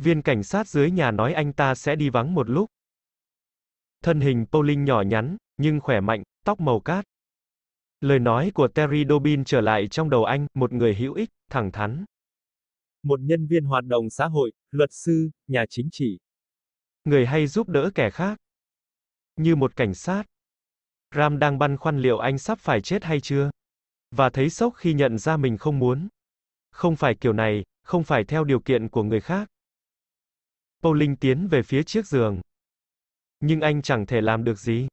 Viên cảnh sát dưới nhà nói anh ta sẽ đi vắng một lúc. Thân hình Pauling nhỏ nhắn, nhưng khỏe mạnh, tóc màu cát. Lời nói của Terry Dobbin trở lại trong đầu anh, một người hữu ích, thẳng thắn. Một nhân viên hoạt động xã hội, luật sư, nhà chính trị. Người hay giúp đỡ kẻ khác. Như một cảnh sát. Ram đang băn khoăn liệu anh sắp phải chết hay chưa. Và thấy sốc khi nhận ra mình không muốn. Không phải kiểu này, không phải theo điều kiện của người khác. Pauling tiến về phía chiếc giường. Nhưng anh chẳng thể làm được gì.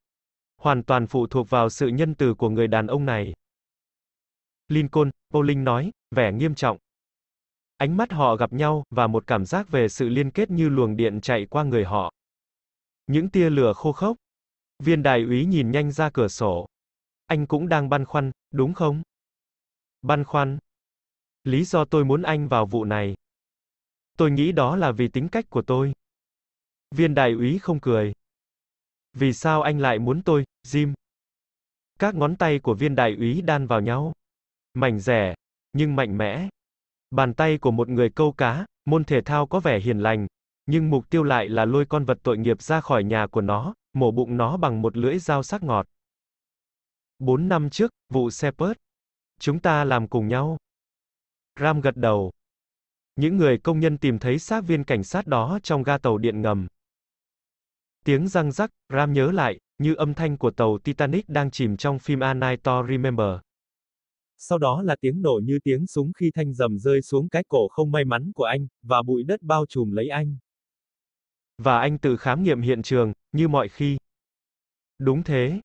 Hoàn toàn phụ thuộc vào sự nhân từ của người đàn ông này. Lincoln, Pauling nói, vẻ nghiêm trọng. Ánh mắt họ gặp nhau, và một cảm giác về sự liên kết như luồng điện chạy qua người họ. Những tia lửa khô khốc. Viên đại úy nhìn nhanh ra cửa sổ. Anh cũng đang băn khoăn, đúng không? Băn khoăn. Lý do tôi muốn anh vào vụ này. Tôi nghĩ đó là vì tính cách của tôi. Viên đại úy không cười. Vì sao anh lại muốn tôi, Jim? Các ngón tay của viên đại úy đan vào nhau. Mảnh rẻ, nhưng mạnh mẽ. Bàn tay của một người câu cá, môn thể thao có vẻ hiền lành, nhưng mục tiêu lại là lôi con vật tội nghiệp ra khỏi nhà của nó, mổ bụng nó bằng một lưỡi dao sắc ngọt. Bốn năm trước, vụ Shepard. Chúng ta làm cùng nhau. Ram gật đầu. Những người công nhân tìm thấy xác viên cảnh sát đó trong ga tàu điện ngầm. Tiếng răng rắc, Ram nhớ lại, như âm thanh của tàu Titanic đang chìm trong phim A Night to Remember. Sau đó là tiếng nổ như tiếng súng khi thanh dầm rơi xuống cái cổ không may mắn của anh, và bụi đất bao trùm lấy anh. Và anh tự khám nghiệm hiện trường, như mọi khi. Đúng thế.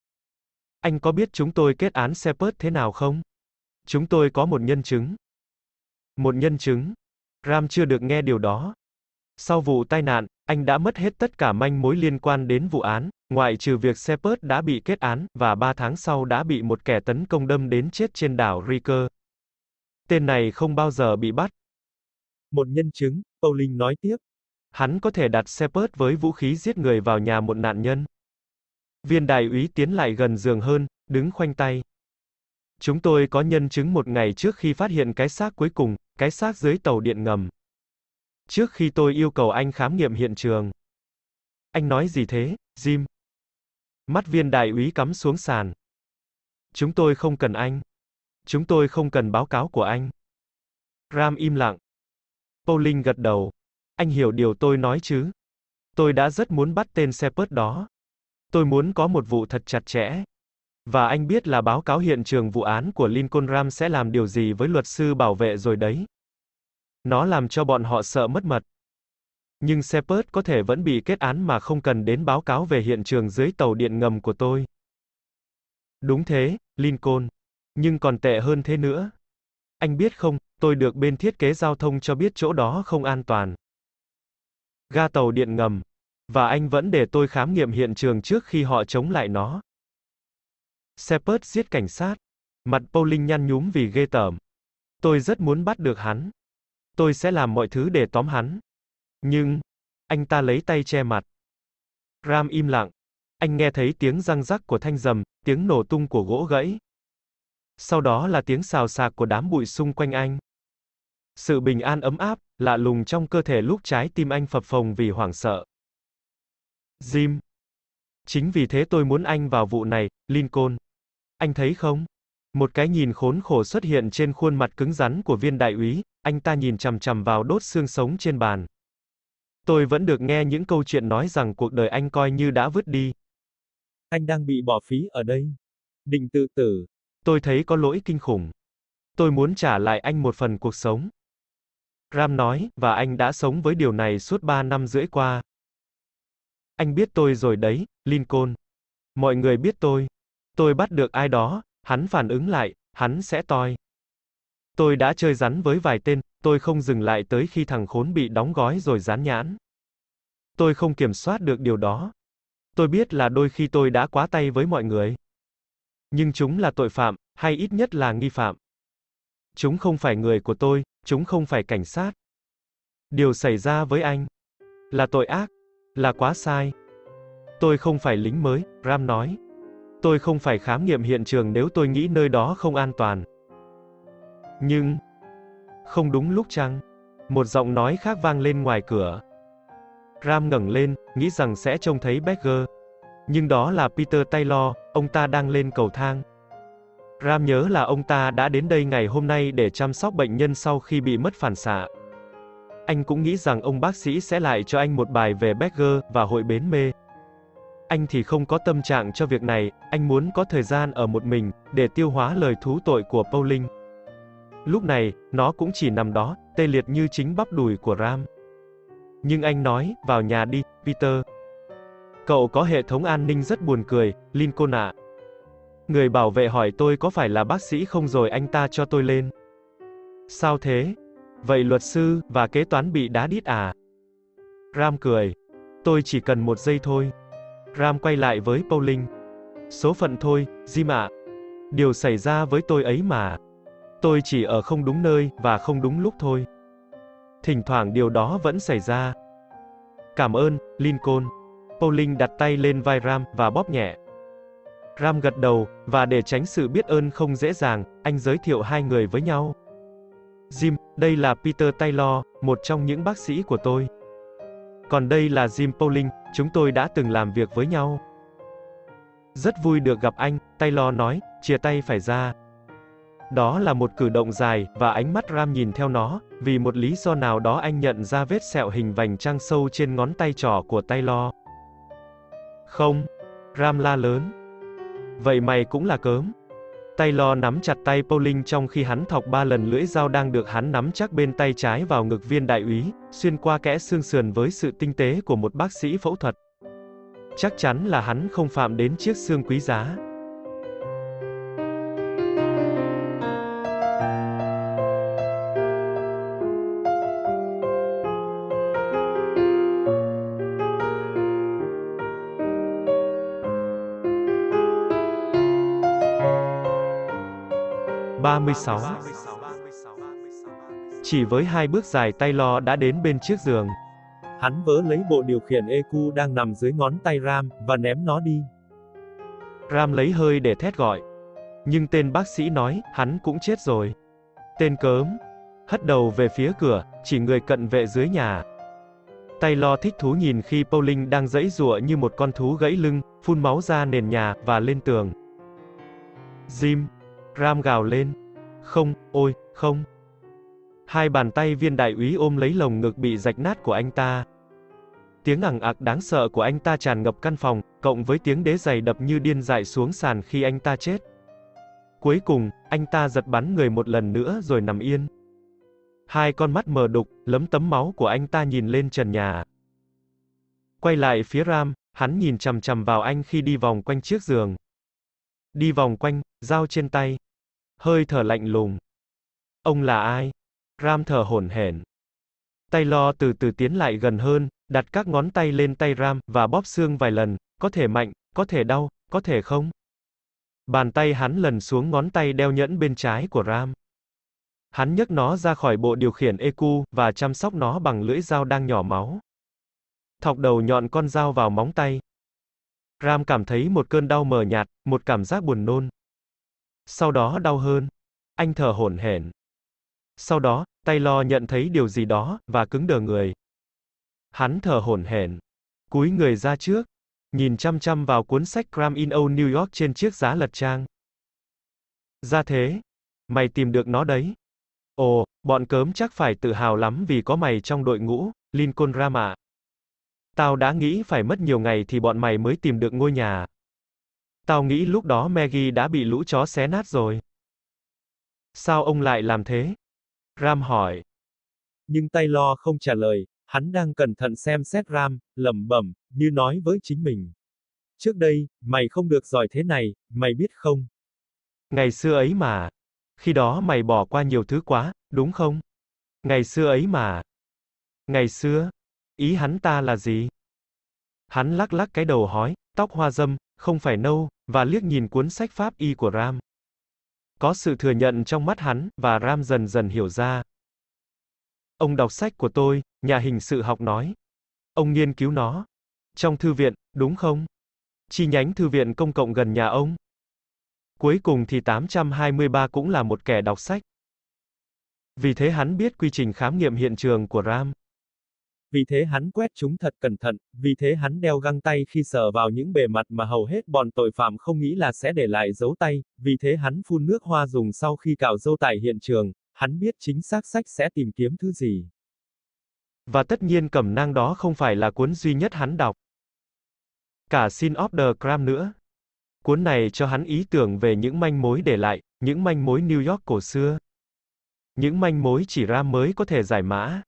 Anh có biết chúng tôi kết án Shepard thế nào không? Chúng tôi có một nhân chứng. Một nhân chứng. Ram chưa được nghe điều đó. Sau vụ tai nạn, anh đã mất hết tất cả manh mối liên quan đến vụ án, ngoại trừ việc Shepard đã bị kết án, và ba tháng sau đã bị một kẻ tấn công đâm đến chết trên đảo Riker. Tên này không bao giờ bị bắt. Một nhân chứng, Pauling nói tiếp. Hắn có thể đặt Shepard với vũ khí giết người vào nhà một nạn nhân. Viên đại úy tiến lại gần giường hơn, đứng khoanh tay. Chúng tôi có nhân chứng một ngày trước khi phát hiện cái xác cuối cùng, cái xác dưới tàu điện ngầm. Trước khi tôi yêu cầu anh khám nghiệm hiện trường. Anh nói gì thế, Jim? Mắt viên đại úy cắm xuống sàn. Chúng tôi không cần anh. Chúng tôi không cần báo cáo của anh. Ram im lặng. Pauling gật đầu. Anh hiểu điều tôi nói chứ? Tôi đã rất muốn bắt tên Shepard đó. Tôi muốn có một vụ thật chặt chẽ. Và anh biết là báo cáo hiện trường vụ án của Lincoln Ram sẽ làm điều gì với luật sư bảo vệ rồi đấy. Nó làm cho bọn họ sợ mất mật. Nhưng Shepard có thể vẫn bị kết án mà không cần đến báo cáo về hiện trường dưới tàu điện ngầm của tôi. Đúng thế, Lincoln. Nhưng còn tệ hơn thế nữa. Anh biết không, tôi được bên thiết kế giao thông cho biết chỗ đó không an toàn. Ga tàu điện ngầm. Và anh vẫn để tôi khám nghiệm hiện trường trước khi họ chống lại nó. Shepard giết cảnh sát. Mặt Pauling nhăn nhúm vì ghê tởm. Tôi rất muốn bắt được hắn. Tôi sẽ làm mọi thứ để tóm hắn. Nhưng, anh ta lấy tay che mặt. Ram im lặng. Anh nghe thấy tiếng răng rắc của thanh dầm, tiếng nổ tung của gỗ gãy. Sau đó là tiếng xào xạc của đám bụi xung quanh anh. Sự bình an ấm áp, lạ lùng trong cơ thể lúc trái tim anh phập phồng vì hoảng sợ. Jim. Chính vì thế tôi muốn anh vào vụ này, Lincoln. Anh thấy không? Một cái nhìn khốn khổ xuất hiện trên khuôn mặt cứng rắn của viên đại úy, anh ta nhìn chằm chằm vào đốt xương sống trên bàn. Tôi vẫn được nghe những câu chuyện nói rằng cuộc đời anh coi như đã vứt đi. Anh đang bị bỏ phí ở đây. Định tự tử. Tôi thấy có lỗi kinh khủng. Tôi muốn trả lại anh một phần cuộc sống. Ram nói, và anh đã sống với điều này suốt ba năm rưỡi qua. Anh biết tôi rồi đấy, Lincoln. Mọi người biết tôi. Tôi bắt được ai đó, hắn phản ứng lại, hắn sẽ toi. Tôi đã chơi rắn với vài tên, tôi không dừng lại tới khi thằng khốn bị đóng gói rồi dán nhãn. Tôi không kiểm soát được điều đó. Tôi biết là đôi khi tôi đã quá tay với mọi người. Nhưng chúng là tội phạm, hay ít nhất là nghi phạm. Chúng không phải người của tôi, chúng không phải cảnh sát. Điều xảy ra với anh là tội ác, là quá sai. Tôi không phải lính mới, Ram nói. Tôi không phải khám nghiệm hiện trường nếu tôi nghĩ nơi đó không an toàn. Nhưng, không đúng lúc chăng? Một giọng nói khác vang lên ngoài cửa. Ram ngẩng lên, nghĩ rằng sẽ trông thấy Becker. Nhưng đó là Peter Taylor, ông ta đang lên cầu thang. Ram nhớ là ông ta đã đến đây ngày hôm nay để chăm sóc bệnh nhân sau khi bị mất phản xạ. Anh cũng nghĩ rằng ông bác sĩ sẽ lại cho anh một bài về Becker và hội bến mê. Anh thì không có tâm trạng cho việc này, anh muốn có thời gian ở một mình, để tiêu hóa lời thú tội của Pauling. Lúc này, nó cũng chỉ nằm đó, tê liệt như chính bắp đùi của Ram. Nhưng anh nói, vào nhà đi, Peter. Cậu có hệ thống an ninh rất buồn cười, Lincoln ạ. Người bảo vệ hỏi tôi có phải là bác sĩ không rồi anh ta cho tôi lên. Sao thế? Vậy luật sư, và kế toán bị đá đít à? Ram cười. Tôi chỉ cần một giây thôi. Ram quay lại với Pauling. Số phận thôi, Jim ạ. Điều xảy ra với tôi ấy mà. Tôi chỉ ở không đúng nơi, và không đúng lúc thôi. Thỉnh thoảng điều đó vẫn xảy ra. Cảm ơn, Lincoln. Pauling đặt tay lên vai Ram, và bóp nhẹ. Ram gật đầu, và để tránh sự biết ơn không dễ dàng, anh giới thiệu hai người với nhau. Jim, đây là Peter Taylor, một trong những bác sĩ của tôi. Còn đây là Jim Pauling, chúng tôi đã từng làm việc với nhau. Rất vui được gặp anh, Taylor nói, chia tay phải ra. Đó là một cử động dài, và ánh mắt Ram nhìn theo nó, vì một lý do nào đó anh nhận ra vết sẹo hình vành trăng sâu trên ngón tay trỏ của Taylor. Không, Ram la lớn. Vậy mày cũng là cớm. Taylor nắm chặt tay Pauling trong khi hắn thọc ba lần lưỡi dao đang được hắn nắm chắc bên tay trái vào ngực viên đại úy, xuyên qua kẽ xương sườn với sự tinh tế của một bác sĩ phẫu thuật. Chắc chắn là hắn không phạm đến chiếc xương quý giá. 36 Chỉ với hai bước dài tay lo đã đến bên chiếc giường. Hắn vớ lấy bộ điều khiển EQ đang nằm dưới ngón tay Ram, và ném nó đi. Ram lấy hơi để thét gọi. Nhưng tên bác sĩ nói, hắn cũng chết rồi. Tên cớm. Hất đầu về phía cửa, chỉ người cận vệ dưới nhà. Tay lo thích thú nhìn khi Pauling đang dẫy rụa như một con thú gãy lưng, phun máu ra nền nhà, và lên tường. Jim, Ram gào lên. Không, ôi, không. Hai bàn tay viên đại úy ôm lấy lồng ngực bị rạch nát của anh ta. Tiếng ẳng ạc đáng sợ của anh ta tràn ngập căn phòng, cộng với tiếng đế giày đập như điên dại xuống sàn khi anh ta chết. Cuối cùng, anh ta giật bắn người một lần nữa rồi nằm yên. Hai con mắt mờ đục, lấm tấm máu của anh ta nhìn lên trần nhà. Quay lại phía Ram, hắn nhìn chằm chằm vào anh khi đi vòng quanh chiếc giường. Đi vòng quanh, dao trên tay, hơi thở lạnh lùng. Ông là ai? Ram thở hổn hển. Taylor từ từ tiến lại gần hơn, đặt các ngón tay lên tay Ram và bóp xương vài lần, có thể mạnh, có thể đau, có thể không. Bàn tay hắn lần xuống ngón tay đeo nhẫn bên trái của Ram. Hắn nhấc nó ra khỏi bộ điều khiển EQ và chăm sóc nó bằng lưỡi dao đang nhỏ máu. Thọc đầu nhọn con dao vào móng tay. Ram cảm thấy một cơn đau mờ nhạt, một cảm giác buồn nôn. Sau đó đau hơn. Anh thở hổn hển. Sau đó, Taylor nhận thấy điều gì đó, và cứng đờ người. Hắn thở hổn hển. Cúi người ra trước, nhìn chăm chăm vào cuốn sách Crime in Old New York trên chiếc giá lật trang. Ra thế, mày tìm được nó đấy. Ồ, bọn cớm chắc phải tự hào lắm vì có mày trong đội ngũ, Lincoln Ram ạ. Tao đã nghĩ phải mất nhiều ngày thì bọn mày mới tìm được ngôi nhà. Tao nghĩ lúc đó Maggie đã bị lũ chó xé nát rồi. Sao ông lại làm thế? Ram hỏi. Nhưng Taylor không trả lời, hắn đang cẩn thận xem xét Ram, lẩm bẩm, như nói với chính mình. Trước đây, mày không được giỏi thế này, mày biết không? Ngày xưa ấy mà. Khi đó mày bỏ qua nhiều thứ quá, đúng không? Ngày xưa ấy mà. Ngày xưa? Ý hắn ta là gì? Hắn lắc lắc cái đầu hói, tóc hoa dâm, không phải nâu, và liếc nhìn cuốn sách pháp y của Ram. Có sự thừa nhận trong mắt hắn, và Ram dần dần hiểu ra. Ông đọc sách của tôi, nhà hình sự học nói. Ông nghiên cứu nó. Trong thư viện, đúng không? Chi nhánh thư viện công cộng gần nhà ông. Cuối cùng thì 823 cũng là một kẻ đọc sách. Vì thế hắn biết quy trình khám nghiệm hiện trường của Ram. Vì thế hắn quét chúng thật cẩn thận, vì thế hắn đeo găng tay khi sờ vào những bề mặt mà hầu hết bọn tội phạm không nghĩ là sẽ để lại dấu tay, vì thế hắn phun nước hoa dùng sau khi cạo dâu tại hiện trường, hắn biết chính xác sách sẽ tìm kiếm thứ gì. Và tất nhiên cẩm nang đó không phải là cuốn duy nhất hắn đọc. Cả Sin of the Gram nữa. Cuốn này cho hắn ý tưởng về những manh mối để lại, những manh mối New York cổ xưa. Những manh mối chỉ ra mới có thể giải mã.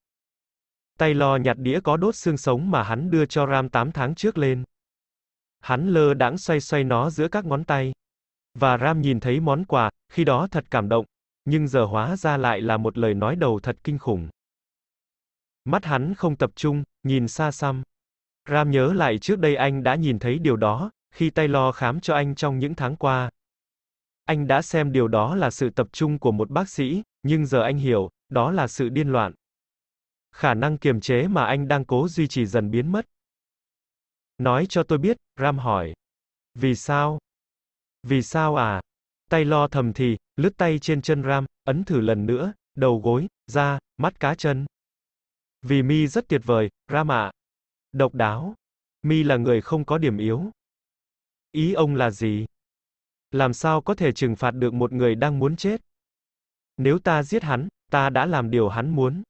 Taylor nhặt đĩa có đốt xương sống mà hắn đưa cho Ram 8 tháng trước lên. Hắn lơ đãng xoay xoay nó giữa các ngón tay. Và Ram nhìn thấy món quà, khi đó thật cảm động, nhưng giờ hóa ra lại là một lời nói đầu thật kinh khủng. Mắt hắn không tập trung, nhìn xa xăm. Ram nhớ lại trước đây anh đã nhìn thấy điều đó, khi Taylor khám cho anh trong những tháng qua. Anh đã xem điều đó là sự tập trung của một bác sĩ, nhưng giờ anh hiểu, đó là sự điên loạn. Khả năng kiềm chế mà anh đang cố duy trì dần biến mất. Nói cho tôi biết, Ram hỏi. Vì sao? Vì sao à? Tay lo thầm thì, lướt tay trên chân Ram, ấn thử lần nữa, đầu gối, da, mắt cá chân. Vì mi rất tuyệt vời, Ram ạ. Độc đáo. Mi là người không có điểm yếu. Ý ông là gì? Làm sao có thể trừng phạt được một người đang muốn chết? Nếu ta giết hắn, ta đã làm điều hắn muốn.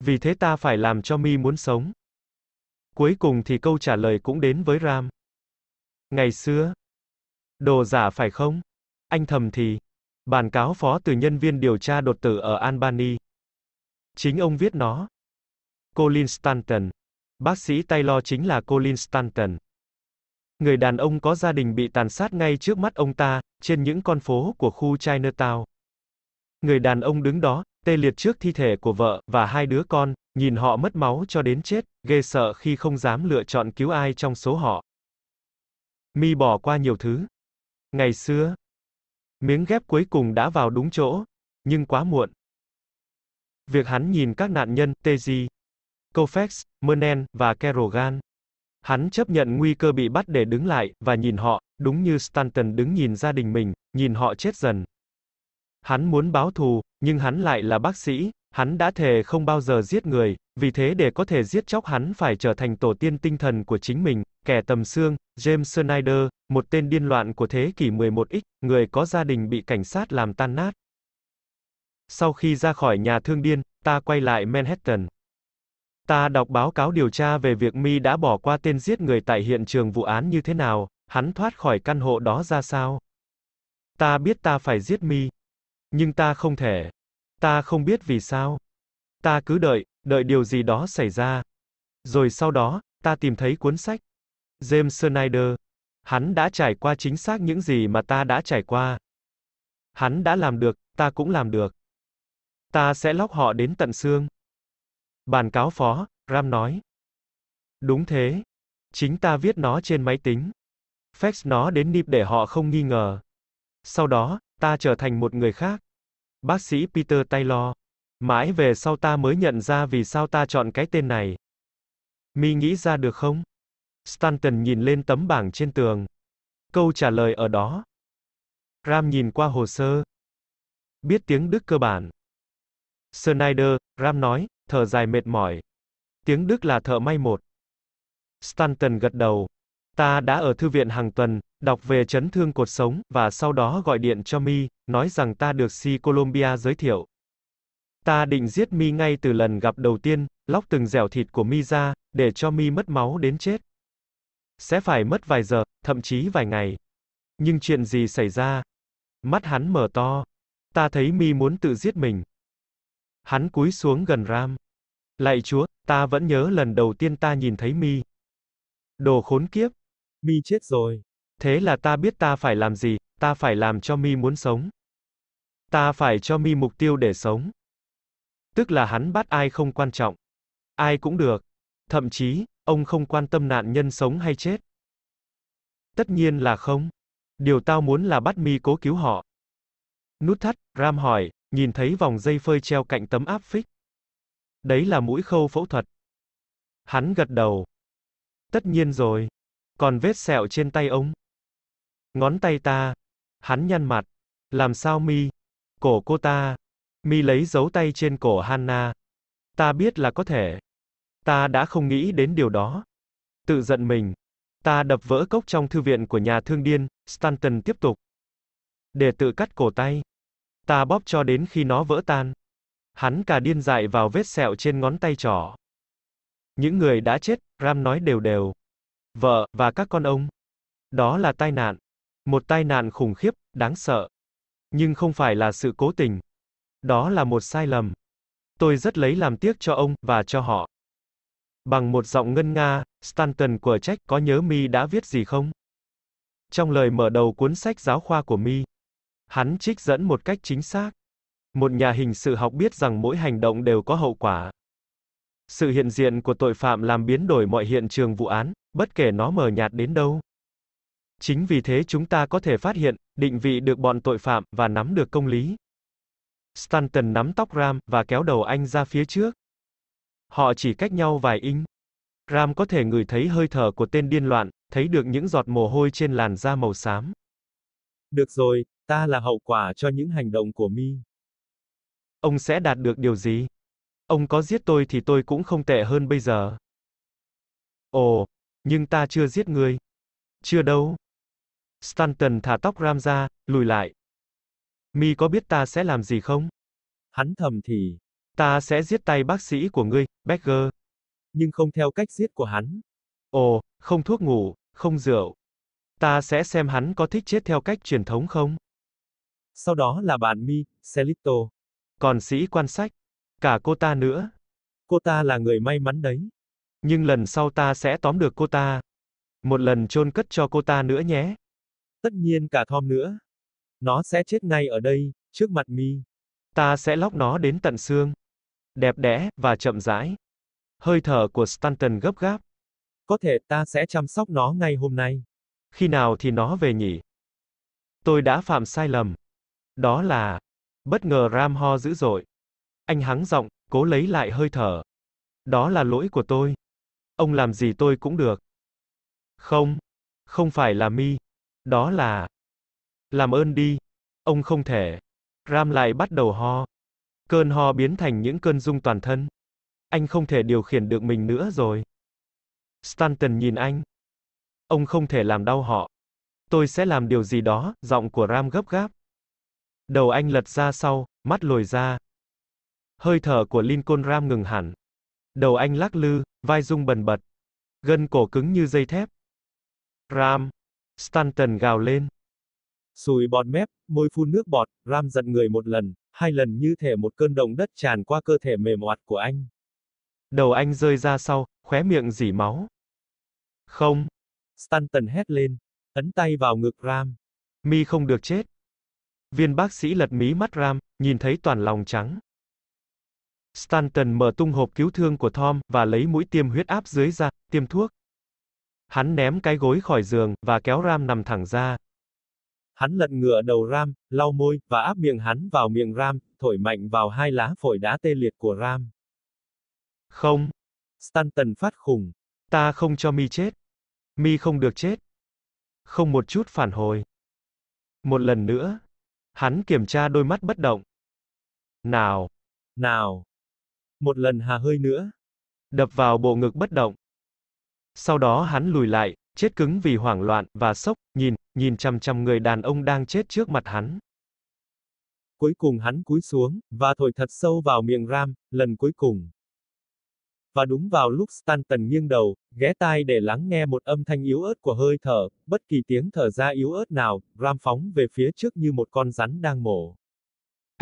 Vì thế ta phải làm cho mi muốn sống. Cuối cùng thì câu trả lời cũng đến với Ram. Ngày xưa. Đồ giả phải không? Anh thầm thì. Bản cáo phó từ nhân viên điều tra đột tử ở Albany. Chính ông viết nó. Colin Stanton. Bác sĩ Taylor chính là Colin Stanton. Người đàn ông có gia đình bị tàn sát ngay trước mắt ông ta, trên những con phố của khu Chinatown. Người đàn ông đứng đó, tê liệt trước thi thể của vợ và hai đứa con, nhìn họ mất máu cho đến chết, ghê sợ khi không dám lựa chọn cứu ai trong số họ. Mi bỏ qua nhiều thứ. Ngày xưa, miếng ghép cuối cùng đã vào đúng chỗ, nhưng quá muộn. Việc hắn nhìn các nạn nhân, Teji, Koufax, Mernen và Kerogan. Hắn chấp nhận nguy cơ bị bắt để đứng lại, và nhìn họ, đúng như Stanton đứng nhìn gia đình mình, nhìn họ chết dần. Hắn muốn báo thù, nhưng hắn lại là bác sĩ, hắn đã thề không bao giờ giết người, vì thế để có thể giết chóc hắn phải trở thành tổ tiên tinh thần của chính mình, kẻ tầm xương, James Snyder, một tên điên loạn của thế kỷ 11X, người có gia đình bị cảnh sát làm tan nát. Sau khi ra khỏi nhà thương điên, ta quay lại Manhattan. Ta đọc báo cáo điều tra về việc Mi đã bỏ qua tên giết người tại hiện trường vụ án như thế nào, hắn thoát khỏi căn hộ đó ra sao. Ta biết ta phải giết Mi, nhưng ta không thể. Ta không biết vì sao. Ta cứ đợi, đợi điều gì đó xảy ra. Rồi sau đó, ta tìm thấy cuốn sách. James Snyder. Hắn đã trải qua chính xác những gì mà ta đã trải qua. Hắn đã làm được, ta cũng làm được. Ta sẽ lóc họ đến tận xương. Bàn cáo phó, Ram nói. Đúng thế. Chính ta viết nó trên máy tính. Fax nó đến nip để họ không nghi ngờ. Sau đó, ta trở thành một người khác. Bác sĩ Peter Taylor. Mãi về sau ta mới nhận ra vì sao ta chọn cái tên này. Mi nghĩ ra được không? Stanton nhìn lên tấm bảng trên tường. Câu trả lời ở đó. Ram nhìn qua hồ sơ. Biết tiếng Đức cơ bản. Snyder, Ram nói, thở dài mệt mỏi. Tiếng Đức là thợ may một. Stanton gật đầu. Ta đã ở thư viện hàng tuần, đọc về chấn thương cột sống, và sau đó gọi điện cho Mi, nói rằng ta được Si Colombia giới thiệu. Ta định giết Mi ngay từ lần gặp đầu tiên, lóc từng dẻo thịt của Mi ra, để cho Mi mất máu đến chết. Sẽ phải mất vài giờ, thậm chí vài ngày. Nhưng chuyện gì xảy ra? Mắt hắn mở to. Ta thấy Mi muốn tự giết mình. Hắn cúi xuống gần Ram. Lạy Chúa, ta vẫn nhớ lần đầu tiên ta nhìn thấy Mi. Đồ khốn kiếp. Mi chết rồi. Thế là ta biết ta phải làm gì, ta phải làm cho Mi muốn sống. Ta phải cho Mi mục tiêu để sống. Tức là hắn bắt ai không quan trọng. Ai cũng được. Thậm chí, ông không quan tâm nạn nhân sống hay chết. Tất nhiên là không. Điều tao muốn là bắt Mi cố cứu họ. Nút thắt, Ram hỏi, nhìn thấy vòng dây phơi treo cạnh tấm áp phích. Đấy là mũi khâu phẫu thuật. Hắn gật đầu. Tất nhiên rồi. Còn vết sẹo trên tay ông? Ngón tay ta. Hắn nhăn mặt. Làm sao mi? Cổ cô ta. Mi lấy dấu tay trên cổ Hanna. Ta biết là có thể. Ta đã không nghĩ đến điều đó. Tự giận mình. Ta đập vỡ cốc trong thư viện của nhà thương điên, Stanton tiếp tục. Để tự cắt cổ tay. Ta bóp cho đến khi nó vỡ tan. Hắn cả điên dại vào vết sẹo trên ngón tay trỏ. Những người đã chết, Ram nói đều đều. Vợ, và các con ông. Đó là tai nạn. Một tai nạn khủng khiếp, đáng sợ. Nhưng không phải là sự cố tình. Đó là một sai lầm. Tôi rất lấy làm tiếc cho ông, và cho họ. Bằng một giọng ngân nga, Stanton của trách có nhớ mi đã viết gì không? Trong lời mở đầu cuốn sách giáo khoa của mi, hắn trích dẫn một cách chính xác. Một nhà hình sự học biết rằng mỗi hành động đều có hậu quả. Sự hiện diện của tội phạm làm biến đổi mọi hiện trường vụ án, bất kể nó mờ nhạt đến đâu. Chính vì thế chúng ta có thể phát hiện, định vị được bọn tội phạm, và nắm được công lý. Stanton nắm tóc Ram, và kéo đầu anh ra phía trước. Họ chỉ cách nhau vài inch. Ram có thể ngửi thấy hơi thở của tên điên loạn, thấy được những giọt mồ hôi trên làn da màu xám. Được rồi, ta là hậu quả cho những hành động của Mi. Ông sẽ đạt được điều gì? Ông có giết tôi thì tôi cũng không tệ hơn bây giờ. Ồ, nhưng ta chưa giết ngươi. Chưa đâu. Stanton thả tóc Ram ra, lùi lại. Mi có biết ta sẽ làm gì không? Hắn thầm thì. Ta sẽ giết tay bác sĩ của ngươi, Becker. Nhưng không theo cách giết của hắn. Ồ, không thuốc ngủ, không rượu. Ta sẽ xem hắn có thích chết theo cách truyền thống không? Sau đó là bạn Mi, Celito. Còn sĩ quan sách. Cả cô ta nữa. Cô ta là người may mắn đấy. Nhưng lần sau ta sẽ tóm được cô ta. Một lần chôn cất cho cô ta nữa nhé. Tất nhiên cả Tom nữa. Nó sẽ chết ngay ở đây, trước mặt mi. Ta sẽ lóc nó đến tận xương. Đẹp đẽ, và chậm rãi. Hơi thở của Stanton gấp gáp. Có thể ta sẽ chăm sóc nó ngay hôm nay. Khi nào thì nó về nhỉ? Tôi đã phạm sai lầm. Đó là... Bất ngờ Ram ho dữ dội. Anh hắng giọng, cố lấy lại hơi thở. Đó là lỗi của tôi. Ông làm gì tôi cũng được. Không, không phải là mi. Đó là... Làm ơn đi. Ông không thể. Ram lại bắt đầu ho. Cơn ho biến thành những cơn rung toàn thân. Anh không thể điều khiển được mình nữa rồi. Stanton nhìn anh. Ông không thể làm đau họ. Tôi sẽ làm điều gì đó, giọng của Ram gấp gáp. Đầu anh lật ra sau, mắt lồi ra. Hơi thở của Lincoln Ram ngừng hẳn. Đầu anh lắc lư, vai rung bần bật. Gân cổ cứng như dây thép. Ram. Stanton gào lên. Sùi bọt mép, môi phun nước bọt, Ram giật người một lần, hai lần như thể một cơn động đất tràn qua cơ thể mềm oặt của anh. Đầu anh rơi ra sau, khóe miệng dỉ máu. Không. Stanton hét lên, ấn tay vào ngực Ram. Mi không được chết. Viên bác sĩ lật mí mắt Ram, nhìn thấy toàn lòng trắng. Stanton mở tung hộp cứu thương của Tom, và lấy mũi tiêm huyết áp dưới ra, tiêm thuốc. Hắn ném cái gối khỏi giường, và kéo Ram nằm thẳng ra. Hắn lật ngựa đầu Ram, lau môi, và áp miệng hắn vào miệng Ram, thổi mạnh vào hai lá phổi đã tê liệt của Ram. Không. Stanton phát khùng. Ta không cho mi chết. Mi không được chết. Không một chút phản hồi. Một lần nữa. Hắn kiểm tra đôi mắt bất động. Nào. Nào. Một lần hà hơi nữa. Đập vào bộ ngực bất động. Sau đó hắn lùi lại, chết cứng vì hoảng loạn và sốc, nhìn, nhìn chằm chằm người đàn ông đang chết trước mặt hắn. Cuối cùng hắn cúi xuống, và thổi thật sâu vào miệng Ram, lần cuối cùng. Và đúng vào lúc Stanton nghiêng đầu, ghé tai để lắng nghe một âm thanh yếu ớt của hơi thở, bất kỳ tiếng thở ra yếu ớt nào, Ram phóng về phía trước như một con rắn đang mổ.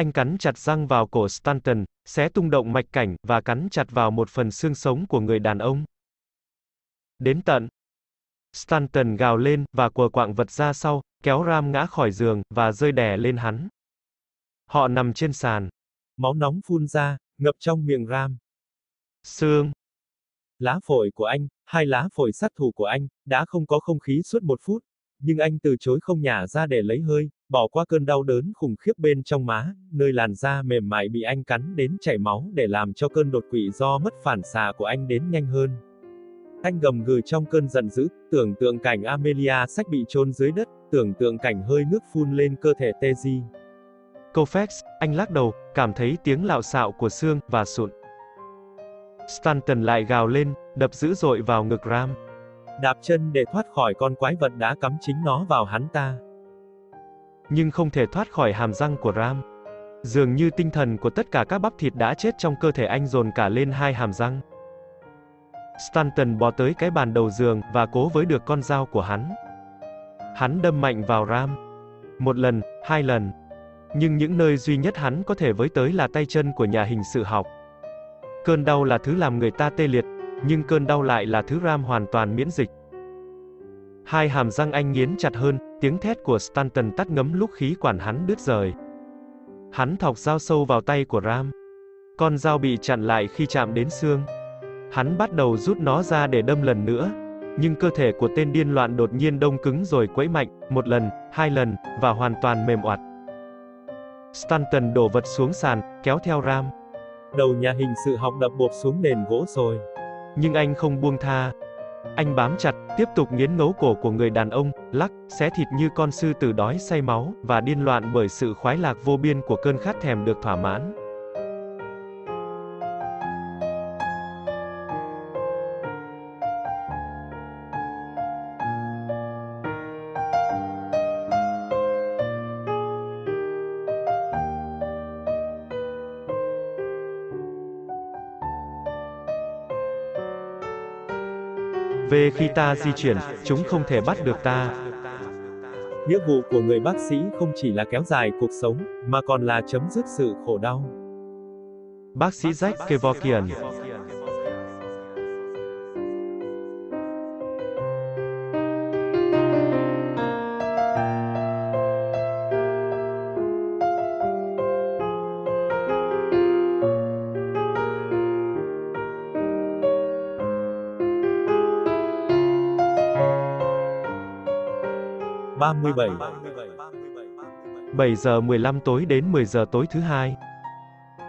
Anh cắn chặt răng vào cổ Stanton, xé tung động mạch cảnh, và cắn chặt vào một phần xương sống của người đàn ông. Đến tận. Stanton gào lên, và quờ quạng vật ra sau, kéo Ram ngã khỏi giường, và rơi đè lên hắn. Họ nằm trên sàn. Máu nóng phun ra, ngập trong miệng Ram. Xương. Lá phổi của anh, hai lá phổi sát thủ của anh, đã không có không khí suốt một phút. Nhưng anh từ chối không nhả ra để lấy hơi, bỏ qua cơn đau đớn khủng khiếp bên trong má, nơi làn da mềm mại bị anh cắn đến chảy máu để làm cho cơn đột quỵ do mất phản xạ của anh đến nhanh hơn. Anh gầm gừ trong cơn giận dữ, tưởng tượng cảnh Amelia sách bị chôn dưới đất, tưởng tượng cảnh hơi nước phun lên cơ thể Teji. Koufax, anh lắc đầu, cảm thấy tiếng lạo xạo của xương, và sụn. Stanton lại gào lên, đập dữ dội vào ngực Ram. Đạp chân để thoát khỏi con quái vật đã cắm chính nó vào hắn ta. Nhưng không thể thoát khỏi hàm răng của Ram. Dường như tinh thần của tất cả các bắp thịt đã chết trong cơ thể anh dồn cả lên hai hàm răng. Stanton bò tới cái bàn đầu giường, và cố với được con dao của hắn. Hắn đâm mạnh vào Ram. Một lần, hai lần. Nhưng những nơi duy nhất hắn có thể với tới là tay chân của nhà hình sự học. Cơn đau là thứ làm người ta tê liệt, nhưng cơn đau lại là thứ Ram hoàn toàn miễn dịch. Hai hàm răng anh nghiến chặt hơn, tiếng thét của Stanton tắt ngấm lúc khí quản hắn đứt rời. Hắn thọc dao sâu vào tay của Ram. Con dao bị chặn lại khi chạm đến xương. Hắn bắt đầu rút nó ra để đâm lần nữa. Nhưng cơ thể của tên điên loạn đột nhiên đông cứng rồi quẫy mạnh, một lần, hai lần, và hoàn toàn mềm oặt. Stanton đổ vật xuống sàn, kéo theo Ram. Đầu nhà hình sự học đập bộp xuống nền gỗ rồi. Nhưng anh không buông tha. Anh bám chặt, tiếp tục nghiến ngấu cổ của người đàn ông, lắc, xé thịt như con sư tử đói say máu, và điên loạn bởi sự khoái lạc vô biên của cơn khát thèm được thỏa mãn. Về khi ta di chuyển, chúng không thể bắt được ta. Nghĩa vụ của người bác sĩ không chỉ là kéo dài cuộc sống, mà còn là chấm dứt sự khổ đau. Bác sĩ Jack Kevorkian 37 7 giờ 15 tối đến 10 giờ tối thứ hai.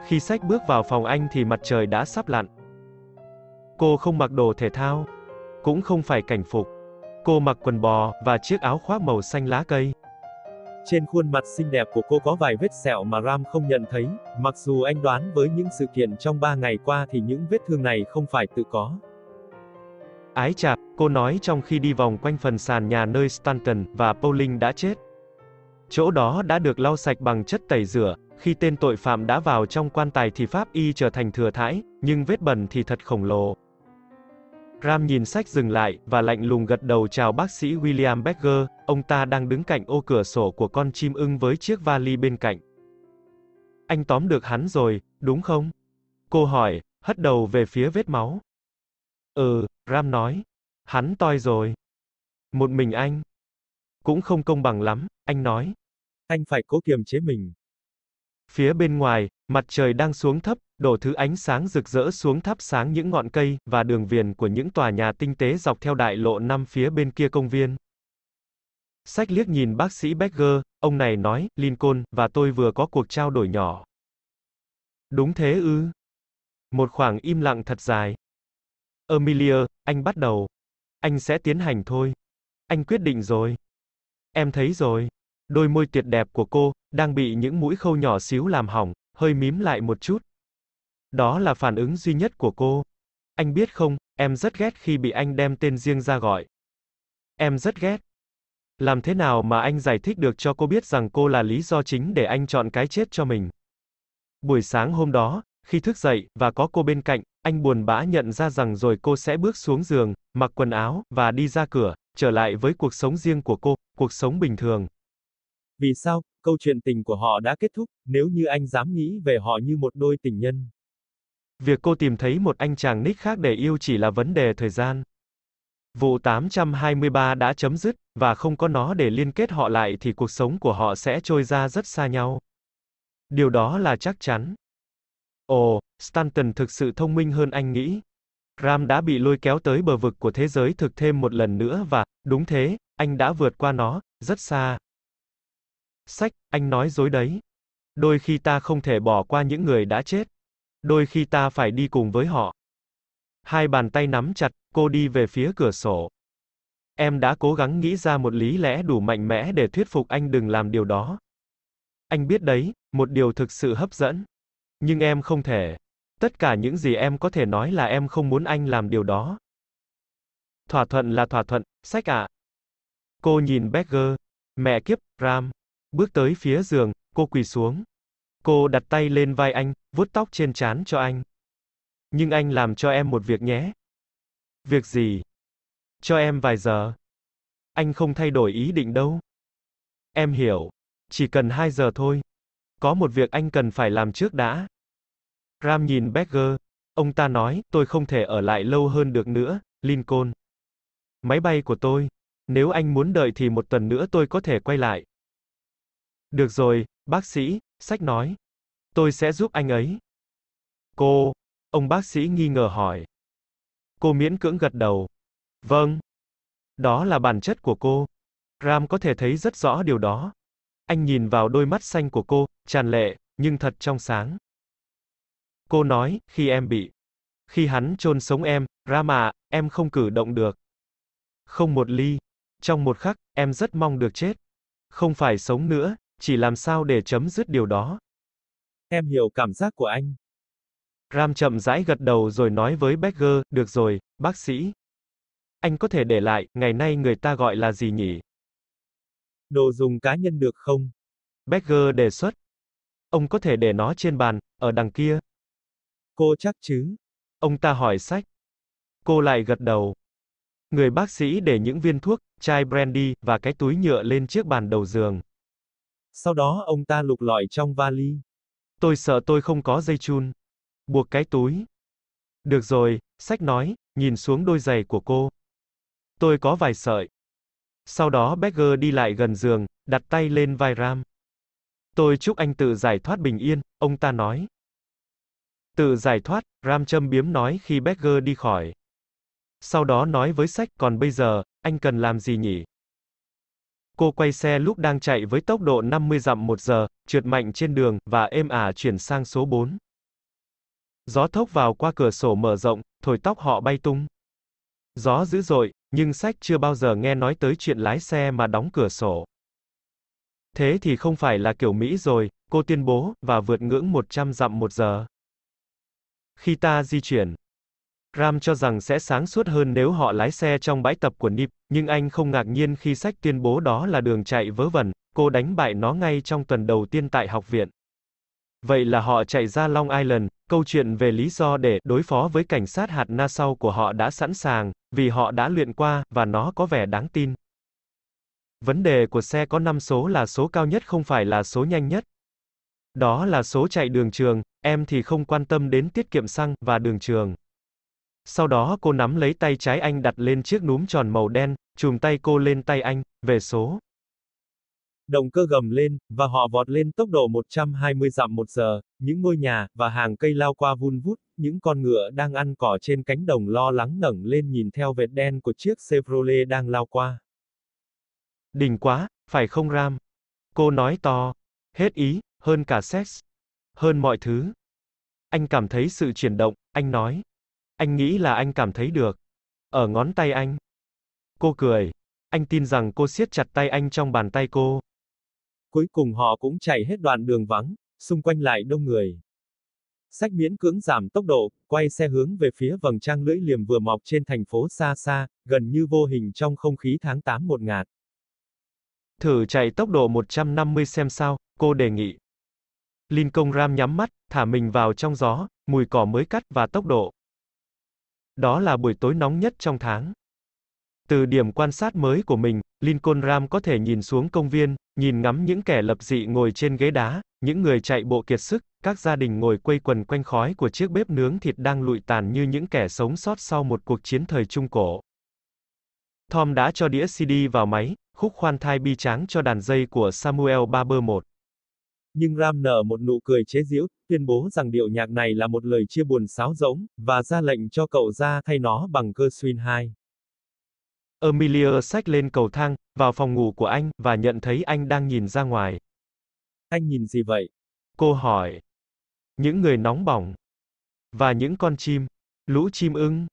Khi sách bước vào phòng anh thì mặt trời đã sắp lặn. Cô không mặc đồ thể thao, cũng không phải cảnh phục. Cô mặc quần bò và chiếc áo khoác màu xanh lá cây. Trên khuôn mặt xinh đẹp của cô có vài vết sẹo mà Ram không nhận thấy, mặc dù anh đoán với những sự kiện trong 3 ngày qua thì những vết thương này không phải tự có. Ái chà, cô nói trong khi đi vòng quanh phần sàn nhà nơi Stanton và Pauling đã chết. Chỗ đó đã được lau sạch bằng chất tẩy rửa, khi tên tội phạm đã vào trong quan tài thì pháp y trở thành thừa thãi, nhưng vết bẩn thì thật khổng lồ. Ram nhìn sách dừng lại, và lạnh lùng gật đầu chào bác sĩ William Becker, ông ta đang đứng cạnh ô cửa sổ của con chim ưng với chiếc vali bên cạnh. Anh tóm được hắn rồi, đúng không? Cô hỏi, hất đầu về phía vết máu. Ừ, Ram nói. Hắn toi rồi. Một mình anh. Cũng không công bằng lắm, anh nói. Anh phải cố kiềm chế mình. Phía bên ngoài, mặt trời đang xuống thấp, đổ thứ ánh sáng rực rỡ xuống thắp sáng những ngọn cây, và đường viền của những tòa nhà tinh tế dọc theo đại lộ năm phía bên kia công viên. Sách liếc nhìn bác sĩ Becker, ông này nói, Lincoln, và tôi vừa có cuộc trao đổi nhỏ. Đúng thế ư? Một khoảng im lặng thật dài. Emilia, anh bắt đầu. Anh sẽ tiến hành thôi. Anh quyết định rồi. Em thấy rồi. Đôi môi tuyệt đẹp của cô, đang bị những mũi khâu nhỏ xíu làm hỏng, hơi mím lại một chút. Đó là phản ứng duy nhất của cô. Anh biết không, em rất ghét khi bị anh đem tên riêng ra gọi. Em rất ghét. Làm thế nào mà anh giải thích được cho cô biết rằng cô là lý do chính để anh chọn cái chết cho mình? Buổi sáng hôm đó, khi thức dậy, và có cô bên cạnh, anh buồn bã nhận ra rằng rồi cô sẽ bước xuống giường, mặc quần áo, và đi ra cửa, trở lại với cuộc sống riêng của cô, cuộc sống bình thường. Vì sao, câu chuyện tình của họ đã kết thúc, nếu như anh dám nghĩ về họ như một đôi tình nhân? Việc cô tìm thấy một anh chàng Nick khác để yêu chỉ là vấn đề thời gian. Vụ 823 đã chấm dứt, và không có nó để liên kết họ lại thì cuộc sống của họ sẽ trôi ra rất xa nhau. Điều đó là chắc chắn. Ồ, Stanton thực sự thông minh hơn anh nghĩ. Ram đã bị lôi kéo tới bờ vực của thế giới thực thêm một lần nữa và, đúng thế, anh đã vượt qua nó, rất xa. Sách, anh nói dối đấy. Đôi khi ta không thể bỏ qua những người đã chết. Đôi khi ta phải đi cùng với họ. Hai bàn tay nắm chặt, cô đi về phía cửa sổ. Em đã cố gắng nghĩ ra một lý lẽ đủ mạnh mẽ để thuyết phục anh đừng làm điều đó. Anh biết đấy, một điều thực sự hấp dẫn. Nhưng em không thể. Tất cả những gì em có thể nói là em không muốn anh làm điều đó. Thỏa thuận là thỏa thuận, sách ạ. À. Cô nhìn Becker. Mẹ kiếp, Ram. Bước tới phía giường, cô quỳ xuống. Cô đặt tay lên vai anh, vuốt tóc trên trán cho anh. Nhưng anh làm cho em một việc nhé. Việc gì? Cho em vài giờ. Anh không thay đổi ý định đâu. Em hiểu. Chỉ cần 2 giờ thôi. Có một việc anh cần phải làm trước đã. Ram nhìn Becker. Ông ta nói, tôi không thể ở lại lâu hơn được nữa, Lincoln. Máy bay của tôi. Nếu anh muốn đợi thì một tuần nữa tôi có thể quay lại. Được rồi, bác sĩ, sách nói. Tôi sẽ giúp anh ấy. Cô, ông bác sĩ nghi ngờ hỏi. Cô miễn cưỡng gật đầu. Vâng. Đó là bản chất của cô. Ram có thể thấy rất rõ điều đó. Anh nhìn vào đôi mắt xanh của cô, tràn lệ, nhưng thật trong sáng. Cô nói, khi em bị. Khi hắn chôn sống em, Ram à, em không cử động được. Không một ly. Trong một khắc, em rất mong được chết. Không phải sống nữa, chỉ làm sao để chấm dứt điều đó. Em hiểu cảm giác của anh. Ram chậm rãi gật đầu rồi nói với Becker, được rồi, bác sĩ. Anh có thể để lại, ngày nay người ta gọi là gì nhỉ? Đồ dùng cá nhân được không? Becker đề xuất. Ông có thể để nó trên bàn, ở đằng kia. Cô chắc chứ? Ông ta hỏi sách. Cô lại gật đầu. Người bác sĩ để những viên thuốc, chai brandy, và cái túi nhựa lên chiếc bàn đầu giường. Sau đó ông ta lục lọi trong vali. Tôi sợ tôi không có dây chun. Buộc cái túi. Được rồi, sách nói, nhìn xuống đôi giày của cô. Tôi có vài sợi. Sau đó Becker đi lại gần giường, đặt tay lên vai Ram. Tôi chúc anh tự giải thoát bình yên, ông ta nói. Tự giải thoát, Ram châm biếm nói khi Becker đi khỏi. Sau đó nói với sách, còn bây giờ, anh cần làm gì nhỉ? Cô quay xe lúc đang chạy với tốc độ 50 dặm một giờ, trượt mạnh trên đường, và êm ả chuyển sang số 4. Gió thốc vào qua cửa sổ mở rộng, thổi tóc họ bay tung. Gió dữ dội, nhưng sách chưa bao giờ nghe nói tới chuyện lái xe mà đóng cửa sổ. Thế thì không phải là kiểu Mỹ rồi, cô tuyên bố, và vượt ngưỡng 100 dặm một giờ. Khi ta di chuyển, Ram cho rằng sẽ sáng suốt hơn nếu họ lái xe trong bãi tập của Nip, nhưng anh không ngạc nhiên khi sách tuyên bố đó là đường chạy vớ vẩn, cô đánh bại nó ngay trong tuần đầu tiên tại học viện. Vậy là họ chạy ra Long Island, câu chuyện về lý do để đối phó với cảnh sát hạt Nassau của họ đã sẵn sàng, vì họ đã luyện qua, và nó có vẻ đáng tin. Vấn đề của xe có 5 số là số cao nhất không phải là số nhanh nhất. Đó là số chạy đường trường, em thì không quan tâm đến tiết kiệm xăng, và đường trường. Sau đó cô nắm lấy tay trái anh đặt lên chiếc núm tròn màu đen, chùm tay cô lên tay anh, về số. Động cơ gầm lên, và họ vọt lên tốc độ 120 dặm một giờ, những ngôi nhà, và hàng cây lao qua vun vút, những con ngựa đang ăn cỏ trên cánh đồng lo lắng ngẩng lên nhìn theo vệt đen của chiếc Chevrolet đang lao qua. Đỉnh quá, phải không Ram? Cô nói to. Hết ý, hơn cả sex. Hơn mọi thứ. Anh cảm thấy sự chuyển động, anh nói. Anh nghĩ là anh cảm thấy được. Ở ngón tay anh. Cô cười. Anh tin rằng cô siết chặt tay anh trong bàn tay cô. Cuối cùng họ cũng chạy hết đoạn đường vắng, xung quanh lại đông người. Sách miễn cưỡng giảm tốc độ, quay xe hướng về phía vầng trăng lưỡi liềm vừa mọc trên thành phố xa xa, gần như vô hình trong không khí tháng 8 một ngạt. Thử chạy tốc độ 150 xem sao, cô đề nghị. Lincoln Ram nhắm mắt, thả mình vào trong gió, mùi cỏ mới cắt và tốc độ. Đó là buổi tối nóng nhất trong tháng. Từ điểm quan sát mới của mình, Lincoln Ram có thể nhìn xuống công viên, nhìn ngắm những kẻ lập dị ngồi trên ghế đá, những người chạy bộ kiệt sức, các gia đình ngồi quây quần quanh khói của chiếc bếp nướng thịt đang lụi tàn như những kẻ sống sót sau một cuộc chiến thời Trung Cổ. Tom đã cho đĩa CD vào máy, khúc khoan thai bi tráng cho đàn dây của Samuel Barber 1. Nhưng Ram nở một nụ cười chế giễu, tuyên bố rằng điệu nhạc này là một lời chia buồn sáo rỗng, và ra lệnh cho cậu ra thay nó bằng cơ swing 2. Amelia xách lên cầu thang, vào phòng ngủ của anh, và nhận thấy anh đang nhìn ra ngoài. Anh nhìn gì vậy? Cô hỏi. Những người nóng bỏng. Và những con chim. Lũ chim ưng.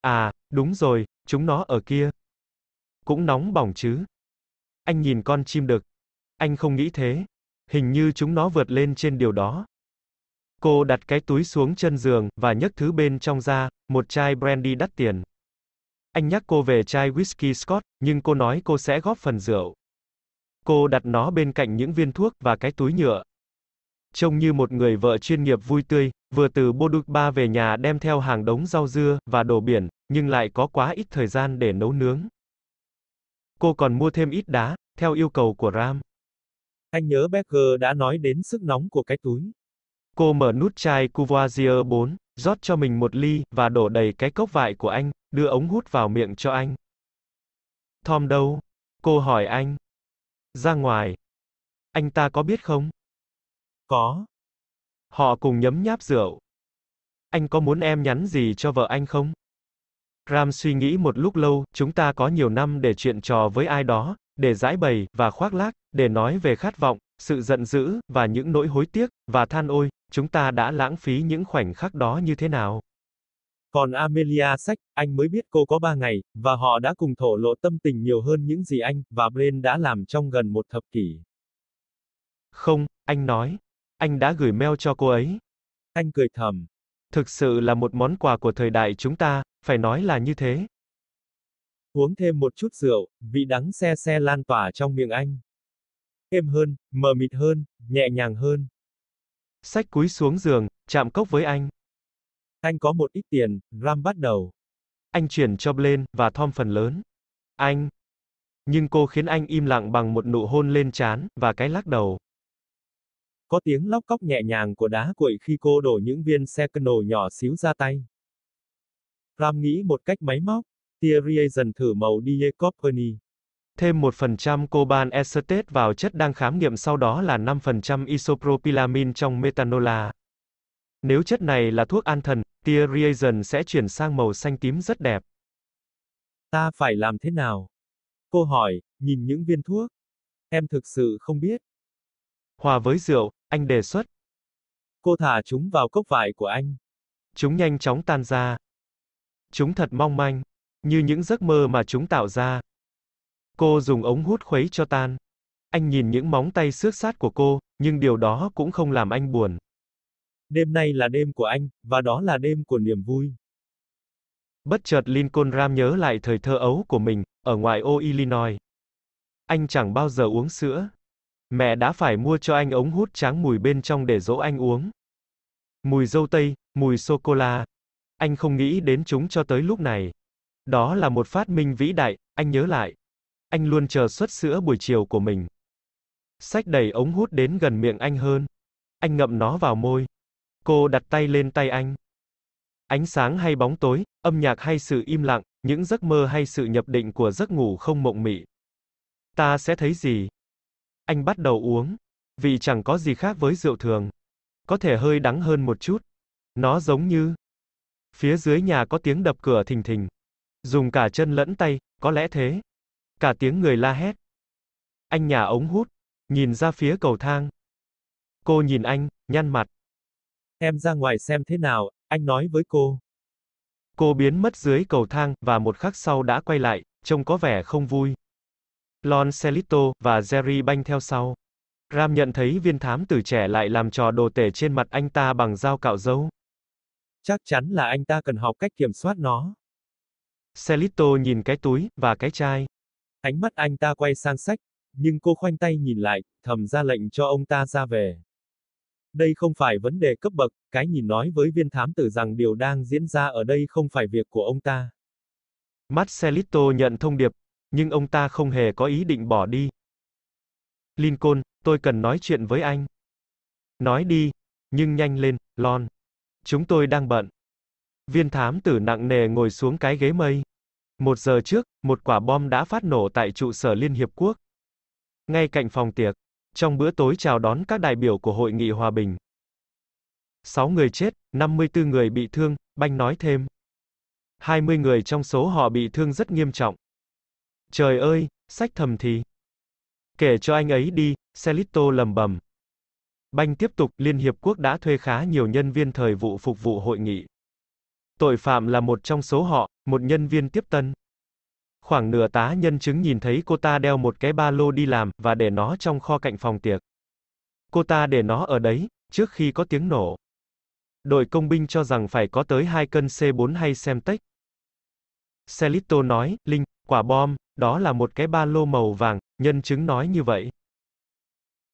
À, đúng rồi, chúng nó ở kia. Cũng nóng bỏng chứ. Anh nhìn con chim đực. Anh không nghĩ thế. Hình như chúng nó vượt lên trên điều đó. Cô đặt cái túi xuống chân giường, và nhấc thứ bên trong ra, một chai brandy đắt tiền. Anh nhắc cô về chai whisky Scott, nhưng cô nói cô sẽ góp phần rượu. Cô đặt nó bên cạnh những viên thuốc và cái túi nhựa. Trông như một người vợ chuyên nghiệp vui tươi, vừa từ Bodukba về nhà đem theo hàng đống rau dưa và đồ biển, nhưng lại có quá ít thời gian để nấu nướng. Cô còn mua thêm ít đá, theo yêu cầu của Ram. Anh nhớ Becker đã nói đến sức nóng của cái túi. Cô mở nút chai Courvoisier 4, rót cho mình một ly, và đổ đầy cái cốc vại của anh, đưa ống hút vào miệng cho anh. Tom đâu? Cô hỏi anh. Ra ngoài. Anh ta có biết không? Có. Họ cùng nhấm nháp rượu. Anh có muốn em nhắn gì cho vợ anh không? Ram suy nghĩ một lúc lâu, chúng ta có nhiều năm để chuyện trò với ai đó, để giải bày, và khoác lác, để nói về khát vọng, sự giận dữ, và những nỗi hối tiếc, và than ôi, chúng ta đã lãng phí những khoảnh khắc đó như thế nào. Còn Amelia sách, anh mới biết cô có ba ngày, và họ đã cùng thổ lộ tâm tình nhiều hơn những gì anh, và Blaine đã làm trong gần một thập kỷ. Không, anh nói. Anh đã gửi mail cho cô ấy. Anh cười thầm. Thực sự là một món quà của thời đại chúng ta, phải nói là như thế. Uống thêm một chút rượu, vị đắng xe xe lan tỏa trong miệng anh. Êm hơn, mờ mịt hơn, nhẹ nhàng hơn. Sách cúi xuống giường, chạm cốc với anh. Anh có một ít tiền, Ram bắt đầu. Anh chuyển cho Blaine, và Tom phần lớn. Anh. Nhưng cô khiến anh im lặng bằng một nụ hôn lên trán, và cái lắc đầu. Có tiếng lóc cóc nhẹ nhàng của đá quậy khi cô đổ những viên xe cano nhỏ xíu ra tay. Ram nghĩ một cách máy móc. Tia dần thử màu Diecopany. Thêm 1% coban acetate vào chất đang khám nghiệm sau đó là 5% isopropylamine trong metanola. Nếu chất này là thuốc an thần, tia reagent sẽ chuyển sang màu xanh tím rất đẹp. Ta phải làm thế nào? Cô hỏi, nhìn những viên thuốc. Em thực sự không biết. Hòa với rượu, anh đề xuất. Cô thả chúng vào cốc vải của anh. Chúng nhanh chóng tan ra. Chúng thật mong manh, như những giấc mơ mà chúng tạo ra. Cô dùng ống hút khuấy cho tan. Anh nhìn những móng tay xước sát của cô, nhưng điều đó cũng không làm anh buồn. Đêm nay là đêm của anh, và đó là đêm của niềm vui. Bất chợt Lincoln Ram nhớ lại thời thơ ấu của mình, ở ngoại ô Illinois. Anh chẳng bao giờ uống sữa. Mẹ đã phải mua cho anh ống hút tráng mùi bên trong để dỗ anh uống. Mùi dâu tây, mùi sô-cô-la. Anh không nghĩ đến chúng cho tới lúc này. Đó là một phát minh vĩ đại, anh nhớ lại. Anh luôn chờ suất sữa buổi chiều của mình. Sách đẩy ống hút đến gần miệng anh hơn. Anh ngậm nó vào môi. Cô đặt tay lên tay anh. Ánh sáng hay bóng tối, âm nhạc hay sự im lặng, những giấc mơ hay sự nhập định của giấc ngủ không mộng mị. Ta sẽ thấy gì? Anh bắt đầu uống. Vì chẳng có gì khác với rượu thường. Có thể hơi đắng hơn một chút. Nó giống như... Phía dưới nhà có tiếng đập cửa thình thình. Dùng cả chân lẫn tay, có lẽ thế. Cả tiếng người la hét. Anh nhà ống hút, nhìn ra phía cầu thang. Cô nhìn anh, nhăn mặt. Em ra ngoài xem thế nào, anh nói với cô. Cô biến mất dưới cầu thang, và một khắc sau đã quay lại, trông có vẻ không vui. Lon Celito, và Jerry banh theo sau. Ram nhận thấy viên thám tử trẻ lại làm trò đồ tể trên mặt anh ta bằng dao cạo râu. Chắc chắn là anh ta cần học cách kiểm soát nó. Celito nhìn cái túi, và cái chai. Ánh mắt anh ta quay sang sách, nhưng cô khoanh tay nhìn lại, thầm ra lệnh cho ông ta ra về. Đây không phải vấn đề cấp bậc, cái nhìn nói với viên thám tử rằng điều đang diễn ra ở đây không phải việc của ông ta. Marcelito nhận thông điệp, nhưng ông ta không hề có ý định bỏ đi. Lincoln, tôi cần nói chuyện với anh. Nói đi, nhưng nhanh lên, Lon. Chúng tôi đang bận. Viên thám tử nặng nề ngồi xuống cái ghế mây. Một giờ trước, một quả bom đã phát nổ tại trụ sở Liên Hiệp Quốc. Ngay cạnh phòng tiệc, trong bữa tối chào đón các đại biểu của Hội nghị Hòa bình. 6 người chết, 54 người bị thương, Banh nói thêm. 20 người trong số họ bị thương rất nghiêm trọng. Trời ơi, sách thầm thì. Kể cho anh ấy đi, Celito lầm bầm. Banh tiếp tục, Liên Hiệp Quốc đã thuê khá nhiều nhân viên thời vụ phục vụ hội nghị. Tội phạm là một trong số họ, một nhân viên tiếp tân. Khoảng nửa tá nhân chứng nhìn thấy cô ta đeo một cái ba lô đi làm, và để nó trong kho cạnh phòng tiệc. Cô ta để nó ở đấy, trước khi có tiếng nổ. Đội công binh cho rằng phải có tới 2 cân C4 hay Semtex. Celito nói, Linh, quả bom, đó là một cái ba lô màu vàng, nhân chứng nói như vậy.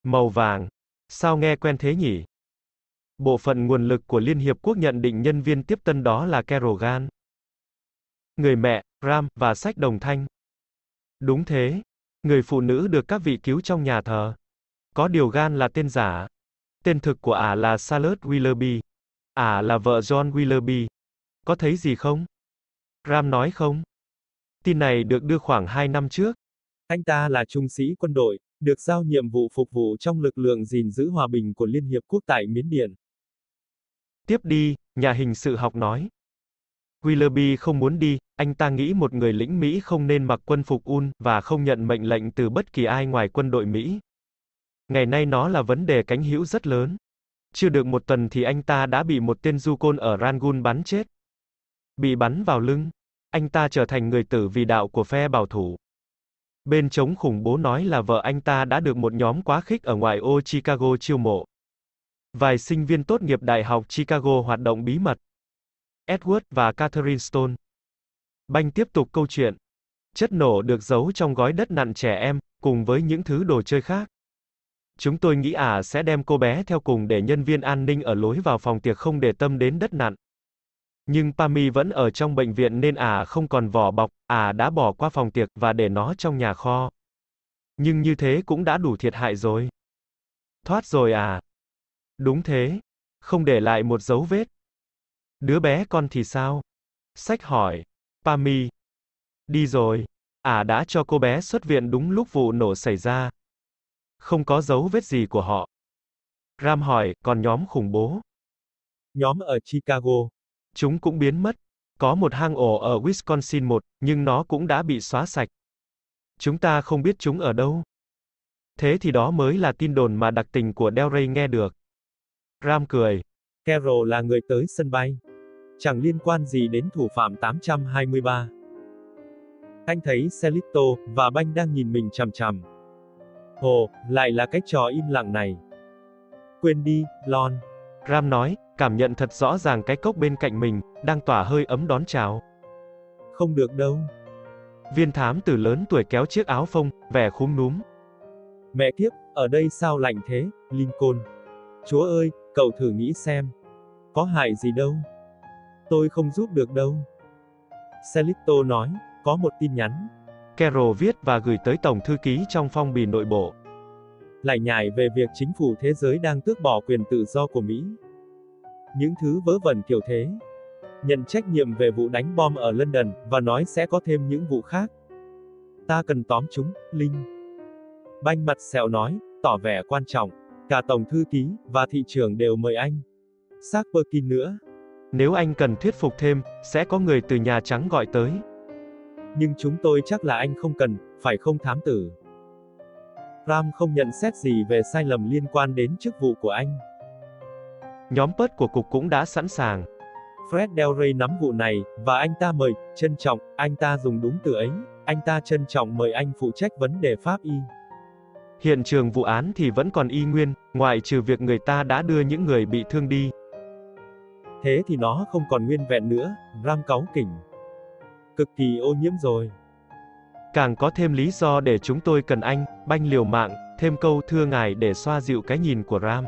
Màu vàng. Sao nghe quen thế nhỉ? Bộ phận nguồn lực của Liên Hiệp Quốc nhận định nhân viên tiếp tân đó là Kerogan. Người mẹ, Ram, và sách đồng thanh. Đúng thế. Người phụ nữ được các vị cứu trong nhà thờ. Có điều Gan là tên giả. Tên thực của ả là Charlotte Willoughby. Ả là vợ John Willoughby. Có thấy gì không? Ram nói không. Tin này được đưa khoảng 2 năm trước. Anh ta là trung sĩ quân đội, được giao nhiệm vụ phục vụ trong lực lượng gìn giữ hòa bình của Liên Hiệp Quốc tại Miến Điện. Tiếp đi, nhà hình sự học nói. Willoughby không muốn đi, anh ta nghĩ một người lính Mỹ không nên mặc quân phục UN, và không nhận mệnh lệnh từ bất kỳ ai ngoài quân đội Mỹ. Ngày nay nó là vấn đề cánh hữu rất lớn. Chưa được một tuần thì anh ta đã bị một tên du côn ở Rangoon bắn chết. Bị bắn vào lưng. Anh ta trở thành người tử vì đạo của phe bảo thủ. Bên chống khủng bố nói là vợ anh ta đã được một nhóm quá khích ở ngoại ô Chicago chiêu mộ. Vài sinh viên tốt nghiệp Đại học Chicago hoạt động bí mật. Edward và Catherine Stone. Banh tiếp tục câu chuyện. Chất nổ được giấu trong gói đất nặn trẻ em, cùng với những thứ đồ chơi khác. Chúng tôi nghĩ ả à sẽ đem cô bé theo cùng để nhân viên an ninh ở lối vào phòng tiệc không để tâm đến đất nặn. Nhưng Pami vẫn ở trong bệnh viện nên ả à không còn vỏ bọc, ả à đã bỏ qua phòng tiệc và để nó trong nhà kho. Nhưng như thế cũng đã đủ thiệt hại rồi. Thoát rồi à? Đúng thế. Không để lại một dấu vết. Đứa bé con thì sao? Sách hỏi. Pami. Đi rồi. Ả đã cho cô bé xuất viện đúng lúc vụ nổ xảy ra. Không có dấu vết gì của họ. Ram hỏi, còn nhóm khủng bố? Nhóm ở Chicago. Chúng cũng biến mất. Có một hang ổ ở Wisconsin một, nhưng nó cũng đã bị xóa sạch. Chúng ta không biết chúng ở đâu. Thế thì đó mới là tin đồn mà đặc tình của Del Rey nghe được. Ram cười. Carol là người tới sân bay. Chẳng liên quan gì đến thủ phạm 823. Anh thấy Celito và Banh đang nhìn mình chằm chằm. Hồ, lại là cái trò im lặng này. Quên đi, Lon. Ram nói, cảm nhận thật rõ ràng cái cốc bên cạnh mình, đang tỏa hơi ấm đón chào. Không được đâu. Viên thám tử lớn tuổi kéo chiếc áo phông, vẻ khúm núm. Mẹ kiếp, ở đây sao lạnh thế, Lincoln. Chúa ơi, cậu thử nghĩ xem. Có hại gì đâu. Tôi không giúp được đâu. Celito nói, có một tin nhắn. Carol viết và gửi tới Tổng Thư ký trong phong bì nội bộ. Lại nhải về việc chính phủ thế giới đang tước bỏ quyền tự do của Mỹ. Những thứ vớ vẩn kiểu thế. Nhận trách nhiệm về vụ đánh bom ở London, và nói sẽ có thêm những vụ khác. Ta cần tóm chúng, Linh. Banh mặt sẹo nói, tỏ vẻ quan trọng. Cả Tổng Thư ký, và thị trưởng đều mời anh. Xác Perkin nữa. Nếu anh cần thuyết phục thêm, sẽ có người từ Nhà Trắng gọi tới. Nhưng chúng tôi chắc là anh không cần, phải không thám tử? Ram không nhận xét gì về sai lầm liên quan đến chức vụ của anh. Nhóm pớt của cục cũng đã sẵn sàng. Fred Del Rey nắm vụ này, và anh ta mời, trân trọng, anh ta dùng đúng từ ấy, anh ta trân trọng mời anh phụ trách vấn đề pháp y. Hiện trường vụ án thì vẫn còn y nguyên, ngoại trừ việc người ta đã đưa những người bị thương đi. Thế thì nó không còn nguyên vẹn nữa, Ram cáu kỉnh. Cực kỳ ô nhiễm rồi. Càng có thêm lý do để chúng tôi cần anh, banh liều mạng, thêm câu thưa ngài để xoa dịu cái nhìn của Ram.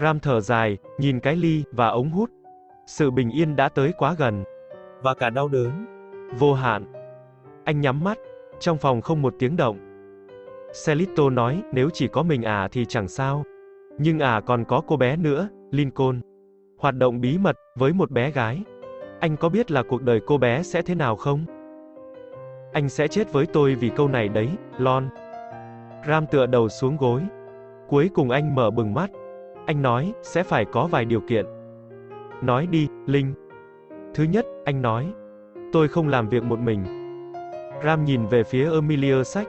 Ram thở dài, nhìn cái ly, và ống hút. Sự bình yên đã tới quá gần. Và cả đau đớn. Vô hạn. Anh nhắm mắt. Trong phòng không một tiếng động. Celito nói, nếu chỉ có mình à thì chẳng sao. Nhưng à còn có cô bé nữa, Lincoln. Hoạt động bí mật, với một bé gái. Anh có biết là cuộc đời cô bé sẽ thế nào không? Anh sẽ chết với tôi vì câu này đấy, Lon. Ram tựa đầu xuống gối. Cuối cùng anh mở bừng mắt. Anh nói, sẽ phải có vài điều kiện. Nói đi, Linh. Thứ nhất, anh nói. Tôi không làm việc một mình. Ram nhìn về phía Emilia sách.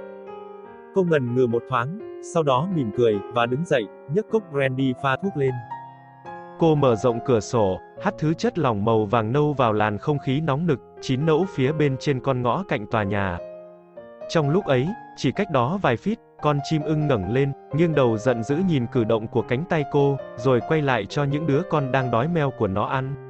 Cô ngần ngừ một thoáng, sau đó mỉm cười, và đứng dậy, nhấc cốc brandy pha thuốc lên. Cô mở rộng cửa sổ, hắt thứ chất lỏng màu vàng nâu vào làn không khí nóng nực, chín nẫu phía bên trên con ngõ cạnh tòa nhà. Trong lúc ấy, chỉ cách đó vài feet, con chim ưng ngẩng lên, nghiêng đầu giận dữ nhìn cử động của cánh tay cô, rồi quay lại cho những đứa con đang đói meo của nó ăn.